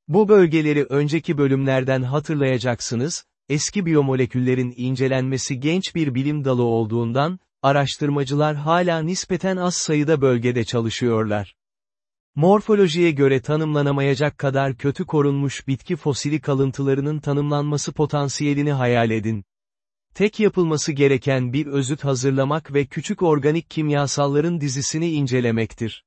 Bu bölgeleri önceki bölümlerden hatırlayacaksınız, eski biyomoleküllerin incelenmesi genç bir bilim dalı olduğundan, araştırmacılar hala nispeten az sayıda bölgede çalışıyorlar. Morfolojiye göre tanımlanamayacak kadar kötü korunmuş bitki fosili kalıntılarının tanımlanması potansiyelini hayal edin. Tek yapılması gereken bir özüt hazırlamak ve küçük organik kimyasalların dizisini incelemektir.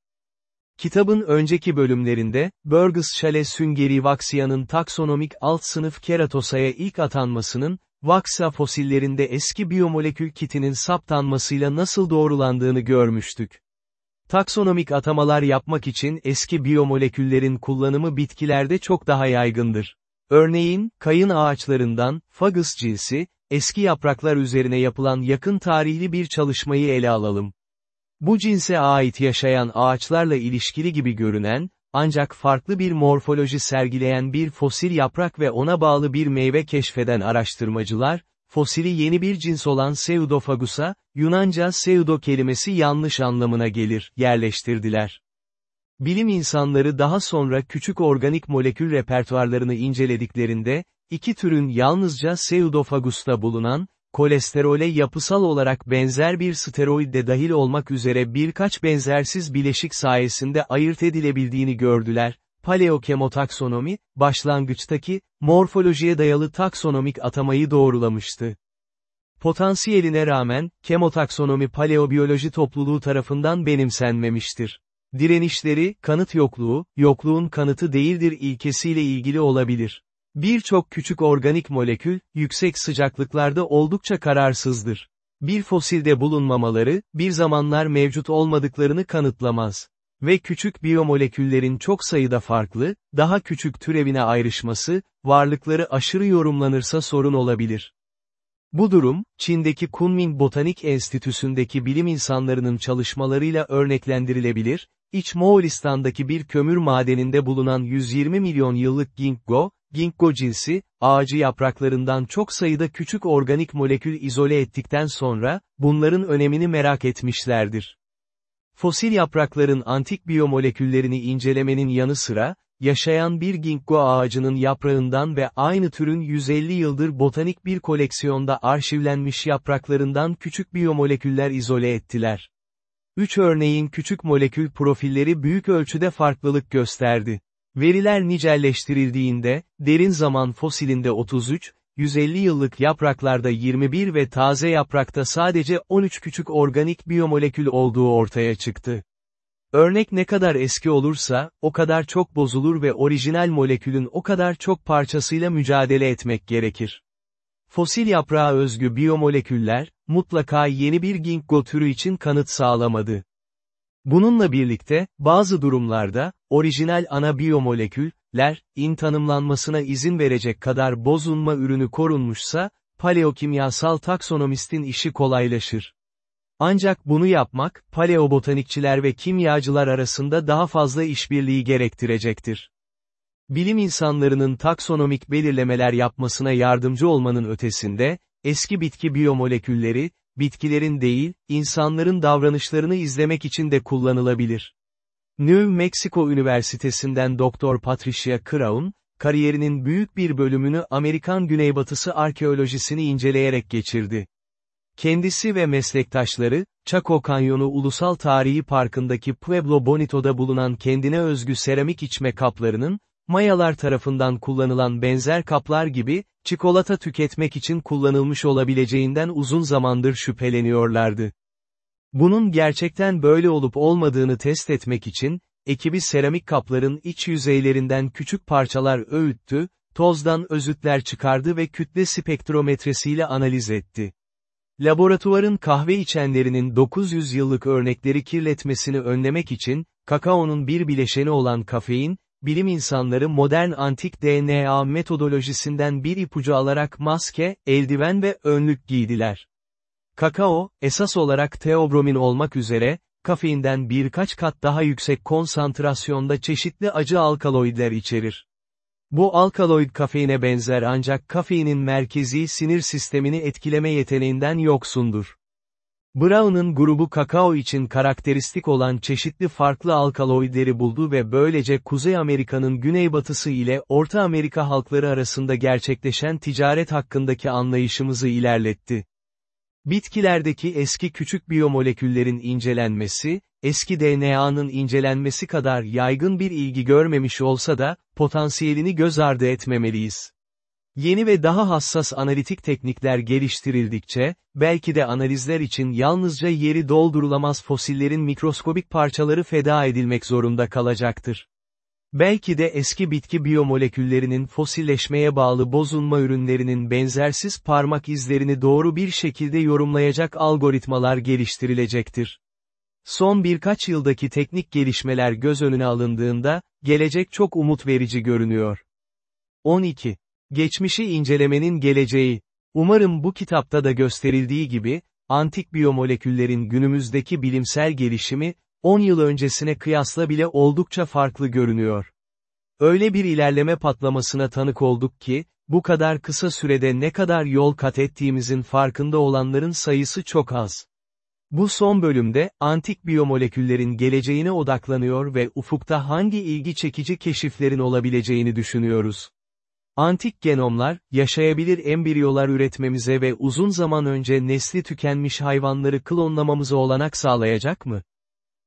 Kitabın önceki bölümlerinde, Burgess Shale süngeri Vaxia'nın taksonomik alt sınıf Keratosa'ya ilk atanmasının, Vaxia fosillerinde eski biyomolekül kitinin saptanmasıyla nasıl doğrulandığını görmüştük. Taksonomik atamalar yapmak için eski biyomoleküllerin kullanımı bitkilerde çok daha yaygındır. Örneğin, kayın ağaçlarından, fagus cinsi, eski yapraklar üzerine yapılan yakın tarihli bir çalışmayı ele alalım. Bu cinse ait yaşayan ağaçlarla ilişkili gibi görünen, ancak farklı bir morfoloji sergileyen bir fosil yaprak ve ona bağlı bir meyve keşfeden araştırmacılar, fosili yeni bir cins olan Pseudophagusa, Yunanca pseudo kelimesi yanlış anlamına gelir, yerleştirdiler. Bilim insanları daha sonra küçük organik molekül repertuarlarını incelediklerinde, iki türün yalnızca Pseudophagus'ta bulunan, kolesterole yapısal olarak benzer bir steroid de dahil olmak üzere birkaç benzersiz bileşik sayesinde ayırt edilebildiğini gördüler. Paleokemotaksonomi, başlangıçtaki, morfolojiye dayalı taksonomik atamayı doğrulamıştı. Potansiyeline rağmen, kemotaksonomi paleobiyoloji topluluğu tarafından benimsenmemiştir. Direnişleri, kanıt yokluğu, yokluğun kanıtı değildir ilkesiyle ilgili olabilir. Birçok küçük organik molekül, yüksek sıcaklıklarda oldukça kararsızdır. Bir fosilde bulunmamaları, bir zamanlar mevcut olmadıklarını kanıtlamaz. Ve küçük biyomoleküllerin çok sayıda farklı, daha küçük türevine ayrışması, varlıkları aşırı yorumlanırsa sorun olabilir. Bu durum, Çin'deki Kunming Botanik Enstitüsü'ndeki bilim insanlarının çalışmalarıyla örneklendirilebilir, İç Moğolistan'daki bir kömür madeninde bulunan 120 milyon yıllık ginkgo, ginkgo cinsi, ağacı yapraklarından çok sayıda küçük organik molekül izole ettikten sonra, bunların önemini merak etmişlerdir. Fosil yaprakların antik biyomoleküllerini incelemenin yanı sıra, yaşayan bir ginkgo ağacının yaprağından ve aynı türün 150 yıldır botanik bir koleksiyonda arşivlenmiş yapraklarından küçük biyomoleküller izole ettiler. Üç örneğin küçük molekül profilleri büyük ölçüde farklılık gösterdi. Veriler nicelleştirildiğinde, derin zaman fosilinde 33, 150 yıllık yapraklarda 21 ve taze yaprakta sadece 13 küçük organik biyomolekül olduğu ortaya çıktı. Örnek ne kadar eski olursa, o kadar çok bozulur ve orijinal molekülün o kadar çok parçasıyla mücadele etmek gerekir. Fosil yaprağa özgü biyomoleküller, mutlaka yeni bir ginkgo türü için kanıt sağlamadı. Bununla birlikte, bazı durumlarda, orijinal ana biyomoleküller, in tanımlanmasına izin verecek kadar bozulma ürünü korunmuşsa, paleokimyasal taksonomistin işi kolaylaşır. Ancak bunu yapmak, paleobotanikçiler ve kimyacılar arasında daha fazla işbirliği gerektirecektir. Bilim insanlarının taksonomik belirlemeler yapmasına yardımcı olmanın ötesinde, eski bitki biyomolekülleri, bitkilerin değil, insanların davranışlarını izlemek için de kullanılabilir. New Mexico Üniversitesi'nden Dr. Patricia Crown, kariyerinin büyük bir bölümünü Amerikan Güneybatısı arkeolojisini inceleyerek geçirdi. Kendisi ve meslektaşları, Chaco Kanyonu Ulusal Tarihi Parkı'ndaki Pueblo Bonito'da bulunan kendine özgü seramik içme kaplarının, Mayalar tarafından kullanılan benzer kaplar gibi, çikolata tüketmek için kullanılmış olabileceğinden uzun zamandır şüpheleniyorlardı. Bunun gerçekten böyle olup olmadığını test etmek için, ekibi seramik kapların iç yüzeylerinden küçük parçalar öğüttü, tozdan özütler çıkardı ve kütle spektrometresiyle analiz etti. Laboratuvarın kahve içenlerinin 900 yıllık örnekleri kirletmesini önlemek için, kakaonun bir bileşeni olan kafein, bilim insanları modern antik DNA metodolojisinden bir ipucu alarak maske, eldiven ve önlük giydiler. Kakao, esas olarak teobromin olmak üzere, kafeinden birkaç kat daha yüksek konsantrasyonda çeşitli acı alkaloidler içerir. Bu alkaloid kafeine benzer ancak kafeinin merkezi sinir sistemini etkileme yeteneğinden yoksundur. Brown'un grubu kakao için karakteristik olan çeşitli farklı alkaloidleri buldu ve böylece Kuzey Amerika'nın güneybatısı ile Orta Amerika halkları arasında gerçekleşen ticaret hakkındaki anlayışımızı ilerletti. Bitkilerdeki eski küçük biyomoleküllerin incelenmesi, eski DNA'nın incelenmesi kadar yaygın bir ilgi görmemiş olsa da, potansiyelini göz ardı etmemeliyiz. Yeni ve daha hassas analitik teknikler geliştirildikçe, belki de analizler için yalnızca yeri doldurulamaz fosillerin mikroskobik parçaları feda edilmek zorunda kalacaktır. Belki de eski bitki biyomoleküllerinin fosilleşmeye bağlı bozulma ürünlerinin benzersiz parmak izlerini doğru bir şekilde yorumlayacak algoritmalar geliştirilecektir. Son birkaç yıldaki teknik gelişmeler göz önüne alındığında, gelecek çok umut verici görünüyor. 12. Geçmişi incelemenin geleceği. Umarım bu kitapta da gösterildiği gibi, antik biyomoleküllerin günümüzdeki bilimsel gelişimi, 10 yıl öncesine kıyasla bile oldukça farklı görünüyor. Öyle bir ilerleme patlamasına tanık olduk ki, bu kadar kısa sürede ne kadar yol kat ettiğimizin farkında olanların sayısı çok az. Bu son bölümde, antik biyomoleküllerin geleceğine odaklanıyor ve ufukta hangi ilgi çekici keşiflerin olabileceğini düşünüyoruz. Antik genomlar, yaşayabilir embriyolar üretmemize ve uzun zaman önce nesli tükenmiş hayvanları klonlamamıza olanak sağlayacak mı?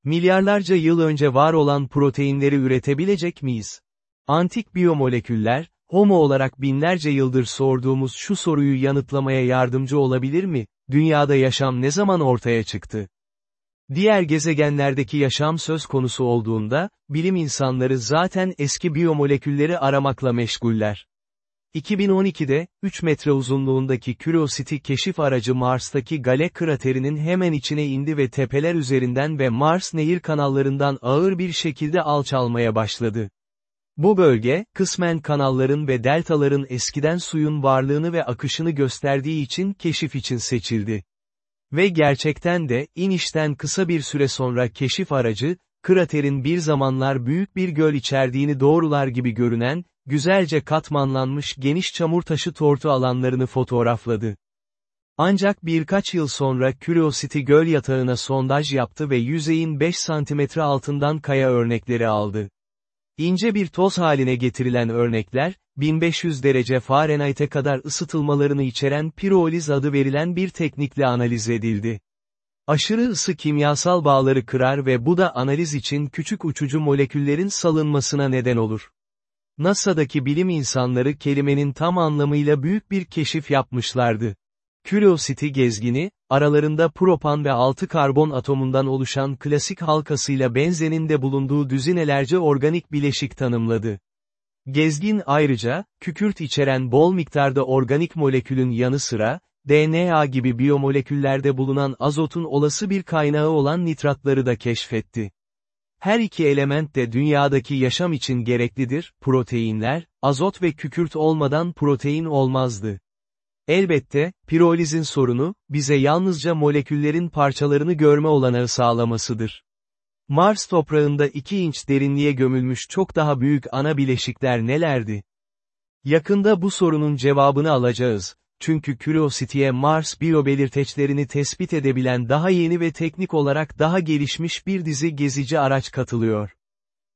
Milyarlarca yıl önce var olan proteinleri üretebilecek miyiz? Antik biyomoleküller, Homo olarak binlerce yıldır sorduğumuz şu soruyu yanıtlamaya yardımcı olabilir mi? Dünyada yaşam ne zaman ortaya çıktı? Diğer gezegenlerdeki yaşam söz konusu olduğunda, bilim insanları zaten eski biyomolekülleri aramakla meşguller. 2012'de, 3 metre uzunluğundaki Curiosity keşif aracı Mars'taki Gale kraterinin hemen içine indi ve tepeler üzerinden ve Mars nehir kanallarından ağır bir şekilde alçalmaya başladı. Bu bölge, kısmen kanalların ve deltaların eskiden suyun varlığını ve akışını gösterdiği için keşif için seçildi. Ve gerçekten de, inişten kısa bir süre sonra keşif aracı, kraterin bir zamanlar büyük bir göl içerdiğini doğrular gibi görünen, güzelce katmanlanmış geniş çamur taşı tortu alanlarını fotoğrafladı. Ancak birkaç yıl sonra Curiosity göl yatağına sondaj yaptı ve yüzeyin 5 santimetre altından kaya örnekleri aldı. İnce bir toz haline getirilen örnekler, 1500 derece Fahrenheit'e kadar ısıtılmalarını içeren piroliz adı verilen bir teknikle analiz edildi. Aşırı ısı kimyasal bağları kırar ve bu da analiz için küçük uçucu moleküllerin salınmasına neden olur. NASA'daki bilim insanları kelimenin tam anlamıyla büyük bir keşif yapmışlardı. Curiosity gezgini, aralarında propan ve 6 karbon atomundan oluşan klasik halkasıyla benzenin de bulunduğu düzinelerce organik bileşik tanımladı. Gezgin ayrıca, kükürt içeren bol miktarda organik molekülün yanı sıra, DNA gibi biyomoleküllerde bulunan azotun olası bir kaynağı olan nitratları da keşfetti. Her iki element de dünyadaki yaşam için gereklidir, proteinler, azot ve kükürt olmadan protein olmazdı. Elbette, pirolizin sorunu, bize yalnızca moleküllerin parçalarını görme olanağı sağlamasıdır. Mars toprağında 2 inç derinliğe gömülmüş çok daha büyük ana bileşikler nelerdi? Yakında bu sorunun cevabını alacağız, çünkü Curiosity'ye Mars biyobelirteçlerini tespit edebilen daha yeni ve teknik olarak daha gelişmiş bir dizi gezici araç katılıyor.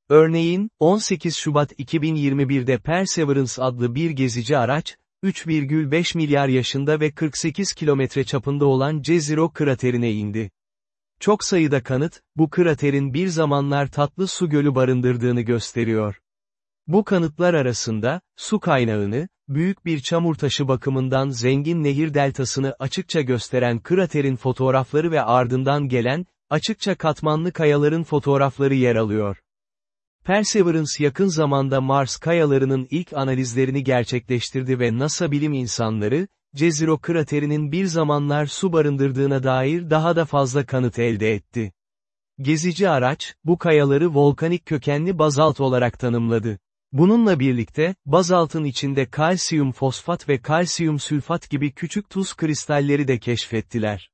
Örneğin, 18 Şubat 2021'de Perseverance adlı bir gezici araç, 3,5 milyar yaşında ve 48 kilometre çapında olan Jezero kraterine indi. Çok sayıda kanıt, bu kraterin bir zamanlar tatlı su gölü barındırdığını gösteriyor. Bu kanıtlar arasında, su kaynağını, büyük bir çamur taşı bakımından zengin nehir deltasını açıkça gösteren kraterin fotoğrafları ve ardından gelen, açıkça katmanlı kayaların fotoğrafları yer alıyor. Perseverance yakın zamanda Mars kayalarının ilk analizlerini gerçekleştirdi ve NASA bilim insanları, Jezero kraterinin bir zamanlar su barındırdığına dair daha da fazla kanıt elde etti. Gezici araç, bu kayaları volkanik kökenli bazalt olarak tanımladı. Bununla birlikte, bazaltın içinde kalsiyum fosfat ve kalsiyum sülfat gibi küçük tuz kristalleri de keşfettiler.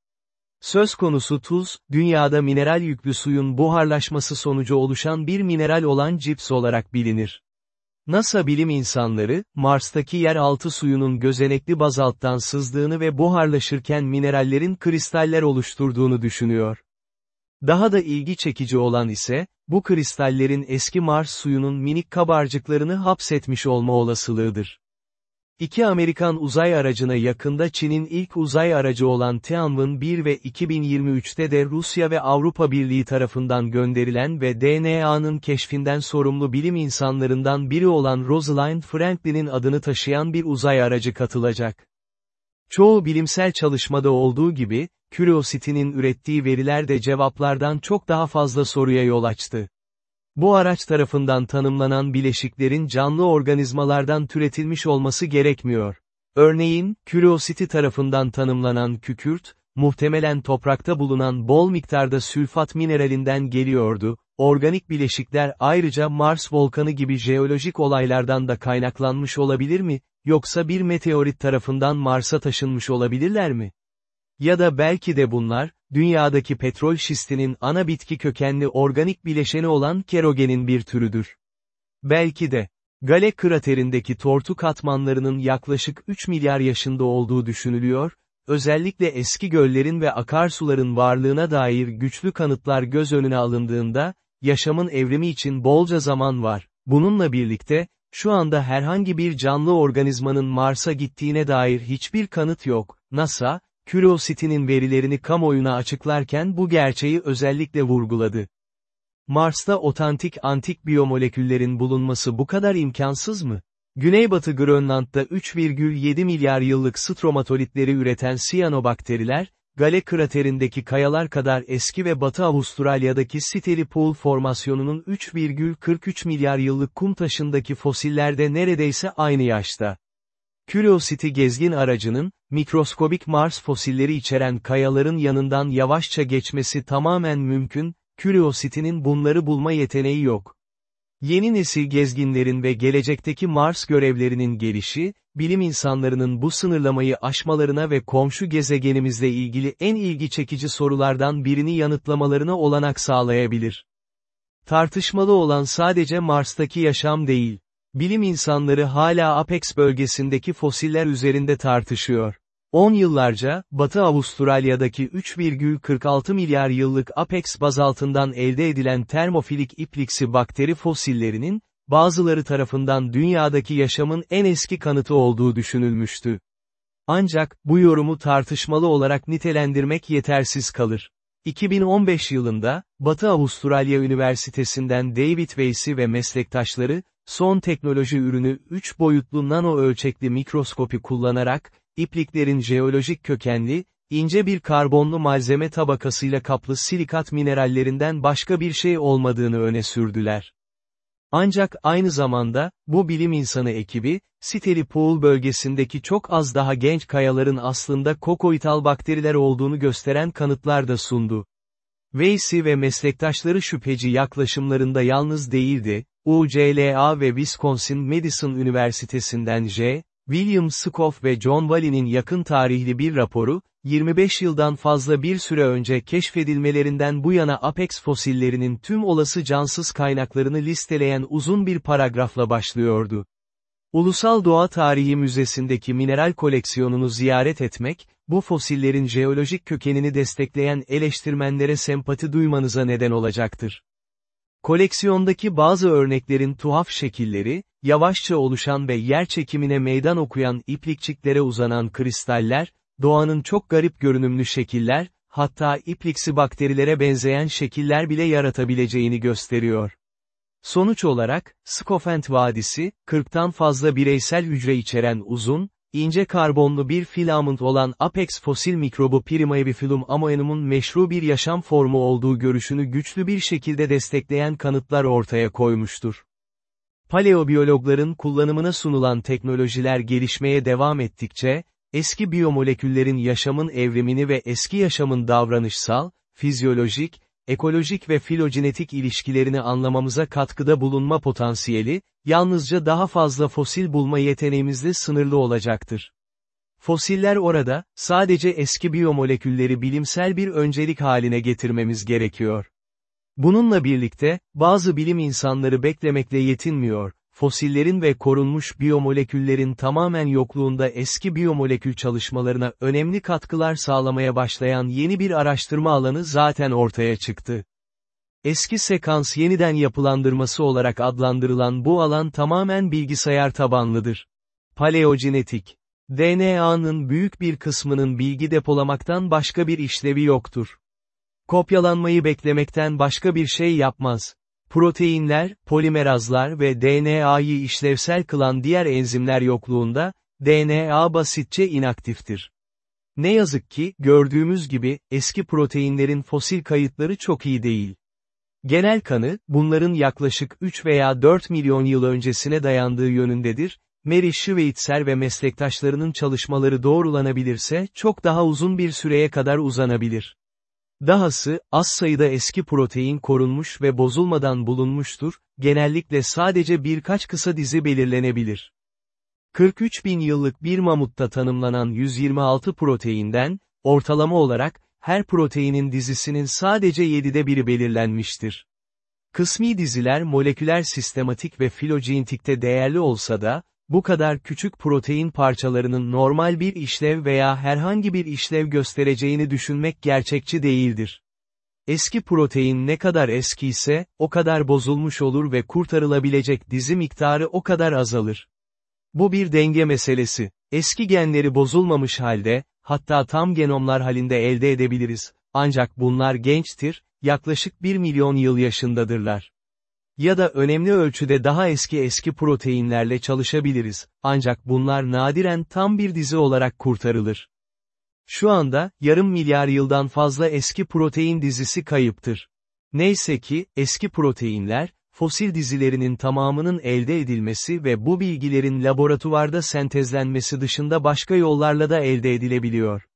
Söz konusu tuz, dünyada mineral yüklü suyun buharlaşması sonucu oluşan bir mineral olan cips olarak bilinir. NASA bilim insanları, Mars'taki yeraltı suyunun gözenekli bazalttan sızdığını ve buharlaşırken minerallerin kristaller oluşturduğunu düşünüyor. Daha da ilgi çekici olan ise, bu kristallerin eski Mars suyunun minik kabarcıklarını hapsetmiş olma olasılığıdır. İki Amerikan uzay aracına yakında Çin'in ilk uzay aracı olan Tianwen 1 ve 2023'te de Rusya ve Avrupa Birliği tarafından gönderilen ve DNA'nın keşfinden sorumlu bilim insanlarından biri olan Rosalind Franklin'in adını taşıyan bir uzay aracı katılacak. Çoğu bilimsel çalışmada olduğu gibi, Curiosity'nin ürettiği veriler de cevaplardan çok daha fazla soruya yol açtı. Bu araç tarafından tanımlanan bileşiklerin canlı organizmalardan türetilmiş olması gerekmiyor. Örneğin, Curiosity tarafından tanımlanan kükürt, muhtemelen toprakta bulunan bol miktarda sülfat mineralinden geliyordu, organik bileşikler ayrıca Mars volkanı gibi jeolojik olaylardan da kaynaklanmış olabilir mi, yoksa bir meteorit tarafından Mars'a taşınmış olabilirler mi? Ya da belki de bunlar, dünyadaki petrol şistinin ana bitki kökenli organik bileşeni olan kerogenin bir türüdür. Belki de, Gale kraterindeki tortu katmanlarının yaklaşık 3 milyar yaşında olduğu düşünülüyor, özellikle eski göllerin ve akarsuların varlığına dair güçlü kanıtlar göz önüne alındığında, yaşamın evrimi için bolca zaman var. Bununla birlikte, şu anda herhangi bir canlı organizmanın Mars'a gittiğine dair hiçbir kanıt yok. NASA, Curiosity'nin verilerini kamuoyuna açıklarken bu gerçeği özellikle vurguladı. Mars'ta otantik antik biyomoleküllerin bulunması bu kadar imkansız mı? Güneybatı Grönland'da 3,7 milyar yıllık stromatolitleri üreten siyanobakteriler, Gale kraterindeki kayalar kadar eski ve Batı Avustralya'daki Stely Pool formasyonunun 3,43 milyar yıllık kum taşındaki fosillerde neredeyse aynı yaşta. Curiosity gezgin aracının, mikroskobik Mars fosilleri içeren kayaların yanından yavaşça geçmesi tamamen mümkün, Curiosity'nin bunları bulma yeteneği yok. Yeni nesil gezginlerin ve gelecekteki Mars görevlerinin gelişi, bilim insanlarının bu sınırlamayı aşmalarına ve komşu gezegenimizle ilgili en ilgi çekici sorulardan birini yanıtlamalarına olanak sağlayabilir. Tartışmalı olan sadece Mars'taki yaşam değil. Bilim insanları hala Apex bölgesindeki fosiller üzerinde tartışıyor. 10 yıllarca, Batı Avustralya'daki 3,46 milyar yıllık Apex bazaltından elde edilen termofilik ipliksi bakteri fosillerinin, bazıları tarafından dünyadaki yaşamın en eski kanıtı olduğu düşünülmüştü. Ancak, bu yorumu tartışmalı olarak nitelendirmek yetersiz kalır. 2015 yılında, Batı Avustralya Üniversitesi'nden David Weiss'i ve meslektaşları, son teknoloji ürünü 3 boyutlu nano ölçekli mikroskopi kullanarak, ipliklerin jeolojik kökenli, ince bir karbonlu malzeme tabakasıyla kaplı silikat minerallerinden başka bir şey olmadığını öne sürdüler. Ancak aynı zamanda, bu bilim insanı ekibi, Stely Pool bölgesindeki çok az daha genç kayaların aslında kokoital bakteriler olduğunu gösteren kanıtlar da sundu. Weiss'i ve meslektaşları şüpheci yaklaşımlarında yalnız değildi, UCLA ve Wisconsin Madison Üniversitesi'nden J. William Scoff ve John Wally'nin yakın tarihli bir raporu, 25 yıldan fazla bir süre önce keşfedilmelerinden bu yana Apex fosillerinin tüm olası cansız kaynaklarını listeleyen uzun bir paragrafla başlıyordu. Ulusal Doğa Tarihi Müzesi'ndeki mineral koleksiyonunu ziyaret etmek, bu fosillerin jeolojik kökenini destekleyen eleştirmenlere sempati duymanıza neden olacaktır. Koleksiyondaki bazı örneklerin tuhaf şekilleri, yavaşça oluşan ve yer çekimine meydan okuyan iplikçiklere uzanan kristaller, doğanın çok garip görünümlü şekiller, hatta ipliksi bakterilere benzeyen şekiller bile yaratabileceğini gösteriyor. Sonuç olarak, Skofent Vadisi, 40'tan fazla bireysel hücre içeren uzun, ince karbonlu bir filament olan Apex fosil mikrobu Primaevifilum amoenum'un meşru bir yaşam formu olduğu görüşünü güçlü bir şekilde destekleyen kanıtlar ortaya koymuştur. Paleobiyologların kullanımına sunulan teknolojiler gelişmeye devam ettikçe, eski biyomoleküllerin yaşamın evrimini ve eski yaşamın davranışsal, fizyolojik, ekolojik ve filogenetik ilişkilerini anlamamıza katkıda bulunma potansiyeli, yalnızca daha fazla fosil bulma yeteneğimizle sınırlı olacaktır. Fosiller orada, sadece eski biyomolekülleri bilimsel bir öncelik haline getirmemiz gerekiyor. Bununla birlikte, bazı bilim insanları beklemekle yetinmiyor, fosillerin ve korunmuş biyomoleküllerin tamamen yokluğunda eski biyomolekül çalışmalarına önemli katkılar sağlamaya başlayan yeni bir araştırma alanı zaten ortaya çıktı. Eski sekans yeniden yapılandırması olarak adlandırılan bu alan tamamen bilgisayar tabanlıdır. Paleogenetik. DNA'nın büyük bir kısmının bilgi depolamaktan başka bir işlevi yoktur. Kopyalanmayı beklemekten başka bir şey yapmaz. Proteinler, polimerazlar ve DNA'yı işlevsel kılan diğer enzimler yokluğunda, DNA basitçe inaktiftir. Ne yazık ki, gördüğümüz gibi, eski proteinlerin fosil kayıtları çok iyi değil. Genel kanı, bunların yaklaşık 3 veya 4 milyon yıl öncesine dayandığı yönündedir, Mary Schweitzer ve meslektaşlarının çalışmaları doğrulanabilirse, çok daha uzun bir süreye kadar uzanabilir. Dahası, az sayıda eski protein korunmuş ve bozulmadan bulunmuştur, genellikle sadece birkaç kısa dizi belirlenebilir. 43 bin yıllık bir mamutta tanımlanan 126 proteinden, ortalama olarak, her proteinin dizisinin sadece 7'de biri belirlenmiştir. Kısmi diziler moleküler sistematik ve filogenetikte değerli olsa da, bu kadar küçük protein parçalarının normal bir işlev veya herhangi bir işlev göstereceğini düşünmek gerçekçi değildir. Eski protein ne kadar eski ise, o kadar bozulmuş olur ve kurtarılabilecek dizi miktarı o kadar azalır. Bu bir denge meselesi. Eski genleri bozulmamış halde, hatta tam genomlar halinde elde edebiliriz, ancak bunlar gençtir, yaklaşık 1 milyon yıl yaşındadırlar. Ya da önemli ölçüde daha eski eski proteinlerle çalışabiliriz, ancak bunlar nadiren tam bir dizi olarak kurtarılır. Şu anda, yarım milyar yıldan fazla eski protein dizisi kayıptır. Neyse ki, eski proteinler, fosil dizilerinin tamamının elde edilmesi ve bu bilgilerin laboratuvarda sentezlenmesi dışında başka yollarla da elde edilebiliyor.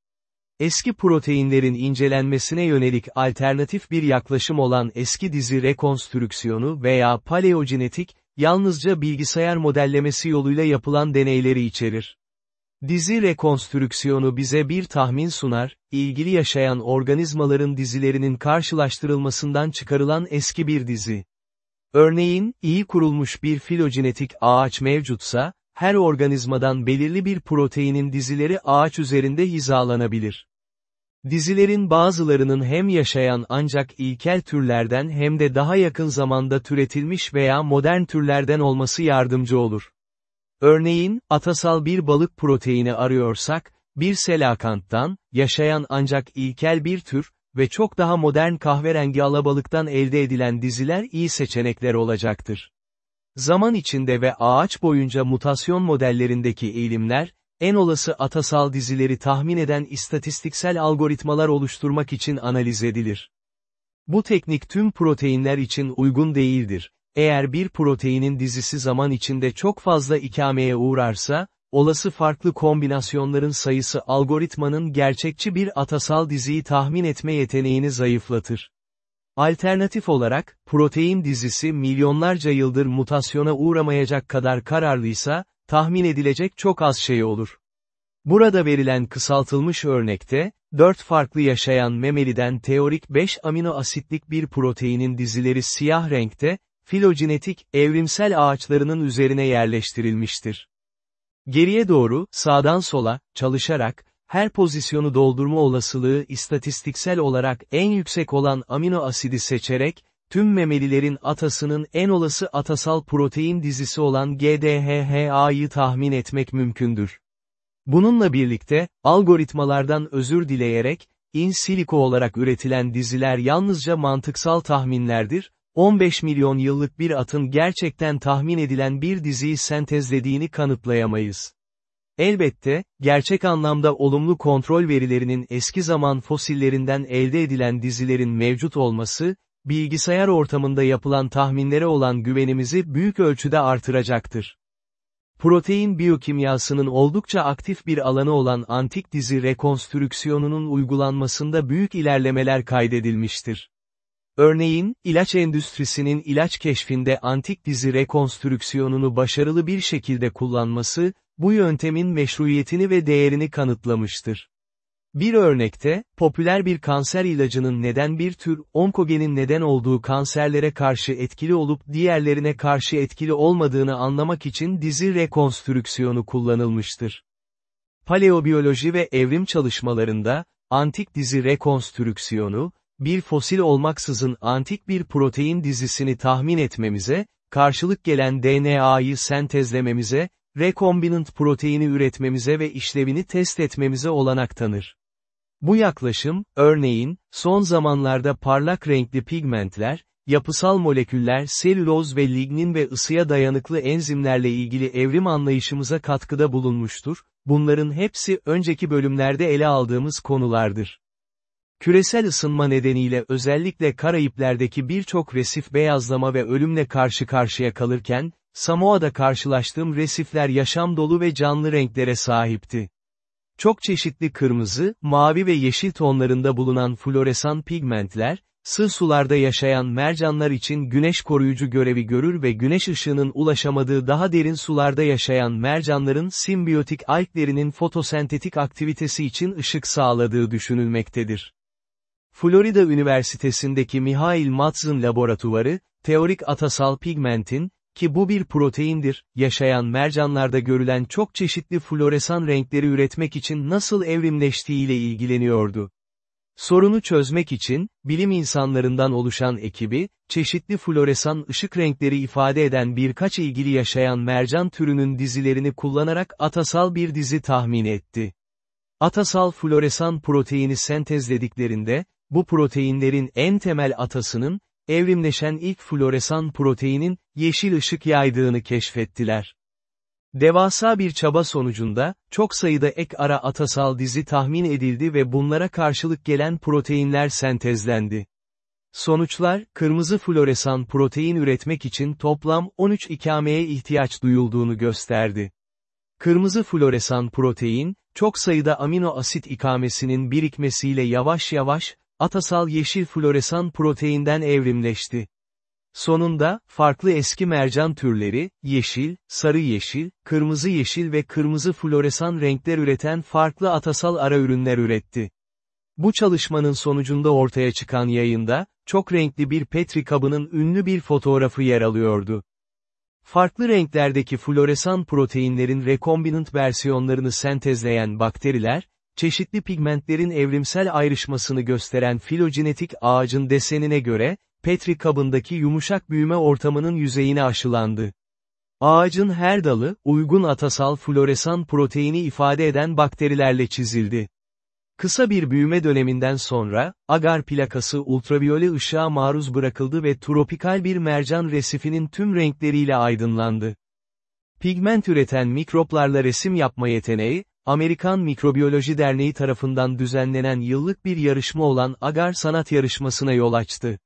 Eski proteinlerin incelenmesine yönelik alternatif bir yaklaşım olan eski dizi rekonstrüksiyonu veya paleogenetik, yalnızca bilgisayar modellemesi yoluyla yapılan deneyleri içerir. Dizi rekonstrüksiyonu bize bir tahmin sunar, ilgili yaşayan organizmaların dizilerinin karşılaştırılmasından çıkarılan eski bir dizi. Örneğin, iyi kurulmuş bir filogenetik ağaç mevcutsa, her organizmadan belirli bir proteinin dizileri ağaç üzerinde hizalanabilir. Dizilerin bazılarının hem yaşayan ancak ilkel türlerden hem de daha yakın zamanda türetilmiş veya modern türlerden olması yardımcı olur. Örneğin, atasal bir balık proteini arıyorsak, bir selakanttan, yaşayan ancak ilkel bir tür, ve çok daha modern kahverengi alabalıktan elde edilen diziler iyi seçenekler olacaktır. Zaman içinde ve ağaç boyunca mutasyon modellerindeki eğilimler, en olası atasal dizileri tahmin eden istatistiksel algoritmalar oluşturmak için analiz edilir. Bu teknik tüm proteinler için uygun değildir. Eğer bir proteinin dizisi zaman içinde çok fazla ikameye uğrarsa, olası farklı kombinasyonların sayısı algoritmanın gerçekçi bir atasal diziyi tahmin etme yeteneğini zayıflatır. Alternatif olarak, protein dizisi milyonlarca yıldır mutasyona uğramayacak kadar kararlıysa, tahmin edilecek çok az şey olur. Burada verilen kısaltılmış örnekte, 4 farklı yaşayan memeliden teorik 5 amino asitlik bir proteinin dizileri siyah renkte, filogenetik, evrimsel ağaçlarının üzerine yerleştirilmiştir. Geriye doğru, sağdan sola, çalışarak, her pozisyonu doldurma olasılığı istatistiksel olarak en yüksek olan amino asidi seçerek, tüm memelilerin atasının en olası atasal protein dizisi olan GDHHA'yı tahmin etmek mümkündür. Bununla birlikte, algoritmalardan özür dileyerek, in silico olarak üretilen diziler yalnızca mantıksal tahminlerdir, 15 milyon yıllık bir atın gerçekten tahmin edilen bir diziyi sentezlediğini kanıtlayamayız. Elbette, gerçek anlamda olumlu kontrol verilerinin eski zaman fosillerinden elde edilen dizilerin mevcut olması, bilgisayar ortamında yapılan tahminlere olan güvenimizi büyük ölçüde artıracaktır. Protein biyokimyasının oldukça aktif bir alanı olan antik dizi rekonstrüksiyonunun uygulanmasında büyük ilerlemeler kaydedilmiştir. Örneğin, ilaç endüstrisinin ilaç keşfinde antik dizi rekonstrüksiyonunu başarılı bir şekilde kullanması, bu yöntemin meşruiyetini ve değerini kanıtlamıştır. Bir örnekte, popüler bir kanser ilacının neden bir tür onkogenin neden olduğu kanserlere karşı etkili olup diğerlerine karşı etkili olmadığını anlamak için dizi rekonstrüksiyonu kullanılmıştır. Paleobiyoloji ve evrim çalışmalarında, antik dizi rekonstrüksiyonu, bir fosil olmaksızın antik bir protein dizisini tahmin etmemize, karşılık gelen DNA'yı sentezlememize, rekombinant proteini üretmemize ve işlevini test etmemize olanak tanır. Bu yaklaşım, örneğin, son zamanlarda parlak renkli pigmentler, yapısal moleküller selüloz ve lignin ve ısıya dayanıklı enzimlerle ilgili evrim anlayışımıza katkıda bulunmuştur, bunların hepsi önceki bölümlerde ele aldığımız konulardır. Küresel ısınma nedeniyle özellikle Karayipler'deki birçok resif beyazlama ve ölümle karşı karşıya kalırken, Samoa'da karşılaştığım resifler yaşam dolu ve canlı renklere sahipti. Çok çeşitli kırmızı, mavi ve yeşil tonlarında bulunan floresan pigmentler, sığ sularda yaşayan mercanlar için güneş koruyucu görevi görür ve güneş ışığının ulaşamadığı daha derin sularda yaşayan mercanların simbiyotik alglerinin fotosentetik aktivitesi için ışık sağladığı düşünülmektedir. Florida Üniversitesi'ndeki Mihail Matz'ın laboratuvarı, teorik atasal pigmentin, ki bu bir proteindir, yaşayan mercanlarda görülen çok çeşitli floresan renkleri üretmek için nasıl evrimleştiğiyle ilgileniyordu. Sorunu çözmek için, bilim insanlarından oluşan ekibi, çeşitli floresan ışık renkleri ifade eden birkaç ilgili yaşayan mercan türünün dizilerini kullanarak atasal bir dizi tahmin etti. Atasal floresan proteini sentezlediklerinde, bu proteinlerin en temel atasının, evrimleşen ilk floresan proteinin, yeşil ışık yaydığını keşfettiler. Devasa bir çaba sonucunda, çok sayıda ek ara atasal dizi tahmin edildi ve bunlara karşılık gelen proteinler sentezlendi. Sonuçlar, kırmızı floresan protein üretmek için toplam 13 ikameye ihtiyaç duyulduğunu gösterdi. Kırmızı floresan protein, çok sayıda amino asit ikamesinin birikmesiyle yavaş yavaş, atasal yeşil floresan proteinden evrimleşti. Sonunda, farklı eski mercan türleri, yeşil, sarı yeşil, kırmızı yeşil ve kırmızı floresan renkler üreten farklı atasal ara ürünler üretti. Bu çalışmanın sonucunda ortaya çıkan yayında, çok renkli bir Petri kabının ünlü bir fotoğrafı yer alıyordu. Farklı renklerdeki floresan proteinlerin rekombinant versiyonlarını sentezleyen bakteriler, çeşitli pigmentlerin evrimsel ayrışmasını gösteren filogenetik ağacın desenine göre, Petri kabındaki yumuşak büyüme ortamının yüzeyine aşılandı. Ağacın her dalı, uygun atasal floresan proteini ifade eden bakterilerle çizildi. Kısa bir büyüme döneminden sonra, agar plakası ultraviyole ışığa maruz bırakıldı ve tropikal bir mercan resifinin tüm renkleriyle aydınlandı. Pigment üreten mikroplarla resim yapma yeteneği, Amerikan Mikrobiyoloji Derneği tarafından düzenlenen yıllık bir yarışma olan Agar Sanat Yarışması'na yol açtı.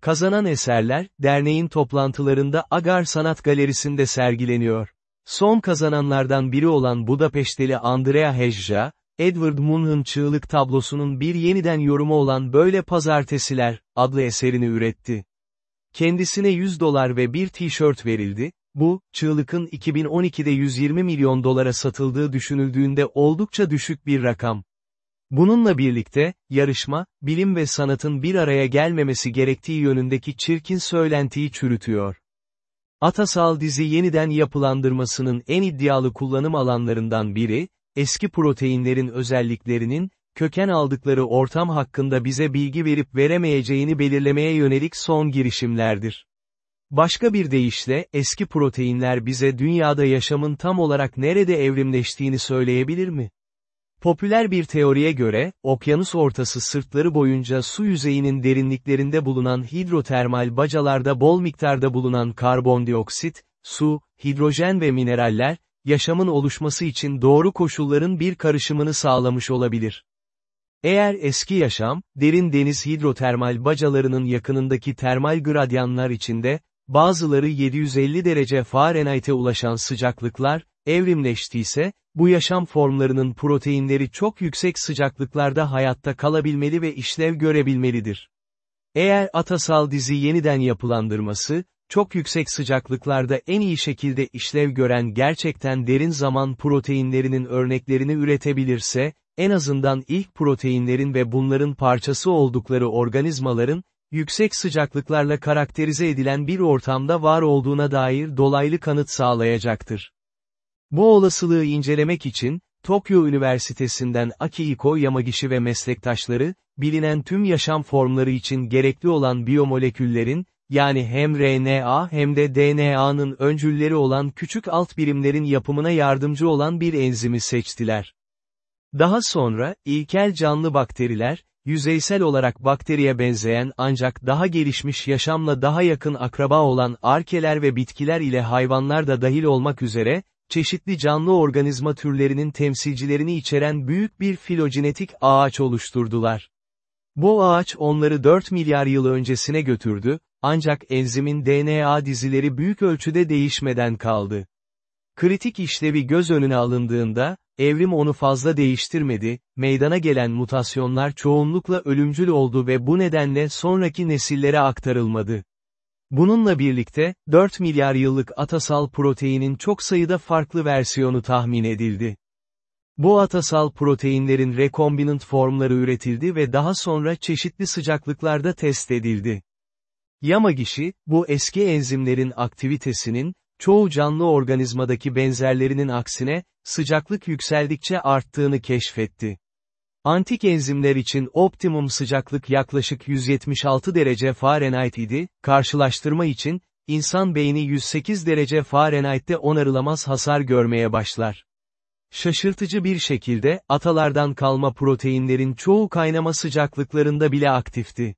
Kazanan eserler, derneğin toplantılarında Agar Sanat Galerisi'nde sergileniyor. Son kazananlardan biri olan Budapeşteli Andrea Hejja, Edward Munch'ın çığlık tablosunun bir yeniden yorumu olan Böyle Pazartesiler, adlı eserini üretti. Kendisine 100 dolar ve bir tişört verildi, bu, çığlıkın 2012'de 120 milyon dolara satıldığı düşünüldüğünde oldukça düşük bir rakam. Bununla birlikte, yarışma, bilim ve sanatın bir araya gelmemesi gerektiği yönündeki çirkin söylentiyi çürütüyor. Atasal dizi yeniden yapılandırmasının en iddialı kullanım alanlarından biri, eski proteinlerin özelliklerinin, köken aldıkları ortam hakkında bize bilgi verip veremeyeceğini belirlemeye yönelik son girişimlerdir. Başka bir deyişle, eski proteinler bize dünyada yaşamın tam olarak nerede evrimleştiğini söyleyebilir mi? Popüler bir teoriye göre, okyanus ortası sırtları boyunca su yüzeyinin derinliklerinde bulunan hidrotermal bacalarda bol miktarda bulunan karbondioksit, su, hidrojen ve mineraller, yaşamın oluşması için doğru koşulların bir karışımını sağlamış olabilir. Eğer eski yaşam, derin deniz hidrotermal bacalarının yakınındaki termal gradyanlar içinde, bazıları 750 derece Fahrenheit'e ulaşan sıcaklıklar, evrimleştiyse, bu yaşam formlarının proteinleri çok yüksek sıcaklıklarda hayatta kalabilmeli ve işlev görebilmelidir. Eğer atasal dizi yeniden yapılandırması, çok yüksek sıcaklıklarda en iyi şekilde işlev gören gerçekten derin zaman proteinlerinin örneklerini üretebilirse, en azından ilk proteinlerin ve bunların parçası oldukları organizmaların, yüksek sıcaklıklarla karakterize edilen bir ortamda var olduğuna dair dolaylı kanıt sağlayacaktır. Bu olasılığı incelemek için, Tokyo Üniversitesi'nden Akihiko Yamagishi ve meslektaşları, bilinen tüm yaşam formları için gerekli olan biyomoleküllerin, yani hem RNA hem de DNA'nın öncülleri olan küçük alt birimlerin yapımına yardımcı olan bir enzimi seçtiler. Daha sonra, ilkel canlı bakteriler, yüzeysel olarak bakteriye benzeyen ancak daha gelişmiş yaşamla daha yakın akraba olan arkeler ve bitkiler ile hayvanlar da dahil olmak üzere, çeşitli canlı organizma türlerinin temsilcilerini içeren büyük bir filogenetik ağaç oluşturdular. Bu ağaç onları 4 milyar yıl öncesine götürdü, ancak enzimin DNA dizileri büyük ölçüde değişmeden kaldı. Kritik işlevi göz önüne alındığında, evrim onu fazla değiştirmedi, meydana gelen mutasyonlar çoğunlukla ölümcül oldu ve bu nedenle sonraki nesillere aktarılmadı. Bununla birlikte, 4 milyar yıllık atasal proteinin çok sayıda farklı versiyonu tahmin edildi. Bu atasal proteinlerin rekombinant formları üretildi ve daha sonra çeşitli sıcaklıklarda test edildi. Yamagishi, bu eski enzimlerin aktivitesinin, çoğu canlı organizmadaki benzerlerinin aksine, sıcaklık yükseldikçe arttığını keşfetti. Antik enzimler için optimum sıcaklık yaklaşık 176 derece Fahrenheit idi, karşılaştırma için, insan beyni 108 derece Fahrenheit'te onarılamaz hasar görmeye başlar. Şaşırtıcı bir şekilde, atalardan kalma proteinlerin çoğu kaynama sıcaklıklarında bile aktifti.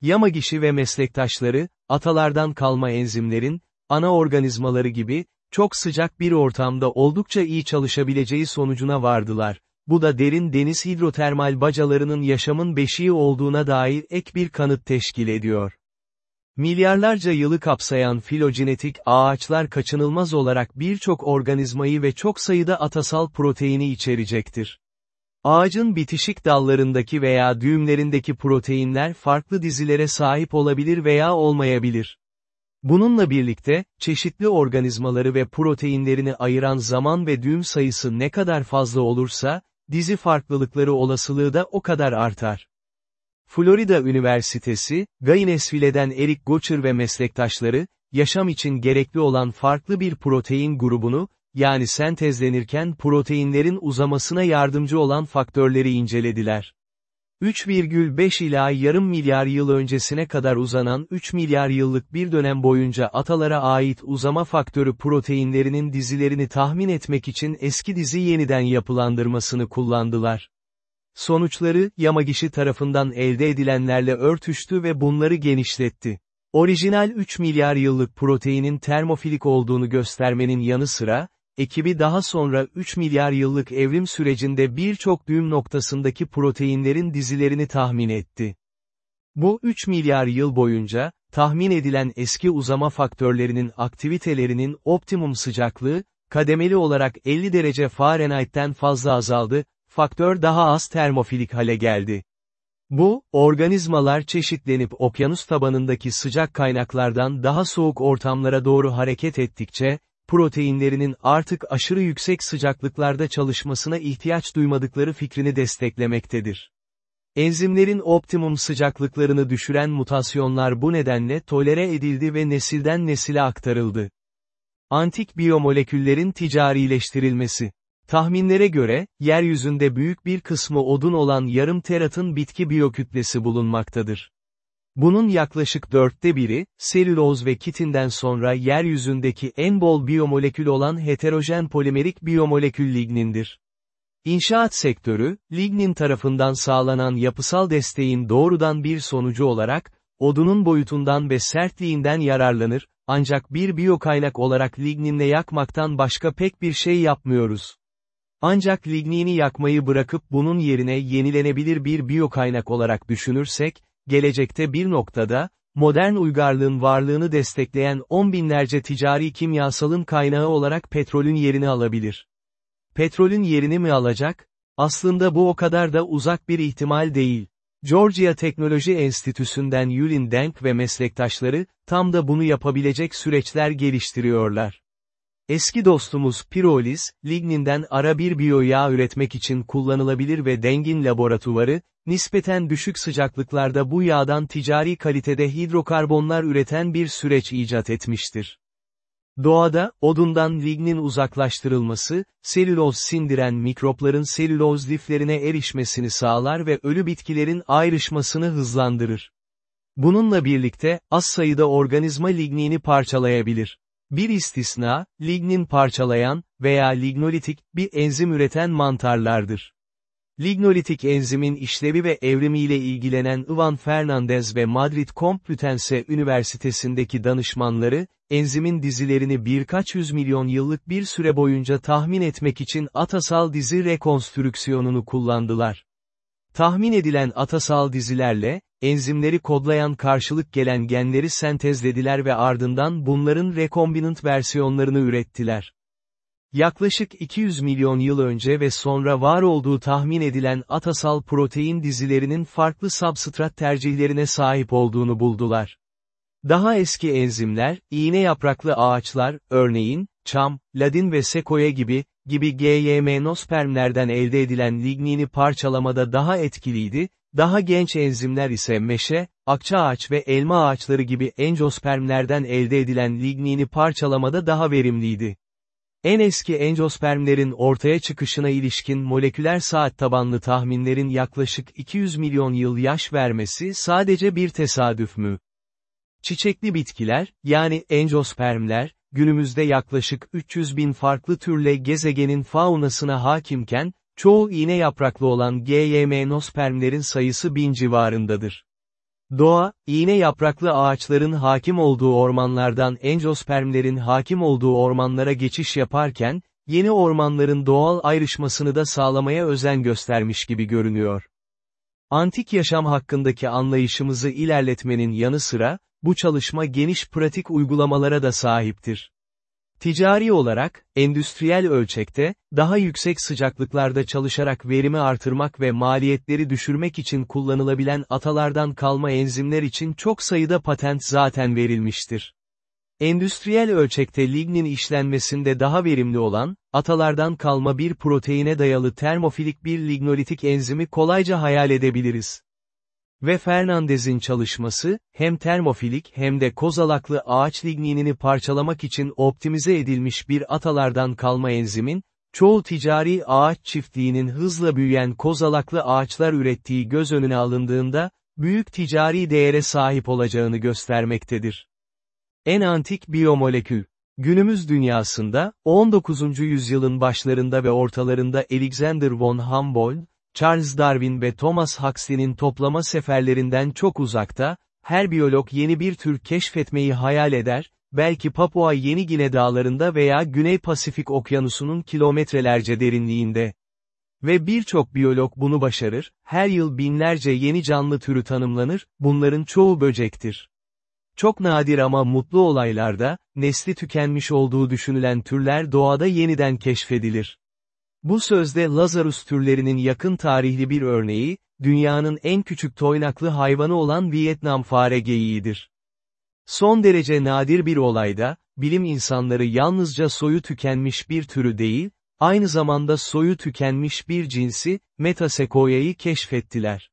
Yamagishi ve meslektaşları, atalardan kalma enzimlerin, ana organizmaları gibi, çok sıcak bir ortamda oldukça iyi çalışabileceği sonucuna vardılar. Bu da derin deniz hidrotermal bacalarının yaşamın beşiği olduğuna dair ek bir kanıt teşkil ediyor. Milyarlarca yılı kapsayan filogenetik ağaçlar kaçınılmaz olarak birçok organizmayı ve çok sayıda atasal proteini içerecektir. Ağacın bitişik dallarındaki veya düğümlerindeki proteinler farklı dizilere sahip olabilir veya olmayabilir. Bununla birlikte, çeşitli organizmaları ve proteinlerini ayıran zaman ve düğüm sayısı ne kadar fazla olursa, dizi farklılıkları olasılığı da o kadar artar. Florida Üniversitesi, Gainesville'den Eric Gocher ve meslektaşları, yaşam için gerekli olan farklı bir protein grubunu, yani sentezlenirken proteinlerin uzamasına yardımcı olan faktörleri incelediler. 3,5 ila yarım milyar yıl öncesine kadar uzanan 3 milyar yıllık bir dönem boyunca atalara ait uzama faktörü proteinlerinin dizilerini tahmin etmek için eski dizi yeniden yapılandırmasını kullandılar. Sonuçları, Yamagishi tarafından elde edilenlerle örtüştü ve bunları genişletti. Orijinal 3 milyar yıllık proteinin termofilik olduğunu göstermenin yanı sıra, ekibi daha sonra 3 milyar yıllık evrim sürecinde birçok düğüm noktasındaki proteinlerin dizilerini tahmin etti. Bu 3 milyar yıl boyunca, tahmin edilen eski uzama faktörlerinin aktivitelerinin optimum sıcaklığı, kademeli olarak 50 derece Fahrenheit'ten fazla azaldı, faktör daha az termofilik hale geldi. Bu, organizmalar çeşitlenip okyanus tabanındaki sıcak kaynaklardan daha soğuk ortamlara doğru hareket ettikçe, proteinlerinin artık aşırı yüksek sıcaklıklarda çalışmasına ihtiyaç duymadıkları fikrini desteklemektedir. Enzimlerin optimum sıcaklıklarını düşüren mutasyonlar bu nedenle tolere edildi ve nesilden nesile aktarıldı. Antik biyomoleküllerin ticarileştirilmesi Tahminlere göre, yeryüzünde büyük bir kısmı odun olan yarım teratın bitki biyokütlesi bulunmaktadır. Bunun yaklaşık dörtte biri, selüloz ve kitinden sonra yeryüzündeki en bol biyomolekül olan heterojen polimerik biyomolekül lignindir. İnşaat sektörü, lignin tarafından sağlanan yapısal desteğin doğrudan bir sonucu olarak, odunun boyutundan ve sertliğinden yararlanır, ancak bir biyokaynak olarak ligninle yakmaktan başka pek bir şey yapmıyoruz. Ancak lignini yakmayı bırakıp bunun yerine yenilenebilir bir biyokaynak olarak düşünürsek, gelecekte bir noktada, modern uygarlığın varlığını destekleyen on binlerce ticari kimyasalın kaynağı olarak petrolün yerini alabilir. Petrolün yerini mi alacak? Aslında bu o kadar da uzak bir ihtimal değil. Georgia Teknoloji Enstitüsü'nden Yulin Denk ve meslektaşları, tam da bunu yapabilecek süreçler geliştiriyorlar. Eski dostumuz pirolis, ligninden ara bir biyoyağ üretmek için kullanılabilir ve Deng'in laboratuvarı, nispeten düşük sıcaklıklarda bu yağdan ticari kalitede hidrokarbonlar üreten bir süreç icat etmiştir. Doğada, odundan lignin uzaklaştırılması, selüloz sindiren mikropların selüloz liflerine erişmesini sağlar ve ölü bitkilerin ayrışmasını hızlandırır. Bununla birlikte, az sayıda organizma lignini parçalayabilir. Bir istisna, lignin parçalayan veya lignolitik bir enzim üreten mantarlardır. Lignolitik enzimin işlevi ve evrimiyle ilgilenen Ivan Fernandez ve Madrid Complutense Üniversitesi'ndeki danışmanları, enzimin dizilerini birkaç yüz milyon yıllık bir süre boyunca tahmin etmek için atasal dizi rekonstrüksiyonunu kullandılar. Tahmin edilen atasal dizilerle, enzimleri kodlayan karşılık gelen genleri sentezlediler ve ardından bunların rekombinant versiyonlarını ürettiler. Yaklaşık 200 milyon yıl önce ve sonra var olduğu tahmin edilen atasal protein dizilerinin farklı substrat tercihlerine sahip olduğunu buldular. Daha eski enzimler, iğne yapraklı ağaçlar, örneğin, çam, ladin ve sekoya gibi, gibi GYM-nospermlerden elde edilen lignini parçalamada daha etkiliydi, daha genç enzimler ise meşe, akça ağaç ve elma ağaçları gibi enjospermlerden elde edilen lignini parçalamada daha verimliydi. En eski enjospermlerin ortaya çıkışına ilişkin moleküler saat tabanlı tahminlerin yaklaşık 200 milyon yıl yaş vermesi sadece bir tesadüf mü? Çiçekli bitkiler, yani enjospermler, günümüzde yaklaşık 300 bin farklı türle gezegenin faunasına hakimken, çoğu iğne yapraklı olan GYM-nospermlerin sayısı bin civarındadır. Doğa, iğne yapraklı ağaçların hakim olduğu ormanlardan enjospermlerin hakim olduğu ormanlara geçiş yaparken, yeni ormanların doğal ayrışmasını da sağlamaya özen göstermiş gibi görünüyor. Antik yaşam hakkındaki anlayışımızı ilerletmenin yanı sıra, bu çalışma geniş pratik uygulamalara da sahiptir. Ticari olarak, endüstriyel ölçekte, daha yüksek sıcaklıklarda çalışarak verimi artırmak ve maliyetleri düşürmek için kullanılabilen atalardan kalma enzimler için çok sayıda patent zaten verilmiştir. Endüstriyel ölçekte lignin işlenmesinde daha verimli olan, atalardan kalma bir proteine dayalı termofilik bir lignolitik enzimi kolayca hayal edebiliriz. Ve Fernandez'in çalışması, hem termofilik hem de kozalaklı ağaç ligninini parçalamak için optimize edilmiş bir atalardan kalma enzimin, çoğu ticari ağaç çiftliğinin hızla büyüyen kozalaklı ağaçlar ürettiği göz önüne alındığında, büyük ticari değere sahip olacağını göstermektedir. En antik biyomolekül Günümüz dünyasında, 19. yüzyılın başlarında ve ortalarında Alexander von Humboldt, Charles Darwin ve Thomas Huxley'nin toplama seferlerinden çok uzakta, her biyolog yeni bir tür keşfetmeyi hayal eder, belki Papua Yeni Gine dağlarında veya Güney Pasifik okyanusunun kilometrelerce derinliğinde. Ve birçok biyolog bunu başarır, her yıl binlerce yeni canlı türü tanımlanır, bunların çoğu böcektir. Çok nadir ama mutlu olaylarda, nesli tükenmiş olduğu düşünülen türler doğada yeniden keşfedilir. Bu sözde Lazarus türlerinin yakın tarihli bir örneği, dünyanın en küçük toynaklı hayvanı olan Vietnam fare geyiğidir. Son derece nadir bir olayda, bilim insanları yalnızca soyu tükenmiş bir türü değil, aynı zamanda soyu tükenmiş bir cinsi, Metasequoia'yı keşfettiler.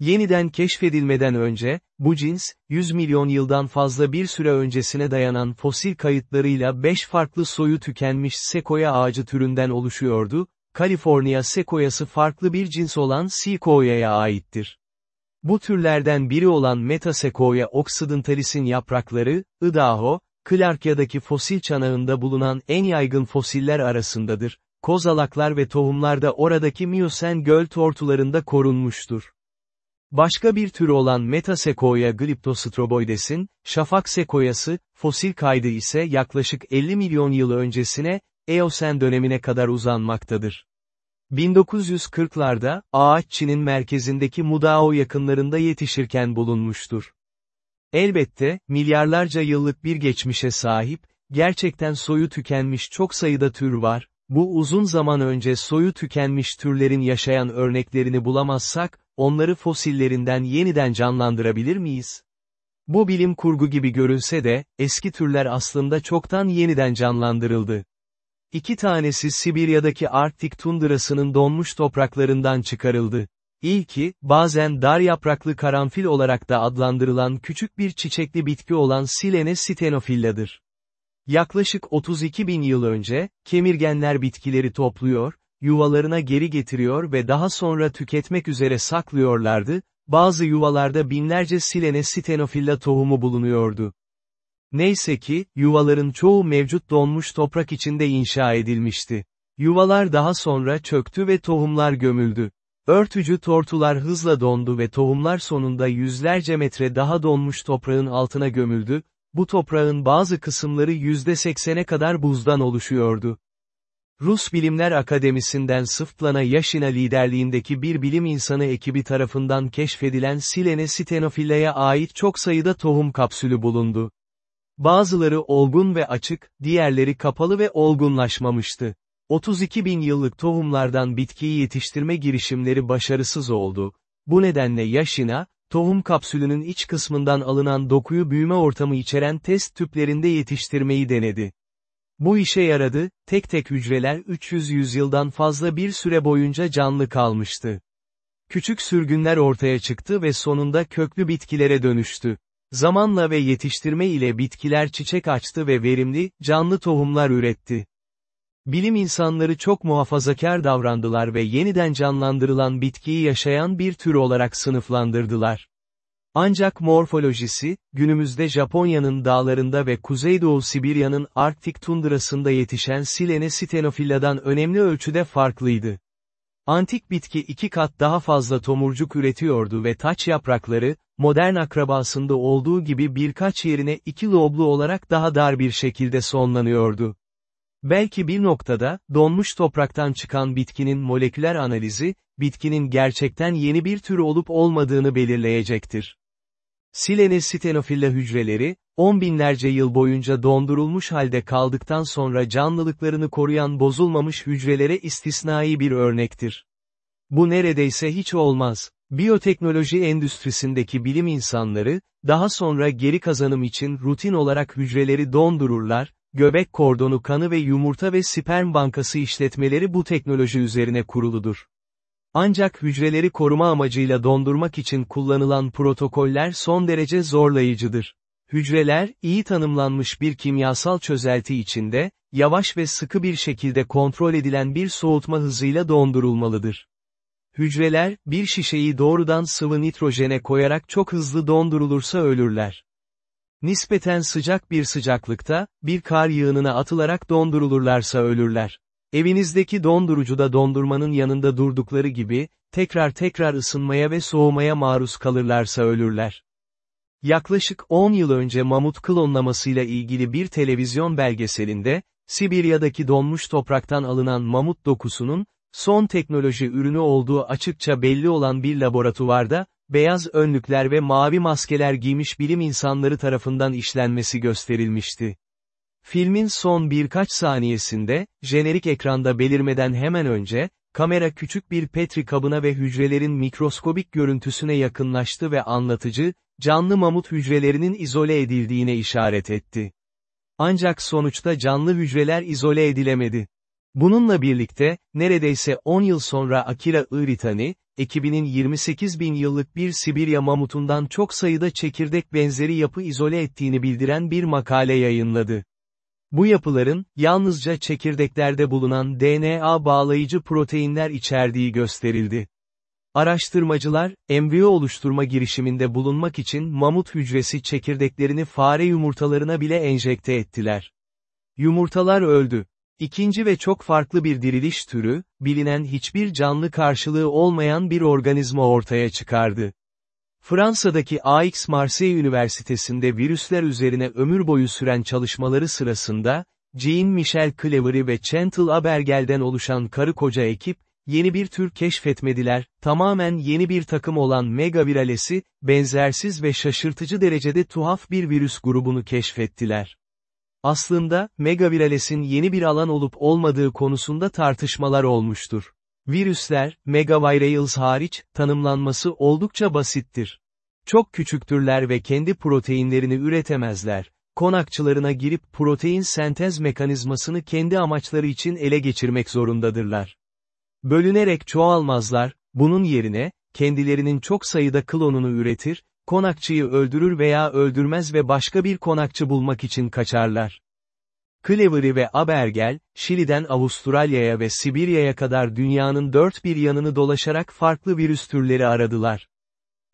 Yeniden keşfedilmeden önce, bu cins, 100 milyon yıldan fazla bir süre öncesine dayanan fosil kayıtlarıyla 5 farklı soyu tükenmiş sekoya ağacı türünden oluşuyordu, Kaliforniya sekoyası farklı bir cins olan sequoia'ya aittir. Bu türlerden biri olan Metasequoia occidentalis'in yaprakları, Idaho, Clarkya'daki fosil çanağında bulunan en yaygın fosiller arasındadır. Kozalaklar ve tohumlar da oradaki Miocen göl tortularında korunmuştur. Başka bir tür olan Metasequoia glyptostroboides'in, şafak sekoyası, fosil kaydı ise yaklaşık 50 milyon yıl öncesine, Eosen dönemine kadar uzanmaktadır. 1940'larda, ağaç Çin'in merkezindeki Mudao yakınlarında yetişirken bulunmuştur. Elbette, milyarlarca yıllık bir geçmişe sahip, gerçekten soyu tükenmiş çok sayıda tür var, bu uzun zaman önce soyu tükenmiş türlerin yaşayan örneklerini bulamazsak, onları fosillerinden yeniden canlandırabilir miyiz? Bu bilim kurgu gibi görünse de, eski türler aslında çoktan yeniden canlandırıldı. İki tanesi Sibirya'daki Arktik tundrasının donmuş topraklarından çıkarıldı. İlki, bazen dar yapraklı karanfil olarak da adlandırılan küçük bir çiçekli bitki olan Silene stenophilladır. Yaklaşık 32 bin yıl önce, kemirgenler bitkileri topluyor, yuvalarına geri getiriyor ve daha sonra tüketmek üzere saklıyorlardı, bazı yuvalarda binlerce Silene stenophilla tohumu bulunuyordu. Neyse ki, yuvaların çoğu mevcut donmuş toprak içinde inşa edilmişti. Yuvalar daha sonra çöktü ve tohumlar gömüldü. Örtücü tortular hızla dondu ve tohumlar sonunda yüzlerce metre daha donmuş toprağın altına gömüldü, bu toprağın bazı kısımları %80'e kadar buzdan oluşuyordu. Rus Bilimler Akademisi'nden Sıftlana Yaşina liderliğindeki bir bilim insanı ekibi tarafından keşfedilen Silene stenophylla'ya ait çok sayıda tohum kapsülü bulundu. Bazıları olgun ve açık, diğerleri kapalı ve olgunlaşmamıştı. 32 bin yıllık tohumlardan bitkiyi yetiştirme girişimleri başarısız oldu. Bu nedenle Yaşina, tohum kapsülünün iç kısmından alınan dokuyu büyüme ortamı içeren test tüplerinde yetiştirmeyi denedi. Bu işe yaradı, tek tek hücreler 300 yüzyıldan fazla bir süre boyunca canlı kalmıştı. Küçük sürgünler ortaya çıktı ve sonunda köklü bitkilere dönüştü. Zamanla ve yetiştirme ile bitkiler çiçek açtı ve verimli, canlı tohumlar üretti. Bilim insanları çok muhafazakar davrandılar ve yeniden canlandırılan bitkiyi yaşayan bir tür olarak sınıflandırdılar. Ancak morfolojisi, günümüzde Japonya'nın dağlarında ve Kuzeydoğu Sibirya'nın Arktik tundrasında yetişen Silene stenophilladan önemli ölçüde farklıydı. Antik bitki iki kat daha fazla tomurcuk üretiyordu ve taç yaprakları, modern akrabasında olduğu gibi birkaç yerine iki loblu olarak daha dar bir şekilde sonlanıyordu. Belki bir noktada, donmuş topraktan çıkan bitkinin moleküler analizi, bitkinin gerçekten yeni bir tür olup olmadığını belirleyecektir. Silene stenofilla hücreleri, on binlerce yıl boyunca dondurulmuş halde kaldıktan sonra canlılıklarını koruyan bozulmamış hücrelere istisnai bir örnektir. Bu neredeyse hiç olmaz. Biyoteknoloji endüstrisindeki bilim insanları, daha sonra geri kazanım için rutin olarak hücreleri dondururlar, göbek kordonu kanı ve yumurta ve sperm bankası işletmeleri bu teknoloji üzerine kuruludur. Ancak hücreleri koruma amacıyla dondurmak için kullanılan protokoller son derece zorlayıcıdır. Hücreler, iyi tanımlanmış bir kimyasal çözelti içinde, yavaş ve sıkı bir şekilde kontrol edilen bir soğutma hızıyla dondurulmalıdır. Hücreler, bir şişeyi doğrudan sıvı nitrojene koyarak çok hızlı dondurulursa ölürler. Nispeten sıcak bir sıcaklıkta, bir kar yığınına atılarak dondurulurlarsa ölürler. Evinizdeki dondurucuda dondurmanın yanında durdukları gibi, tekrar tekrar ısınmaya ve soğumaya maruz kalırlarsa ölürler. Yaklaşık 10 yıl önce mamut klonlamasıyla ilgili bir televizyon belgeselinde, Sibirya'daki donmuş topraktan alınan mamut dokusunun, son teknoloji ürünü olduğu açıkça belli olan bir laboratuvarda, beyaz önlükler ve mavi maskeler giymiş bilim insanları tarafından işlenmesi gösterilmişti. Filmin son birkaç saniyesinde, jenerik ekranda belirmeden hemen önce, kamera küçük bir petri kabına ve hücrelerin mikroskobik görüntüsüne yakınlaştı ve anlatıcı, canlı mamut hücrelerinin izole edildiğine işaret etti. Ancak sonuçta canlı hücreler izole edilemedi. Bununla birlikte, neredeyse 10 yıl sonra Akira Iritani, ekibinin 28 bin yıllık bir Sibirya mamutundan çok sayıda çekirdek benzeri yapı izole ettiğini bildiren bir makale yayınladı. Bu yapıların, yalnızca çekirdeklerde bulunan DNA bağlayıcı proteinler içerdiği gösterildi. Araştırmacılar, embriyo oluşturma girişiminde bulunmak için mamut hücresi çekirdeklerini fare yumurtalarına bile enjekte ettiler. Yumurtalar öldü. İkinci ve çok farklı bir diriliş türü, bilinen hiçbir canlı karşılığı olmayan bir organizma ortaya çıkardı. Fransa'daki Aix-Marseille Üniversitesi'nde virüsler üzerine ömür boyu süren çalışmaları sırasında, Jean-Michel Clavery ve Chantal Abergel'den oluşan karı koca ekip, yeni bir tür keşfetmediler, tamamen yeni bir takım olan megaviralesi, benzersiz ve şaşırtıcı derecede tuhaf bir virüs grubunu keşfettiler. Aslında, megaviralesin yeni bir alan olup olmadığı konusunda tartışmalar olmuştur. Virüsler, megavirales hariç, tanımlanması oldukça basittir. Çok küçüktürler ve kendi proteinlerini üretemezler. Konakçılarına girip protein sentez mekanizmasını kendi amaçları için ele geçirmek zorundadırlar. Bölünerek çoğalmazlar, bunun yerine, kendilerinin çok sayıda klonunu üretir, konakçıyı öldürür veya öldürmez ve başka bir konakçı bulmak için kaçarlar. Clevery ve Abergel, Şili'den Avustralya'ya ve Sibirya'ya kadar dünyanın dört bir yanını dolaşarak farklı virüs türleri aradılar.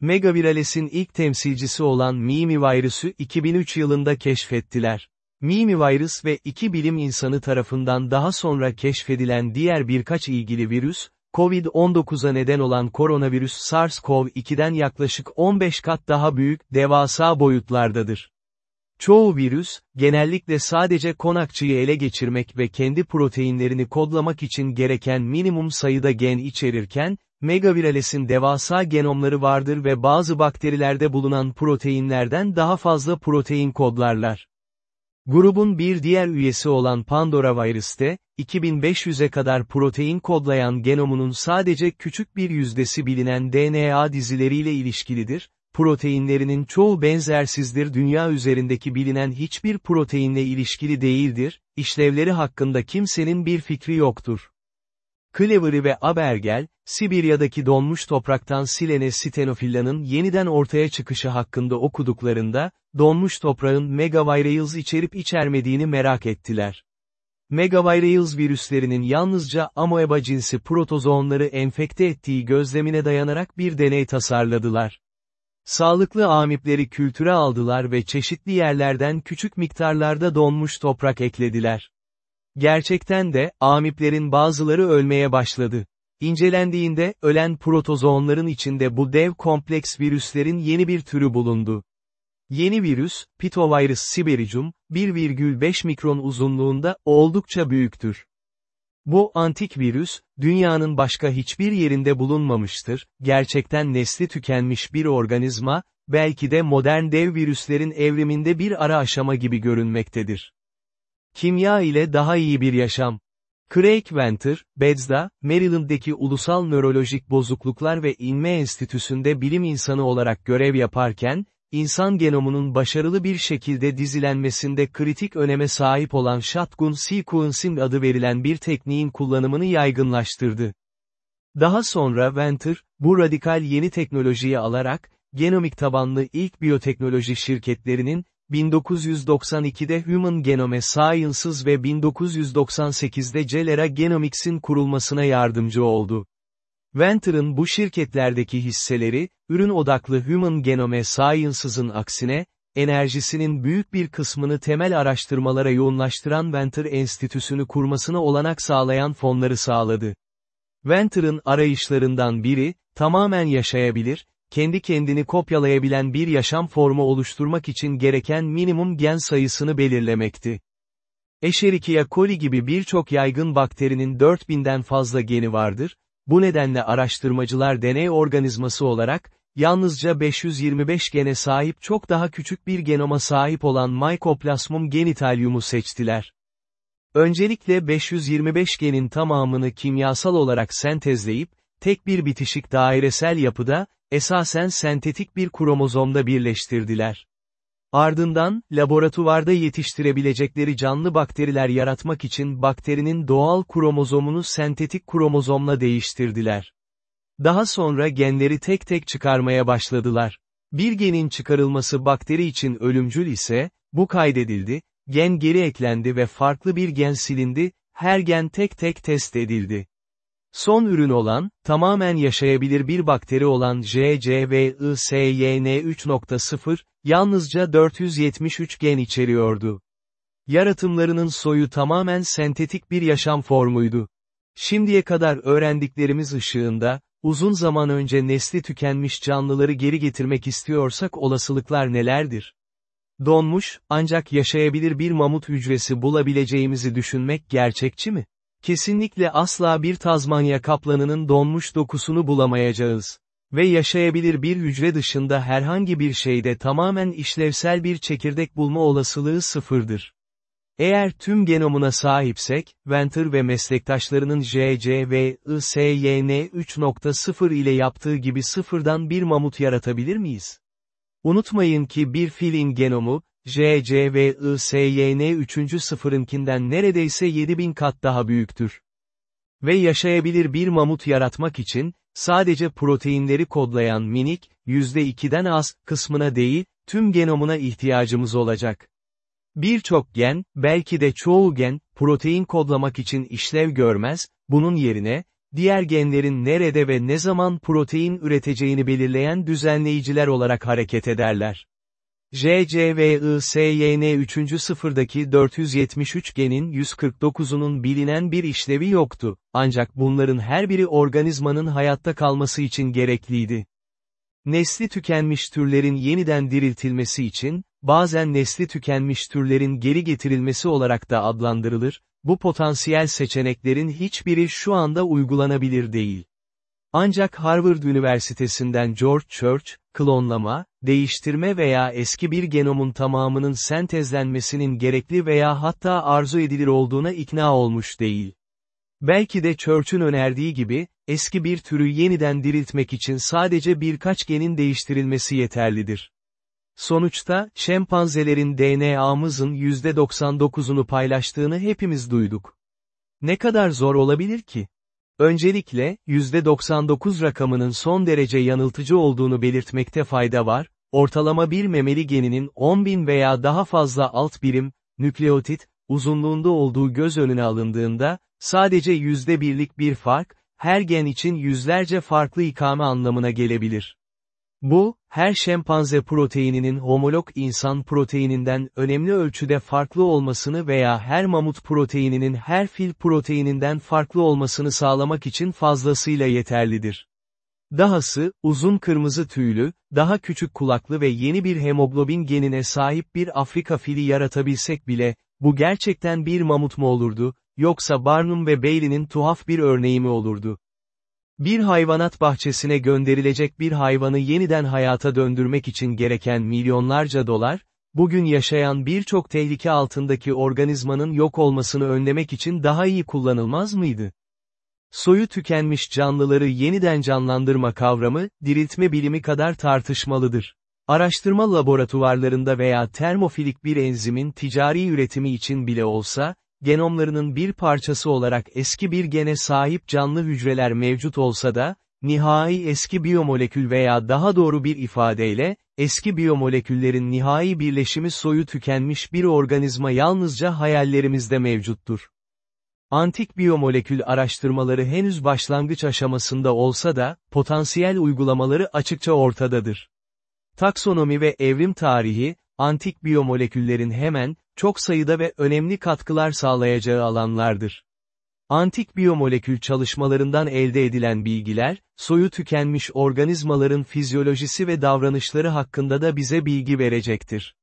Megavirales'in ilk temsilcisi olan Mimi virüsü 2003 yılında keşfettiler. Mimi virüs ve iki bilim insanı tarafından daha sonra keşfedilen diğer birkaç ilgili virüs, COVID-19'a neden olan koronavirüs SARS-CoV-2'den yaklaşık 15 kat daha büyük, devasa boyutlardadır. Çoğu virüs, genellikle sadece konakçıyı ele geçirmek ve kendi proteinlerini kodlamak için gereken minimum sayıda gen içerirken, megaviralesin devasa genomları vardır ve bazı bakterilerde bulunan proteinlerden daha fazla protein kodlarlar. Grubun bir diğer üyesi olan Pandora virüste, 2500'e kadar protein kodlayan genomunun sadece küçük bir yüzdesi bilinen DNA dizileriyle ilişkilidir, proteinlerinin çoğu benzersizdir. Dünya üzerindeki bilinen hiçbir proteinle ilişkili değildir, işlevleri hakkında kimsenin bir fikri yoktur. Clevery ve Abergel, Sibirya'daki donmuş topraktan silene stenofillanın yeniden ortaya çıkışı hakkında okuduklarında, donmuş toprağın megavirales içerip içermediğini merak ettiler. Megavirales virüslerinin yalnızca amoeba cinsi protozoonları enfekte ettiği gözlemine dayanarak bir deney tasarladılar. Sağlıklı amipleri kültüre aldılar ve çeşitli yerlerden küçük miktarlarda donmuş toprak eklediler. Gerçekten de, amiplerin bazıları ölmeye başladı. İncelendiğinde, ölen protozoonların içinde bu dev kompleks virüslerin yeni bir türü bulundu. Yeni virüs, Pitovirus sibericum, 1,5 mikron uzunluğunda, oldukça büyüktür. Bu antik virüs, dünyanın başka hiçbir yerinde bulunmamıştır, gerçekten nesli tükenmiş bir organizma, belki de modern dev virüslerin evriminde bir ara aşama gibi görünmektedir. Kimya ile daha iyi bir yaşam. Craig Venter, Bethesda, Maryland'deki Ulusal Nörolojik Bozukluklar ve İnme Enstitüsü'nde bilim insanı olarak görev yaparken, insan genomunun başarılı bir şekilde dizilenmesinde kritik öneme sahip olan shotgun sequencing adı verilen bir tekniğin kullanımını yaygınlaştırdı. Daha sonra Venter, bu radikal yeni teknolojiyi alarak, genomik tabanlı ilk biyoteknoloji şirketlerinin, 1992'de Human Genome Sciences ve 1998'de Celera Genomics'in kurulmasına yardımcı oldu. Venter'ın bu şirketlerdeki hisseleri, ürün odaklı Human Genome Sciences'ın aksine, enerjisinin büyük bir kısmını temel araştırmalara yoğunlaştıran Venter Enstitüsü'nü kurmasına olanak sağlayan fonları sağladı. Venter'ın arayışlarından biri, tamamen yaşayabilir, kendi kendini kopyalayabilen bir yaşam formu oluşturmak için gereken minimum gen sayısını belirlemekti. Escherichia coli gibi birçok yaygın bakterinin 4000'den fazla geni vardır, bu nedenle araştırmacılar deney organizması olarak, yalnızca 525 gene sahip çok daha küçük bir genoma sahip olan Mycoplasmum genitalium'u seçtiler. Öncelikle 525 genin tamamını kimyasal olarak sentezleyip, tek bir bitişik dairesel yapıda, esasen sentetik bir kromozomda birleştirdiler. Ardından, laboratuvarda yetiştirebilecekleri canlı bakteriler yaratmak için bakterinin doğal kromozomunu sentetik kromozomla değiştirdiler. Daha sonra genleri tek tek çıkarmaya başladılar. Bir genin çıkarılması bakteri için ölümcül ise, bu kaydedildi, gen geri eklendi ve farklı bir gen silindi, her gen tek tek test edildi. Son ürün olan, tamamen yaşayabilir bir bakteri olan JCVISYN 3.0, yalnızca 473 gen içeriyordu. Yaratımlarının soyu tamamen sentetik bir yaşam formuydu. Şimdiye kadar öğrendiklerimiz ışığında, uzun zaman önce nesli tükenmiş canlıları geri getirmek istiyorsak olasılıklar nelerdir? Donmuş, ancak yaşayabilir bir mamut hücresi bulabileceğimizi düşünmek gerçekçi mi? Kesinlikle asla bir Tazmanya kaplanının donmuş dokusunu bulamayacağız. Ve yaşayabilir bir hücre dışında herhangi bir şeyde tamamen işlevsel bir çekirdek bulma olasılığı sıfırdır. Eğer tüm genomuna sahipsek, Venter ve meslektaşlarının JC ve ISYN 3.0 ile yaptığı gibi sıfırdan bir mamut yaratabilir miyiz? Unutmayın ki bir filin genomu, JC ve ISYN 3. sıfırınkinden neredeyse 7000 kat daha büyüktür. Ve yaşayabilir bir mamut yaratmak için, sadece proteinleri kodlayan minik, %2'den az, kısmına değil, tüm genomuna ihtiyacımız olacak. Birçok gen, belki de çoğu gen, protein kodlamak için işlev görmez, bunun yerine, diğer genlerin nerede ve ne zaman protein üreteceğini belirleyen düzenleyiciler olarak hareket ederler. JCVISYN 3. sıfırdaki 473 genin 149'unun bilinen bir işlevi yoktu, ancak bunların her biri organizmanın hayatta kalması için gerekliydi. Nesli tükenmiş türlerin yeniden diriltilmesi için, bazen nesli tükenmiş türlerin geri getirilmesi olarak da adlandırılır, bu potansiyel seçeneklerin hiçbiri şu anda uygulanabilir değil. Ancak Harvard Üniversitesi'nden George Church, klonlama, değiştirme veya eski bir genomun tamamının sentezlenmesinin gerekli veya hatta arzu edilir olduğuna ikna olmuş değil. Belki de Church'un önerdiği gibi, eski bir türü yeniden diriltmek için sadece birkaç genin değiştirilmesi yeterlidir. Sonuçta, şempanzelerin DNA'mızın %99'unu paylaştığını hepimiz duyduk. Ne kadar zor olabilir ki? Öncelikle, %99 rakamının son derece yanıltıcı olduğunu belirtmekte fayda var, ortalama bir memeli geninin 10.000 veya daha fazla alt birim, nükleotit, uzunluğunda olduğu göz önüne alındığında, sadece yüzde birlik bir fark, her gen için yüzlerce farklı ikame anlamına gelebilir. Bu, her şempanze proteininin homolog insan proteininden önemli ölçüde farklı olmasını veya her mamut proteininin her fil proteininden farklı olmasını sağlamak için fazlasıyla yeterlidir. Dahası, uzun kırmızı tüylü, daha küçük kulaklı ve yeni bir hemoglobin genine sahip bir Afrika fili yaratabilsek bile, bu gerçekten bir mamut mu olurdu, yoksa Barnum ve Bailey'nin tuhaf bir örneği mi olurdu? Bir hayvanat bahçesine gönderilecek bir hayvanı yeniden hayata döndürmek için gereken milyonlarca dolar, bugün yaşayan birçok tehlike altındaki organizmanın yok olmasını önlemek için daha iyi kullanılmaz mıydı? Soyu tükenmiş canlıları yeniden canlandırma kavramı, diriltme bilimi kadar tartışmalıdır. Araştırma laboratuvarlarında veya termofilik bir enzimin ticari üretimi için bile olsa, genomlarının bir parçası olarak eski bir gene sahip canlı hücreler mevcut olsa da, nihai eski biyomolekül veya daha doğru bir ifadeyle, eski biyomoleküllerin nihai birleşimi soyu tükenmiş bir organizma yalnızca hayallerimizde mevcuttur. Antik biyomolekül araştırmaları henüz başlangıç aşamasında olsa da, potansiyel uygulamaları açıkça ortadadır. Taksonomi ve evrim tarihi, antik biyomoleküllerin hemen, çok sayıda ve önemli katkılar sağlayacağı alanlardır. Antik biyomolekül çalışmalarından elde edilen bilgiler, soyu tükenmiş organizmaların fizyolojisi ve davranışları hakkında da bize bilgi verecektir.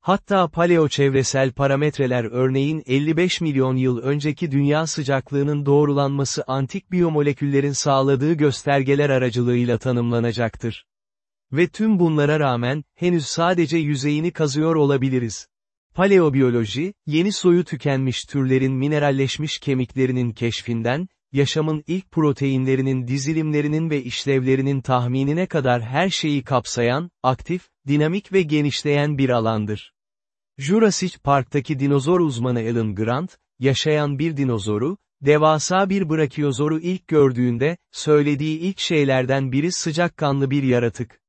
Hatta paleo çevresel parametreler örneğin 55 milyon yıl önceki dünya sıcaklığının doğrulanması antik biyomoleküllerin sağladığı göstergeler aracılığıyla tanımlanacaktır. Ve tüm bunlara rağmen, henüz sadece yüzeyini kazıyor olabiliriz. Paleobiyoloji, yeni soyu tükenmiş türlerin mineralleşmiş kemiklerinin keşfinden, yaşamın ilk proteinlerinin dizilimlerinin ve işlevlerinin tahminine kadar her şeyi kapsayan, aktif, dinamik ve genişleyen bir alandır. Jurassic Park'taki dinozor uzmanı Alan Grant, yaşayan bir dinozoru, devasa bir brakiozoru ilk gördüğünde, söylediği ilk şeylerden biri sıcakkanlı bir yaratık.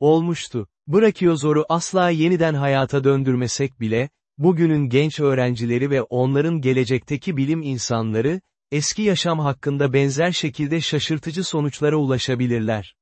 Olmuştu. Brakiozoru asla yeniden hayata döndürmesek bile, bugünün genç öğrencileri ve onların gelecekteki bilim insanları, eski yaşam hakkında benzer şekilde şaşırtıcı sonuçlara ulaşabilirler.